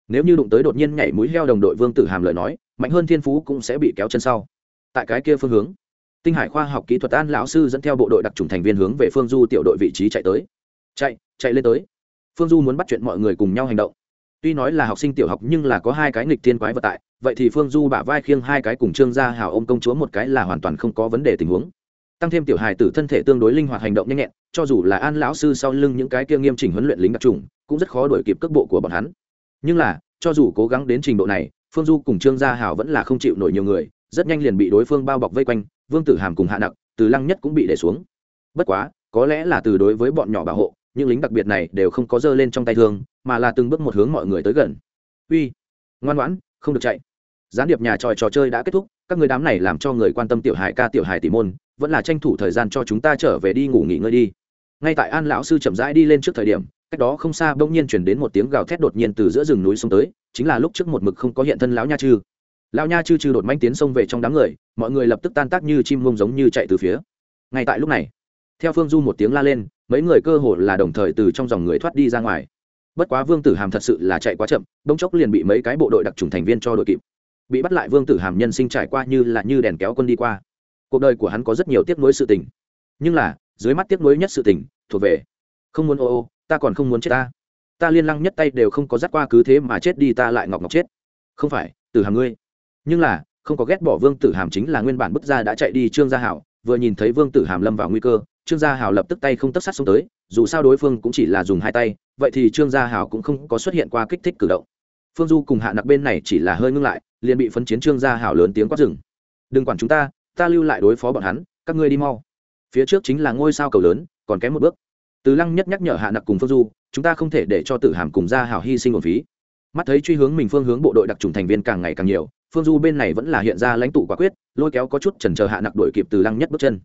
Nếu như đụng tới đột nhiên nhảy mũi heo đồng đội vương tử hàm lời nói, mạnh hơn thiên phú cũng sẽ bị kéo chân sau. Tại cái kia phương hướng, tinh hải khoa học kỹ thuật an lão sư dẫn theo bộ đội đặc trùng thành viên hướng về phương du tiểu đội vị trí chạy tới. Chạy chạy lên tới. Phương du muốn bắt chuyện mọi người cùng nhau hành động. Tuy nói là học sinh tiểu học nhưng là có hai cái nghịch thiên quái vật tại vậy thì phương du bả vai khiêng hai cái cùng trương gia hào ôm công chúa một cái là hoàn toàn không có vấn đề tình huống. Tăng thêm tiểu hài tử thân thể tương đối linh hoạt hành động nhanh nhẹn, cho dù là an lão sư sau lưng những cái kia nghiêm chỉnh huấn luyện lính đặc trùng, cũng rất khó đổi kịp cước bộ của bọn hắn. Nhưng là, cho dù cố gắng đến trình độ này, phương du cùng trương gia hào vẫn là không chịu nổi nhiều người, rất nhanh liền bị đối phương bao bọc vây quanh, vương tử hàm cùng hạ nặc, từ lăng nhất cũng bị để xuống. Bất quá, có lẽ là từ đối với bọn nhỏ bảo hộ, những lính đặc biệt này đều không có dơ lên trong tay thương, mà là từng bước một hướng mọi người tới gần. Uy, ngoan ngoãn, không được chạy gián điệp nhà tròi trò chơi đã kết thúc, các người đám này làm cho người quan tâm tiểu hài ca tiểu hài tỷ môn, vẫn là tranh thủ thời gian cho chúng ta trở về đi ngủ nghỉ ngơi đi. Ngay tại an lão sư chậm rãi đi lên trước thời điểm, cách đó không xa bỗng nhiên chuyển đến một tiếng gào thét đột nhiên từ giữa rừng núi xuống tới, chính là lúc trước một mực không có hiện thân lão nha chư. Lão nha chư chư đột manh tiến xông về trong đám người, mọi người lập tức tan tác như chim mông giống như chạy từ phía. Ngay tại lúc này, theo phương du một tiếng la lên, mấy người cơ hồ là đồng thời từ trong dòng người thoát đi ra ngoài. Bất quá vương tử hàm thật sự là chạy quá chậm, bỗng chốc liền bị mấy cái bộ đội đặc trùng thành viên cho đội kịp bị bắt lại vương tử hàm nhân sinh trải qua như là như đèn kéo quân đi qua. Cuộc đời của hắn có rất nhiều tiếc nuối sự tình. Nhưng là, dưới mắt tiếc nuối nhất sự tình, thuộc về, không muốn ô ô, ta còn không muốn chết ta. Ta liên lăng nhất tay đều không có dắt qua cứ thế mà chết đi ta lại ngọc ngọc chết. Không phải, tử hàm ngươi. Nhưng là, không có ghét bỏ vương tử hàm chính là nguyên bản bức gia đã chạy đi trương gia hảo, vừa nhìn thấy vương tử hàm lâm vào nguy cơ, trương gia hảo lập tức tay không tất sát xuống tới, dù sao đối phương cũng chỉ là dùng hai tay, vậy thì trương gia hảo cũng không có xuất hiện qua kích thích cử động phương du cùng hạ nặc bên này chỉ là hơi ngưng lại, liền bị phấn chiến trương gia hảo lớn tiếng quát rừng đừng quản chúng ta ta lưu lại đối phó bọn hắn, các ngươi đi mau. Phía trước chính là ngôi sao cầu lớn, còn kém một bước. Từ lăng nhất nhắc nhở hạ nặc cùng phương du, chúng ta không thể để cho tử hàm cùng gia hảo hy sinh một phí. Mắt thấy truy hướng mình phương hướng bộ đội đặc trùng thành viên càng ngày càng nhiều, phương du bên này vẫn là hiện ra lãnh tụ quả quyết, lôi kéo có chút chần chờ hạ nặc đội kịp từ lăng nhất bước chân.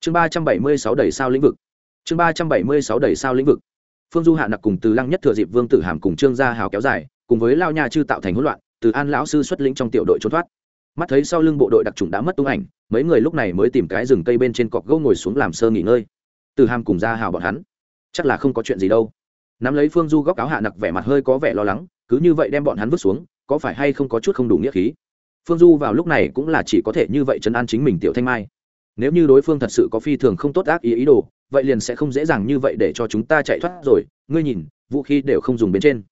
Chương ba trăm bảy mươi sáu đầy sao lĩnh vực. Chương ba trăm bảy mươi sáu đầy sao lĩnh vực. Phương du hạ nặc cùng từ lăng nhất thừa dịp vương tử hàm cùng trương gia hào kéo dài cùng với lao nha chư tạo thành hỗn loạn, từ an lão sư xuất lĩnh trong tiểu đội trốn thoát. Mắt thấy sau lưng bộ đội đặc trùng đã mất tung ảnh, mấy người lúc này mới tìm cái rừng cây bên trên cọc gỗ ngồi xuống làm sơ nghỉ ngơi. Từ hàm cùng gia hào bọn hắn, chắc là không có chuyện gì đâu. Nắm lấy phương du góc áo hạ nặc vẻ mặt hơi có vẻ lo lắng, cứ như vậy đem bọn hắn vứt xuống, có phải hay không có chút không đủ nghĩa khí? Phương du vào lúc này cũng là chỉ có thể như vậy chấn an chính mình tiểu thanh mai. Nếu như đối phương thật sự có phi thường không tốt ác ý ý đồ, vậy liền sẽ không dễ dàng như vậy để cho chúng ta chạy thoát rồi. Ngươi nhìn, vũ khí đều không dùng bên trên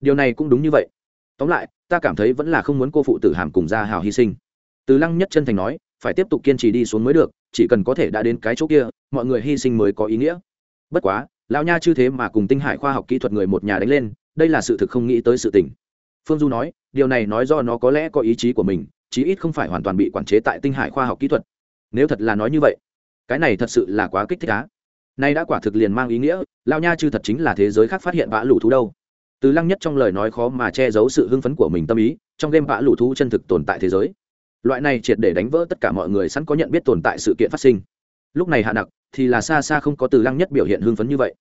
điều này cũng đúng như vậy. Tóm lại, ta cảm thấy vẫn là không muốn cô phụ tử hàm cùng gia hào hy sinh. Từ lăng nhất chân thành nói, phải tiếp tục kiên trì đi xuống mới được, chỉ cần có thể đã đến cái chỗ kia, mọi người hy sinh mới có ý nghĩa. Bất quá, lão nha chư thế mà cùng tinh hải khoa học kỹ thuật người một nhà đánh lên, đây là sự thực không nghĩ tới sự tình. Phương du nói, điều này nói do nó có lẽ có ý chí của mình, chí ít không phải hoàn toàn bị quản chế tại tinh hải khoa học kỹ thuật. Nếu thật là nói như vậy, cái này thật sự là quá kích thích á. Nay đã quả thực liền mang ý nghĩa lao nha chư thật chính là thế giới khác phát hiện vã lũ thú đâu từ lăng nhất trong lời nói khó mà che giấu sự hưng phấn của mình tâm ý, trong game vã lũ thú chân thực tồn tại thế giới. Loại này triệt để đánh vỡ tất cả mọi người sẵn có nhận biết tồn tại sự kiện phát sinh. Lúc này hạ nặc thì là xa xa không có từ lăng nhất biểu hiện hưng phấn như vậy.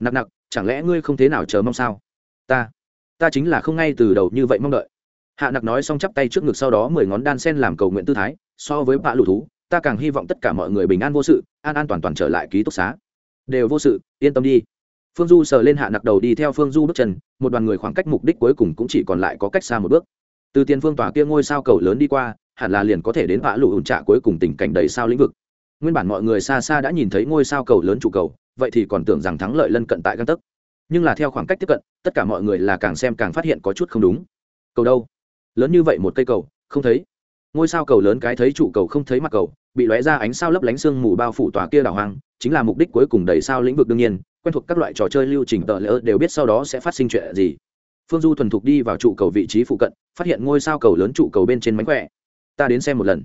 Nặc nặc, chẳng lẽ ngươi không thế nào chờ mong sao? Ta ta chính là không ngay từ đầu như vậy mong đợi. Hạ nặc nói xong chắp tay trước ngực sau đó mười ngón đan sen làm cầu nguyện tư thái, so với vã lũ thú, ta càng hy vọng tất cả mọi người bình an vô sự, an an toàn toàn trở lại ký túc xá. Đều vô sự, yên tâm đi phương du sờ lên hạ nặc đầu đi theo phương du bước chân, một đoàn người khoảng cách mục đích cuối cùng cũng chỉ còn lại có cách xa một bước. Từ tiền phương tòa kia ngôi sao cầu lớn đi qua, hẳn là liền có thể đến vã lụ ủn trạ cuối cùng tình cảnh đầy sao lĩnh vực. Nguyên bản mọi người xa xa đã nhìn thấy ngôi sao cầu lớn trụ cầu, vậy thì còn tưởng rằng thắng lợi lân cận tại găng tấc. Nhưng là theo khoảng cách tiếp cận, tất cả mọi người là càng xem càng phát hiện có chút không đúng. Cầu đâu? Lớn như vậy một cây cầu, không thấy. Ngôi sao cầu lớn cái thấy trụ cầu không thấy mặt cầu, bị lóe ra ánh sao lấp lánh sương mù bao phủ tòa kia đảo hoang, chính là mục đích cuối cùng đầy sao lĩnh vực đương nhiên quen thuộc các loại trò chơi lưu trình tờ lỡ đều biết sau đó sẽ phát sinh chuyện gì. Phương du thuần thục đi vào trụ cầu vị trí phụ cận, phát hiện ngôi sao cầu lớn trụ cầu bên trên mánh khỏe. Ta đến xem một lần.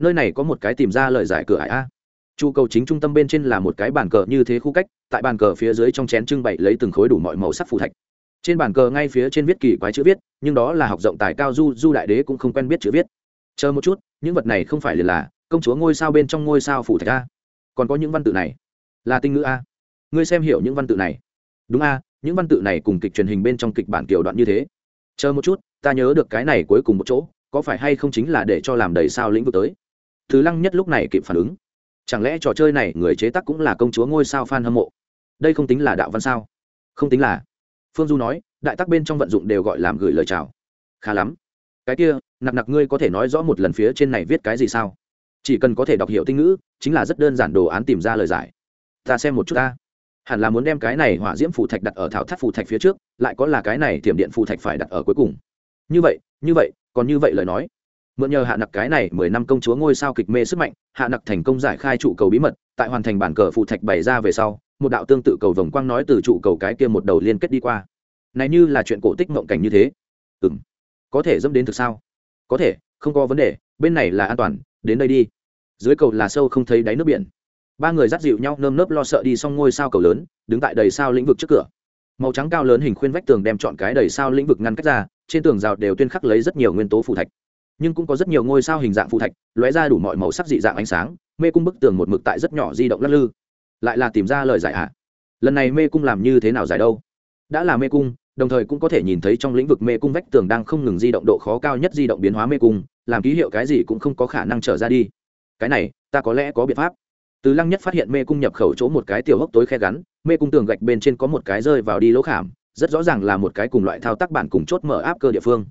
Nơi này có một cái tìm ra lời giải cửa ải a. Trụ cầu chính trung tâm bên trên là một cái bàn cờ như thế khu cách, tại bàn cờ phía dưới trong chén trưng bày lấy từng khối đủ mọi màu sắc phù thạch. Trên bàn cờ ngay phía trên viết kỳ quái chữ viết, nhưng đó là học rộng tài cao du du đại đế cũng không quen biết chữ viết. Chờ một chút, những vật này không phải liền là công chúa ngôi sao bên trong ngôi sao phủ thạch a. Còn có những văn tự này. Là tinh ngữ a ngươi xem hiểu những văn tự này. Đúng a, những văn tự này cùng kịch truyền hình bên trong kịch bản kiểu đoạn như thế. Chờ một chút, ta nhớ được cái này cuối cùng một chỗ, có phải hay không chính là để cho làm đầy sao lĩnh vực tới? Thứ lăng nhất lúc này kịp phản ứng. Chẳng lẽ trò chơi này người chế tác cũng là công chúa ngôi sao f a n hâm mộ? Đây không tính là đạo văn sao? Không tính là. Phương du nói, đại tác bên trong vận dụng đều gọi làm gửi lời chào. Khá lắm. Cái kia, nặc nặc ngươi có thể nói rõ một lần phía trên này viết cái gì sao? Chỉ cần có thể đọc hiểu tinh ngữ, chính là rất đơn giản đồ án tìm ra lời giải. Ta xem một chút ta hẳn là muốn đem cái này hỏa diễm phù thạch đặt ở thảo tháp phù thạch phía trước, lại có là cái này tiềm điện phù thạch phải đặt ở cuối cùng. Như vậy như vậy, còn như vậy lời nói. Mượn nhờ hạ nặc cái này mười năm công chúa ngôi sao kịch mê sức mạnh, hạ nặc thành công giải khai trụ cầu bí mật, tại hoàn thành bản cờ phù thạch bày ra về sau, một đạo tương tự cầu vồng quang nói từ trụ cầu cái kia một đầu liên kết đi qua. Này như là chuyện cổ tích mộng cảnh như thế. Ừ m có thể dẫm đến thực sao? Có thể, không có vấn đề, bên này là an toàn, đến đây đi. Dưới cầu là sâu không thấy đáy nước biển ba người dắt dịu nhau, nơm nớp lo sợ đi xong ngôi sao cầu lớn, đứng tại đầy sao lĩnh vực trước cửa. Màu trắng cao lớn hình khuyên vách tường đem chọn cái đầy sao lĩnh vực ngăn cách ra, trên tường rào đều tuyên khắc lấy rất nhiều nguyên tố phù thạch. Nhưng cũng có rất nhiều ngôi sao hình dạng phù thạch, lóe ra đủ mọi màu sắc dị dạng ánh sáng, mê cung bức tường một mực tại rất nhỏ di động lắc lư. Lại là tìm ra lời giải hạ lần này mê cung làm như thế nào giải đâu? Đã là mê cung, đồng thời cũng có thể nhìn thấy trong lĩnh vực mê cung vách tường đang không ngừng di động độ khó cao nhất di động biến hóa mê cung, làm ký hiệu cái gì cũng không có khả năng trở ra đi. Cái này, ta có lẽ có biện pháp từ lăng nhất phát hiện mê cung nhập khẩu chỗ một cái tiểu hốc tối khe gắn, mê cung tường gạch bên trên có một cái rơi vào đi lỗ khảm, rất rõ ràng là một cái cùng loại thao tác bản cùng chốt mở áp cơ địa phương.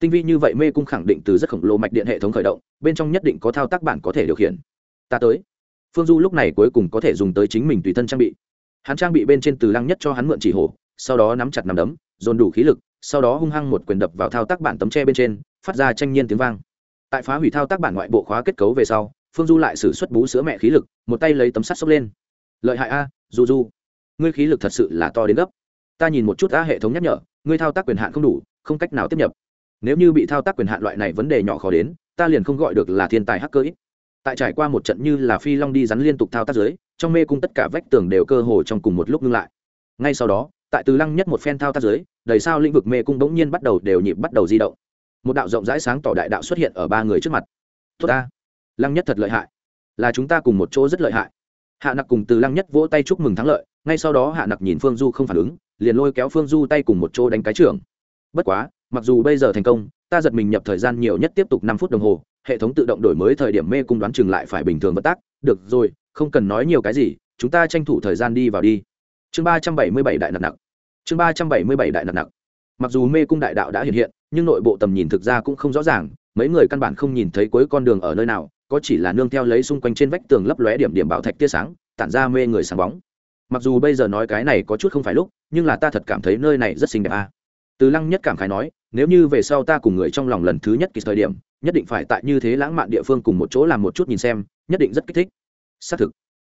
Tinh vi như vậy mê cung khẳng định từ rất khổng lồ mạch điện hệ thống khởi động, bên trong nhất định có thao tác bản có thể điều khiển. Ta tới. Phương du lúc này cuối cùng có thể dùng tới chính mình tùy thân trang bị. Hắn trang bị bên trên từ lăng nhất cho hắn mượn chỉ hổ sau đó nắm chặt nắm đấm, dồn đủ khí lực, sau đó hung hăng một quyền đập vào thao tác bản tấm tre bên trên, phát ra tranh nhiên tiếng vang. Tại phá hủy thao tác bản ngoại bộ khóa kết cấu về sau phương du lại xử suất bú sữa mẹ khí lực, một tay lấy tấm sắt xốc lên. Lợi hại a, du du, ngươi khí lực thật sự là to đến gấp. Ta nhìn một chút a hệ thống nhắc nhở, ngươi thao tác quyền hạn không đủ, không cách nào tiếp nhập. Nếu như bị thao tác quyền hạn loại này vấn đề nhỏ khó đến, ta liền không gọi được là thiên tài hacker ít. Tại trải qua một trận như là phi long đi rắn liên tục thao tác dưới, trong mê cung tất cả vách tường đều cơ hồ trong cùng một lúc ngưng lại. Ngay sau đó, tại từ lăng nhất một phen thao tác dưới, đầy sao lĩnh vực mê cung bỗng nhiên bắt đầu đều nhịp bắt đầu di động. Một đạo rộng rãi sáng tỏ đại đạo xuất hiện ở ba người trước mặt. Tốt ta lăng nhất thật lợi hại. Là chúng ta cùng một chỗ rất lợi hại. Hạ nặc cùng từ lăng nhất vỗ tay chúc mừng thắng lợi, ngay sau đó hạ nặc nhìn phương du không phản ứng, liền lôi kéo phương du tay cùng một chỗ đánh cái trưởng bất quá, mặc dù bây giờ thành công, ta giật mình nhập thời gian nhiều nhất tiếp tục năm phút đồng hồ, hệ thống tự động đổi mới thời điểm mê cung đoán chừng lại phải bình thường vận tác. Được rồi, không cần nói nhiều cái gì, chúng ta tranh thủ thời gian đi vào đi. Chương ba trăm bảy mươi bảy đại nặc nặc. Chương ba trăm bảy mươi bảy đại nặc nặc. Mặc dù mê cung đại đạo đã hiện hiện, nhưng nội bộ tầm nhìn thực ra cũng không rõ ràng, mấy người căn bản không nhìn thấy cuối con đường ở nơi nào có chỉ là nương theo lấy xung quanh trên vách tường lấp lóe điểm điểm bảo thạch tia sáng, tản ra mê người sáng bóng. Mặc dù bây giờ nói cái này có chút không phải lúc, nhưng là ta thật cảm thấy nơi này rất xinh đẹp a. À. từ lăng nhất cảm khái nói, nếu như về sau ta cùng người trong lòng lần thứ nhất kỳ thời điểm, nhất định phải tại như thế lãng mạn địa phương cùng một chỗ làm một chút nhìn xem, nhất định rất kích thích. Xác thực,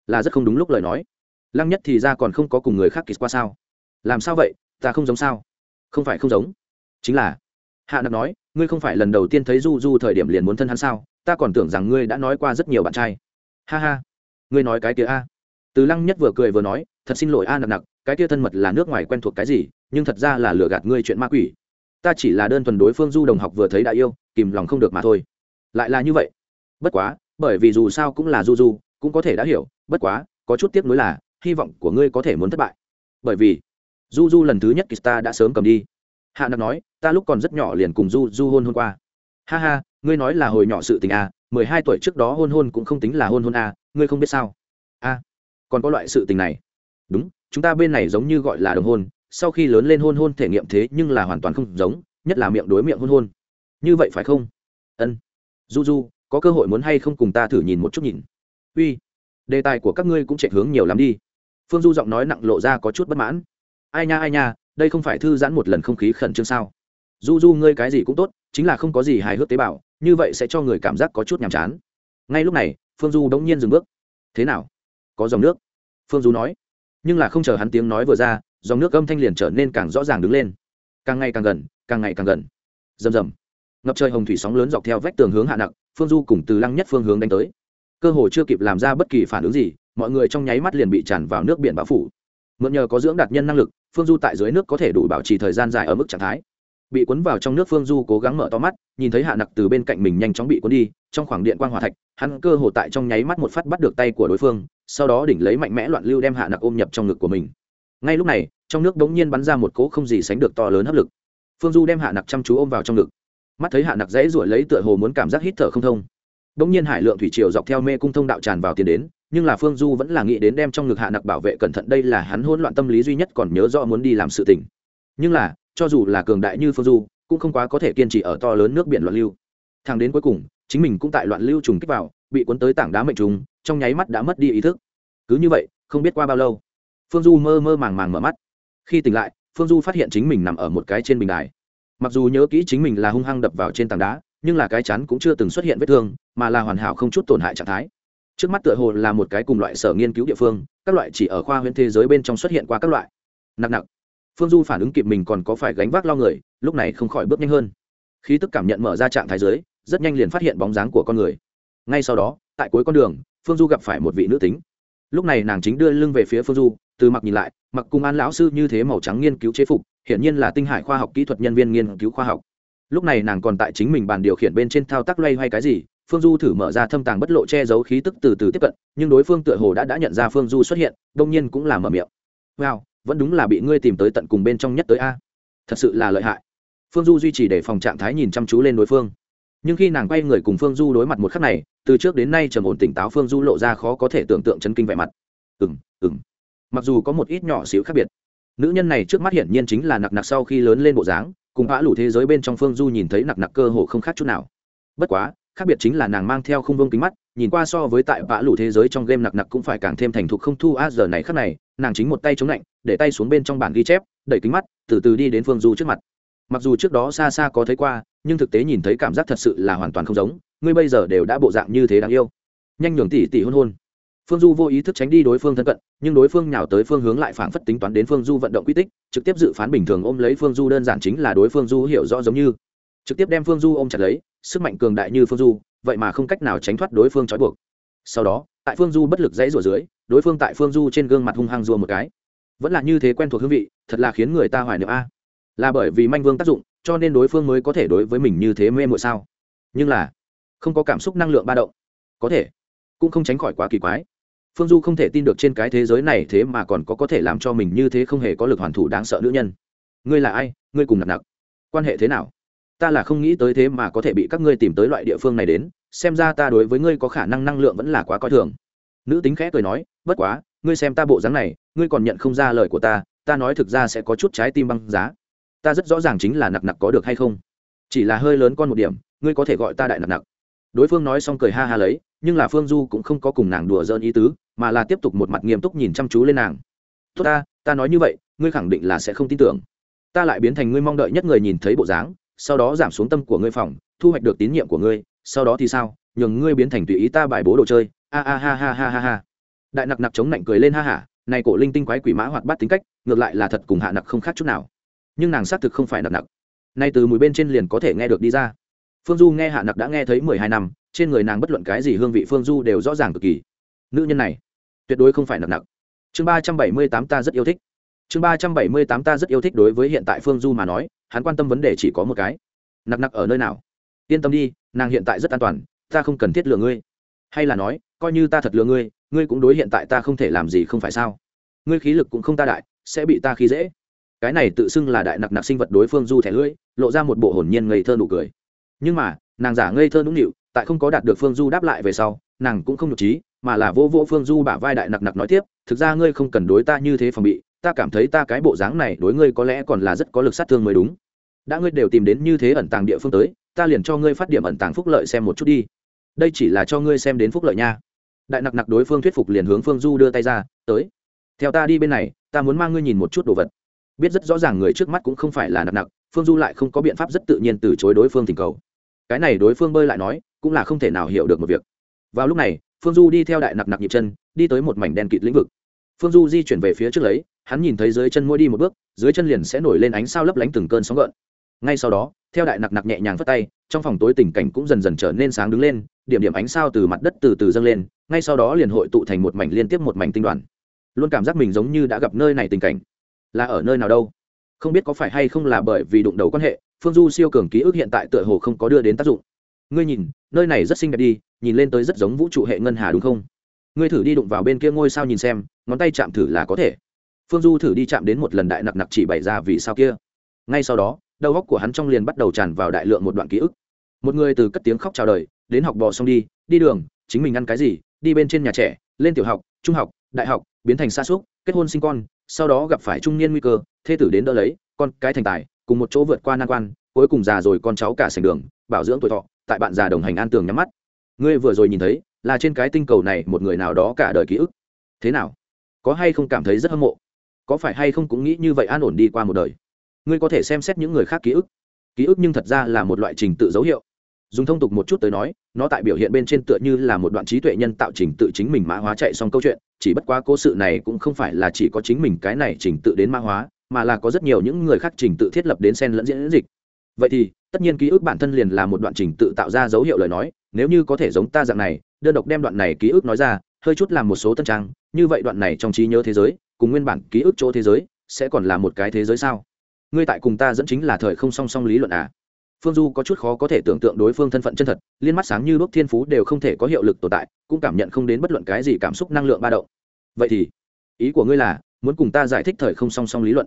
là rất không đúng lúc lời nói. Lăng nhất thì ra còn không có cùng người khác kỳ qua sao? Làm sao vậy? Ta không giống sao? Không phải không giống. Chính là, hạ nặc nói, ngươi không phải lần đầu tiên thấy du du thời điểm liền muốn thân hắn sao? Ta còn tưởng rằng ngươi đã nói qua rất nhiều bạn trai. Ha ha. Ngươi nói cái kia a. Từ lăng nhất vừa cười vừa nói, thật xin lỗi a nặc nặc, cái kia thân mật là nước ngoài quen thuộc cái gì, nhưng thật ra là lừa gạt ngươi chuyện ma quỷ. Ta chỉ là đơn thuần đối phương du đồng học vừa thấy đã yêu, kìm lòng không được mà thôi. Lại là như vậy. Bất quá, bởi vì dù sao cũng là du du, cũng có thể đã hiểu, bất quá, có chút tiếc nuối là, hy vọng của ngươi có thể muốn thất bại. Bởi vì, du du lần thứ nhất kista đã sớm cầm đi. Hạ nặc nói, ta lúc còn rất nhỏ liền cùng du du hôn hôn qua. Ha ha ngươi nói là hồi nhỏ sự tình à mười hai tuổi trước đó hôn hôn cũng không tính là hôn hôn à ngươi không biết sao? A à, còn có loại sự tình này. Đúng chúng ta bên này giống như gọi là đồng hôn sau khi lớn lên hôn hôn thể nghiệm thế nhưng là hoàn toàn không giống nhất là miệng đối miệng hôn hôn. Như vậy phải không? Ân. Du du có cơ hội muốn hay không cùng ta thử nhìn một chút nhìn. Uy đề tài của các ngươi cũng chạy hướng nhiều lắm đi. Phương du giọng nói nặng lộ ra có chút bất mãn. Ai nha ai nha đây không phải thư giãn một lần không khí khẩn trương sao? Du du ngươi cái gì cũng tốt, chính là không có gì hài hước tế bào, như vậy sẽ cho người cảm giác có chút nhàm chán. Ngay lúc này, phương du đống nhiên dừng bước. Thế nào? Có dòng nước? Phương du nói. Nhưng là không chờ hắn tiếng nói vừa ra, dòng nước âm thanh liền trở nên càng rõ ràng đứng lên. Càng ngày càng gần, càng ngày càng gần. Rầm rầm. Ngập trời hồng thủy sóng lớn dọc theo vách tường hướng hạ nặng, phương du cùng từ lăng nhất phương hướng đánh tới. Cơ hồ chưa kịp làm ra bất kỳ phản ứng gì, mọi người trong nháy mắt liền bị tràn vào nước biển bão phủ. Mượn nhờ có dưỡng đạt nhân năng lực, phương du tại dưới nước có thể đủ bảo trì thời gian dài ở mức trạng thái bị cuốn vào trong nước phương du cố gắng mở to mắt, nhìn thấy hạ nặc từ bên cạnh mình nhanh chóng bị cuốn đi, trong khoảng điện quan hòa thạch, hắn cơ hồ tại trong nháy mắt một phát bắt được tay của đối phương, sau đó đỉnh lấy mạnh mẽ loạn lưu đem hạ nặc ôm nhập trong ngực của mình. Ngay lúc này, trong nước đống nhiên bắn ra một cỗ không gì sánh được to lớn hấp lực. Phương du đem hạ nặc chăm chú ôm vào trong ngực. Mắt thấy hạ nặc dãy ruổi lấy tựa hồ muốn cảm giác hít thở không thông. Đống nhiên hải lượng thủy triều dọc theo mê cung thông đạo tràn vào tiền đến, nhưng là phương du vẫn là nghĩ đến đem trong ngực hạ nặc bảo vệ cẩn thận, đây là hắn hỗn loạn tâm lý duy nhất còn nhớ rõ muốn đi làm sự tình. Nhưng là cho dù là cường đại như phương du, cũng không quá có thể kiên trì ở to lớn nước biển loạn lưu. Thang đến cuối cùng, chính mình cũng tại loạn lưu trùng kích vào, bị cuốn tới tảng đá mệnh trùng, trong nháy mắt đã mất đi ý thức. Cứ như vậy, không biết qua bao lâu, phương du mơ mơ màng màng mở mắt. Khi tỉnh lại, phương du phát hiện chính mình nằm ở một cái trên bình đài. Mặc dù nhớ kỹ chính mình là hung hăng đập vào trên tảng đá, nhưng là cái chắn cũng chưa từng xuất hiện vết thương, mà là hoàn hảo không chút tổn hại trạng thái. Trước mắt tựa hồ là một cái cùng loại sở nghiên cứu địa phương, các loại chỉ ở khoa huyện thế giới bên trong xuất hiện qua các loại. Nặng nặng phương du phản ứng kịp mình còn có phải gánh vác lo người, lúc này không khỏi bước nhanh hơn. Khi tức cảm nhận mở ra trạng thái giới rất nhanh liền phát hiện bóng dáng của con người. Ngay sau đó, tại cuối con đường, phương du gặp phải một vị nữ tính. Lúc này nàng chính đưa lưng về phía phương du, từ mặc nhìn lại, mặc cùng an lão sư như thế màu trắng nghiên cứu chế phục, hiển nhiên là tinh hải khoa học kỹ thuật nhân viên nghiên cứu khoa học. Lúc này nàng còn tại chính mình bàn điều khiển bên trên thao tác loay hoay cái gì, phương du thử mở ra thâm tàng bất lộ che giấu khí tức từ từ tiếp cận, nhưng đối phương tựa hồ đã đã nhận ra phương du xuất hiện đông nhiên cũng là mở miệng. Wow vẫn đúng là bị ngươi tìm tới tận cùng bên trong nhất tới a. Thật sự là lợi hại. Phương du duy trì để phòng trạng thái nhìn chăm chú lên đối phương. Nhưng khi nàng quay người cùng phương du đối mặt một khắc này, từ trước đến nay trầm ổn tỉnh táo phương du lộ ra khó có thể tưởng tượng chân kinh vẻ mặt. Ừng ừng mặc dù có một ít nhỏ xíu khác biệt, nữ nhân này trước mắt hiển nhiên chính là nặc nặc sau khi lớn lên bộ dáng, cùng vã lủ thế giới bên trong phương du nhìn thấy nặc nặc cơ hồ không khác chút nào. Bất quá, khác biệt chính là nàng mang theo không vông kính mắt, nhìn qua so với tại vã lủ thế giới trong game nặc nặc cũng phải càng thêm thành thục không thu a, giờ này khác này nàng chính một tay chống lạnh, để tay xuống bên trong bản ghi chép, đẩy kính mắt, từ từ đi đến phương du trước mặt. Mặc dù trước đó xa xa có thấy qua, nhưng thực tế nhìn thấy cảm giác thật sự là hoàn toàn không giống, ngươi bây giờ đều đã bộ dạng như thế đáng yêu. Nhanh nhường tỉ tỉ hôn hôn. Phương du vô ý thức tránh đi đối phương thân cận, nhưng đối phương nhào tới phương hướng lại phảng phất tính toán đến phương du vận động quy tích, trực tiếp dự phán bình thường ôm lấy phương du đơn giản chính là đối phương du hiểu rõ giống như. Trực tiếp đem phương du ôm chặt lấy, sức mạnh cường đại như phương du, vậy mà không cách nào tránh thoát đối phương trói buộc. Sau đó tại phương du bất lực dãy rủa dưới, đối phương tại phương du trên gương mặt hung hăng rùa một cái. Vẫn là như thế quen thuộc hương vị, thật là khiến người ta hoài niệm a. Là bởi vì manh vương tác dụng, cho nên đối phương mới có thể đối với mình như thế mê mội sao? Nhưng là, không có cảm xúc năng lượng ba động. Có thể, cũng không tránh khỏi quá kỳ quái. Phương du không thể tin được trên cái thế giới này thế mà còn có có thể làm cho mình như thế không hề có lực hoàn thủ đáng sợ nữ nhân. Ngươi là ai? Ngươi cùng nặng nặng quan hệ thế nào? Ta là không nghĩ tới thế mà có thể bị các ngươi tìm tới loại địa phương này đến xem ra ta đối với ngươi có khả năng năng lượng vẫn là quá coi thường. Nữ tính khẽ cười nói, bất quá, ngươi xem ta bộ dáng này, ngươi còn nhận không ra lời của ta ta nói thực ra sẽ có chút trái tim băng giá. Ta rất rõ ràng chính là nặc nặc có được hay không. Chỉ là hơi lớn con một điểm, ngươi có thể gọi ta đại nặc nặc. Đối phương nói xong cười ha ha lấy, nhưng là phương du cũng không có cùng nàng đùa dơn ý tứ, mà là tiếp tục một mặt nghiêm túc nhìn chăm chú lên nàng. Tốt ta ta nói như vậy, ngươi khẳng định là sẽ không tin tưởng. Ta lại biến thành ngươi mong đợi nhất người nhìn thấy bộ dáng, sau đó giảm xuống tâm của ngươi phòng, thu hoạch được tín nhiệm của ngươi sau đó thì sao? Nhường ngươi biến thành tùy ý ta bài bố đồ chơi. A a, ha ha ha ha ha. Đại nặc nặc chống nạnh cười lên ha hả. Này cổ linh tinh quái quỷ mã hoạt bát tính cách, ngược lại là thật cùng hạ nặc không khác chút nào. Nhưng nàng xác thực không phải nặc nặc. Nay từ mùi bên trên liền có thể nghe được đi ra. Phương du nghe hạ nặc đã nghe thấy mười hai năm, trên người nàng bất luận cái gì hương vị phương du đều rõ ràng cực kỳ. Nữ nhân này, tuyệt đối không phải nặc nặc. Chương ba trăm bảy mươi tám ta rất yêu thích. Chương ba trăm bảy mươi tám ta rất yêu thích đối với hiện tại phương du mà nói, hắn quan tâm vấn đề chỉ có một cái. Nặc nặc ở nơi nào? Yên tâm đi nàng hiện tại rất an toàn, ta không cần thiết lừa ngươi. Hay là nói, coi như ta thật lừa ngươi ngươi cũng đối hiện tại ta không thể làm gì không phải sao? Ngươi khí lực cũng không ta đại, sẽ bị ta khí dễ. Cái này tự xưng là đại nặc nặc sinh vật đối phương du thẻ lưỡi, lộ ra một bộ hồn nhiên ngây thơ nụ cười. Nhưng mà, nàng giả ngây thơ nũng nịu, tại không có đạt được phương du đáp lại về sau, nàng cũng không nhục trí, mà là vô vô phương du bả vai đại nặc nặc nói tiếp, thực ra ngươi không cần đối ta như thế phòng bị, ta cảm thấy ta cái bộ dáng này đối ngươi có lẽ còn là rất có lực sát thương mới đúng. Đã ngươi đều tìm đến như thế ẩn tàng địa phương tới ta liền cho ngươi phát điểm ẩn tàng phúc lợi xem một chút đi. Đây chỉ là cho ngươi xem đến phúc lợi nha. Đại nặc nặc đối phương thuyết phục liền hướng phương du đưa tay ra, tới, theo ta đi bên này, ta muốn mang ngươi nhìn một chút đồ vật. Biết rất rõ ràng người trước mắt cũng không phải là nặc nặc, phương du lại không có biện pháp rất tự nhiên từ chối đối phương thỉnh cầu. Cái này đối phương bơi lại nói, cũng là không thể nào hiểu được một việc. Vào lúc này, phương du đi theo đại nặc nặc nhịp chân, đi tới một mảnh đen kịt lĩnh vực. Phương du di chuyển về phía trước lấy, hắn nhìn thấy dưới chân mỗi đi một bước, dưới chân liền sẽ nổi lên ánh sao lấp lánh từng cơn sóng gợn ngay sau đó, theo đại nặc nặc nhẹ nhàng phất tay, trong phòng tối tình cảnh cũng dần dần trở nên sáng đứng lên, điểm điểm ánh sao từ mặt đất từ từ dâng lên, ngay sau đó liền hội tụ thành một mảnh liên tiếp một mảnh tinh đoàn. Luôn cảm giác mình giống như đã gặp nơi này tình cảnh. Là ở nơi nào đâu? Không biết có phải hay không là bởi vì đụng đầu quan hệ, phương du siêu cường ký ức hiện tại tựa hồ không có đưa đến tác dụng. Ngươi nhìn, nơi này rất xinh đẹp đi, nhìn lên tới rất giống vũ trụ hệ ngân hà đúng không? Ngươi thử đi đụng vào bên kia ngôi sao nhìn xem, ngón tay chạm thử là có thể. Phương du thử đi chạm đến một lần đại nặc nặc chỉ bày ra vì sao kia. Ngay sau đó đầu góc của hắn trong liền bắt đầu tràn vào đại lượng một đoạn ký ức. Một người từ cất tiếng khóc chào đời, đến học bò xong đi đi đường, chính mình ăn cái gì, đi bên trên nhà trẻ, lên tiểu học, trung học, đại học, biến thành xa xúc, kết hôn sinh con, sau đó gặp phải trung niên nguy cơ, thê tử đến đỡ lấy, con cái thành tài, cùng một chỗ vượt qua nan quan, cuối cùng già rồi con cháu cả sành đường, bảo dưỡng tuổi thọ, tại bạn già đồng hành an tường nhắm mắt. Ngươi vừa rồi nhìn thấy, là trên cái tinh cầu này một người nào đó cả đời ký ức. Thế nào? Có hay không cảm thấy rất hâm mộ? Có phải hay không cũng nghĩ như vậy an ổn đi qua một đời? Ngươi có thể xem xét những người khác ký ức. Ký ức nhưng thật ra là một loại trình tự dấu hiệu. Dùng thông tục một chút tới nói, nó tại biểu hiện bên trên tựa như là một đoạn trí tuệ nhân tạo trình tự chính mình mã hóa chạy xong câu chuyện, chỉ bất quá cố sự này cũng không phải là chỉ có chính mình cái này trình tự đến mã hóa, mà là có rất nhiều những người khác trình tự thiết lập đến sen lẫn diễn dịch. Vậy thì, tất nhiên ký ức bản thân liền là một đoạn trình tự tạo ra dấu hiệu lời nói, nếu như có thể giống ta dạng này, đơn độc đem đoạn này ký ức nói ra, hơi chút làm một số tân trang, như vậy đoạn này trong trí nhớ thế giới, cùng nguyên bản ký ức chỗ thế giới, sẽ còn là một cái thế giới sao? Ngươi tại cùng ta dẫn chính là thời không song song lý luận à? Phương du có chút khó có thể tưởng tượng đối phương thân phận chân thật, liên mắt sáng như bước thiên phú đều không thể có hiệu lực tồn tại, cũng cảm nhận không đến bất luận cái gì cảm xúc năng lượng ba động. Vậy thì, ý của ngươi là, muốn cùng ta giải thích thời không song song lý luận?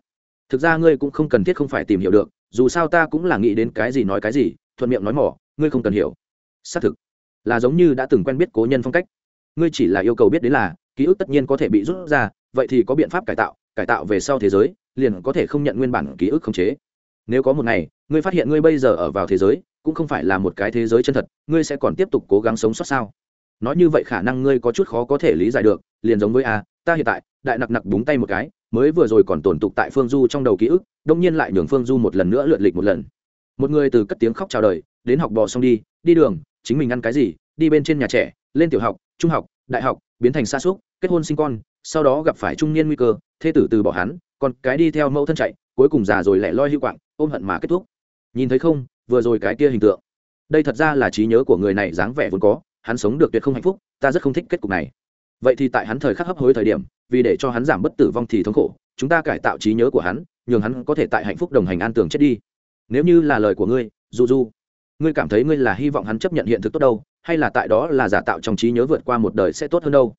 Thực ra ngươi cũng không cần thiết không phải tìm hiểu được, dù sao ta cũng là nghĩ đến cái gì nói cái gì, thuận miệng nói mỏ, ngươi không cần hiểu. Xác thực, là giống như đã từng quen biết cố nhân phong cách. Ngươi chỉ là yêu cầu biết đến là, ký ức tất nhiên có thể bị rút ra, vậy thì có biện pháp cải tạo cải tạo về sau thế giới, liền có thể không nhận nguyên bản ký ức khống chế. Nếu có một ngày, ngươi phát hiện ngươi bây giờ ở vào thế giới, cũng không phải là một cái thế giới chân thật, ngươi sẽ còn tiếp tục cố gắng sống sót sao? Nói như vậy khả năng ngươi có chút khó có thể lý giải được, liền giống với a ta hiện tại, đại nặc nặc búng tay một cái, mới vừa rồi còn tổn tục tại phương du trong đầu ký ức, đông nhiên lại nhường phương du một lần nữa lượn lịch một lần. Một người từ cất tiếng khóc chào đời, đến học bò xong đi đi đường, chính mình ăn cái gì, đi bên trên nhà trẻ, lên tiểu học, trung học, đại học, biến thành xa xúc, kết hôn sinh con sau đó gặp phải trung niên nguy cơ, thê tử từ bỏ hắn, còn cái đi theo mẫu thân chạy, cuối cùng già rồi lại loi hữu quạng, ôm hận mà kết thúc. Nhìn thấy không, vừa rồi cái kia hình tượng. Đây thật ra là trí nhớ của người này dáng vẻ vốn có, hắn sống được tuyệt không hạnh phúc, ta rất không thích kết cục này. Vậy thì tại hắn thời khắc hấp hối thời điểm, vì để cho hắn giảm bất tử vong thì thống khổ, chúng ta cải tạo trí nhớ của hắn, nhường hắn có thể tại hạnh phúc đồng hành an tường chết đi. Nếu như là lời của ngươi du du ngươi cảm thấy ngươi là hy vọng hắn chấp nhận hiện thực tốt đâu, hay là tại đó là giả tạo trong trí nhớ vượt qua một đời sẽ tốt hơn đâu?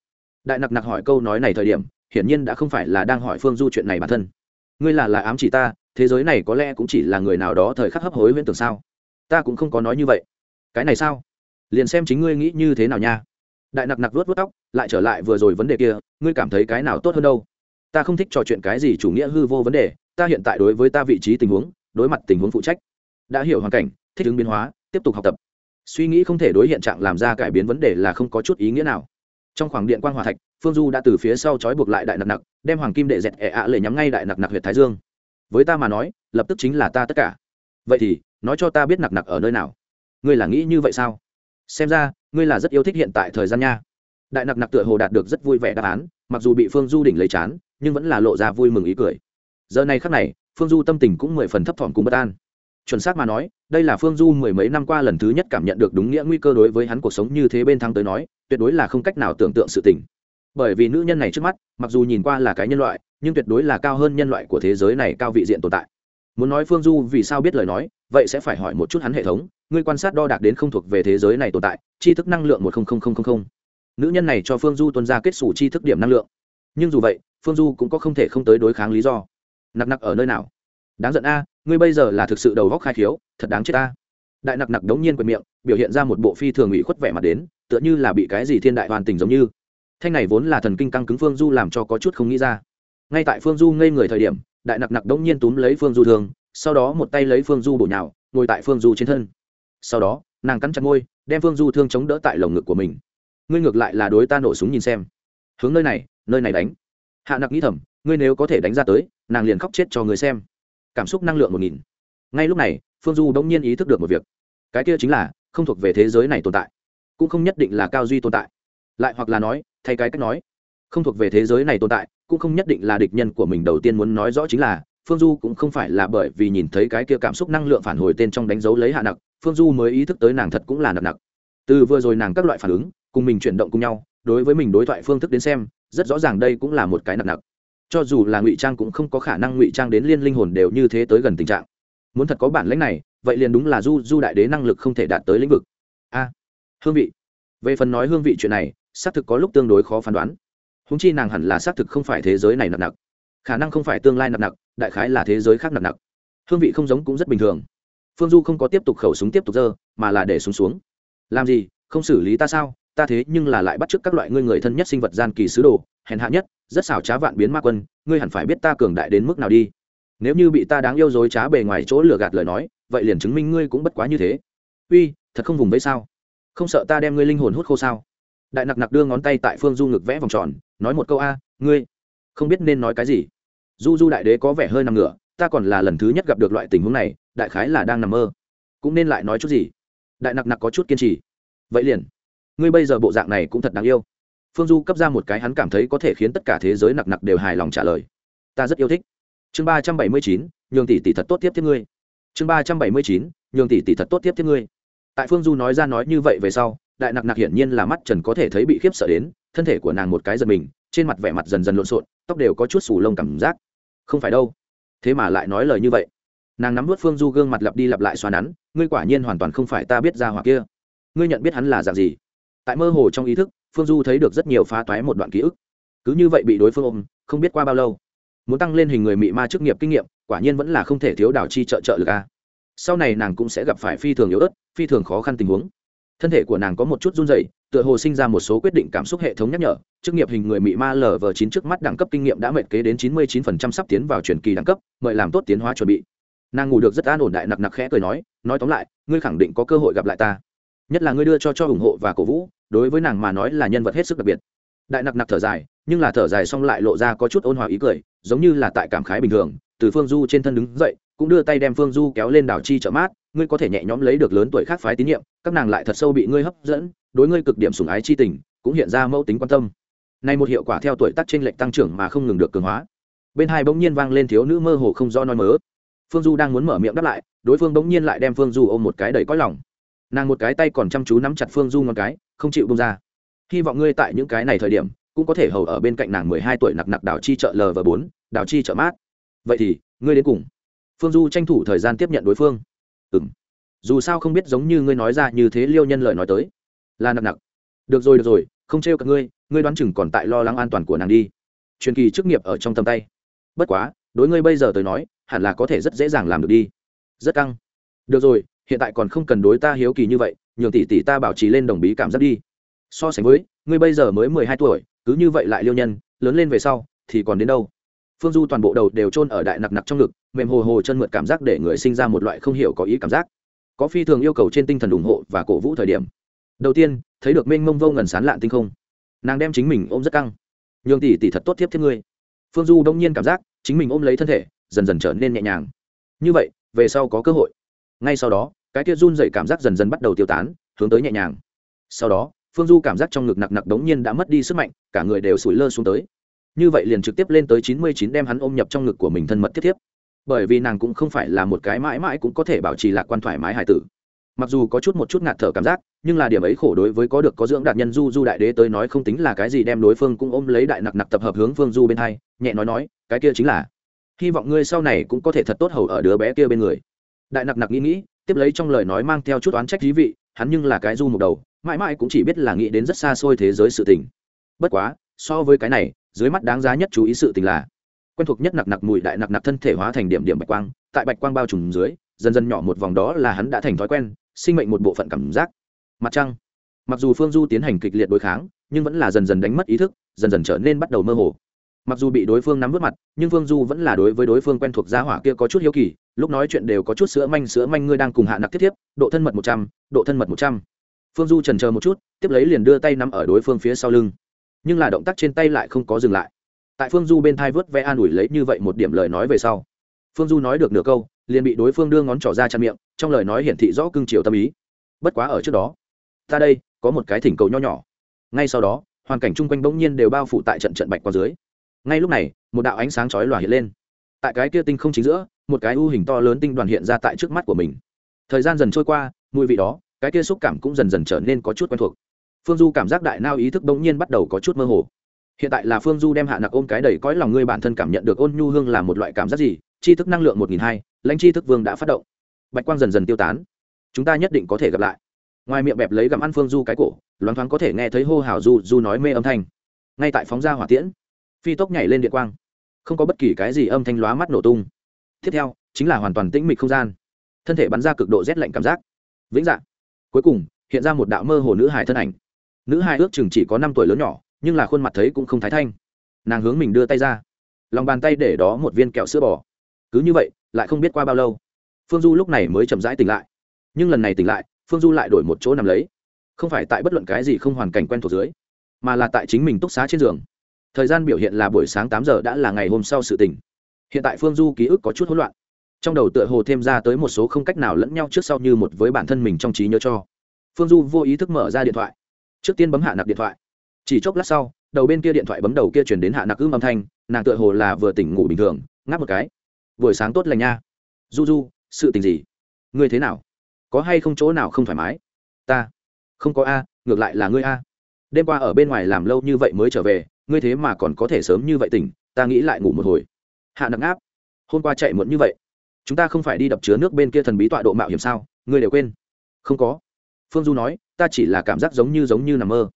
Đại nặc nặc hỏi câu nói này thời điểm, hiển nhiên đã không phải là đang hỏi phương du chuyện này bản thân. Ngươi là là ám chỉ ta, thế giới này có lẽ cũng chỉ là người nào đó thời khắc hấp hối huyễn tưởng sao? Ta cũng không có nói như vậy. Cái này sao? Liền xem chính ngươi nghĩ như thế nào nha. Đại nặc nặc vuốt vuốt tóc, lại trở lại vừa rồi vấn đề kia, ngươi cảm thấy cái nào tốt hơn đâu? Ta không thích trò chuyện cái gì chủ nghĩa hư vô vấn đề, ta hiện tại đối với ta vị trí tình huống, đối mặt tình huống phụ trách. Đã hiểu hoàn cảnh, thích ứng biến hóa, tiếp tục học tập. Suy nghĩ không thể đối hiện trạng làm ra cải biến vấn đề là không có chút ý nghĩa nào trong khoảng điện quan hòa thạch, phương du đã từ phía sau trói buộc lại đại nặc nặc, đem hoàng kim đệ dẹt ẻ ạ lệ nhắm ngay đại nặc nặc huyện thái dương. Với ta mà nói, lập tức chính là ta tất cả. Vậy thì, nói cho ta biết nặc nặc ở nơi nào? Ngươi là nghĩ như vậy sao? Xem ra, ngươi là rất yêu thích hiện tại thời gian nha. Đại nặc nặc tựa hồ đạt được rất vui vẻ đáp án, mặc dù bị phương du đỉnh lấy chán, nhưng vẫn là lộ ra vui mừng ý cười. Giờ này khắc này, phương du tâm tình cũng mười phần thấp thỏm cùng bất an chuẩn xác mà nói, đây là phương du mười mấy năm qua lần thứ nhất cảm nhận được đúng nghĩa nguy cơ đối với hắn cuộc sống như thế bên thắng tới nói, tuyệt đối là không cách nào tưởng tượng sự tình. Bởi vì nữ nhân này trước mắt, mặc dù nhìn qua là cái nhân loại, nhưng tuyệt đối là cao hơn nhân loại của thế giới này cao vị diện tồn tại. Muốn nói phương du vì sao biết lời nói, vậy sẽ phải hỏi một chút hắn hệ thống, ngươi quan sát đo đạc đến không thuộc về thế giới này tồn tại chi thức năng lượng một nữ nhân này cho phương du tuân ra kết xù chi thức điểm năng lượng. Nhưng dù vậy, phương du cũng có không thể không tới đối kháng lý do. Nặc nặc ở nơi nào? Đáng giận a, ngươi bây giờ là thực sự đầu góc khai khiếu, thật đáng chết ta. Đại nặc nặc đống nhiên quệt miệng, biểu hiện ra một bộ phi thường ủy khuất vẻ mặt đến, tựa như là bị cái gì thiên đại hoàn tình giống như. Thanh này vốn là thần kinh căng cứng phương du làm cho có chút không nghĩ ra. Ngay tại phương du ngây người thời điểm, đại nặc nặc đống nhiên túm lấy phương du thường sau đó một tay lấy phương du bổ nhào, ngồi tại phương du trên thân. Sau đó, nàng cắn chặt môi, đem phương du thương chống đỡ tại lồng ngực của mình. Ngươi ngược lại là đối ta nổ súng nhìn xem. Hướng nơi này nơi này đánh. Hạ nặc nghĩ thầm, ngươi nếu có thể đánh ra tới, nàng liền khóc chết cho người xem cảm xúc năng lượng một nghìn. Ngay lúc này, phương du bỗng nhiên ý thức được một việc. Cái kia chính là, không thuộc về thế giới này tồn tại. Cũng không nhất định là cao duy tồn tại. Lại hoặc là nói, thay cái cách nói, không thuộc về thế giới này tồn tại, cũng không nhất định là địch nhân của mình đầu tiên muốn nói rõ chính là, phương du cũng không phải là bởi vì nhìn thấy cái kia cảm xúc năng lượng phản hồi tên trong đánh dấu lấy hạ nặc, phương du mới ý thức tới nàng thật cũng là nặc nặc. Từ vừa rồi nàng các loại phản ứng, cùng mình chuyển động cùng nhau, đối với mình đối thoại phương thức đến xem, rất rõ ràng đây cũng là một cái nặc nặc cho dù là ngụy trang cũng không có khả năng ngụy trang đến liên linh hồn đều như thế tới gần tình trạng. Muốn thật có bản lãnh này, vậy liền đúng là du du đại đế năng lực không thể đạt tới lĩnh vực. A, hương vị. Về phần nói hương vị chuyện này, xác thực có lúc tương đối khó phán đoán. Húng chi nàng hẳn là xác thực không phải thế giới này nặng nặng khả năng không phải tương lai nặng nặng đại khái là thế giới khác nặng nặng hương vị không giống cũng rất bình thường. Phương du không có tiếp tục khẩu súng tiếp tục dơ mà là để súng xuống. Làm gì? Không xử lý ta sao? Ta thế nhưng là lại bắt chước các loại ngươi người thân nhất sinh vật gian kỳ sứ đồ, hèn hạ nhất rất xảo trá vạn biến ma quân, ngươi hẳn phải biết ta cường đại đến mức nào đi. Nếu như bị ta đáng yêu dối trá bề ngoài chỗ lừa gạt lời nói, vậy liền chứng minh ngươi cũng bất quá như thế. Uy, thật không vùng vẫy sao? Không sợ ta đem ngươi linh hồn hút khô sao? Đại nặc nặc đưa ngón tay tại phương du ngực vẽ vòng tròn, nói một câu a, ngươi không biết nên nói cái gì. Du du đại đế có vẻ hơi nằm ngửa, ta còn là lần thứ nhất gặp được loại tình huống này, đại khái là đang nằm mơ. Cũng nên lại nói chút gì? Đại nặc nặc có chút kiên trì. Vậy liền. Ngươi bây giờ bộ dạng này cũng thật đáng yêu phương du cấp ra một cái hắn cảm thấy có thể khiến tất cả thế giới nặc nặc đều hài lòng trả lời. Ta rất yêu thích. Chương ba trăm bảy mươi chín, nhường tỷ tỷ thật tốt tiếp tiếp ngươi. Chương ba trăm bảy mươi chín, nhường tỷ tỷ thật tốt tiếp tiếp ngươi. Tại phương du nói ra nói như vậy về sau, đại nặc nặc hiển nhiên là mắt trần có thể thấy bị khiếp sợ đến, thân thể của nàng một cái giật mình, trên mặt vẻ mặt dần dần lộn xộn, tóc đều có chút sù lông cảm giác. Không phải đâu. Thế mà lại nói lời như vậy. Nàng nắm vớt phương du gương mặt lặp đi lặp lại xoa nắn, ngươi quả nhiên hoàn toàn không phải ta biết ra hoặc kia. Ngươi nhận biết hắn là dạng gì? Tại mơ hồ trong ý thức, phương du thấy được rất nhiều phá toái một đoạn ký ức. Cứ như vậy bị đối phương ôm, không biết qua bao lâu. Muốn tăng lên hình người mị ma chức nghiệp kinh nghiệm, quả nhiên vẫn là không thể thiếu đảo chi trợ trợ lực a. Sau này nàng cũng sẽ gặp phải phi thường yếu ớt, phi thường khó khăn tình huống. Thân thể của nàng có một chút run dày tựa hồ sinh ra một số quyết định cảm xúc hệ thống nhắc nhở. Chức nghiệp hình người mị ma lv chín trước mắt đẳng cấp kinh nghiệm đã mệt kế đến chín mươi chín phần trăm sắp tiến vào truyền kỳ đẳng cấp, mời làm tốt tiến hóa chuẩn bị. Nàng ngủ được rất an ổn đại nặc nặc khẽ cười nói nói tóm lại, ngươi khẳng định có cơ hội gặp lại ta. Nhất là ngươi đưa cho cho ủng hộ và cổ vũ đối với nàng mà nói là nhân vật hết sức đặc biệt. Đại nặc nặc thở dài, nhưng là thở dài xong lại lộ ra có chút ôn hòa ý cười, giống như là tại cảm khái bình thường, từ phương du trên thân đứng dậy, cũng đưa tay đem phương du kéo lên đảo chi trợ mát, ngươi có thể nhẹ nhõm lấy được lớn tuổi khác phái tín nhiệm, các nàng lại thật sâu bị ngươi hấp dẫn, đối ngươi cực điểm sùng ái chi tình, cũng hiện ra mẫu tính quan tâm. Này một hiệu quả theo tuổi tác trên lệch tăng trưởng mà không ngừng được cường hóa. Bên hai bỗng nhiên vang lên thiếu nữ mơ hồ không do nói mớ. Phương du đang muốn mở miệng đáp lại, đối phương bỗng nhiên lại đem phương du ôm một cái đầy cõi lòng nàng một cái tay còn chăm chú nắm chặt phương du ngón cái không chịu bông ra hy vọng ngươi tại những cái này thời điểm cũng có thể hầu ở bên cạnh nàng mười hai tuổi nặc nặc đào chi chợ l và bốn đào chi chợ mát. Vậy thì, ngươi đến cùng. Phương du tranh thủ thời gian tiếp nhận đối phương. Ừ m dù sao không biết giống như ngươi nói ra như thế liêu nhân lời nói tới. Là nặc nặc. Được rồi được rồi, không trêu cả ngươi ngươi đoán chừng còn tại lo lắng an toàn của nàng đi. Truyền kỳ chức nghiệp ở trong tầm tay. Bất quá, đối ngươi bây giờ tới nói, hẳn là có thể rất dễ dàng làm được đi. Rất căng. Được rồi hiện tại còn không cần đối ta hiếu kỳ như vậy, nhường tỷ tỷ ta bảo trì lên đồng bí cảm giác đi. So sánh với, ngươi bây giờ mới mười hai tuổi, cứ như vậy lại liêu nhân, lớn lên về sau, thì còn đến đâu? Phương du toàn bộ đầu đều chôn ở đại nặc nặc trong ngực, mềm hồ hồ chân mượt cảm giác để người sinh ra một loại không hiểu có ý cảm giác. Có phi thường yêu cầu trên tinh thần ủng hộ và cổ vũ thời điểm. Đầu tiên, thấy được mênh mông vô ngần sán lạn tinh không. Nàng đem chính mình ôm rất căng. Nhường tỷ tỷ thật tốt tiếp thêm ngươi. Phương du đông nhiên cảm giác, chính mình ôm lấy thân thể, dần dần trở nên nhẹ nhàng. Như vậy, về sau có cơ hội. Ngay sau đó cái kia run dậy cảm giác dần dần bắt đầu tiêu tán, hướng tới nhẹ nhàng. Sau đó, phương du cảm giác trong ngực nặc nặc đống nhiên đã mất đi sức mạnh, cả người đều sủi lơ xuống tới. Như vậy liền trực tiếp lên tới chín mươi chín đem hắn ôm nhập trong ngực của mình thân mật thiết thiếp bởi vì nàng cũng không phải là một cái mãi mãi cũng có thể bảo trì lạc quan thoải mái hải tử. Mặc dù có chút một chút ngạt thở cảm giác, nhưng là điểm ấy khổ đối với có được có dưỡng đạt nhân du du đại đế tới nói không tính là cái gì đem đối phương cũng ôm lấy đại nặc nặc tập hợp hướng phương du bên hai, nhẹ nói nói, cái kia chính là, hy vọng ngươi sau này cũng có thể thật tốt hầu ở đứa bé kia bên người. Đại nặc nặc nghĩ nghĩ tiếp lấy trong lời nói mang theo chút oán trách thí vị, hắn nhưng là cái du một đầu, mãi mãi cũng chỉ biết là nghĩ đến rất xa xôi thế giới sự tình. Bất quá, so với cái này, dưới mắt đáng giá nhất chú ý sự tình là, quen thuộc nhất nặc nặc mùi đại nặc nặc thân thể hóa thành điểm điểm bạch quang, tại bạch quang bao trùm dưới, dần dần nhỏ một vòng đó là hắn đã thành thói quen, sinh mệnh một bộ phận cảm giác. Mặt trăng. Mặc dù phương du tiến hành kịch liệt đối kháng, nhưng vẫn là dần dần đánh mất ý thức, dần dần trở nên bắt đầu mơ hồ mặc dù bị đối phương nắm vớt mặt, nhưng phương du vẫn là đối với đối phương quen thuộc gia hỏa kia có chút hiếu kỳ, lúc nói chuyện đều có chút sữa manh sữa manh ngươi đang cùng hạ nặc tiếp tiếp độ thân mật một trăm, độ thân mật một trăm. Phương du trần chờ một chút, tiếp lấy liền đưa tay nắm ở đối phương phía sau lưng. Nhưng là động tác trên tay lại không có dừng lại. Tại phương du bên thai vớt vẽ an ủi lấy như vậy một điểm lời nói về sau, phương du nói được nửa câu, liền bị đối phương đưa ngón trỏ ra chăn miệng, trong lời nói hiển thị rõ cưng chiều tâm ý. Bất quá ở trước đó, ta đây, có một cái thỉnh cầu nho nhỏ. Ngay sau đó, hoàn cảnh chung quanh bỗng nhiên đều bao phủ tại trận trận bạch qua dưới ngay lúc này, một đạo ánh sáng chói lòa hiện lên. Tại cái kia tinh không chính giữa, một cái u hình to lớn tinh đoàn hiện ra tại trước mắt của mình. Thời gian dần trôi qua, mùi vị đó, cái kia xúc cảm cũng dần dần trở nên có chút quen thuộc. Phương du cảm giác đại nao ý thức bỗng nhiên bắt đầu có chút mơ hồ. Hiện tại là phương du đem hạ nặc ôm cái đầy cõi lòng ngươi bản thân cảm nhận được ôn nhu hương là một loại cảm giác gì chi thức năng lượng một nghìn hai, lãnh chi thức vương đã phát động. Bạch quang dần dần tiêu tán. Chúng ta nhất định có thể gặp lại. Ngoài miệng bẹp lấy gặm ăn phương du cái cổ, loáng thoáng có thể nghe thấy hô hào du du nói mê âm thanh. Ngay tại phóng ra hỏa tiễn phi tốc nhảy lên điện quang. Không có bất kỳ cái gì âm thanh lóa mắt nổ tung. Tiếp theo, chính là hoàn toàn tĩnh mịch không gian. Thân thể bắn ra cực độ rét lạnh cảm giác. Vĩnh dạng cuối cùng, hiện ra một đạo mơ hồ nữ hài thân ảnh. Nữ hài ước chừng chỉ có năm tuổi lớn nhỏ, nhưng là khuôn mặt thấy cũng không thái thanh. Nàng hướng mình đưa tay ra. Lòng bàn tay để đó một viên kẹo sữa bò. Cứ như vậy, lại không biết qua bao lâu. Phương du lúc này mới chậm rãi tỉnh lại. Nhưng lần này tỉnh lại, phương du lại đổi một chỗ nằm lấy. Không phải tại bất luận cái gì không hoàn cảnh quen thuộc dưới, mà là tại chính mình túc xá trên giường thời gian biểu hiện là buổi sáng tám giờ đã là ngày hôm sau sự tỉnh hiện tại phương du ký ức có chút hỗn loạn. Trong đầu tựa hồ thêm ra tới một số không cách nào lẫn nhau trước sau như một với bản thân mình trong trí nhớ cho. Phương du vô ý thức mở ra điện thoại. Trước tiên bấm hạ nặc điện thoại. Chỉ chốc lát sau, đầu bên kia điện thoại bấm đầu kia chuyển đến hạ nặc ưm âm thanh, nàng tựa hồ là vừa tỉnh ngủ bình thường, ngáp một cái. Buổi sáng tốt lành nha. Du du, sự tình gì? Ngươi thế nào? Có hay không chỗ nào không thoải mái? Ta. Không có a, ngược lại là ngươi a. Đêm qua ở bên ngoài làm lâu như vậy mới trở về ngươi thế mà còn có thể sớm như vậy tỉnh, ta nghĩ lại ngủ một hồi. Hạ nặc áp hôm qua chạy muộn như vậy. Chúng ta không phải đi đập chứa nước bên kia thần bí tọa độ mạo hiểm sao? Ngươi đều quên. Không có. Phương du nói, ta chỉ là cảm giác giống như giống như nằm mơ.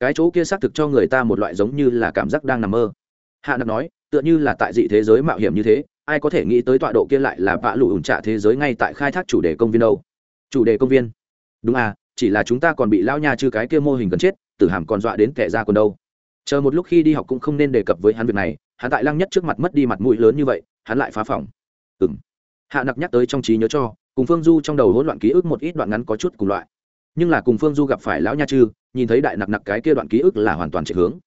Cái chỗ kia xác thực cho người ta một loại giống như là cảm giác đang nằm mơ. Hạ nặc nói, tựa như là tại dị thế giới mạo hiểm như thế, ai có thể nghĩ tới tọa độ kia lại là vạ lụ ủn trạ thế giới ngay tại khai thác chủ đề công viên đâu. Chủ đề công viên? Đúng à chỉ là chúng ta còn bị lao nha chư cái kia mô hình gần chết, tử hàm còn dọa đến kẻ ra còn đâu chờ một lúc khi đi học cũng không nên đề cập với hắn việc này, hắn tại lăng nhất trước mặt mất đi mặt mũi lớn như vậy, hắn lại phá phòng. Ừng hạ nặc nhắc tới trong trí nhớ cho, cùng phương du trong đầu hỗn loạn ký ức một ít đoạn ngắn có chút cùng loại. Nhưng là cùng phương du gặp phải lão nha chư, nhìn thấy đại nặc nặc cái kia đoạn ký ức là hoàn toàn chạy hướng.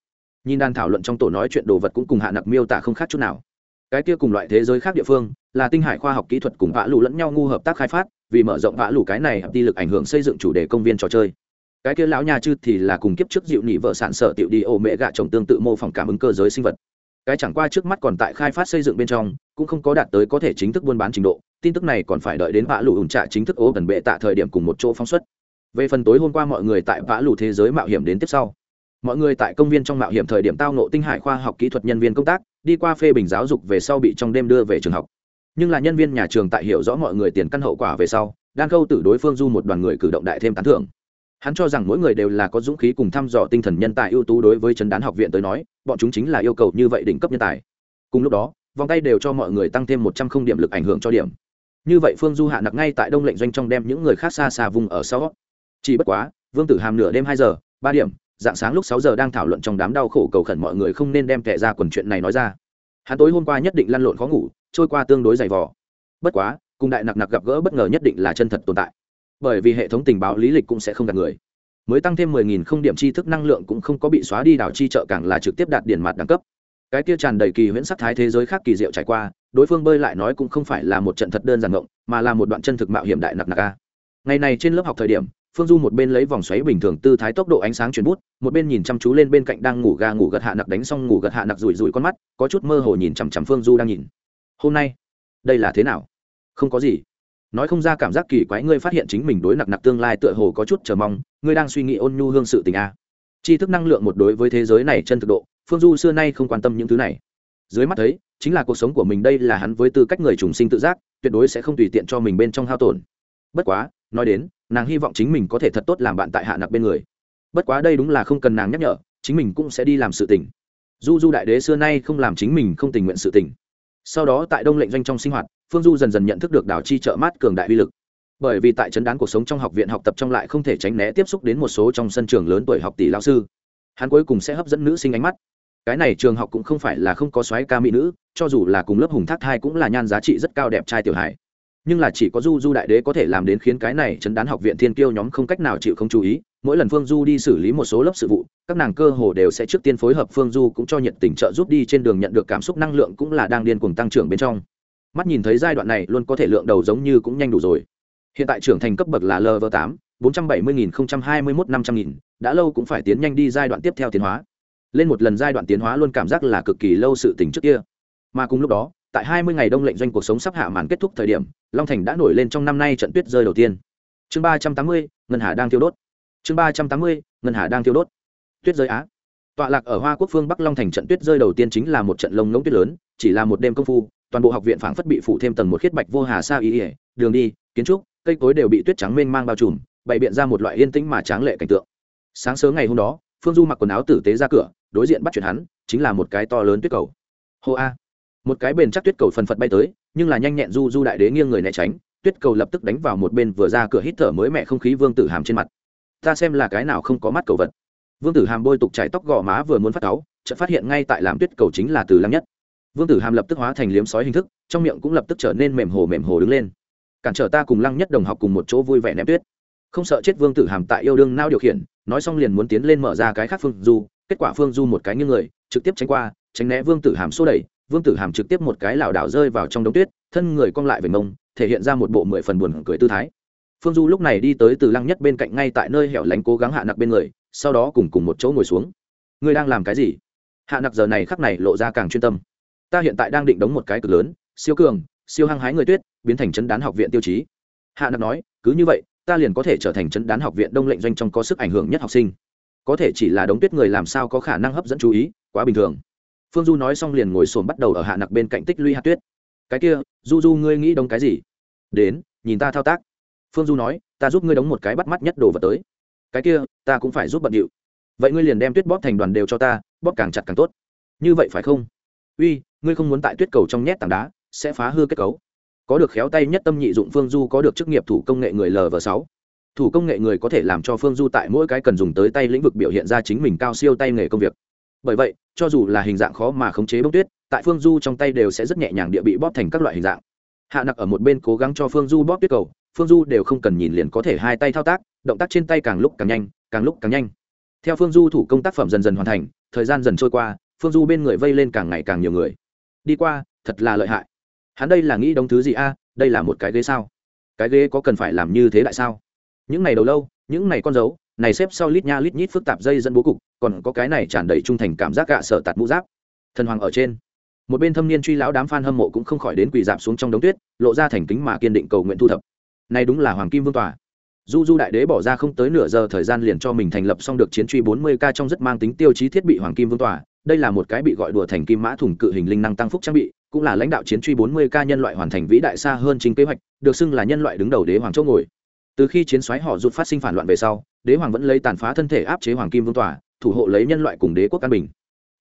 Nhìn đàn thảo luận trong tổ nói chuyện đồ vật cũng cùng hạ nặc miêu tả không khác chút nào. Cái kia cùng loại thế giới khác địa phương, là tinh hải khoa học kỹ thuật cùng vã lũ lẫn nhau ngu hợp tác khai phát, vì mở rộng vã lũ cái này, đi lực ảnh hưởng xây dựng chủ đề công viên trò chơi cái kia lão nha chư thì là cùng kiếp trước dịu nị vợ sản sở tiểu đi ô mẹ gạ chồng tương tự mô phỏng cảm ứng cơ giới sinh vật. Cái chẳng qua trước mắt còn tại khai phát xây dựng bên trong, cũng không có đạt tới có thể chính thức buôn bán trình độ, tin tức này còn phải đợi đến vã lù ủn trạ chính thức ố gần bệ tạ thời điểm cùng một chỗ phóng xuất. Về phần tối hôm qua mọi người tại vã lù thế giới mạo hiểm đến tiếp sau. Mọi người tại công viên trong mạo hiểm thời điểm tao nộ tinh hải khoa học kỹ thuật nhân viên công tác, đi qua phê bình giáo dục về sau bị trong đêm đưa về trường học. Nhưng là nhân viên nhà trường tại hiểu rõ mọi người tiền căn hậu quả về sau, đang câu tử đối phương du một đoàn người cử động đại thêm tán thưởng hắn cho rằng mỗi người đều là có dũng khí cùng thăm dò tinh thần nhân tài ưu tú đối với chấn đán học viện tới nói, bọn chúng chính là yêu cầu như vậy đỉnh cấp nhân tài. Cùng lúc đó, vòng tay đều cho mọi người tăng thêm một trăm không điểm lực ảnh hưởng cho điểm. Như vậy phương du hạ nặc ngay tại đông lệnh doanh trong đem những người khác xa xa vùng ở sau. Chỉ bất quá, vương tử hàm nửa đêm hai giờ, ba điểm, dạng sáng lúc sáu giờ đang thảo luận trong đám đau khổ cầu khẩn mọi người không nên đem kẻ ra quần chuyện này nói ra. Hắn tối hôm qua nhất định lăn lộn khó ngủ, trôi qua tương đối dày vò. Bất quá, cùng đại nặc nặc gặp gỡ bất ngờ nhất định là chân thật tồn tại bởi vì hệ thống tình báo lý lịch cũng sẽ không gạt người. Mới tăng thêm mười nghìn không điểm tri thức năng lượng cũng không có bị xóa đi, đảo chi trợ càng là trực tiếp đạt điển mặt đẳng cấp. Cái kia tràn đầy kỳ huyễn sắc thái thế giới khác kỳ diệu trải qua, đối phương bơi lại nói cũng không phải là một trận thật đơn giản ngộng mà là một đoạn chân thực mạo hiểm đại nặc nặc a. Ngày này trên lớp học thời điểm, phương du một bên lấy vòng xoáy bình thường tư thái tốc độ ánh sáng chuyển bút, một bên nhìn chăm chú lên bên cạnh đang ngủ ga ngủ gật hạ nặc đánh xong ngủ gật hạ nặc rủi rủi con mắt, có chút mơ hồ nhìn chằm chằm phương du đang nhìn. Hôm nay, đây là thế nào? Không có gì nói không ra cảm giác kỳ quái ngươi phát hiện chính mình đối nặc nặc tương lai tựa hồ có chút chờ mong, ngươi đang suy nghĩ ôn nhu hương sự tình a tri thức năng lượng một đối với thế giới này chân thực độ, phương du xưa nay không quan tâm những thứ này. Dưới mắt thấy, chính là cuộc sống của mình đây là hắn với tư cách người trùng sinh tự giác, tuyệt đối sẽ không tùy tiện cho mình bên trong hao tổn. Bất quá, nói đến, nàng hy vọng chính mình có thể thật tốt làm bạn tại hạ nặc bên người. Bất quá đây đúng là không cần nàng nhắc nhở, chính mình cũng sẽ đi làm sự tình. Du du đại đế xưa nay không làm chính mình không tình nguyện sự tình sau đó tại đông lệnh doanh trong sinh hoạt, phương du dần dần nhận thức được đảo chi trợ mát cường đại uy lực. Bởi vì tại chấn đán cuộc sống trong học viện học tập trong lại không thể tránh né tiếp xúc đến một số trong sân trường lớn tuổi học tỷ lao sư. Hắn cuối cùng sẽ hấp dẫn nữ sinh ánh mắt. Cái này trường học cũng không phải là không có soái ca mỹ nữ, cho dù là cùng lớp hùng thác thai cũng là nhan giá trị rất cao đẹp trai tiểu hải nhưng là chỉ có du du đại đế có thể làm đến khiến cái này chấn đán học viện thiên kiêu nhóm không cách nào chịu không chú ý mỗi lần phương du đi xử lý một số lớp sự vụ, các nàng cơ hồ đều sẽ trước tiên phối hợp phương du cũng cho nhận tình trợ giúp đi trên đường nhận được cảm xúc năng lượng cũng là đang điên cuồng tăng trưởng bên trong. Mắt nhìn thấy giai đoạn này luôn có thể lượng đầu giống như cũng nhanh đủ rồi. Hiện tại trưởng thành cấp bậc là lv tám, bốn trăm bảy mươi nghìn hai mươi mốt năm trăm nghìn, đã lâu cũng phải tiến nhanh đi giai đoạn tiếp theo tiến hóa. Lên một lần giai đoạn tiến hóa luôn cảm giác là cực kỳ lâu sự tình trước kia. Mà cùng lúc đó, tại hai mươi ngày đông lệnh doanh cuộc sống sắp hạ màn kết thúc thời điểm, long thành đã nổi lên trong năm nay trận tuyết rơi đầu tiên. Chương ba trăm tám mươi, ngân hà đang thiêu đốt chương ba trăm tám mươi, ngân hà đang thiêu đốt. Tuyết rơi á. Tọa lạc ở hoa quốc phương bắc long thành trận tuyết rơi đầu tiên chính là một trận lông ngỗng tuyết lớn, chỉ là một đêm công phu, toàn bộ học viện phảng phất bị phủ thêm tầng một khiết bạch vô hà sa ý ỉa đường đi, kiến trúc, cây cối đều bị tuyết trắng mênh mang bao trùm, bày biện ra một loại yên tĩnh mà tráng lệ cảnh tượng. Sáng sớm ngày hôm đó, phương du mặc quần áo tử tế ra cửa, đối diện bắt chuyện hắn, chính là một cái to lớn tuyết cầu. Hô a. Một cái bền chắc tuyết cầu phần phật bay tới, nhưng là nhanh nhẹn du du đại đế nghiêng người né tránh, tuyết cầu lập tức đánh vào một bên vừa ra cửa hít thở mới mẹ không khí vương tử hàm trên mặt ta xem là cái nào không có mắt cầu vật. Vương tử hàm bôi tục chải tóc gò má vừa muốn phát cáu, chợt phát hiện ngay tại làm tuyết cầu chính là từ lăng nhất. Vương tử hàm lập tức hóa thành liếm sói hình thức, trong miệng cũng lập tức trở nên mềm hồ mềm hồ đứng lên. Cản trở ta cùng lăng nhất đồng học cùng một chỗ vui vẻ ném tuyết. Không sợ chết vương tử hàm tại yêu đương nao điều khiển, nói xong liền muốn tiến lên mở ra cái khác phương du, kết quả phương du một cái như người, trực tiếp tránh qua, tránh né vương tử hàm xô đẩy. Vương tử hàm trực tiếp một cái lảo đảo rơi vào trong đống tuyết, thân người cong lại về mông, thể hiện ra một bộ mười phần buồn cười tư thái phương du lúc này đi tới từ lăng nhất bên cạnh ngay tại nơi hẻo lánh cố gắng hạ nặc bên người, sau đó cùng cùng một chỗ ngồi xuống. Ngươi đang làm cái gì? Hạ nặc giờ này khắc này lộ ra càng chuyên tâm. Ta hiện tại đang định đóng một cái cực lớn, siêu cường, siêu hăng hái người tuyết, biến thành chấn đán học viện tiêu chí. Hạ nặc nói, cứ như vậy, ta liền có thể trở thành chấn đán học viện đông lệnh doanh trong có sức ảnh hưởng nhất học sinh. Có thể chỉ là đống tuyết người làm sao có khả năng hấp dẫn chú ý, quá bình thường. Phương du nói xong liền ngồi xổm bắt đầu ở hạ nặc bên cạnh tích lũy hạt tuyết. Cái kia, du du, ngươi nghĩ đóng cái gì? Đến, nhìn ta thao tác phương du nói, ta giúp ngươi đóng một cái bắt mắt nhất đồ vật tới. Cái kia, ta cũng phải giúp bận điệu. Vậy ngươi liền đem tuyết bóp thành đoàn đều cho ta, bóp càng chặt càng tốt. Như vậy phải không? Uy, ngươi không muốn tại tuyết cầu trong nhét tảng đá, sẽ phá hư kết cấu. Có được khéo tay nhất tâm nhị dụng phương du, có được chức nghiệp thủ công nghệ người lv sáu. Thủ công nghệ người có thể làm cho phương du tại mỗi cái cần dùng tới tay lĩnh vực biểu hiện ra chính mình cao siêu tay nghề công việc. Bởi vậy, cho dù là hình dạng khó mà khống chế bông tuyết, tại phương du trong tay đều sẽ rất nhẹ nhàng địa bị bóp thành các loại hình dạng. Hạ nặc ở một bên cố gắng cho phương du bóp tuyết cầu phương du đều không cần nhìn liền có thể hai tay thao tác, động tác trên tay càng lúc càng nhanh, càng lúc càng nhanh. Theo phương du thủ công tác phẩm dần dần hoàn thành, thời gian dần trôi qua, phương du bên người vây lên càng ngày càng nhiều người. Đi qua, thật là lợi hại. Hắn đây là nghĩ đóng thứ gì a, đây là một cái ghế sao? Cái ghế có cần phải làm như thế lại sao? Những này đầu lâu, những này con dấu, này xếp sau lít nha lít nhít phức tạp dây dẫn bố cục, còn có cái này tràn đầy trung thành cảm giác gạ sở tạt mũ giáp. Thần hoàng ở trên. Một bên thâm niên truy lão đám f a n hâm mộ cũng không khỏi đến quỳ dạp xuống trong đống tuyết, lộ ra thành kính mà kiên định cầu nguyện thu thập nay đúng là hoàng kim vương tòa. Du du đại đế bỏ ra không tới nửa giờ thời gian liền cho mình thành lập xong được chiến truy 40 k trong rất mang tính tiêu chí thiết bị hoàng kim vương tòa. Đây là một cái bị gọi đùa thành kim mã thủng cự hình linh năng tăng phúc trang bị, cũng là lãnh đạo chiến truy 40 k nhân loại hoàn thành vĩ đại xa hơn chính kế hoạch, được xưng là nhân loại đứng đầu đế hoàng châu ngồi. Từ khi chiến xoáy họ rụt phát sinh phản loạn về sau, đế hoàng vẫn lấy tàn phá thân thể áp chế hoàng kim vương tòa, thủ hộ lấy nhân loại cùng đế quốc an bình.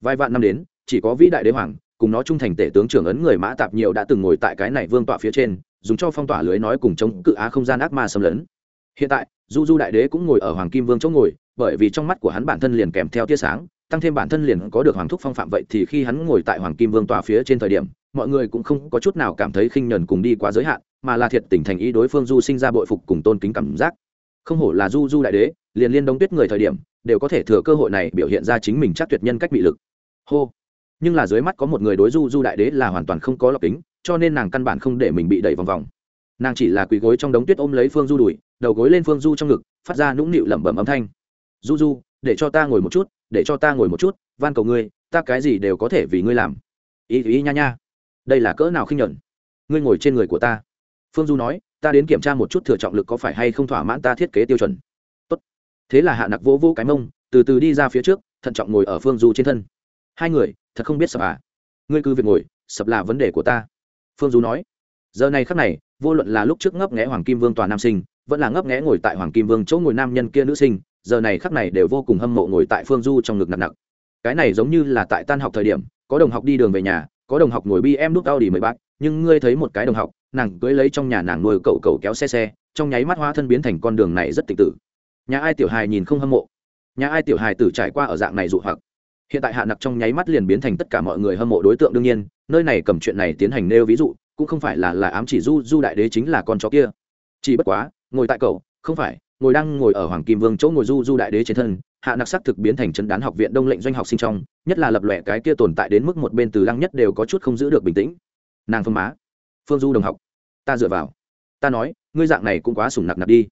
Vài vạn năm đến, chỉ có vĩ đại đế hoàng, cùng nó trung thành tể tướng trưởng ấn người mã tạp nhiều đã từng ngồi tại cái này vương tọa phía trên dùng cho phong tỏa lưới nói cùng chống cự á không gian ác ma xâm lấn. Hiện tại du du đại đế cũng ngồi ở hoàng kim vương chỗ ngồi, bởi vì trong mắt của hắn bản thân liền kèm theo tia sáng, tăng thêm bản thân liền có được hoàng thúc phong phạm vậy thì khi hắn ngồi tại hoàng kim vương tòa phía trên thời điểm, mọi người cũng không có chút nào cảm thấy khinh nhờn cùng đi quá giới hạn, mà là thiệt tình thành ý đối phương du sinh ra bội phục cùng tôn kính cảm giác. Không hổ là du du đại đế, liền liên đông tuyết người thời điểm, đều có thể thừa cơ hội này biểu hiện ra chính mình chắc tuyệt nhân cách bị lực. Hô. Nhưng là dưới mắt có một người đối du du đại đế là hoàn toàn không có lọc kính cho nên nàng căn bản không để mình bị đẩy vòng vòng. Nàng chỉ là quỳ gối trong đống tuyết ôm lấy phương du đùi, đầu gối lên phương du trong ngực, phát ra nũng nịu lẩm bẩm âm thanh. Du du, để cho ta ngồi một chút, để cho ta ngồi một chút, van cầu ngươi, ta cái gì đều có thể vì ngươi làm. Ý ý nha nha. Đây là cỡ nào khinh nhuận? Ngươi ngồi trên người của ta. Phương du nói, ta đến kiểm tra một chút thừa trọng lực có phải hay không thỏa mãn ta thiết kế tiêu chuẩn. Tốt. thế là hạ nặc vỗ vỗ cái mông, từ từ đi ra phía trước, thận trọng ngồi ở phương du trên thân. Hai người, thật không biết sập à? Ngươi cứ việc ngồi, sập là vấn đề của ta phương du nói. Giờ này khắc này vô luận là lúc trước ngấp nghẽ hoàng kim vương tòa nam sinh vẫn là ngấp nghẽ ngồi tại hoàng kim vương chỗ ngồi nam nhân kia nữ sinh giờ này khắc này đều vô cùng hâm mộ ngồi tại phương du trong ngực nặng nặng. Cái này giống như là tại tan học thời điểm có đồng học đi đường về nhà có đồng học ngồi bi em đúc đau đi mấy bạc, nhưng ngươi thấy một cái đồng học nàng cưới lấy trong nhà nàng nuôi cậu cậu kéo xe xe trong nháy mắt hóa thân biến thành con đường này rất tịch tử. Nhà ai tiểu hài nhìn không hâm mộ? Nhà ai tiểu hài tử trải qua ở dạng này dụ hoặc? Hiện tại hạ nặc trong nháy mắt liền biến thành tất cả mọi người hâm mộ đối tượng đương nhiên, nơi này cầm chuyện này tiến hành nêu ví dụ, cũng không phải là là ám chỉ du du đại đế chính là con chó kia. Chỉ bất quá, ngồi tại cậu, không phải, ngồi đang ngồi ở hoàng kim vương chỗ ngồi du du đại đế trên thân, hạ nặc sắc thực biến thành chân đán học viện đông lệnh doanh học sinh trong, nhất là lập lòe cái kia tồn tại đến mức một bên từ lăng nhất đều có chút không giữ được bình tĩnh. Nàng phương má, phương du đồng học, ta dựa vào. Ta nói, ngươi dạng này cũng quá sủng nặc nặc đi.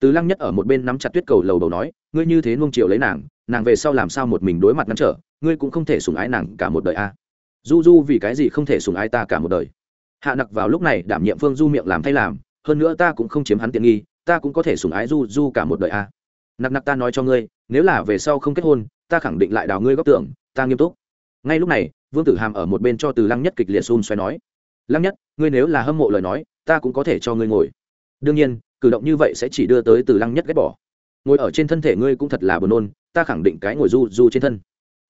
Từ lăng nhất ở một bên nắm chặt tuyết cầu lầu đầu nói, ngươi như thế nuông chiều lấy nàng nàng về sau làm sao một mình đối mặt ngăn trở, ngươi cũng không thể sủng ái nàng cả một đời a. À. du du vì cái gì không thể sủng ái ta cả một đời? Hạ nặc vào lúc này đảm nhiệm phương du miệng làm thay làm, hơn nữa ta cũng không chiếm hắn tiện nghi, ta cũng có thể sủng ái du du cả một đời a. À. nặc nặc ta nói cho ngươi, nếu là về sau không kết hôn, ta khẳng định lại đào ngươi góc tưởng ta nghiêm túc. Ngay lúc này, vương tử hàm ở một bên cho từ lăng nhất kịch liệt xun xoay nói, lăng nhất, ngươi nếu là hâm mộ lời nói, ta cũng có thể cho ngươi ngồi. Đương nhiên, cử động như vậy sẽ chỉ đưa tới từ lăng nhất ghét bỏ. Ngồi ở trên thân thể ngươi cũng thật là buồn nôn ta khẳng định cái ngồi du du trên thân.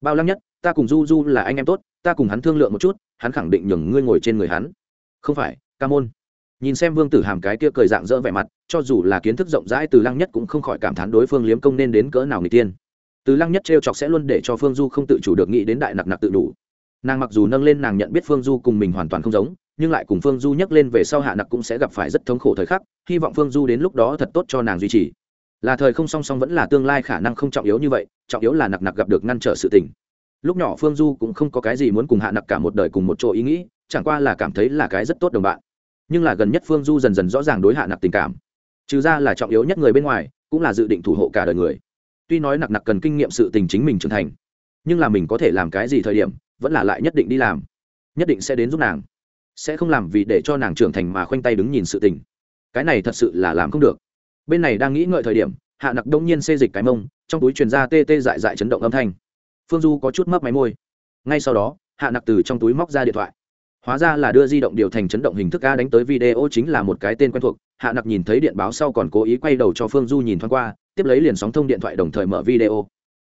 Bao lăng nhất, ta cùng du du là anh em tốt, ta cùng hắn thương lượng một chút, hắn khẳng định nhường ngươi ngồi trên người hắn. Không phải, ca môn. Nhìn xem vương tử hàm cái kia cười dạng dỡ vẻ mặt, cho dù là kiến thức rộng rãi từ lăng nhất cũng không khỏi cảm thán đối phương liếm công nên đến cỡ nào người tiên. Từ lăng nhất t chọc sẽ luôn để cho phương du không tự chủ được nghĩ đến đại nặc nặc tự đủ. Nàng mặc dù nâng lên nàng nhận biết phương du cùng mình hoàn toàn không giống, nhưng lại cùng phương du nhắc lên về sau hạ nặc cũng sẽ gặp phải rất thống khổ thời khắc, hy vọng phương du đến lúc đó thật tốt cho nàng duy trì là thời không song song vẫn là tương lai khả năng không trọng yếu như vậy, trọng yếu là nặc nặc gặp được ngăn trở sự tình. Lúc nhỏ phương du cũng không có cái gì muốn cùng hạ nặc cả một đời cùng một chỗ ý nghĩ, chẳng qua là cảm thấy là cái rất tốt đồng bạn. Nhưng là gần nhất phương du dần dần rõ ràng đối hạ nặc tình cảm. Trừ ra là trọng yếu nhất người bên ngoài, cũng là dự định thủ hộ cả đời người. Tuy nói nặc nặc cần kinh nghiệm sự tình chính mình trưởng thành, nhưng là mình có thể làm cái gì thời điểm, vẫn là lại nhất định đi làm. Nhất định sẽ đến giúp nàng. Sẽ không làm vì để cho nàng trưởng thành mà khoanh tay đứng nhìn sự tình. Cái này thật sự là làm không được bên này đang nghĩ ngợi thời điểm, hạ nặc đông nhiên xê dịch cái mông, trong túi truyền ra tê tê dại dại chấn động âm thanh. Phương du có chút mấp máy môi. Ngay sau đó, hạ nặc từ trong túi móc ra điện thoại. Hóa ra là đưa di động điều thành chấn động hình thức a đánh tới video chính là một cái tên quen thuộc. Hạ nặc nhìn thấy điện báo sau còn cố ý quay đầu cho phương du nhìn thoáng qua, tiếp lấy liền sóng thông điện thoại đồng thời mở video.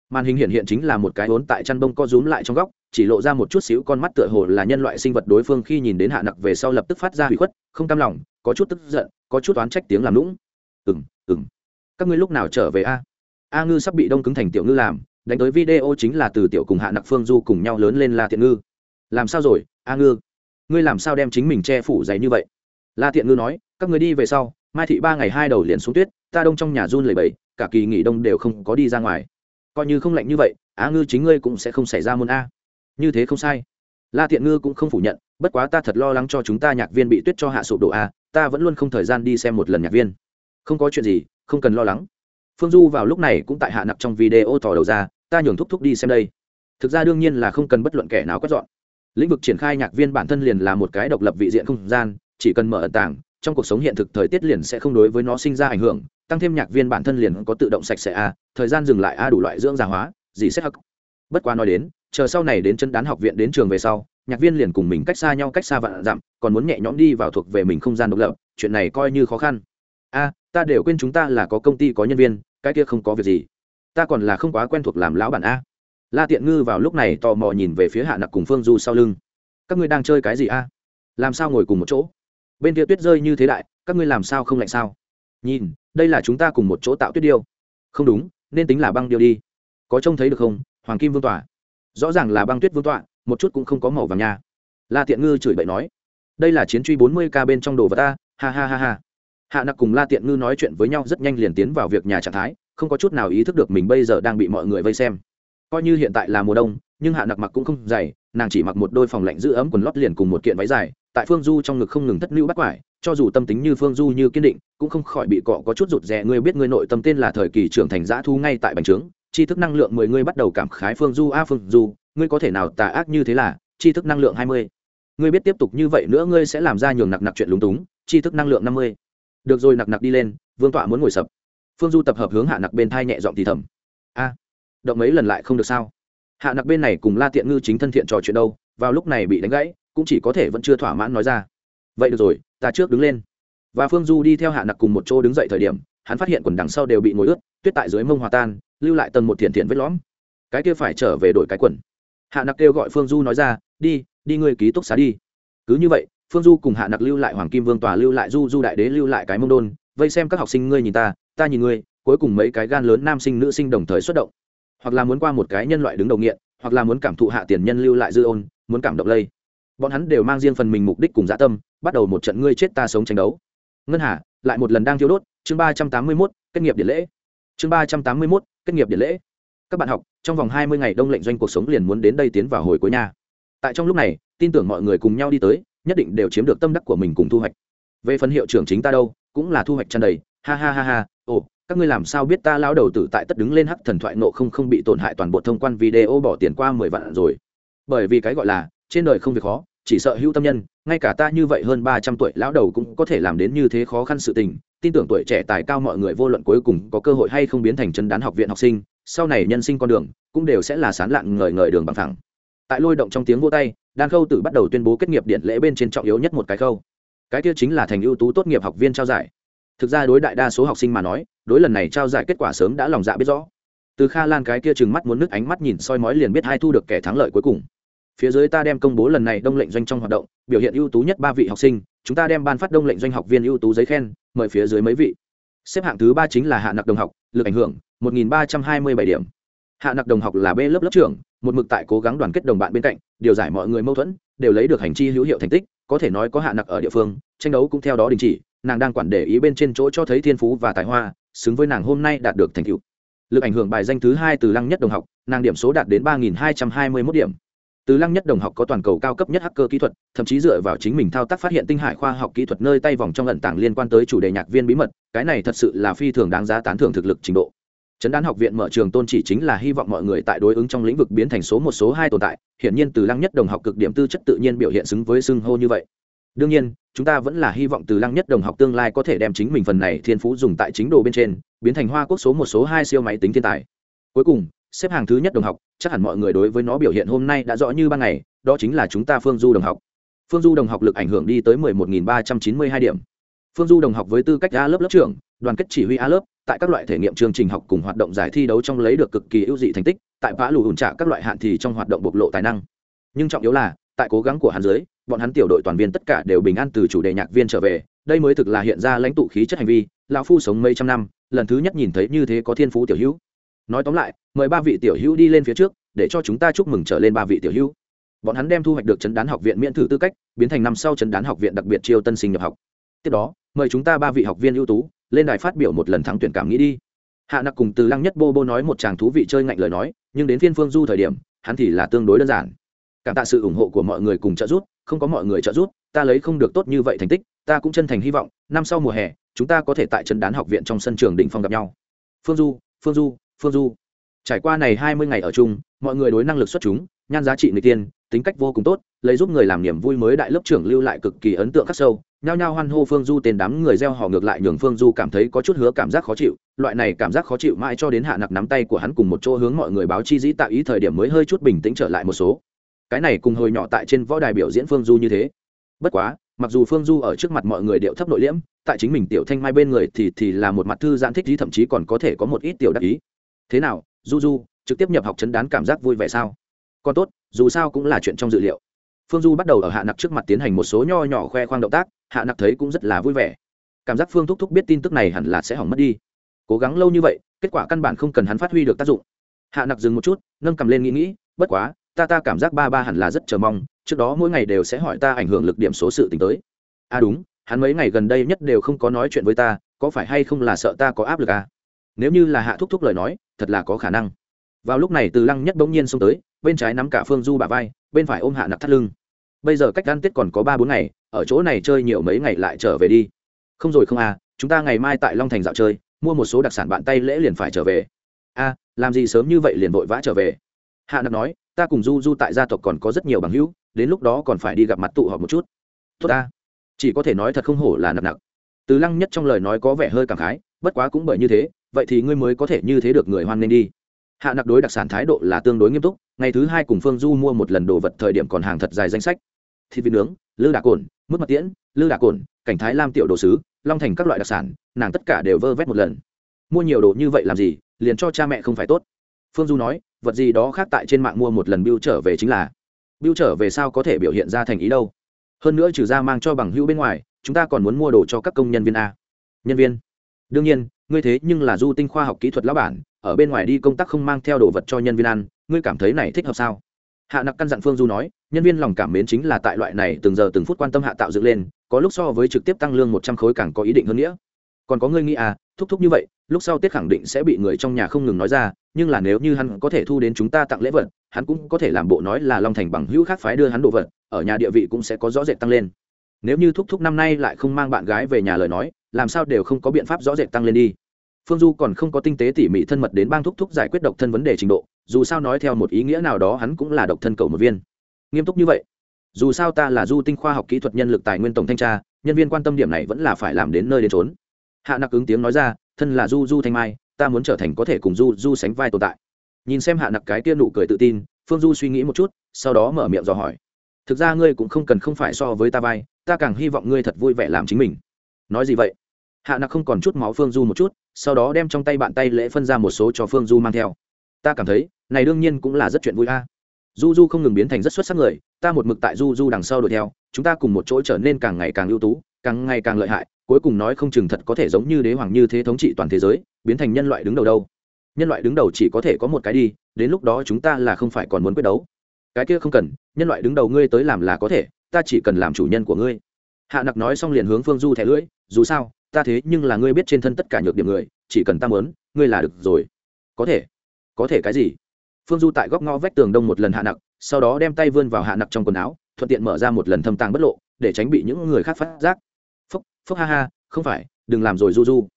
Màn hình hiện hiện chính là một cái vốn tại chăn bông co rúm lại trong góc, chỉ lộ ra một chút xíu con mắt tựa hồ là nhân loại sinh vật đối phương khi nhìn đến hạ nặc về sau lập tức phát ra hủy khuất, không cam lòng, có chút tức giận, có chút oán trách tiếng làm lũng ừng ừng các ngươi lúc nào trở về a? A ngư sắp bị đông cứng thành tiểu ngư làm, đánh tới video chính là từ tiểu cùng hạ nặc phương du cùng nhau lớn lên la thiện ngư. Làm sao rồi, a ngư? Ngươi làm sao đem chính mình che phủ dày như vậy? La thiện ngư nói, các người đi về sau, mai thị ba ngày hai đầu liền xuống tuyết, ta đông trong nhà run lầy bầy cả kỳ nghỉ đông đều không có đi ra ngoài. Coi như không lạnh như vậy á ngư chính ngươi cũng sẽ không xảy ra môn a. Như thế không sai. La thiện ngư cũng không phủ nhận, bất quá ta thật lo lắng cho chúng ta nhạc viên bị tuyết cho hạ sụp đổ a, ta vẫn luôn không thời gian đi xem một lần nhạc viên không có chuyện gì, không cần lo lắng. Phương du vào lúc này cũng tại hạ nặc trong video tỏ đầu ra, ta nhường thúc thúc đi xem đây. Thực ra đương nhiên là không cần bất luận kẻ nào quét dọn. Lĩnh vực triển khai nhạc viên bản thân liền là một cái độc lập vị diện không gian, chỉ cần mở ẩn tảng trong cuộc sống hiện thực thời tiết liền sẽ không đối với nó sinh ra ảnh hưởng, tăng thêm nhạc viên bản thân liền có tự động sạch sẽ a, thời gian dừng lại a đủ loại dưỡng già hóa, gì xét hắc. Bất quá nói đến, chờ sau này đến chân đán học viện đến trường về sau, nhạc viên liền cùng mình cách xa nhau cách xa vạn dặm, còn muốn nhẹ nhõm đi vào thuộc về mình không gian độc lập, chuyện này coi như khó khăn. A ta đều quên chúng ta là có công ty có nhân viên, cái kia không có việc gì. Ta còn là không quá quen thuộc làm lão bản a. La tiện ngư vào lúc này tò mò nhìn về phía hạ nặc cùng phương du sau lưng. Các ngươi đang chơi cái gì a? Làm sao ngồi cùng một chỗ? Bên kia tuyết rơi như thế đại, các ngươi làm sao không lạnh sao? Nhìn, đây là chúng ta cùng một chỗ tạo tuyết điêu. Không đúng, nên tính là băng điêu đi. Có trông thấy được không? Hoàng kim vương tỏa rõ ràng là băng tuyết vương tọa, một chút cũng không có màu vàng nha. La tiện ngư chửi bậy nói. Đây là chiến truy bốn mươi k bên trong đồ vật ta ha ha ha ha hạ nặc cùng la tiện ngư nói chuyện với nhau rất nhanh liền tiến vào việc nhà trạng thái, không có chút nào ý thức được mình bây giờ đang bị mọi người vây xem. Coi như hiện tại là mùa đông, nhưng hạ nặc mặc cũng không dày, nàng chỉ mặc một đôi phòng lạnh giữ ấm quần lót liền cùng một kiện váy dài, tại phương du trong ngực không ngừng thất lưu bắt quải, cho dù tâm tính như phương du như kiên định, cũng không khỏi bị cọ có chút rụt rè. Ngươi biết ngươi nội tâm tên là thời kỳ trưởng thành giã thu ngay tại bành trướng, tri thức năng lượng mười ngươi bắt đầu cảm khái phương du, a phương du, ngươi có thể nào tà ác như thế là, tri thức năng lượng hai mươi. Ngươi biết tiếp tục như vậy nữa, ngươi sẽ làm ra nhường nặc nặc chuyện lúng túng, tri thức năng lượng năm mươi được rồi, nặc nặc đi lên, vương tọa muốn ngồi sập. Phương du tập hợp hướng hạ nặc bên thai nhẹ giọng thì thầm. A, động mấy lần lại không được sao? Hạ nặc bên này cùng la tiện ngư chính thân thiện trò chuyện đâu, vào lúc này bị đánh gãy, cũng chỉ có thể vẫn chưa thỏa mãn nói ra. Vậy được rồi, ta trước đứng lên. Và phương du đi theo hạ nặc cùng một chỗ đứng dậy thời điểm, hắn phát hiện quần đằng sau đều bị ngồi ướt, tuyết tại dưới mông hòa tan, lưu lại tầng một thiện thiện vết lõm. Cái kia phải trở về đổi cái quần. Hạ nặc kêu gọi phương du nói ra, đi đi ngươi ký túc xá đi. Cứ như vậy phương du cùng hạ nặc lưu lại hoàng kim vương tòa lưu lại du du đại đế lưu lại cái mông đôn, vây xem các học sinh ngươi nhìn ta ta nhìn ngươi, cuối cùng mấy cái gan lớn nam sinh nữ sinh đồng thời xuất động. Hoặc là muốn qua một cái nhân loại đứng đầu nghiện, hoặc là muốn cảm thụ hạ tiền nhân lưu lại dư ôn, muốn cảm động lây. Bọn hắn đều mang riêng phần mình mục đích cùng dã tâm, bắt đầu một trận ngươi chết ta sống tranh đấu. Ngân hà, lại một lần đang thiêu đốt, chương ba trăm tám mươi mốt, kết nghiệp điện lễ. Chương ba trăm tám mươi mốt, kết nghiệp điện lễ. Các bạn học, trong vòng hai mươi ngày đông lệnh doanh cuộc sống liền muốn đến đây tiến vào hồi cuối nhà. Tại trong lúc này, tin tưởng mọi người cùng nhau đi tới nhất định đều chiếm được tâm đắc của mình cùng thu hoạch. Về phần hiệu trưởng chính ta đâu, cũng là thu hoạch tràn đầy. Ha ha ha ha, ồ, các ngươi làm sao biết ta lao đầu tử tại tất đứng lên hắc thần thoại nộ không không bị tổn hại toàn bộ thông quan video bỏ tiền qua mười vạn rồi. Bởi vì cái gọi là, trên đời không việc khó, chỉ sợ hữu tâm nhân, ngay cả ta như vậy hơn ba trăm tuổi lão đầu cũng có thể làm đến như thế khó khăn sự tình. Tin tưởng tuổi trẻ tài cao mọi người vô luận cuối cùng có cơ hội hay không biến thành chân đán học viện học sinh, sau này nhân sinh con đường, cũng đều sẽ là sán lạng ngời ngời đường bằng thẳng. Tại lôi động trong tiếng vô tay đan khâu tử bắt đầu tuyên bố kết nghiệp điện lễ bên trên trọng yếu nhất một cái khâu. Cái kia chính là thành ưu tú tốt nghiệp học viên trao giải. Thực ra đối đại đa số học sinh mà nói, đối lần này trao giải kết quả sớm đã lòng dạ biết rõ. Từ kha lan cái kia chừng mắt muốn nước ánh mắt nhìn soi mói liền biết hai thu được kẻ thắng lợi cuối cùng. Phía dưới ta đem công bố lần này đông lệnh doanh trong hoạt động, biểu hiện ưu tú nhất ba vị học sinh, chúng ta đem ban phát đông lệnh doanh học viên ưu tú giấy khen, mời phía dưới mấy vị. Xếp hạng thứ ba chính là hạ nặc đồng học, lực ảnh hưởng, một nghìn ba trăm hai mươi bảy điểm. Hạ nặc đồng học là b lớp lớp trưởng một mực tại cố gắng đoàn kết đồng bạn bên cạnh, điều giải mọi người mâu thuẫn, đều lấy được hành chi hữu hiệu thành tích, có thể nói có hạ nặc ở địa phương, tranh đấu cũng theo đó đình chỉ, nàng đang quản để ý bên trên chỗ cho thấy thiên phú và tài hoa, xứng với nàng hôm nay đạt được thành tựu. Lực ảnh hưởng bài danh thứ hai từ lăng nhất đồng học, nàng điểm số đạt đến ba nghìn hai trăm hai mươi mốt điểm. Từ lăng nhất đồng học có toàn cầu cao cấp nhất hacker kỹ thuật, thậm chí dựa vào chính mình thao tác phát hiện tinh hải khoa học kỹ thuật nơi tay vòng trong lận tảng liên quan tới chủ đề nhạc viên bí mật, cái này thật sự là phi thường đáng giá tán thưởng thực lực trình độ. Trấn đán học viện mở trường tôn chỉ chính là hy vọng mọi người tại đối ứng trong lĩnh vực biến thành số một số hai tồn tại, hiển nhiên từ Lăng Nhất đồng học cực điểm tư chất tự nhiên biểu hiện xứng với xưng hô như vậy. Đương nhiên, chúng ta vẫn là hy vọng từ Lăng Nhất đồng học tương lai có thể đem chính mình phần này thiên phú dùng tại chính đồ bên trên, biến thành hoa quốc số một số hai siêu máy tính thiên tài. Cuối cùng, xếp hàng thứ nhất đồng học, chắc hẳn mọi người đối với nó biểu hiện hôm nay đã rõ như ban ngày, đó chính là chúng ta Phương Du đồng học. Phương Du đồng học lực ảnh hưởng đi tới 11392 điểm. Phương Du đồng học với tư cách A lớp lớp trưởng, đoàn kết chỉ huy A lớp, tại các loại thể nghiệm chương trình học cùng hoạt động giải thi đấu trong lấy được cực kỳ ưu dị thành tích, tại vã lù hùn trả các loại hạn thì trong hoạt động bộc lộ tài năng. Nhưng trọng yếu là, tại cố gắng của hắn dưới, bọn hắn tiểu đội toàn viên tất cả đều bình an từ chủ đề nhạc viên trở về, đây mới thực là hiện ra lãnh tụ khí chất hành vi, lão phu sống mấy trăm năm, lần thứ nhất nhìn thấy như thế có thiên phú tiểu hữu. Nói tóm lại, mời ba vị tiểu hữu đi lên phía trước, để cho chúng ta chúc mừng trở lên ba vị tiểu hữu. Bọn hắn đem thu hoạch được chấn đán học viện miễn thử tư cách, biến thành năm sau chấn đán học viện đặc biệt chiêu tân sinh nhập học. Tiếp đó, mời chúng ta ba vị học viên ưu tú lên đài phát biểu một lần thắng tuyển cảm nghĩ đi. Hạ nặc cùng từ lăng nhất bô bô nói một chàng thú vị chơi ngạnh lời nói, nhưng đến phiên phương du thời điểm, hắn thì là tương đối đơn giản. Cảm tạ sự ủng hộ của mọi người cùng trợ giúp, không có mọi người trợ giúp, ta lấy không được tốt như vậy thành tích, ta cũng chân thành hy vọng, năm sau mùa hè, chúng ta có thể tại chân đán học viện trong sân trường đỉnh phong gặp nhau. Phương du phương du phương du. Trải qua này hai mươi ngày ở chung, mọi người đối năng lực xuất chúng, nhan giá trị người tiên, tính cách vô cùng tốt, lấy giúp người làm niềm vui mới đại lớp trưởng lưu lại cực kỳ ấn tượng khắc sâu nhao nhao hoan hô phương du tên đám người gieo họ ngược lại nhường phương du cảm thấy có chút hứa cảm giác khó chịu. Loại này cảm giác khó chịu mãi cho đến hạ nặc nắm tay của hắn cùng một chỗ hướng mọi người báo chi dĩ tạo ý thời điểm mới hơi chút bình tĩnh trở lại một số. Cái này cùng hồi nhỏ tại trên võ đài biểu diễn phương du như thế. Bất quá, mặc dù phương du ở trước mặt mọi người điệu thấp nội liễm, tại chính mình tiểu thanh mai bên người thì thì là một mặt thư giãn thích ý, thậm chí còn có thể có một ít tiểu đắc ý. Thế nào, du du, trực tiếp nhập học chấn đán cảm giác vui vẻ sao? Còn tốt, dù sao cũng là chuyện trong dự liệu phương du bắt đầu ở hạ nặc trước mặt tiến hành một số nho nhỏ khoe khoang động tác, hạ nặc thấy cũng rất là vui vẻ. Cảm giác phương thúc thúc biết tin tức này hẳn là sẽ hỏng mất đi. Cố gắng lâu như vậy, kết quả căn bản không cần hắn phát huy được tác dụng. Hạ nặc dừng một chút, nâng cầm lên nghĩ nghĩ, bất quá, ta ta cảm giác ba ba hẳn là rất chờ mong, trước đó mỗi ngày đều sẽ hỏi ta ảnh hưởng lực điểm số sự t ì n h tới. À đúng, hắn mấy ngày gần đây nhất đều không có nói chuyện với ta, có phải hay không là sợ ta có áp lực à? Nếu như là hạ thúc thúc lời nói, thật là có khả năng. Vào lúc này từ lăng nhất bỗng nhiên xông tới, bên trái nắm cả phương du bà vai, bên phải ôm hạ nặc thắt lưng bây giờ cách ăn tết còn có ba bốn ngày, ở chỗ này chơi nhiều mấy ngày lại trở về đi. Không rồi không à chúng ta ngày mai tại long thành dạo chơi, mua một số đặc sản bạn tay lễ liền phải trở về. A làm gì sớm như vậy liền vội vã trở về. Hạ nặc nói, ta cùng du du tại gia tộc còn có rất nhiều bằng hữu, đến lúc đó còn phải đi gặp mặt tụ họp một chút. Tốt ta. Chỉ có thể nói thật không hổ là nặc nặc. Từ lăng nhất trong lời nói có vẻ hơi cảm khái, bất quá cũng bởi như thế, vậy thì ngươi mới có thể như thế được người hoan nghênh đi. Hạ nặc đối đặc sản thái độ là tương đối nghiêm túc ngày thứ hai cùng phương du mua một lần đồ vật thời điểm còn hàng thật dài danh sách. Thịt vịt nướng, lư đà cồn mức mật tiễn, lư đà cồn, cảnh thái lam tiểu đồ sứ, long thành các loại đặc sản, nàng tất cả đều vơ vét một lần. Mua nhiều đồ như vậy làm gì, liền cho cha mẹ không phải tốt. Phương du nói, vật gì đó khác tại trên mạng mua một lần biêu trở về chính là, biêu trở về sao có thể biểu hiện ra thành ý đâu? Hơn nữa trừ ra mang cho bằng hữu bên ngoài, chúng ta còn muốn mua đồ cho các công nhân viên a. Nhân viên. Đương nhiên, ngươi thế nhưng là du tinh khoa học kỹ thuật lão bản, ở bên ngoài đi công tác không mang theo đồ vật cho nhân viên ăn ngươi cảm thấy này thích hợp sao? Hạ nặc căn dặn phương du nói, nhân viên lòng cảm mến chính là tại loại này từng giờ từng phút quan tâm hạ tạo dựng lên, có lúc so với trực tiếp tăng lương một trăm khối càng có ý định hơn nữa còn có ngươi nghĩ à thúc thúc như vậy, lúc sau tết khẳng định sẽ bị người trong nhà không ngừng nói ra, nhưng là nếu như hắn có thể thu đến chúng ta tặng lễ vật, hắn cũng có thể làm bộ nói là long thành bằng hữu khác phái đưa hắn đồ vật, ở nhà địa vị cũng sẽ có rõ rệt tăng lên. Nếu như thúc thúc năm nay lại không mang bạn gái về nhà lời nói, làm sao đều không có biện pháp rõ rệt tăng lên đi. Phương du còn không có tinh tế tỉ mỉ thân mật đến bang thúc thúc giải quyết độc thân vấn đề trình độ dù sao nói theo một ý nghĩa nào đó hắn cũng là độc thân cầu một viên. Nghiêm túc như vậy, dù sao ta là du tinh khoa học kỹ thuật nhân lực tài nguyên tổng thanh tra, nhân viên quan tâm điểm này vẫn là phải làm đến nơi đến trốn hạ nặc ứng tiếng nói ra, thân là du du thanh mai, ta muốn trở thành có thể cùng du du sánh vai tồn tại. Nhìn xem hạ nặc cái kia nụ cười tự tin, phương du suy nghĩ một chút, sau đó mở miệng dò hỏi. Thực ra ngươi cũng không cần không phải so với ta vai, ta càng hy vọng ngươi thật vui vẻ làm chính mình. Nói gì vậy? Hạ nặc không còn chút máu phương du một chút, sau đó đem trong tay bạn tay lễ phân ra một số cho phương du mang theo ta cảm thấy, này đương nhiên cũng là rất chuyện vui a. Du du không ngừng biến thành rất xuất sắc người, ta một mực tại du du đằng sau đuổi theo, chúng ta cùng một chỗ trở nên càng ngày càng ưu tú, càng ngày càng lợi hại, cuối cùng nói không chừng thật có thể giống như đế hoàng như thế thống trị toàn thế giới, biến thành nhân loại đứng đầu đâu. Nhân loại đứng đầu chỉ có thể có một cái đi, đến lúc đó chúng ta là không phải còn muốn quyết đấu. Cái kia không cần, nhân loại đứng đầu ngươi tới làm là có thể, ta chỉ cần làm chủ nhân của ngươi. Hạ nặc nói xong liền hướng phương du thẻ lưỡi, dù sao, ta thế nhưng là ngươi biết trên thân tất cả nhược điểm người, chỉ cần ta mớn ngươi là được rồi. Có thể có thể cái gì? Phương du tại góc ngõ vách tường đông một lần hạ nặc sau đó đem tay vươn vào hạ nặc trong quần áo, thuận tiện mở ra một lần thâm tàng bất lộ, để tránh bị những người khác phát giác. Phúc phúc ha ha, không phải, đừng làm rồi du du.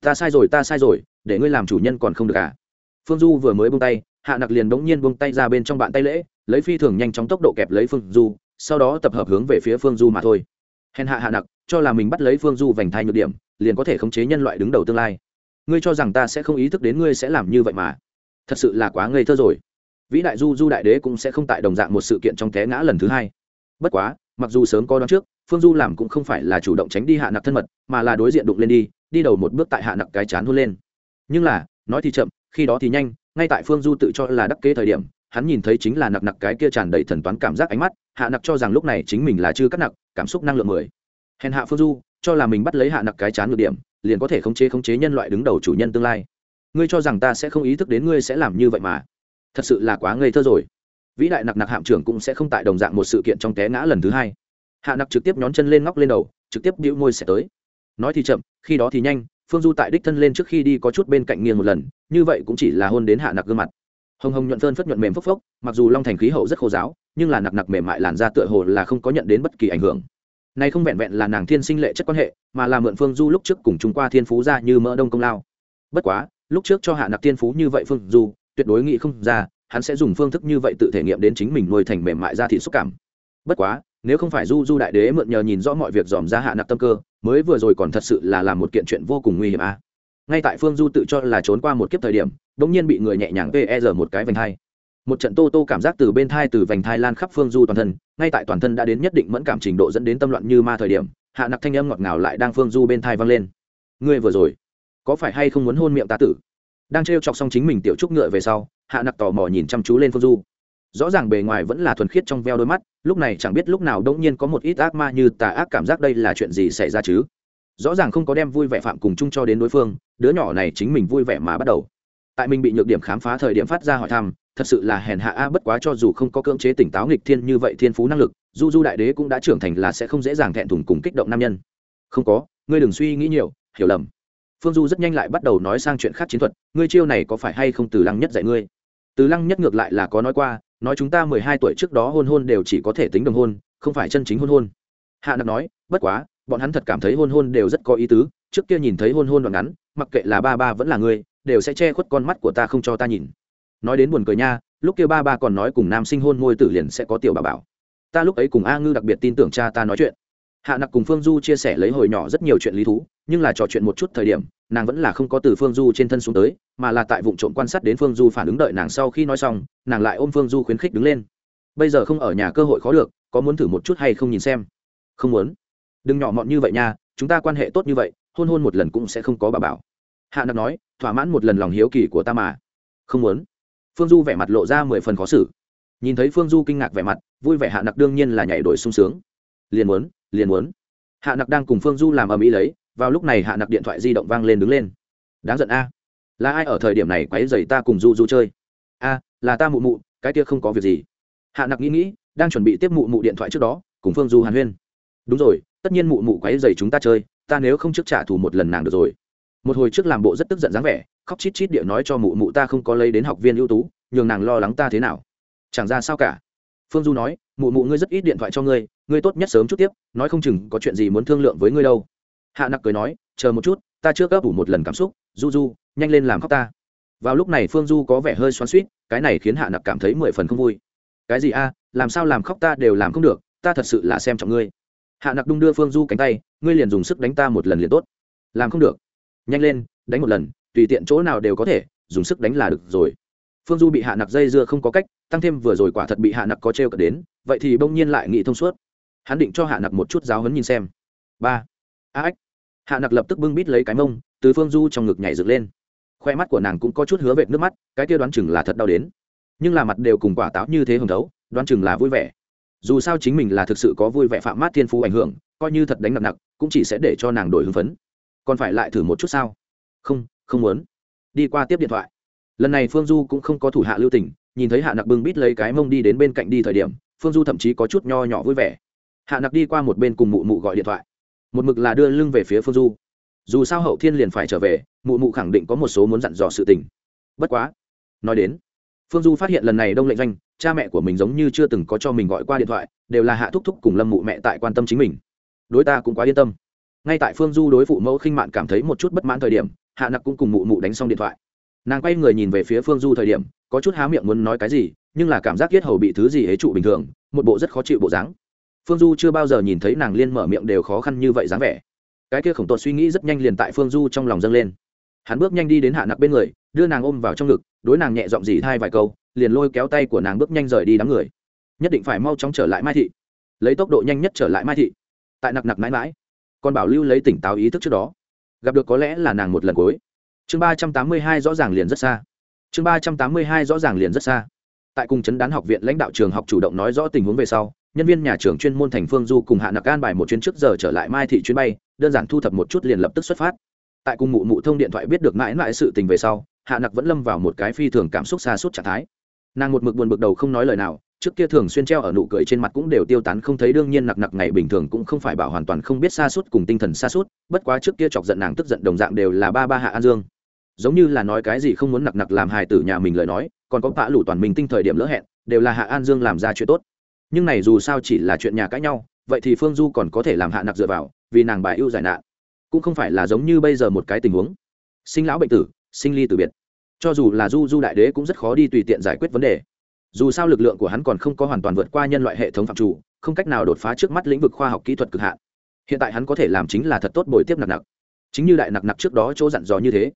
Ta sai rồi, ta sai rồi, để ngươi làm chủ nhân còn không được à? Phương du vừa mới bông tay, hạ nặc liền bỗng nhiên bông tay ra bên trong bạn tay lễ, lấy phi thường nhanh chóng tốc độ kẹp lấy phương du, sau đó tập hợp hướng về phía phương du mà thôi. Hèn hạ hạ nặc cho là mình bắt lấy phương du vành thai nhược điểm, liền có thể khống chế nhân loại đứng đầu tương lai. Ngươi cho rằng ta sẽ không ý thức đến ngươi sẽ làm như vậy mà thật sự là quá ngây thơ rồi. Vĩ đại du du đại đế cũng sẽ không tại đồng dạng một sự kiện trong té ngã lần thứ hai. Bất quá, mặc dù sớm có đoán trước, phương du làm cũng không phải là chủ động tránh đi hạ nặc thân mật, mà là đối diện đụng lên đi đi đầu một bước tại hạ nặc cái chán hôn lên. Nhưng là, nói thì chậm, khi đó thì nhanh, ngay tại phương du tự cho là đắc kế thời điểm, hắn nhìn thấy chính là nặc nặc cái kia tràn đầy thần toán cảm giác ánh mắt, hạ nặc cho rằng lúc này chính mình là chưa cắt nặc, cảm xúc năng lượng mười. Hèn hạ phương du, cho là mình bắt lấy hạ nặc cái chán ngược điểm, liền có thể khống chế khống chế nhân loại đứng đầu chủ nhân tương lai ngươi cho rằng ta sẽ không ý thức đến ngươi sẽ làm như vậy mà. Thật sự là quá ngây thơ rồi. Vĩ đại nặc nặc hạm trưởng cũng sẽ không tại đồng dạng một sự kiện trong té ngã lần thứ hai. Hạ nặc trực tiếp nhón chân lên ngóc lên đầu, trực tiếp đĩu môi sẽ tới. Nói thì chậm, khi đó thì nhanh, phương du tại đích thân lên trước khi đi có chút bên cạnh nghiêng một lần, như vậy cũng chỉ là hôn đến hạ nặc gương mặt. Hồng hồng nhuận phơn phất nhuận mềm phốc phốc, mặc dù long thành khí hậu rất khô giáo, nhưng là nặc nặc mềm mại làn da tựa hồ là không có nhận đến bất kỳ ảnh hưởng. Này không vẹn vẹn là nàng thiên sinh lệ chất quan hệ, mà là mượn phương du lúc trước cùng chúng qua thiên phú ra như mỡ đông công lao. Bất quá lúc trước cho hạ nặc tiên phú như vậy phương du tuyệt đối nghĩ không ra, hắn sẽ dùng phương thức như vậy tự thể nghiệm đến chính mình nuôi thành mềm mại ra thị xúc cảm bất quá, nếu không phải du du đại đế mượn nhờ nhìn rõ mọi việc dòm ra hạ nặc tâm cơ, mới vừa rồi còn thật sự là làm một kiện chuyện vô cùng nguy hiểm a à. ngay tại phương du tự cho là trốn qua một kiếp thời điểm đ ỗ n g nhiên bị người nhẹ nhàng pe r một cái vành thai. một trận tô tô cảm giác từ bên thai, từ vành thai lan khắp phương du toàn thân, ngay tại toàn thân đã đến nhất định mẫn cảm trình độ dẫn đến tâm loạn như ma thời điểm, hạ nặc thanh âm ngọt ngào lại đang phương du bên thai vang lên ngươi vừa rồi có phải hay không muốn hôn miệng ta tử? Đang trêu chọc xong chính mình tiểu trúc ngựa về sau, hạ nặc tò mò nhìn chăm chú lên phương du. Rõ ràng bề ngoài vẫn là thuần khiết trong veo đôi mắt, lúc này chẳng biết lúc nào đông nhiên có một ít ác ma như tà ác cảm giác đây là chuyện gì xảy ra chứ? Rõ ràng không có đem vui vẻ phạm cùng chung cho đến đối phương, đứa nhỏ này chính mình vui vẻ mà bắt đầu. Tại mình bị nhược điểm khám phá thời điểm phát ra hỏi thăm, thật sự là hèn hạ a, bất quá cho dù không có cưỡng chế tỉnh táo nghịch thiên như vậy thiên phú năng lực, du du đại đế cũng đã trưởng thành là sẽ không dễ dàng thẹn thùng cùng kích động nam nhân. Không có, ngươi đừng suy nghĩ nhiều, hiểu lầm phương du rất nhanh lại bắt đầu nói sang chuyện khác chiến thuật, ngươi chiêu này có phải hay không từ lăng nhất dạy ngươi? Từ lăng nhất ngược lại là có nói qua, nói chúng ta mười hai tuổi trước đó hôn hôn đều chỉ có thể tính đồng hôn, không phải chân chính hôn hôn. Hạ nặc nói, bất quá, bọn hắn thật cảm thấy hôn hôn đều rất có ý tứ, trước kia nhìn thấy hôn hôn đoạn ngắn, mặc kệ là ba ba vẫn là ngươi, đều sẽ che khuất con mắt của ta không cho ta nhìn. Nói đến buồn cười nha, lúc kia ba ba còn nói cùng nam sinh hôn môi tử liền sẽ có tiểu bà bảo. Ta lúc ấy cùng a ngư đặc biệt tin tưởng cha ta nói chuyện. Hạ nặc cùng phương du chia sẻ lấy hồi nhỏ rất nhiều chuyện lý thú nhưng là trò chuyện một chút thời điểm, nàng vẫn là không có từ phương du trên thân xuống tới, mà là tại vụ trộm quan sát đến phương du phản ứng đợi nàng sau khi nói xong, nàng lại ôm phương du khuyến khích đứng lên. Bây giờ không ở nhà cơ hội khó được, có muốn thử một chút hay không nhìn xem? Không muốn. Đừng nhỏ mọn như vậy nha, chúng ta quan hệ tốt như vậy, hôn hôn một lần cũng sẽ không có bà bảo. Hạ nặc nói, thỏa mãn một lần lòng hiếu kỳ của ta mà. Không muốn. Phương du vẻ mặt lộ ra mười phần khó xử. Nhìn thấy phương du kinh ngạc vẻ mặt, vui vẻ hạ nặc đương nhiên là nhảy đổi sung sướng. Liền muốn liền muốn. Hạ nặc đang cùng phương du làm ầm ĩ lấy vào lúc này hạ nặc điện thoại di động vang lên đứng lên. Đáng giận a. Là ai ở thời điểm này quáy dày ta cùng du du chơi? A, là ta mụ mụ, cái kia không có việc gì. Hạ nặc nghĩ nghĩ, đang chuẩn bị tiếp mụ mụ điện thoại trước đó, cùng phương du hàn huyên. Đúng rồi, tất nhiên mụ mụ quáy dày chúng ta chơi, ta nếu không trước trả thù một lần nàng được rồi. Một hồi trước làm bộ rất tức giận dáng vẻ, khóc chít chít địa nói cho mụ mụ ta không có lấy đến học viên ưu tú, nhường nàng lo lắng ta thế nào. Chẳng ra sao cả. Phương du nói, mụ mụ ngươi rất ít điện thoại cho ngươi ngươi tốt nhất sớm chút tiếp, nói không chừng có chuyện gì muốn thương lượng với ngươi đâu hạ nặc cười nói, chờ một chút, ta chưa gấp ủ một lần cảm xúc, du du, nhanh lên làm khóc ta. Vào lúc này phương du có vẻ hơi xoắn suýt cái này khiến hạ nặc cảm thấy mười phần không vui. Cái gì a, làm sao làm khóc ta đều làm không được, ta thật sự là xem trọng ngươi. Hạ nặc đung đưa phương du cánh tay, ngươi liền dùng sức đánh ta một lần liền tốt. Làm không được. Nhanh lên, đánh một lần, tùy tiện chỗ nào đều có thể, dùng sức đánh là được rồi. Phương du bị hạ nặc dây dưa không có cách, tăng thêm vừa rồi quả thật bị hạ nặc có t r e o cận đến, vậy thì bỗng nhiên lại nghĩ thông suốt. Hắn định cho hạ nặc một chút giáo hấn nhìn xem. Ba. A ếch hạ nặc lập tức bưng bít lấy cái mông, từ phương du trong ngực nhảy dựng lên. Khoe mắt của nàng cũng có chút hứa vệt nước mắt, cái kia đoán chừng là thật đau đến. Nhưng là mặt đều cùng quả táo như thế hồng thấu, đoán chừng là vui vẻ. Dù sao chính mình là thực sự có vui vẻ phạm mát thiên phú ảnh hưởng, coi như thật đánh nặng nặng cũng chỉ sẽ để cho nàng đổi hưng phấn. Còn phải lại thử một chút sao? Không không muốn. Đi qua tiếp điện thoại. Lần này phương du cũng không có thủ hạ lưu tình, nhìn thấy hạ nặc bưng bít lấy cái mông đi đến bên cạnh đi thời điểm, phương du thậm chí có chút nho nhỏ vui vẻ. Hạ nặc đi qua một bên cùng mụ mụ gọi điện thoại một mực là đưa lưng về phía phương du. Dù sao hậu thiên liền phải trở về, mụ mụ khẳng định có một số muốn dặn dò sự tình. Bất quá, nói đến, phương du phát hiện lần này đông lệnh doanh, cha mẹ của mình giống như chưa từng có cho mình gọi qua điện thoại, đều là hạ thúc thúc cùng lâm mụ mẹ tại quan tâm chính mình. Đối ta cũng quá yên tâm. Ngay tại phương du đối phụ mẫu khinh mạn cảm thấy một chút bất mãn thời điểm, hạ nặc cũng cùng mụ mụ đánh xong điện thoại. Nàng quay người nhìn về phía phương du thời điểm, có chút há miệng muốn nói cái gì, nhưng là cảm giác yết hầu bị thứ gì hế trụ bình thường, một bộ rất khó chịu bộ dáng phương du chưa bao giờ nhìn thấy nàng liên mở miệng đều khó khăn như vậy dáng vẻ. Cái kia khổng tột suy nghĩ rất nhanh liền tại phương du trong lòng dâng lên. Hắn bước nhanh đi đến hạ nặc bên người, đưa nàng ôm vào trong ngực, đối nàng nhẹ giọng dỉ thai vài câu, liền lôi kéo tay của nàng bước nhanh rời đi đám người. Nhất định phải mau chóng trở lại mai thị. Lấy tốc độ nhanh nhất trở lại mai thị. Tại nặc nặc mãi mãi, còn bảo lưu lấy tỉnh táo ý thức trước đó. Gặp được có lẽ là nàng một lần cuối. Chương ba trăm tám mươi hai rõ ràng liền rất xa. Chương ba trăm tám mươi hai rõ ràng liền rất xa. Tại cùng chấn đán học viện lãnh đạo trường học chủ động nói rõ tình huống về sau nhân viên nhà trường chuyên môn thành phương du cùng hạ nặc an bài một chuyến trước giờ trở lại mai thị chuyến bay, đơn giản thu thập một chút liền lập tức xuất phát. Tại cùng mụ mụ thông điện thoại biết được mãi mãi sự tình về sau, hạ nặc vẫn lâm vào một cái phi thường cảm xúc xa suốt trạng thái. Nàng một mực buồn bực đầu không nói lời nào, trước kia thường xuyên treo ở nụ cười trên mặt cũng đều tiêu tán không thấy, đương nhiên nặc nặc ngày bình thường cũng không phải bảo hoàn toàn không biết xa suốt cùng tinh thần xa suốt, bất quá trước kia chọc giận nàng tức giận đồng dạng đều là ba ba hạ an dương. Giống như là nói cái gì không muốn nặc nặc làm hài tử nhà mình lời nói, còn có tạ lủ toàn mình tinh thời điểm lỡ hẹn, đều là hạ an dương làm ra chuyện tốt nhưng này dù sao chỉ là chuyện nhà cãi nhau, vậy thì phương du còn có thể làm hạ nặc dựa vào, vì nàng bà ưu giải nạn. Cũng không phải là giống như bây giờ một cái tình huống. Sinh lão bệnh tử, sinh ly từ biệt. Cho dù là du du đại đế cũng rất khó đi tùy tiện giải quyết vấn đề. Dù sao lực lượng của hắn còn không có hoàn toàn vượt qua nhân loại hệ thống phạm chủ, không cách nào đột phá trước mắt lĩnh vực khoa học kỹ thuật cực hạn. Hiện tại hắn có thể làm chính là thật tốt bồi tiếp nặc nặc. Chính như đại nặc nặc trước đó chỗ dặn dò như thế.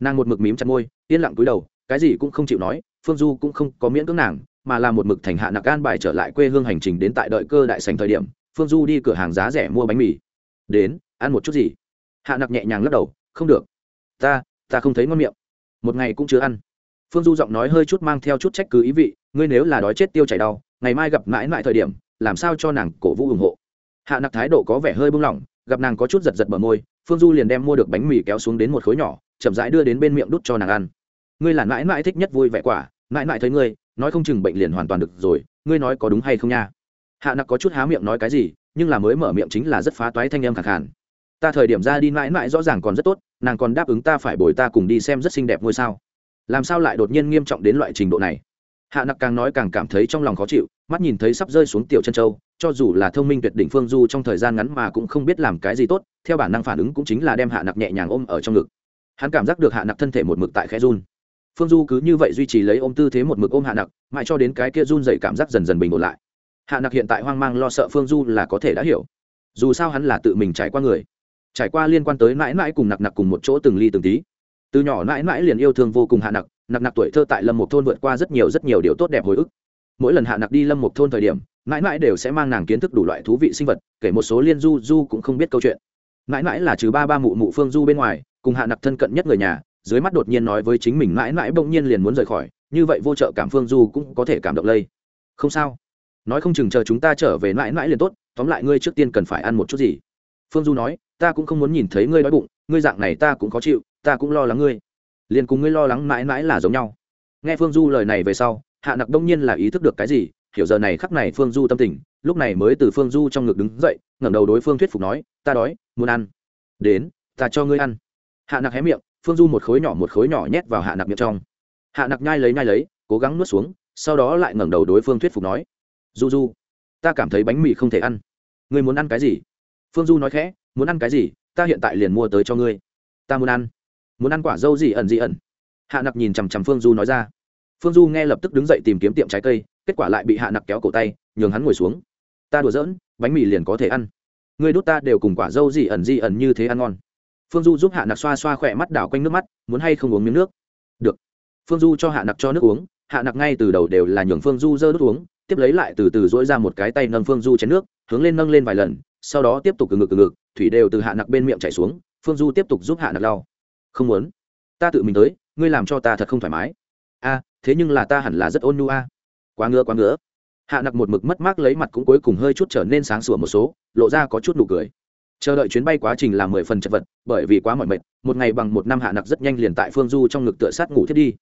Nàng một mực mím chặt môi, yên lặng cúi đầu, cái gì cũng không chịu nói, phương du cũng không có miễn cưỡng nàng mà là một mực thành hạ nặc an bài trở lại quê hương hành trình đến tại đợi cơ đại sành thời điểm, phương du đi cửa hàng giá rẻ mua bánh mì. Đến, ăn một chút gì? Hạ nặc nhẹ nhàng lắc đầu, không được. Ta ta không thấy ngon miệng. Một ngày cũng chưa ăn. Phương du giọng nói hơi chút mang theo chút trách cứ ý vị, ngươi nếu là đói chết tiêu chảy đau, ngày mai gặp mãi mãi thời điểm, làm sao cho nàng cổ vũ ủng hộ? Hạ nặc thái độ có vẻ hơi bung lỏng, gặp nàng có chút giật giật bờ môi, phương du liền đem mua được bánh mì kéo xuống đến một khối nhỏ, chậm rãi đưa đến bên miệng đút cho nàng ăn. Ngươi là mãi mãi thích nhất vui vẻ quả, mãi mãi thấy ngươi nói không chừng bệnh liền hoàn toàn được rồi, ngươi nói có đúng hay không nha? Hạ nặc có chút há miệng nói cái gì, nhưng là mới mở miệng chính là rất phá toái thanh em khẳng khàn. Ta thời điểm ra đi mãi mãi rõ ràng còn rất tốt, nàng còn đáp ứng ta phải bồi ta cùng đi xem rất xinh đẹp ngôi sao. Làm sao lại đột nhiên nghiêm trọng đến loại trình độ này? Hạ nặc càng nói càng cảm thấy trong lòng khó chịu, mắt nhìn thấy sắp rơi xuống tiểu chân châu, cho dù là thông minh tuyệt đỉnh phương du trong thời gian ngắn mà cũng không biết làm cái gì tốt, theo bản năng phản ứng cũng chính là đem hạ nặc nhẹ nhàng ôm ở trong ngực. Hắn cảm giác được hạ nặc thân thể một mực tại khẽ run phương du cứ như vậy duy trì lấy ôm tư thế một mực ôm hạ nặc, mãi cho đến cái kia run dậy cảm giác dần dần bình ổn lại. Hạ nặc hiện tại hoang mang lo sợ phương du là có thể đã hiểu. Dù sao hắn là tự mình trải qua người. Trải qua liên quan tới mãi mãi cùng nặc nặc cùng một chỗ từng ly từng tí. Từ nhỏ mãi mãi liền yêu thương vô cùng hạ nặc nặc nặc tuổi thơ tại lâm một thôn vượt qua rất nhiều rất nhiều điều tốt đẹp hồi ức. Mỗi lần hạ nặc đi lâm một thôn thời điểm, mãi mãi đều sẽ mang nàng kiến thức đủ loại thú vị sinh vật, kể một số liên du du cũng không biết câu chuyện. Mãi mãi là trừ ba ba mụ mụ phương du bên ngoài, cùng hạ nặc thân cận nhất người nhà dưới mắt đột nhiên nói với chính mình mãi mãi bỗng nhiên liền muốn rời khỏi, như vậy vô trợ cảm phương du cũng có thể cảm động lây. Không sao. Nói không chừng chờ chúng ta trở về mãi mãi liền tốt, tóm lại ngươi trước tiên cần phải ăn một chút gì. Phương du nói, ta cũng không muốn nhìn thấy ngươi đói bụng, ngươi dạng này ta cũng khó chịu, ta cũng lo lắng ngươi. Liền cùng ngươi lo lắng mãi mãi là giống nhau. Nghe phương du lời này về sau, hạ nặc đông nhiên là ý thức được cái gì, hiểu giờ này khắc này phương du tâm tình, lúc này mới từ phương du trong ngực đứng dậy, ngẩng đầu đối phương thuyết phục nói, ta đói, muốn ăn. Đến, ta cho ngươi ăn. Hạ nặc hé miệng phương du một khối nhỏ một khối nhỏ nhét vào hạ nặc miệng trong. Hạ nặc nhai lấy nhai lấy, cố gắng nuốt xuống, sau đó lại ngẩng đầu đối phương thuyết phục nói, du du, ta cảm thấy bánh mì không thể ăn. Ngươi muốn ăn cái gì? Phương du nói khẽ, muốn ăn cái gì? Ta hiện tại liền mua tới cho ngươi. Ta muốn ăn. Muốn ăn quả dâu gì ẩn gì ẩn. Hạ nặc nhìn chằm chằm phương du nói ra. Phương du nghe lập tức đứng dậy tìm kiếm tiệm trái cây, kết quả lại bị hạ nặc kéo cổ tay, nhường hắn ngồi xuống. Ta đùa giỡn, bánh mì liền có thể ăn. Người đút ta đều cùng quả dâu gì ẩn gì ẩn như thế ăn ngon phương du giúp hạ nặc xoa xoa khỏe mắt đảo quanh nước mắt, muốn hay không uống miếng nước? Được. Phương du cho hạ nặc cho nước uống, hạ nặc ngay từ đầu đều là nhường phương du dơ nước uống, tiếp lấy lại từ từ dỗi ra một cái tay nâng phương du chén nước, hướng lên nâng lên vài lần, sau đó tiếp tục từ ngực từ ngực, thủy đều từ hạ nặc bên miệng chảy xuống, phương du tiếp tục giúp hạ nặc lau. Không muốn. Ta tự mình tới, ngươi làm cho ta thật không thoải mái. A, thế nhưng là ta hẳn là rất ôn nhu a. Quá ngứa quá ngứa. Hạ nặc một mực mất mát lấy mặt cũng cuối cùng hơi chút trở nên sáng sủa một số, lộ ra có chút nụ cười chờ đợi chuyến bay quá trình là mười phần chật vật, bởi vì quá mỏi mệt, một ngày bằng một năm hạ nặc rất nhanh liền tại phương du trong ngực tựa sát ngủ thiết đi.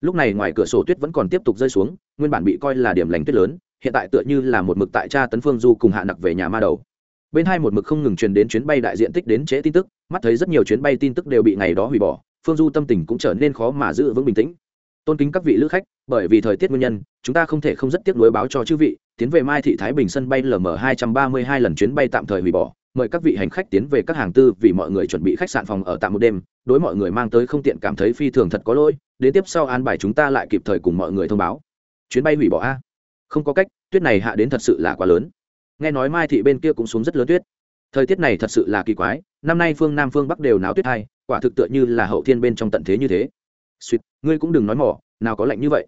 Lúc này ngoài cửa sổ tuyết vẫn còn tiếp tục rơi xuống, nguyên bản bị coi là điểm lành tuyết lớn, hiện tại tựa như là một mực tại cha tấn phương du cùng hạ nặc về nhà ma đầu. Bên hai một mực không ngừng truyền đến chuyến bay đại diện tích đến trễ tin tức, mắt thấy rất nhiều chuyến bay tin tức đều bị ngày đó hủy bỏ, phương du tâm tình cũng trở nên khó mà giữ vững bình tĩnh. Tôn kính các vị lữ khách, bởi vì thời tiết nguyên nhân, chúng ta không thể không rất tiếc nuối báo cho chư vị, tiến về mai thị thái bình sân bay lm hai trăm ba mươi hai lần chuyến bay tạm thời hủy bỏ mời các vị hành khách tiến về các hàng tư vì mọi người chuẩn bị khách sạn phòng ở tạm một đêm, đối mọi người mang tới không tiện cảm thấy phi thường thật có lỗi, đến tiếp sau an bài chúng ta lại kịp thời cùng mọi người thông báo. Chuyến bay hủy bỏ a. Không có cách, tuyết này hạ đến thật sự là quá lớn. Nghe nói mai thị bên kia cũng xuống rất lớn tuyết. Thời tiết này thật sự là kỳ quái, năm nay phương nam phương bắc đều náo tuyết hai, quả thực tựa như là hậu thiên bên trong tận thế như thế. Suýt ngươi cũng đừng nói mỏ, nào có lạnh như vậy.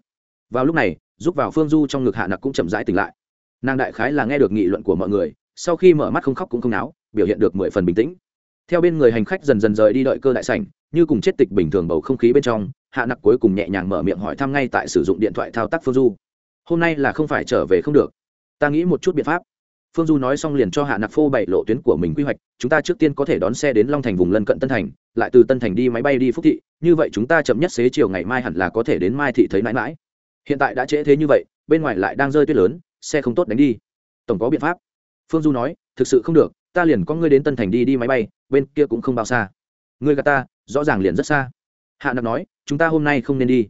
Vào lúc này, giúp vào phương du trong ngực hạ nặc cũng chậm rãi tỉnh lại. Nàng đại khái là nghe được nghị luận của mọi người sau khi mở mắt không khóc cũng không náo, biểu hiện được mười phần bình tĩnh. Theo bên người hành khách dần dần rời đi đợi cơ đại sảnh, như cùng chết tịch bình thường bầu không khí bên trong, hạ nặc cuối cùng nhẹ nhàng mở miệng hỏi thăm ngay tại sử dụng điện thoại thao tác phương du. Hôm nay là không phải trở về không được. Ta nghĩ một chút biện pháp. Phương du nói xong liền cho hạ nặc phô bảy lộ tuyến của mình quy hoạch, chúng ta trước tiên có thể đón xe đến long thành vùng lân cận tân thành, lại từ tân thành đi máy bay đi phúc thị, như vậy chúng ta chậm nhất xế chiều ngày mai hẳn là có thể đến mai thị thấy mãi mãi. Hiện tại đã trễ thế như vậy, bên ngoài lại đang rơi tuyết lớn, xe không tốt đánh đi. Tổng có biện pháp phương du nói, thực sự không được, ta liền có ngươi đến tân thành đi đi máy bay, bên kia cũng không bao xa. Ngươi gà ta, rõ ràng liền rất xa. Hạ nặc nói, chúng ta hôm nay không nên đi.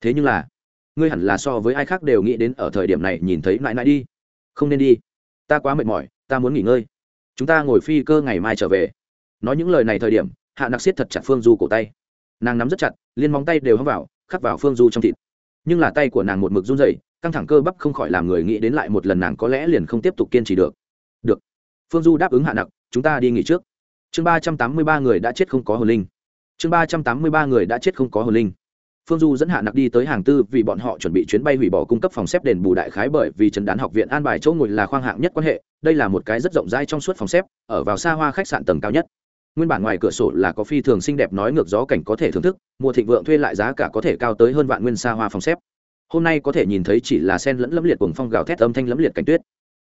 Thế nhưng là, ngươi hẳn là so với ai khác đều nghĩ đến ở thời điểm này nhìn thấy mãi mãi đi. Không nên đi. Ta quá mệt mỏi, ta muốn nghỉ ngơi. Chúng ta ngồi phi cơ ngày mai trở về. Nói những lời này thời điểm, hạ nặc siết thật chặt phương du cổ tay. Nàng nắm rất chặt liên móng tay đều hâm vào, khắc vào phương du trong thịt. Nhưng là tay của nàng một mực run rẩy, căng thẳng cơ bắp không khỏi làm người nghĩ đến lại một lần nàng có lẽ liền không tiếp tục kiên trì được được. Phương du đáp ứng hạ nặc, chúng ta đi nghỉ trước. Chương ba trăm tám mươi ba người đã chết không có hồn linh. Chương ba trăm tám mươi ba người đã chết không có hồn linh. Phương du dẫn hạ nặc đi tới hàng tư vì bọn họ chuẩn bị chuyến bay hủy bỏ cung cấp phòng xếp đền bù đại khái bởi vì trần đán học viện an bài chỗ ngồi là khoang hạng nhất quan hệ, đây là một cái rất rộng rãi trong suốt phòng xếp, ở vào xa hoa khách sạn tầng cao nhất. Nguyên bản ngoài cửa sổ là có phi thường xinh đẹp nói ngược gió cảnh có thể thưởng thức, mùa thịnh vượng thuê lại giá cả có thể cao tới hơn vạn nguyên xa hoa phòng xếp. Hôm nay có thể nhìn thấy chỉ là sen lẫn lẫm liệt cuồng phong gào thét âm thanh lẫm liệt cảnh tuyết.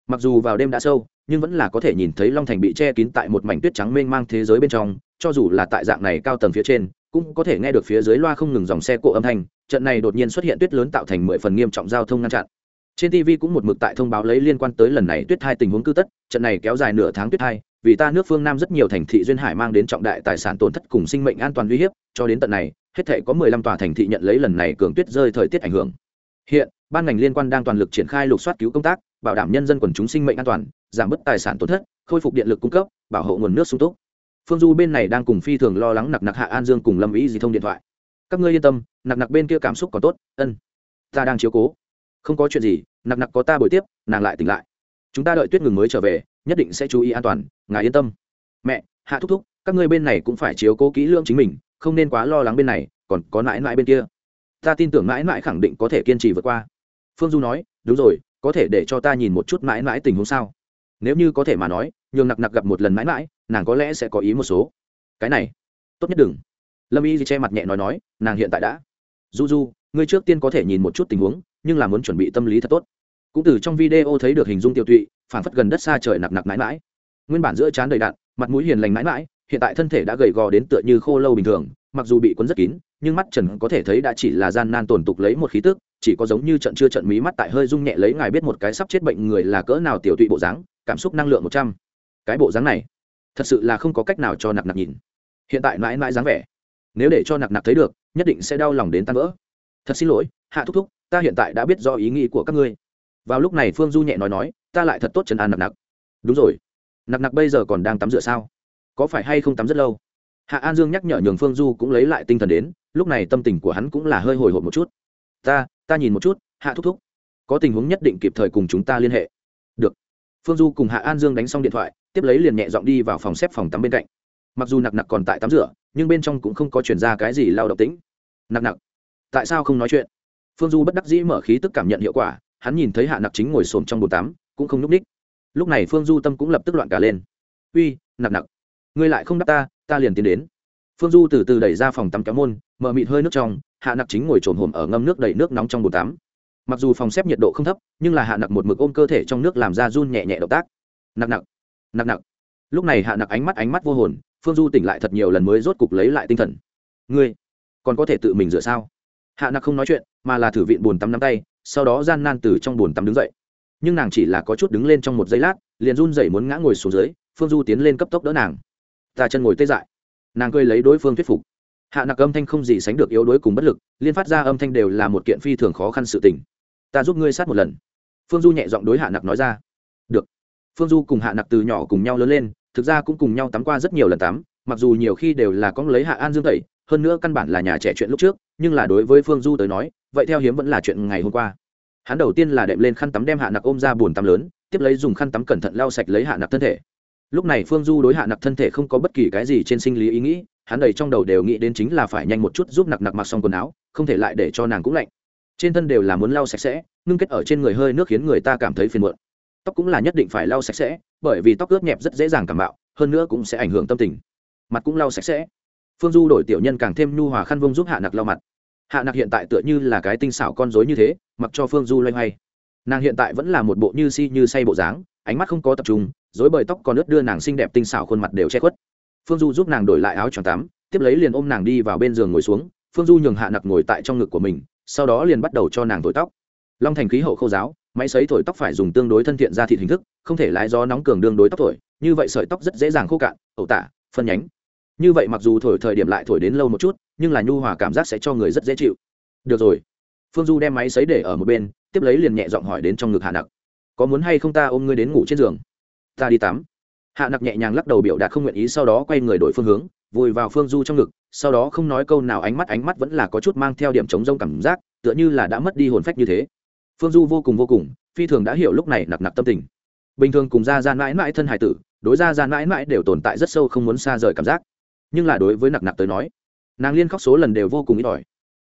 Mặc dù vào đêm đã sâu nhưng vẫn là có thể nhìn thấy long thành bị che kín tại một mảnh tuyết trắng mênh mang thế giới bên trong cho dù là tại dạng này cao tầng phía trên cũng có thể nghe được phía dưới loa không ngừng dòng xe cộ âm thanh trận này đột nhiên xuất hiện tuyết lớn tạo thành mười phần nghiêm trọng giao thông ngăn chặn. Trên tv cũng một mực tại thông báo lấy liên quan tới lần này tuyết hai tình huống cư tất trận này kéo dài nửa tháng tuyết hai, vì ta nước phương nam rất nhiều thành thị duyên hải mang đến trọng đại tài sản tổn thất cùng sinh mệnh an toàn uy hiếp cho đến tận này hết thể có mười lăm tòa thành thị nhận lấy lần này cường tuyết rơi thời tiết ảnh hưởng. Hiện ban ngành liên quan đang toàn lực triển khai lục soát cứu công tác, bảo đảm nhân dân quần chúng sinh mệnh an toàn, giảm bớt tài sản tổn thất, khôi phục điện lực cung cấp, bảo hộ nguồn nước sung túc. Phương du bên này đang cùng phi thường lo lắng nặc nặc hạ an dương cùng lâm ý di thông điện thoại. Các ngươi yên tâm, nặc nặc bên kia cảm xúc còn tốt, ân, ta đang chiếu cố. Không có chuyện gì, nặc nặc có ta buổi tiếp, nàng lại tỉnh lại. Chúng ta đợi tuyết ngừng mới trở về, nhất định sẽ chú ý an toàn, ngài yên tâm. Mẹ, hạ thúc thúc, các ngươi bên này cũng phải chiếu cố kỹ lưỡng chính mình, không nên quá lo lắng bên này, còn có mãi mãi bên kia. Ta tin tưởng mãi mãi khẳng định có thể kiên trì vượt qua phương du nói, đúng rồi, có thể để cho ta nhìn một chút mãi mãi tình huống sao? Nếu như có thể mà nói, nhường nặc nặc gặp một lần mãi mãi, nàng có lẽ sẽ có ý một số. Cái này, tốt nhất đừng. Lâm y che mặt nhẹ nói nói, nàng hiện tại đã. Du du, ngươi trước tiên có thể nhìn một chút tình huống, nhưng là muốn chuẩn bị tâm lý thật tốt. Cũng từ trong video thấy được hình dung tiêu tụy phản phất gần đất xa trời nặc nặc mãi mãi. Nguyên bản giữa trán đầy đạn mặt mũi hiền lành mãi mãi, hiện tại thân thể đã gầy gò đến tựa như khô lâu bình thường, mặc dù bị cuốn rất kín, nhưng mắt trần có thể thấy đã chỉ là gian nan tổn tục lấy một khí tức chỉ có giống như trận chưa trận mí mắt tại hơi rung nhẹ lấy ngài biết một cái sắp chết bệnh người là cỡ nào tiểu tụy bộ dáng, cảm xúc năng lượng một trăm. Cái bộ dáng này, thật sự là không có cách nào cho nặc nặc nhìn. Hiện tại mãi mãi dáng vẻ, nếu để cho nặc nặc thấy được, nhất định sẽ đau lòng đến tan vỡ. Thật xin lỗi, hạ thúc thúc, ta hiện tại đã biết do ý nghĩ của các ngươi. Vào lúc này phương du nhẹ nói nói, ta lại thật tốt trần an nặc nặc. Đúng rồi. Nặc nặc bây giờ còn đang tắm rửa sao? Có phải hay không tắm rất lâu? Hạ an dương nhắc nhở nhường phương du cũng lấy lại tinh thần đến, lúc này tâm tình của hắn cũng là hơi hồi hộp một chút. Ta ta nhìn một chút, hạ thúc thúc. Có tình huống nhất định kịp thời cùng chúng ta liên hệ. Được. Phương du cùng hạ an dương đánh xong điện thoại, tiếp lấy liền nhẹ dọn đi vào phòng xếp phòng tắm bên cạnh. Mặc dù nặc nặc còn tại tắm rửa, nhưng bên trong cũng không có chuyển ra cái gì lao động tĩnh. Nặc nặc, tại sao không nói chuyện? Phương du bất đắc dĩ mở khí tức cảm nhận hiệu quả, hắn nhìn thấy hạ nặc chính ngồi xổm trong bồn tắm, cũng không n ú c ních. Lúc này phương du tâm cũng lập tức loạn cả lên. Uy, nặc nặc, ngươi lại không đáp ta ta liền tiến đến. Phương du từ từ đẩy ra phòng tắm kéo môn mờ mịt hơi nước trong, hạ nặc chính ngồi trồn hồm ở ngâm nước đầy nước nóng trong bồn tắm. Mặc dù phòng xếp nhiệt độ không thấp, nhưng là hạ nặc một mực ôm cơ thể trong nước làm ra run nhẹ nhẹ động tác. Nặc nặc nặc nặc. Lúc này hạ nặc ánh mắt ánh mắt vô hồn, phương du tỉnh lại thật nhiều lần mới rốt cục lấy lại tinh thần. Ngươi, còn có thể tự mình rửa sao? Hạ nặc không nói chuyện, mà là thử vịn bồn tắm nắm tay, sau đó gian nan từ trong bồn tắm đứng dậy. Nhưng nàng chỉ là có chút đứng lên trong một giây lát, liền run dậy muốn ngã ngồi xuống dưới, phương du tiến lên cấp tốc đỡ nàng. Ta chân ngồi tê dại. Nàng cười lấy đối phương thuyết phục hạ nặc âm thanh không gì sánh được yếu đuối cùng bất lực, liên phát ra âm thanh đều là một kiện phi thường khó khăn sự tình. Ta giúp ngươi sát một lần. Phương du nhẹ giọng đối hạ nặc nói ra. Được. Phương du cùng hạ nặc từ nhỏ cùng nhau lớn lên, thực ra cũng cùng nhau tắm qua rất nhiều lần tắm, mặc dù nhiều khi đều là con lấy hạ an dương tẩy, hơn nữa căn bản là nhà trẻ chuyện lúc trước, nhưng là đối với phương du tới nói, vậy theo hiếm vẫn là chuyện ngày hôm qua. Hắn đầu tiên là đệm lên khăn tắm đem hạ nặc ôm ra bồn tắm lớn, tiếp lấy dùng khăn tắm cẩn thận lau sạch lấy hạ nặc thân thể. Lúc này phương du đối hạ nặc thân thể không có bất kỳ cái gì trên sinh lý ý nghĩ hắn đầy trong đầu đều nghĩ đến chính là phải nhanh một chút giúp nặc nặc mặc xong quần áo, không thể lại để cho nàng cũng lạnh. Trên thân đều là muốn lau sạch sẽ, ngưng kết ở trên người hơi nước khiến người ta cảm thấy phiền muộn. Tóc cũng là nhất định phải lau sạch sẽ, bởi vì tóc ướt nhẹp rất dễ dàng cảm bạo hơn nữa cũng sẽ ảnh hưởng tâm tình. Mặt cũng lau sạch sẽ. Phương du đổi tiểu nhân càng thêm nhu hòa khăn vông giúp hạ nặc lau mặt. Hạ nặc hiện tại tựa như là cái tinh xảo con dối như thế, mặc cho phương du loay hoay. Nàng hiện tại vẫn là một bộ như si như say bộ dáng, ánh mắt không có tập trung dối bời tóc còn ướt đưa nàng xinh đẹp tinh xảo khuôn mặt đều che khuất phương du giúp nàng đổi lại áo choàng tắm, tiếp lấy liền ôm nàng đi vào bên giường ngồi xuống, phương du nhường hạ nặc ngồi tại trong ngực của mình, sau đó liền bắt đầu cho nàng thổi tóc. Long thành khí hậu khô giáo, máy xấy thổi tóc phải dùng tương đối thân thiện ra thịt hình thức, không thể lái gió nóng cường đương đối tóc thổi, như vậy sợi tóc rất dễ dàng khô cạn, ẩu tả, phân nhánh. Như vậy mặc dù thổi thời điểm lại thổi đến lâu một chút, nhưng là nhu hòa cảm giác sẽ cho người rất dễ chịu. Được rồi. Phương du đem máy xấy để ở một bên, tiếp lấy liền nhẹ giọng hỏi đến trong ngực hạ nặc. Có muốn hay không ta ôm ngươi đến ngủ trên giường? Ta đi tắm hạ nặc nhẹ nhàng lắc đầu biểu đạt không nguyện ý, sau đó quay người đổi phương hướng, vùi vào phương du trong ngực, sau đó không nói câu nào, ánh mắt ánh mắt vẫn là có chút mang theo điểm chống rông cảm giác, tựa như là đã mất đi hồn phách như thế. Phương du vô cùng vô cùng, phi thường đã hiểu lúc này nặc nặc tâm tình. Bình thường cùng ra gian mãi mãi thân hải tử, đối ra gian mãi mãi đều tồn tại rất sâu, không muốn xa rời cảm giác. Nhưng là đối với nặc nặc tới nói, nàng liên khóc số lần đều vô cùng ít ỏi.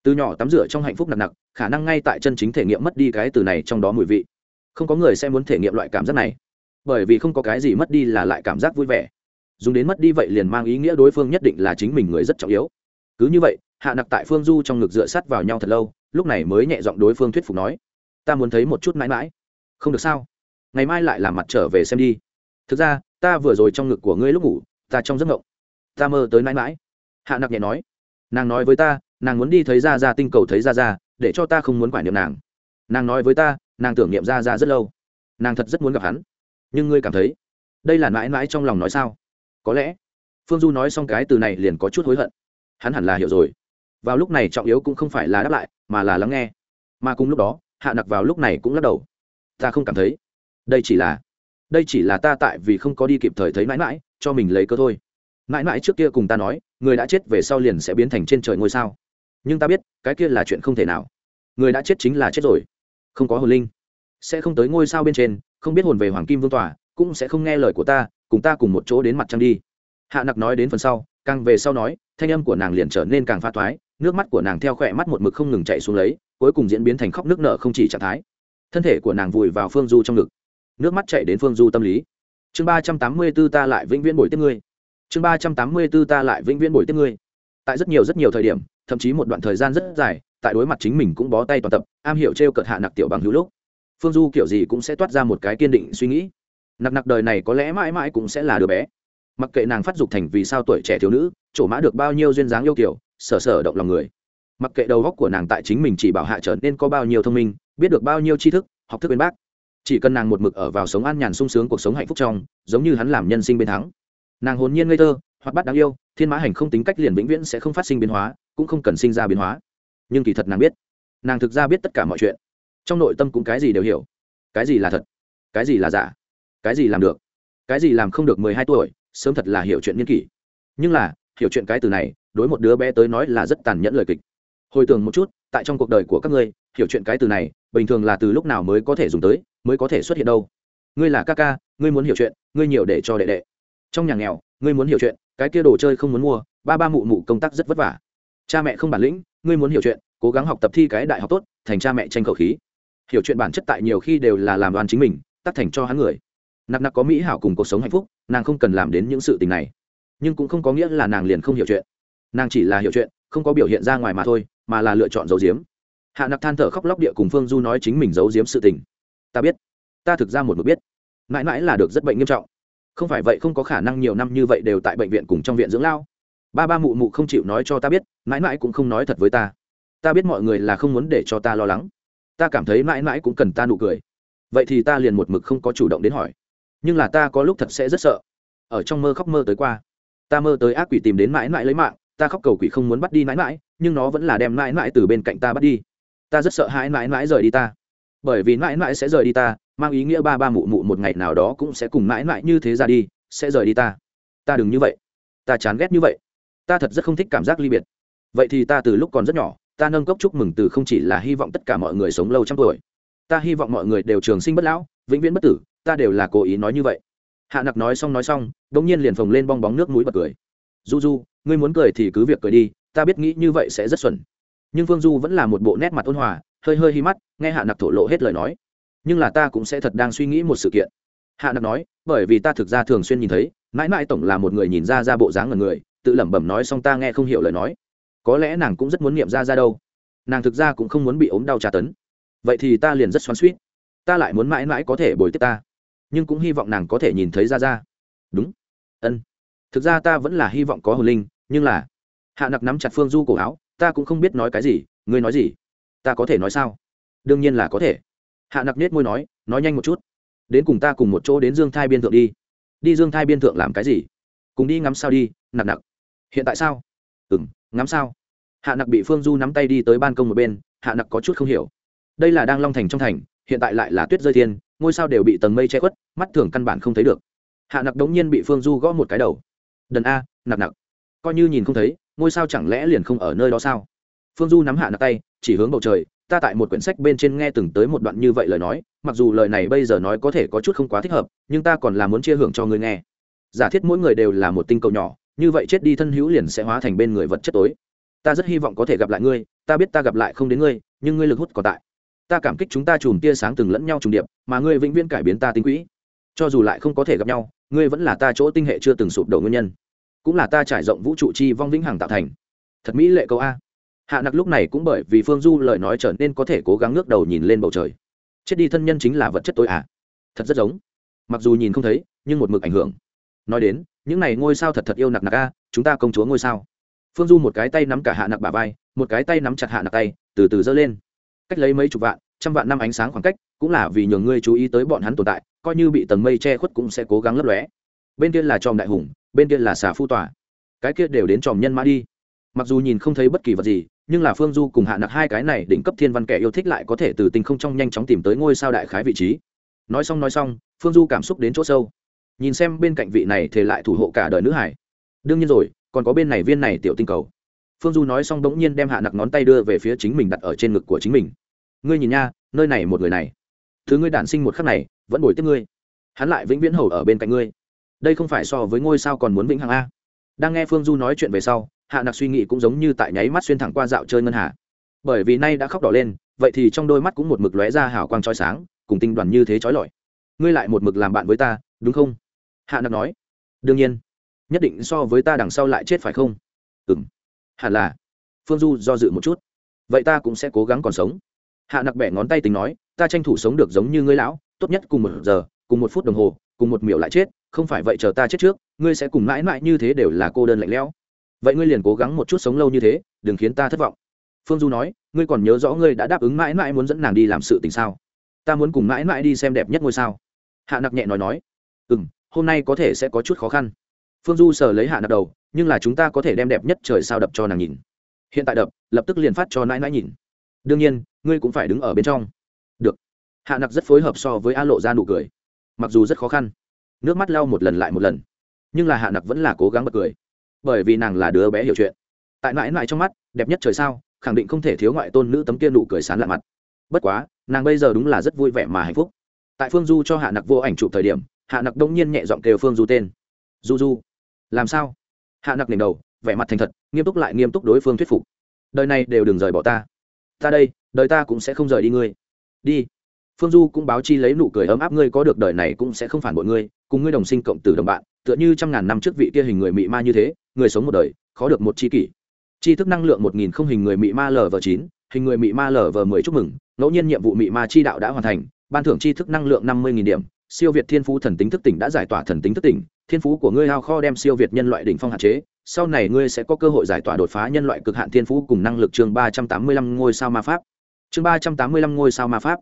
Từ nhỏ tắm rửa trong hạnh phúc nặc nặc, khả năng ngay tại chân chính thể nghiệm mất đi cái từ này trong đó mùi vị. Không có người sẽ muốn thể nghiệm loại cảm giác này bởi vì không có cái gì mất đi là lại cảm giác vui vẻ. Dùng đến mất đi vậy liền mang ý nghĩa đối phương nhất định là chính mình người rất trọng yếu. Cứ như vậy, hạ nặc tại phương du trong ngực dựa sát vào nhau thật lâu, lúc này mới nhẹ giọng đối phương thuyết phục nói, ta muốn thấy một chút mãi mãi. Không được sao? Ngày mai lại làm mặt trở về xem đi. Thực ra, ta vừa rồi trong ngực của ngươi lúc ngủ, ta trong giấc ngộng. Ta mơ tới mãi mãi. Hạ nặc nhẹ nói, nàng nói với ta, nàng muốn đi thấy ra ra tinh cầu thấy ra ra để cho ta không muốn quản niệm nàng. Nàng nói với ta, nàng tưởng niệm ra ra rất lâu. Nàng thật rất muốn gặp hắn nhưng ngươi cảm thấy đây là mãi mãi trong lòng nói sao? Có lẽ phương du nói xong cái từ này liền có chút hối hận. Hắn hẳn là hiểu rồi. Vào lúc này trọng yếu cũng không phải là đáp lại, mà là lắng nghe. Mà cùng lúc đó, hạ nặc vào lúc này cũng lắc đầu. Ta không cảm thấy. Đây chỉ là, đây chỉ là ta tại vì không có đi kịp thời thấy mãi mãi, cho mình lấy cơ thôi. Mãi mãi trước kia cùng ta nói, người đã chết về sau liền sẽ biến thành trên trời ngôi sao. Nhưng ta biết, cái kia là chuyện không thể nào. Người đã chết chính là chết rồi. Không có hồn linh. Sẽ không tới ngôi sao bên trên không biết hồn về hoàng kim vương tòa, cũng sẽ không nghe lời của ta, cùng ta cùng một chỗ đến mặt trăng đi. Hạ nặc nói đến phần sau, càng về sau nói, thanh âm của nàng liền trở nên càng pha thoái nước mắt của nàng theo khỏe mắt một mực không ngừng chạy xuống lấy, cuối cùng diễn biến thành khóc nước nở không chỉ trạng thái. Thân thể của nàng vùi vào phương du trong ngực. Nước mắt chạy đến phương du tâm lý. Chương ba trăm tám mươi b ố ta lại vĩnh viễn bồi tiếp ngươi. Chương ba trăm tám mươi b ố ta lại vĩnh viễn bồi tiếp ngươi. Tại rất nhiều rất nhiều thời điểm, thậm chí một đoạn thời gian rất dài, tại đối mặt chính mình cũng bó tay toàn tập, am hiểu t r e o cợt hạ nặc tiểu bằng hữu lúc phương du kiểu gì cũng sẽ toát ra một cái kiên định suy nghĩ. Nặc nặc đời này có lẽ mãi mãi cũng sẽ là đứa bé. Mặc kệ nàng phát dục thành vì sao tuổi trẻ thiếu nữ, chỗ mã được bao nhiêu duyên dáng yêu kiểu sở sở động lòng người. Mặc kệ đầu góc của nàng tại chính mình chỉ bảo hạ trở nên có bao nhiêu thông minh, biết được bao nhiêu tri thức, học thức bên bác. Chỉ cần nàng một mực ở vào sống an nhàn sung sướng cuộc sống hạnh phúc trong, giống như hắn làm nhân sinh bên thắng. Nàng hồn nhiên ngây thơ hoặc bắt đáng yêu, thiên mã hành không tính cách liền vĩnh viễn sẽ không phát sinh biến hóa, cũng không cần sinh ra biến hóa. Nhưng kỳ thật nàng biết, nàng thực ra biết tất cả mọi chuyện trong nội tâm cũng cái gì đều hiểu. Cái gì là thật? Cái gì là giả? Cái gì làm được? Cái gì làm không được mười hai tuổi, sớm thật là hiểu chuyện nghiên kỷ. Nhưng là, hiểu chuyện cái từ này, đối một đứa bé tới nói là rất tàn nhẫn lời kịch. Hồi tưởng một chút, tại trong cuộc đời của các ngươi, hiểu chuyện cái từ này, bình thường là từ lúc nào mới có thể dùng tới, mới có thể xuất hiện đâu? Ngươi là ca ca, ngươi muốn hiểu chuyện, ngươi nhiều để cho đệ đệ. Trong nhà nghèo, ngươi muốn hiểu chuyện, cái kia đồ chơi không muốn mua, ba ba mụ mụ công tác rất vất vả. Cha mẹ không bản lĩnh, ngươi muốn hiểu chuyện, cố gắng học tập thi cái đại học tốt, thành cha mẹ tranh khẩu khí hiểu chuyện bản chất tại nhiều khi đều là làm đoàn chính mình, tắt thành cho hắn người. Nặc nặc có mỹ hảo cùng cuộc sống hạnh phúc, nàng không cần làm đến những sự tình này. Nhưng cũng không có nghĩa là nàng liền không hiểu chuyện. Nàng chỉ là hiểu chuyện, không có biểu hiện ra ngoài mà thôi, mà là lựa chọn giấu giếm. Hạ nặc than thở khóc lóc địa cùng phương du nói chính mình giấu giếm sự tình. Ta biết. Ta thực ra một mực biết. Mãi mãi là được rất bệnh nghiêm trọng. Không phải vậy không có khả năng nhiều năm như vậy đều tại bệnh viện cùng trong viện dưỡng lao. Ba ba mụ mụ không chịu nói cho ta biết, mãi mãi cũng không nói thật với ta. Ta biết mọi người là không muốn để cho ta lo lắng ta cảm thấy mãi mãi cũng cần ta nụ cười. Vậy thì ta liền một mực không có chủ động đến hỏi. Nhưng là ta có lúc thật sẽ rất sợ. Ở trong mơ khóc mơ tới qua. Ta mơ tới ác quỷ tìm đến mãi mãi lấy mạng, ta khóc cầu quỷ không muốn bắt đi mãi mãi, nhưng nó vẫn là đem mãi mãi từ bên cạnh ta bắt đi. Ta rất sợ hãi mãi mãi rời đi ta. Bởi vì mãi mãi sẽ rời đi ta, mang ý nghĩa ba ba mụ mụ một ngày nào đó cũng sẽ cùng mãi mãi như thế ra đi, sẽ rời đi ta. Ta đừng như vậy. Ta chán ghét như vậy. Ta thật rất không thích cảm giác ly biệt. Vậy thì ta từ lúc còn rất nhỏ ta nâng cốc chúc mừng từ không chỉ là hy vọng tất cả mọi người sống lâu trăm tuổi. Ta hy vọng mọi người đều trường sinh bất lão, vĩnh viễn bất tử, ta đều là cố ý nói như vậy. Hạ nặc nói xong nói xong đ ỗ n g nhiên liền phồng lên bong bóng nước mũi bật cười. Du du ngươi muốn cười thì cứ việc cười đi, ta biết nghĩ như vậy sẽ rất xuẩn. Nhưng phương du vẫn là một bộ nét mặt ôn hòa, hơi hơi hi mắt, nghe hạ nặc thổ lộ hết lời nói. Nhưng là ta cũng sẽ thật đang suy nghĩ một sự kiện. Hạ nặc nói, bởi vì ta thực ra thường xuyên nhìn thấy, mãi mãi tổng là một người nhìn ra ra bộ dáng ngần người, tự lẩm bẩm nói xong ta nghe không hiểu lời nói có lẽ nàng cũng rất muốn nghiệm ra ra đâu. Nàng thực ra cũng không muốn bị ốm đau tra tấn. Vậy thì ta liền rất xoắn suýt ta lại muốn mãi mãi có thể bồi tiếp ta. Nhưng cũng hy vọng nàng có thể nhìn thấy ra ra. Đúng. Ân. Thực ra ta vẫn là hy vọng có hồn linh, nhưng là hạ nặc nắm chặt phương du cổ áo, ta cũng không biết nói cái gì. Ngươi nói gì? Ta có thể nói sao? Đương nhiên là có thể. Hạ nặc nết môi nói nói nhanh một chút. Đến cùng ta cùng một chỗ đến dương thai biên thượng đi. Đi dương thai biên thượng làm cái gì? Cùng đi ngắm sao đi, nặc nặc. Hiện tại sao? Ừ m ngắm sao? Hạ nặc bị phương du nắm tay đi tới ban công một bên, hạ nặc có chút không hiểu. Đây là đang long thành trong thành, hiện tại lại là tuyết rơi thiên, ngôi sao đều bị tầng mây che khuất, mắt thường căn bản không thấy được. Hạ nặc đống nhiên bị phương du gõ một cái đầu. Đần a, nặc nặc, coi như nhìn không thấy, ngôi sao chẳng lẽ liền không ở nơi đó sao? Phương du nắm hạ nặc tay, chỉ hướng bầu trời, ta tại một quyển sách bên trên nghe từng tới một đoạn như vậy lời nói, mặc dù lời này bây giờ nói có thể có chút không quá thích hợp, nhưng ta còn là muốn chia hưởng cho người nghe. Giả thiết mỗi người đều là một tinh cầu nhỏ như vậy chết đi thân hữu liền sẽ hóa thành bên người vật chất tối. Ta rất hy vọng có thể gặp lại ngươi, ta biết ta gặp lại không đến ngươi, nhưng ngươi lực hút còn tại. Ta cảm kích chúng ta chùm tia sáng từng lẫn nhau trùng điệp, mà ngươi vĩnh viễn cải biến ta tính quỹ. Cho dù lại không có thể gặp nhau, ngươi vẫn là ta chỗ tinh hệ chưa từng sụp đổ nguyên nhân. Cũng là ta trải rộng vũ trụ chi vong vĩnh hằng tạo thành. Thật mỹ lệ câu a. Hạ nặc lúc này cũng bởi vì phương du lời nói trở nên có thể cố gắng ngước đầu nhìn lên bầu trời. Chết đi thân nhân chính là vật chất tối à? Thật rất giống. Mặc dù nhìn không thấy, nhưng một mực ảnh hưởng. Nói đến những này ngôi sao thật thật yêu nặc nặc a, chúng ta công chúa ngôi sao. Phương du một cái tay nắm cả hạ nặc bà vai, một cái tay nắm chặt hạ nặc tay, từ từ giơ lên. Cách lấy mấy chục vạn, trăm vạn năm ánh sáng khoảng cách, cũng là vì nhường ngươi chú ý tới bọn hắn tồn tại, coi như bị tầng mây che khuất cũng sẽ cố gắng lấp lóe. Bên kia là tròm đại hùng, bên kia là xà phu tỏa cái kia đều đến tròm nhân mã đi. Mặc dù nhìn không thấy bất kỳ vật gì, nhưng là phương du cùng hạ nặc hai cái này đỉnh cấp thiên văn kẻ yêu thích lại có thể từ tình không trong nhanh chóng tìm tới ngôi sao đại khái vị trí. Nói xong nói xong, phương du cảm xúc đến chỗ sâu nhìn xem bên cạnh vị này thề lại thủ hộ cả đời nữ hải. Đương nhiên rồi, còn có bên này viên này tiểu tinh cầu. Phương du nói xong đ ố n g nhiên đem hạ nặc ngón tay đưa về phía chính mình đặt ở trên ngực của chính mình. Ngươi nhìn nha, nơi này một người này. Thứ ngươi đản sinh một khắc này, vẫn bồi tiếp ngươi. Hắn lại vĩnh viễn hầu ở bên cạnh ngươi. Đây không phải so với ngôi sao còn muốn vĩnh hằng a. Đang nghe phương du nói chuyện về sau, hạ nặc suy nghĩ cũng giống như tại nháy mắt xuyên thẳng qua dạo chơi ngân hà. Bởi vì nay đã khóc đỏ lên, vậy thì trong đôi mắt cũng một mực lóe ra hào quang trói sáng, cùng tinh đoàn như thế trói lọi. Ngươi lại một mực làm bạn với ta, đúng không? Hạ nặc nói, đương nhiên, nhất định so với ta đằng sau lại chết phải không? Ừ m hẳn là. Phương du do dự một chút. Vậy ta cũng sẽ cố gắng còn sống. Hạ nặc bẻ ngón tay tính nói, ta tranh thủ sống được giống như ngươi lão, tốt nhất cùng một giờ, cùng một phút đồng hồ, cùng một miểu lại chết, không phải vậy chờ ta chết trước, ngươi sẽ cùng mãi mãi như thế đều là cô đơn lạnh lẽo. Vậy ngươi liền cố gắng một chút sống lâu như thế, đừng khiến ta thất vọng. Phương du nói, ngươi còn nhớ rõ ngươi đã đáp ứng mãi mãi muốn dẫn nàng đi làm sự tình sao? Ta muốn cùng mãi mãi đi xem đẹp nhất ngôi sao. Hạ nặc nhẹ nói nói ừ m hôm nay có thể sẽ có chút khó khăn. Phương du sờ lấy hạ nặc đầu, nhưng là chúng ta có thể đem đẹp nhất trời sao đập cho nàng nhìn. Hiện tại đập, lập tức liền phát cho nãi nãi nhìn. Đương nhiên, ngươi cũng phải đứng ở bên trong. Được. Hạ nặc rất phối hợp so với a lộ ra nụ cười. Mặc dù rất khó khăn, nước mắt lau một lần lại một lần, nhưng là hạ nặc vẫn là cố gắng bật cười. Bởi vì nàng là đứa bé hiểu chuyện. Tại mãi mãi trong mắt, đẹp nhất trời sao, khẳng định không thể thiếu ngoại tôn nữ tấm kia nụ cười sán lạ mặt. Bất quá, nàng bây giờ đúng là rất vui vẻ mà hạnh phúc. Tại phương du cho hạ nặc vô ảnh chụp thời điểm hạ nặc đông nhiên nhẹ giọng kêu phương du tên. Du du làm sao? Hạ nặc nền đầu, vẻ mặt thành thật, nghiêm túc lại nghiêm túc đối phương thuyết phục. Đời này đều đừng rời bỏ ta. Ta đây, đời ta cũng sẽ không rời đi ngươi. Đi. Phương du cũng báo chi lấy nụ cười ấm áp, ngươi có được đời này cũng sẽ không phản bội ngươi, cùng ngươi đồng sinh cộng tử đồng bạn, tựa như trăm ngàn năm trước vị kia hình người mị ma như thế, người sống một đời, khó được một c h i kỷ. Chi thức năng lượng một nghìn không hình người mị ma lv chín, hình người mị ma lv mười chúc mừng, ngẫu nhiên nhiệm vụ mị ma chi đạo đã hoàn thành, ban thưởng chi thức năng lượng năm mươi nghìn điểm siêu việt thiên phú thần tính thức tỉnh đã giải tỏa thần tính thức tỉnh, thiên phú của ngươi hao kho đem siêu việt nhân loại đỉnh phong hạn chế, sau này ngươi sẽ có cơ hội giải tỏa đột phá nhân loại cực hạn thiên phú cùng năng lực chương ba trăm tám mươi lăm ngôi sao ma pháp. Chương ba trăm tám mươi lăm ngôi sao ma pháp.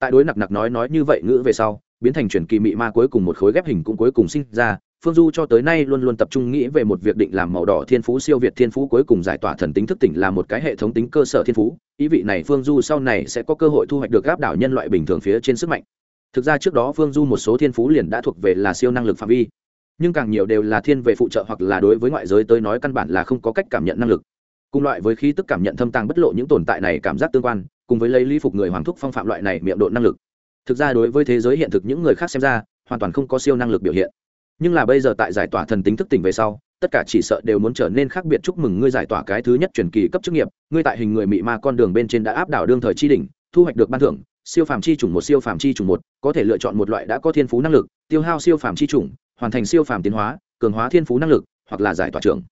Tại đối nặc nặc nói nói như vậy ngữ về sau, biến thành truyền kỳ mị ma cuối cùng một khối ghép hình cũng cuối cùng sinh ra, phương du cho tới nay luôn luôn tập trung nghĩ về một việc định làm màu đỏ thiên phú siêu việt thiên phú cuối cùng giải tỏa thần tính thức tỉnh là một cái hệ thống tính cơ sở thiên phú, ý vị này phương du sau này sẽ có cơ hội thu hoạch được gáp đảo nhân loại bình thường phía trên sức mạnh thực ra trước đó phương du một số thiên phú liền đã thuộc về là siêu năng lực phạm vi. Nhưng càng nhiều đều là thiên về phụ trợ hoặc là đối với ngoại giới tới nói căn bản là không có cách cảm nhận năng lực. Cùng loại với khí tức cảm nhận thâm tàng bất lộ những tồn tại này cảm giác tương quan, cùng với lấy ly phục người hoàng thúc phong phạm loại này miệng độ năng lực. Thực ra đối với thế giới hiện thực những người khác xem ra, hoàn toàn không có siêu năng lực biểu hiện. Nhưng là bây giờ tại giải tỏa thần tính thức tỉnh về sau, tất cả chỉ sợ đều muốn trở nên khác biệt chúc mừng ngươi giải tỏa cái thứ nhất truyền kỳ cấp chức nghiệp, ngươi tại hình người mị ma con đường bên trên đã áp đảo đương thời chi đỉnh, thu hoạch được ban thưởng siêu phàm chi chủng một, siêu phàm chi chủng một, có thể lựa chọn một loại đã có thiên phú năng lực, tiêu hao siêu phàm chi chủng, hoàn thành siêu phàm tiến hóa, cường hóa thiên phú năng lực, hoặc là giải tỏa trưởng.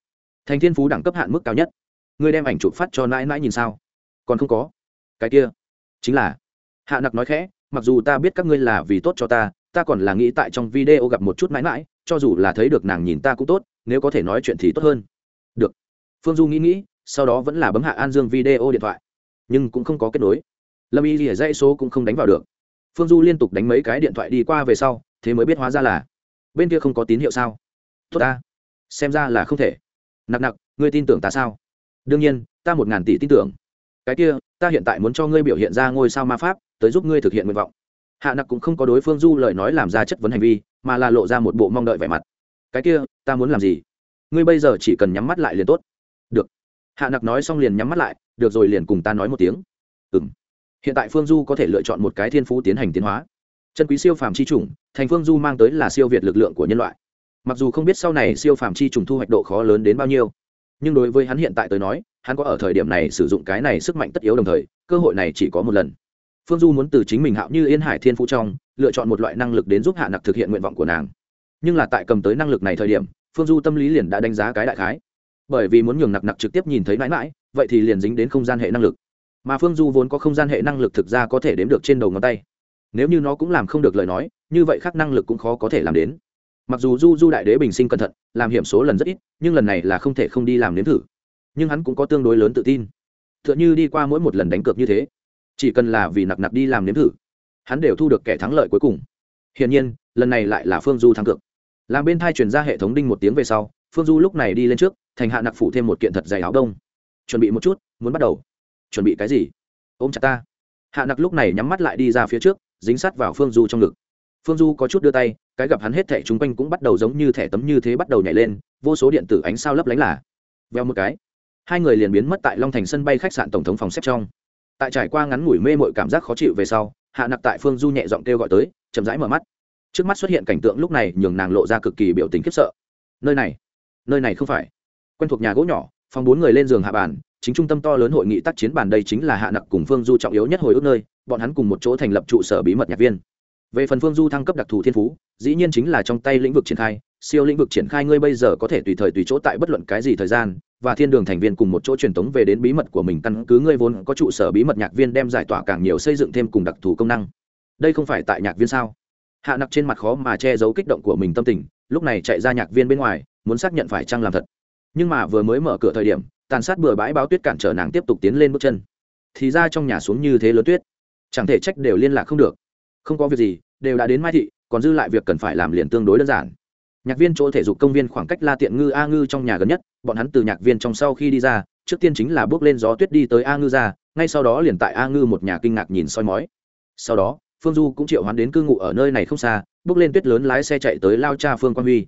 Thành thiên phú đẳng cấp hạn mức cao nhất. Ngươi đem ảnh chụp phát cho nãi nãi nhìn sao? Còn không có. Cái kia. Chính là. Hạ nặc nói khẽ, mặc dù ta biết các ngươi là vì tốt cho ta ta còn là nghĩ tại trong video gặp một chút mãi mãi cho dù là thấy được nàng nhìn ta cũng tốt, nếu có thể nói chuyện thì tốt hơn. Được. Phương du nghĩ nghĩ, sau đó vẫn là bấm hạ an dương video điện thoại. Nhưng cũng không có kết nối lâm y lìa dãy số cũng không đánh vào được. Phương du liên tục đánh mấy cái điện thoại đi qua về sau, thế mới biết hóa ra là, bên kia không có tín hiệu sao? Tốt ta, xem ra là không thể. Nặc nặc, ngươi tin tưởng ta sao? Đương nhiên, ta một ngàn tỷ tin tưởng. Cái kia, ta hiện tại muốn cho ngươi biểu hiện ra ngôi sao ma pháp, tới giúp ngươi thực hiện nguyện vọng. Hạ nặc cũng không có đối phương du lời nói làm ra chất vấn hành vi, mà là lộ ra một bộ mong đợi vẻ mặt. Cái kia, ta muốn làm gì? Ngươi bây giờ chỉ cần nhắm mắt lại liền tốt. Được. Hạ nặc nói xong liền nhắm mắt lại, được rồi liền cùng ta nói một tiếng. Ừ m hiện tại phương du có thể lựa chọn một cái thiên phú tiến hành tiến hóa. Chân quý siêu phàm c h i chủng, thành phương du mang tới là siêu việt lực lượng của nhân loại. Mặc dù không biết sau này siêu phàm c h i chủng thu hoạch độ khó lớn đến bao nhiêu, nhưng đối với hắn hiện tại tới nói, hắn có ở thời điểm này sử dụng cái này sức mạnh tất yếu đồng thời, cơ hội này chỉ có một lần. Phương du muốn từ chính mình hạo như yên hải thiên phú trong, lựa chọn một loại năng lực đến giúp hạ nặc thực hiện nguyện vọng của nàng. Nhưng là tại cầm tới năng lực này thời điểm, phương du tâm lý liền đã đánh giá cái đại khái. Bởi vì muốn nhường nặc nặc trực tiếp nhìn thấy mãi mãi, vậy thì liền dính đến không gian hệ năng lực mà phương du vốn có không gian hệ năng lực thực ra có thể đếm được trên đầu ngón tay. Nếu như nó cũng làm không được lời nói, như vậy khác năng lực cũng khó có thể làm đến. Mặc dù du du đại đế bình sinh cẩn thận, làm hiểm số lần rất ít, nhưng lần này là không thể không đi làm nếm thử. Nhưng hắn cũng có tương đối lớn tự tin. T h ư ợ n h ư đi qua mỗi một lần đánh cược như thế, chỉ cần là vì nặc nặc đi làm nếm thử, hắn đều thu được kẻ thắng lợi cuối cùng. Hiển nhiên, lần này lại là phương du thắng cược. Làm bên thai chuyển ra hệ thống đinh một tiếng về sau, phương du lúc này đi lên trước, thành hạ nặc phủ thêm một kiện thật dày áo đông. Chuẩn bị một chút, muốn bắt đầu chuẩn bị cái gì? Ôm chặt ta. Hạ nặc lúc này nhắm mắt lại đi ra phía trước, dính sát vào phương du trong ngực. Phương du có chút đưa tay, cái gặp hắn hết thẻ chung quanh cũng bắt đầu giống như thẻ tấm như thế bắt đầu nhảy lên, vô số điện tử ánh sao lấp lánh là. Veo một cái, hai người liền biến mất tại long thành sân bay khách sạn tổng thống phòng xếp trong. Tại trải qua ngắn ngủi mê mội cảm giác khó chịu về sau, hạ nặc tại phương du nhẹ giọng kêu gọi tới, chậm rãi mở mắt. Trước mắt xuất hiện cảnh tượng lúc này nhường nàng lộ ra cực kỳ biểu tình khiếp sợ. Nơi này nơi này không phải. Quen thuộc nhà gỗ nhỏ, phòng bốn người lên giường hạ bàn chính trung tâm to lớn hội nghị tác chiến bàn đây chính là hạ nặc cùng phương du trọng yếu nhất hồi ước nơi, bọn hắn cùng một chỗ thành lập trụ sở bí mật nhạc viên. Về phần phương du thăng cấp đặc thù thiên phú, dĩ nhiên chính là trong tay lĩnh vực triển khai, siêu lĩnh vực triển khai ngươi bây giờ có thể tùy thời tùy chỗ tại bất luận cái gì thời gian, và thiên đường thành viên cùng một chỗ truyền tống về đến bí mật của mình căn cứ ngươi vốn có trụ sở bí mật nhạc viên đem giải tỏa càng nhiều xây dựng thêm cùng đặc thù công năng. Đây không phải tại nhạc viên sao? Hạ nặc trên mặt khó mà che giấu kích động của mình tâm tình, lúc này chạy ra nhạc viên bên ngoài, muốn xác nhận phải chăng làm thật. Nhưng mà vừa mới mở cửa thời điểm tàn sát bừa bãi báo tuyết cản trở nàng tiếp tục tiến lên bước chân. Thì ra trong nhà xuống như thế lớn tuyết, chẳng thể trách đều liên lạc không được. Không có việc gì, đều đã đến mai thị, còn dư lại việc cần phải làm liền tương đối đơn giản. Nhạc viên chỗ thể dục công viên khoảng cách la tiện ngư a ngư trong nhà gần nhất, bọn hắn từ nhạc viên trong sau khi đi ra, trước tiên chính là bước lên gió tuyết đi tới a ngư ra, ngay sau đó liền tại a ngư một nhà kinh ngạc nhìn soi mói. Sau đó, phương du cũng triệu hoán đến cư ngụ ở nơi này không xa, bước lên tuyết lớn lái xe chạy tới lao cha phương quang huy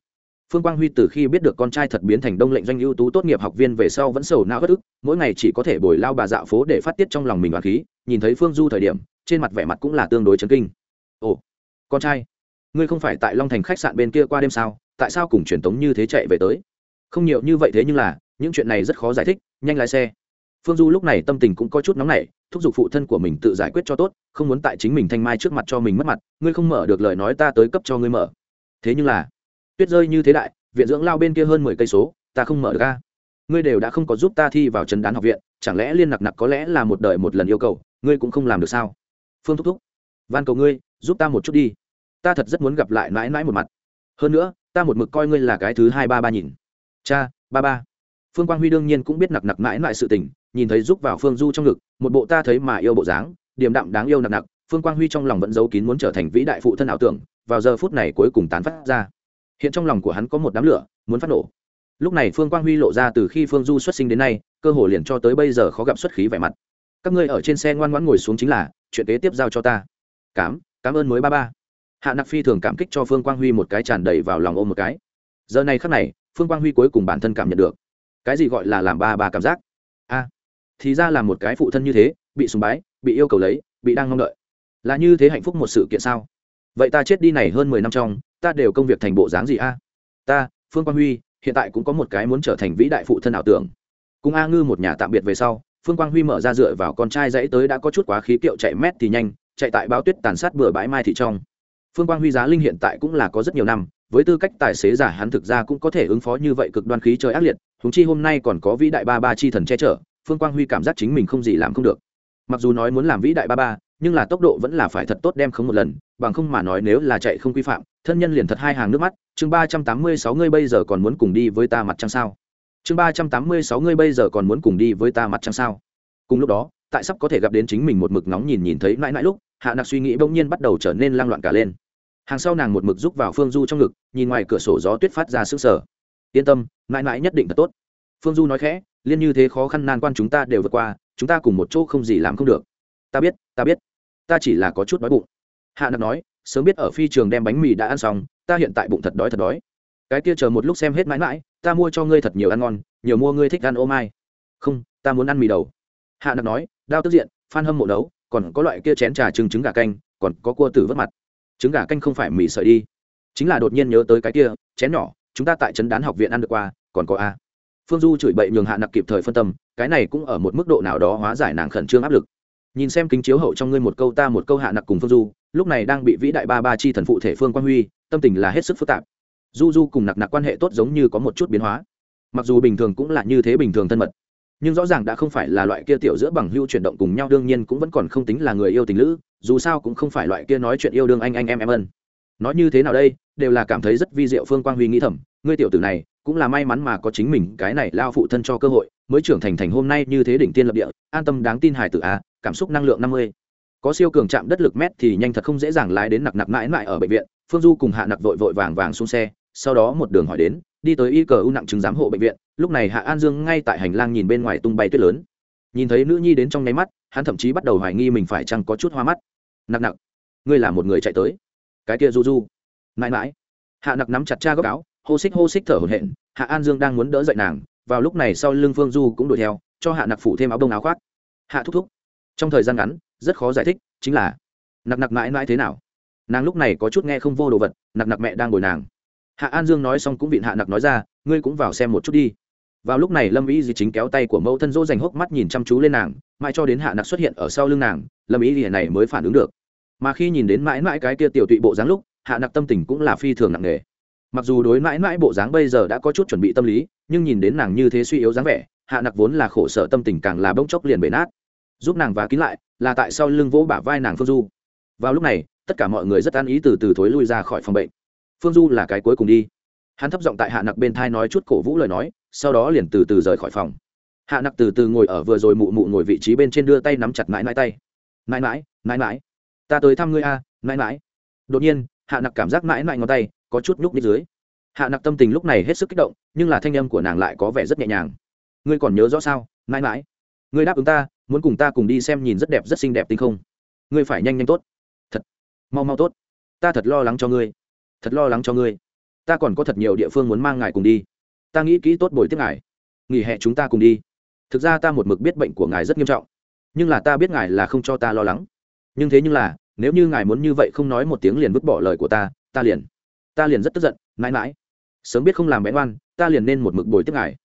phương quang huy từ khi biết được con trai thật biến thành đông lệnh doanh ưu tú tốt nghiệp học viên về sau vẫn sầu não bất ức, mỗi ngày chỉ có thể bồi lao bà dạo phố để phát tiết trong lòng mình và khí, nhìn thấy phương du thời điểm, trên mặt vẻ mặt cũng là tương đối chấn kinh. Ồ, con trai, ngươi không phải tại long thành khách sạn bên kia qua đêm sao? Tại sao cùng truyền tống như thế chạy về tới? Không nhiều như vậy thế nhưng là, những chuyện này rất khó giải thích, nhanh lái xe. Phương du lúc này tâm tình cũng có chút nóng nảy, thúc giục phụ thân của mình tự giải quyết cho tốt, không muốn tại chính mình thanh mai trước mặt cho mình mất mặt, ngươi không mở được lời nói ta tới cấp cho ngươi mở. Thế nhưng là tuyết rơi như thế đại, viện dưỡng lao bên kia hơn mười cây số, ta không mở được ca ngươi đều đã không có giúp ta thi vào trần đán học viện, chẳng lẽ liên nặc nặc có lẽ là một đời một lần yêu cầu, ngươi cũng không làm được sao? Phương thúc thúc, van cầu ngươi, giúp ta một chút đi. Ta thật rất muốn gặp lại mãi mãi một mặt. Hơn nữa, ta một mực coi ngươi là cái thứ hai ba ba nhìn. Cha, ba ba. Phương quang huy đương nhiên cũng biết nặc nặc mãi mãi sự tình, nhìn thấy giúp vào phương du trong ngực, một bộ ta thấy mà yêu bộ dáng, điềm đạm đáng yêu nặc nặc, phương quang huy trong lòng vẫn giấu kín muốn trở thành vĩ đại phụ thân ảo tưởng, vào giờ phút này cuối cùng tán phát ra hiện trong lòng của hắn có một đám lửa, muốn phát nổ. Lúc này phương quang huy lộ ra từ khi phương du xuất sinh đến nay, cơ hồ liền cho tới bây giờ khó gặp xuất khí vẻ mặt. Các ngươi ở trên xe ngoan ngoãn ngồi xuống chính là, chuyện kế tiếp giao cho ta. Cám cảm ơn mới ba ba. Hạ nặc phi thường cảm kích cho phương quang huy một cái tràn đầy vào lòng ôm một cái. Giờ này khắc này, phương quang huy cuối cùng bản thân cảm nhận được. Cái gì gọi là làm ba ba cảm giác? A, thì ra là một cái phụ thân như thế, bị sùng bái, bị yêu cầu lấy, bị đang mong đợi. Là như thế hạnh phúc một sự kiện sao? Vậy ta chết đi này hơn mười năm trong, ta đều công việc thành bộ dáng gì a? Ta, phương quang huy, hiện tại cũng có một cái muốn trở thành vĩ đại phụ thân ảo tưởng. Cùng a ngư một nhà tạm biệt về sau, phương quang huy mở ra dựa vào con trai dãy tới đã có chút quá khí kiệu chạy mét thì nhanh, chạy tại bao tuyết tàn sát bừa bãi mai thị trong. Phương quang huy giá linh hiện tại cũng là có rất nhiều năm, với tư cách tài xế giả hắn thực ra cũng có thể ứng phó như vậy cực đoan khí trời ác liệt húng chi hôm nay còn có vĩ đại ba ba chi thần che chở, phương quang huy cảm giác chính mình không gì làm không được. Mặc dù nói muốn làm vĩ đại ba ba nhưng là tốc độ vẫn là phải thật tốt đem không một lần, bằng không mà nói nếu là chạy không quy phạm, thân nhân liền thật hai hàng nước mắt. Chương ba trăm tám mươi sáu ngươi bây giờ còn muốn cùng đi với ta mặt trăng sao? Chương ba trăm tám mươi sáu ngươi bây giờ còn muốn cùng đi với ta mặt trăng sao? Cùng lúc đó, tại sắp có thể gặp đến chính mình một mực nóng nhìn nhìn thấy mãi mãi lúc, hạ nặc suy nghĩ bỗng nhiên bắt đầu trở nên lang loạn cả lên. Hàng sau nàng một mực rúc vào phương du trong ngực, nhìn ngoài cửa sổ gió tuyết phát ra sức sở yên tâm, mãi mãi nhất định thật tốt. Phương du nói khẽ, liên như thế khó khăn nan quan chúng ta đều vượt qua, chúng ta cùng một chỗ không gì làm không được. Ta biết ta biết, ta chỉ là có chút đói bụng. Hạ nặc nói, sớm biết ở phi trường đem bánh mì đã ăn xong, ta hiện tại bụng thật đói thật đói. Cái kia chờ một lúc xem hết mãi mãi, ta mua cho ngươi thật nhiều ăn ngon, nhiều mua ngươi thích ăn ô mai. Không, ta muốn ăn mì đầu. Hạ nặc nói, đao tức diện, phan hâm mộ đấu còn có loại kia chén trà trứng trứng gà canh, còn có cua tử vớt mặt. Trứng gà canh không phải mì sợi đi. Chính là đột nhiên nhớ tới cái kia, chén nhỏ, chúng ta tại trấn đán học viện ăn được qua, còn có a. Phương du chửi bậy nhường hạ nặc kịp thời phân tâm, cái này cũng ở một mức độ nào đó hóa giải nàng khẩn trương áp lực nhìn xem kính chiếu hậu trong ngươi một câu ta một câu hạ nặc cùng phương du, lúc này đang bị vĩ đại ba ba chi thần phụ thể phương quang huy, tâm tình là hết sức phức tạp. Du du cùng nặc nặc quan hệ tốt giống như có một chút biến hóa. Mặc dù bình thường cũng là như thế bình thường thân mật, nhưng rõ ràng đã không phải là loại kia tiểu giữa bằng hưu chuyển động cùng nhau, đương nhiên cũng vẫn còn không tính là người yêu tình lữ, dù sao cũng không phải loại kia nói chuyện yêu đương anh anh em em ân. Nói như thế nào đây, đều là cảm thấy rất vi diệu phương quang huy nghĩ thầm, ngươi tiểu tử này cũng là may mắn mà có chính mình cái này lao phụ thân cho cơ hội, mới trưởng thành thành hôm nay như thế đỉnh tiên lập địa, an tâm đáng tin hài tử a cảm xúc năng lượng năm mươi. Có siêu cường chạm đất lực mét thì nhanh thật không dễ dàng lái đến nặc nặc mãi mãi ở bệnh viện, phương du cùng hạ nặc vội vội vàng vàng xuống xe, sau đó một đường hỏi đến, đi tới y cờ u nặng chứng giám hộ bệnh viện, lúc này hạ an dương ngay tại hành lang nhìn bên ngoài tung bay tuyết lớn. Nhìn thấy nữ nhi đến trong nháy mắt, hắn thậm chí bắt đầu hoài nghi mình phải chăng có chút hoa mắt. Nặc nặc, ngươi là một người chạy tới. Cái kia du du, mãi mãi. Hạ nặc nắm chặt cha góc áo, hô xích hô xích thở hổn hển, hạ an dương đang muốn đỡ dậy nàng, vào lúc này sau lưng phương du cũng đuổi theo, cho hạ nặc phủ thêm áo bông áo khoác. Hạ thúc thúc trong thời gian ngắn, rất khó giải thích, chính là, nặc nặc mãi mãi thế nào? Nàng lúc này có chút nghe không vô đồ vật, nặc nặc mẹ đang ngồi nàng. Hạ an dương nói xong cũng vịn hạ nặc nói ra, ngươi cũng vào xem một chút đi. Vào lúc này, lâm ý gì chính kéo tay của mẫu thân dỗ dành hốc mắt nhìn chăm chú lên nàng, mãi cho đến hạ nặc xuất hiện ở sau lưng nàng, lâm ý gì này mới phản ứng được. Mà khi nhìn đến mãi mãi cái kia tiểu tụy bộ dáng lúc, hạ nặc tâm tình cũng là phi thường nặng nề. Mặc dù đối mãi mãi bộ dáng bây giờ đã có chút chuẩn bị tâm lý, nhưng nhìn đến nàng như thế suy yếu dáng vẻ, hạ nặc vốn là khổ sở tâm tình càng là bỗng chốc liền bể nát giúp nàng và kín lại, là tại sau lưng vỗ bả vai nàng phương du. Vào lúc này, tất cả mọi người rất an ý từ từ thối lui ra khỏi phòng bệnh. Phương du là cái cuối cùng đi. Hắn thấp giọng tại hạ nặc bên thai nói chút cổ vũ lời nói, sau đó liền từ từ rời khỏi phòng. Hạ nặc từ từ ngồi ở vừa rồi mụ mụ ngồi vị trí bên trên đưa tay nắm chặt mãi mãi tay. Mãi mãi mãi mãi, ta tới thăm ngươi a, mãi mãi. Đột nhiên, hạ nặc cảm giác mãi mãi ngón tay có chút nhúc nhích dưới. Hạ nặc tâm tình lúc này hết sức kích động, nhưng là thanh âm của nàng lại có vẻ rất nhẹ nhàng. Ngươi còn nhớ rõ sao? Mãi mãi, ngươi đáp ứng ta muốn cùng ta cùng đi xem nhìn rất đẹp rất xinh đẹp tinh không. Ngươi phải nhanh nhanh tốt. Thật. Mau mau tốt. Ta thật lo lắng cho ngươi. Thật lo lắng cho ngươi. Ta còn có thật nhiều địa phương muốn mang ngài cùng đi. Ta nghĩ kỹ tốt buổi tiếp ngài. Nghỉ hè chúng ta cùng đi. Thực ra ta một mực biết bệnh của ngài rất nghiêm trọng. Nhưng là ta biết ngài là không cho ta lo lắng. Nhưng thế nhưng là, nếu như ngài muốn như vậy không nói một tiếng liền vứt bỏ lời của ta ta liền ta liền rất tức giận, mãi mãi. Sớm biết không làm bé oan, ta liền nên một mực bồi tiếp ngài.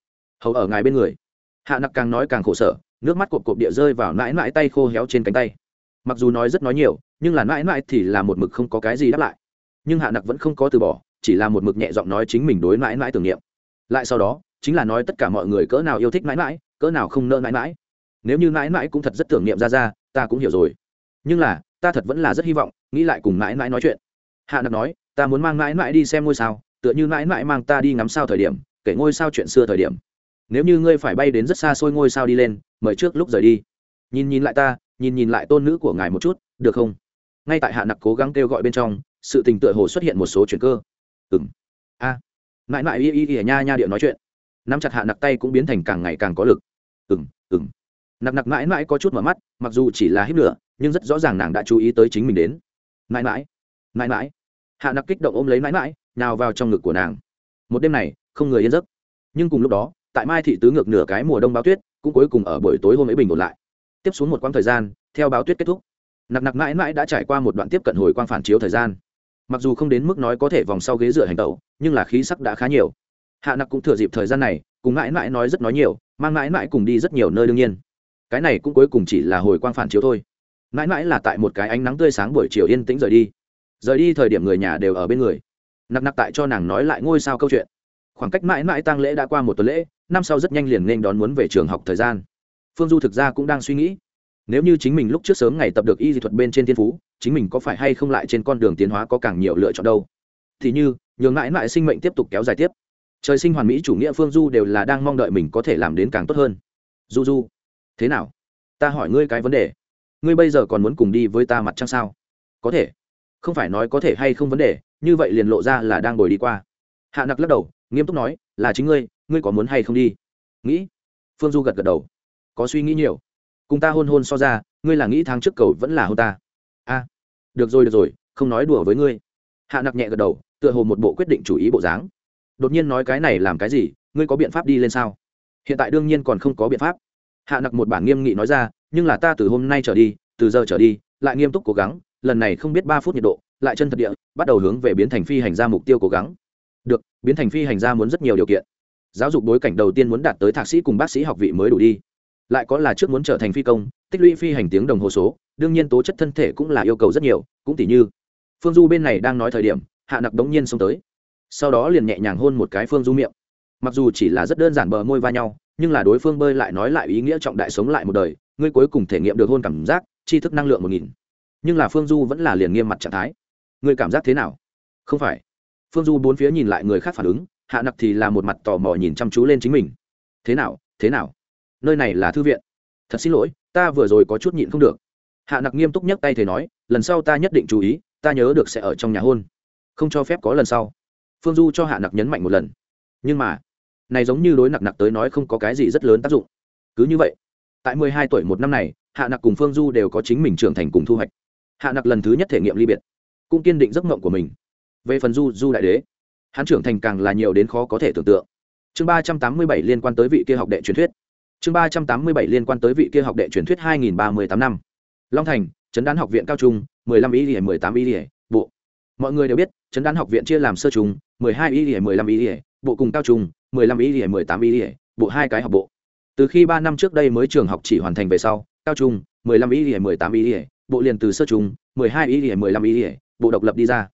Hầu ở ngài bên người. Hạ nặc càng nói càng khổ sở nước mắt cộp cộp địa rơi vào mãi mãi tay khô héo trên cánh tay. Mặc dù nói rất nói nhiều, nhưng là mãi mãi thì là một mực không có cái gì đáp lại. Nhưng hạ nặc vẫn không có từ bỏ, chỉ là một mực nhẹ giọng nói chính mình đối mãi mãi tưởng niệm. Lại sau đó, chính là nói tất cả mọi người cỡ nào yêu thích mãi mãi, cỡ nào không nợ mãi mãi. Nếu như mãi mãi cũng thật rất tưởng niệm ra ra, ta cũng hiểu rồi. Nhưng là, ta thật vẫn là rất hy vọng, nghĩ lại cùng mãi mãi nói chuyện. Hạ nặc nói, ta muốn mang mãi mãi đi xem ngôi sao, tựa như mãi mãi mang ta đi ngắm sao thời điểm, kể ngôi sao chuyện xưa thời điểm. Nếu như ngươi phải bay đến rất xa xôi ngôi sao đi lên mời trước lúc rời đi. Nhìn nhìn lại ta, nhìn nhìn lại tôn nữ của ngài một chút, được không? Ngay tại hạ nặc cố gắng kêu gọi bên trong, sự tình tựa hồ xuất hiện một số chuyện cơ. Ừng a. À. mãi mãi y y y nha nha điệu nói chuyện. Nắm chặt hạ nặc tay cũng biến thành càng ngày càng có lực. Ừng ừng nặc nặc mãi mãi có chút mở mắt, mặc dù chỉ là hít lửa, nhưng rất rõ ràng nàng đã chú ý tới chính mình đến. Mãi mãi mãi mãi. Hạ nặc kích động ôm lấy mãi mãi nào vào trong ngực của nàng. Một đêm này, không người yên giấc. Nhưng cùng lúc đó, tại mai thị tứ ngược nửa cái mùa đông báo tuyết cũng cuối cùng ở buổi tối hôm ấy bình ổn lại. Tiếp xuống một quãng thời gian, theo báo tuyết kết thúc. Nặc nặc mãi mãi đã trải qua một đoạn tiếp cận hồi quang phản chiếu thời gian. Mặc dù không đến mức nói có thể vòng sau ghế dựa hành tẩu, nhưng là khí sắc đã khá nhiều. Hạ nặc cũng thừa dịp thời gian này, cùng mãi mãi nói rất nói nhiều, mang mãi mãi cùng đi rất nhiều nơi đương nhiên. Cái này cũng cuối cùng chỉ là hồi quang phản chiếu thôi. Mãi mãi là tại một cái ánh nắng tươi sáng buổi chiều yên tĩnh rời đi. Rời đi thời điểm người nhà đều ở bên người. Nặc nặc tại cho nàng nói lại ngôi sao câu chuyện. Khoảng cách mãi mãi tăng lễ đã qua một tuần lễ năm sau rất nhanh liền nên đón muốn về trường học thời gian. Phương du thực ra cũng đang suy nghĩ, nếu như chính mình lúc trước sớm ngày tập được y dị thuật bên trên thiên phú, chính mình có phải hay không lại trên con đường tiến hóa có càng nhiều lựa chọn đâu? Thì như, nhường mãi mãi sinh mệnh tiếp tục kéo dài tiếp. Trời sinh hoàn mỹ chủ nghĩa phương du đều là đang mong đợi mình có thể làm đến càng tốt hơn. Du du, thế nào? Ta hỏi ngươi cái vấn đề. Ngươi bây giờ còn muốn cùng đi với ta mặt trăng sao? Có thể. Không phải nói có thể hay không vấn đề, như vậy liền lộ ra là đang ngồi đi qua. Hạ nặc lắc đầu nghiêm túc nói, là chính ngươi ngươi có muốn hay không đi? Nghĩ. Phương du gật gật đầu. Có suy nghĩ nhiều. Cùng ta hôn hôn so ra, ngươi là nghĩ tháng trước cầu vẫn là hôn ta. A. Được rồi được rồi, không nói đùa với ngươi. Hạ nặc nhẹ gật đầu, tựa hồ một bộ quyết định chủ ý bộ dáng. Đột nhiên nói cái này làm cái gì, ngươi có biện pháp đi lên sao? Hiện tại đương nhiên còn không có biện pháp. Hạ nặc một bản nghiêm nghị nói ra, nhưng là ta từ hôm nay trở đi, từ giờ trở đi, lại nghiêm túc cố gắng, lần này không biết ba phút nhiệt độ, lại chân thật địa, bắt đầu hướng về biến thành phi hành ra mục tiêu cố gắng được, biến thành phi hành gia muốn rất nhiều điều kiện. Giáo dục bối cảnh đầu tiên muốn đạt tới thạc sĩ cùng bác sĩ học vị mới đủ đi. Lại có là trước muốn trở thành phi công, tích lũy phi hành tiếng đồng hồ số, đương nhiên tố chất thân thể cũng là yêu cầu rất nhiều, cũng tỷ như, phương du bên này đang nói thời điểm, hạ nặc đống nhiên xông tới. Sau đó liền nhẹ nhàng hôn một cái phương du miệng. Mặc dù chỉ là rất đơn giản bờ môi va nhau, nhưng là đối phương bơi lại nói lại ý nghĩa trọng đại sống lại một đời, ngươi cuối cùng thể nghiệm được hôn cảm giác, tri thức năng lượng một nghìn. Nhưng là phương du vẫn là liền nghiêm mặt trạng thái. Ngươi cảm giác thế nào? Không phải phương du bốn phía nhìn lại người khác phản ứng, hạ nặc thì là một mặt tò mò nhìn chăm chú lên chính mình. Thế nào thế nào? Nơi này là thư viện. Thật xin lỗi, ta vừa rồi có chút nhịn không được. Hạ nặc nghiêm túc nhấc tay thầy nói, lần sau ta nhất định chú ý, ta nhớ được sẽ ở trong nhà hôn. Không cho phép có lần sau. Phương du cho hạ nặc nhấn mạnh một lần. Nhưng mà, này giống như đối nặc nặc tới nói không có cái gì rất lớn tác dụng. Cứ như vậy, tại mười hai tuổi một năm này, hạ nặc cùng phương du đều có chính mình trưởng thành cùng thu hoạch. Hạ nặc lần thứ nhất thể nghiệm ly biệt, cũng kiên định giấc mộng của mình về phần du du đại đế hắn trưởng thành càng là nhiều đến khó có thể tưởng tượng chương ba trăm tám mươi bảy liên quan tới vị kia học đệ truyền thuyết chương ba trăm tám mươi bảy liên quan tới vị kia học đệ truyền thuyết hai nghìn ba mươi tám năm long thành trấn đán học viện cao trung mười lăm ý ỉa mười tám ý ỉa bộ mọi người đều biết trấn đán học viện chia làm sơ trùng mười hai ý ỉa mười lăm ý ỉa bộ cùng cao trung mười lăm ý ỉa mười tám ý ỉa bộ hai cái học bộ từ khi ba năm trước đây mới trường học chỉ hoàn thành về sau cao trung mười lăm ý ỉa mười tám ý ỉa bộ liền từ sơ trùng mười hai ý ỉa mười lăm ý ỉa bộ độc lập đi ra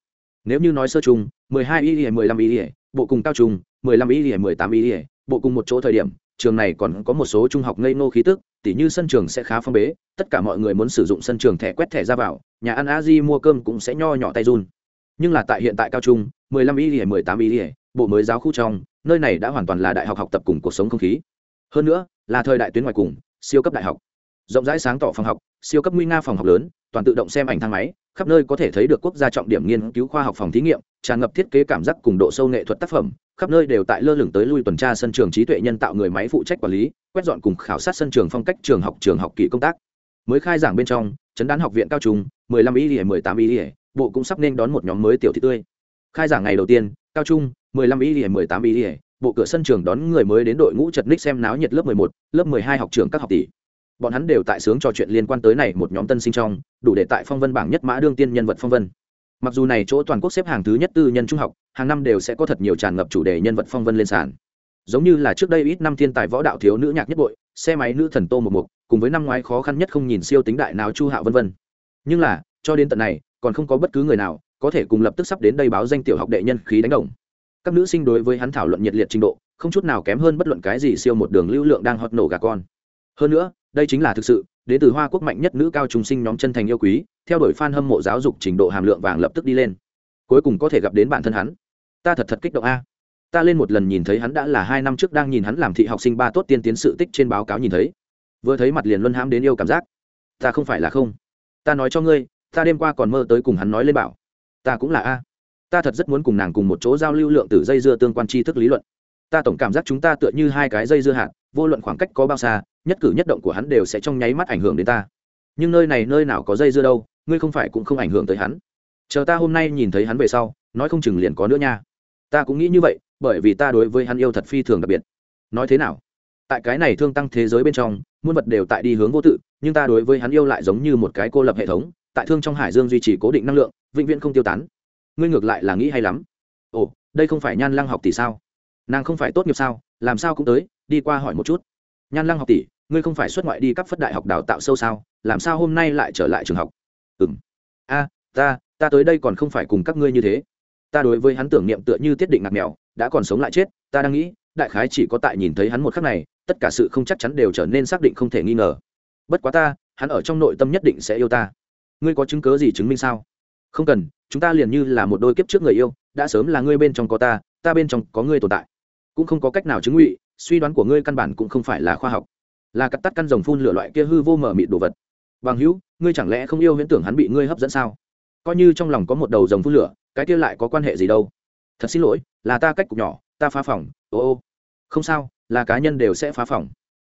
nếu như nói sơ chung, mười hai ý ỉa mười lăm ỉa bộ cùng cao trung mười lăm ý ỉa mười tám ỉa bộ cùng một chỗ thời điểm trường này còn có một số trung học ngây ngô khí tức tỉ như sân trường sẽ khá phong bế tất cả mọi người muốn sử dụng sân trường thẻ quét thẻ ra vào nhà ăn a di mua cơm cũng sẽ nho nhỏ tay run. Nhưng là tại hiện tại cao trung mười lăm y mười tám y bộ mới giáo khu trong nơi này đã hoàn toàn là đại học học tập cùng cuộc sống không khí. Hơn nữa là thời đại tuyến ngoài cùng siêu cấp đại học. Rộng rãi sáng tỏ phòng học siêu cấp nguy nga phòng học lớn toàn tự động xem ảnh thang máy khắp nơi có thể thấy được quốc gia trọng điểm nghiên cứu khoa học phòng thí nghiệm, tràn ngập thiết kế cảm giác cùng độ sâu nghệ thuật tác phẩm, khắp nơi đều tại lơ lửng tới lui tuần tra sân trường trí tuệ nhân tạo người máy phụ trách quản lý, quét dọn cùng khảo sát sân trường phong cách trường học trường học kỳ công tác. Mới khai giảng bên trong chấn đán học viện cao trung, mười lăm ý ỉa mười tám ý bộ cũng sắp nên đón một nhóm mới tiểu thị tươi. Khai giảng ngày đầu tiên, cao trung, mười lăm ý ỉa mười tám ý bộ cửa sân trường đón người mới đến đội ngũ chật ních xem náo nhiệt lớp mười một, lớp mười hai học trường các học tỷ bọn hắn đều tại sướng trò chuyện liên quan tới này một nhóm tân sinh trong, đủ để tại phong vân bảng nhất mã đương tiên nhân vật phong vân. Mặc dù này chỗ toàn quốc xếp hàng thứ nhất tư nhân trung học, hàng năm đều sẽ có thật nhiều tràn ngập chủ đề nhân vật phong vân lên sàn. Giống như là trước đây ít năm thiên tài võ đạo thiếu nữ nhạc nhất bội, xe máy nữ thần tô một mục cùng với năm ngoái khó khăn nhất không nhìn siêu tính đại nào chu hạo vân vân. Nhưng là, cho đến tận này, còn không có bất cứ người nào có thể cùng lập tức sắp đến đây báo danh tiểu học đệ nhân khí đánh đồng. Các nữ sinh đối với hắn thảo luận nhiệt liệt trình độ, không chút nào kém hơn bất luận cái gì siêu một đường lưu lượng đang hót nổ gà con. Hơn nữa đây chính là thực sự đến từ hoa quốc mạnh nhất nữ cao trung sinh nhóm chân thành yêu quý, theo đuổi fan hâm mộ giáo dục trình độ hàm lượng vàng lập tức đi lên. Cuối cùng có thể gặp đến bản thân hắn. Ta thật thật kích động a. Ta lên một lần nhìn thấy hắn đã là hai năm trước đang nhìn hắn làm thị học sinh ba tốt tiên tiến sự tích trên báo cáo nhìn thấy. Vừa thấy mặt liền luân hãm đến yêu cảm giác. Ta không phải là không. Ta nói cho ngươi, ta đêm qua còn mơ tới cùng hắn nói lên bảo. Ta cũng là a. Ta thật rất muốn cùng nàng cùng một chỗ giao lưu lượng từ dây dưa tương quan tri thức lý luận. Ta tổng cảm giác chúng ta tựa như hai cái dây dưa hạt vô luận khoảng cách có bao xa, nhất cử nhất động của hắn đều sẽ trong nháy mắt ảnh hưởng đến ta. Nhưng nơi này nơi nào có dây dưa đâu, ngươi không phải cũng không ảnh hưởng tới hắn. Chờ ta hôm nay nhìn thấy hắn về sau, nói không chừng liền có nữa nha. Ta cũng nghĩ như vậy, bởi vì ta đối với hắn yêu thật phi thường đặc biệt. Nói thế nào? Tại cái này thương tăng thế giới bên trong, muôn vật đều tại đi hướng vô tự, nhưng ta đối với hắn yêu lại giống như một cái cô lập hệ thống, tại thương trong hải dương duy trì cố định năng lượng, vĩnh viễn không tiêu tán. Ngươi ngược lại là nghĩ hay lắm. Ồ, đây không phải nhan lăng học thì sao? Nàng không phải tốt nghiệp sao? Làm sao cũng tới, đi qua hỏi một chút. Nhan lăng học tỷ, ngươi không phải xuất ngoại đi các phất đại học đào tạo sâu sao, làm sao hôm nay lại trở lại trường học? Ừ m a, ta ta tới đây còn không phải cùng các ngươi như thế. Ta đối với hắn tưởng niệm tựa như tiết định ngạc mèo, đã còn sống lại chết, ta đang nghĩ, đại khái chỉ có tại nhìn thấy hắn một khắc này, tất cả sự không chắc chắn đều trở nên xác định không thể nghi ngờ. Bất quá ta, hắn ở trong nội tâm nhất định sẽ yêu ta. Ngươi có chứng cớ gì chứng minh sao? Không cần, chúng ta liền như là một đôi kiếp trước người yêu, đã sớm là ngươi bên trong có ta ta bên trong có ngươi tồn tại cũng không có cách nào chứng ngụy, suy đoán của ngươi căn bản cũng không phải là khoa học. Là cắt tắt căn dòng phun lửa loại kia hư vô mở mịt đồ vật. Bằng hữu, ngươi chẳng lẽ không yêu huyễn tưởng hắn bị ngươi hấp dẫn sao? Coi như trong lòng có một đầu dòng phun lửa, cái kia lại có quan hệ gì đâu? Thật xin lỗi, là ta cách cục nhỏ, ta phá phòng, ô ô. Không sao, là cá nhân đều sẽ phá phòng.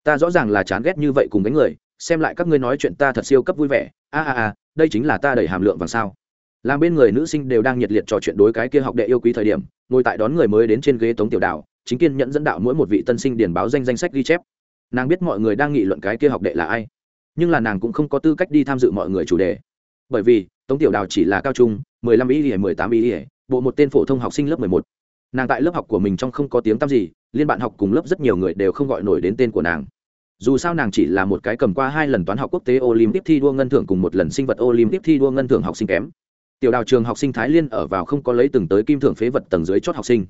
Ta rõ ràng là chán ghét như vậy cùng với người, xem lại các ngươi nói chuyện ta thật siêu cấp vui vẻ. A a a, đây chính là ta đầy hàm lượng vàng sao. Làm bên người nữ sinh đều đang nhiệt liệt trò chuyện đối cái kia học đệ yêu quý thời điểm, ngồi tại đón người mới đến trên ghế tống tiểu đạo chính kiên nhẫn dẫn đạo mỗi một vị tân sinh điền báo danh danh sách ghi chép. Nàng biết mọi người đang nghị luận cái kia học đệ là ai, nhưng là nàng cũng không có tư cách đi tham dự mọi người chủ đề. Bởi vì, tống tiểu đào chỉ là cao trung, mười lăm ý ỉa mười tám ý ỉa bộ một tên phổ thông học sinh lớp mười một. Nàng tại lớp học của mình trong không có tiếng tăm gì, liên bạn học cùng lớp rất nhiều người đều không gọi nổi đến tên của nàng. Dù sao nàng chỉ là một cái cầm qua hai lần toán học quốc tế olympic thi đua ngân thưởng cùng một lần sinh vật olympic thi đua ngân thưởng học sinh kém. Tiểu đào trường học sinh thái liên ở vào không có lấy từng tới kim thưởng phế vật tầng dưới chót học sinh.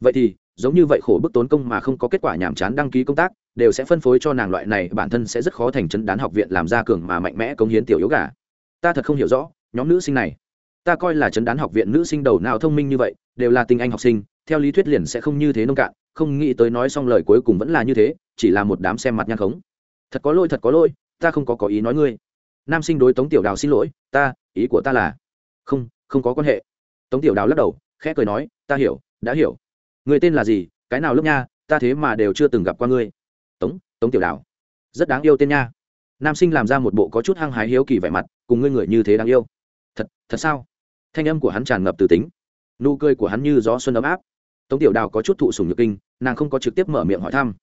Vậy thì giống như vậy khổ bức tốn công mà không có kết quả nhàm chán đăng ký công tác, đều sẽ phân phối cho nàng loại này, bản thân sẽ rất khó thành chấn đán học viện làm ra cường mà mạnh mẽ cống hiến tiểu yếu gà. Ta thật không hiểu rõ, nhóm nữ sinh này, ta coi là chấn đán học viện nữ sinh đầu nào thông minh như vậy, đều là tình anh học sinh, theo lý thuyết liền sẽ không như thế nông cạn, không nghĩ tới nói xong lời cuối cùng vẫn là như thế, chỉ là một đám xem mặt nhang khống. Thật có lỗi, thật có lỗi, ta không có có ý nói ngươi. Nam sinh đối tống tiểu đào xin lỗi, ta, ý của ta là, không không có quan hệ. Tống tiểu đào lắc đầu, khẽ cười nói, ta hiểu, đã hiểu người tên là gì? Cái nào lúc nha? Ta thế mà đều chưa từng gặp qua ngươi. Tống tống tiểu đào. Rất đáng yêu tên nha. Nam sinh làm ra một bộ có chút hăng hái hiếu kỳ vẻ mặt, cùng ngươi người như thế đáng yêu. Thật thật sao? Thanh âm của hắn tràn ngập từ tính. Nụ cười của hắn như gió xuân ấm áp. Tống tiểu đào có chút thụ sùng nhược kinh, nàng không có trực tiếp mở miệng hỏi thăm.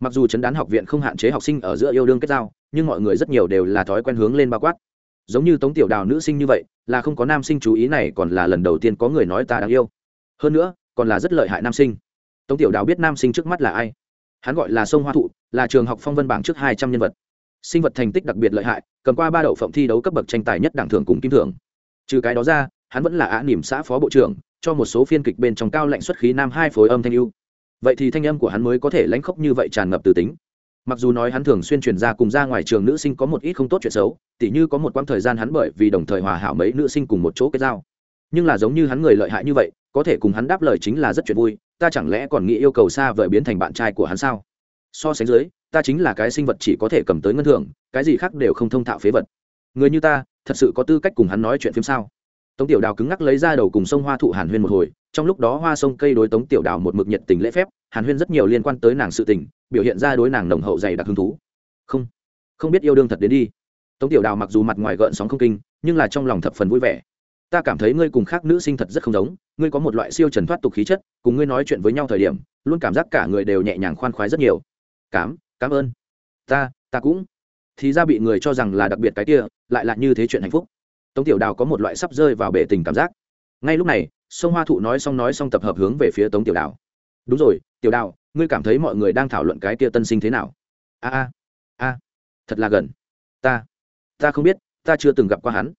Mặc dù chấn đán học viện không hạn chế học sinh ở giữa yêu đương kết giao, nhưng mọi người rất nhiều đều là thói quen hướng lên bao quát. Giống như tống tiểu đào nữ sinh như vậy, là không có nam sinh chú ý này còn là lần đầu tiên có người nói ta đáng yêu. Hơn nữa còn là rất lợi hại nam sinh. Tống tiểu đào biết nam sinh trước mắt là ai. Hắn gọi là sông hoa thụ, là trường học phong vân bảng trước hai trăm nhân vật. Sinh vật thành tích đặc biệt lợi hại, cầm qua ba đậu phộng thi đấu cấp bậc tranh tài nhất đảng thưởng cùng kim thưởng. Trừ cái đó ra, hắn vẫn là á nỉm xã phó bộ trưởng, cho một số phiên kịch bên trong cao lạnh xuất khí nam hai phối âm thanh ưu. Vậy thì thanh âm của hắn mới có thể lãnh khốc như vậy tràn ngập từ tính. Mặc dù nói hắn thường xuyên truyền ra cùng ra ngoài trường nữ sinh có một ít không tốt chuyện xấu, tỉ như có một quãng thời gian hắn bởi vì đồng thời hòa hảo mấy nữ sinh cùng một chỗ kết giao nhưng là giống như hắn người lợi hại như vậy, có thể cùng hắn đáp lời chính là rất chuyện vui, ta chẳng lẽ còn nghĩ yêu cầu xa vời biến thành bạn trai của hắn sao? So sánh dưới, ta chính là cái sinh vật chỉ có thể cầm tới ngân thưởng, cái gì khác đều không thông thạo phế vật. Người như ta, thật sự có tư cách cùng hắn nói chuyện phim sao? Tống tiểu đào cứng ngắc lấy ra đầu cùng sông hoa thụ hàn huyên một hồi, trong lúc đó hoa sông cây đối tống tiểu đào một mực nhiệt tình lễ phép, hàn huyên rất nhiều liên quan tới nàng sự tình, biểu hiện ra đối nàng nồng hậu dày đặc hứng thú. Không không biết yêu đương thật đến đi. Tống tiểu đào mặc dù mặt ngoài gợn sóng không kinh, nhưng là trong lòng thập phần vui vẻ ta cảm thấy ngươi cùng khác nữ sinh thật rất không giống, ngươi có một loại siêu trần thoát tục khí chất, cùng ngươi nói chuyện với nhau thời điểm, luôn cảm giác cả người đều nhẹ nhàng khoan khoái rất nhiều. Cám cảm ơn. Ta ta cũng. Thì ra bị người cho rằng là đặc biệt cái kia, lại là như thế chuyện hạnh phúc. Tống tiểu đào có một loại sắp rơi vào bể tình cảm giác. Ngay lúc này, sông hoa thụ nói xong nói xong tập hợp hướng về phía tống tiểu đào. Đúng rồi, tiểu đào, ngươi cảm thấy mọi người đang thảo luận cái kia tân sinh thế nào? A a a, thật là gần. Ta ta không biết, ta chưa từng gặp qua hắn.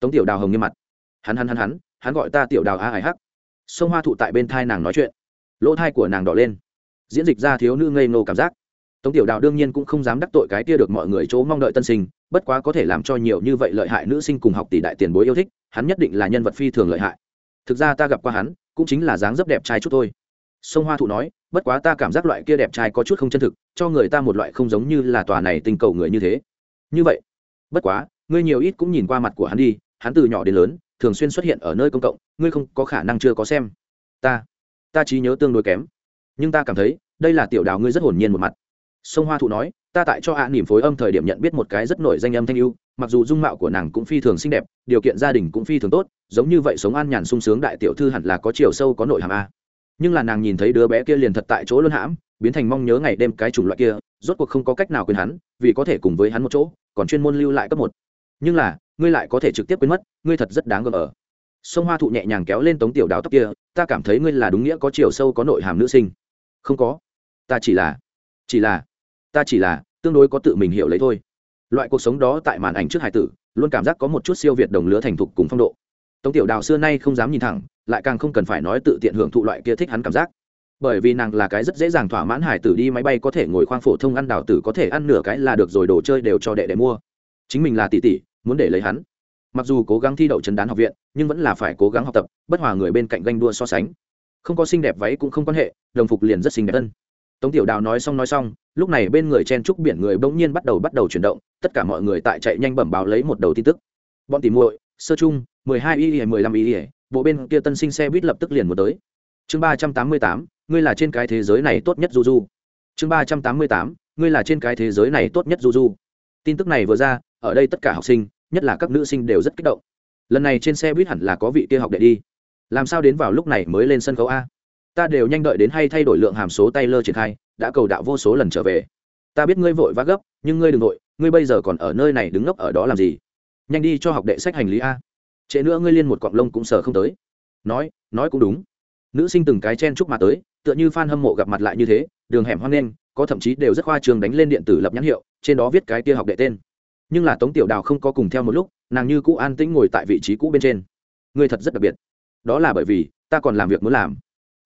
Tống tiểu đào hồng nghiêm mặt hắn hắn hắn hắn hắn gọi ta tiểu đào a ải hắc. Sông hoa thụ tại bên thai nàng nói chuyện. Lỗ thai của nàng đỏ lên. Diễn dịch ra thiếu nữ ngây ngô cảm giác. Tống tiểu đào đương nhiên cũng không dám đắc tội cái kia được mọi người chỗ mong đợi tân sinh, bất quá có thể làm cho nhiều như vậy lợi hại nữ sinh cùng học tỷ đại tiền bối yêu thích, hắn nhất định là nhân vật phi thường lợi hại. Thực ra ta gặp qua hắn, cũng chính là dáng dấp đẹp trai chút thôi. Sông hoa thụ nói, bất quá ta cảm giác loại kia đẹp trai có chút không chân thực, cho người ta một loại không giống như là tòa này tình cầu người như thế. Như vậy, bất quá, ngươi nhiều ít cũng nhìn qua mặt của hắn đi, hắn từ nhỏ đến lớn thường xuyên xuất hiện ở nơi công cộng ngươi không có khả năng chưa có xem. Ta ta trí nhớ tương đối kém. Nhưng ta cảm thấy đây là tiểu đào ngươi rất hồn nhiên một mặt. Sông hoa thụ nói ta tại cho hạ à nỉm phối âm thời điểm nhận biết một cái rất nổi danh âm thanh yêu, mặc dù dung mạo của nàng cũng phi thường xinh đẹp điều kiện gia đình cũng phi thường tốt giống như vậy sống an nhàn sung sướng đại tiểu thư hẳn là có chiều sâu có nội hàm a. Nhưng là nàng nhìn thấy đứa bé kia liền thật tại chỗ luôn hãm biến thành mong nhớ ngày đêm cái chủng loại kia rốt cuộc không có cách nào quên hắn vì có thể cùng với hắn một chỗ còn chuyên môn lưu lại cấp một. Nhưng là ngươi lại có thể trực tiếp quên mất, ngươi thật rất đáng gờm ở. Sông hoa thụ nhẹ nhàng kéo lên tống tiểu đào tóc kia, ta cảm thấy ngươi là đúng nghĩa có chiều sâu có nội hàm nữ sinh. Không có. Ta chỉ là chỉ là, ta chỉ là tương đối có tự mình hiểu lấy thôi. Loại cuộc sống đó tại màn ảnh trước hải tử, luôn cảm giác có một chút siêu việt đồng lứa thành thục cùng phong độ. Tống tiểu đào xưa nay không dám nhìn thẳng, lại càng không cần phải nói tự tiện hưởng thụ loại kia thích hắn cảm giác. Bởi vì nàng là cái rất dễ dàng thỏa mãn hải tử đi máy bay có thể ngồi khoang phổ thông ăn đào tử có thể ăn nửa cái là được rồi, đồ chơi đều cho đệ đệ mua. Chính mình là tỷ tỷ muốn để lấy hắn. Mặc dù cố gắng thi đậu trần đán học viện, nhưng vẫn là phải cố gắng học tập, bất hòa người bên cạnh ganh đua so sánh. Không có xinh đẹp váy cũng không quan hệ, đồng phục liền rất xinh đẹp tân tống tiểu đào nói xong nói xong, lúc này bên người chen trúc biển người bỗng nhiên bắt đầu bắt đầu chuyển động, tất cả mọi người tại chạy nhanh bẩm báo lấy một đầu tin tức. Bọn tìm muội, sơ chung, mười hai y mười lăm y bộ bên kia tân sinh xe buýt lập tức liền một tới. Chương ba trăm tám mươi tám, ngươi là trên cái thế giới này tốt nhất du du. Chương ba trăm tám mươi tám, ngươi là trên cái thế giới này tốt nhất du du tin tức này vừa ra, ở đây tất cả học sinh, nhất là các nữ sinh đều rất kích động. Lần này trên xe buýt hẳn là có vị kia học đệ đi. Làm sao đến vào lúc này mới lên sân khấu a? Ta đều nhanh đợi đến hay thay đổi lượng hàm số tay lơ triển khai, đã cầu đạo vô số lần trở về. Ta biết ngươi vội vã gấp, nhưng ngươi đừng vội, ngươi bây giờ còn ở nơi này đứng ngốc ở đó làm gì? Nhanh đi cho học đệ sách hành lý a. Trễ nữa ngươi liên một cọng lông cũng sờ không tới. Nói nói cũng đúng. Nữ sinh từng cái chen chúc mà tới, tựa như f a n hâm mộ gặp mặt lại như thế, đường hẻm hoang lên có thậm chí đều rất khoa trường đánh lên điện tử lập nhãn hiệu trên đó viết cái kia học đệ tên. Nhưng là tống tiểu đào không có cùng theo một lúc, nàng như cũ an tĩnh ngồi tại vị trí cũ bên trên. Ngươi thật rất đặc biệt. Đó là bởi vì, ta còn làm việc muốn làm.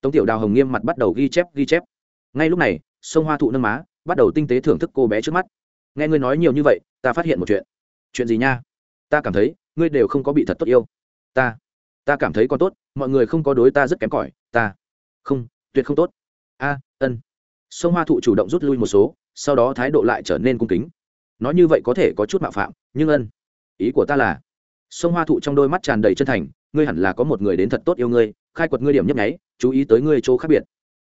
Tống tiểu đào hồng nghiêm mặt bắt đầu ghi chép ghi chép. Ngay lúc này, sông hoa thụ nâng má, bắt đầu tinh tế thưởng thức cô bé trước mắt. Nghe ngươi nói nhiều như vậy, ta phát hiện một chuyện. Chuyện gì nha? Ta cảm thấy, ngươi đều không có bị thật tốt yêu. Ta ta cảm thấy còn tốt, mọi người không có đối ta rất kém cỏi. Ta, không, tuyệt không tốt. A, ân. Sông hoa thụ chủ động rút lui một số sau đó thái độ lại trở nên cung kính. Nói như vậy có thể có chút mạo phạm, nhưng ân, ý của ta là, sông hoa thụ trong đôi mắt tràn đầy chân thành, ngươi hẳn là có một người đến thật tốt yêu ngươi, khai quật ngươi điểm nhấp nháy, chú ý tới ngươi chỗ khác biệt.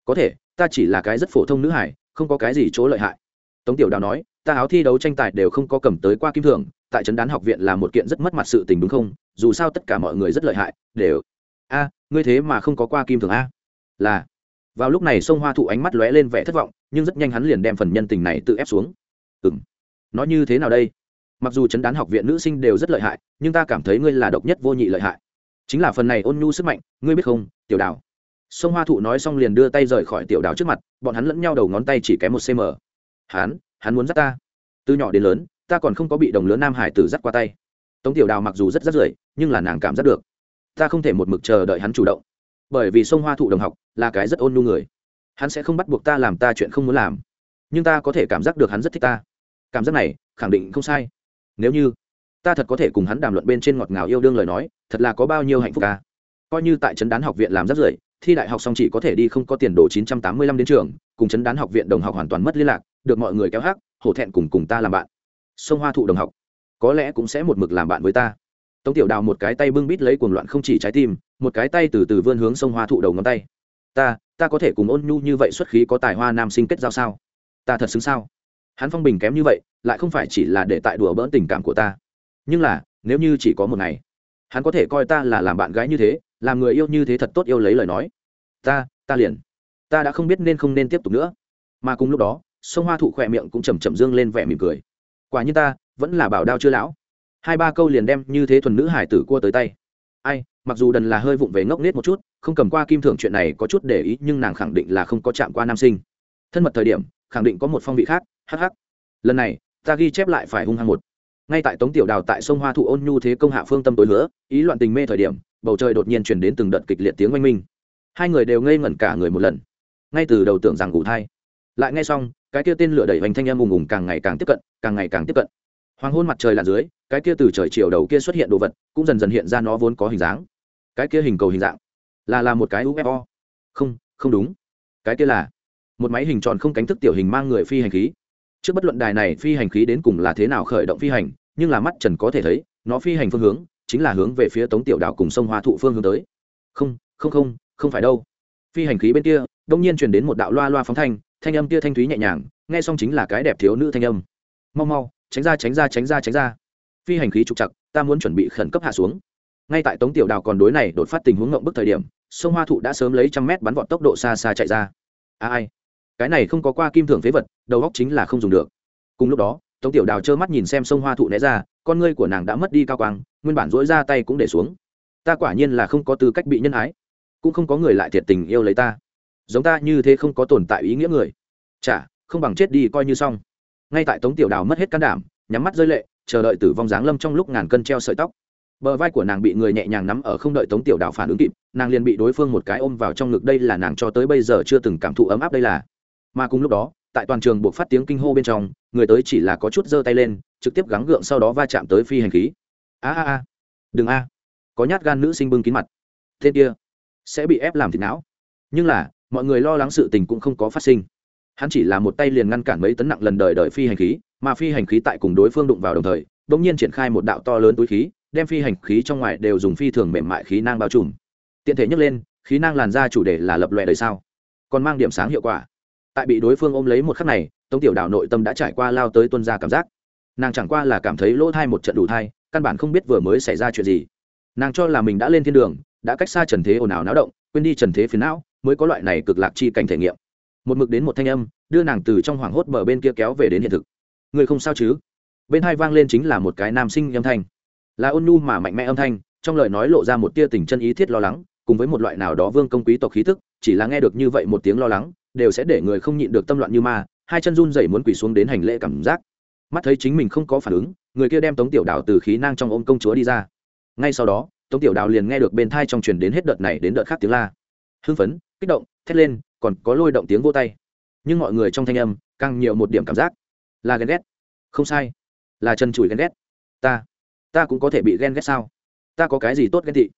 Có thể, ta chỉ là cái rất phổ thông nữ hải không có cái gì chỗ lợi hại. Tống tiểu đào nói, ta áo thi đấu tranh tài đều không có cầm tới qua kim thưởng, tại trấn đán học viện là một kiện rất mất mặt sự tình đúng không? Dù sao tất cả mọi người rất lợi hại, đều, a, ngươi thế mà không có qua kim thưởng a. Là, vào lúc này sông hoa thụ ánh mắt lóe lên vẻ thất vọng nhưng rất nhanh hắn liền đem phần nhân tình này tự ép xuống. Ừ m nói như thế nào đây? Mặc dù chấn đán học viện nữ sinh đều rất lợi hại nhưng ta cảm thấy ngươi là độc nhất vô nhị lợi hại. Chính là phần này ôn nhu sức mạnh ngươi biết không tiểu đào sông hoa thụ nói xong liền đưa tay rời khỏi tiểu đào trước mặt bọn hắn lẫn nhau đầu ngón tay chỉ kém một cm hắn hắn muốn dắt ta. Từ nhỏ đến lớn ta còn không có bị đồng lứa nam hải tử dắt qua tay. Tống tiểu đào mặc dù rất rất rười, nhưng là nàng cảm giác được. Ta không thể một mực chờ đợi hắn chủ động. Bởi vì sông hoa thụ đồng học là cái rất ôn nhu người hắn sẽ không bắt buộc ta làm ta chuyện không muốn làm. Nhưng ta có thể cảm giác được hắn rất thích ta. Cảm giác này, khẳng định không sai. Nếu như ta thật có thể cùng hắn đàm luận bên trên ngọt ngào yêu đương lời nói, thật là có bao nhiêu hạnh phúc ca coi như tại trấn đán học viện làm rất rưỡi, thi đại học xong chỉ có thể đi không có tiền đồ chín trăm tám mươi lăm đến trường, cùng trấn đán học viện đồng học hoàn toàn mất liên lạc, được mọi người kéo hát hổ thẹn cùng cùng ta làm bạn. Sông hoa thụ đồng học, có lẽ cũng sẽ một mực làm bạn với ta. Tống tiểu đào một cái tay bưng bít lấy cuồng loạn không chỉ trái tim, một cái tay từ từ vươn hướng sông hoa thụ đầu ngón tay. Ta ta có thể cùng ôn nhu như vậy xuất khí có tài hoa nam sinh kết giao sao? Ta thật xứng sao? Hắn phong bình kém như vậy, lại không phải chỉ là để tại đùa bỡn tình cảm của ta. Nhưng là, nếu như chỉ có một ngày, hắn có thể coi ta là làm bạn gái như thế, làm người yêu như thế thật tốt yêu lấy lời nói. Ta ta liền. Ta đã không biết nên không nên tiếp tục nữa. Mà cùng lúc đó, sông hoa thụ khỏe miệng cũng chầm chậm dương lên vẻ mỉm cười. Quả như ta vẫn là bảo đao chưa lão. Hai ba câu liền đem như thế thuần nữ hải tử cua tới tay. Ai mặc dù đần là hơi vụng về ngốc nghếch một chút, không cầm qua kim thưởng chuyện này có chút để ý, nhưng nàng khẳng định là không có chạm qua nam sinh. Thân mật thời điểm, khẳng định có một phong vị khác hh lần này, ta ghi chép lại phải hung hăng một. Ngay tại tống tiểu đào tại sông hoa thụ ôn nhu thế công hạ phương tâm tối hứa, ý loạn tình mê thời điểm, bầu trời đột nhiên chuyển đến từng đợt kịch liệt tiếng oanh minh. Hai người đều ngây ngẩn cả người một lần. Ngay từ đầu tưởng rằng ngủ thai. Lại nghe xong, cái kia tên lửa đẩy hoành thanh em ùng ùng càng ngày càng tiếp cận, càng ngày càng tiếp cận. Hoàng hôn mặt trời là dưới, cái kia từ trời chiều đầu kia xuất hiện đồ vật, cũng dần dần hiện ra nó vốn có hình dáng cái kia hình cầu hình dạng. Là là một cái ufo không không đúng. Cái kia là một máy hình tròn không cánh thức tiểu hình mang người phi hành khí. Trước bất luận đài này phi hành khí đến cùng là thế nào khởi động phi hành, nhưng là mắt trần có thể thấy, nó phi hành phương hướng chính là hướng về phía tống tiểu đảo cùng sông hoa thụ phương hướng tới. Không không không không phải đâu. Phi hành khí bên kia, đông nhiên truyền đến một đạo loa loa phóng thanh thanh âm kia thanh thúy nhẹ nhàng, nghe xong chính là cái đẹp thiếu nữ thanh âm. Mau mau, tránh ra tránh ra tránh ra tránh ra. Phi hành khí trục chặt ta muốn chuẩn bị khẩn cấp hạ xuống ngay tại tống tiểu đào còn đối này đột phát tình huống ngộng bức thời điểm, sông hoa thụ đã sớm lấy trăm mét bắn vọt tốc độ xa xa chạy ra. A ai? Cái này không có qua kim thưởng phế vật, đầu góc chính là không dùng được. Cùng lúc đó, tống tiểu đào trơ mắt nhìn xem sông hoa thụ né ra, con ngươi của nàng đã mất đi cao quang, nguyên bản dỗi ra tay cũng để xuống. Ta quả nhiên là không có tư cách bị nhân ái, cũng không có người lại thiệt tình yêu lấy ta. Giống ta như thế không có tồn tại ý nghĩa người. Chả, không bằng chết đi coi như xong. Ngay tại tống tiểu đào mất hết can đảm, nhắm mắt rơi lệ, chờ đợi tử vong giáng lâm trong lúc ngàn cân treo sợi tóc bờ vai của nàng bị người nhẹ nhàng nắm ở không đợi tống tiểu đào phản ứng kịp, nàng liền bị đối phương một cái ôm vào trong ngực, đây là nàng cho tới bây giờ chưa từng cảm thụ ấm áp đây là. Mà cùng lúc đó, tại toàn trường buộc phát tiếng kinh hô bên trong, người tới chỉ là có chút giơ tay lên, trực tiếp gắng gượng sau đó va chạm tới phi hành khí. A a a. Đừng a. Có nhát gan nữ sinh bưng kín mặt. Tên kia, sẽ bị ép làm thịt não. Nhưng là, mọi người lo lắng sự tình cũng không có phát sinh. Hắn chỉ là một tay liền ngăn cản mấy tấn nặng lần đời đời phi hành khí, mà phi hành khí tại cùng đối phương đụng vào đồng thời đ ỗ n g nhiên triển khai một đạo to lớn túi khí đem phi hành khí trong ngoài đều dùng phi thường mềm mại khí năng bao trùm. Tiện thể nhấc lên, khí năng làn ra chủ đề là lập loại đời sao còn mang điểm sáng hiệu quả. Tại bị đối phương ôm lấy một khắc này, tống tiểu đảo nội tâm đã trải qua lao tới tuân ra cảm giác. Nàng chẳng qua là cảm thấy lỗ thai một trận đủ thai, căn bản không biết vừa mới xảy ra chuyện gì. Nàng cho là mình đã lên thiên đường, đã cách xa trần thế ồn ào náo động, quên đi trần thế phiến não, mới có loại này cực lạc chi cảnh thể nghiệm. Một mực đến một thanh âm, đưa nàng từ trong hoảng hốt bờ bên kia kéo về đến hiện thực. Người không sao chứ? Bên hai vang lên chính là một cái nam sinh âm thanh là ôn nhu mà mạnh mẽ âm thanh, trong lời nói lộ ra một tia tình chân ý thiết lo lắng, cùng với một loại nào đó vương công quý tộc khí thức chỉ là nghe được như vậy một tiếng lo lắng, đều sẽ để người không nhịn được tâm loạn như ma, hai chân run rẩy muốn quỳ xuống đến hành lễ cảm giác. Mắt thấy chính mình không có phản ứng, người kia đem tống tiểu đào từ khí nang trong ôm công chúa đi ra. Ngay sau đó, tống tiểu đào liền nghe được bên thai trong truyền đến hết đợt này đến đợt khác tiếng la. Hưng phấn, kích động, thét lên, còn có lôi động tiếng vô tay. Nhưng mọi người trong thanh âm, càng nhiều một điểm cảm giác. Là ghen ghét. Không sai. Là chân chùi ghen ghét. Ta ta cũng có thể bị ghen ghét sao? Ta có cái gì tốt ghen thị?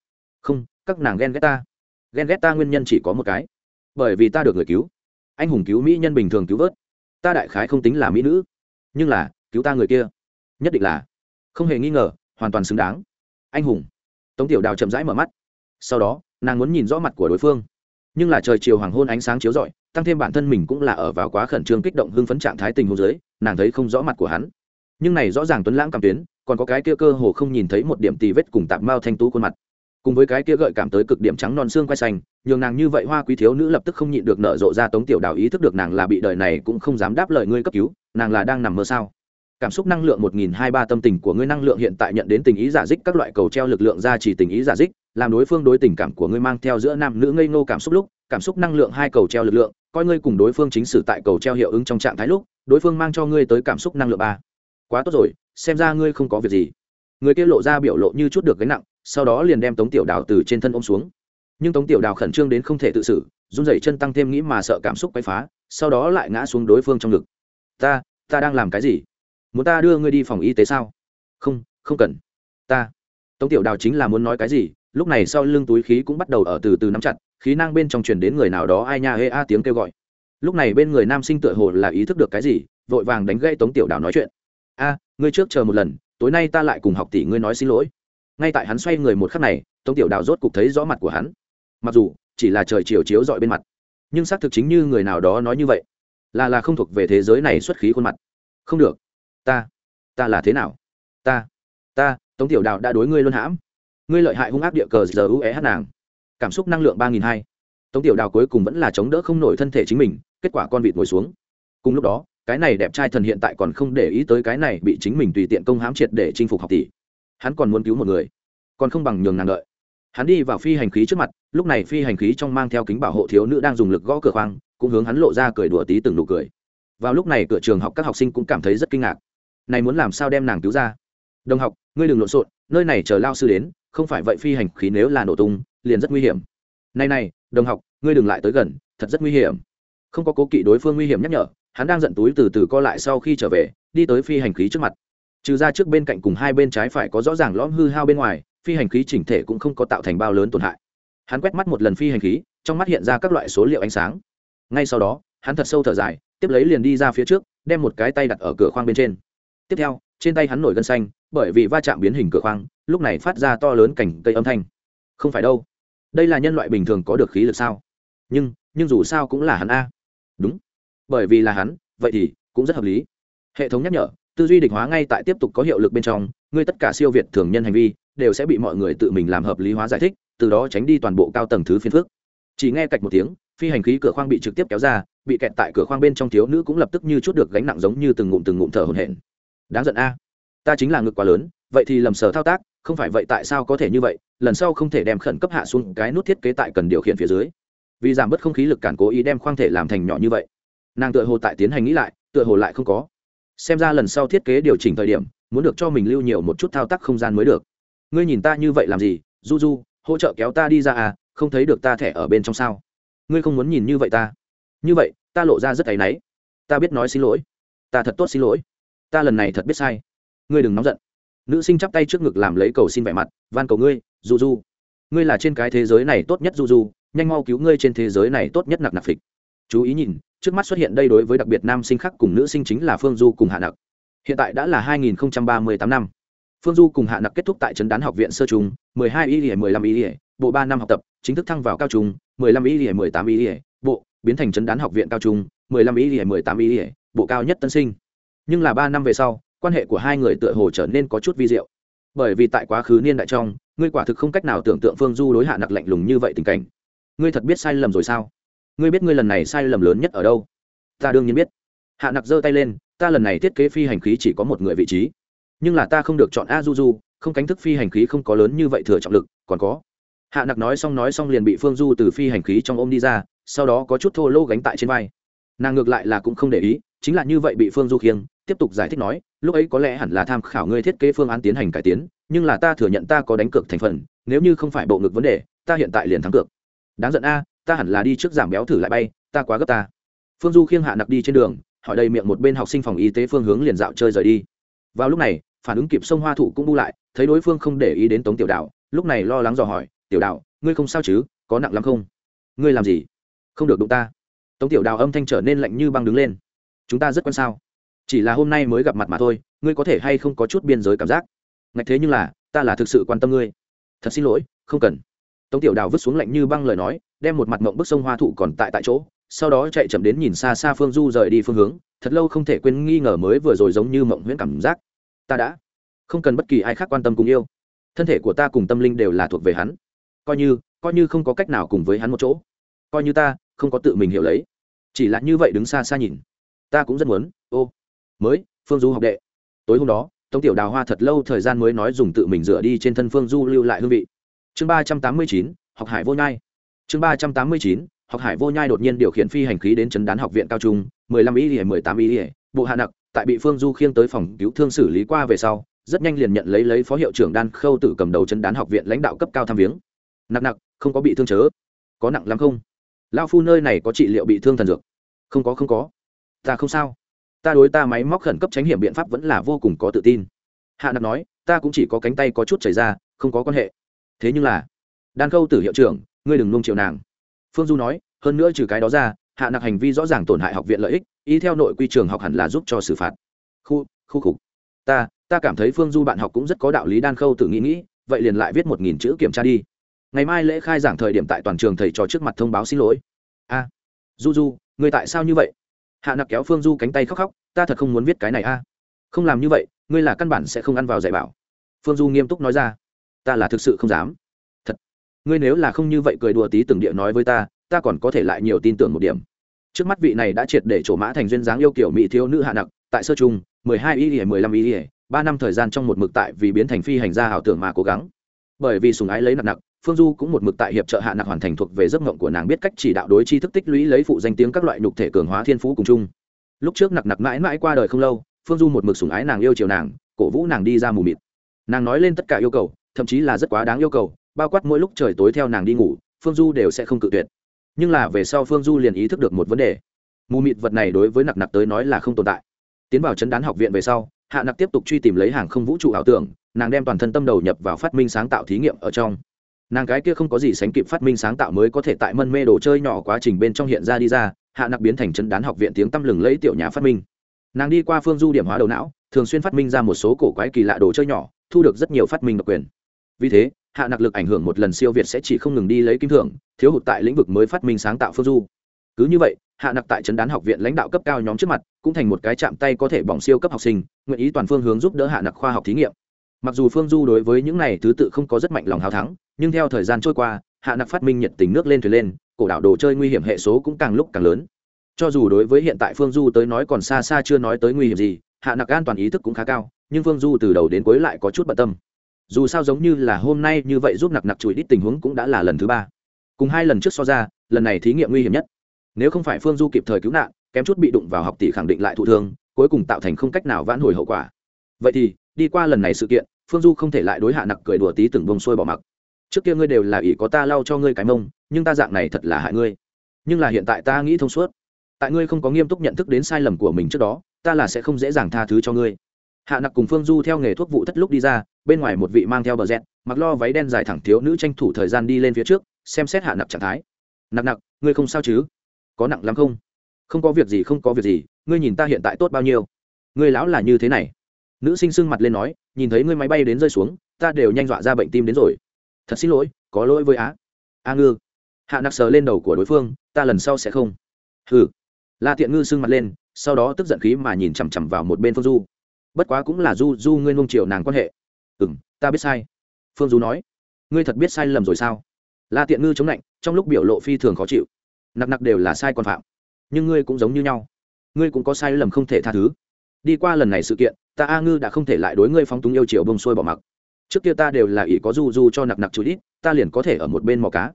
không, các nàng ghen ghét ta. Ghen ghét ta nguyên nhân chỉ có một cái. Bởi vì ta được người cứu. Anh hùng cứu mỹ nhân bình thường cứu vớt. Ta đại khái không tính là mỹ nữ. Nhưng là, cứu ta người kia. Nhất định là. Không hề nghi ngờ, hoàn toàn xứng đáng. Anh hùng. Tống tiểu đào chậm rãi mở mắt. Sau đó, nàng muốn nhìn rõ mặt của đối phương. Nhưng là trời chiều hoàng hôn ánh sáng chiếu rọi, tăng thêm bản thân mình cũng là ở vào quá khẩn trương kích động hưng phấn trạng thái tình huống dưới, nàng thấy không rõ mặt của hắn. Nhưng này rõ ràng tuấn lãng cảm tuyến còn có cái kia cơ hồ không nhìn thấy một điểm tì vết cùng tạp mao thanh tú khuôn mặt. Cùng với cái kia gợi cảm tới cực điểm trắng non xương quay xanh, nhường nàng như vậy hoa quý thiếu nữ lập tức không nhịn được nở rộ ra tống tiểu đào ý thức được nàng là bị đời này cũng không dám đáp lời ngươi cấp cứu, nàng là đang nằm mơ sao? Cảm xúc năng lượng một nghìn hai ba tâm tình của ngươi năng lượng hiện tại nhận đến tình ý giả dích, các loại cầu treo lực lượng ra chỉ tình ý giả dích, làm đối phương đối tình cảm của ngươi mang theo giữa nam nữ ngây ngô cảm xúc lúc, cảm xúc năng lượng hai cầu treo lực lượng, coi ngươi cùng đối phương chính sử tại cầu treo hiệu ứng trong trạng thái lúc, đối phương mang cho ngươi tới cảm xúc năng lượng ba quá tốt rồi, xem ra ngươi không có việc gì. Người kia lộ ra biểu lộ như chút được gánh nặng, sau đó liền đem tống tiểu đào từ trên thân ôm xuống. Nhưng tống tiểu đào khẩn trương đến không thể tự xử, run rẩy chân tăng thêm nghĩ mà sợ cảm xúc quay phá, sau đó lại ngã xuống đối phương trong ngực. Ta ta đang làm cái gì? Muốn ta đưa ngươi đi phòng y tế sao? Không không cần. Ta. Tống tiểu đào chính là muốn nói cái gì, lúc này sau lưng túi khí cũng bắt đầu ở từ từ nắm chặt, khí năng bên trong truyền đến người nào đó ai nha hê a tiếng kêu gọi. Lúc này bên người nam sinh tựa hồ là ý thức được cái gì, vội vàng đánh gây tống tiểu đào nói chuyện a, ngươi trước chờ một lần, tối nay ta lại cùng học tỷ ngươi nói xin lỗi. Ngay tại hắn xoay người một khắc này, tống tiểu đào rốt cục thấy rõ mặt của hắn. Mặc dù, chỉ là trời chiều chiếu dọi bên mặt, nhưng xác thực chính như người nào đó nói như vậy. Là là không thuộc về thế giới này xuất khí khuôn mặt. Không được. Ta ta là thế nào? Ta ta, tống tiểu đào đã đối ngươi luôn hãm. Ngươi lợi hại hung ác địa cờ giờ u e h nàng. Cảm xúc năng lượng ba nghìn hai. Tống tiểu đào cuối cùng vẫn là chống đỡ không nổi thân thể chính mình, kết quả con vịt ngồi xuống. Cùng lúc đó cái này đẹp trai thần hiện tại còn không để ý tới cái này bị chính mình tùy tiện công hãm triệt để chinh phục học tỷ. Hắn còn muốn cứu một người, còn không bằng nhường nàng đợi. Hắn đi vào phi hành khí trước mặt, lúc này phi hành khí trong mang theo kính bảo hộ thiếu nữ đang dùng lực gõ cửa khoang, cũng hướng hắn lộ ra cười đùa tí từng nụ cười. Vào lúc này cửa trường học các học sinh cũng cảm thấy rất kinh ngạc. Này muốn làm sao đem nàng cứu ra? Đồng học, ngươi đừng lộn xộn, nơi này chờ lao sư đến, không phải vậy phi hành khí nếu là nổ tung, liền rất nguy hiểm. Này này, đồng học, ngươi đừng lại tới gần, thật rất nguy hiểm. Không có cố kỵ đối phương nguy hiểm nhắc nhở hắn đang giận túi từ từ co lại sau khi trở về, đi tới phi hành khí trước mặt. Trừ ra trước bên cạnh cùng hai bên trái phải có rõ ràng lõm hư hao bên ngoài, phi hành khí chỉnh thể cũng không có tạo thành bao lớn tổn hại. Hắn quét mắt một lần phi hành khí, trong mắt hiện ra các loại số liệu ánh sáng. Ngay sau đó, hắn thật sâu thở dài, tiếp lấy liền đi ra phía trước, đem một cái tay đặt ở cửa khoang bên trên. Tiếp theo, trên tay hắn nổi gân xanh, bởi vì va chạm biến hình cửa khoang, lúc này phát ra to lớn cảnh cây âm thanh. Không phải đâu. Đây là nhân loại bình thường có được khí lực sao? Nhưng nhưng dù sao cũng là hắn a. Đúng bởi vì là hắn, vậy thì cũng rất hợp lý. Hệ thống nhắc nhở, tư duy địch hóa ngay tại tiếp tục có hiệu lực bên trong, ngươi tất cả siêu việt thường nhân hành vi đều sẽ bị mọi người tự mình làm hợp lý hóa giải thích, từ đó tránh đi toàn bộ cao tầng thứ phiên phước chỉ nghe cạch một tiếng, phi hành khí cửa khoang bị trực tiếp kéo ra, bị kẹt tại cửa khoang bên trong thiếu nữ cũng lập tức như chút được gánh nặng giống như từng ngụm từng ngụm thở hổn hển. Đáng giận a. Ta chính là ngực quá lớn, vậy thì lầm sờ thao tác, không phải vậy tại sao có thể như vậy, lần sau không thể đem khẩn cấp hạ xuống cái nút thiết kế tại cần điều khiển phía dưới. Vì giảm bớt không khí lực cản cố ý đem khoang thể làm thành nhỏ như vậy nàng tựa hồ tại tiến hành nghĩ lại, tựa hồ lại không có. Xem ra lần sau thiết kế điều chỉnh thời điểm, muốn được cho mình lưu nhiều một chút thao tác không gian mới được. Ngươi nhìn ta như vậy làm gì? Du du, hỗ trợ kéo ta đi ra à không thấy được ta thẻ ở bên trong sao? Ngươi không muốn nhìn như vậy ta? Như vậy, ta lộ ra rất áy náy. Ta biết nói xin lỗi. Ta thật tốt xin lỗi. Ta lần này thật biết sai. Ngươi đừng nóng giận. Nữ sinh chắp tay trước ngực làm lấy cầu xin vẻ mặt, van cầu ngươi, du du. Ngươi là trên cái thế giới này tốt nhất, du du. Nhanh mau cứu ngươi trên thế giới này tốt nhất nặc nặc phịch. Chú ý nhìn trước mắt xuất hiện đây đối với đặc biệt nam sinh khác cùng nữ sinh chính là phương du cùng hạ nặc. Hiện tại đã là 2038 năm. Phương du cùng hạ nặc kết thúc tại trấn đán học viện sơ trung 12 y lìa 15 y lìa, bộ ba năm học tập, chính thức thăng vào cao trung 15 y lìa 18 y lìa, bộ, biến thành trấn đán học viện cao trung 15 y lìa 18 y lìa, bộ cao nhất tân sinh. Nhưng là ba năm về sau, quan hệ của hai người tựa hồ trở nên có chút vi diệu. Bởi vì tại quá khứ niên đại trong, ngươi quả thực không cách nào tưởng tượng phương du đối hạ nặc lạnh lùng như vậy tình cảnh. Ngươi thật biết sai lầm rồi sao? Ngươi biết ngươi lần này sai lầm lớn nhất ở đâu? Ta đương nhiên biết. Hạ nặc giơ tay lên, ta lần này thiết kế phi hành khí chỉ có một người vị trí. Nhưng là ta không được chọn a du du không cánh thức phi hành khí không có lớn như vậy thừa trọng lực, còn có. Hạ nặc nói xong nói xong liền bị phương du từ phi hành khí trong ôm đi ra, sau đó có chút thô lô gánh tại trên vai. Nàng ngược lại là cũng không để ý, chính là như vậy bị phương du khiêng, tiếp tục giải thích nói, lúc ấy có lẽ hẳn là tham khảo ngươi thiết kế phương án tiến hành cải tiến, nhưng là ta thừa nhận ta có đánh cược thành phần, nếu như không phải bộ ngực vấn đề, ta hiện tại liền thắng cược. Đáng giận a ta hẳn là đi trước giảm béo thử lại bay, ta quá gấp ta. Phương du khiêng hạ nặc đi trên đường, hỏi đầy miệng một bên học sinh phòng y tế phương hướng liền dạo chơi rời đi. Vào lúc này, phản ứng kịp sông hoa thụ cũng bu lại, thấy đối phương không để ý đến tống tiểu đạo, lúc này lo lắng dò hỏi, tiểu đạo, ngươi không sao chứ? Có nặng lắm không? Ngươi làm gì? Không được đụng ta. Tống tiểu đào âm thanh trở nên lạnh như băng đứng lên. Chúng ta rất quan sao? Chỉ là hôm nay mới gặp mặt mà thôi, ngươi có thể hay không có chút biên giới cảm giác? Ngạch thế nhưng là, ta là thực sự quan tâm ngươi. Thật xin lỗi, không cần. Tống tiểu đào vứt xuống lạnh như băng lời nói đem một mặt mộng bức sông hoa thụ còn tại tại chỗ, sau đó chạy chậm đến nhìn xa xa phương du rời đi phương hướng, thật lâu không thể quên nghi ngờ mới vừa rồi giống như mộng huyễn cảm giác. Ta đã không cần bất kỳ ai khác quan tâm cùng yêu. Thân thể của ta cùng tâm linh đều là thuộc về hắn. Coi như coi như không có cách nào cùng với hắn một chỗ. Coi như ta không có tự mình hiểu lấy. Chỉ là như vậy đứng xa xa nhìn, ta cũng rất muốn. Ô, mới, phương du học đệ. Tối hôm đó, tống tiểu đào hoa thật lâu thời gian mới nói dùng tự mình rửa đi trên thân phương du lưu lại hương vị. Chương ba trăm tám mươi chín, học hải vô nhai chương ba trăm tám mươi chín, học hải vô nhai đột nhiên điều khiển phi hành khí đến chấn đán học viện cao trung, mười lăm ý ỉa mười tám ý ỉa bộ hạ nặc, tại bị phương du khiêng tới phòng cứu thương xử lý qua về sau, rất nhanh liền nhận lấy lấy phó hiệu trưởng đan khâu tử cầm đầu chấn đán học viện lãnh đạo cấp cao tham viếng. Nặng nặng không có bị thương chớ. Có nặng lắm không? Lao phu nơi này có trị liệu bị thương thần dược? Không có không có. Ta không sao. Ta đối ta máy móc khẩn cấp tránh hiểm biện pháp vẫn là vô cùng có tự tin. Hạ nặc nói, ta cũng chỉ có cánh tay có chút chảy ra, không có quan hệ. Thế nhưng là, đan khâu tử hiệu trưởng ngươi đừng nung chiều nàng. Phương du nói, hơn nữa trừ cái đó ra, hạ nặc hành vi rõ ràng tổn hại học viện lợi ích ý theo nội quy trường học hẳn là giúp cho xử phạt. Khu khu khục. Ta ta cảm thấy phương du bạn học cũng rất có đạo lý đan khâu tự nghĩ nghĩ, vậy liền lại viết một nghìn chữ kiểm tra đi. Ngày mai lễ khai giảng thời điểm tại toàn trường thầy trò trước mặt thông báo xin lỗi. A, du du, người tại sao như vậy? Hạ nặc kéo phương du cánh tay khóc khóc, ta thật không muốn viết cái này a. Không làm như vậy, ngươi là căn bản sẽ không ăn vào dạy bảo. Phương du nghiêm túc nói ra. Ta là thực sự không dám ngươi nếu là không như vậy cười đùa tí từng địa nói với ta ta còn có thể lại nhiều tin tưởng một điểm. Trước mắt vị này đã triệt để trổ mã thành duyên dáng yêu kiểu mỹ thiếu nữ hạ nặc, tại sơ trung, mười hai y ỉa mười lăm y ỉa ba năm thời gian trong một mực tại vì biến thành phi hành gia ảo tưởng mà cố gắng. Bởi vì sùng ái lấy nặc nặc, phương du cũng một mực tại hiệp trợ hạ nặc hoàn thành thuộc về giấc mộng của nàng biết cách chỉ đạo đối chi thức tích lũy lấy phụ danh tiếng các loại nhục thể cường hóa thiên phú cùng chung. Lúc trước nặc nặc mãi mãi qua đời không lâu, phương du một mực sùng ái nàng yêu chiều nàng, cổ vũ nàng đi ra mù mịt. Nàng nói lên tất cả yêu cầu, thậm chí là rất quá đáng yêu cầu bao quát mỗi lúc trời tối theo nàng đi ngủ, phương du đều sẽ không cự tuyệt. Nhưng là về sau phương du liền ý thức được một vấn đề. Mù mịt vật này đối với nặc nặc tới nói là không tồn tại. Tiến vào chấn đán học viện về sau, hạ nặc tiếp tục truy tìm lấy hàng không vũ trụ ảo tưởng, nàng đem toàn thân tâm đầu nhập vào phát minh sáng tạo thí nghiệm ở trong. Nàng cái kia không có gì sánh kịp phát minh sáng tạo mới có thể tại mân mê đồ chơi nhỏ quá trình bên trong hiện ra đi ra, hạ nặc biến thành chấn đán học viện tiếng tăm lừng lấy tiểu nhà phát minh. Nàng đi qua phương du điểm hóa đầu não, thường xuyên phát minh ra một số cổ quái kỳ lạ đồ chơi nhỏ, thu được rất nhiều phát minh độc quyền. Vì thế hạ nặc lực ảnh hưởng một lần siêu việt sẽ chỉ không ngừng đi lấy kim thưởng, thiếu hụt tại lĩnh vực mới phát minh sáng tạo phương du. Cứ như vậy, hạ nặc tại trấn đán học viện lãnh đạo cấp cao nhóm trước mặt, cũng thành một cái chạm tay có thể bỏng siêu cấp học sinh, nguyện ý toàn phương hướng giúp đỡ hạ nặc khoa học thí nghiệm. Mặc dù phương du đối với những này thứ tự không có rất mạnh lòng hào thắng, nhưng theo thời gian trôi qua, hạ nặc phát minh nhiệt tình nước lên thuyền lên, cổ đảo đồ chơi nguy hiểm hệ số cũng càng lúc càng lớn. Cho dù đối với hiện tại phương du tới nói còn xa xa chưa nói tới nguy hiểm gì, hạ nặc an toàn ý thức cũng khá cao, nhưng phương du từ đầu đến cuối lại có chút bận tâm dù sao giống như là hôm nay như vậy giúp nặc nặc chùi đít tình huống cũng đã là lần thứ ba. Cùng hai lần trước so ra, lần này thí nghiệm nguy hiểm nhất. Nếu không phải phương du kịp thời cứu nạn, kém chút bị đụng vào học tỷ khẳng định lại thụ thương, cuối cùng tạo thành không cách nào vãn hồi hậu quả. Vậy thì, đi qua lần này sự kiện, phương du không thể lại đối hạ nặc cười đùa tí từng bông xuôi bỏ mặc. Trước kia ngươi đều là ỷ có ta lau cho ngươi cái mông, nhưng ta dạng này thật là hại ngươi. Nhưng là hiện tại ta nghĩ thông suốt. Tại ngươi không có nghiêm túc nhận thức đến sai lầm của mình trước đó, ta là sẽ không dễ dàng tha thứ cho ngươi. Hạ nặc cùng phương du theo nghề thuốc vụ thất lúc đi ra bên ngoài một vị mang theo bờ dẹt, mặc lo váy đen dài thẳng thiếu nữ tranh thủ thời gian đi lên phía trước, xem xét hạ nặc trạng thái. Nặc nặc ngươi không sao chứ? Có nặng lắm không? Không có việc gì, không có việc gì, ngươi nhìn ta hiện tại tốt bao nhiêu? Ngươi lão là như thế này. Nữ sinh sưng mặt lên nói, nhìn thấy ngươi máy bay đến rơi xuống, ta đều nhanh dọa ra bệnh tim đến rồi. Thật xin lỗi, có lỗi với á. A ngư. Hạ nặc sờ lên đầu của đối phương, ta lần sau sẽ không. Hừ. La tiện ngư sưng mặt lên, sau đó tức giận khí mà nhìn chằm chằm vào một bên phương du. Bất quá cũng là du du ngươi nung chiều nàng quan hệ ừ m ta biết sai. Phương du nói. Ngươi thật biết sai lầm rồi sao? La tiện ngư chống lạnh, trong lúc biểu lộ phi thường khó chịu. Nặc nặc đều là sai còn phạm. Nhưng ngươi cũng giống như nhau. Ngươi cũng có sai lầm không thể tha thứ. Đi qua lần này sự kiện, ta a ngư đã không thể lại đối ngươi phóng túng yêu chiều bông sôi bỏ mặc. Trước kia ta đều là ỷ có du du cho nặc nặc chú ít ta liền có thể ở một bên mò cá.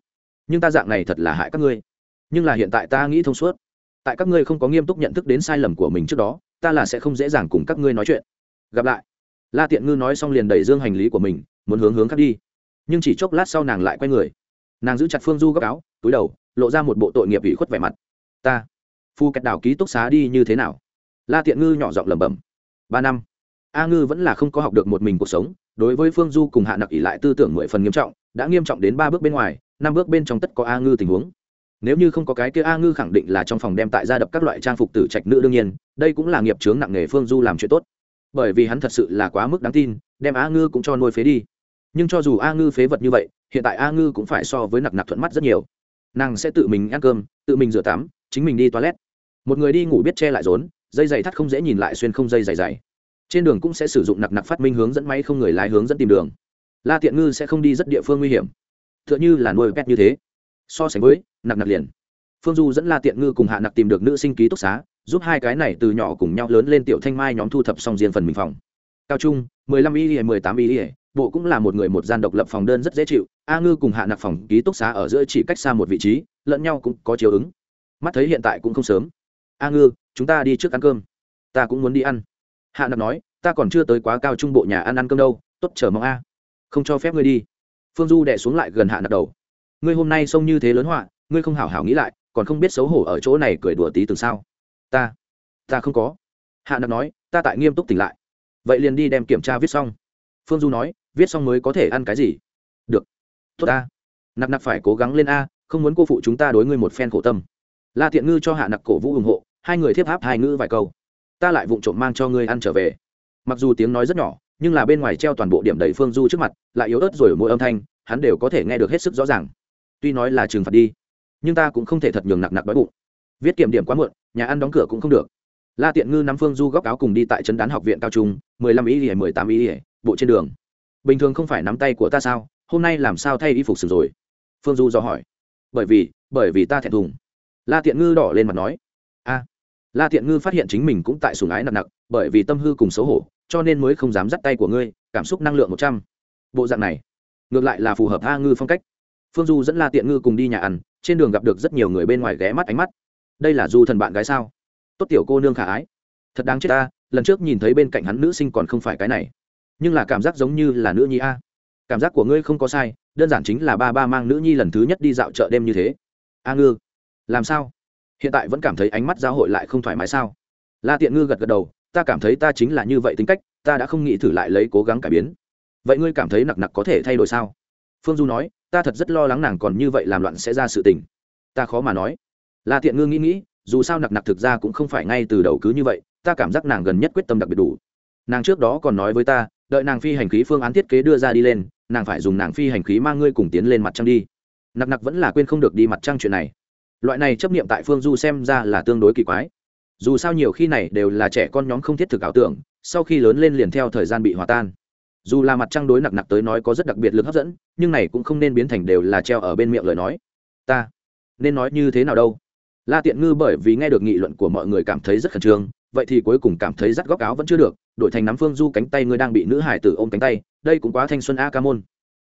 Nhưng ta dạng này thật là hại các ngươi. Nhưng là hiện tại ta nghĩ thông suốt. Tại các ngươi không có nghiêm túc nhận thức đến sai lầm của mình trước đó, ta là sẽ không dễ dàng cùng các ngươi nói chuyện. Gặp lại la tiện ngư nói xong liền đẩy dương hành lý của mình, muốn hướng hướng khác đi. Nhưng chỉ chốc lát sau nàng lại quay người. Nàng giữ chặt phương du góc áo, túi đầu, lộ ra một bộ tội nghiệp ủy khuất vẻ mặt. Ta, phu kẹt đảo ký túc xá đi như thế nào? La tiện ngư nhỏ giọng lẩm bẩm. Ba năm. A ngư vẫn là không có học được một mình cuộc sống, đối với phương du cùng hạ nặc ỉ lại tư tưởng mười phần nghiêm trọng, đã nghiêm trọng đến ba bước bên ngoài, năm bước bên trong tất có a ngư tình huống. Nếu như không có cái kia a ngư khẳng định là trong phòng đem tại gia đập các loại trang phục tử trạch nữ đương nhiên, đây cũng là nghiệp chướng nặng nghề phương du làm chuyện tốt bởi vì hắn thật sự là quá mức đáng tin, đem a ngư cũng cho nuôi phế đi. Nhưng cho dù a ngư phế vật như vậy, hiện tại a ngư cũng phải so với nặc nặc thuận mắt rất nhiều. Nàng sẽ tự mình ăn cơm, tự mình rửa tắm, chính mình đi toilet. Một người đi ngủ biết che lại rốn, dây dày thắt không dễ nhìn lại xuyên không dây dày dày. Trên đường cũng sẽ sử dụng nặc nặc phát minh hướng dẫn máy không người lái hướng dẫn tìm đường. La tiện ngư sẽ không đi rất địa phương nguy hiểm. T h ư ợ n h ư là nuôi pet như thế. So sánh với, nặc nặc liền. Phương du dẫn la tiện ngư cùng hạ nặc tìm được nữ sinh ký túc xá giúp hai cái này từ nhỏ cùng nhau lớn lên tiểu thanh mai nhóm thu thập xong riêng phần mình phòng. Cao trung, mười lăm y mười tám y bộ cũng là một người một gian độc lập phòng đơn rất dễ chịu, a ngư cùng hạ nặc phòng ký túc xá ở giữa chỉ cách xa một vị trí, lẫn nhau cũng có chiều ứng. Mắt thấy hiện tại cũng không sớm. A ngư, chúng ta đi trước ăn cơm. Ta cũng muốn đi ăn. Hạ nặc nói, ta còn chưa tới quá cao trung bộ nhà ăn ăn cơm đâu, tốt chờ mong a. Không cho phép ngươi đi. Phương du đẻ xuống lại gần hạ nặc đầu. Ngươi hôm nay xông như thế lớn họa, ngươi không hảo hảo nghĩ lại, còn không biết xấu hổ ở chỗ này cười đùa tí từ sao ta ta không có. Hạ nặc nói, ta tại nghiêm túc tỉnh lại. Vậy liền đi đem kiểm tra viết xong. Phương du nói, viết xong mới có thể ăn cái gì? Được. Tốt ta. Nặc nặc phải cố gắng lên a, không muốn cô phụ chúng ta đối ngươi một phen khổ tâm. La tiện ngư cho hạ nặc cổ vũ ủng hộ, hai người thiếp áp hai ngữ vài câu. Ta lại vụng trộm mang cho ngươi ăn trở về. Mặc dù tiếng nói rất nhỏ, nhưng là bên ngoài treo toàn bộ điểm đầy phương du trước mặt, lại yếu ớt rồi mỗi âm thanh, hắn đều có thể nghe được hết sức rõ ràng. Tuy nói là trừng phạt đi, nhưng ta cũng không thể thật nhường nặc nặc đói bụng viết kiểm điểm quá muộn, nhà ăn đóng cửa cũng không được. La tiện ngư nắm phương du góc áo cùng đi tại trấn đán học viện cao trung, mười lăm ý ỉa mười tám ý ỉa bộ trên đường. Bình thường không phải nắm tay của ta sao? Hôm nay làm sao thay y phục sừng rồi? Phương du do hỏi. Bởi vì bởi vì ta thẹn thùng. La tiện ngư đỏ lên mặt nói. A. La tiện ngư phát hiện chính mình cũng tại sùng ái nặng nặng, bởi vì tâm hư cùng xấu hổ, cho nên mới không dám dắt tay của ngươi, cảm xúc năng lượng một trăm. Bộ dạng này, ngược lại là phù hợp a ngư phong cách. Phương du dẫn la tiện ngư cùng đi nhà ăn, trên đường gặp được rất nhiều người bên ngoài ghé mắt ánh mắt đây là du thần bạn gái sao? Tốt tiểu cô nương khả ái. Thật đáng chết ta, lần trước nhìn thấy bên cạnh hắn nữ sinh còn không phải cái này. Nhưng là cảm giác giống như là nữ nhi a. Cảm giác của ngươi không có sai, đơn giản chính là ba ba mang nữ nhi lần thứ nhất đi dạo chợ đêm như thế. A ngư, làm sao? Hiện tại vẫn cảm thấy ánh mắt giao hội lại không thoải mái sao? La tiện ngư gật gật đầu, ta cảm thấy ta chính là như vậy tính cách, ta đã không nghĩ thử lại lấy cố gắng cải biến. Vậy ngươi cảm thấy nặc nặc có thể thay đổi sao? Phương du nói, ta thật rất lo lắng nàng còn như vậy làm loạn sẽ ra sự tình. Ta khó mà nói la thiện ngư nghĩ nghĩ, dù sao nặc nặc thực ra cũng không phải ngay từ đầu cứ như vậy, ta cảm giác nàng gần nhất quyết tâm đặc biệt đủ. Nàng trước đó còn nói với ta, đợi nàng phi hành khí phương án thiết kế đưa ra đi lên, nàng phải dùng nàng phi hành khí mang ngươi cùng tiến lên mặt trăng đi. Nặc nặc vẫn là quên không được đi mặt trăng chuyện này. Loại này chấp niệm tại phương du xem ra là tương đối kỳ quái. Dù sao nhiều khi này đều là trẻ con nhóm không thiết thực ảo tưởng, sau khi lớn lên liền theo thời gian bị hòa tan. Dù là mặt trăng đối nặc nặc tới nói có rất đặc biệt lực hấp dẫn, nhưng này cũng không nên biến thành đều là treo ở bên miệng lời nói. Ta nên nói như thế nào đâu? La tiện ngư bởi vì nghe được nghị luận của mọi người cảm thấy rất khẩn trương, vậy thì cuối cùng cảm thấy rắt góc áo vẫn chưa được, đổi thành nắm phương du cánh tay ngươi đang bị nữ hải tử ôm cánh tay, đây cũng quá thanh xuân a ca môn.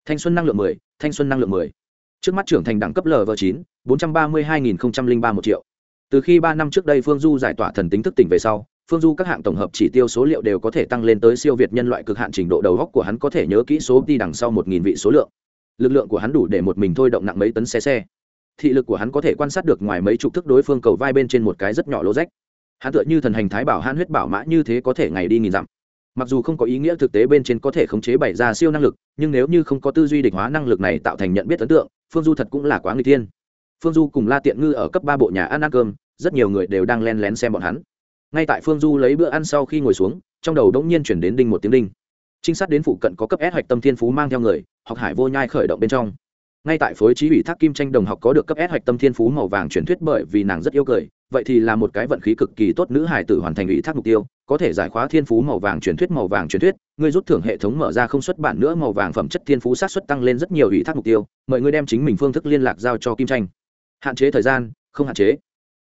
Thanh xuân năng lượng mười, thanh xuân năng lượng mười. Trước mắt trưởng thành đẳng cấp lv chín, bốn trăm ba mươi hai nghìn ba một triệu. Từ khi ba năm trước đây phương du giải tỏa thần tính thức tỉnh về sau, phương du các hạng tổng hợp chỉ tiêu số liệu đều có thể tăng lên tới siêu việt nhân loại cực hạn trình độ đầu góc của hắn có thể nhớ kỹ số đi đằng sau một nghìn vị số lượng. Lực lượng của hắn đủ để một mình thôi động nặng mấy tấn xe xe thị lực của hắn có thể quan sát được ngoài mấy chục thước đối phương cầu vai bên trên một cái rất nhỏ lỗ rách. Hắn tựa như thần hành thái bảo han huyết bảo mã như thế có thể ngày đi nghìn dặm. Mặc dù không có ý nghĩa thực tế bên trên có thể khống chế bày ra siêu năng lực, nhưng nếu như không có tư duy địch hóa năng lực này tạo thành nhận biết ấn tượng, phương du thật cũng là quá người tiên phương du cùng la tiện ngư ở cấp ba bộ nhà ăn ăn cơm, rất nhiều người đều đang len lén xem bọn hắn. Ngay tại phương du lấy bữa ăn sau khi ngồi xuống, trong đầu đống nhiên chuyển đến đinh một tiếng đinh. Trinh sát đến phụ cận có cấp s hoạch tâm thiên phú mang theo người, học hải vô nhai khởi động bên trong ngay tại phối trí ủy thác kim tranh đồng học có được cấp s hoạch tâm thiên phú màu vàng truyền thuyết bởi vì nàng rất yêu cười, vậy thì là một cái vận khí cực kỳ tốt nữ hải tử hoàn thành ủy thác mục tiêu, có thể giải khóa thiên phú màu vàng truyền thuyết màu vàng truyền thuyết, ngươi rút thưởng hệ thống mở ra không xuất bản nữa màu vàng phẩm chất thiên phú sát xuất tăng lên rất nhiều ủy thác mục tiêu, mời ngươi đem chính mình phương thức liên lạc giao cho kim tranh. Hạn chế thời gian, không hạn chế.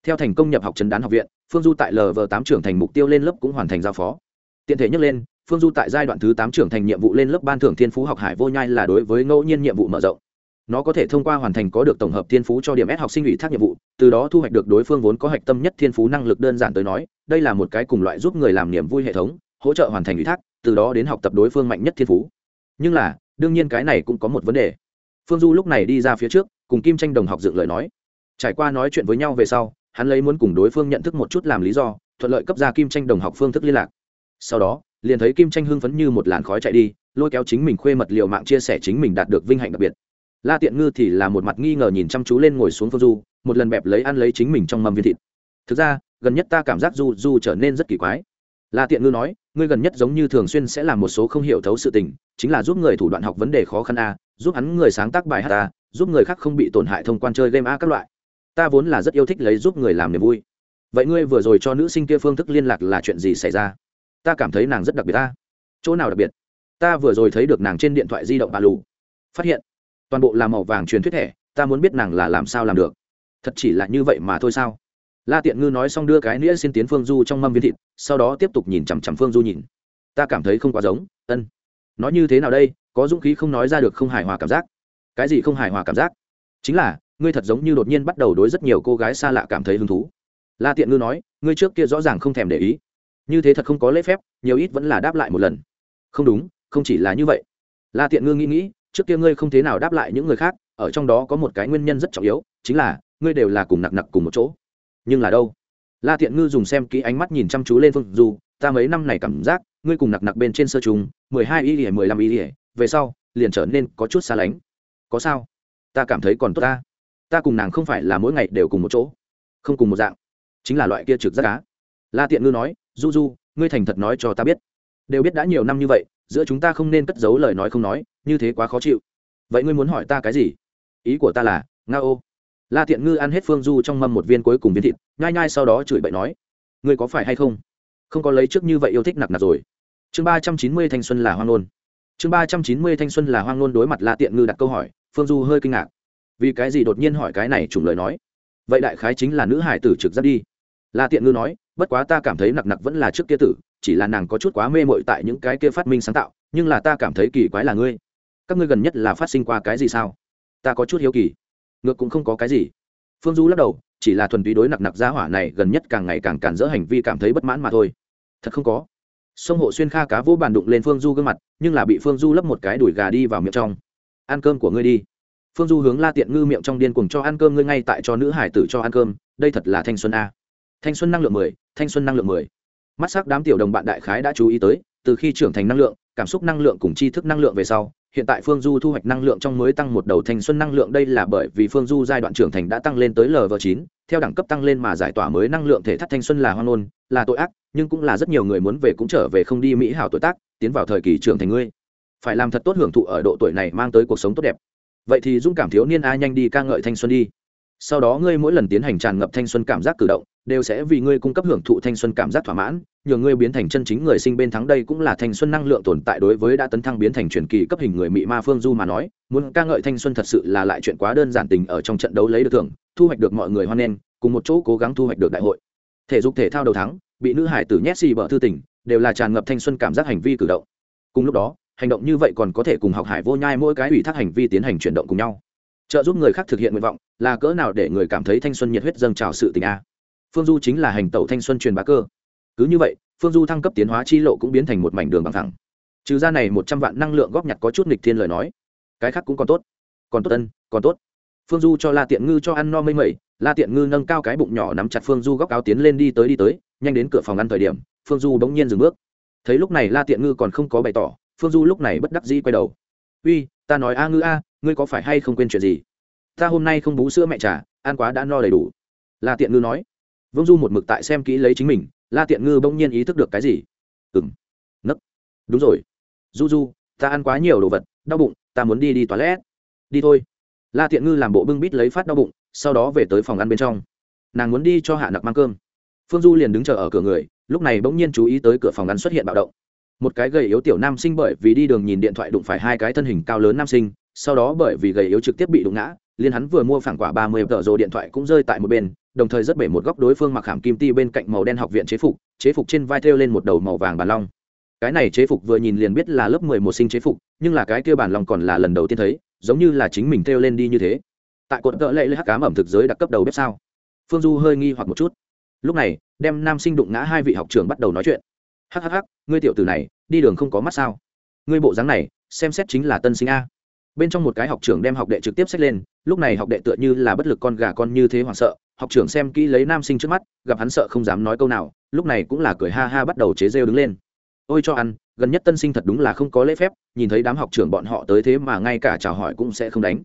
Theo thành công nhập học trần đán học viện, phương du tại lv tám trưởng thành mục tiêu lên lớp cũng hoàn thành giao phó. Tiện thể nhắc lên, phương du tại giai đoạn thứ tám trưởng thành nhiệm vụ lên lớp ban thưởng thiên phú học hải vô nhai là đối với ngẫu nhiên nhiệm vụ mở rộng nó có thể thông qua hoàn thành có được tổng hợp thiên phú cho điểm S học sinh ủy thác nhiệm vụ, từ đó thu hoạch được đối phương vốn có hạch tâm nhất thiên phú năng lực đơn giản tới nói, đây là một cái cùng loại giúp người làm niềm vui hệ thống, hỗ trợ hoàn thành ủy thác, từ đó đến học tập đối phương mạnh nhất thiên phú. Nhưng là, đương nhiên cái này cũng có một vấn đề. Phương Du lúc này đi ra phía trước, cùng Kim Tranh đồng học dựng lời nói. Trải qua nói chuyện với nhau về sau, hắn lấy muốn cùng đối phương nhận thức một chút làm lý do, thuận lợi cấp ra Kim Tranh đồng học phương thức liên lạc. Sau đó, liền thấy Kim Tranh hưng phấn như một làn khói chạy đi, lôi kéo chính mình khuê mật liệu mạng chia sẻ chính mình đạt được vinh hạnh đặc biệt la tiện ngư thì là một mặt nghi ngờ nhìn chăm chú lên ngồi xuống phương du, một lần bẹp lấy ăn lấy chính mình trong mâm viên thịt. Thực ra, gần nhất ta cảm giác du du trở nên rất kỳ quái. La tiện ngư nói, ngươi gần nhất giống như thường xuyên sẽ làm một số không hiểu thấu sự tình, chính là giúp người thủ đoạn học vấn đề khó khăn a, giúp hắn người sáng tác bài hát a, giúp người khác không bị tổn hại thông quan chơi game a các loại. Ta vốn là rất yêu thích lấy giúp người làm niềm vui. Vậy ngươi vừa rồi cho nữ sinh kia phương thức liên lạc là chuyện gì xảy ra? Ta cảm thấy nàng rất đặc biệt ta chỗ nào đặc biệt? Ta vừa rồi thấy được nàng trên điện thoại di động bà lù. Phát hiện toàn bộ là màu vàng truyền thuyết thẻ, ta muốn biết nàng là làm sao làm được. Thật chỉ là như vậy mà thôi sao? La tiện ngư nói xong đưa cái nĩa xin tiến phương du trong mâm viên thịt, sau đó tiếp tục nhìn chằm chằm phương du nhìn. Ta cảm thấy không quá giống, ân. Nói như thế nào đây, có dũng khí không nói ra được không hài hòa cảm giác. Cái gì không hài hòa cảm giác? Chính là, ngươi thật giống như đột nhiên bắt đầu đối rất nhiều cô gái xa lạ cảm thấy hứng thú. La tiện ngư nói, ngươi trước kia rõ ràng không thèm để ý. Như thế thật không có lễ phép, nhiều ít vẫn là đáp lại một lần. Không đúng, không chỉ là như vậy. La tiện ngư nghĩ nghĩ trước kia ngươi không thế nào đáp lại những người khác, ở trong đó có một cái nguyên nhân rất trọng yếu, chính là, ngươi đều là cùng nặc nặc cùng một chỗ. Nhưng là đâu? La tiện ngư dùng xem kỹ ánh mắt nhìn chăm chú lên phương dù ta mấy năm này cảm giác, ngươi cùng nặc nặc bên trên sơ trùng, mười hai y ỉa mười lăm y ỉa về sau, liền trở nên có chút xa lánh. Có sao? Ta cảm thấy còn tốt ta. Ta cùng nàng không phải là mỗi ngày đều cùng một chỗ. Không cùng một dạng. Chính là loại kia trực giác cá la tiện ngư nói, du du, ngươi thành thật nói cho ta biết. Đều biết đã nhiều năm như vậy giữa chúng ta không nên cất giấu lời nói không nói, như thế quá khó chịu. Vậy ngươi muốn hỏi ta cái gì? Ý của ta là, nga ô. La tiện ngư ăn hết phương du trong mâm một viên cuối cùng viên thịt, nhai nhai sau đó chửi bậy nói, ngươi có phải hay không? Không có lấy trước như vậy yêu thích nặc nặc rồi. Chương ba trăm chín mươi thanh xuân là hoang nôn chương ba trăm chín mươi thanh xuân là hoang nôn đối mặt la tiện ngư đặt câu hỏi, phương du hơi kinh ngạc. Vì cái gì đột nhiên hỏi cái này trùng lời nói? Vậy đại khái chính là nữ hải tử trực giác đi. La tiện ngư nói, bất quá ta cảm thấy nặc nặc vẫn là trước kia tử chỉ là nàng có chút quá mê mội tại những cái kia phát minh sáng tạo, nhưng là ta cảm thấy kỳ quái là ngươi. Các ngươi gần nhất là phát sinh qua cái gì sao? Ta có chút hiếu kỳ. Ngược cũng không có cái gì. Phương du lắc đầu, chỉ là thuần túy đối nặc nặc giá hỏa này gần nhất càng ngày càng cản dỡ hành vi cảm thấy bất mãn mà thôi. Thật không có. Sông hộ xuyên kha cá vỗ bàn đụng lên phương du gương mặt, nhưng là bị phương du lấp một cái đùi gà đi vào miệng trong. Ăn cơm của ngươi đi. Phương du hướng la tiện ngư miệng trong điên cuồng cho ăn cơm ngươi ngay tại cho nữ hải tử cho ăn cơm, đây thật là thanh xuân a. Thanh xuân năng lượng mười, thanh xuân năng lượng mười mắt sắc đám tiểu đồng bạn đại khái đã chú ý tới, từ khi trưởng thành năng lượng, cảm xúc năng lượng cùng tri thức năng lượng về sau, hiện tại phương du thu hoạch năng lượng trong mới tăng một đầu thanh xuân năng lượng đây là bởi vì phương du giai đoạn trưởng thành đã tăng lên tới lv chín, theo đẳng cấp tăng lên mà giải tỏa mới năng lượng thể thắt thanh xuân là hoan ôn là tội ác, nhưng cũng là rất nhiều người muốn về cũng trở về không đi mỹ hảo tuổi tác, tiến vào thời kỳ trưởng thành ngươi. Phải làm thật tốt hưởng thụ ở độ tuổi này mang tới cuộc sống tốt đẹp. Vậy thì dũng cảm thiếu niên a nhanh đi ca ngợi thanh xuân đi. Sau đó ngươi mỗi lần tiến hành tràn ngập thanh xuân cảm giác cử động đều sẽ vì ngươi cung cấp hưởng thụ thanh xuân cảm giác thỏa mãn, nhờ ngươi biến thành chân chính người sinh bên thắng đây cũng là thanh xuân năng lượng tồn tại đối với đã tấn thăng biến thành truyền kỳ cấp hình người mỹ ma phương du mà nói, muốn ca ngợi thanh xuân thật sự là lại chuyện quá đơn giản tình ở trong trận đấu lấy được thưởng, thu hoạch được mọi người hoan nghênh, cùng một chỗ cố gắng thu hoạch được đại hội. Thể dục thể thao đầu thắng, bị nữ hải tử nhét xì bở thư tình, đều là tràn ngập thanh xuân cảm giác hành vi cử động. Cùng lúc đó, hành động như vậy còn có thể cùng học hải vô nhai mỗi cái ủy thác hành vi tiến hành chuyển động cùng nhau. Trợ giúp người khác thực hiện nguyện vọng, là cỡ nào để người cảm thấy thanh xuân nhiệt huyết dâng trào sự tình a? Phương du chính là hành tẩu thanh xuân truyền bá cơ. Cứ như vậy, phương du thăng cấp tiến hóa chi lộ cũng biến thành một mảnh đường bằng thẳng. Trừ ra này một trăm vạn năng lượng góp nhặt có chút nghịch thiên lời nói, cái khác cũng còn tốt. Còn tốt tân còn tốt. Phương du cho la tiện ngư cho ăn no mây mẩy, la tiện ngư nâng cao cái bụng nhỏ nắm chặt phương du góc áo tiến lên đi tới đi tới, nhanh đến cửa phòng ăn thời điểm, phương du bỗng nhiên dừng bước. Thấy lúc này la tiện ngư còn không có bày tỏ, phương du lúc này bất đắc dĩ quay đầu. Uy, ta nói a ngư a, ngươi có phải hay không quên chuyện gì? Ta hôm nay không bú sữa mẹ trà, ăn quá đã no đầy đủ. La tiện ngư nói vương du một mực tại xem kỹ lấy chính mình, la tiện ngư bỗng nhiên ý thức được cái gì. Ừng nấc. Đúng rồi. Du du, ta ăn quá nhiều đồ vật, đau bụng, ta muốn đi đi toilet. Đi thôi. La tiện ngư làm bộ bưng bít lấy phát đau bụng, sau đó về tới phòng ăn bên trong. Nàng muốn đi cho hạ nặc mang cơm. Phương du liền đứng chờ ở cửa người, lúc này bỗng nhiên chú ý tới cửa phòng ăn xuất hiện bạo động. Một cái gầy yếu tiểu nam sinh bởi vì đi đường nhìn điện thoại đụng phải hai cái thân hình cao lớn nam sinh, sau đó bởi vì gầy yếu trực tiếp bị đụng ngã liên hắn vừa mua phản quả ba mươi tờ rồ điện thoại cũng rơi tại một bên đồng thời rất bể một góc đối phương mặc hàm kim ti bên cạnh màu đen học viện chế phục chế phục trên vai thêu lên một đầu màu vàng bàn long. Cái này chế phục vừa nhìn liền biết là lớp mười một sinh chế phục nhưng là cái kia bàn long còn là lần đầu tiên thấy giống như là chính mình thêu lên đi như thế. Tại cột tợ lệ lê hắc cám ẩm thực giới đặc cấp đầu bếp sao? Phương du hơi nghi hoặc một chút. Lúc này đem nam sinh đụng ngã hai vị học trường bắt đầu nói chuyện. Hắc hắc hắc, ngươi tiểu tử này đi đường không có mắt sao? Ngươi bộ dáng này xem xét chính là tân sinh a. Bên trong một cái học trưởng đem học đệ trực tiếp xách lên lúc này học đệ tựa như là bất lực con gà con như thế hoảng sợ học trưởng xem kỹ lấy nam sinh trước mắt, gặp hắn sợ không dám nói câu nào, lúc này cũng là cười ha ha bắt đầu chế rêu đứng lên. Ôi cho ăn, gần nhất tân sinh thật đúng là không có lễ phép, nhìn thấy đám học trưởng bọn họ tới thế mà ngay cả chào hỏi cũng sẽ không đánh.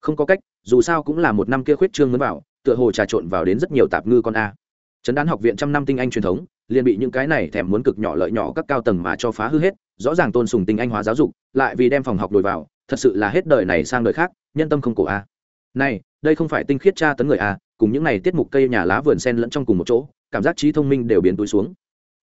Không có cách, dù sao cũng là một năm kia khuyết trương mới vào, tựa hồ trà trộn vào đến rất nhiều tạp ngư con a. Trấn đán học viện trăm năm tinh anh truyền thống, liền bị những cái này thèm muốn cực nhỏ lợi nhỏ các cao tầng mà cho phá hư hết, rõ ràng tôn sùng tinh anh hóa giáo dục, lại vì đem phòng học đổi vào, thật sự là hết đời này sang đời khác, nhân tâm không cổ a. Này, đây không phải tinh khiết tra tấn người a cùng những này tiết mục cây nhà lá vườn sen lẫn trong cùng một chỗ, cảm giác trí thông minh đều biến túi xuống.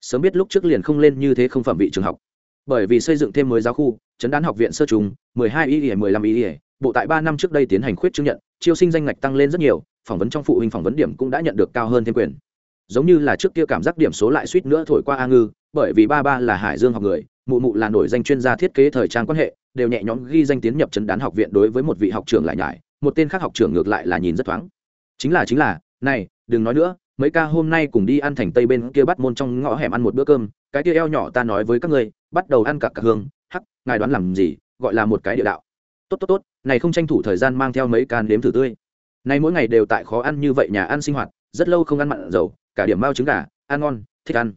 Sớm biết lúc trước liền không lên như thế không phẩm vị trường học. Bởi vì xây dựng thêm mới giáo khu chấn đán học viện sơ trùng, mười hai ý ỉa mười lăm ý bộ tại ba năm trước đây tiến hành khuyết chứng nhận, chiêu sinh danh ngạch tăng lên rất nhiều, phỏng vấn trong phụ huynh phỏng vấn điểm cũng đã nhận được cao hơn thêm quyền. Giống như là trước kia cảm giác điểm số lại suýt nữa thổi qua a ngư, bởi vì ba ba là hải dương học người, mụ mụ là nổi danh chuyên gia thiết kế thời trang quan hệ, đều nhẹ nhõm ghi danh tiến nhập chấn đán học viện đối với một vị học trưởng lại nhải, một tên khác học trưởng ngược lại là nhìn rất thoáng chính là chính là, này, đừng nói nữa, mấy ca hôm nay cùng đi ăn thành tây bên kia bắt môn trong ngõ hẻm ăn một bữa cơm, cái kia eo nhỏ ta nói với các ngươi, bắt đầu ăn cả cả hương, hắc, ngài đoán làm gì, gọi là một cái địa đạo. Tốt tốt tốt, này không tranh thủ thời gian mang theo mấy can đếm thử tươi. Này mỗi ngày đều tại khó ăn như vậy nhà ăn sinh hoạt, rất lâu không ăn mặn dầu, cả điểm bao trứng gà, ăn ngon, thích ăn.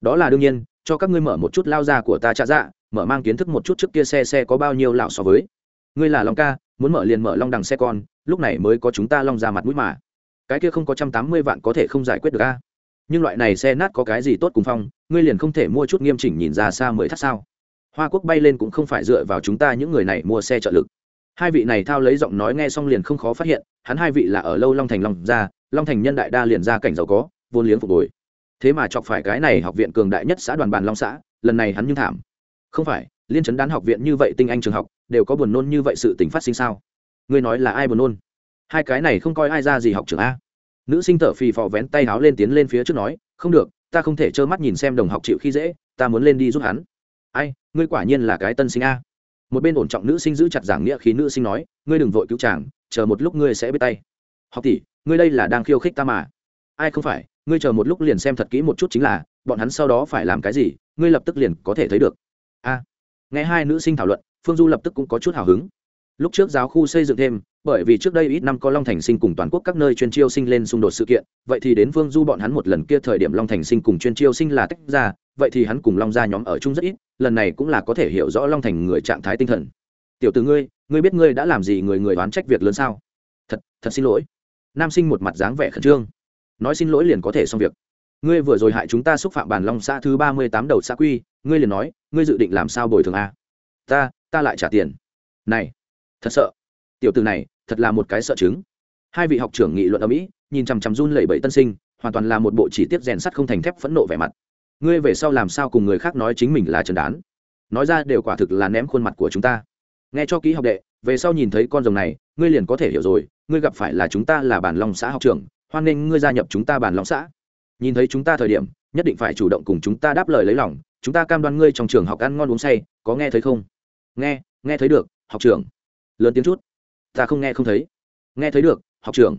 Đó là đương nhiên, cho các ngươi mở một chút lao ra của ta trả dạ mở mang kiến thức một chút trước kia xe xe có bao nhiêu lão so với. Ngươi là long ca, muốn mở liền mở long đằng xe con lúc này mới có chúng ta long ra mặt mũi mà. Cái kia không có trăm tám mươi vạn có thể không giải quyết được a. Nhưng loại này xe nát có cái gì tốt cùng phong, ngươi liền không thể mua chút nghiêm chỉnh nhìn ra xa mới thắt sao. Hoa quốc bay lên cũng không phải dựa vào chúng ta những người này mua xe trợ lực. Hai vị này thao lấy giọng nói nghe xong liền không khó phát hiện, hắn hai vị là ở lâu long thành long gia long thành nhân đại đa liền ra cảnh giàu có, vốn liếng phục hồi. Thế mà chọc phải cái này học viện cường đại nhất xã đoàn bàn long xã, lần này hắn như thảm. Không phải, liên chấn đán học viện như vậy tinh anh trường học, đều có buồn nôn như vậy sự tình phát sinh sao? Ngươi nói là ai buồn nôn? Hai cái này không coi ai ra gì học trưởng a. Nữ sinh thở phì phò vén tay háo lên tiến lên phía trước nói, không được, ta không thể trơ mắt nhìn xem đồng học chịu khi dễ, ta muốn lên đi giúp hắn. Ai, ngươi quả nhiên là cái tân sinh a. Một bên ổn trọng nữ sinh giữ chặt giảng nghĩa khi nữ sinh nói, ngươi đừng vội cứu chàng, chờ một lúc ngươi sẽ biết tay. Học tỷ, ngươi đây là đang khiêu khích ta mà. Ai không phải, ngươi chờ một lúc liền xem thật kỹ một chút chính là, bọn hắn sau đó phải làm cái gì, ngươi lập tức liền có thể thấy được. A. Nghe hai nữ sinh thảo luận, phương du lập tức cũng có chút hào hứng lúc trước giáo khu xây dựng thêm, bởi vì trước đây ít năm có long thành sinh cùng toàn quốc các nơi chuyên chiêu sinh lên xung đột sự kiện, vậy thì đến Vương du bọn hắn một lần kia thời điểm long thành sinh cùng chuyên chiêu sinh là tách ra, vậy thì hắn cùng long gia nhóm ở chung rất ít, lần này cũng là có thể hiểu rõ long thành người trạng thái tinh thần. Tiểu từ ngươi ngươi biết ngươi đã làm gì người người đoán trách việc lớn sao? Thật thật xin lỗi. Nam sinh một mặt dáng vẻ khẩn trương. Nói xin lỗi liền có thể xong việc. Ngươi vừa rồi hại chúng ta xúc phạm bàn long xã thứ ba mươi tám đầu xã quy, ngươi liền nói, ngươi dự định làm sao bồi thường a? Ta ta lại trả tiền. Này thật sợ. Tiểu từ này, thật là một cái sợ chứng. Hai vị học trưởng nghị luận ở mỹ, nhìn chằm chằm run lẩy bẩy tân sinh, hoàn toàn là một bộ chỉ tiết rèn sắt không thành thép phẫn nộ vẻ mặt. Ngươi về sau làm sao cùng người khác nói chính mình là trần đán? Nói ra đều quả thực là ném khuôn mặt của chúng ta. Nghe cho kỹ học đệ, về sau nhìn thấy con rồng này, ngươi liền có thể hiểu rồi, ngươi gặp phải là chúng ta là bản long xã học trưởng, hoan nghênh ngươi gia nhập chúng ta bản long xã. Nhìn thấy chúng ta thời điểm, nhất định phải chủ động cùng chúng ta đáp lời lấy lòng, chúng ta cam đoan ngươi trong trường học ăn ngon uống say, có nghe thấy không? Nghe nghe thấy được, học trưởng lớn tiếng chút. Ta không nghe không thấy. Nghe thấy được, học trưởng.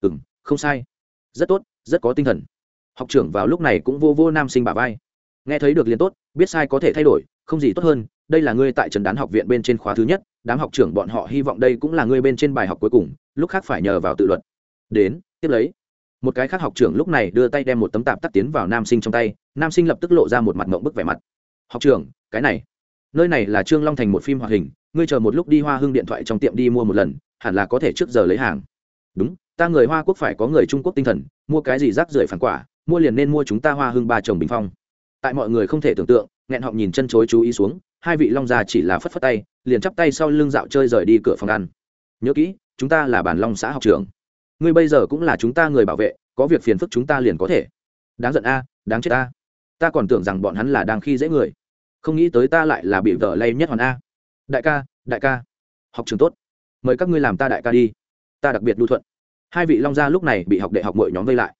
Ừ m không sai. Rất tốt, rất có tinh thần. Học trưởng vào lúc này cũng vô vô nam sinh bà vai. Nghe thấy được liền tốt, biết sai có thể thay đổi, không gì tốt hơn, đây là ngươi tại trần đán học viện bên trên khóa thứ nhất, đám học trưởng bọn họ hy vọng đây cũng là ngươi bên trên bài học cuối cùng, lúc khác phải nhờ vào tự luật đến, tiếp lấy. Một cái khác học trưởng lúc này đưa tay đem một tấm tạp tắt tiến vào nam sinh trong tay, nam sinh lập tức lộ ra một mặt mộng bức vẻ mặt. Học trưởng, cái này. Nơi này là trương long thành một phim hoạt hình ngươi chờ một lúc đi hoa hưng điện thoại trong tiệm đi mua một lần, hẳn là có thể trước giờ lấy hàng. Đúng, ta người hoa quốc phải có người trung quốc tinh thần, mua cái gì rác rưởi phản quả, mua liền nên mua chúng ta hoa hưng ba chồng bình phong. Tại mọi người không thể tưởng tượng, nghẹn họng nhìn chân chối chú ý xuống, hai vị long già chỉ là phất phất tay, liền chắp tay sau lưng dạo chơi rời đi cửa phòng ăn. Nhớ kỹ, chúng ta là bản long xã học trưởng. Ngươi bây giờ cũng là chúng ta người bảo vệ, có việc phiền phức chúng ta liền có thể. Đáng giận a, đáng chết a. Ta còn tưởng rằng bọn hắn là đang khi dễ người. Không nghĩ tới ta lại là bị vợ lay nhất hoàn a đại ca đại ca. Học trường tốt. Mời các ngươi làm ta đại ca đi. Ta đặc biệt lưu thuận. Hai vị long gia lúc này bị học đệ học mọi nhóm vây lại.